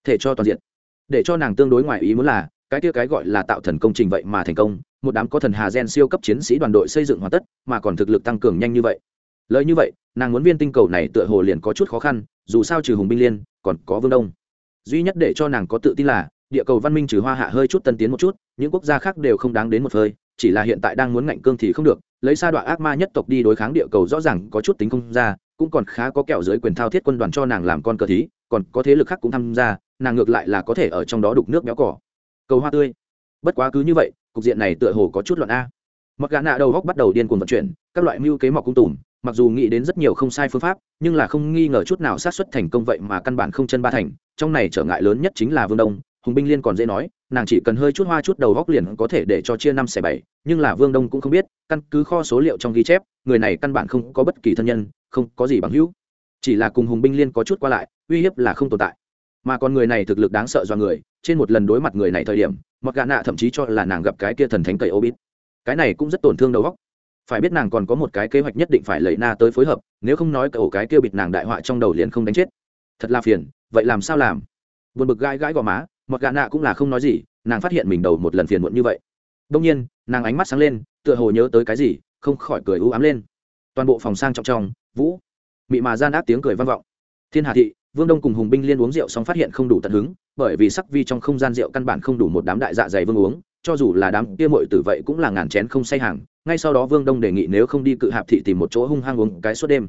[SPEAKER 1] thể cho toàn diện. Để cho nàng tương đối ngoài ý muốn là, cái kia cái gọi là tạo thần công trình vậy mà thành công, một đám có thần hà gen siêu cấp chiến sĩ đoàn đội xây dựng hoàn tất, mà còn thực lực tăng cường nhanh như vậy. Lời như vậy, nàng muốn viên tinh cầu này tựa hồ liền có chút khó khăn dù sao trừ hùng binh liên, còn có vương đông. Duy nhất để cho nàng có tự tin là, địa cầu văn minh trừ hoa hạ hơi chút tân tiến một chút, những quốc gia khác đều không đáng đến một hơi, chỉ là hiện tại đang muốn ngạnh cương thì không được, lấy sa đoạn ác ma nhất tộc đi đối kháng địa cầu rõ ràng có chút tính không ra, cũng còn khá có kẹo dưới quyền thao thiết quân đoàn cho nàng làm con cờ thí, còn có thế lực khác cũng tham gia, nàng ngược lại là có thể ở trong đó đục nước béo cỏ. Cầu hoa tươi. Bất quá cứ như vậy, cục diện này tựa hồ có chút loạn a. Mặc gã nạ đầu góc bắt đầu điên cuồng vận chuyển, các loại mưu kế mọc cung tùm mặc dù nghĩ đến rất nhiều không sai phương pháp, nhưng là không nghi ngờ chút nào sát xuất thành công vậy mà căn bản không chân ba thành, trong này trở ngại lớn nhất chính là vương đông, hùng binh liên còn dễ nói, nàng chỉ cần hơi chút hoa chút đầu góc liền có thể để cho chia năm xẻ bảy, nhưng là vương đông cũng không biết, căn cứ kho số liệu trong ghi chép, người này căn bản không có bất kỳ thân nhân, không có gì bằng hữu. Chỉ là cùng hùng binh liên có chút qua lại, uy hiếp là không tồn tại. Mà còn người này thực lực đáng sợ do người, trên một lần đối mặt người này thời điểm mặc gà nạ thậm chí cho là nàng gặp cái kia thần thánh cậy ô bít cái này cũng rất tổn thương đầu góc phải biết nàng còn có một cái kế hoạch nhất định phải lấy na tới phối hợp, nếu không nói cậu cái kia bịt nàng đại họa trong đầu liền không đánh chết. Thật là phiền, vậy làm sao làm? Buồn bực gãi gãi gò má, mọt gà nạ cũng là không nói gì, nàng phát hiện mình đầu một lần phiền muộn như vậy. Đông nhiên, nàng ánh mắt sáng lên, tựa hồ nhớ tới cái gì, không khỏi cười u ám lên. Toàn bộ phòng sang trọng trong, vũ, mị mà gian ác tiếng cười vang vọng. Thiên hà thị, vương đông cùng hùng binh liên uống rượu xong phát hiện không đủ tận hứng, bởi vì sắc vi trong không gian rượu căn bản không đủ một đám đại dạ dày vương uống, cho dù là đám kia mội tử vậy cũng là ngàn chén không say hàng ngay sau đó vương đông đề nghị nếu không đi cự hạp thị tìm một chỗ hung hăng uống cái suốt đêm.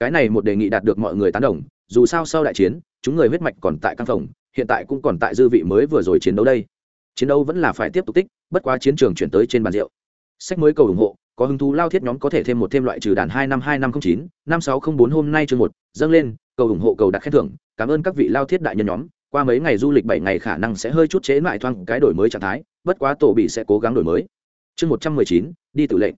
[SPEAKER 1] Cái này một đề nghị đạt được mọi người tán đồng, dù sao sau đại chiến, chúng người huyết mạch còn tại căn phòng, hiện tại cũng còn tại dư vị mới vừa rồi chiến đấu đây. Chiến đấu vẫn là phải tiếp tục tích, bất quá chiến trường chuyển tới trên bàn rượu. Sách mới cầu ủng hộ, có hứng thú lao thiết nhóm có thể thêm một thêm loại trừ đàn hai năm hai năm không chín, năm sáu không bốn hôm nay chương một, dâng lên, cầu ủng hộ, cầu đặt khen thưởng, cảm ơn các vị lao thiết đại nhân nhóm. Qua mấy ngày du lịch bảy ngày khả năng sẽ hơi chút chế lại thoang cái đổi mới trạng thái, bất quá tổ bị sẽ cố gắng đổi mới chương một trăm mười chín, đi tự lệnh.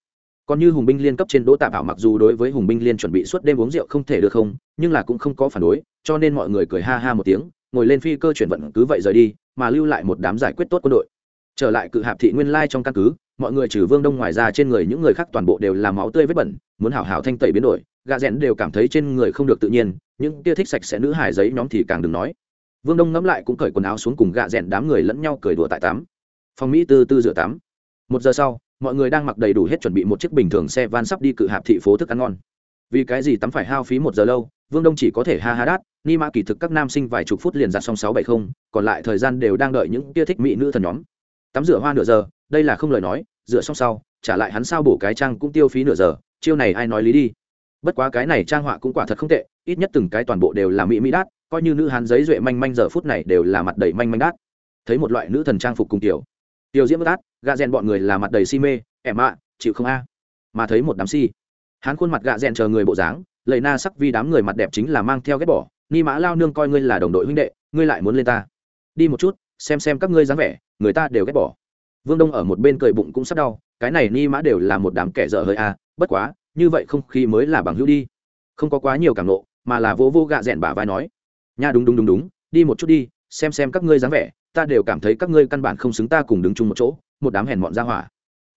[SPEAKER 1] Còn như hùng binh liên cấp trên đỗ tạ bảo mặc dù đối với hùng binh liên chuẩn bị suốt đêm uống rượu không thể được không, nhưng là cũng không có phản đối, cho nên mọi người cười ha ha một tiếng, ngồi lên phi cơ chuyển vận cứ vậy rời đi, mà lưu lại một đám giải quyết tốt quân đội. Trở lại cự hạp thị nguyên lai trong căn cứ, mọi người trừ vương đông ngoài ra trên người những người khác toàn bộ đều làm máu tươi vết bẩn, muốn hảo hảo thanh tẩy biến đổi gà rẽn đều cảm thấy trên người không được tự nhiên, những kia thích sạch sẽ nữ hải giấy nhóm thì càng đừng nói. Vương đông ngẫm lại cũng cởi quần áo xuống cùng gà rẽn đám người lẫn nhau cười đùa tại tắm phòng mỹ tư tư rửa tắm một giờ sau, mọi người đang mặc đầy đủ hết chuẩn bị một chiếc bình thường xe van sắp đi cự hạp thị phố thức ăn ngon. Vì cái gì tắm phải hao phí một giờ lâu, vương đông chỉ có thể ha ha đát, ni mã kỳ thực các nam sinh vài chục phút liền giặt xong sáu bảy không, còn lại thời gian đều đang đợi những kia thích mỹ nữ thần nhóm. Tắm rửa hoa nửa giờ, đây là không lời nói, rửa xong sau, trả lại hắn sao bổ cái trang cũng tiêu phí nửa giờ, chiêu này ai nói lý đi. Bất quá cái này trang họa cũng quả thật không tệ, ít nhất từng cái toàn bộ đều là mỹ mỹ đát, coi như nữ hán giấy duệ manh manh giờ phút này đều là mặt đầy manh manh đát. Thấy một loại nữ thần trang phục cùng tiểu tiểu diễm đát gạ rèn bọn người là mặt đầy si mê ẻm ạ, chịu không a? Mà thấy một đám si. Hắn khuôn mặt gạ rèn chờ người bộ dáng lầy na sắc vi đám người mặt đẹp chính là mang theo ghét bỏ, ni mã lao nương coi ngươi là đồng đội huynh đệ, ngươi lại muốn lên ta. Đi một chút, xem xem các ngươi dáng vẻ, người ta đều ghét bỏ. Vương đông ở một bên cười bụng cũng sắp đau, cái này ni mã đều là một đám kẻ dở hơi a, bất quá, như vậy không khí mới là bằng hữu đi. Không có quá nhiều cảm nộ, mà là vô vô gạ rèn bả vai nói, nha, đúng đúng đúng đúng, đi một chút đi, xem xem các ngươi dáng vẻ ta đều cảm thấy các ngươi căn bản không xứng ta cùng đứng chung một chỗ, một đám hèn mọn ra hỏa.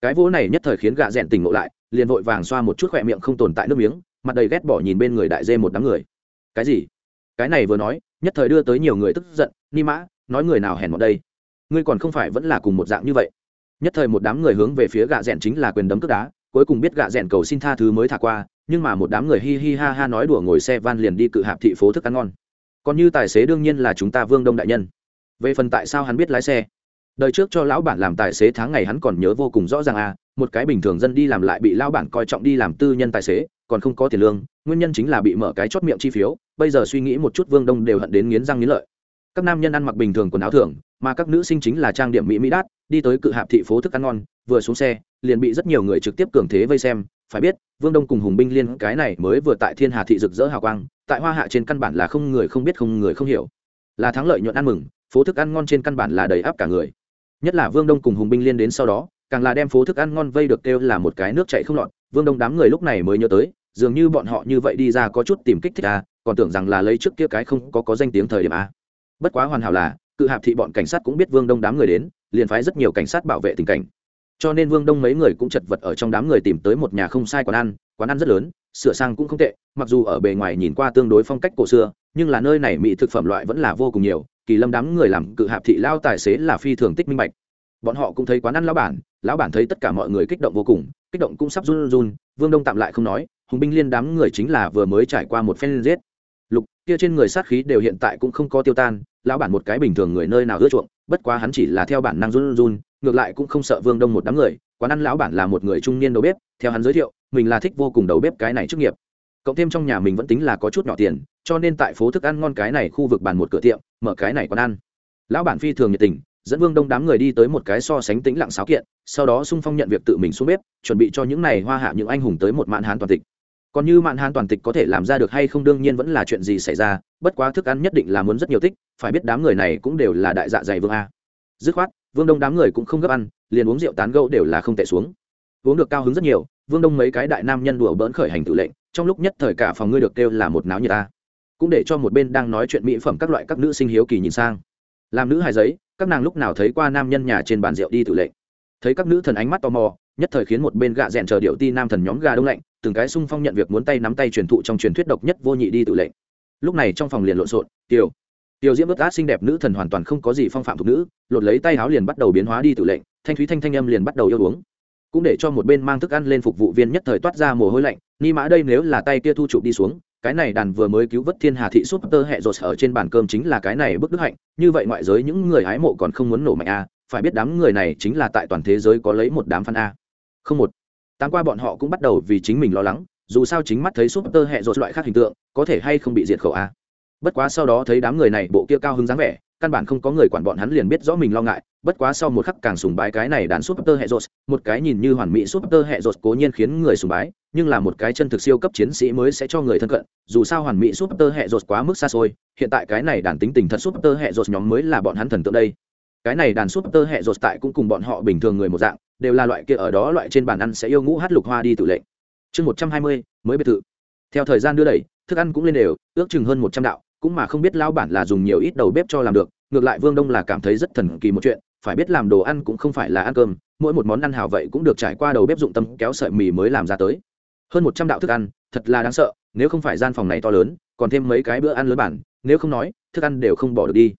[SPEAKER 1] Cái vỗ này nhất thời khiến gạ rẽn tỉnh ngộ lại, liền vội vàng xoa một chút khỏe miệng không tồn tại nước miếng, mặt đầy ghét bỏ nhìn bên người đại dê một đám người. Cái gì? Cái này vừa nói, nhất thời đưa tới nhiều người tức giận, ni mã, nói người nào hèn mọn đây? Ngươi còn không phải vẫn là cùng một dạng như vậy. Nhất thời một đám người hướng về phía gạ rẽn chính là quyền đấm cướp đá, cuối cùng biết gạ rẽn cầu xin tha thứ mới thả qua, nhưng mà một đám người hi hi ha ha nói đùa ngồi xe van liền đi cự hạp thị phố thức ăn ngon. Còn như tài xế đương nhiên là chúng ta vương đông đại nhân về phần tại sao hắn biết lái xe. Đời trước cho lão bản làm tài xế tháng ngày hắn còn nhớ vô cùng rõ ràng à một cái bình thường dân đi làm lại bị lão bản coi trọng đi làm tư nhân tài xế, còn không có tiền lương, nguyên nhân chính là bị mở cái chót miệng chi phiếu, bây giờ suy nghĩ một chút vương đông đều hận đến nghiến răng nghiến lợi. Các nam nhân ăn mặc bình thường quần áo thường, mà các nữ sinh chính là trang điểm mỹ mỹ đát, đi tới cự hạp thị phố thức ăn ngon, vừa xuống xe, liền bị rất nhiều người trực tiếp cường thế vây xem, phải biết, vương đông cùng hùng binh liên cái này mới vừa tại thiên hà thị rực rỡ hào quang, tại hoa hạ trên căn bản là không người không biết không người không hiểu. Là thắng lợi nhuận ăn mừng phố thức ăn ngon trên căn bản là đầy áp cả người. Nhất là vương đông cùng hùng binh liên đến sau đó, càng là đem phố thức ăn ngon vây được kêu là một cái nước chạy không lọt. Vương đông đám người lúc này mới nhớ tới, dường như bọn họ như vậy đi ra có chút tìm kích thích à còn tưởng rằng là lấy trước kia cái không có có danh tiếng thời điểm à. Bất quá hoàn hảo là, cự hạp thị bọn cảnh sát cũng biết vương đông đám người đến, liền phái rất nhiều cảnh sát bảo vệ tình cảnh. Cho nên vương đông mấy người cũng chật vật ở trong đám người tìm tới một nhà không sai quán ăn quán ăn rất lớn, sửa sang cũng không tệ, mặc dù ở bề ngoài nhìn qua tương đối phong cách cổ xưa, nhưng là nơi này mỹ thực phẩm loại vẫn là vô cùng nhiều kỳ lâm đám người làm cự hạp thị lao tài xế là phi thường tích minh bạch. Bọn họ cũng thấy quán ăn lão bản lão bản thấy tất cả mọi người kích động vô cùng, kích động cũng sắp run run, vương đông tạm lại không nói, hùng binh liên đám người chính là vừa mới trải qua một phen giết. Lục, kia trên người sát khí đều hiện tại cũng không có tiêu tan, lão bản một cái bình thường người nơi nào ưa chuộng, bất quá hắn chỉ là theo bản năng run run, ngược lại cũng không sợ vương đông một đám người, quán ăn lão bản là một người trung niên đầu bếp, theo hắn giới thiệu, mình là thích vô cùng đầu bếp cái này trước nghiệp. Cộng thêm trong nhà mình vẫn tính là có chút nhỏ tiền cho nên tại phố thức ăn ngon cái này khu vực bàn một cửa tiệm, mở cái này quán ăn. Lão bản phi thường nhiệt tình, dẫn vương đông đám người đi tới một cái so sánh tĩnh lặng sáo kiện, sau đó sung phong nhận việc tự mình xuống bếp, chuẩn bị cho những này hoa hạ những anh hùng tới một mạn hán toàn tịch. Còn như mạn hán toàn tịch có thể làm ra được hay không đương nhiên vẫn là chuyện gì xảy ra, bất quá thức ăn nhất định là muốn rất nhiều tích, phải biết đám người này cũng đều là đại dạ dày vương a. Dứt khoát, vương đông đám người cũng không gấp ăn, liền uống rượu tán gẫu đều là không tệ xuống. Uống được cao hứng rất nhiều, vương đông mấy cái đại nam nhân đùa bỡn khởi hành tự lệnh, trong lúc nhất thời cả phòng ngươi được kêu là một náo như ta cũng để cho một bên đang nói chuyện mỹ phẩm các loại các nữ sinh hiếu kỳ nhìn sang. Làm nữ hài giấy, các nàng lúc nào thấy qua nam nhân nhà trên bàn rượu đi tự lệnh thấy các nữ thần ánh mắt tò mò, nhất thời khiến một bên gạ rèn chờ điệu ti nam thần nhóm gà đông lạnh, từng cái sung phong nhận việc muốn tay nắm tay truyền thụ trong truyền thuyết độc nhất vô nhị đi tự lệnh lúc này trong phòng liền lộn xộn, tiểu tiểu diễm bất át xinh đẹp nữ thần hoàn toàn không có gì phong phạm thuộc nữ, lột lấy tay áo liền bắt đầu biến hóa đi tự lệnh thanh thúy thanh thanh âm liền bắt đầu yêu uống. Cũng để cho một bên mang thức ăn lên phục vụ viên nhất thời toát ra mồ hôi lạnh, ni mã đây nếu là tay kia thu chụp đi xuống cái này đàn vừa mới cứu vớt thiên hà thị súp tơ hẹ rột ở trên bàn cơm chính là cái này bức đức hạnh, như vậy ngoại giới những người hái mộ còn không muốn nổ mạnh a, phải biết đám người này chính là tại toàn thế giới có lấy một đám fan a. Không một. Tám qua bọn họ cũng bắt đầu vì chính mình lo lắng, dù sao chính mắt thấy súp tơ hẹ rột loại khác hình tượng, có thể hay không bị diệt khẩu a. Bất quá sau đó thấy đám người này bộ kia cao hứng dáng vẻ, căn bản không có người quản bọn hắn liền biết rõ mình lo ngại bất quá sau một khắc càng sùng bái cái này đàn súp tơ hệ rột một cái nhìn như hoàn mỹ súp tơ hệ rột cố nhiên khiến người sùng bái, nhưng là một cái chân thực siêu cấp chiến sĩ mới sẽ cho người thân cận, dù sao hoàn mỹ súp tơ hệ rột quá mức xa xôi, hiện tại cái này đàn tính tình thật súp tơ hệ rột nhóm mới là bọn hắn thần tượng đây. Cái này đàn súp tơ hệ rột tại cũng cùng bọn họ bình thường người một dạng, đều là loại kia ở đó loại trên bàn ăn sẽ yêu ngũ hát lục hoa đi tự lệnh. Chương một trăm hai mươi, mới biệt thự. Theo thời gian đưa đẩy, thức ăn cũng lên đều, ước chừng hơn một trăm đạo, cũng mà không biết lao bản là dùng nhiều ít đầu bếp cho làm được, ngược lại vương đông là cảm thấy rất thần kỳ một chuyện phải biết làm đồ ăn cũng không phải là ăn cơm, mỗi một món ăn hào vậy cũng được trải qua đầu bếp dụng tâm kéo sợi mì mới làm ra tới. Hơn một trăm đạo thức ăn, thật là đáng sợ, nếu không phải gian phòng này to lớn, còn thêm mấy cái bữa ăn lớn bản, nếu không nói, thức ăn đều không bỏ được đi.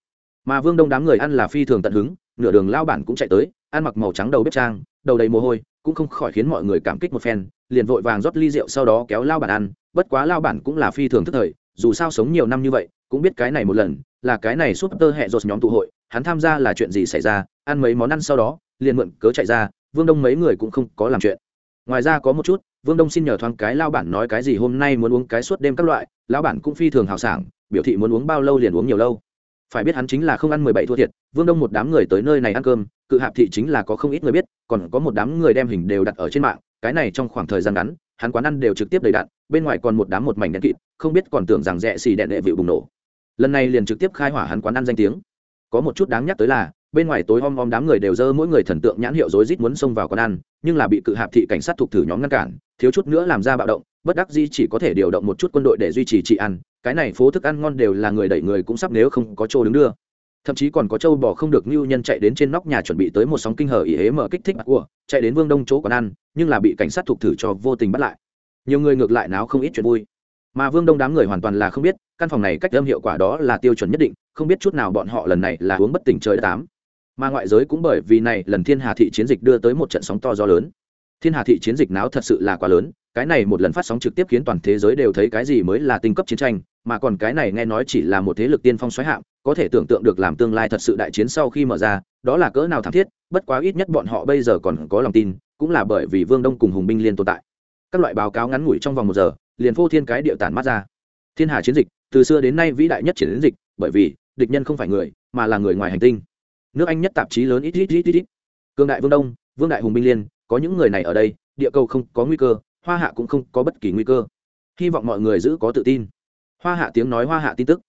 [SPEAKER 1] Mà vương đông đám người ăn là phi thường tận hứng, nửa đường lao bản cũng chạy tới, ăn mặc màu trắng đầu bếp trang, đầu đầy mồ hôi, cũng không khỏi khiến mọi người cảm kích một phen, liền vội vàng rót ly rượu sau đó kéo lao bản ăn, bất quá lao bản cũng là phi thường thức thời, dù sao sống nhiều năm như vậy, cũng biết cái này một lần, là cái này súp tơ hẹ rột nhóm tụ hội hắn tham gia là chuyện gì xảy ra, ăn mấy món ăn sau đó, liền mượn cớ chạy ra, vương đông mấy người cũng không có làm chuyện. Ngoài ra có một chút, vương đông xin nhờ thoáng cái lao bản nói cái gì hôm nay muốn uống cái suốt đêm các loại, lão bản cũng phi thường hào sảng, biểu thị muốn uống bao lâu liền uống nhiều lâu. Phải biết hắn chính là không ăn mười bảy thua thiệt, vương đông một đám người tới nơi này ăn cơm, cự hạp thị chính là có không ít người biết, còn có một đám người đem hình đều đặt ở trên mạng, cái này trong khoảng thời gian ngắn, hắn quán ăn đều trực tiếp đầy đạn. bên ngoài còn một đám một mảnh đen kịt, không biết còn tưởng rằng rẽ xì đẹn đệ vịu bùng nổ. Lần này liền trực tiếp khai hỏa hắn quán ăn danh tiếng có một chút đáng nhắc tới là, bên ngoài tối om om đám người đều dơ mỗi người thần tượng nhãn hiệu rối rít muốn xông vào quán ăn, nhưng là bị cự hạp thị cảnh sát thuộc thử nhóm ngăn cản, thiếu chút nữa làm ra bạo động, bất đắc di chỉ có thể điều động một chút quân đội để duy trì trị ăn cái này phố thức ăn ngon đều là người đẩy người cũng sắp nếu không có chỗ đứng đưa. Thậm chí còn có châu bò không được ngưu nhân chạy đến trên nóc nhà chuẩn bị tới một sóng kinh hở ý hế mở kích thích mặt của, chạy đến vương đông chỗ còn ăn, nhưng là bị cảnh sát thuộc thử cho vô tình bắt lại. Nhiều người ngược lại náo không ít chuyện vui mà vương đông đám người hoàn toàn là không biết căn phòng này cách âm hiệu quả đó là tiêu chuẩn nhất định không biết chút nào bọn họ lần này là uống bất tỉnh trời tám mà ngoại giới cũng bởi vì này lần thiên hà thị chiến dịch đưa tới một trận sóng to gió lớn thiên hà thị chiến dịch náo thật sự là quá lớn cái này một lần phát sóng trực tiếp khiến toàn thế giới đều thấy cái gì mới là tinh cấp chiến tranh mà còn cái này nghe nói chỉ là một thế lực tiên phong xoáy hạm, có thể tưởng tượng được làm tương lai thật sự đại chiến sau khi mở ra đó là cỡ nào thảm thiết bất quá ít nhất bọn họ bây giờ còn có lòng tin cũng là bởi vì vương đông cùng hùng binh liên tồn tại các loại báo cáo ngắn ngủi trong vòng một giờ liền phô thiên cái điệu tản mắt ra. Thiên hà chiến dịch, từ xưa đến nay vĩ đại nhất chiến dịch, bởi vì, địch nhân không phải người, mà là người ngoài hành tinh. Nước anh nhất tạp chí lớn ít ít ít ít ít. Cương đại vương đông, vương đại hùng binh liên, có những người này ở đây, địa cầu không có nguy cơ, hoa hạ cũng không có bất kỳ nguy cơ. Hy vọng mọi người giữ có tự tin. Hoa hạ tiếng nói, hoa hạ tin tức.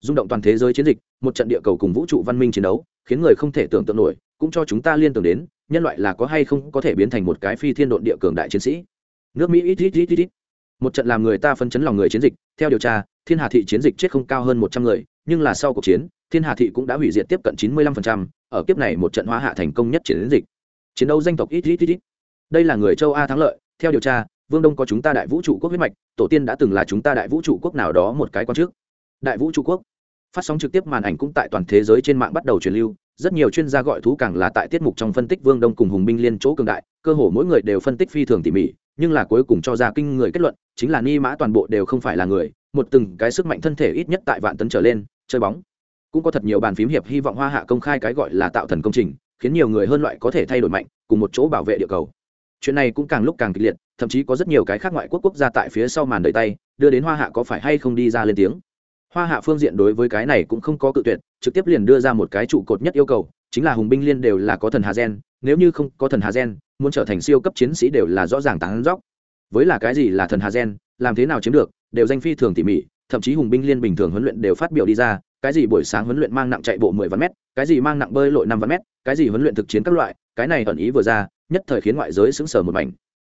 [SPEAKER 1] Rung động toàn thế giới chiến dịch, một trận địa cầu cùng vũ trụ văn minh chiến đấu, khiến người không thể tưởng tượng nổi, cũng cho chúng ta liên tưởng đến, nhân loại là có hay không có thể biến thành một cái phi thiên độn địa cường đại chiến sĩ. Nước mỹ ít ít ít ít ít một trận làm người ta phân chấn lòng người chiến dịch. Theo điều tra, thiên hà thị chiến dịch chết không cao hơn một trăm người, nhưng là sau cuộc chiến, thiên hà thị cũng đã hủy diệt tiếp cận chín mươi lăm phần trăm, ở kiếp này một trận hóa hạ thành công nhất chiến dịch. Chiến đấu danh tộc ít ít ít ít. Đây là người châu a thắng lợi. Theo điều tra, vương đông có chúng ta đại vũ trụ quốc huyết mạch, tổ tiên đã từng là chúng ta đại vũ trụ quốc nào đó một cái quan trước. Đại vũ trụ quốc. Phát sóng trực tiếp màn ảnh cũng tại toàn thế giới trên mạng bắt đầu truyền lưu. Rất nhiều chuyên gia gọi thú càng là tại tiết mục trong phân tích vương đông cùng hùng binh liên chỗ cường đại, cơ hồ mỗi người đều phân tích phi thường tỉ mỉ nhưng là cuối cùng cho ra kinh người kết luận, chính là ni mã toàn bộ đều không phải là người, một từng cái sức mạnh thân thể ít nhất tại vạn tấn trở lên, chơi bóng. Cũng có thật nhiều bàn phím hiệp hy vọng hoa hạ công khai cái gọi là tạo thần công trình, khiến nhiều người hơn loại có thể thay đổi mạnh, cùng một chỗ bảo vệ địa cầu. Chuyện này cũng càng lúc càng kịch liệt, thậm chí có rất nhiều cái khác ngoại quốc quốc gia tại phía sau màn đợi tay, đưa đến hoa hạ có phải hay không đi ra lên tiếng. Hoa hạ phương diện đối với cái này cũng không có cự tuyệt, trực tiếp liền đưa ra một cái trụ cột nhất yêu cầu, chính là hùng binh liên đều là có thần hà gen nếu như không có thần hà gen, muốn trở thành siêu cấp chiến sĩ đều là rõ ràng tán dóc. Với là cái gì là thần hà gen, làm thế nào chiếm được, đều danh phi thường tỉ mỉ, thậm chí hùng binh liên bình thường huấn luyện đều phát biểu đi ra, cái gì buổi sáng huấn luyện mang nặng chạy bộ mười vạn mét, cái gì mang nặng bơi lội năm vạn mét, cái gì huấn luyện thực chiến các loại, cái này ẩn ý vừa ra, nhất thời khiến ngoại giới sững sờ một mảnh.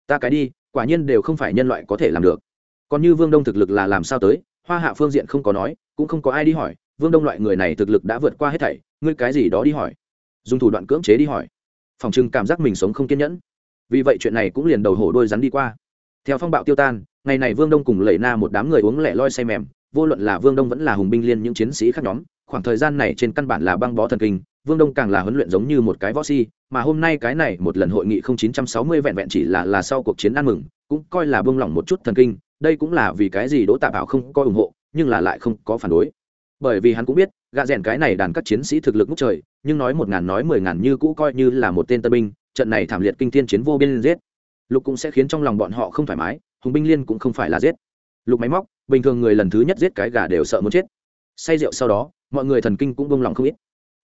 [SPEAKER 1] Ta cái đi, quả nhiên đều không phải nhân loại có thể làm được. Còn như vương đông thực lực là làm sao tới, hoa hạ phương diện không có nói, cũng không có ai đi hỏi, vương đông loại người này thực lực đã vượt qua hết thảy, ngươi cái gì đó đi hỏi. Dùng thủ đoạn cưỡng chế đi hỏi phòng trưng cảm giác mình sống không kiên nhẫn. Vì vậy chuyện này cũng liền đầu hổ đôi rắn đi qua. Theo phong bạo tiêu tan, ngày này vương đông cùng lẩy na một đám người uống lẻ loi say mềm, vô luận là vương đông vẫn là hùng binh liên những chiến sĩ khác nhóm, khoảng thời gian này trên căn bản là băng bó thần kinh, vương đông càng là huấn luyện giống như một cái võ si, mà hôm nay cái này một lần hội nghị không chín trăm sáu mươi vẹn vẹn chỉ là là sau cuộc chiến ăn mừng, cũng coi là bông lỏng một chút thần kinh, đây cũng là vì cái gì đỗ tạ bảo không có ủng hộ, nhưng là lại không có phản đối. Bởi vì hắn cũng biết gạ rèn cái này đàn các chiến sĩ thực lực ngút trời, nhưng nói một ngàn nói mười ngàn như cũ coi như là một tên tân binh, trận này thảm liệt kinh thiên chiến vô biên giết. Lục cũng sẽ khiến trong lòng bọn họ không thoải mái, hùng binh liên cũng không phải là giết. Lục máy móc, bình thường người lần thứ nhất giết cái gà đều sợ muốn chết. Say rượu sau đó, mọi người thần kinh cũng bông lòng không ít.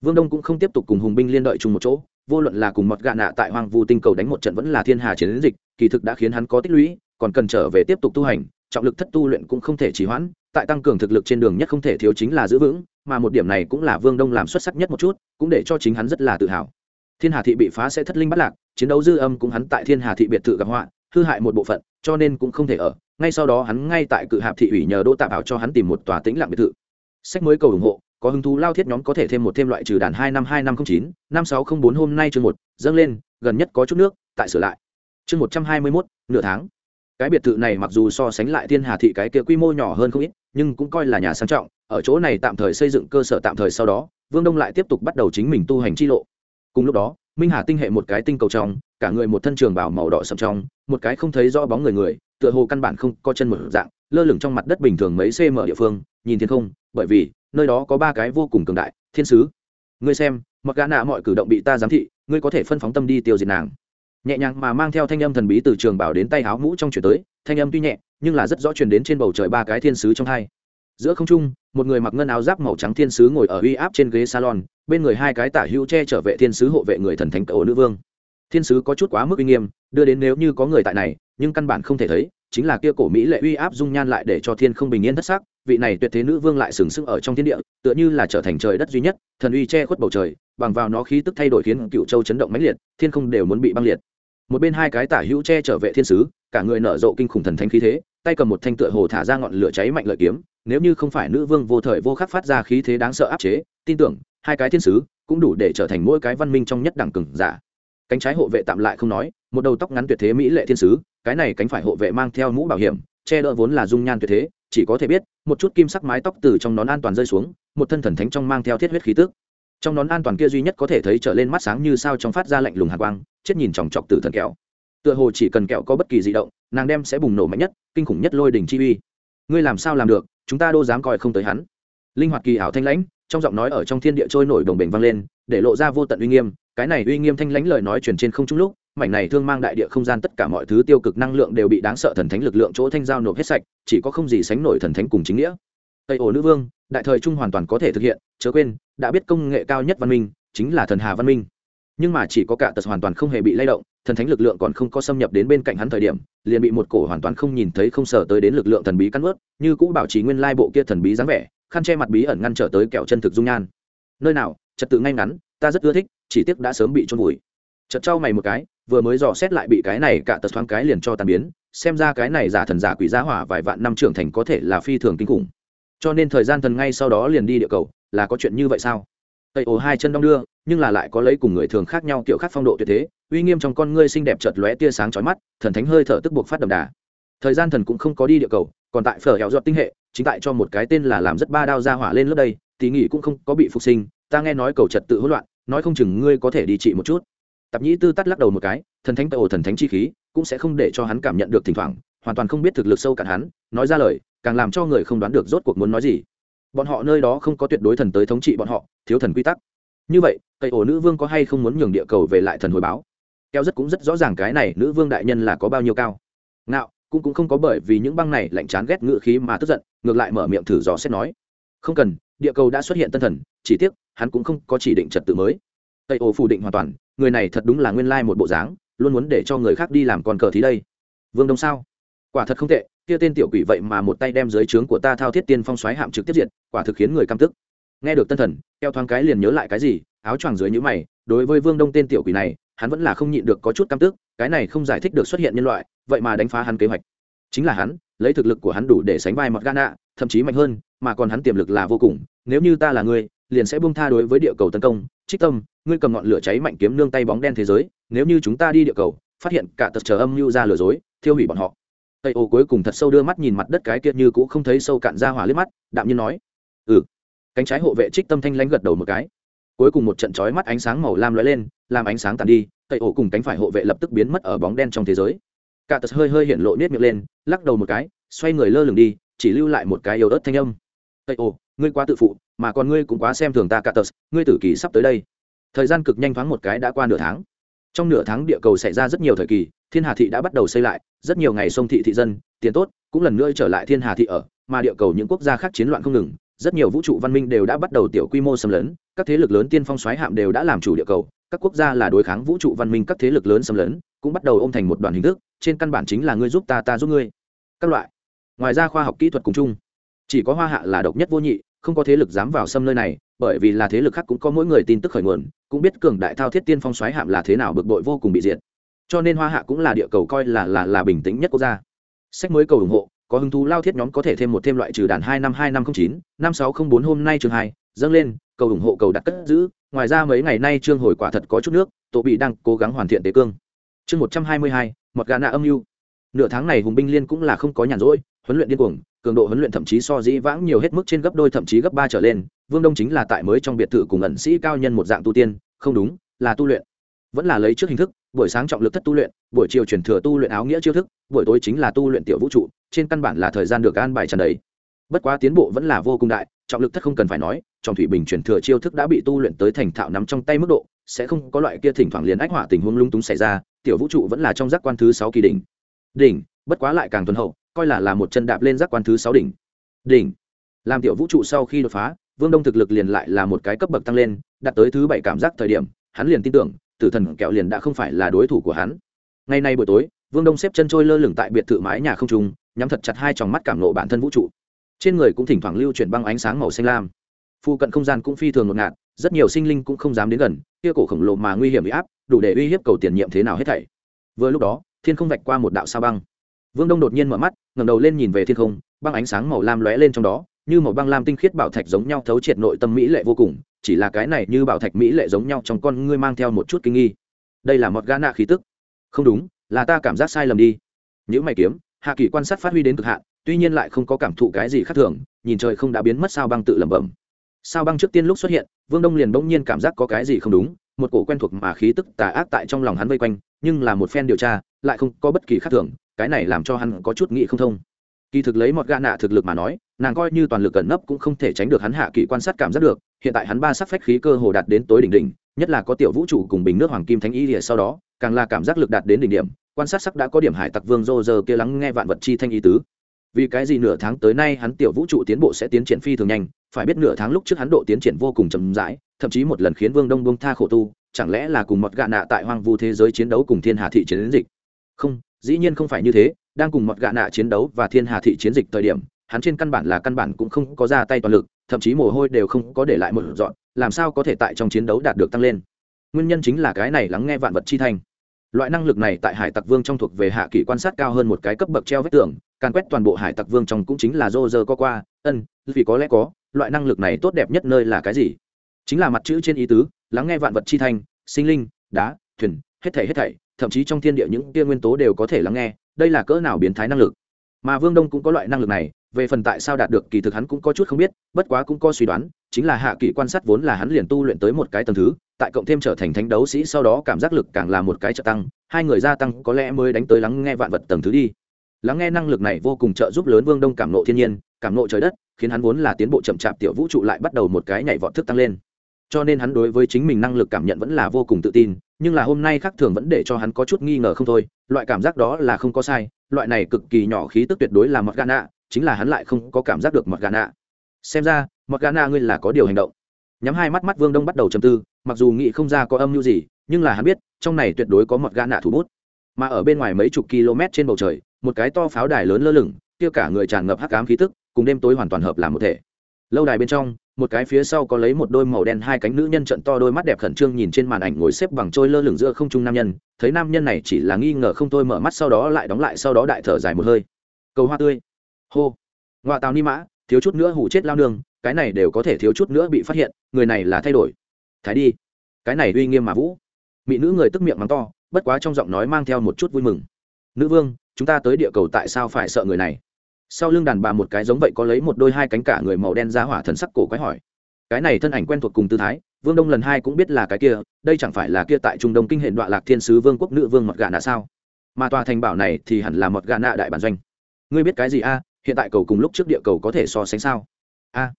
[SPEAKER 1] Vương đông cũng không tiếp tục cùng hùng binh liên đợi chung một chỗ, vô luận là cùng mọt gạ nạ tại hoàng vu tinh cầu đánh một trận vẫn là thiên hà chiến dịch, kỳ thực đã khiến hắn có tích lũy, còn cần trở về tiếp tục tu hành, trọng lực thất tu luyện cũng không thể trì hoãn, tại tăng cường thực lực trên đường nhất không thể thiếu chính là giữ vững mà một điểm này cũng là vương đông làm xuất sắc nhất một chút, cũng để cho chính hắn rất là tự hào. Thiên hà thị bị phá sẽ thất linh bất lạc, chiến đấu dư âm cũng hắn tại thiên hà thị biệt thự gặp họa, hư hại một bộ phận, cho nên cũng không thể ở. Ngay sau đó hắn ngay tại cự hạp thị ủy nhờ đỗ tạ bảo cho hắn tìm một tòa tĩnh lặng biệt thự. Sách mới cầu ủng hộ, có hứng thú lao thiết nhóm có thể thêm một thêm loại trừ đàn hai năm hai năm không chín, năm sáu không bốn hôm nay chương một, dâng lên, gần nhất có chút nước, tại sửa lại. Chương một trăm hai mươi mốt, nửa tháng. Cái biệt thự này mặc dù so sánh lại thiên hà thị cái kia quy mô nhỏ hơn không ít, nhưng cũng coi là nhà sang trọng ở chỗ này tạm thời xây dựng cơ sở tạm thời sau đó, vương đông lại tiếp tục bắt đầu chính mình tu hành chi lộ. Cùng lúc đó, minh hà tinh hệ một cái tinh cầu trong, cả người một thân trường bảo màu đỏ sậm trong, một cái không thấy rõ bóng người người, tựa hồ căn bản không có chân một dạng, lơ lửng trong mặt đất bình thường mấy cm địa phương, nhìn thiên không, bởi vì, nơi đó có ba cái vô cùng cường đại, thiên sứ. Ngươi xem, mặc gã nạ mọi cử động bị ta giám thị, ngươi có thể phân phóng tâm đi tiêu diệt nàng. Nhẹ nhàng mà mang theo thanh âm thần bí từ trường bảo đến tay háo mũ trong chuyển tới, thanh âm tuy nhẹ, nhưng là rất rõ truyền đến trên bầu trời ba cái thiên sứ trong hai giữa không trung, một người mặc ngân áo giáp màu trắng thiên sứ ngồi ở uy áp trên ghế salon, bên người hai cái tả hữu che trở vệ thiên sứ hộ vệ người thần thánh cậu nữ vương. Thiên sứ có chút quá mức uy nghiêm, đưa đến nếu như có người tại này, nhưng căn bản không thể thấy, chính là kia cổ mỹ lệ uy áp dung nhan lại để cho thiên không bình yên thất sắc, vị này tuyệt thế nữ vương lại sừng sững ở trong thiên địa, tựa như là trở thành trời đất duy nhất, thần uy che khuất bầu trời, bằng vào nó khí tức thay đổi khiến cựu châu chấn động mãnh liệt, thiên không đều muốn bị băng liệt. Một bên hai cái tả hữu che trở vệ thiên sứ, cả người nở rộ kinh khủng thần thánh khí thế tay cầm một thanh tựa hồ thả ra ngọn lửa cháy mạnh lợi kiếm, nếu như không phải nữ vương vô thời vô khắc phát ra khí thế đáng sợ áp chế, tin tưởng, hai cái thiên sứ cũng đủ để trở thành mỗi cái văn minh trong nhất đẳng cừng giả. Cánh trái hộ vệ tạm lại không nói, một đầu tóc ngắn tuyệt thế mỹ lệ thiên sứ, cái này cánh phải hộ vệ mang theo mũ bảo hiểm, che đỡ vốn là dung nhan tuyệt thế, chỉ có thể biết, một chút kim sắc mái tóc từ trong nón an toàn rơi xuống, một thân thần thánh trong mang theo thiết huyết khí tức. Trong nón an toàn kia duy nhất có thể thấy trở lên mắt sáng như sao trong phát ra lạnh lùng hạ quang, chết nhìn chòng chọc từ thần kẹo tựa hồ chỉ cần kẹo có bất kỳ di động, nàng đem sẽ bùng nổ mạnh nhất, kinh khủng nhất lôi đỉnh chi uy. Ngươi làm sao làm được, chúng ta đô dám coi không tới hắn. Linh hoạt kỳ ảo thanh lãnh, trong giọng nói ở trong thiên địa trôi nổi đồng bình vang lên, để lộ ra vô tận uy nghiêm, cái này uy nghiêm thanh lãnh lời nói truyền trên không trung lúc, mảnh này thương mang đại địa không gian tất cả mọi thứ tiêu cực năng lượng đều bị đáng sợ thần thánh lực lượng chỗ thanh giao nộp hết sạch, chỉ có không gì sánh nổi thần thánh cùng chính nghĩa. Tây ổ nữ vương, đại thời trung hoàn toàn có thể thực hiện, chớ quên, đã biết công nghệ cao nhất văn minh, chính là thần hà văn minh. Nhưng mà chỉ có cả tật hoàn toàn không hề bị lay động thần thánh lực lượng còn không có xâm nhập đến bên cạnh hắn thời điểm, liền bị một cổ hoàn toàn không nhìn thấy không sở tới đến lực lượng thần bí cắn ướt như cũ bảo trì nguyên lai bộ kia thần bí dáng vẻ, khăn che mặt bí ẩn ngăn trở tới kẹo chân thực dung nhan. Nơi nào, trật tự ngay ngắn, ta rất ưa thích, chỉ tiếc đã sớm bị trôn vùi. Chật trao mày một cái, vừa mới dò xét lại bị cái này cả tật thoáng cái liền cho tàn biến, xem ra cái này giả thần giả quỷ giá hỏa vài vạn năm trưởng thành có thể là phi thường kinh khủng. Cho nên thời gian thần ngay sau đó liền đi địa cầu, là có chuyện như vậy sao? Tây ồ hai chân đong đưa, nhưng là lại có lấy cùng người thường khác nhau kiểu khác phong độ tuyệt thế uy nghiêm trong con ngươi xinh đẹp chợt lóe tia sáng chói mắt, thần thánh hơi thở tức buộc phát đậm đà. Thời gian thần cũng không có đi địa cầu, còn tại phở hẻo giọt tinh hệ, chính tại cho một cái tên là làm rất ba đao ra hỏa lên lớp đây tí nghỉ cũng không có bị phục sinh, ta nghe nói cầu trật tự hỗn loạn, nói không chừng ngươi có thể đi trị một chút. Tạp nhĩ tư tắt lắc đầu một cái, thần thánh tây thần thánh chi khí, cũng sẽ không để cho hắn cảm nhận được thỉnh thoảng, hoàn toàn không biết thực lực sâu cạn hắn, nói ra lời, càng làm cho người không đoán được rốt cuộc muốn nói gì. Bọn họ nơi đó không có tuyệt đối thần tới thống trị bọn họ, thiếu thần quy tắc. Như vậy cây ổ nữ vương có hay không muốn nhường địa cầu về lại thần hồi báo? Keo rất cũng rất rõ ràng cái này nữ vương đại nhân là có bao nhiêu cao. Ngạo, cũng cũng không có bởi vì những băng này lạnh chán ghét ngự khí mà tức giận, ngược lại mở miệng thử dò xét nói. Không cần, địa cầu đã xuất hiện tân thần, chỉ tiếc, hắn cũng không có chỉ định trật tự mới. Tây ô phủ định hoàn toàn, người này thật đúng là nguyên lai một bộ dáng, luôn muốn để cho người khác đi làm con cờ thí đây. Vương đông sao? Quả thật không tệ, kia tên tiểu quỷ vậy mà một tay đem dưới trướng của ta thao thiết tiên phong xoáy hạm trực tiếp diện quả thực khiến người căm tức. Nghe được tân thần, keo thoáng cái liền nhớ lại cái gì, áo choàng dưới nhữ mày, đối với vương đông tên tiểu quỷ này hắn vẫn là không nhịn được có chút căm tức, cái này không giải thích được xuất hiện nhân loại, vậy mà đánh phá hắn kế hoạch. Chính là hắn, lấy thực lực của hắn đủ để sánh vai mặt gana, thậm chí mạnh hơn, mà còn hắn tiềm lực là vô cùng, nếu như ta là ngươi, liền sẽ buông tha đối với địa cầu tấn công. Trích tâm, ngươi cầm ngọn lửa cháy mạnh kiếm nương tay bóng đen thế giới, nếu như chúng ta đi địa cầu, phát hiện cả tật chờ âm mưu ra lừa dối, thiêu hủy bọn họ. Tây ô cuối cùng thật sâu đưa mắt nhìn mặt đất cái kia như cũng không thấy sâu cạn ra hỏa liếc mắt, đạm nhiên nói. Ừ. Cánh trái hộ vệ trích tâm thanh lãnh gật đầu một cái cuối cùng một trận chói mắt ánh sáng màu lam lóe lên, làm ánh sáng tàn đi tây ổ cùng cánh phải hộ vệ lập tức biến mất ở bóng đen trong thế giới. Cả tật hơi hơi hiện lộ nết miệng lên, lắc đầu một cái, xoay người lơ lửng đi, chỉ lưu lại một cái yếu ớt thanh âm. Tây ổ, ngươi quá tự phụ, mà còn ngươi cũng quá xem thường ta cả tật, ngươi tử kỳ sắp tới đây. Thời gian cực nhanh thoáng một cái đã qua nửa tháng. Trong nửa tháng địa cầu xảy ra rất nhiều thời kỳ, thiên hà thị đã bắt đầu xây lại, rất nhiều ngày sông thị thị dân, tiền tốt, cũng lần nữa trở lại thiên hà thị ở, mà địa cầu những quốc gia khác chiến loạn không ngừng rất nhiều vũ trụ văn minh đều đã bắt đầu tiểu quy mô xâm lấn, các thế lực lớn tiên phong xoáy hạm đều đã làm chủ địa cầu, các quốc gia là đối kháng vũ trụ văn minh, các thế lực lớn xâm lấn cũng bắt đầu ôm thành một đoàn hình thức, trên căn bản chính là ngươi giúp ta ta giúp ngươi. Các loại. Ngoài ra khoa học kỹ thuật cùng chung. Chỉ có hoa hạ là độc nhất vô nhị, không có thế lực dám vào xâm nơi này, bởi vì là thế lực khác cũng có mỗi người tin tức khởi nguồn, cũng biết cường đại thao thiết tiên phong xoáy hạm là thế nào bực bội vô cùng bị diệt. Cho nên hoa hạ cũng là địa cầu coi là là là bình tĩnh nhất quốc gia. Sách mới cầu ủng hộ có hứng thú lao thiết nhóm có thể thêm một thêm loại trừ đàn hai năm hai năm không chín, năm sáu không bốn hôm nay trường hai, dâng lên, cầu ủng hộ, cầu đặt cất giữ. Ngoài ra mấy ngày nay trương hồi quả thật có chút nước, tổ bị đang cố gắng hoàn thiện tế cương. Chương một trăm hai mươi hai, mọt gà nạ âm mưu. Nửa tháng này hùng binh liên cũng là không có nhàn rỗi, huấn luyện điên cuồng, cường độ huấn luyện thậm chí so dĩ vãng nhiều hết mức trên gấp đôi thậm chí gấp ba trở lên. Vương đông chính là tại mới trong biệt thự cùng ẩn sĩ cao nhân một dạng tu tiên, không đúng, là tu luyện. Vẫn là lấy trước hình thức buổi sáng trọng lực thất tu luyện, buổi chiều chuyển thừa tu luyện áo nghĩa chiêu thức, buổi tối chính là tu luyện tiểu vũ trụ, trên căn bản là thời gian được an bài trần đấy bất quá tiến bộ vẫn là vô cùng đại, trọng lực thất không cần phải nói, trong thủy bình chuyển thừa chiêu thức đã bị tu luyện tới thành thạo nắm trong tay mức độ, sẽ không có loại kia thỉnh thoảng liền ách hỏa tình huống lung túng xảy ra, tiểu vũ trụ vẫn là trong giác quan thứ sáu kỳ đỉnh. Đỉnh, bất quá lại càng tuần hậu, coi là là một chân đạp lên giác quan thứ sáu đỉnh. Đỉnh, làm tiểu vũ trụ sau khi đột phá, vương đông thực lực liền lại là một cái cấp bậc tăng lên, đạt tới thứ bảy cảm giác thời điểm, hắn liền tin tưởng tử thần kẹo liền đã không phải là đối thủ của hắn. Ngày nay buổi tối, vương đông xếp chân trôi lơ lửng tại biệt thự mái nhà không trung, nhắm thật chặt hai tròng mắt cảm nộ bản thân vũ trụ. Trên người cũng thỉnh thoảng lưu chuyển băng ánh sáng màu xanh lam. Phu cận không gian cũng phi thường ngột ngạt, rất nhiều sinh linh cũng không dám đến gần, kia cổ khổng lồ mà nguy hiểm bị áp, đủ để uy hiếp cầu tiền nhiệm thế nào hết thảy. Vừa lúc đó, thiên không vạch qua một đạo sao băng. Vương đông đột nhiên mở mắt, ngẩng đầu lên nhìn về thiên không, băng ánh sáng màu lam lóe lên trong đó như màu băng lam tinh khiết bảo thạch giống nhau thấu triệt nội tâm mỹ lệ vô cùng, chỉ là cái này như bảo thạch mỹ lệ giống nhau trong con ngươi mang theo một chút kinh nghi. Đây là một gã nạ khí tức. Không đúng, là ta cảm giác sai lầm đi. Những mày kiếm, hạ kỳ quan sát phát huy đến cực hạn, tuy nhiên lại không có cảm thụ cái gì khác thường, nhìn trời không đã biến mất sao băng tự lẩm bẩm. Sao băng trước tiên lúc xuất hiện, vương đông liền bỗng nhiên cảm giác có cái gì không đúng, một cổ quen thuộc mà khí tức tà ác tại trong lòng hắn vây quanh, nhưng là một phen điều tra, lại không có bất kỳ khác thường, cái này làm cho hắn có chút nghĩ không thông. Kỳ thực lấy một gã nạ thực lực mà nói nàng coi như toàn lực cẩn nấp cũng không thể tránh được hắn hạ kỳ quan sát cảm giác được, hiện tại hắn ba sắc phách khí cơ hồ đạt đến tối đỉnh đỉnh, nhất là có tiểu vũ trụ cùng bình nước hoàng kim thánh y lìa sau đó, càng là cảm giác lực đạt đến đỉnh điểm, quan sát sắc đã có điểm hải tặc vương rô rơ kia lắng nghe vạn vật chi thanh y tứ. Vì cái gì nửa tháng tới nay hắn tiểu vũ trụ tiến bộ sẽ tiến triển phi thường nhanh, phải biết nửa tháng lúc trước hắn độ tiến triển vô cùng chậm rãi, thậm chí một lần khiến vương đông bông tha khổ tu, chẳng lẽ là cùng một gạ nạ tại hoang vu thế giới chiến đấu cùng thiên hà thị chiến dịch? Không, dĩ nhiên không phải như thế, đang cùng một gạ nạ chiến đấu và thiên hà thị chiến dịch thời điểm hắn trên căn bản là căn bản cũng không có ra tay toàn lực, thậm chí mồ hôi đều không có để lại một dọn, làm sao có thể tại trong chiến đấu đạt được tăng lên. Nguyên nhân chính là cái này lắng nghe vạn vật chi thanh. Loại năng lực này tại hải tặc vương trong thuộc về hạ kỷ quan sát cao hơn một cái cấp bậc treo vết tường, càn quét toàn bộ hải tặc vương trong cũng chính là dô dơ có qua, ân, vì có lẽ có, loại năng lực này tốt đẹp nhất nơi là cái gì? Chính là mặt chữ trên ý tứ, lắng nghe vạn vật chi thanh, sinh linh, đá, thuyền, hết thảy hết thảy, thậm chí trong thiên địa những kia nguyên tố đều có thể lắng nghe, đây là cỡ nào biến thái năng lực? Mà vương đông cũng có loại năng lực này về phần tại sao đạt được kỳ thực hắn cũng có chút không biết, bất quá cũng có suy đoán, chính là hạ kỳ quan sát vốn là hắn liền tu luyện tới một cái tầng thứ, tại cộng thêm trở thành thánh đấu sĩ sau đó cảm giác lực càng là một cái trợ tăng, hai người gia tăng có lẽ mới đánh tới lắng nghe vạn vật tầng thứ đi. Lắng nghe năng lực này vô cùng trợ giúp lớn vương đông cảm nộ thiên nhiên, cảm nộ trời đất, khiến hắn vốn là tiến bộ chậm chạp tiểu vũ trụ lại bắt đầu một cái nhảy vọt thức tăng lên. Cho nên hắn đối với chính mình năng lực cảm nhận vẫn là vô cùng tự tin, nhưng là hôm nay khác thường vẫn để cho hắn có chút nghi ngờ không thôi, loại cảm giác đó là không có sai, loại này cực kỳ nhỏ khí tức tuyệt đối là mọt gan ạ chính là hắn lại không có cảm giác được mọt gà nạ. Xem ra, mọt gà nạ ngươi là có điều hành động. Nhắm hai mắt mắt vương đông bắt đầu chầm tư, mặc dù nghĩ không ra có âm mưu gì, nhưng là hắn biết, trong này tuyệt đối có mọt gà nạ thủ bút. Mà ở bên ngoài mấy chục km trên bầu trời, một cái to pháo đài lớn lơ lửng, kia cả người tràn ngập hắc ám khí tức, cùng đêm tối hoàn toàn hợp làm một thể. Lâu đài bên trong, một cái phía sau có lấy một đôi màu đen hai cánh nữ nhân trận to đôi mắt đẹp khẩn trương nhìn trên màn ảnh ngồi xếp bằng trôi lơ lửng giữa không trung nam nhân, thấy nam nhân này chỉ là nghi ngờ không thôi mở mắt sau đó lại đóng lại sau đó đại thở dài một hơi. Cầu hoa tươi hô. Ngoạ tàu ni mã, thiếu chút nữa hủ chết lao nương, cái này đều có thể thiếu chút nữa bị phát hiện, người này là thay đổi. Thái đi. Cái này uy nghiêm mà vũ. Mỹ nữ người tức miệng mắng to, bất quá trong giọng nói mang theo một chút vui mừng. Nữ vương, chúng ta tới địa cầu tại sao phải sợ người này? Sau lưng đàn bà một cái giống vậy có lấy một đôi hai cánh cả người màu đen ra hỏa thần sắc cổ quái hỏi. Cái này thân ảnh quen thuộc cùng tư thái, vương đông lần hai cũng biết là cái kia, đây chẳng phải là kia tại trung đông kinh hệ đoạn lạc thiên sứ vương quốc nữ vương mọt gà nạ sao? Mà tòa thành bảo này thì hẳn là mọt gà nạ đại bản doanh. Ngươi biết cái gì a? Hiện tại cầu cùng lúc trước địa cầu có thể so sánh sao? A,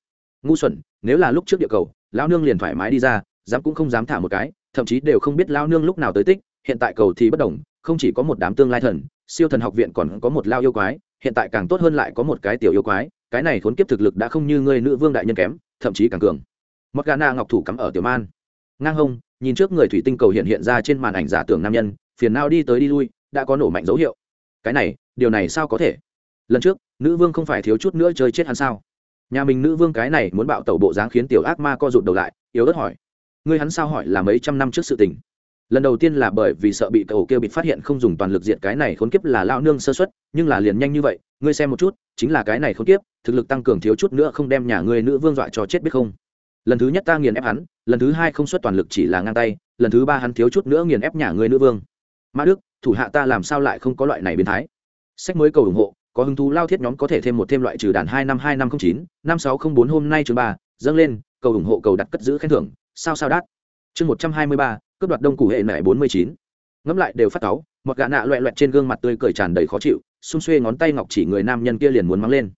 [SPEAKER 1] ngu xuẩn, nếu là lúc trước địa cầu, lão nương liền thoải mái đi ra, dám cũng không dám thả một cái, thậm chí đều không biết lão nương lúc nào tới tích, hiện tại cầu thì bất đồng, không chỉ có một đám tương lai thần, siêu thần học viện còn có một lao yêu quái, hiện tại càng tốt hơn lại có một cái tiểu yêu quái, cái này khốn kiếp thực lực đã không như ngươi nữ vương đại nhân kém, thậm chí càng cường. Mặc gà na ngọc thủ cắm ở tiểu man. Ngang hông, nhìn trước người thủy tinh cầu hiện hiện ra trên màn ảnh giả tưởng nam nhân, phiền nao đi tới đi lui, đã có nổ mạnh dấu hiệu. Cái này, điều này sao có thể? Lần trước, nữ vương không phải thiếu chút nữa chơi chết hắn sao? Nhà mình nữ vương cái này muốn bạo tẩu bộ dáng khiến tiểu ác ma co rụt đầu lại, yếu ớt hỏi. Ngươi hắn sao hỏi là mấy trăm năm trước sự tình? Lần đầu tiên là bởi vì sợ bị cậu kia bị phát hiện không dùng toàn lực diện cái này khốn kiếp là lao nương sơ xuất nhưng là liền nhanh như vậy, ngươi xem một chút, chính là cái này khốn kiếp, thực lực tăng cường thiếu chút nữa không đem nhà ngươi nữ vương dọa cho chết biết không? Lần thứ nhất ta nghiền ép hắn, lần thứ hai không xuất toàn lực chỉ là ngang tay, lần thứ ba hắn thiếu chút nữa nghiền ép nhà ngươi nữ vương. Ma đức, thủ hạ ta làm sao lại không có loại này biến thái? Sách mới cầu ủng hộ có hứng thú lao thiết nhóm có thể thêm một thêm loại trừ đàn hai năm hai năm không chín, năm sáu không bốn hôm nay chương ba, dâng lên, cầu ủng hộ cầu đặt cất giữ khen thưởng, sao sao đắt chương một trăm hai mươi ba, cướp đoạt đông củ hệ mẹ bốn mươi chín. Ngẫm lại đều phát cáu một gã nạ loẹ loẹt trên gương mặt tươi cười tràn đầy khó chịu, xung xuê ngón tay ngọc chỉ người nam nhân kia liền muốn mang lên.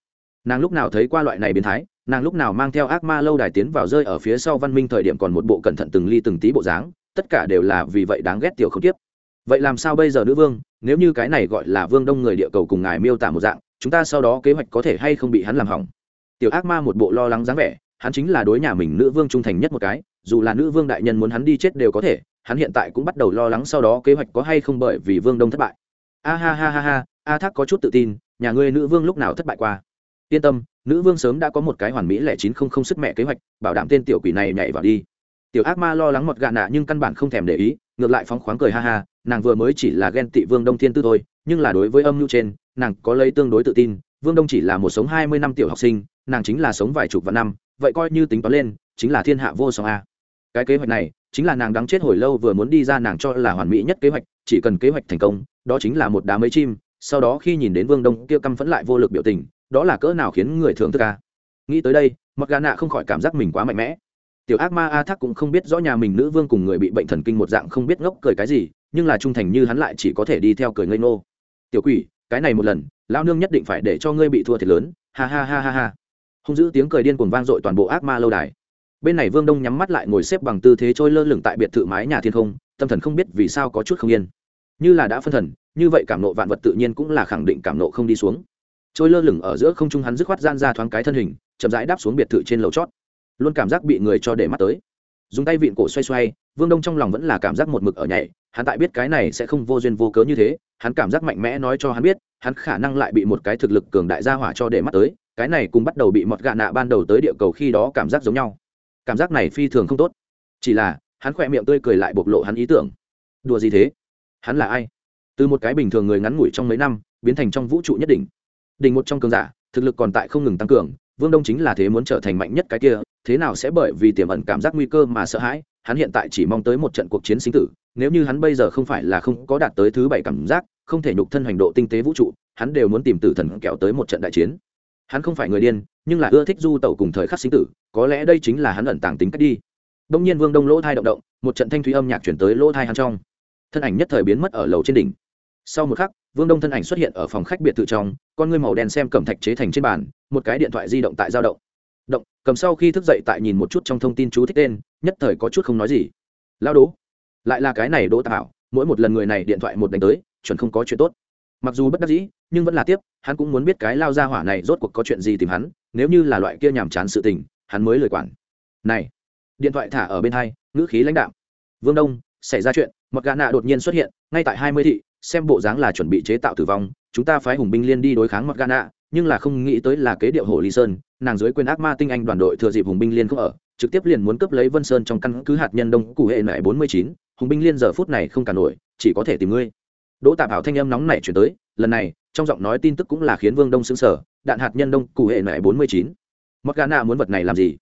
[SPEAKER 1] Nàng lúc nào thấy qua loại này biến thái, nàng lúc nào mang theo ác ma lâu đài tiến vào rơi ở phía sau văn minh thời điểm còn một bộ cẩn thận từng ly từng tí bộ dáng, tất cả đều là vì vậy đáng ghét tiểu không tiếp vậy làm sao bây giờ nữ vương? Nếu như cái này gọi là vương đông người địa cầu cùng ngài miêu tả một dạng, chúng ta sau đó kế hoạch có thể hay không bị hắn làm hỏng? Tiểu ác ma một bộ lo lắng dáng vẻ, hắn chính là đối nhà mình nữ vương trung thành nhất một cái, dù là nữ vương đại nhân muốn hắn đi chết đều có thể, hắn hiện tại cũng bắt đầu lo lắng sau đó kế hoạch có hay không bởi vì vương đông thất bại. A ha ha ha ha, a thác có chút tự tin, nhà ngươi nữ vương lúc nào thất bại qua? Yên tâm, nữ vương sớm đã có một cái hoàn mỹ lẻ chín không không sức mẹ kế hoạch, bảo đảm tên tiểu quỷ này nhảy vào đi. Tiểu ác ma lo lắng một gạ nạ nhưng căn bản không thèm để ý ngược lại phóng khoáng cười ha ha, nàng vừa mới chỉ là ghen tị vương đông thiên tư thôi, nhưng là đối với âm mưu trên, nàng có lấy tương đối tự tin, vương đông chỉ là một sống hai mươi năm tiểu học sinh, nàng chính là sống vài chục vạn năm, vậy coi như tính toán lên, chính là thiên hạ vô song a. Cái kế hoạch này, chính là nàng đáng chết hồi lâu vừa muốn đi ra nàng cho là hoàn mỹ nhất kế hoạch, chỉ cần kế hoạch thành công, đó chính là một đám mấy chim, sau đó khi nhìn đến vương đông kia căm phẫn lại vô lực biểu tình, đó là cỡ nào khiến người thường thức ca nghĩ tới đây, mặc gà nạ không khỏi cảm giác mình quá mạnh mẽ tiểu ác ma a thác cũng không biết rõ nhà mình nữ vương cùng người bị bệnh thần kinh một dạng không biết ngốc cười cái gì, nhưng là trung thành như hắn lại chỉ có thể đi theo cười ngây ngô. Tiểu quỷ, cái này một lần lao nương nhất định phải để cho ngươi bị thua thiệt lớn. Ha ha ha ha ha. Hung dữ tiếng cười điên cuồng vang dội toàn bộ ác ma lâu đài. Bên này vương đông nhắm mắt lại ngồi xếp bằng tư thế trôi lơ lửng tại biệt thự mái nhà thiên không, tâm thần không biết vì sao có chút không yên. Như là đã phân thần, như vậy cảm nộ vạn vật tự nhiên cũng là khẳng định cảm nộ không đi xuống. Trôi lơ lửng ở giữa không trung hắn dứt khoát gian ra thoáng cái thân hình, chậm rãi đáp xuống biệt thự trên lầu chót luôn cảm giác bị người cho để mắt tới. Dùng tay vịn cổ xoay xoay, vương đông trong lòng vẫn là cảm giác một mực ở nhảy, hắn tại biết cái này sẽ không vô duyên vô cớ như thế, hắn cảm giác mạnh mẽ nói cho hắn biết, hắn khả năng lại bị một cái thực lực cường đại gia hỏa cho để mắt tới, cái này cùng bắt đầu bị mọt gạ nạ ban đầu tới địa cầu khi đó cảm giác giống nhau. Cảm giác này phi thường không tốt. Chỉ là, hắn khỏe miệng tươi cười lại bộc lộ hắn ý tưởng. Đùa gì thế? Hắn là ai? Từ một cái bình thường người ngắn ngủi trong mấy năm, biến thành trong vũ trụ nhất định đỉnh một trong cường giả, thực lực còn tại không ngừng tăng cường vương đông chính là thế muốn trở thành mạnh nhất cái kia, thế nào sẽ bởi vì tiềm ẩn cảm giác nguy cơ mà sợ hãi, hắn hiện tại chỉ mong tới một trận cuộc chiến sinh tử, nếu như hắn bây giờ không phải là không có đạt tới thứ bảy cảm giác, không thể nhục thân hành độ tinh tế vũ trụ, hắn đều muốn tìm tử thần kéo tới một trận đại chiến. Hắn không phải người điên, nhưng là ưa thích du tẩu cùng thời khắc sinh tử, có lẽ đây chính là hắn ẩn tàng tính cách đi. Đông nhiên vương đông lỗ thai động động, một trận thanh thúy âm nhạc chuyển tới lỗ thai hắn trong. Thân ảnh nhất thời biến mất ở lầu trên đỉnh. Sau một khắc vương đông thân ảnh xuất hiện ở phòng khách biệt thự trong, con ngươi màu đen xem cẩm thạch chế thành trên bàn, một cái điện thoại di động tại giao động. Động, cầm sau khi thức dậy tại nhìn một chút trong thông tin chú thích tên, nhất thời có chút không nói gì. Lao đố. Lại là cái này đỗ tạo mỗi một lần người này điện thoại một đánh tới, chuẩn không có chuyện tốt. Mặc dù bất đắc dĩ, nhưng vẫn là tiếp, hắn cũng muốn biết cái lao ra hỏa này rốt cuộc có chuyện gì tìm hắn, nếu như là loại kia nhàm chán sự tình, hắn mới lời quản. Này, điện thoại thả ở bên hai, ngữ khí lãnh đạm. Vương đông, xảy ra chuyện mặc gà nạ đột nhiên xuất hiện, ngay tại hai mươi thị xem bộ dáng là chuẩn bị chế tạo tử vong, chúng ta phái hùng binh liên đi đối kháng mặt gana nhưng là không nghĩ tới là kế điệu hồ ly sơn, nàng dưới quyền ác ma tinh anh đoàn đội thừa dịp hùng binh liên không ở, trực tiếp liền muốn cướp lấy vân sơn trong căn cứ hạt nhân đông cụ hệ nại bốn mươi chín, hùng binh liên giờ phút này không cả nổi, chỉ có thể tìm ngươi. Đỗ tạp hảo thanh âm nóng này chuyển tới, lần này, trong giọng nói tin tức cũng là khiến vương đông xứng sở đạn hạt nhân đông cụ hệ nại bốn mươi chín. Mọt gà nạ muốn vật này làm gì?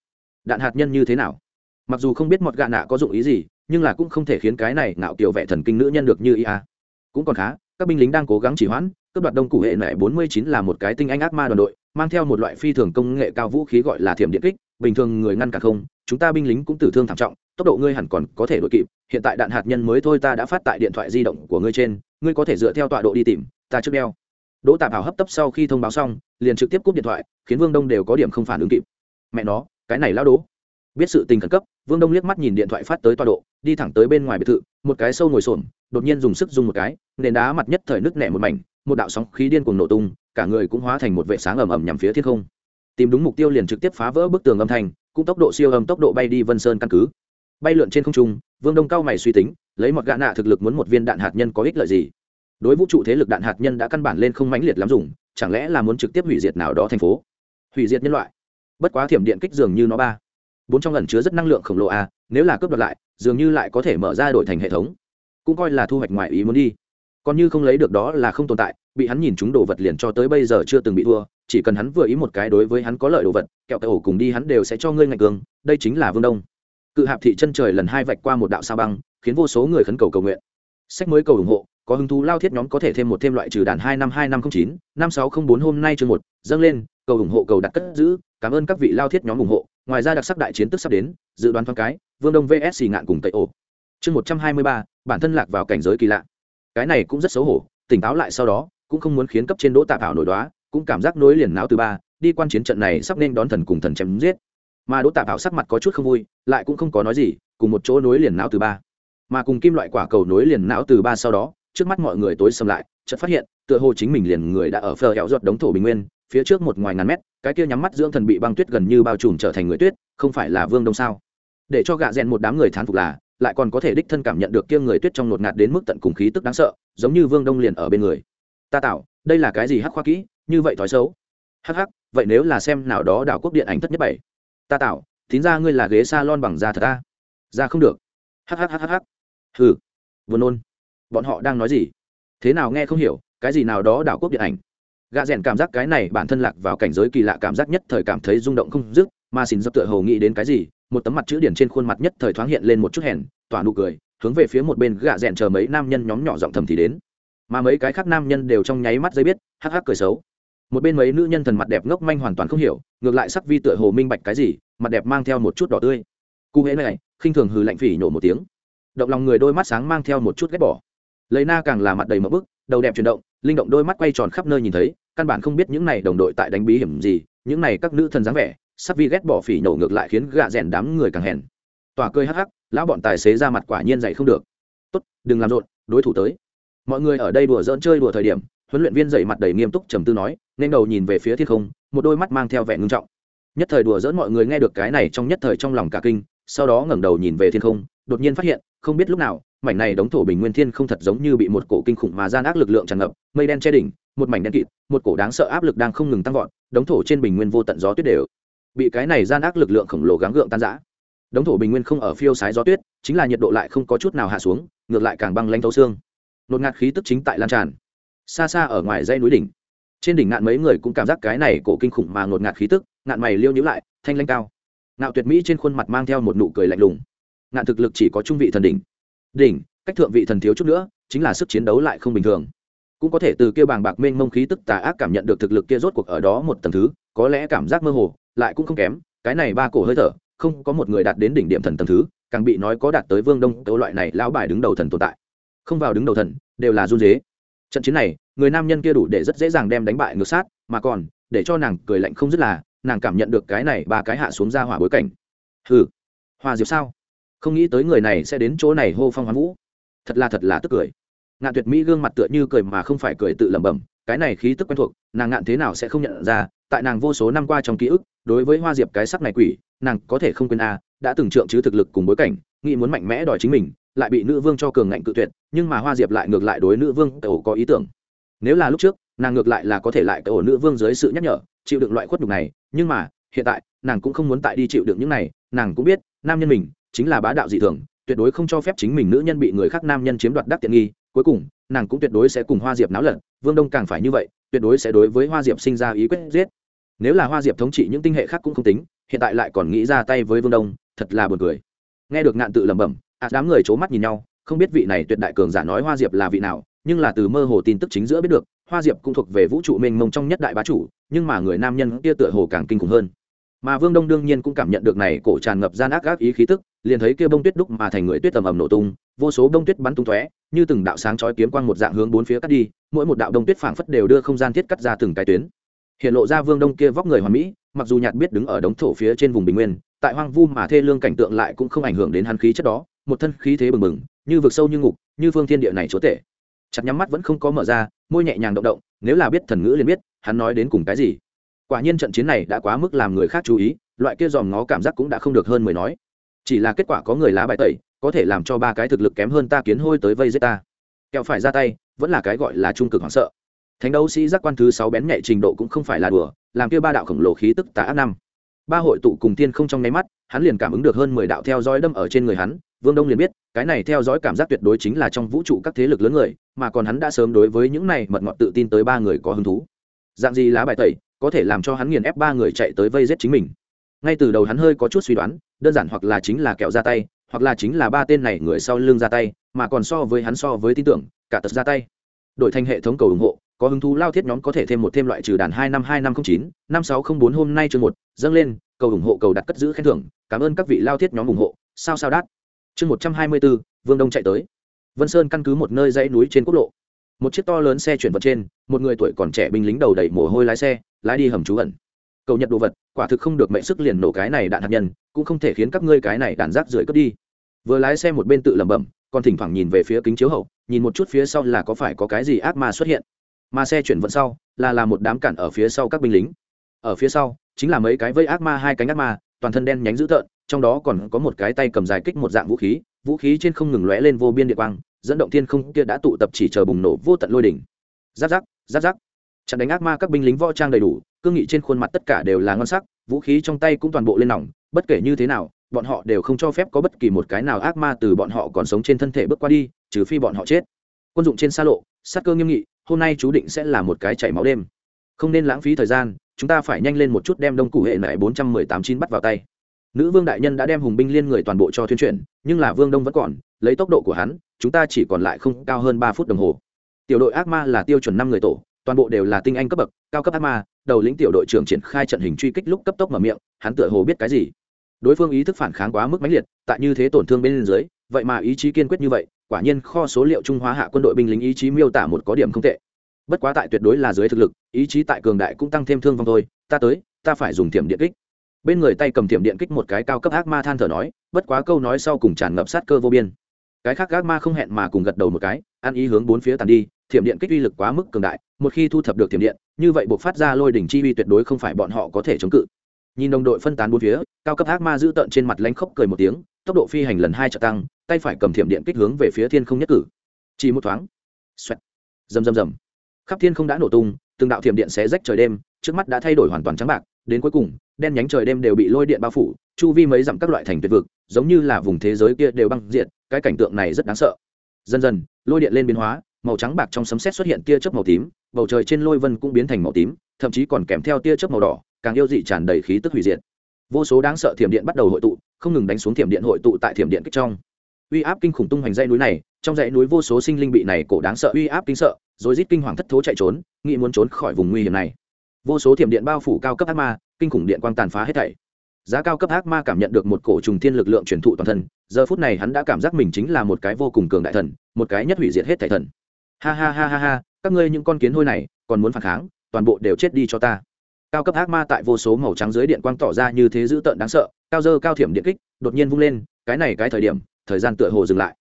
[SPEAKER 1] Đạn hạt nhân như thế nào? Mặc dù không biết mọt gà nạ có dụng ý gì, nhưng là cũng không thể khiến cái này ngạo kiểu vẻ thần kinh nữ nhân được như ý à cũng còn khá, các binh lính đang cố gắng chỉ hoãn, cướp đoạt đông cụ hệ nệ bốn mươi chín là một cái tinh anh ác ma đoàn đội, mang theo một loại phi thường công nghệ cao vũ khí gọi là thiểm điện kích, bình thường người ngăn cả không, chúng ta binh lính cũng tử thương thảm trọng, tốc độ ngươi hẳn còn có thể đội kịp, hiện tại đạn hạt nhân mới thôi ta đã phát tại điện thoại di động của ngươi trên, ngươi có thể dựa theo tọa độ đi tìm, ta trước đeo. Đỗ tạp hào hấp tấp sau khi thông báo xong, liền trực tiếp cúp điện thoại, khiến vương đông đều có điểm không phản ứng kịp. Mẹ nó, cái này lao đố. Biết sự tình khẩn cấp, vương đông liếc mắt nhìn điện thoại phát tới tọa độ đi thẳng tới bên ngoài biệt thự, một cái sâu ngồi xổm, đột nhiên dùng sức dùng một cái, nền đá mặt nhất thời nứt nẻ một mảnh, một đạo sóng khí điên cuồng nổ tung, cả người cũng hóa thành một vệ sáng ầm ầm nhằm phía thiên không. Tìm đúng mục tiêu liền trực tiếp phá vỡ bức tường âm thanh, cũng tốc độ siêu âm tốc độ bay đi vân sơn căn cứ. Bay lượn trên không trung, vương đông cao mày suy tính, lấy một gã nạ thực lực muốn một viên đạn hạt nhân có ích lợi gì? Đối vũ trụ thế lực đạn hạt nhân đã căn bản lên không mãnh liệt lắm dùng, chẳng lẽ là muốn trực tiếp hủy diệt nào đó thành phố? Hủy diệt nhân loại. Bất quá thiểm điện kích dường như nó ba. Bốn trong lần chứa rất năng lượng khổng lồ a nếu là cướp đoạt lại, dường như lại có thể mở ra đổi thành hệ thống. Cũng coi là thu hoạch ngoài ý muốn đi. Còn như không lấy được đó là không tồn tại, bị hắn nhìn chúng đồ vật liền cho tới bây giờ chưa từng bị thua, chỉ cần hắn vừa ý một cái đối với hắn có lợi đồ vật, kẹo cái ổ cùng đi hắn đều sẽ cho ngươi ngạch cường đây chính là vương đông. Cự hạp thị chân trời lần hai vạch qua một đạo sao băng, khiến vô số người khấn cầu cầu nguyện. Sách mới cầu ủng hộ, có hứng thú lao thiết nhóm có thể thêm một thêm loại trừ đàn hai năm hai năm không chín, năm sáu không bốn hôm nay chương một, dâng lên, cầu ủng hộ cầu đặt cất giữ, cảm ơn các vị lao thiết nhóm ủng hộ ngoài ra đặc sắc đại chiến tức sắp đến, dự đoán thoáng cái, vương đông vs. Xì ngạn cùng tây ổ. Chương một trăm hai mươi ba, bản thân lạc vào cảnh giới kỳ lạ. Cái này cũng rất xấu hổ, tỉnh táo lại sau đó, cũng không muốn khiến cấp trên đỗ tạp ảo nổi đoá, cũng cảm giác nối liền não từ ba, đi quan chiến trận này sắp nên đón thần cùng thần chém giết. Mà đỗ tạp ảo sắc mặt có chút không vui, lại cũng không có nói gì, cùng một chỗ nối liền não từ ba. Mà cùng kim loại quả cầu nối liền não từ ba sau đó, trước mắt mọi người tối xâm lại, chợt phát hiện, tựa hồ chính mình liền người đã ở phờ hẹo ruột đống thổ bình nguyên phía trước một ngoài ngàn mét, cái kia nhắm mắt dưỡng thần bị băng tuyết gần như bao trùm trở thành người tuyết, không phải là vương đông sao? Để cho gạ rèn một đám người thán phục là, lại còn có thể đích thân cảm nhận được kia người tuyết trong nột ngạt đến mức tận cùng khí tức đáng sợ, giống như vương đông liền ở bên người. Ta tạo, đây là cái gì hắc khoa kỹ, như vậy thói xấu. Hắc hắc, vậy nếu là xem nào đó đảo quốc điện ảnh thất nhất bảy. Ta tạo thín ra ngươi là ghế s a lon bằng da thật ta ra không được. Hắc hắc hắc hắc hừ. Vừa nôn. Bọn họ đang nói gì? Thế nào nghe không hiểu, cái gì nào đó đảo quốc điện ảnh? Gạ rèn cảm giác cái này bản thân lạc vào cảnh giới kỳ lạ cảm giác nhất thời cảm thấy rung động không dứt, mà xin dập tựa hồ nghĩ đến cái gì, một tấm mặt chữ điển trên khuôn mặt nhất thời thoáng hiện lên một chút hèn, tỏa nụ cười, hướng về phía một bên gạ rèn chờ mấy nam nhân nhóm nhỏ giọng thầm thì đến. Mà mấy cái khác nam nhân đều trong nháy mắt dây biết, hắc hắc cười xấu. Một bên mấy nữ nhân thần mặt đẹp ngốc manh hoàn toàn không hiểu, ngược lại sắc vi tựa hồ minh bạch cái gì, mặt đẹp mang theo một chút đỏ tươi. Cụ hễ này, khinh thường hừ lạnh phỉ nhổ một tiếng. Động lòng người đôi mắt sáng mang theo một chút ghét bỏ. Lấy na càng là mặt đầy mỡ bức, đầu đẹp chuyển động, linh động đôi mắt quay tròn khắp nơi nhìn thấy căn bản không biết những này đồng đội tại đánh bí hiểm gì, những này các nữ thần dáng vẻ sắc vi ghét bỏ phỉ nhổ ngược lại khiến gạ rèn đám người càng hèn. Tòa cơi hắc hắc, lão bọn tài xế ra mặt quả nhiên dạy không được. Tốt, đừng làm rộn, đối thủ tới. Mọi người ở đây đùa dỡn chơi đùa thời điểm, huấn luyện viên dậy mặt đầy nghiêm túc trầm tư nói, nên đầu nhìn về phía thiên không, một đôi mắt mang theo vẻ ngưng trọng. Nhất thời đùa dỡn mọi người nghe được cái này trong nhất thời trong lòng cả kinh, sau đó ngẩng đầu nhìn về thiên không, đột nhiên phát hiện, không biết lúc nào, mảnh này đóng thổ bình nguyên thiên không thật giống như bị một cổ kinh khủng mà gian ác lực lượng tràn ngập, mây đen che đỉnh một mảnh đen kịt, một cổ đáng sợ áp lực đang không ngừng tăng vọt, đống thổ trên bình nguyên vô tận gió tuyết đều bị cái này gian ác lực lượng khổng lồ gắng gượng tan rã. Đống thổ bình nguyên không ở phiêu sái gió tuyết, chính là nhiệt độ lại không có chút nào hạ xuống, ngược lại càng băng lanh thấu xương. Nột ngạt khí tức chính tại lan tràn, xa xa ở ngoài dãy núi đỉnh. Trên đỉnh ngạn mấy người cũng cảm giác cái này cổ kinh khủng mà ngột ngạt khí tức, ngạn mày liêu nhíu lại, thanh lanh cao. Ngạo tuyệt mỹ trên khuôn mặt mang theo một nụ cười lạnh lùng. Ngạn thực lực chỉ có trung vị thần đỉnh. Đỉnh, cách thượng vị thần thiếu chút nữa, chính là sức chiến đấu lại không bình thường cũng có thể từ kia bàng bạc mênh mông khí tức tà ác cảm nhận được thực lực kia rốt cuộc ở đó một tầng thứ, có lẽ cảm giác mơ hồ, lại cũng không kém, cái này ba cổ hơi thở, không có một người đạt đến đỉnh điểm thần tầng thứ, càng bị nói có đạt tới vương đông tấu loại này lão bài đứng đầu thần tồn tại. Không vào đứng đầu thần, đều là run dế trận chiến này, người nam nhân kia đủ để rất dễ dàng đem đánh bại ngược sát, mà còn, để cho nàng cười lạnh không dứt là, nàng cảm nhận được cái này ba cái hạ xuống ra hỏa bối cảnh. Hừ, hòa diệp sao? Không nghĩ tới người này sẽ đến chỗ này hô phong hoán vũ. Thật là thật là tức cười ngạn tuyệt mỹ gương mặt tựa như cười mà không phải cười tự lẩm bẩm, cái này khí tức quen thuộc, nàng ngạn thế nào sẽ không nhận ra, tại nàng vô số năm qua trong ký ức, đối với hoa diệp cái sắc này quỷ, nàng có thể không quên a, đã từng trượng chứ thực lực cùng bối cảnh, nghĩ muốn mạnh mẽ đòi chính mình, lại bị nữ vương cho cường ngạnh cự tuyệt, nhưng mà hoa diệp lại ngược lại đối nữ vương ẩu có ý tưởng. Nếu là lúc trước, nàng ngược lại là có thể lại cái nữ vương dưới sự nhắc nhở, chịu đựng loại khuất nhục này, nhưng mà, hiện tại, nàng cũng không muốn tại đi chịu đựng những này, nàng cũng biết, nam nhân mình, chính là bá đạo dị thường, tuyệt đối không cho phép chính mình nữ nhân bị người khác nam nhân chiếm đoạt đắc tiện nghi cuối cùng, nàng cũng tuyệt đối sẽ cùng hoa diệp náo lận, vương đông càng phải như vậy, tuyệt đối sẽ đối với hoa diệp sinh ra ý quyết giết. Nếu là hoa diệp thống trị những tinh hệ khác cũng không tính, hiện tại lại còn nghĩ ra tay với vương đông, thật là buồn cười. Nghe được ngạn tự lẩm bẩm ạ đám người c h ố mắt nhìn nhau, không biết vị này tuyệt đại cường giả nói hoa diệp là vị nào, nhưng là từ mơ hồ tin tức chính giữa biết được, hoa diệp cũng thuộc về vũ trụ mênh mông trong nhất đại bá chủ, nhưng mà người nam nhân kia tựa hồ càng kinh khủng hơn. Mà vương đông đương nhiên cũng cảm nhận được này cổ tràn ngập gian ác gác ý khí tức, liền thấy kia bông tuyết đúc mà thành người tuyết tầm ầm nổ tung, vô số bông tuyết bắn tung tóe như từng đạo sáng chói kiếm quang một dạng hướng bốn phía cắt đi, mỗi một đạo đông tuyết phảng phất đều đưa không gian thiết cắt ra từng cái tuyến. Hiện lộ ra vương đông kia vóc người hoàn mỹ, mặc dù nhạt biết đứng ở đống thổ phía trên vùng bình nguyên, tại hoang vu mà thê lương cảnh tượng lại cũng không ảnh hưởng đến hắn khí chất đó, một thân khí thế bừng bừng, như vực sâu như ngục, như phương thiên địa này chúa tể. Chặt nhắm mắt vẫn không có mở ra, môi nhẹ nhàng động động, nếu là biết thần ngữ liền biết, hắn nói đến cùng cái gì. Quả nhiên trận chiến này đã quá mức làm người khác chú ý, loại kia dòm ngó cảm giác cũng đã không được hơn mười nói. Chỉ là kết quả có người lá bài tẩy có thể làm cho ba cái thực lực kém hơn ta kiến hôi tới vây giết ta. Kẹo phải ra tay, vẫn là cái gọi là trung cực hoảng sợ. Thánh đấu sĩ giác quan thứ sáu bén nhạy trình độ cũng không phải là đùa, làm kia ba đạo khổng lồ khí tức tà ác năm. Ba hội tụ cùng tiên không trong nháy mắt, hắn liền cảm ứng được hơn mười đạo theo dõi đâm ở trên người hắn, vương đông liền biết, cái này theo dõi cảm giác tuyệt đối chính là trong vũ trụ các thế lực lớn người, mà còn hắn đã sớm đối với những này mật ngọt tự tin tới ba người có hứng thú. Dạng gì lá bài tẩy, có thể làm cho hắn nghiền ép ba người chạy tới vây giết chính mình. Ngay từ đầu hắn hơi có chút suy đoán, đơn giản hoặc là chính là kẹo ra tay hoặc là chính là ba tên này người sau lưng ra tay, mà còn so với hắn so với tin tưởng, cả tật ra tay. Đổi thành hệ thống cầu ủng hộ, có hứng thú lao thiết nhóm có thể thêm một thêm loại trừ đàn hai năm hai năm không chín, năm sáu không bốn hôm nay chương một, dâng lên, cầu ủng hộ cầu đặt cất giữ khen thưởng, cảm ơn các vị lao thiết nhóm ủng hộ, sao sao đắt chương một trăm hai mươi bốn, vương đông chạy tới. Vân sơn căn cứ một nơi dãy núi trên quốc lộ. Một chiếc to lớn xe chuyển vật trên, một người tuổi còn trẻ binh lính đầu đẩy mồ hôi lái xe, lái đi hầm trú ẩn. Cầu nhật đồ vật, quả thực không được mệnh sức liền nổ cái này đạn hạt nhân, cũng không thể khiến các ngươi cái này đạn rác rưởi cướp đi vừa lái xe một bên tự lẩm bẩm, còn thỉnh thoảng nhìn về phía kính chiếu hậu, nhìn một chút phía sau là có phải có cái gì ác ma xuất hiện. Mà xe chuyển vận sau, là là một đám cản ở phía sau các binh lính. Ở phía sau, chính là mấy cái vây ác ma, hai cánh ác ma, toàn thân đen nhánh dữ tợn, trong đó còn có một cái tay cầm dài kích một dạng vũ khí vũ khí trên không ngừng lóe lên vô biên địa quang, dẫn động thiên không kia đã tụ tập chỉ chờ bùng nổ vô tận lôi đỉnh. Giáp giáp giáp giáp. Chặn đánh ác ma các binh lính võ trang đầy đủ, cương nghị trên khuôn mặt tất cả đều là ngon sắc, vũ khí trong tay cũng toàn bộ lên nòng, bất kể như thế nào bọn họ đều không cho phép có bất kỳ một cái nào ác ma từ bọn họ còn sống trên thân thể bước qua đi, trừ phi bọn họ chết. Quân dụng trên xa lộ, sát cơ nghiêm nghị, hôm nay chú định sẽ là một cái chảy máu đêm. Không nên lãng phí thời gian, chúng ta phải nhanh lên một chút đem đông củ hệ nại bốn trăm mười tám chín bắt vào tay. Nữ vương đại nhân đã đem hùng binh liên người toàn bộ cho tuyên truyền nhưng là vương đông vẫn còn, lấy tốc độ của hắn, chúng ta chỉ còn lại không cao hơn ba phút đồng hồ. Tiểu đội ác ma là tiêu chuẩn năm người tổ, toàn bộ đều là tinh anh cấp bậc, cao cấp ác ma, đầu lĩnh tiểu đội trưởng triển khai trận hình truy kích lúc cấp tốc mở miệng, hắn tựa hồ biết cái gì? Đối phương ý thức phản kháng quá mức mãnh liệt, tại như thế tổn thương bên dưới, vậy mà ý chí kiên quyết như vậy, quả nhiên kho số liệu trung hóa hạ quân đội binh lính ý chí miêu tả một có điểm không tệ. Bất quá tại tuyệt đối là dưới thực lực, ý chí tại cường đại cũng tăng thêm thương vong thôi, ta tới, ta phải dùng thiểm điện kích. Bên người tay cầm thiểm điện kích một cái cao cấp ác ma than thở nói, bất quá câu nói sau cùng tràn ngập sát cơ vô biên. Cái khác ác ma không hẹn mà cùng gật đầu một cái, ăn ý hướng bốn phía tàn đi, thiểm điện kích uy lực quá mức cường đại, một khi thu thập được thiểm điện, như vậy buộc phát ra lôi đỉnh chi uy tuyệt đối không phải bọn họ có thể chống cự nhìn đồng đội phân tán bốn phía, cao cấp ác ma giữ tợn trên mặt lanh khóc cười một tiếng, tốc độ phi hành lần hai trợ tăng, tay phải cầm thiểm điện kích hướng về phía thiên không nhất cử. Chỉ một thoáng. Xoẹt. Rầm rầm rầm. Khắp thiên không đã nổ tung, từng đạo thiểm điện xé rách trời đêm, trước mắt đã thay đổi hoàn toàn trắng bạc, đến cuối cùng, đen nhánh trời đêm đều bị lôi điện bao phủ, chu vi mấy dặm các loại thành tuyệt vực, giống như là vùng thế giới kia đều băng diện cái cảnh tượng này rất đáng sợ. Dần dần, lôi điện lên biến hóa, màu trắng bạc trong sấm sét xuất hiện tia chớp màu tím, bầu trời trên lôi vân cũng biến thành màu tím, thậm chí còn kèm theo tia chớp màu đỏ càng yêu dị tràn đầy khí tức hủy diệt. Vô số đáng sợ thiểm điện bắt đầu hội tụ, không ngừng đánh xuống thiểm điện hội tụ tại thiểm điện kích trong. Uy áp kinh khủng tung hoành dãy núi này, trong dãy núi vô số sinh linh bị này cổ đáng sợ uy áp kinh sợ rồi rít kinh hoàng thất thố chạy trốn, nghĩ muốn trốn khỏi vùng nguy hiểm này. Vô số thiểm điện bao phủ cao cấp ác ma, kinh khủng điện quang tàn phá hết thảy. Giá cao cấp ác ma cảm nhận được một cổ trùng thiên lực lượng truyền thụ toàn thân, giờ phút này hắn đã cảm giác mình chính là một cái vô cùng cường đại thần, một cái nhất hủy diệt hết thảy thần. Ha ha ha ha ha, các ngươi những con kiến hôi này, còn muốn phản kháng, toàn bộ đều chết đi cho ta cao cấp ác ma tại vô số màu trắng dưới điện quang tỏ ra như thế dữ tợn đáng sợ, cao dơ cao thiểm điện kích, đột nhiên vung lên, cái này cái thời điểm, thời gian tựa hồ dừng lại.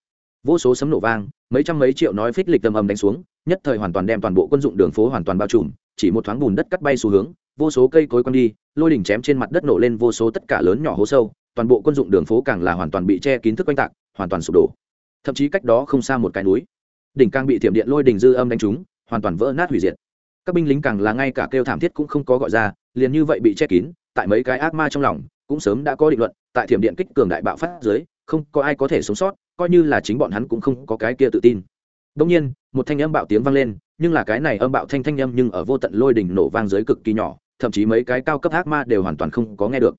[SPEAKER 1] Vô số sấm nổ vang, mấy trăm mấy triệu nói phích lịch tầm ầm đánh xuống, nhất thời hoàn toàn đem toàn bộ quân dụng đường phố hoàn toàn bao trùm, chỉ một thoáng bùn đất cắt bay xu hướng, vô số cây cối quăng đi, lôi đỉnh chém trên mặt đất nổ lên vô số tất cả lớn nhỏ hố sâu, toàn bộ quân dụng đường phố càng là hoàn toàn bị che kín thức quanh tạc, hoàn toàn sụp đổ. Thậm chí cách đó không xa một cái núi, đỉnh càng bị thiểm điện lôi đỉnh dư âm đánh trúng, hoàn toàn vỡ nát hủy diệt các binh lính càng là ngay cả kêu thảm thiết cũng không có gọi ra, liền như vậy bị che kín, tại mấy cái ác ma trong lòng, cũng sớm đã có định luận, tại thiểm điện kích cường đại bạo phát dưới, không có ai có thể sống sót, coi như là chính bọn hắn cũng không có cái kia tự tin. Đông nhiên, một thanh âm bạo tiếng vang lên, nhưng là cái này âm bạo thanh thanh âm nhưng ở vô tận lôi đỉnh nổ vang dưới cực kỳ nhỏ, thậm chí mấy cái cao cấp ác ma đều hoàn toàn không có nghe được.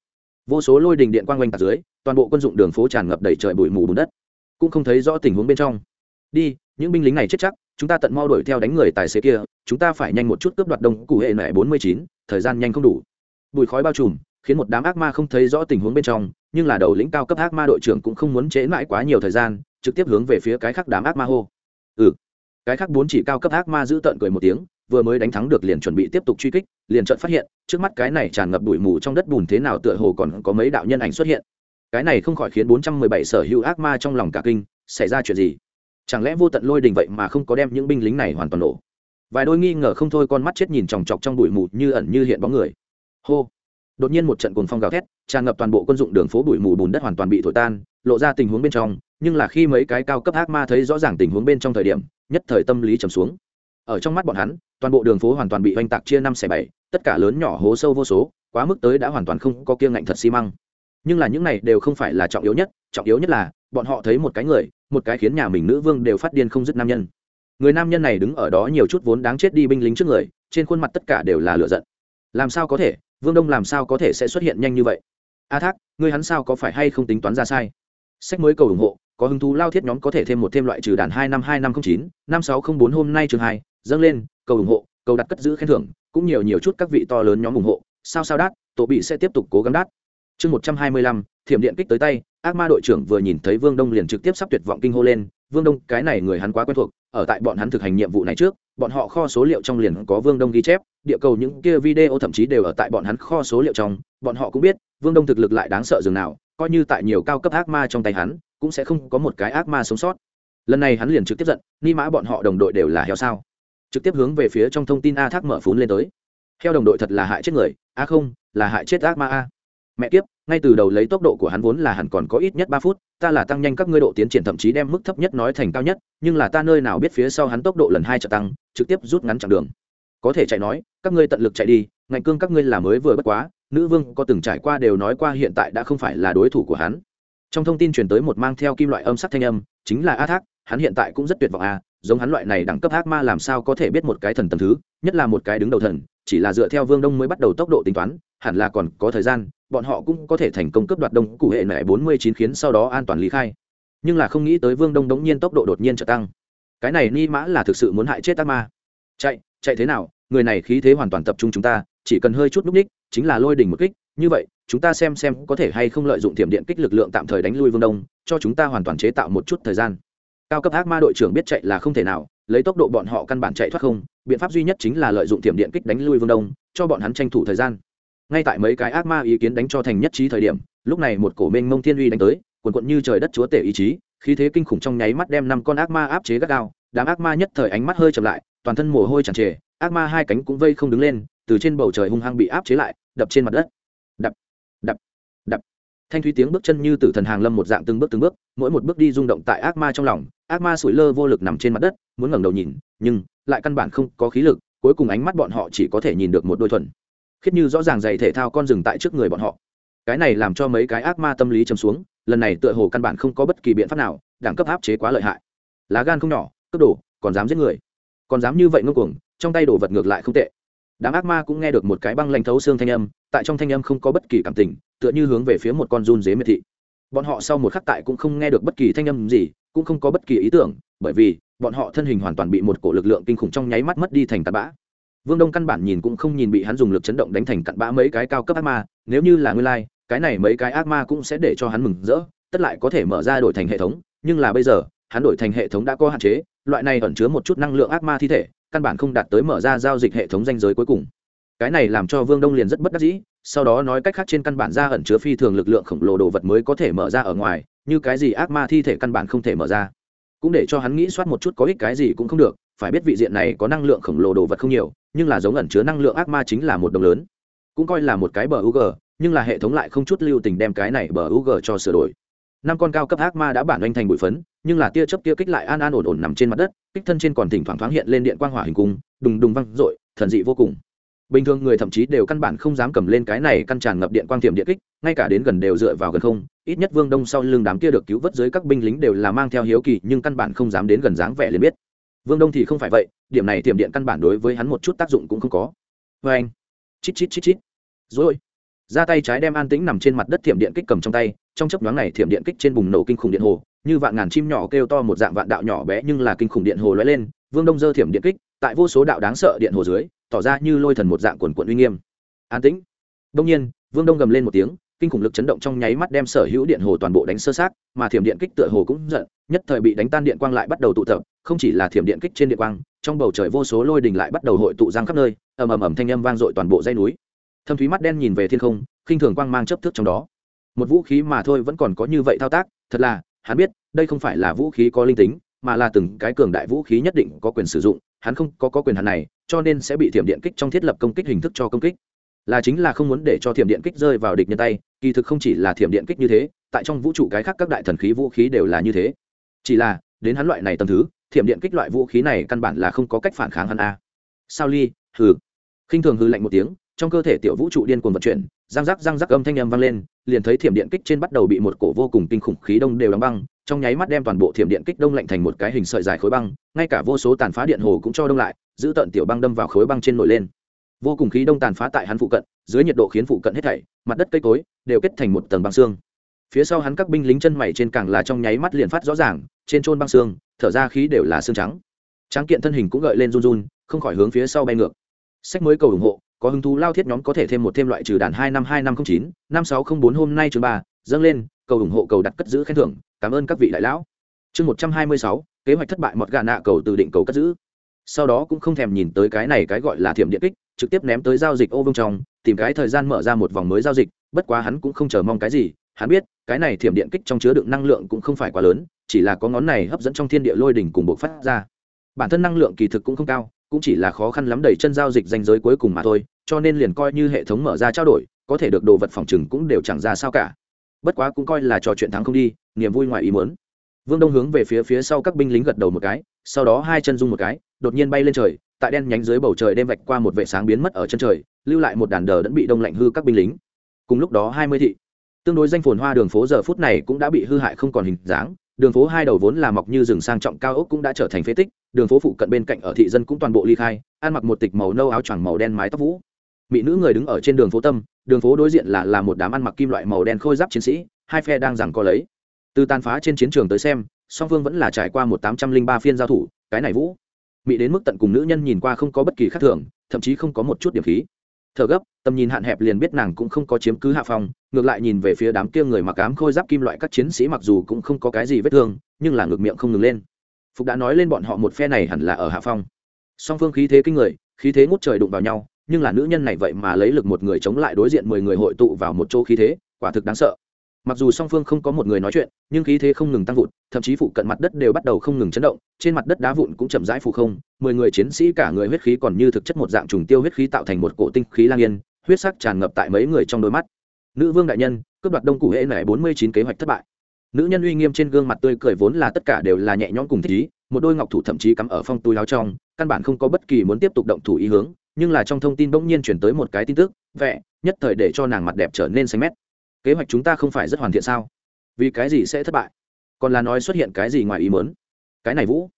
[SPEAKER 1] Vô số lôi đình điện quang quanh tạc dưới, toàn bộ quân dụng đường phố tràn ngập đầy trời bụi mù bùn đất. Cũng không thấy rõ tình huống bên trong. Đi, những binh lính này chết chắc chúng ta tận mau đuổi theo đánh người tài xế kia, chúng ta phải nhanh một chút cướp đoạt đông cụ hệ mẹ bốn mươi chín, thời gian nhanh không đủ. Bụi khói bao trùm, khiến một đám ác ma không thấy rõ tình huống bên trong, nhưng là đầu lĩnh cao cấp ác ma đội trưởng cũng không muốn chế mãi quá nhiều thời gian, trực tiếp hướng về phía cái khác đám ác ma hô. Ừ. Cái khác bốn chỉ cao cấp ác ma giữ tợn cười một tiếng, vừa mới đánh thắng được liền chuẩn bị tiếp tục truy kích, liền trận phát hiện, trước mắt cái này tràn ngập bụi mù trong đất bùn thế nào tựa hồ còn có mấy đạo nhân ảnh xuất hiện. Cái này không khỏi khiến bốn trăm mười bảy sở hữu ác ma trong lòng cả kinh, xảy ra chuyện gì? Chẳng lẽ vô tận lôi đình vậy mà không có đem những binh lính này hoàn toàn nổ? Vài đôi nghi ngờ không thôi con mắt chết nhìn chòng chọc trong bụi mù như ẩn như hiện bóng người. Hô! Đột nhiên một trận cuồng phong gào thét, tràn ngập toàn bộ quân dụng đường phố bụi mù bùn đất hoàn toàn bị thổi tan, lộ ra tình huống bên trong, nhưng là khi mấy cái cao cấp ác ma thấy rõ ràng tình huống bên trong thời điểm, nhất thời tâm lý trầm xuống. Ở trong mắt bọn hắn, toàn bộ đường phố hoàn toàn bị oanh tạc chia năm xẻ bảy, tất cả lớn nhỏ hố sâu vô số, quá mức tới đã hoàn toàn không có kiêng ngạnh thật xi măng nhưng là những này đều không phải là trọng yếu nhất, trọng yếu nhất là, bọn họ thấy một cái người, một cái khiến nhà mình nữ vương đều phát điên không dứt nam nhân. Người nam nhân này đứng ở đó nhiều chút vốn đáng chết đi binh lính trước người, trên khuôn mặt tất cả đều là lựa giận. Làm sao có thể, vương đông làm sao có thể sẽ xuất hiện nhanh như vậy? A thác, ngươi hắn sao có phải hay không tính toán ra sai? Sách mới cầu ủng hộ, có hứng thú lao thiết nhóm có thể thêm một thêm loại trừ đàn hai năm hai năm không chín, năm sáu không bốn hôm nay trường hai, dâng lên, cầu ủng hộ, cầu đặt cất giữ khen thưởng, cũng nhiều nhiều chút các vị to lớn nhóm ủng hộ. Sao sao đát, tổ bị sẽ tiếp tục cố gắng đát chương một trăm hai mươi lăm, thiểm điện kích tới tay, ác ma đội trưởng vừa nhìn thấy vương đông liền trực tiếp sắp tuyệt vọng kinh hô lên, vương đông, cái này người hắn quá quen thuộc, ở tại bọn hắn thực hành nhiệm vụ này trước, bọn họ kho số liệu trong liền có vương đông ghi chép, địa cầu những kia video thậm chí đều ở tại bọn hắn kho số liệu trong, bọn họ cũng biết, vương đông thực lực lại đáng sợ dường nào, coi như tại nhiều cao cấp ác ma trong tay hắn, cũng sẽ không có một cái ác ma sống sót. Lần này hắn liền trực tiếp giận, ni mã bọn họ đồng đội đều là heo sao? Trực tiếp hướng về phía trong thông tin a thác mở phún lên tới. Heo đồng đội thật là hại chết người, a không, là hại chết ác ma a mẹ kiếp, ngay từ đầu lấy tốc độ của hắn vốn là hẳn còn có ít nhất ba phút, ta là tăng nhanh các ngươi độ tiến triển thậm chí đem mức thấp nhất nói thành cao nhất, nhưng là ta nơi nào biết phía sau hắn tốc độ lần hai trợ tăng, trực tiếp rút ngắn chặng đường. Có thể chạy nói, các ngươi tận lực chạy đi ngạnh cương các ngươi là mới vừa bất quá, nữ vương có từng trải qua đều nói qua hiện tại đã không phải là đối thủ của hắn. Trong thông tin truyền tới một mang theo kim loại âm sắc thanh âm, chính là a thác, hắn hiện tại cũng rất tuyệt vọng a giống hắn loại này đẳng cấp ác ma làm sao có thể biết một cái thần tầm thứ, nhất là một cái đứng đầu thần, chỉ là dựa theo vương đông mới bắt đầu tốc độ tính toán hẳn là còn có thời gian, bọn họ cũng có thể thành công cấp đoạt đông cụ hệ mẹ bốn mươi chín khiến sau đó an toàn lý khai. Nhưng là không nghĩ tới vương đông đống nhiên tốc độ đột nhiên trở tăng. Cái này ni mã là thực sự muốn hại chết ác ma. Chạy chạy thế nào, người này khí thế hoàn toàn tập trung chúng ta, chỉ cần hơi chút núp ních, chính là lôi đỉnh một kích, như vậy, chúng ta xem xem có thể hay không lợi dụng tiềm điện kích lực lượng tạm thời đánh lui vương đông, cho chúng ta hoàn toàn chế tạo một chút thời gian. Cao cấp ác ma đội trưởng biết chạy là không thể nào, lấy tốc độ bọn họ căn bản chạy thoát không, biện pháp duy nhất chính là lợi dụng tiềm điện kích đánh lui vương đông, cho bọn hắn tranh thủ thời gian ngay tại mấy cái ác ma ý kiến đánh cho thành nhất trí thời điểm, lúc này một cổ mênh mông thiên uy đánh tới, quần quận như trời đất chúa tể ý chí, khí thế kinh khủng trong nháy mắt đem năm con ác ma áp chế gắt gao, đám ác ma nhất thời ánh mắt hơi chậm lại, toàn thân mồ hôi tràn trề, ác ma hai cánh cũng vây không đứng lên, từ trên bầu trời hung hăng bị áp chế lại, đập trên mặt đất. Đập đập đập. Thanh thúy tiếng bước chân như tử thần hàng lâm một dạng từng bước từng bước, mỗi một bước đi rung động tại ác ma trong lòng, ác ma sủi lơ vô lực nằm trên mặt đất, muốn ngẩng đầu nhìn, nhưng lại căn bản không có khí lực, cuối cùng ánh mắt bọn họ chỉ có thể nhìn được một đôi thuần khiết như rõ ràng giày thể thao con rừng tại trước người bọn họ. Cái này làm cho mấy cái ác ma tâm lý chấm xuống, lần này tựa hồ căn bản không có bất kỳ biện pháp nào, đẳng cấp áp chế quá lợi hại. Lá gan không nhỏ, cướp đổ còn dám giết người. Còn dám như vậy ngưng cuồng, trong tay đồ vật ngược lại không tệ. Đám ác ma cũng nghe được một cái băng lanh thấu xương thanh âm, tại trong thanh âm không có bất kỳ cảm tình, tựa như hướng về phía một con run dế miệt thị. Bọn họ sau một khắc tại cũng không nghe được bất kỳ thanh âm gì, cũng không có bất kỳ ý tưởng, bởi vì bọn họ thân hình hoàn toàn bị một cổ lực lượng kinh khủng trong nháy mắt mất đi thành tạt bã vương đông căn bản nhìn cũng không nhìn bị hắn dùng lực chấn động đánh thành cặn bã mấy cái cao cấp ác ma nếu như là nguyên lai、like, cái này mấy cái ác ma cũng sẽ để cho hắn mừng rỡ tất lại có thể mở ra đổi thành hệ thống nhưng là bây giờ hắn đổi thành hệ thống đã có hạn chế loại này ẩn chứa một chút năng lượng ác ma thi thể căn bản không đạt tới mở ra giao dịch hệ thống danh giới cuối cùng. Cái này làm cho vương đông liền rất bất đắc dĩ sau đó nói cách khác trên căn bản ra ẩn chứa phi thường lực lượng khổng lồ đồ vật mới có thể mở ra ở ngoài như cái gì ác ma thi thể căn bản không thể mở ra. Cũng để cho hắn nghĩ soát một chút có ích cái gì cũng không được phải biết vị diện này có năng lượng khổng lồ đồ vật không nhiều, nhưng là giống ẩn chứa năng lượng ác ma chính là một đồng lớn. Cũng coi là một cái bờ u g nhưng là hệ thống lại không chút lưu tình đem cái này bờ u g cho sửa đổi. Năm con cao cấp ác ma đã bản oanh thành bụi phấn, nhưng là tia chớp tia kích lại an an ổn ổn nằm trên mặt đất, kích thân trên còn thỉnh thoảng thoáng hiện lên điện quang hỏa hình cung, đùng đùng văng r thần dị vô cùng. Bình thường người thậm chí đều căn bản không dám cầm lên cái này căn tràn ngập điện quang tiềm điện kích, ngay cả đến gần đều dựa vào gần không, ít nhất vương đông sau lưng đám kia được cứu vớt dưới các binh lính đều là mang theo hiếu kỳ, nhưng căn bản không dám đến gần dáng vẻ liền biết vương đông thì không phải vậy, điểm này tiềm điện căn bản đối với hắn một chút tác dụng cũng không có. Vê anh. Chít chít chít chít. Rồi ra tay trái đem an tĩnh nằm trên mặt đất thiểm điện kích cầm trong tay, trong chấp nhoáng này thiểm điện kích trên bùng nổ kinh khủng điện hồ, như vạn ngàn chim nhỏ kêu to một dạng vạn đạo nhỏ bé nhưng là kinh khủng điện hồ lóe lên, vương đông dơ thiểm điện kích, tại vô số đạo đáng sợ điện hồ dưới, tỏ ra như lôi thần một dạng quần quận uy nghiêm. An tĩnh. Đông nhiên, vương đông gầm lên một tiếng kinh khủng lực chấn động trong nháy mắt đem sở hữu điện hồ toàn bộ đánh sơ sát mà thiểm điện kích tựa hồ cũng giận nhất thời bị đánh tan điện quang lại bắt đầu tụ tập không chỉ là thiểm điện kích trên điện quang trong bầu trời vô số lôi đình lại bắt đầu hội tụ giang khắp nơi ầm ầm ầm thanh âm vang dội toàn bộ dãy núi. Thâm thúy mắt đen nhìn về thiên không khinh thường quang mang chấp thước trong đó. Một vũ khí mà thôi vẫn còn có như vậy thao tác thật là hắn biết đây không phải là vũ khí có linh tính mà là từng cái cường đại vũ khí nhất định có quyền sử dụng hắn không có, có quyền hạn này cho nên sẽ bị thiểm điện kích trong thiết lập công kích hình thức cho công kích. Là chính là không muốn để cho thiểm điện kích rơi vào địch nhân tay kỳ thực không chỉ là thiểm điện kích như thế, tại trong vũ trụ cái khác các đại thần khí vũ khí đều là như thế. Chỉ là, đến hắn loại này tầm thứ, thiểm điện kích loại vũ khí này căn bản là không có cách phản kháng hắn a. Sao ly, hừ. Khinh thường hư lạnh một tiếng, trong cơ thể tiểu vũ trụ điên cuồng vận chuyển, răng rắc răng rắc âm thanh âm vang lên, liền thấy thiểm điện kích trên bắt đầu bị một cổ vô cùng kinh khủng khí đông đều đóng băng, trong nháy mắt đem toàn bộ thiểm điện kích đông lạnh thành một cái hình sợi dài khối băng, ngay cả vô số tàn phá điện hồ cũng cho đông lại, giữ tận tiểu băng đâm vào khối băng trên nổi lên vô cùng khí đông tàn phá tại hắn phụ cận, dưới nhiệt độ khiến phụ cận hết thảy, mặt đất cây cối đều kết thành một tầng băng xương. Phía sau hắn các binh lính chân mày trên càng là trong nháy mắt liền phát rõ ràng, trên trôn băng xương, thở ra khí đều là xương trắng. Tráng kiện thân hình cũng gợi lên run run, không khỏi hướng phía sau bay ngược. Sách mới cầu ủng hộ, có hứng thú lao thiết nhóm có thể thêm một thêm loại trừ đàn hai năm hai năm không chín, năm sáu không bốn hôm nay chương ba, dâng lên, cầu ủng hộ, cầu đặt cất giữ khen thưởng, cảm ơn các vị đại lão. Chương một trăm hai mươi sáu, kế hoạch thất bại mọt gà nạ cầu từ định cầu cất giữ sau đó cũng không thèm nhìn tới cái này cái gọi là thiểm điện kích, trực tiếp ném tới giao dịch ô vương trong, tìm cái thời gian mở ra một vòng mới giao dịch, bất quá hắn cũng không chờ mong cái gì, hắn biết, cái này thiểm điện kích trong chứa đựng năng lượng cũng không phải quá lớn, chỉ là có ngón này hấp dẫn trong thiên địa lôi đỉnh cùng bộc phát ra. Bản thân năng lượng kỳ thực cũng không cao, cũng chỉ là khó khăn lắm đẩy chân giao dịch danh giới cuối cùng mà thôi, cho nên liền coi như hệ thống mở ra trao đổi, có thể được đồ vật phòng chừng cũng đều chẳng ra sao cả. Bất quá cũng coi là trò chuyện thắng không đi, niềm vui ngoài ý muốn vương đông hướng về phía phía sau các binh lính gật đầu một cái, sau đó hai chân rung một cái, đột nhiên bay lên trời, tại đen nhánh dưới bầu trời đêm vạch qua một vệ sáng biến mất ở chân trời, lưu lại một đàn đờ đẫn bị đông lạnh hư các binh lính. Cùng lúc đó hai mươi thị, tương đối danh phồn hoa đường phố giờ phút này cũng đã bị hư hại không còn hình dáng, đường phố hai đầu vốn là mọc như rừng sang trọng cao ốc cũng đã trở thành phế tích, đường phố phụ cận bên cạnh ở thị dân cũng toàn bộ ly khai, ăn mặc một tịch màu nâu áo choàng màu đen mái tóc vũ. Mỹ nữ người đứng ở trên đường phố tâm, đường phố đối diện là là một đám ăn mặc kim loại màu đen khôi giáp chiến sĩ, hai phe đang giằng co lấy từ tàn phá trên chiến trường tới xem, song phương vẫn là trải qua một tám trăm linh ba phiên giao thủ, cái này vũ. Mỹ đến mức tận cùng nữ nhân nhìn qua không có bất kỳ khác thường, thậm chí không có một chút điểm khí. Thở gấp, tầm nhìn hạn hẹp liền biết nàng cũng không có chiếm cứ hạ phòng ngược lại nhìn về phía đám kia người mặc ám khôi giáp kim loại các chiến sĩ mặc dù cũng không có cái gì vết thương, nhưng là ngược miệng không ngừng lên. Phục đã nói lên bọn họ một phe này hẳn là ở hạ phong. Song phương khí thế kinh người, khí thế ngút trời đụng vào nhau, nhưng là nữ nhân này vậy mà lấy lực một người chống lại đối diện mười người hội tụ vào một chỗ khí thế, quả thực đáng sợ mặc dù song phương không có một người nói chuyện, nhưng khí thế không ngừng tăng vụn thậm chí phụ cận mặt đất đều bắt đầu không ngừng chấn động, trên mặt đất đá vụn cũng chậm rãi phụ không, mười người chiến sĩ cả người huyết khí còn như thực chất một dạng trùng tiêu huyết khí tạo thành một cổ tinh khí lang yên, huyết sắc tràn ngập tại mấy người trong đôi mắt. Nữ vương đại nhân, cướp đoạt đông cụ hệ nẻ bốn mươi chín kế hoạch thất bại. Nữ nhân uy nghiêm trên gương mặt tươi cười vốn là tất cả đều là nhẹ nhõm cùng thích ý, một đôi ngọc thủ thậm chí cắm ở phong túi láo trong, căn bản không có bất kỳ muốn tiếp tục động thủ ý hướng, nhưng là trong thông tin bỗng nhiên chuyển tới một cái tin tức, vẽ, nhất thời để cho nàng mặt đẹp trở nên xanh mét kế hoạch chúng ta không phải rất hoàn thiện sao? Vì cái gì sẽ thất bại? Còn là nói xuất hiện cái gì ngoài ý mớn cái này vũ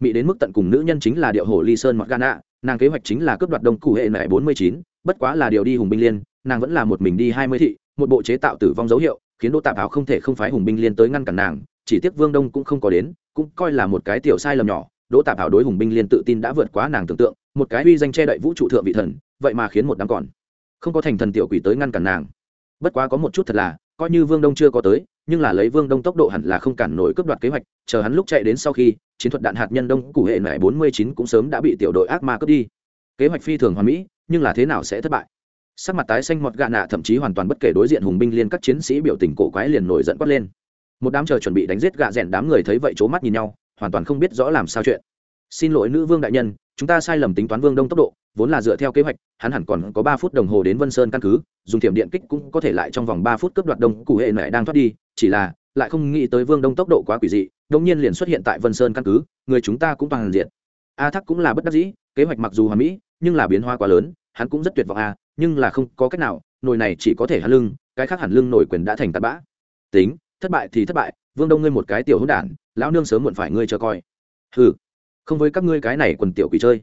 [SPEAKER 1] mỹ đến mức tận cùng nữ nhân chính là điệu hồ ly sơn mặc gana nàng kế hoạch chính là cướp đoạt đông cụ hệ mẹ bốn mươi chín, bất quá là điều đi hùng binh liên, nàng vẫn là một mình đi hai mươi thị, một bộ chế tạo tử vong dấu hiệu, khiến đỗ tạp áo không thể không phái hùng binh liên tới ngăn cản nàng, chỉ tiếc vương đông cũng không có đến, cũng coi là một cái tiểu sai lầm nhỏ, đỗ tạp áo đối hùng binh liên tự tin đã vượt quá nàng tưởng tượng, một cái uy danh che đậy vũ trụ thượng vị thần, vậy mà khiến một đám còn không có thành thần tiểu quỷ tới ngăn cản nàng bất quá có một chút thật là, coi như vương đông chưa có tới, nhưng là lấy vương đông tốc độ hẳn là không cản nổi cướp đoạt kế hoạch, chờ hắn lúc chạy đến sau khi, chiến thuật đạn hạt nhân đông cụ hệ mẹ bốn mươi chín cũng sớm đã bị tiểu đội ác ma cướp đi. Kế hoạch phi thường hoàn mỹ, nhưng là thế nào sẽ thất bại? Sắc mặt tái xanh mọt gạ nạ thậm chí hoàn toàn bất kể đối diện hùng binh liên các chiến sĩ biểu tình cổ quái liền nổi giận quát lên. Một đám chờ chuẩn bị đánh giết gạ rẽn đám người thấy vậy c mắt nhìn nhau, hoàn toàn không biết rõ làm sao chuyện. Xin lỗi nữ vương đại nhân chúng ta sai lầm tính toán vương đông tốc độ, vốn là dựa theo kế hoạch, hắn hẳn còn có ba phút đồng hồ đến vân sơn căn cứ, dùng thiểm điện kích cũng có thể lại trong vòng ba phút cướp đoạt đông, cụ hệ mẹ đang thoát đi, chỉ là, lại không nghĩ tới vương đông tốc độ quá quỷ dị, đông nhiên liền xuất hiện tại vân sơn căn cứ, người chúng ta cũng toàn diện. A thắc cũng là bất đắc dĩ, kế hoạch mặc dù hoàn mỹ, nhưng là biến hóa quá lớn, hắn cũng rất tuyệt vọng à nhưng là không có cách nào, nồi này chỉ có thể hắn lưng, cái khác hẳn lưng nổi quyền đã thành tạt bã. Tính, thất bại thì thất bại, vương đông ngươi một cái tiểu hỗn đản, lão nương sớm muộn phải ngươi cho coi. Hừ không với các ngươi cái này quần tiểu quỷ chơi.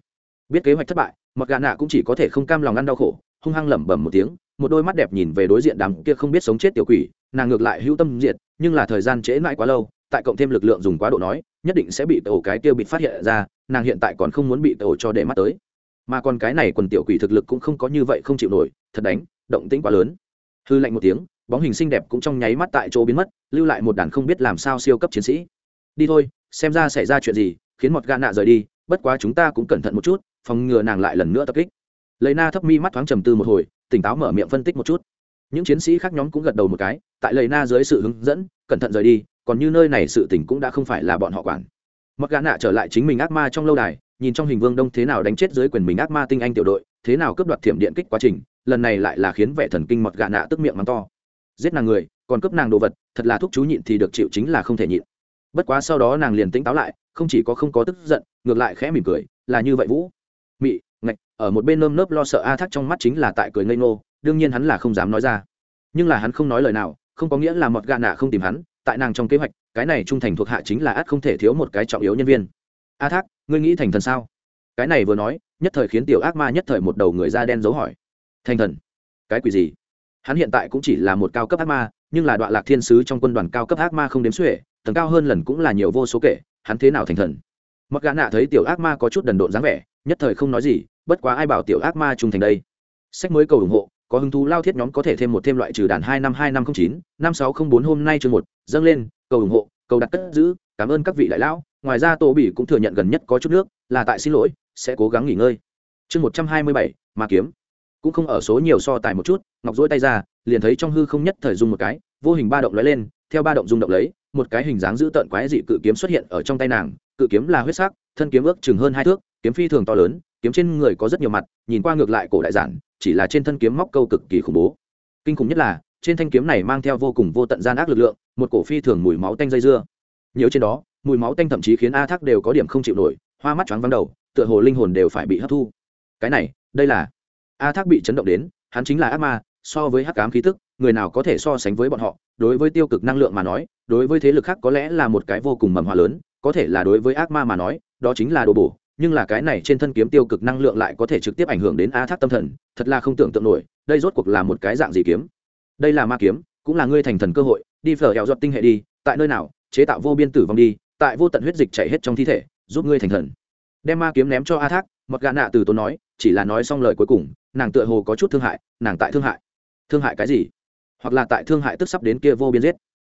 [SPEAKER 1] Biết kế hoạch thất bại mặc gà nạ cũng chỉ có thể không cam lòng ăn đau khổ, hung hăng lẩm bẩm một tiếng, một đôi mắt đẹp nhìn về đối diện đám kia không biết sống chết tiểu quỷ, nàng ngược lại hữu tâm diệt, nhưng là thời gian trễ mãi quá lâu, tại cộng thêm lực lượng dùng quá độ nói, nhất định sẽ bị tổ cái tiêu bị phát hiện ra, nàng hiện tại còn không muốn bị tổ cho để mắt tới. Mà còn cái này quần tiểu quỷ thực lực cũng không có như vậy không chịu nổi, thật đánh, động tĩnh quá lớn. Hư lạnh một tiếng, bóng hình xinh đẹp cũng trong nháy mắt tại chỗ biến mất, lưu lại một đàn không biết làm sao siêu cấp chiến sĩ. Đi thôi, xem ra xảy ra chuyện gì khiến một gã nạ rời đi, bất quá chúng ta cũng cẩn thận một chút, phòng ngừa nàng lại lần nữa tập kích. Lấy na thấp mi mắt thoáng trầm tư một hồi, tỉnh táo mở miệng phân tích một chút. Những chiến sĩ khác nhóm cũng gật đầu một cái, tại lầy na dưới sự hướng dẫn, cẩn thận rời đi, còn như nơi này sự tỉnh cũng đã không phải là bọn họ quản. Mặc gã nạ trở lại chính mình ác ma trong lâu đài, nhìn trong hình vương đông thế nào đánh chết dưới quyền mình ác ma tinh anh tiểu đội, thế nào cướp đoạt thiểm điện kích quá trình, lần này lại là khiến vẻ thần kinh mọt gã nạ tức miệng mắng to. Giết nàng người, còn cướp nàng đồ vật, thật là thuốc chú nhịn thì được chịu chính là không thể nhịn bất quá sau đó nàng liền tỉnh táo lại, không chỉ có không có tức giận, ngược lại khẽ mỉm cười, là như vậy vũ. Mị, ngạch, ở một bên nơm nớp lo sợ a thác trong mắt chính là tại cười ngây ngô, đương nhiên hắn là không dám nói ra. Nhưng là hắn không nói lời nào, không có nghĩa là mọt gà nạ không tìm hắn, tại nàng trong kế hoạch, cái này trung thành thuộc hạ chính là ắt không thể thiếu một cái trọng yếu nhân viên. A thác, ngươi nghĩ thành thần sao? Cái này vừa nói, nhất thời khiến tiểu ác ma nhất thời một đầu người da đen dấu hỏi. Thành thần? Cái quỷ gì? Hắn hiện tại cũng chỉ là một cao cấp ác ma nhưng là đoạn lạc thiên sứ trong quân đoàn cao cấp ác ma không đếm xuể, tầng cao hơn lần cũng là nhiều vô số kể, hắn thế nào thành thần? Mặc gã nạ thấy tiểu ác ma có chút đần độn dáng vẻ, nhất thời không nói gì, bất quá ai bảo tiểu ác ma trung thành đây? Sách mới cầu ủng hộ, có hứng thú lao thiết nhóm có thể thêm một thêm loại trừ đàn hai năm hai năm không chín, năm sáu không bốn hôm nay chương một, dâng lên, cầu ủng hộ, cầu đặt cất giữ, cảm ơn các vị đại lão, ngoài ra tô bỉ cũng thừa nhận gần nhất có chút nước, là tại xin lỗi, sẽ cố gắng nghỉ ngơi. Chương một trăm hai mươi bảy, ma kiếm. Cũng không ở số nhiều so tài một chút, ngọc dỗi tay ra liền thấy trong hư không nhất thời dung một cái, vô hình ba động lóe lên, theo ba động rung động lấy, một cái hình dáng dữ tợn quái dị cự kiếm xuất hiện ở trong tay nàng, cự kiếm là huyết sắc, thân kiếm ước chừng hơn hai thước, kiếm phi thường to lớn, kiếm trên người có rất nhiều mặt, nhìn qua ngược lại cổ đại giản, chỉ là trên thân kiếm móc câu cực kỳ khủng bố. Kinh khủng nhất là, trên thanh kiếm này mang theo vô cùng vô tận gian ác lực lượng, một cổ phi thường mùi máu tanh dây dưa. Nhiều trên đó, mùi máu tanh thậm chí khiến a thác đều có điểm không chịu nổi, hoa mắt choáng vắng đầu, tựa hồ linh hồn đều phải bị hấp thu. Cái này, đây là a thác bị chấn động đến, hắn chính là ác ma so với hắc ám khí tức, người nào có thể so sánh với bọn họ, đối với tiêu cực năng lượng mà nói, đối với thế lực khác có lẽ là một cái vô cùng mầm hòa lớn, có thể là đối với ác ma mà nói, đó chính là đồ bổ, nhưng là cái này trên thân kiếm tiêu cực năng lượng lại có thể trực tiếp ảnh hưởng đến a thác tâm thần, thật là không tưởng tượng nổi, đây rốt cuộc là một cái dạng gì kiếm? Đây là ma kiếm, cũng là ngươi thành thần cơ hội, đi phở hẹo giọt tinh hệ đi, tại nơi nào, chế tạo vô biên tử vong đi, tại vô tận huyết dịch chảy hết trong thi thể, giúp ngươi thành thần. Đem ma kiếm ném cho a thác mặc gà nạ từ tốn nói, chỉ là nói xong lời cuối cùng, nàng tựa hồ có chút thương hại, nàng tại thương hại thương hại cái gì? Hoặc là tại thương hại tức sắp đến kia vô biên giết.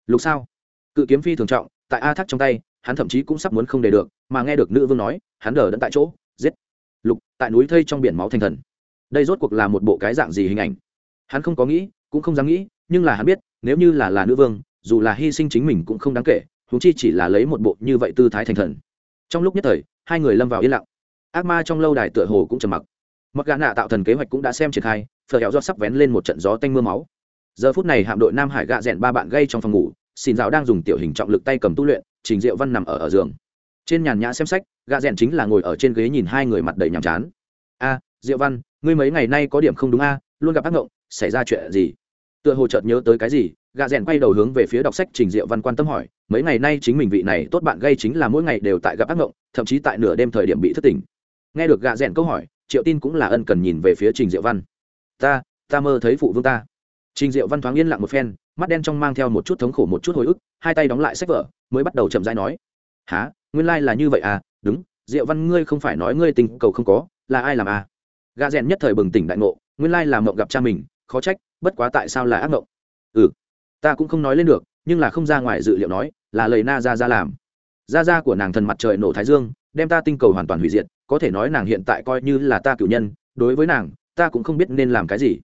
[SPEAKER 1] Lục sao? Cự kiếm phi thường trọng, tại a thác trong tay, hắn thậm chí cũng sắp muốn không để được, mà nghe được nữ vương nói, hắn đờ đẫn tại chỗ, giết. Lục, tại núi thây trong biển máu thành thần. Đây rốt cuộc là một bộ cái dạng gì hình ảnh? Hắn không có nghĩ, cũng không dám nghĩ, nhưng là hắn biết, nếu như là là nữ vương, dù là hy sinh chính mình cũng không đáng kể húng chi chỉ là lấy một bộ như vậy tư thái thành thần. Trong lúc nhất thời, hai người lâm vào yên lặng. Ác ma trong lâu đài tựa hồ cũng trầm mặc mặc gã nạ tạo thần kế hoạch cũng đã xem triển khai, phở hẹo do sắp vén lên một trận gió tanh mưa máu. Giờ phút này hạm đội nam hải gạ rẽn ba bạn gây trong phòng ngủ, xin giáo đang dùng tiểu hình trọng lực tay cầm tu luyện, trình diệu văn nằm ở ở giường. Trên nhàn nhã xem sách gạ rẽn chính là ngồi ở trên ghế nhìn hai người mặt đầy nhàm chán. A, diệu văn, ngươi mấy ngày nay có điểm không đúng a, luôn gặp ác ngộng, xảy ra chuyện gì? Tựa hồ chợt nhớ tới cái gì gạ rẽn quay đầu hướng về phía đọc sách trình diệu văn quan tâm hỏi, mấy ngày nay chính mình vị này tốt bạn gây chính là mỗi ngày đều tại gặp ác ngộng, thậm chí tại nửa đêm thời điểm bị thất tỉnh. Nghe được gạ rẽn câu hỏi triệu tin cũng là ân cần nhìn về phía trình diệu văn. Ta ta mơ thấy phụ vương ta. Trình diệu văn thoáng yên lặng một phen, mắt đen trong mang theo một chút thống khổ một chút hồi ức, hai tay đóng lại sách vở, mới bắt đầu chậm rãi nói há nguyên lai、like、là như vậy à? Đúng, diệu văn, ngươi không phải nói ngươi tình cầu không có, là ai làm à? Gà rèn nhất thời bừng tỉnh đại ngộ, nguyên lai mộng gặp cha mình, khó trách, bất quá tại sao là ác mộng? Ừ ta cũng không nói lên được, nhưng là không ra ngoài dự liệu nói, là lời na ra ra làm. Ra ra của nàng thần mặt trời nổ thái dương đem ta tinh cầu hoàn toàn hủy diệt, có thể nói nàng hiện tại coi như là ta cử nhân, đối với nàng, ta cũng không biết nên làm cái gì.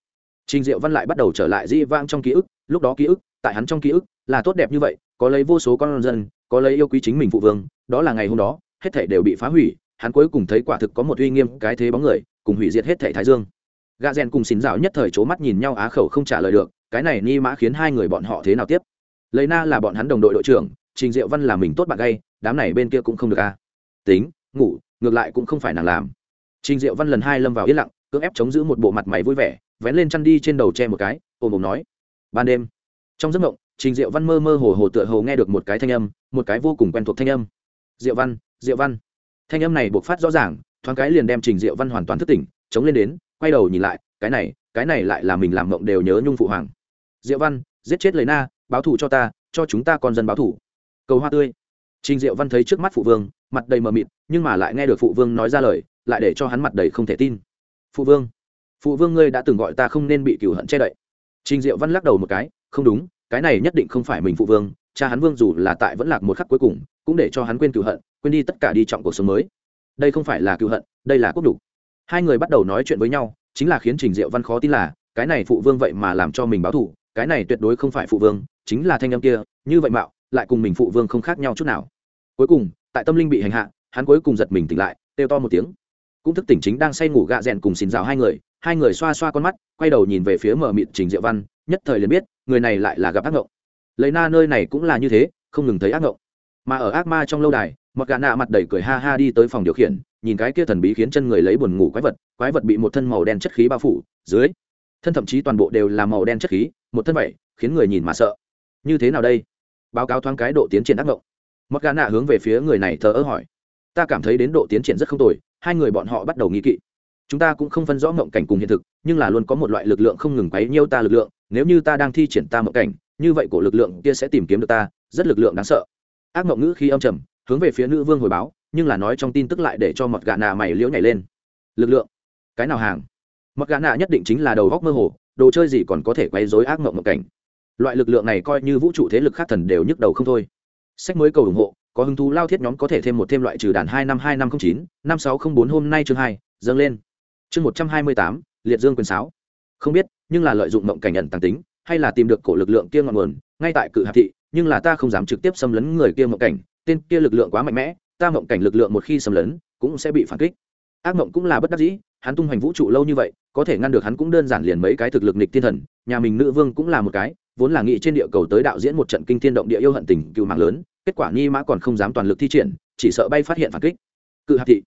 [SPEAKER 1] Trình diệu văn lại bắt đầu trở lại dĩ vang trong ký ức, lúc đó ký ức, tại hắn trong ký ức, là tốt đẹp như vậy, có lấy vô số con dân, có lấy yêu quý chính mình phụ vương, đó là ngày hôm đó, hết thể đều bị phá hủy, hắn cuối cùng thấy quả thực có một uy nghiêm, cái thế bóng người, cùng hủy diệt hết thể thái dương. Gà rèn cùng xín rào nhất thời c mắt nhìn nhau á khẩu không trả lời được, cái này ni mã khiến hai người bọn họ thế nào tiếp? Lấy na là bọn hắn đồng đội đội trưởng, trình diệu văn là mình tốt bạn gay, đám này bên kia cũng không được a tính, ngủ, ngược lại cũng không phải nàng làm. Trình diệu văn lần hai lâm vào yên lặng, cưỡng ép chống giữ một bộ mặt mày vui vẻ, vén lên chăn đi trên đầu che một cái, ồm ồm nói. Ban đêm, trong giấc mộng, trình diệu văn mơ mơ hồ hồ tựa hồ nghe được một cái thanh âm, một cái vô cùng quen thuộc thanh âm. Diệu văn diệu văn. Thanh âm này buộc phát rõ ràng, thoáng cái liền đem trình diệu văn hoàn toàn thức tỉnh, chống lên đến, quay đầu nhìn lại, cái này cái này lại là mình làm mộng đều nhớ nhung phụ hoàng. Diệu văn, giết chết lấy na, báo thù cho ta, cho chúng ta con dân báo thù. Cầu hoa tươi. Trình diệu văn thấy trước mắt phụ vương mặt đầy mờ mịt, nhưng mà lại nghe được phụ vương nói ra lời, lại để cho hắn mặt đầy không thể tin. Phụ vương phụ vương ngươi đã từng gọi ta không nên bị cửu hận che đậy. Trình diệu văn lắc đầu một cái, không đúng, cái này nhất định không phải mình phụ vương, cha hắn vương dù là tại vẫn lạc một khắc cuối cùng, cũng để cho hắn quên cửu hận, quên đi tất cả đi trọng cuộc sống mới. Đây không phải là cửu hận, đây là quốc đủ hai người bắt đầu nói chuyện với nhau, chính là khiến trình diệu văn khó tin là, cái này phụ vương vậy mà làm cho mình báo thù, cái này tuyệt đối không phải phụ vương, chính là thanh âm kia, như vậy mạo, lại cùng mình phụ vương không khác nhau chút nào. Cuối cùng tại tâm linh bị hành hạ, hắn cuối cùng giật mình tỉnh lại, kêu to một tiếng. Cũng thức tỉnh chính đang say ngủ gạ rèn cùng xin rào hai người hai người xoa xoa con mắt, quay đầu nhìn về phía mở mịt trình diệu văn, nhất thời liền biết, người này lại là gặp ác ngộng. Lấy na nơi này cũng là như thế, không ngừng thấy ác ngộng. Mà ở ác ma trong lâu đài mặc gã nạ mặt đầy cười ha ha đi tới phòng điều khiển, nhìn cái kia thần bí khiến chân người lấy buồn ngủ quái vật quái vật bị một thân màu đen chất khí bao phủ, dưới, thân thậm chí toàn bộ đều là màu đen chất khí, một thân vậy, khiến người nhìn mà sợ. Như thế nào đây? Báo cáo thoáng cái độ tiến triển ác ngộng mặc gà nạ hướng về phía người này thờ ơ hỏi. Ta cảm thấy đến độ tiến triển rất không tồi, hai người bọn họ bắt đầu nghi kỵ. Chúng ta cũng không phân rõ mộng cảnh cùng hiện thực, nhưng là luôn có một loại lực lượng không ngừng quấy nhiêu ta lực lượng, nếu như ta đang thi triển ta mộng cảnh, như vậy cổ lực lượng kia sẽ tìm kiếm được ta, rất lực lượng đáng sợ. Ác mộng ngữ khi âm trầm, hướng về phía nữ vương hồi báo, nhưng là nói trong tin tức lại để cho mọt gà nạ mày liễu nhảy lên. Lực lượng? Cái nào hàng? Mọt gà nạ nhất định chính là đầu góc mơ hồ, đồ chơi gì còn có thể quấy dối ác mộng mộng cảnh? Loại lực lượng này coi như vũ trụ thế lực khác thần đều nhức đầu không thôi sách mới cầu ủng hộ, có hứng thú lao thiết nhóm có thể thêm một thêm loại trừ đàn hai năm hai năm không chín, năm sáu không bốn hôm nay chương hai, dâng lên. Chương một trăm hai mươi tám, liệt dương quyền sáo. Không biết, nhưng là lợi dụng mộng cảnh nhận tàng tính, hay là tìm được cổ lực lượng kia ngọn nguồn, ngay tại cự hạp thị, nhưng là ta không dám trực tiếp xâm lấn người kia mộng cảnh, tên kia lực lượng quá mạnh mẽ, ta mộng cảnh lực lượng một khi xâm lấn, cũng sẽ bị phản kích. Ác mộng cũng là bất đắc dĩ, hắn tung hoành vũ trụ lâu như vậy, có thể ngăn được hắn cũng đơn giản liền mấy cái thực lực nịch thiên thần, nhà mình nữ vương cũng là một cái vốn là nghị trên địa cầu tới đạo diễn một trận kinh thiên động địa yêu hận tình cựu mạng lớn, kết quả ni mã còn không dám toàn lực thi triển, chỉ sợ bay phát hiện phản kích. Cự hạp thị.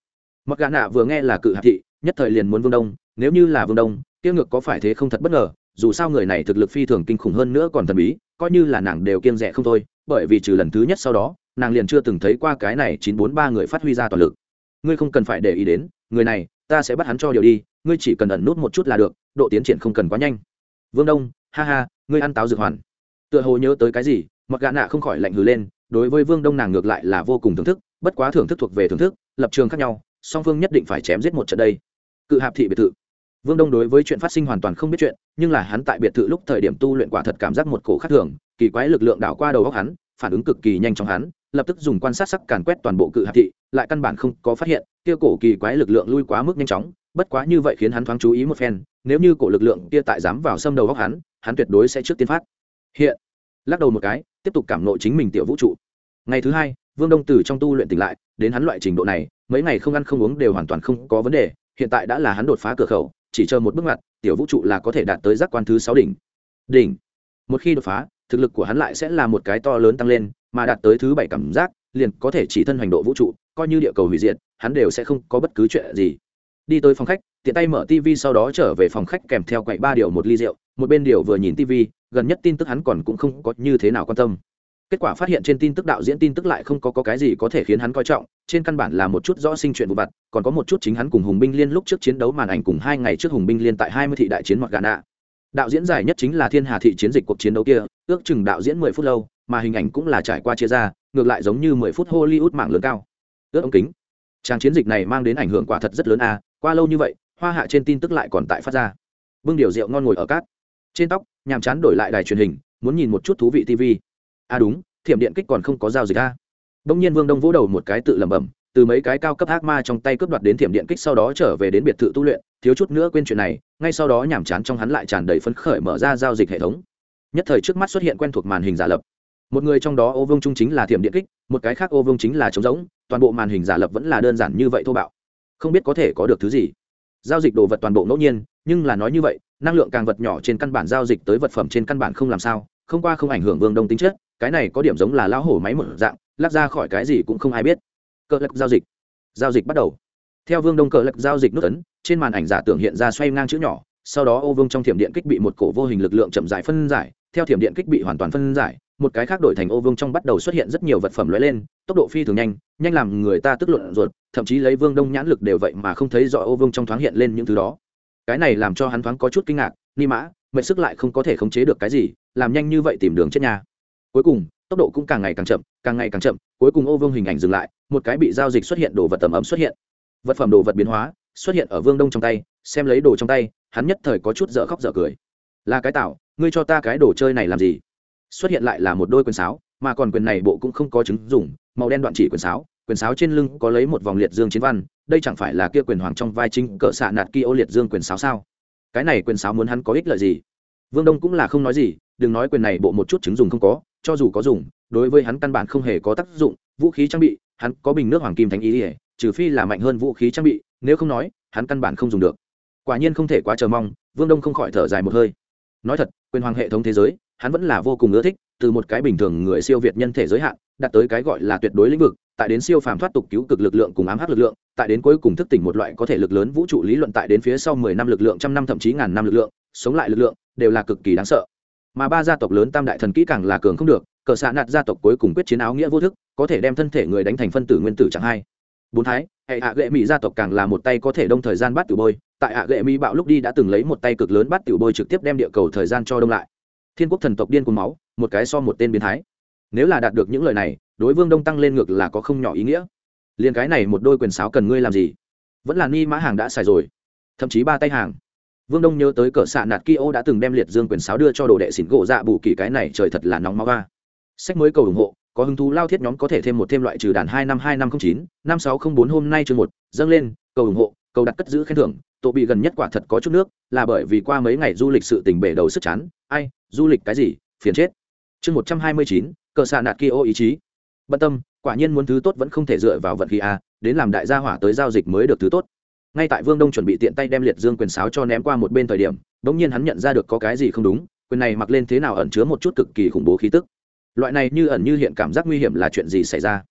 [SPEAKER 1] Mặc gà nạ vừa nghe là cự hạp thị, nhất thời liền muốn vương đông, nếu như là vương đông tiêu ngược có phải thế không thật bất ngờ, dù sao người này thực lực phi thường kinh khủng hơn nữa còn thần bí, coi như là nàng đều kiêng rẻ không thôi, bởi vì trừ lần thứ nhất sau đó, nàng liền chưa từng thấy qua cái này chín bốn ba người phát huy ra toàn lực. Ngươi không cần phải để ý đến, người này, ta sẽ bắt hắn cho điều đi, ngươi chỉ cần ẩn nút một chút là được, độ tiến triển không cần quá nhanh. Vương đông ha ha, ngươi ăn táo dược hoàn. Tựa hồ nhớ tới cái gì, mặc gạ nạ không khỏi lạnh hừ lên, đối với vương đông nàng ngược lại là vô cùng thưởng thức, bất quá thưởng thức thuộc về thưởng thức, lập trường khác nhau, song phương nhất định phải chém giết một trận đây. Cự hạp thị biệt thự. Vương đông đối với chuyện phát sinh hoàn toàn không biết chuyện, nhưng là hắn tại biệt thự lúc thời điểm tu luyện quả thật cảm giác một cổ khác thường, kỳ quái lực lượng đảo qua đầu góc hắn, phản ứng cực kỳ nhanh chóng hắn, lập tức dùng quan sát sắc càn quét toàn bộ cự hạp thị, lại căn bản không có phát hiện, kia cổ kỳ quái lực lượng lui quá mức nhanh chóng, bất quá như vậy khiến hắn thoáng chú ý một phen nếu như cổ lực lượng kia tại dám vào xâm đầu góc hắn hắn tuyệt đối sẽ trước tiên phát. Hiện, lắc đầu một cái, tiếp tục cảm nộ chính mình tiểu vũ trụ. Ngày thứ hai, vương đông từ trong tu luyện tỉnh lại, đến hắn loại trình độ này, mấy ngày không ăn không uống đều hoàn toàn không có vấn đề, hiện tại đã là hắn đột phá cửa khẩu, chỉ chờ một bước ngoặt, tiểu vũ trụ là có thể đạt tới giác quan thứ sáu đỉnh. Đỉnh. Một khi đột phá, thực lực của hắn lại sẽ là một cái to lớn tăng lên, mà đạt tới thứ bảy cảm giác, liền có thể chỉ thân hành độ vũ trụ, coi như địa cầu hủy diệt, hắn đều sẽ không có bất cứ chuyện gì đi tới phòng khách tiện tay mở tv sau đó trở về phòng khách kèm theo quậy ba điều một ly rượu một bên điều vừa nhìn tv gần nhất tin tức hắn còn cũng không có như thế nào quan tâm. Kết quả phát hiện trên tin tức đạo diễn tin tức lại không có, có cái gì có thể khiến hắn coi trọng trên căn bản là một chút rõ sinh chuyện vụ vặt còn có một chút chính hắn cùng hùng binh liên lúc trước chiến đấu màn ảnh cùng hai ngày trước hùng binh liên tại hai mươi thị đại chiến mọt gà nạ. Đạo diễn dài nhất chính là thiên hà thị chiến dịch cuộc chiến đấu kia ước chừng đạo diễn mười phút lâu mà hình ảnh cũng là trải qua chia ra ngược lại giống như mười phút hollywood mạng lớn cao. Ước ống kính trang chiến dịch này mang đến ảnh hưởng quả thật rất lớn à qua lâu như vậy, hoa hạ trên tin tức lại còn tại phát ra. Bưng điều rượu ngon ngồi ở cát. Trên tóc, nhàm chán đổi lại đài truyền hình, muốn nhìn một chút thú vị tv à đúng, thiểm điện kích còn không có giao dịch a đông nhiên vương đông vỗ đầu một cái tự lẩm bẩm, từ mấy cái cao cấp ác ma trong tay cướp đoạt đến thiểm điện kích sau đó trở về đến biệt thự tu luyện, thiếu chút nữa quên chuyện này, ngay sau đó nhàm chán trong hắn lại tràn đầy phấn khởi mở ra giao dịch hệ thống. Nhất thời trước mắt xuất hiện quen thuộc màn hình giả lập. Một người trong đó ô vương trung chính là thiểm điện kích, một cái khác ô vương chính là trống rỗng, toàn bộ màn hình giả lập vẫn là đơn giản như vậy thô bạo không biết có thể có được thứ gì. Giao dịch đồ vật toàn bộ ngẫu nhiên, nhưng là nói như vậy, năng lượng càng vật nhỏ trên căn bản giao dịch tới vật phẩm trên căn bản không làm sao, không qua không ảnh hưởng vương đông tính chất, cái này có điểm giống là lão hổ máy một dạng lắc ra khỏi cái gì cũng không ai biết. Cờ lắc giao dịch. Giao dịch bắt đầu. Theo vương đông cờ lật giao dịch nút ấn, trên màn ảnh giả tưởng hiện ra xoay ngang chữ nhỏ sau đó ô vương trong thiểm điện kích bị một cổ vô hình lực lượng chậm dài phân giải, theo thiểm điện kích bị hoàn toàn phân giải, một cái khác đổi thành ô vương trong bắt đầu xuất hiện rất nhiều vật phẩm lóe lên, tốc độ phi thường nhanh nhanh làm người ta tức luận ruột, thậm chí lấy vương đông nhãn lực đều vậy mà không thấy rõ ô vương trong thoáng hiện lên những thứ đó. Cái này làm cho hắn thoáng có chút kinh ngạc, ni mã, mệt sức lại không có thể khống chế được cái gì, làm nhanh như vậy tìm đường chết nhà. Cuối cùng, tốc độ cũng càng ngày càng chậm, càng ngày càng chậm, cuối cùng ô vương hình ảnh dừng lại, một cái bị giao dịch xuất hiện đồ vật tầm ấm xuất hiện. Vật phẩm đồ vật biến hóa, xuất hiện ở vương đông trong tay xem lấy đồ trong tay, hắn nhất thời có chút dở khóc dở cười. Là cái tạo ngươi cho ta cái đồ chơi này làm gì? Xuất hiện lại là một đôi quyền sáo, mà còn quyền này bộ cũng không có chứng dùng màu đen đoạn chỉ quyền sáo quyền sáo trên lưng có lấy một vòng liệt dương chiến văn, đây chẳng phải là kia quyền hoàng trong vai chính cỡ xạ nạt kia ô liệt dương quyền sáo sao? Cái này quyền sáo muốn hắn có ích lợi gì? Vương đông cũng là không nói gì, đừng nói quyền này bộ một chút chứng dùng không có, cho dù có dùng, đối với hắn căn bản không hề có tác dụng, vũ khí trang bị, hắn có bình nước hoàng kim thánh ý ỉa trừ phi là mạnh hơn vũ khí trang bị, nếu không nói, hắn căn bản không dùng được quả nhiên không thể quá chờ mong, vương đông không khỏi thở dài một hơi. Nói thật, quyền hoàng hệ thống thế giới, hắn vẫn là vô cùng ưa thích, từ một cái bình thường người siêu việt nhân thể giới hạn, đạt tới cái gọi là tuyệt đối lĩnh vực, tại đến siêu phàm thoát tục cứu cực lực lượng cùng ám hắc lực lượng, tại đến cuối cùng thức tỉnh một loại có thể lực lớn vũ trụ lý luận tại đến phía sau mười năm lực lượng, trăm năm thậm chí ngàn năm lực lượng, sống lại lực lượng, đều là cực kỳ đáng sợ. Mà ba gia tộc lớn tam đại thần kỹ càng là cường không được, cờ xạ nạt gia tộc cuối cùng quyết chiến áo nghĩa vô thức, có thể đem thân thể người đánh thành phân tử nguyên tử chẳng hai. Bốn thái hệ hạ gệ mỹ gia tộc càng là một tay có thể đông thời gian bắt tiểu bôi, tại hạ gệ mỹ bạo lúc đi đã từng lấy một tay cực lớn bắt tiểu bôi trực tiếp đem địa cầu thời gian cho đông lại. Thiên quốc thần tộc điên cuồng máu, một cái so một tên biến thái. Nếu là đạt được những lời này, đối vương đông tăng lên ngược là có không nhỏ ý nghĩa. Liền cái này một đôi quyền sáo cần ngươi làm gì? Vẫn là ni mã hàng đã xài rồi. Thậm chí ba tay hàng. Vương đông nhớ tới cỡ xạ nạt kia ô đã từng đem liệt dương quyền sáo đưa cho đồ đệ xỉn gỗ dạ bù kỳ cái này trời thật là nóng máu ga sách mới cầu ủng hộ, có hứng thú lao thiết nhóm có thể thêm một thêm loại trừ đàn hai năm hai năm không chín, năm sáu không bốn hôm nay chương một, dâng lên, cầu ủng hộ, cầu đặt cất giữ khen thưởng, tổ bị gần nhất quả thật có chút nước, là bởi vì qua mấy ngày du lịch sự tình bể đầu sức chán, ai, du lịch cái gì, phiền chết. Chương một trăm hai mươi chín, cờ xạ nạt kia ô ý chí. Bận tâm, quả nhiên muốn thứ tốt vẫn không thể dựa vào vận khí a, đến làm đại gia hỏa tới giao dịch mới được thứ tốt. Ngay tại vương đông chuẩn bị tiện tay đem liệt dương quyền sáo cho ném qua một bên thời điểm đ ỗ n g nhiên hắn nhận ra được có cái gì không đúng, quyền này mặc lên thế nào ẩn chứa một chút cực kỳ khủng bố khí tức loại này như ẩn như hiện cảm giác nguy hiểm là chuyện gì xảy ra?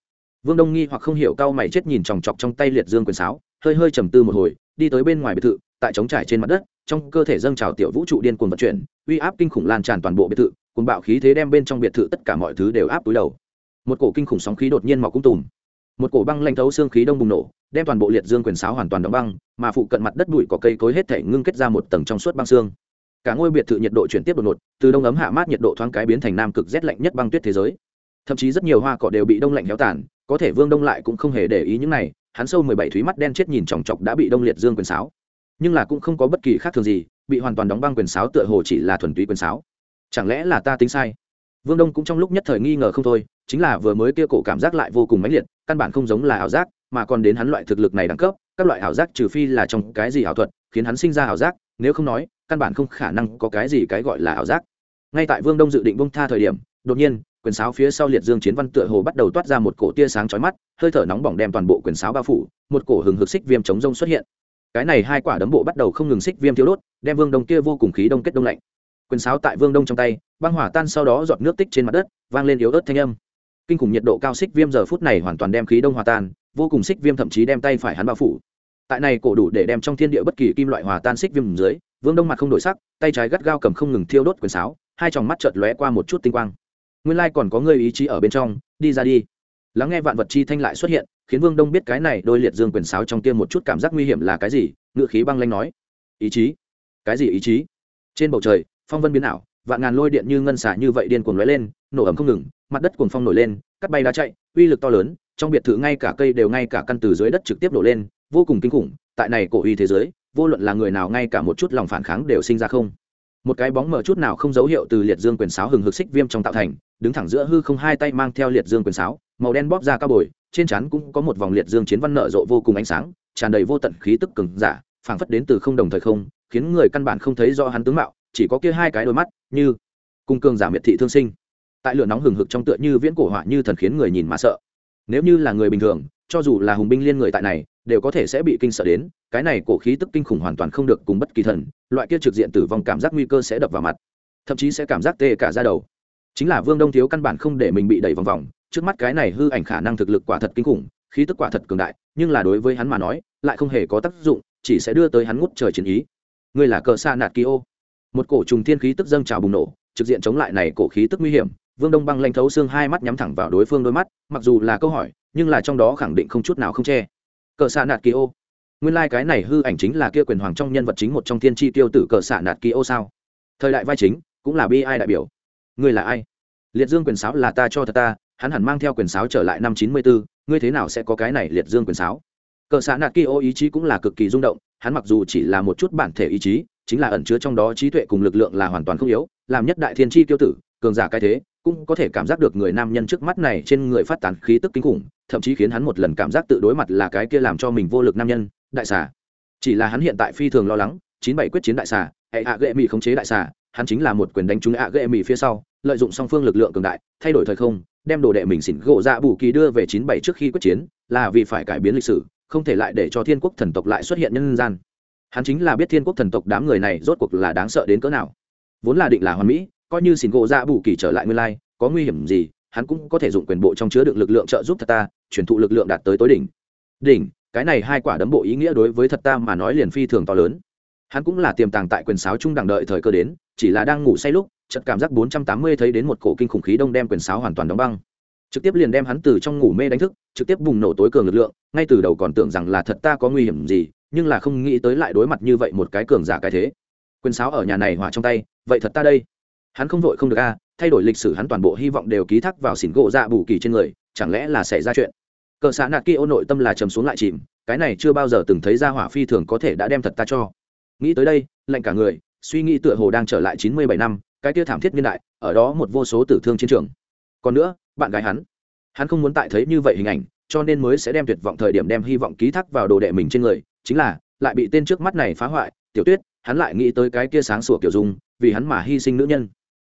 [SPEAKER 1] Vương đông nghi hoặc không hiểu cao mày chết nhìn chòng chọc trong tay liệt dương quyền sáo, hơi hơi trầm tư một hồi, đi tới bên ngoài biệt thự, tại trống trải trên mặt đất, trong cơ thể dâng trào tiểu vũ trụ điên cuồng vận chuyển, uy áp kinh khủng lan tràn toàn bộ biệt thự cùng bạo khí thế đem bên trong biệt thự tất cả mọi thứ đều áp túi đầu. Một cổ kinh khủng sóng khí đột nhiên mọc cung tùm. Một cổ băng lanh thấu xương khí đông bùng nổ, đem toàn bộ liệt dương quyền sáo hoàn toàn đóng băng, mà phụ cận mặt đất bụi có cây cối hết thể ngưng kết ra một tầng trong suốt băng xương cả ngôi biệt thự nhiệt độ chuyển tiếp đột ngột, từ đông ấm hạ mát nhiệt độ thoáng cái biến thành nam cực rét lạnh nhất băng tuyết thế giới. Thậm chí rất nhiều hoa cỏ đều bị đông lạnh héo tàn, có thể vương đông lại cũng không hề để ý những này, hắn sâu mười bảy thúy mắt đen chết nhìn chòng chọc đã bị đông liệt dương quyền sáo. Nhưng là cũng không có bất kỳ khác thường gì, bị hoàn toàn đóng băng quyền sáo tựa hồ chỉ là thuần túy quyền sáo. Chẳng lẽ là ta tính sai? Vương đông cũng trong lúc nhất thời nghi ngờ không thôi, chính là vừa mới kia cổ cảm giác lại vô cùng mãnh liệt, căn bản không giống là ảo giác, mà còn đến hắn loại thực lực này đẳng cấp, các loại ảo giác trừ phi là trong cái gì ảo thuật, khiến hắn sinh ra ảo giác, nếu không nói căn bản không khả năng có cái gì cái gọi là ảo giác. Ngay tại vương đông dự định bông tha thời điểm, đột nhiên, quyền sáo phía sau liệt dương chiến văn tựa hồ bắt đầu toát ra một cổ tia sáng chói mắt, hơi thở nóng bỏng đem toàn bộ quyền sáo bao phủ, một cổ hừng hực xích viêm chống rông xuất hiện. Cái này hai quả đấm bộ bắt đầu không ngừng xích viêm thiếu đốt, đem vương đông kia vô cùng khí đông kết đông lạnh. Quyền sáo tại vương đông trong tay, băng hỏa tan sau đó giọt nước tích trên mặt đất, vang lên yếu ớt thanh âm. Kinh khủng nhiệt độ cao xích viêm giờ phút này hoàn toàn đem khí đông hòa tan, vô cùng xích viêm thậm chí đem tay phải hắn bao phủ. Tại này cổ đủ để đem trong thiên địa bất kỳ kim loại hòa tan xích viêm dưới vương đông mặt không đổi sắc, tay trái gắt gao cầm không ngừng thiêu đốt quyền sáo, hai tròng mắt chợt lóe qua một chút tinh quang. Nguyên lai còn có người ý chí ở bên trong, đi ra đi. Lắng nghe vạn vật chi thanh lại xuất hiện, khiến vương đông biết cái này đôi liệt dương quyền sáo trong kia một chút cảm giác nguy hiểm là cái gì ngự khí băng lanh nói. Ý chí? Cái gì ý chí? Trên bầu trời, phong vân biến ảo, vạn ngàn lôi điện như ngân xả như vậy điên cuồng lóe lên, nổ ẩm không ngừng, mặt đất cuồng phong nổi lên cắt bay đá chạy, uy lực to lớn, trong biệt thự ngay cả cây đều ngay cả căn từ dưới đất trực tiếp nổ lên, vô cùng kinh khủng, tại này cổ uy thế giới vô luận là người nào ngay cả một chút lòng phản kháng đều sinh ra không. Một cái bóng mở chút nào không dấu hiệu từ liệt dương quyền sáo hừng hực xích viêm trong tạo thành, đứng thẳng giữa hư không hai tay mang theo liệt dương quyền sáo, màu đen bóp ra cao bồi, trên trán cũng có một vòng liệt dương chiến văn nở rộ vô cùng ánh sáng, tràn đầy vô tận khí tức cứng giả, phảng phất đến từ không đồng thời không, khiến người căn bản không thấy rõ hắn tướng mạo, chỉ có kia hai cái đôi mắt như cung cường giả miệt thị thương sinh. Tại lửa nóng hừng hực trong tựa như viễn cổ họa như thần khiến người nhìn mà sợ nếu như là người bình thường, cho dù là hùng binh liên người tại này, đều có thể sẽ bị kinh sợ đến, cái này cổ khí tức kinh khủng hoàn toàn không được cùng bất kỳ thần, loại kia trực diện tử vong cảm giác nguy cơ sẽ đập vào mặt. Thậm chí sẽ cảm giác tê cả ra đầu. Chính là vương đông thiếu căn bản không để mình bị đẩy vòng vòng, trước mắt cái này hư ảnh khả năng thực lực quả thật kinh khủng, khí tức quả thật cường đại, nhưng là đối với hắn mà nói, lại không hề có tác dụng, chỉ sẽ đưa tới hắn ngút trời chiến ý. Ngươi là cờ xa nạt kỳ ô. Một cổ trùng thiên khí tức dâng trào bùng nổ, trực diện chống lại này cổ khí tức nguy hiểm vương đông băng lanh thấu xương hai mắt nhắm thẳng vào đối phương đôi mắt, mặc dù là câu hỏi, nhưng là trong đó khẳng định không chút nào không che. Cờ xạ nạt kỳ ô. Nguyên lai、like、cái này hư ảnh chính là kia quyền hoàng trong nhân vật chính một trong thiên tri tiêu tử cờ xạ nạt kỳ ô sao? Thời đại vai chính, cũng là bi ai đại biểu. Ngươi là ai? Liệt dương quyền sáo là ta cho thật ta, hắn hẳn mang theo quyền sáo trở lại năm chín mươi bốn ngươi thế nào sẽ có cái này liệt dương quyền sáo? Cờ xạ nạt kỳ ô ý chí cũng là cực kỳ rung động, hắn mặc dù chỉ là một chút bản thể ý chí, chính là ẩn chứa trong đó trí tuệ cùng lực lượng là hoàn toàn không yếu, làm nhất đại thiên tri tiêu tử, cường giả cái thế cũng có thể cảm giác được người nam nhân trước mắt này trên người phát tán khí tức kinh khủng, thậm chí khiến hắn một lần cảm giác tự đối mặt là cái kia làm cho mình vô lực nam nhân, đại xà. Chỉ là hắn hiện tại phi thường lo lắng, chín bảy quyết chiến đại xà, hệ ạ ghệ mỹ khống chế đại xà, hắn chính là một quyền đánh trúng ạ ghệ mỹ phía sau, lợi dụng song phương lực lượng cường đại, thay đổi thời không, đem đồ đệ mình xỉn gỗ dạ bù kỳ đưa về chín bảy trước khi quyết chiến, là vì phải cải biến lịch sử, không thể lại để cho thiên quốc thần tộc lại xuất hiện nhân gian. Hắn chính là biết thiên quốc thần tộc đám người này rốt cuộc là đáng sợ đến cỡ nào. Vốn là định là hoàn mỹ coi như xỉn gỗ dạ bù kỳ trở lại nguyên lai, có nguy hiểm gì, hắn cũng có thể dụng quyền bộ trong chứa đựng lực lượng trợ giúp thật ta, truyền thụ lực lượng đạt tới tối đỉnh. Đỉnh, cái này hai quả đấm bộ ý nghĩa đối với thật ta mà nói liền phi thường to lớn. Hắn cũng là tiềm tàng tại quyền sáo trung đằng đợi thời cơ đến, chỉ là đang ngủ say lúc, chợt cảm giác bốn trăm tám mươi thấy đến một cổ kinh khủng khí đông đem quyền sáo hoàn toàn đóng băng. Trực tiếp liền đem hắn từ trong ngủ mê đánh thức, trực tiếp bùng nổ tối cường lực lượng, ngay từ đầu còn tưởng rằng là thật ta có nguy hiểm gì, nhưng là không nghĩ tới lại đối mặt như vậy một cái cường giả cái thế. Quyền sáo ở nhà này hỏa trong tay, vậy thật ta đây hắn không vội không được a, thay đổi lịch sử hắn toàn bộ hy vọng đều ký thác vào xỉn gỗ dạ bù kỳ trên người, chẳng lẽ là xảy ra chuyện? Cờ xã nạt kia ô nội tâm là trầm xuống lại chìm, cái này chưa bao giờ từng thấy ra hỏa phi thường có thể đã đem thật ta cho. Nghĩ tới đây, lạnh cả người, suy nghĩ tựa hồ đang trở lại chín mươi bảy năm, cái kia thảm thiết niên đại, ở đó một vô số tử thương chiến trường. Còn nữa, bạn gái hắn hắn không muốn tại thấy như vậy hình ảnh, cho nên mới sẽ đem tuyệt vọng thời điểm đem hy vọng ký thác vào đồ đệ mình trên người, chính là, lại bị tên trước mắt này phá hoại, tiểu tuyết, hắn lại nghĩ tới cái kia sáng sủa kiểu dung, vì hắn mà hy sinh nữ nhân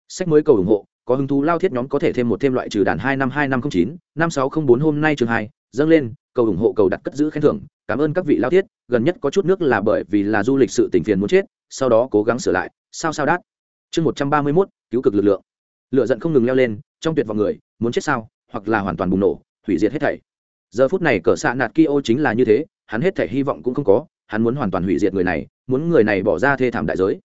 [SPEAKER 1] sách mới cầu ủng hộ, có hứng thú lao thiết nhóm có thể thêm một thêm loại trừ đàn hai năm hai năm không chín, năm sáu không bốn hôm nay trường hai, dâng lên, cầu ủng hộ, cầu đặt cất giữ khen thưởng. Cảm ơn các vị lao thiết, gần nhất có chút nước là bởi vì là du lịch sự tỉnh phiền muốn chết, sau đó cố gắng sửa lại. Sao sao đắt chương một trăm ba mươi mốt, cứu cực lực lượng. Lựa giận không ngừng leo lên, trong tuyệt vọng người, muốn chết sao, hoặc là hoàn toàn bùng nổ, hủy diệt hết thảy. Giờ phút này cỡ xạ nạt kia ô chính là như thế, hắn hết thảy hy vọng cũng không có, hắn muốn hoàn toàn hủy diệt người này, muốn người này bỏ ra thê thảm đại giới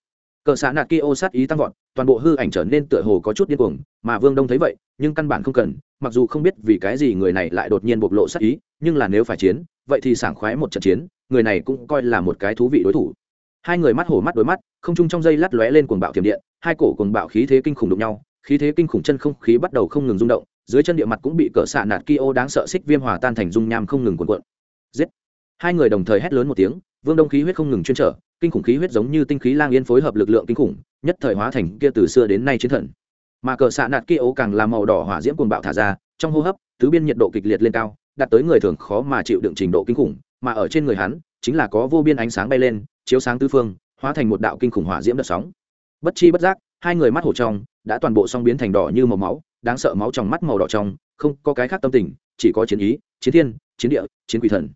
[SPEAKER 1] cờ xạ nạt kia ô sát ý tăng vọt, toàn bộ hư ảnh trở nên tựa hồ có chút điên cuồng, mà vương đông thấy vậy, nhưng căn bản không cần, mặc dù không biết vì cái gì người này lại đột nhiên bộc lộ sát ý, nhưng là nếu phải chiến, vậy thì sảng khoái một trận chiến, người này cũng coi là một cái thú vị đối thủ. Hai người mắt hổ mắt đối mắt, không chung trong dây lát lóe lên cuồng bạo thiểm điện, hai cổ cuồng bạo khí thế kinh khủng đụng nhau, khí thế kinh khủng chân không khí bắt đầu không ngừng rung động, dưới chân địa mặt cũng bị cỡ xạ nạt kia ô đáng sợ xích viêm hòa tan thành dung nham không ngừng cuộn cuộn. Giết! Hai người đồng thời hét lớn một tiếng, vương đông khí huyết không ngừng chuyên trở, kinh khủng khí huyết giống như tinh khí lang yên phối hợp lực lượng kinh khủng, nhất thời hóa thành kia từ xưa đến nay chiến thần. Mà cờ xạ nạt kia ấu càng làm màu đỏ hỏa diễm cuồng bạo thả ra, trong hô hấp, tứ biên nhiệt độ kịch liệt lên cao, đạt tới người thường khó mà chịu đựng trình độ kinh khủng, mà ở trên người hắn, chính là có vô biên ánh sáng bay lên, chiếu sáng tứ phương, hóa thành một đạo kinh khủng hỏa diễm đợt sóng. Bất chi bất giác, hai người mắt hổ trong, đã toàn bộ song biến thành đỏ như màu máu, đáng sợ máu trong mắt màu đỏ trong, không có cái khác tâm tình, chỉ có chiến ý, chiến thiên, chiến địa, chiến quỷ thần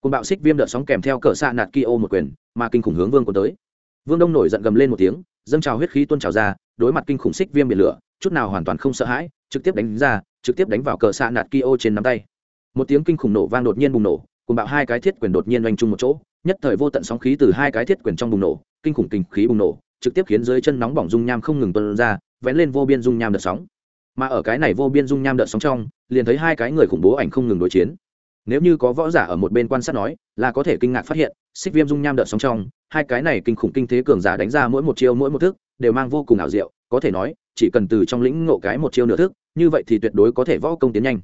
[SPEAKER 1] cùng bạo xích viêm đợt sóng kèm theo cờ xạ nạt kia ô một quyền, mà kinh khủng hướng vương quân tới. Vương đông nổi giận gầm lên một tiếng, dâng trào huyết khí tuôn trào ra, đối mặt kinh khủng xích viêm biển lửa, chút nào hoàn toàn không sợ hãi, trực tiếp đánh ra, trực tiếp đánh vào cờ xạ nạt kia ô trên nắm tay. Một tiếng kinh khủng nổ vang đột nhiên bùng nổ, cùng bạo hai cái thiết quyền đột nhiên oanh chung một chỗ, nhất thời vô tận sóng khí từ hai cái thiết quyền trong bùng nổ, kinh khủng kinh khí bùng nổ, trực tiếp khiến dưới chân nóng bỏng dung nham không ngừng tuôn ra, vén lên vô biên dung nham đợt sóng. Mà ở cái này vô biên dung nham đợt sóng trong, liền thấy hai cái người khủng bố ảnh không ngừng đối chiến nếu như có võ giả ở một bên quan sát nói, là có thể kinh ngạc phát hiện, xích viêm dung nham đợt sóng trong, hai cái này kinh khủng kinh thế cường giả đánh ra mỗi một chiêu mỗi một thức, đều mang vô cùng ảo diệu, có thể nói, chỉ cần từ trong lĩnh ngộ cái một chiêu nửa thức, như vậy thì tuyệt đối có thể võ công tiến nhanh.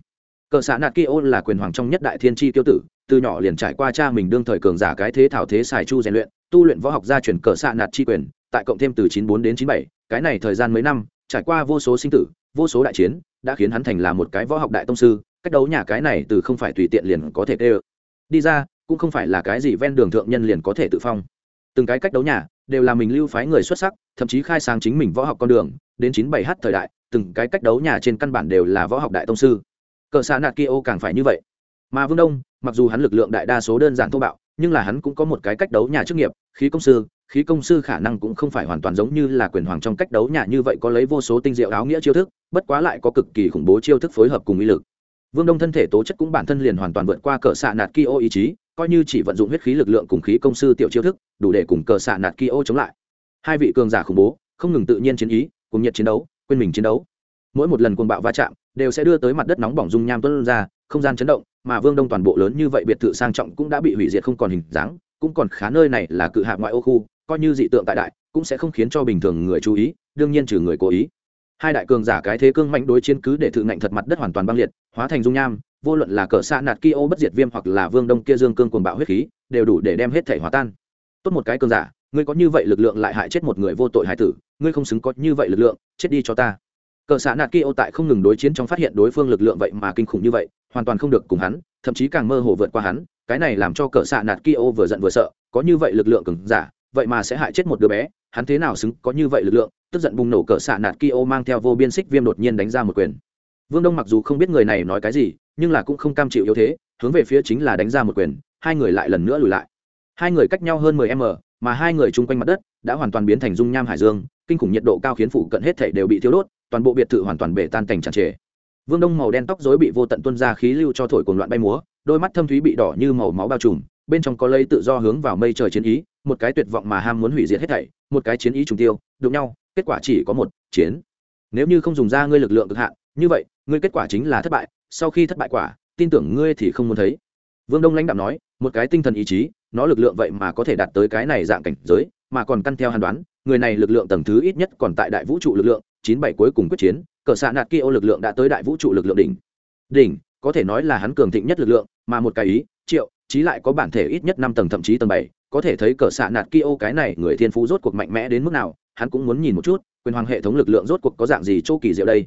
[SPEAKER 1] Cờ xã nạt kia ôn là quyền hoàng trong nhất đại thiên tri tiêu tử, từ nhỏ liền trải qua cha mình đương thời cường giả cái thế thảo thế xài chu rèn luyện, tu luyện võ học gia truyền cờ xã nạt chi quyền, tại cộng thêm từ chín bốn đến chín bảy, cái này thời gian mấy năm, trải qua vô số sinh tử, vô số đại chiến, đã khiến hắn thành là một cái võ học đại tông sư cách đấu nhà cái này từ không phải tùy tiện liền có thể tê ơ. Đi ra, cũng không phải là cái gì ven đường thượng nhân liền có thể tự phong. Từng cái cách đấu nhà, đều là mình lưu phái người xuất sắc, thậm chí khai sáng chính mình võ học con đường. Đến chín bảy h thời đại, từng cái cách đấu nhà trên căn bản đều là võ học đại tông sư. Cờ xa nạt kia ô càng phải như vậy. Mà vương đông, mặc dù hắn lực lượng đại đa số đơn giản thô bạo, nhưng là hắn cũng có một cái cách đấu nhà chức nghiệp, khí công sư. Khí công sư khả năng cũng không phải hoàn toàn giống như là quyền hoàng trong cách đấu nhà như vậy có lấy vô số tinh diệu áo nghĩa chiêu thức, bất quá lại có cực kỳ khủng bố chiêu thức phối hợp cùng uy lực vương đông thân thể tố chất cũng bản thân liền hoàn toàn vượt qua cờ xạ nạt ki ô ý chí, coi như chỉ vận dụng huyết khí lực lượng cùng khí công sư tiểu chiêu thức, đủ để cùng cờ xạ nạt ki ô chống lại. Hai vị cường giả khủng bố, không ngừng tự nhiên chiến ý, cùng nhiệt chiến đấu, quên mình chiến đấu. Mỗi một lần cuồng bạo va chạm, đều sẽ đưa tới mặt đất nóng bỏng dung nham tuân ra, không gian chấn động, mà vương đông toàn bộ lớn như vậy biệt thự sang trọng cũng đã bị hủy diệt không còn hình dáng, cũng còn khá nơi này là cự hạ ngoại ô khu, coi như dị tượng tại đại, cũng sẽ không khiến cho bình thường người chú ý, đương nhiên trừ người cố ý hai đại cường giả cái thế cương mạnh đối chiến cứ để thự ngạnh thật mặt đất hoàn toàn băng liệt, hóa thành dung nham, vô luận là cờ xa nạt kia ô bất diệt viêm hoặc là vương đông kia dương cương cuồng bạo huyết khí, đều đủ để đem hết thể hóa tan. Tốt một cái cường giả, ngươi có như vậy lực lượng lại hại chết một người vô tội hải tử, ngươi không xứng có như vậy lực lượng, chết đi cho ta. Cờ xã nạt kia ô tại không ngừng đối chiến trong phát hiện đối phương lực lượng vậy mà kinh khủng như vậy, hoàn toàn không được cùng hắn, thậm chí càng mơ hồ vượt qua hắn, cái này làm cho cờ xã nạt kia ô vừa giận vừa sợ, có như vậy lực lượng cường giả, vậy mà sẽ hại chết một đứa bé hắn thế nào xứng có như vậy lực lượng, tức giận bùng nổ cỡ xạ nạt kia ô mang theo vô biên xích viêm đột nhiên đánh ra một quyền. Vương đông mặc dù không biết người này nói cái gì, nhưng là cũng không cam chịu yếu thế, hướng về phía chính là đánh ra một quyền, hai người lại lần nữa lùi lại. Hai người cách nhau hơn mười m, mà hai người chung quanh mặt đất đã hoàn toàn biến thành dung nham hải dương, kinh khủng nhiệt độ cao khiến phụ cận hết thảy đều bị thiêu đốt, toàn bộ biệt thự hoàn toàn bể tan cảnh tràn trề. Vương đông màu đen tóc rối bị vô tận tuân ra khí lưu cho thổi cuồng loạn bay múa, đôi mắt thâm thúy bị đỏ như màu máu bao trùm bên trong có lấy tự do hướng vào mây trời chiến ý, một cái tuyệt vọng mà ham muốn hủy diệt hết thảy, một cái chiến ý trùng tiêu, đụng nhau, kết quả chỉ có một, chiến. Nếu như không dùng ra ngươi lực lượng cực hạn, như vậy, ngươi kết quả chính là thất bại, sau khi thất bại quả, tin tưởng ngươi thì không muốn thấy. Vương đông lãnh đạo nói, một cái tinh thần ý chí, nó lực lượng vậy mà có thể đạt tới cái này dạng cảnh giới, mà còn căn theo hàn đoán, người này lực lượng tầng thứ ít nhất còn tại đại vũ trụ lực lượng, chín bảy cuối cùng quyết chiến, cờ xạ nạt kia ô lực lượng đã tới đại vũ trụ lực lượng đỉnh. Đỉnh, có thể nói là hắn cường thịnh nhất lực lượng, mà một cái ý, triệu chí lại có bản thể ít nhất năm tầng, thậm chí tầng bảy, có thể thấy cờ xạ nạt kia cái này người thiên phú rốt cuộc mạnh mẽ đến mức nào, hắn cũng muốn nhìn một chút, quyền hoàng hệ thống lực lượng rốt cuộc có dạng gì chỗ kỳ diệu đây.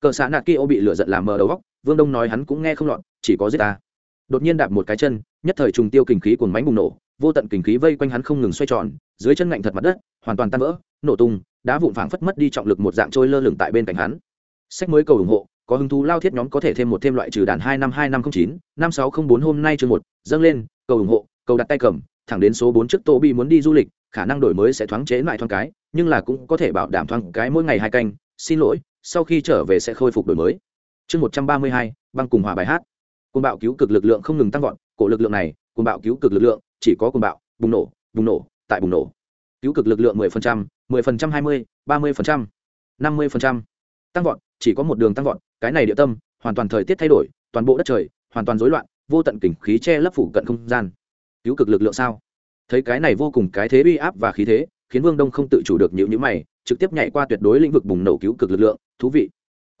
[SPEAKER 1] Cờ xạ nạt kia bị lửa giận làm mờ đầu góc, vương đông nói hắn cũng nghe không lọt, chỉ có giết ta. Đột nhiên đạp một cái chân, nhất thời trùng tiêu kình khí cuồng mánh bùng nổ, vô tận kình khí vây quanh hắn không ngừng xoay tròn, dưới chân ngạnh thật mặt đất, hoàn toàn tan vỡ, nổ tung, đá vụn phảng phất mất đi trọng lực một dạng trôi lơ lửng tại bên cạnh hắn. Sách mới cầu ủng hộ có hứng thú lao thiết nhóm có thể thêm một thêm loại trừ đàn hai năm hai năm không chín, năm sáu không bốn hôm nay chương một, dâng lên, cầu ủng hộ, cầu đặt tay cầm, thẳng đến số bốn trước tô bị muốn đi du lịch, khả năng đổi mới sẽ thoáng chế lại thoáng cái, nhưng là cũng có thể bảo đảm thoáng cái mỗi ngày hai canh, xin lỗi, sau khi trở về sẽ khôi phục đổi mới. Chương một trăm ba mươi hai, băng cùng hòa bài hát. Côn bạo cứu cực lực lượng không ngừng tăng vọt, cổ lực lượng này côn bạo cứu cực lực lượng, chỉ có côn bạo, bùng nổ bùng nổ, tại bùng nổ. Cứu cực lực lượng mười phần trăm, mười phần trăm hai mươi, ba mươi phần trăm, năm mươi phần trăm. Tăng vọt chỉ có một đường tăng vọt, cái này địa tâm, hoàn toàn thời tiết thay đổi, toàn bộ đất trời, hoàn toàn rối loạn, vô tận kình khí che lấp phủ cận không gian. Cứu cực lực lượng sao? Thấy cái này vô cùng cái thế uy áp và khí thế, khiến vương đông không tự chủ được nhịu nhữ mày, trực tiếp nhảy qua tuyệt đối lĩnh vực bùng nổ cứu cực lực lượng, thú vị.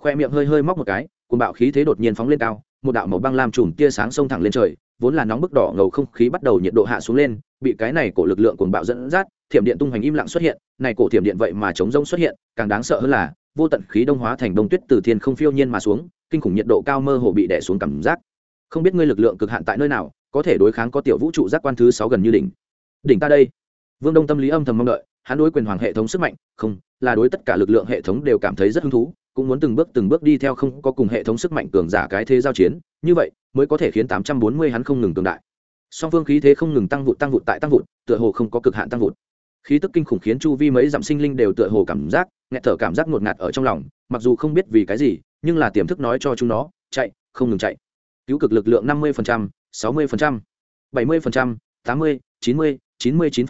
[SPEAKER 1] Khoe miệng hơi hơi móc một cái cùng bạo khí thế đột nhiên phóng lên cao, một đạo màu băng lam chùm tia sáng xông thẳng lên trời, vốn là nóng bức đỏ ngầu không khí bắt đầu nhiệt độ hạ xuống lên, bị cái này cổ lực lượng cuồng bạo dẫn dắt thiểm điện tung hoành im lặng xuất hiện, này cổ thiểm điện vậy mà chống rông xuất hiện, càng đáng sợ hơn là, vô tận khí đông hóa thành đông tuyết từ thiên không phiêu nhiên mà xuống, kinh khủng nhiệt độ cao mơ hồ bị đè xuống cảm giác. Không biết ngươi lực lượng cực hạn tại nơi nào, có thể đối kháng có tiểu vũ trụ giác quan thứ sáu gần như đỉnh. Đỉnh ta đây. Vương đông tâm lý âm thầm mong đợi, hắn đối quyền hoàng hệ thống sức mạnh, không, là đối tất cả lực lượng hệ thống đều cảm thấy rất hứng thú, cũng muốn từng bước từng bước đi theo không có cùng hệ thống sức mạnh cường giả cái thế giao chiến, như vậy mới có thể khiến tám trăm bốn mươi hắn không ngừng cường đại. Song phương khí thế không ngừng tăng vụt tăng vụt tại tăng vụt, tựa hồ không có cực hạn tăng vụt khí tức kinh khủng khiến chu vi mấy dặm sinh linh đều tựa hồ cảm giác, nghẹt thở cảm giác ngột ngạt ở trong lòng, mặc dù không biết vì cái gì, nhưng là tiềm thức nói cho chúng nó, chạy, không ngừng chạy. Cứu cực lực lượng năm mươi sáu mươi bảy mươi tám mươi, chín mươi chín mươi chín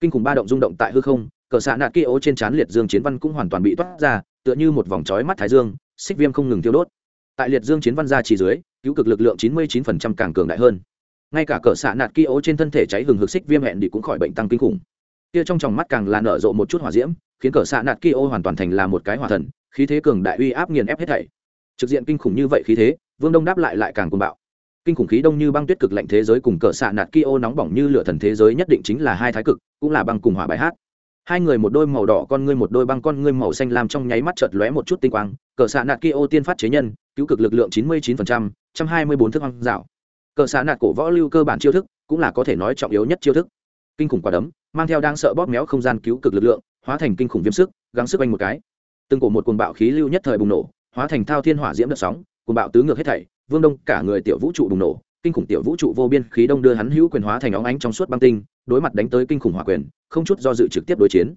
[SPEAKER 1] kinh khủng ba động rung động tại hư không, cờ xạ nạt kia ố trên trán liệt dương chiến văn cũng hoàn toàn bị toát ra, tựa như một vòng trói mắt thái dương, xích viêm không ngừng tiêu đốt. Tại liệt dương chiến văn ra chỉ dưới, cứu cực lực lượng chín mươi 99% càng cường đại hơn. Ngay cả cờ xạ nạt kia ố trên thân thể cháy hừng hực xích viêm hẹn đi cũng khỏi bệnh tăng kinh khủng kia trong tròng mắt càng là nở rộ một chút hỏa diễm, khiến cờ xạ nạt kia ô hoàn toàn thành là một cái hỏa thần, khí thế cường đại uy áp nghiền ép hết thảy. Trực diện kinh khủng như vậy khí thế, vương đông đáp lại lại càng cuồng bạo. Kinh khủng khí đông như băng tuyết cực lạnh thế giới cùng cờ xạ nạt kia ô nóng bỏng như lửa thần thế giới nhất định chính là hai thái cực, cũng là băng cùng hỏa bài hát. Hai người một đôi màu đỏ con ngươi, một đôi băng con ngươi màu xanh làm trong nháy mắt chợt lóe một chút tinh quang, cờ xạ nạt kia ô tiên phát chế nhân, cứu cực lực lượng chín mươi chín phần trăm trăm hai mươi bốn thức hoang dạo. Cờ xạ nạt cổ võ lưu cơ bản chiêu thức, cũng là có thể nói trọng yếu nhất chiêu thức. Kinh khủng quả đấm mang theo đang sợ bóp méo không gian cứu cực lực lượng, hóa thành kinh khủng viêm sức, gắng sức anh một cái. Từng cổ một cuồng bạo khí lưu nhất thời bùng nổ, hóa thành thao thiên hỏa diễm đợt sóng, cuồng bạo tứ ngược hết thảy, vương đông, cả người tiểu vũ trụ bùng nổ, kinh khủng tiểu vũ trụ vô biên khí đông đưa hắn hữu quyền hóa thành óng ánh trong suốt băng tinh, đối mặt đánh tới kinh khủng hỏa quyền, không chút do dự trực tiếp đối chiến.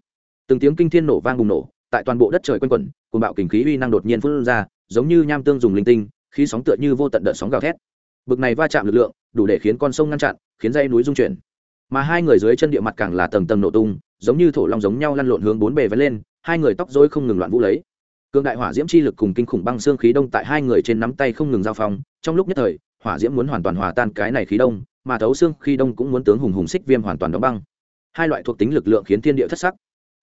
[SPEAKER 1] Từng tiếng kinh thiên nổ vang bùng nổ, tại toàn bộ đất trời quanh quẩn, cuồng bạo kinh khí uy năng đột nhiên phun ra, giống như nham tương dùng linh tinh, khí sóng tựa như vô tận đợt sóng gào thét. Bực này va chạm lực lượng, đủ để khiến con sông ngăn chặn, khiến dây núi rung chuyển mà hai người dưới chân địa mặt càng là tầng tầng nổ tung, giống như thổ long giống nhau lăn lộn hướng bốn bề vén lên, hai người tóc dối không ngừng loạn vũ lấy. Cương đại hỏa diễm chi lực cùng kinh khủng băng xương khí đông tại hai người trên nắm tay không ngừng giao phong, trong lúc nhất thời, hỏa diễm muốn hoàn toàn hòa tan cái này khí đông, mà thấu xương khí đông cũng muốn tướng hùng hùng xích viêm hoàn toàn đóng băng. Hai loại thuộc tính lực lượng khiến thiên địa thất sắc.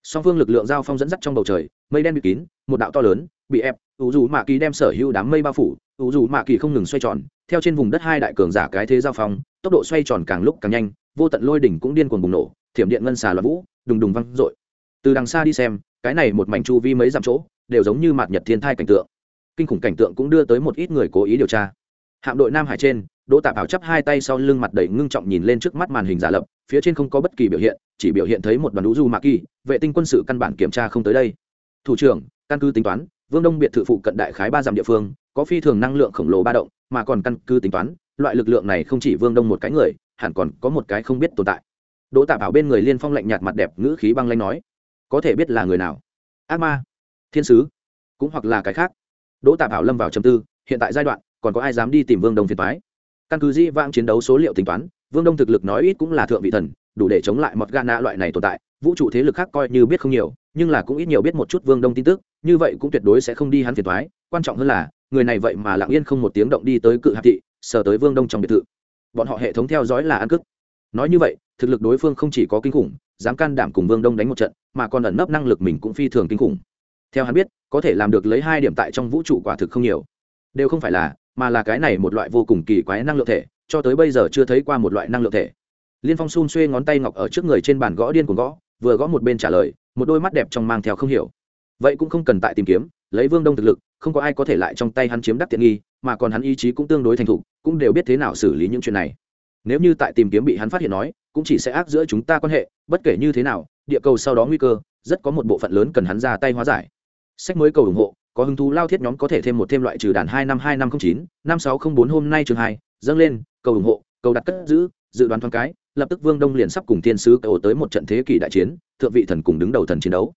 [SPEAKER 1] Song phương lực lượng giao phong dẫn dắt trong bầu trời, mây đen bị kín, một đạo to lớn, bị ép, ủ dù mạ kỳ đem sở hữu đám mây bao phủ, ủ dù mạ kỳ không ngừng xoay tròn, theo trên vùng đất hai đại cường giả cái thế giao phong, tốc độ xoay tròn càng lúc càng nhanh vô tận lôi đỉnh cũng điên cuồng bùng nổ, thiểm điện ngân xà loạn vũ, đùng đùng văng dội. Từ đằng xa đi xem, cái này một mảnh chu vi mấy dặm chỗ, đều giống như mạt nhật thiên thai cảnh tượng. Kinh khủng cảnh tượng cũng đưa tới một ít người cố ý điều tra. Hạm đội nam hải trên, đỗ tạp ảo chấp hai tay sau lưng mặt đầy ngưng trọng nhìn lên trước mắt màn hình giả lập, phía trên không có bất kỳ biểu hiện, chỉ biểu hiện thấy một đoàn lũ du mạ kỳ, vệ tinh quân sự căn bản kiểm tra không tới đây. Thủ trưởng, căn cứ tính toán, vương đông biệt thự phụ cận đại khái ba dặm địa phương, có phi thường năng lượng khổng lồ ba động, mà còn căn cứ tính toán, loại lực lượng này không chỉ vương đông một cái người hẳn còn có một cái không biết tồn tại. Đỗ tạ bảo bên người liên phong lạnh nhạt mặt đẹp, ngữ khí băng lanh nói, có thể biết là người nào? Ác ma. Thiên sứ. Cũng hoặc là cái khác. Đỗ tạ bảo lâm vào chầm tư, hiện tại giai đoạn, còn có ai dám đi tìm vương đông phiền thoái căn cứ di vãng chiến đấu số liệu tính toán, vương đông thực lực nói ít cũng là thượng vị thần, đủ để chống lại một gana loại này tồn tại. Vũ trụ thế lực khác coi như biết không nhiều, nhưng là cũng ít nhiều biết một chút vương đông tin tức, như vậy cũng tuyệt đối sẽ không đi hắn phiền thoái quan trọng hơn là, người này vậy mà lặng yên không một tiếng động đi tới cự hạp thị, sờ tới vương đông trong biệt thự bọn họ hệ thống theo dõi là ăn cướp nói như vậy, thực lực đối phương không chỉ có kinh khủng, dám can đảm cùng vương đông đánh một trận, mà còn ẩn nấp năng lực mình cũng phi thường kinh khủng. Theo hắn biết, có thể làm được lấy hai điểm tại trong vũ trụ quả thực không nhiều. Đều không phải là, mà là cái này một loại vô cùng kỳ quái năng lượng thể, cho tới bây giờ chưa thấy qua một loại năng lượng thể. Liên phong xun xuê ngón tay ngọc ở trước người trên bàn gõ điên cuồng gõ, vừa gõ một bên trả lời, một đôi mắt đẹp trong mang theo không hiểu. Vậy cũng không cần tại tìm kiếm, lấy vương đông thực lực, không có ai có thể lại trong tay hắn chiếm đắc tiện nghi mà còn hắn ý chí cũng tương đối thành thục, cũng đều biết thế nào xử lý những chuyện này. Nếu như tại tìm kiếm bị hắn phát hiện nói, cũng chỉ sẽ ác giữa chúng ta quan hệ, bất kể như thế nào, địa cầu sau đó nguy cơ, rất có một bộ phận lớn cần hắn ra tay hóa giải. Sách mới cầu ủng hộ, có hứng thú lao thiết nhóm có thể thêm một thêm loại trừ đàn hai năm hai năm không chín, năm sáu không bốn hôm nay trường hai, dâng lên, cầu ủng hộ, cầu đặt cất giữ, dự đoán thoáng cái, lập tức vương đông liền sắp cùng thiên sứ cầu tới một trận thế kỷ đại chiến, thượng vị thần cùng đứng đầu thần chiến đấu.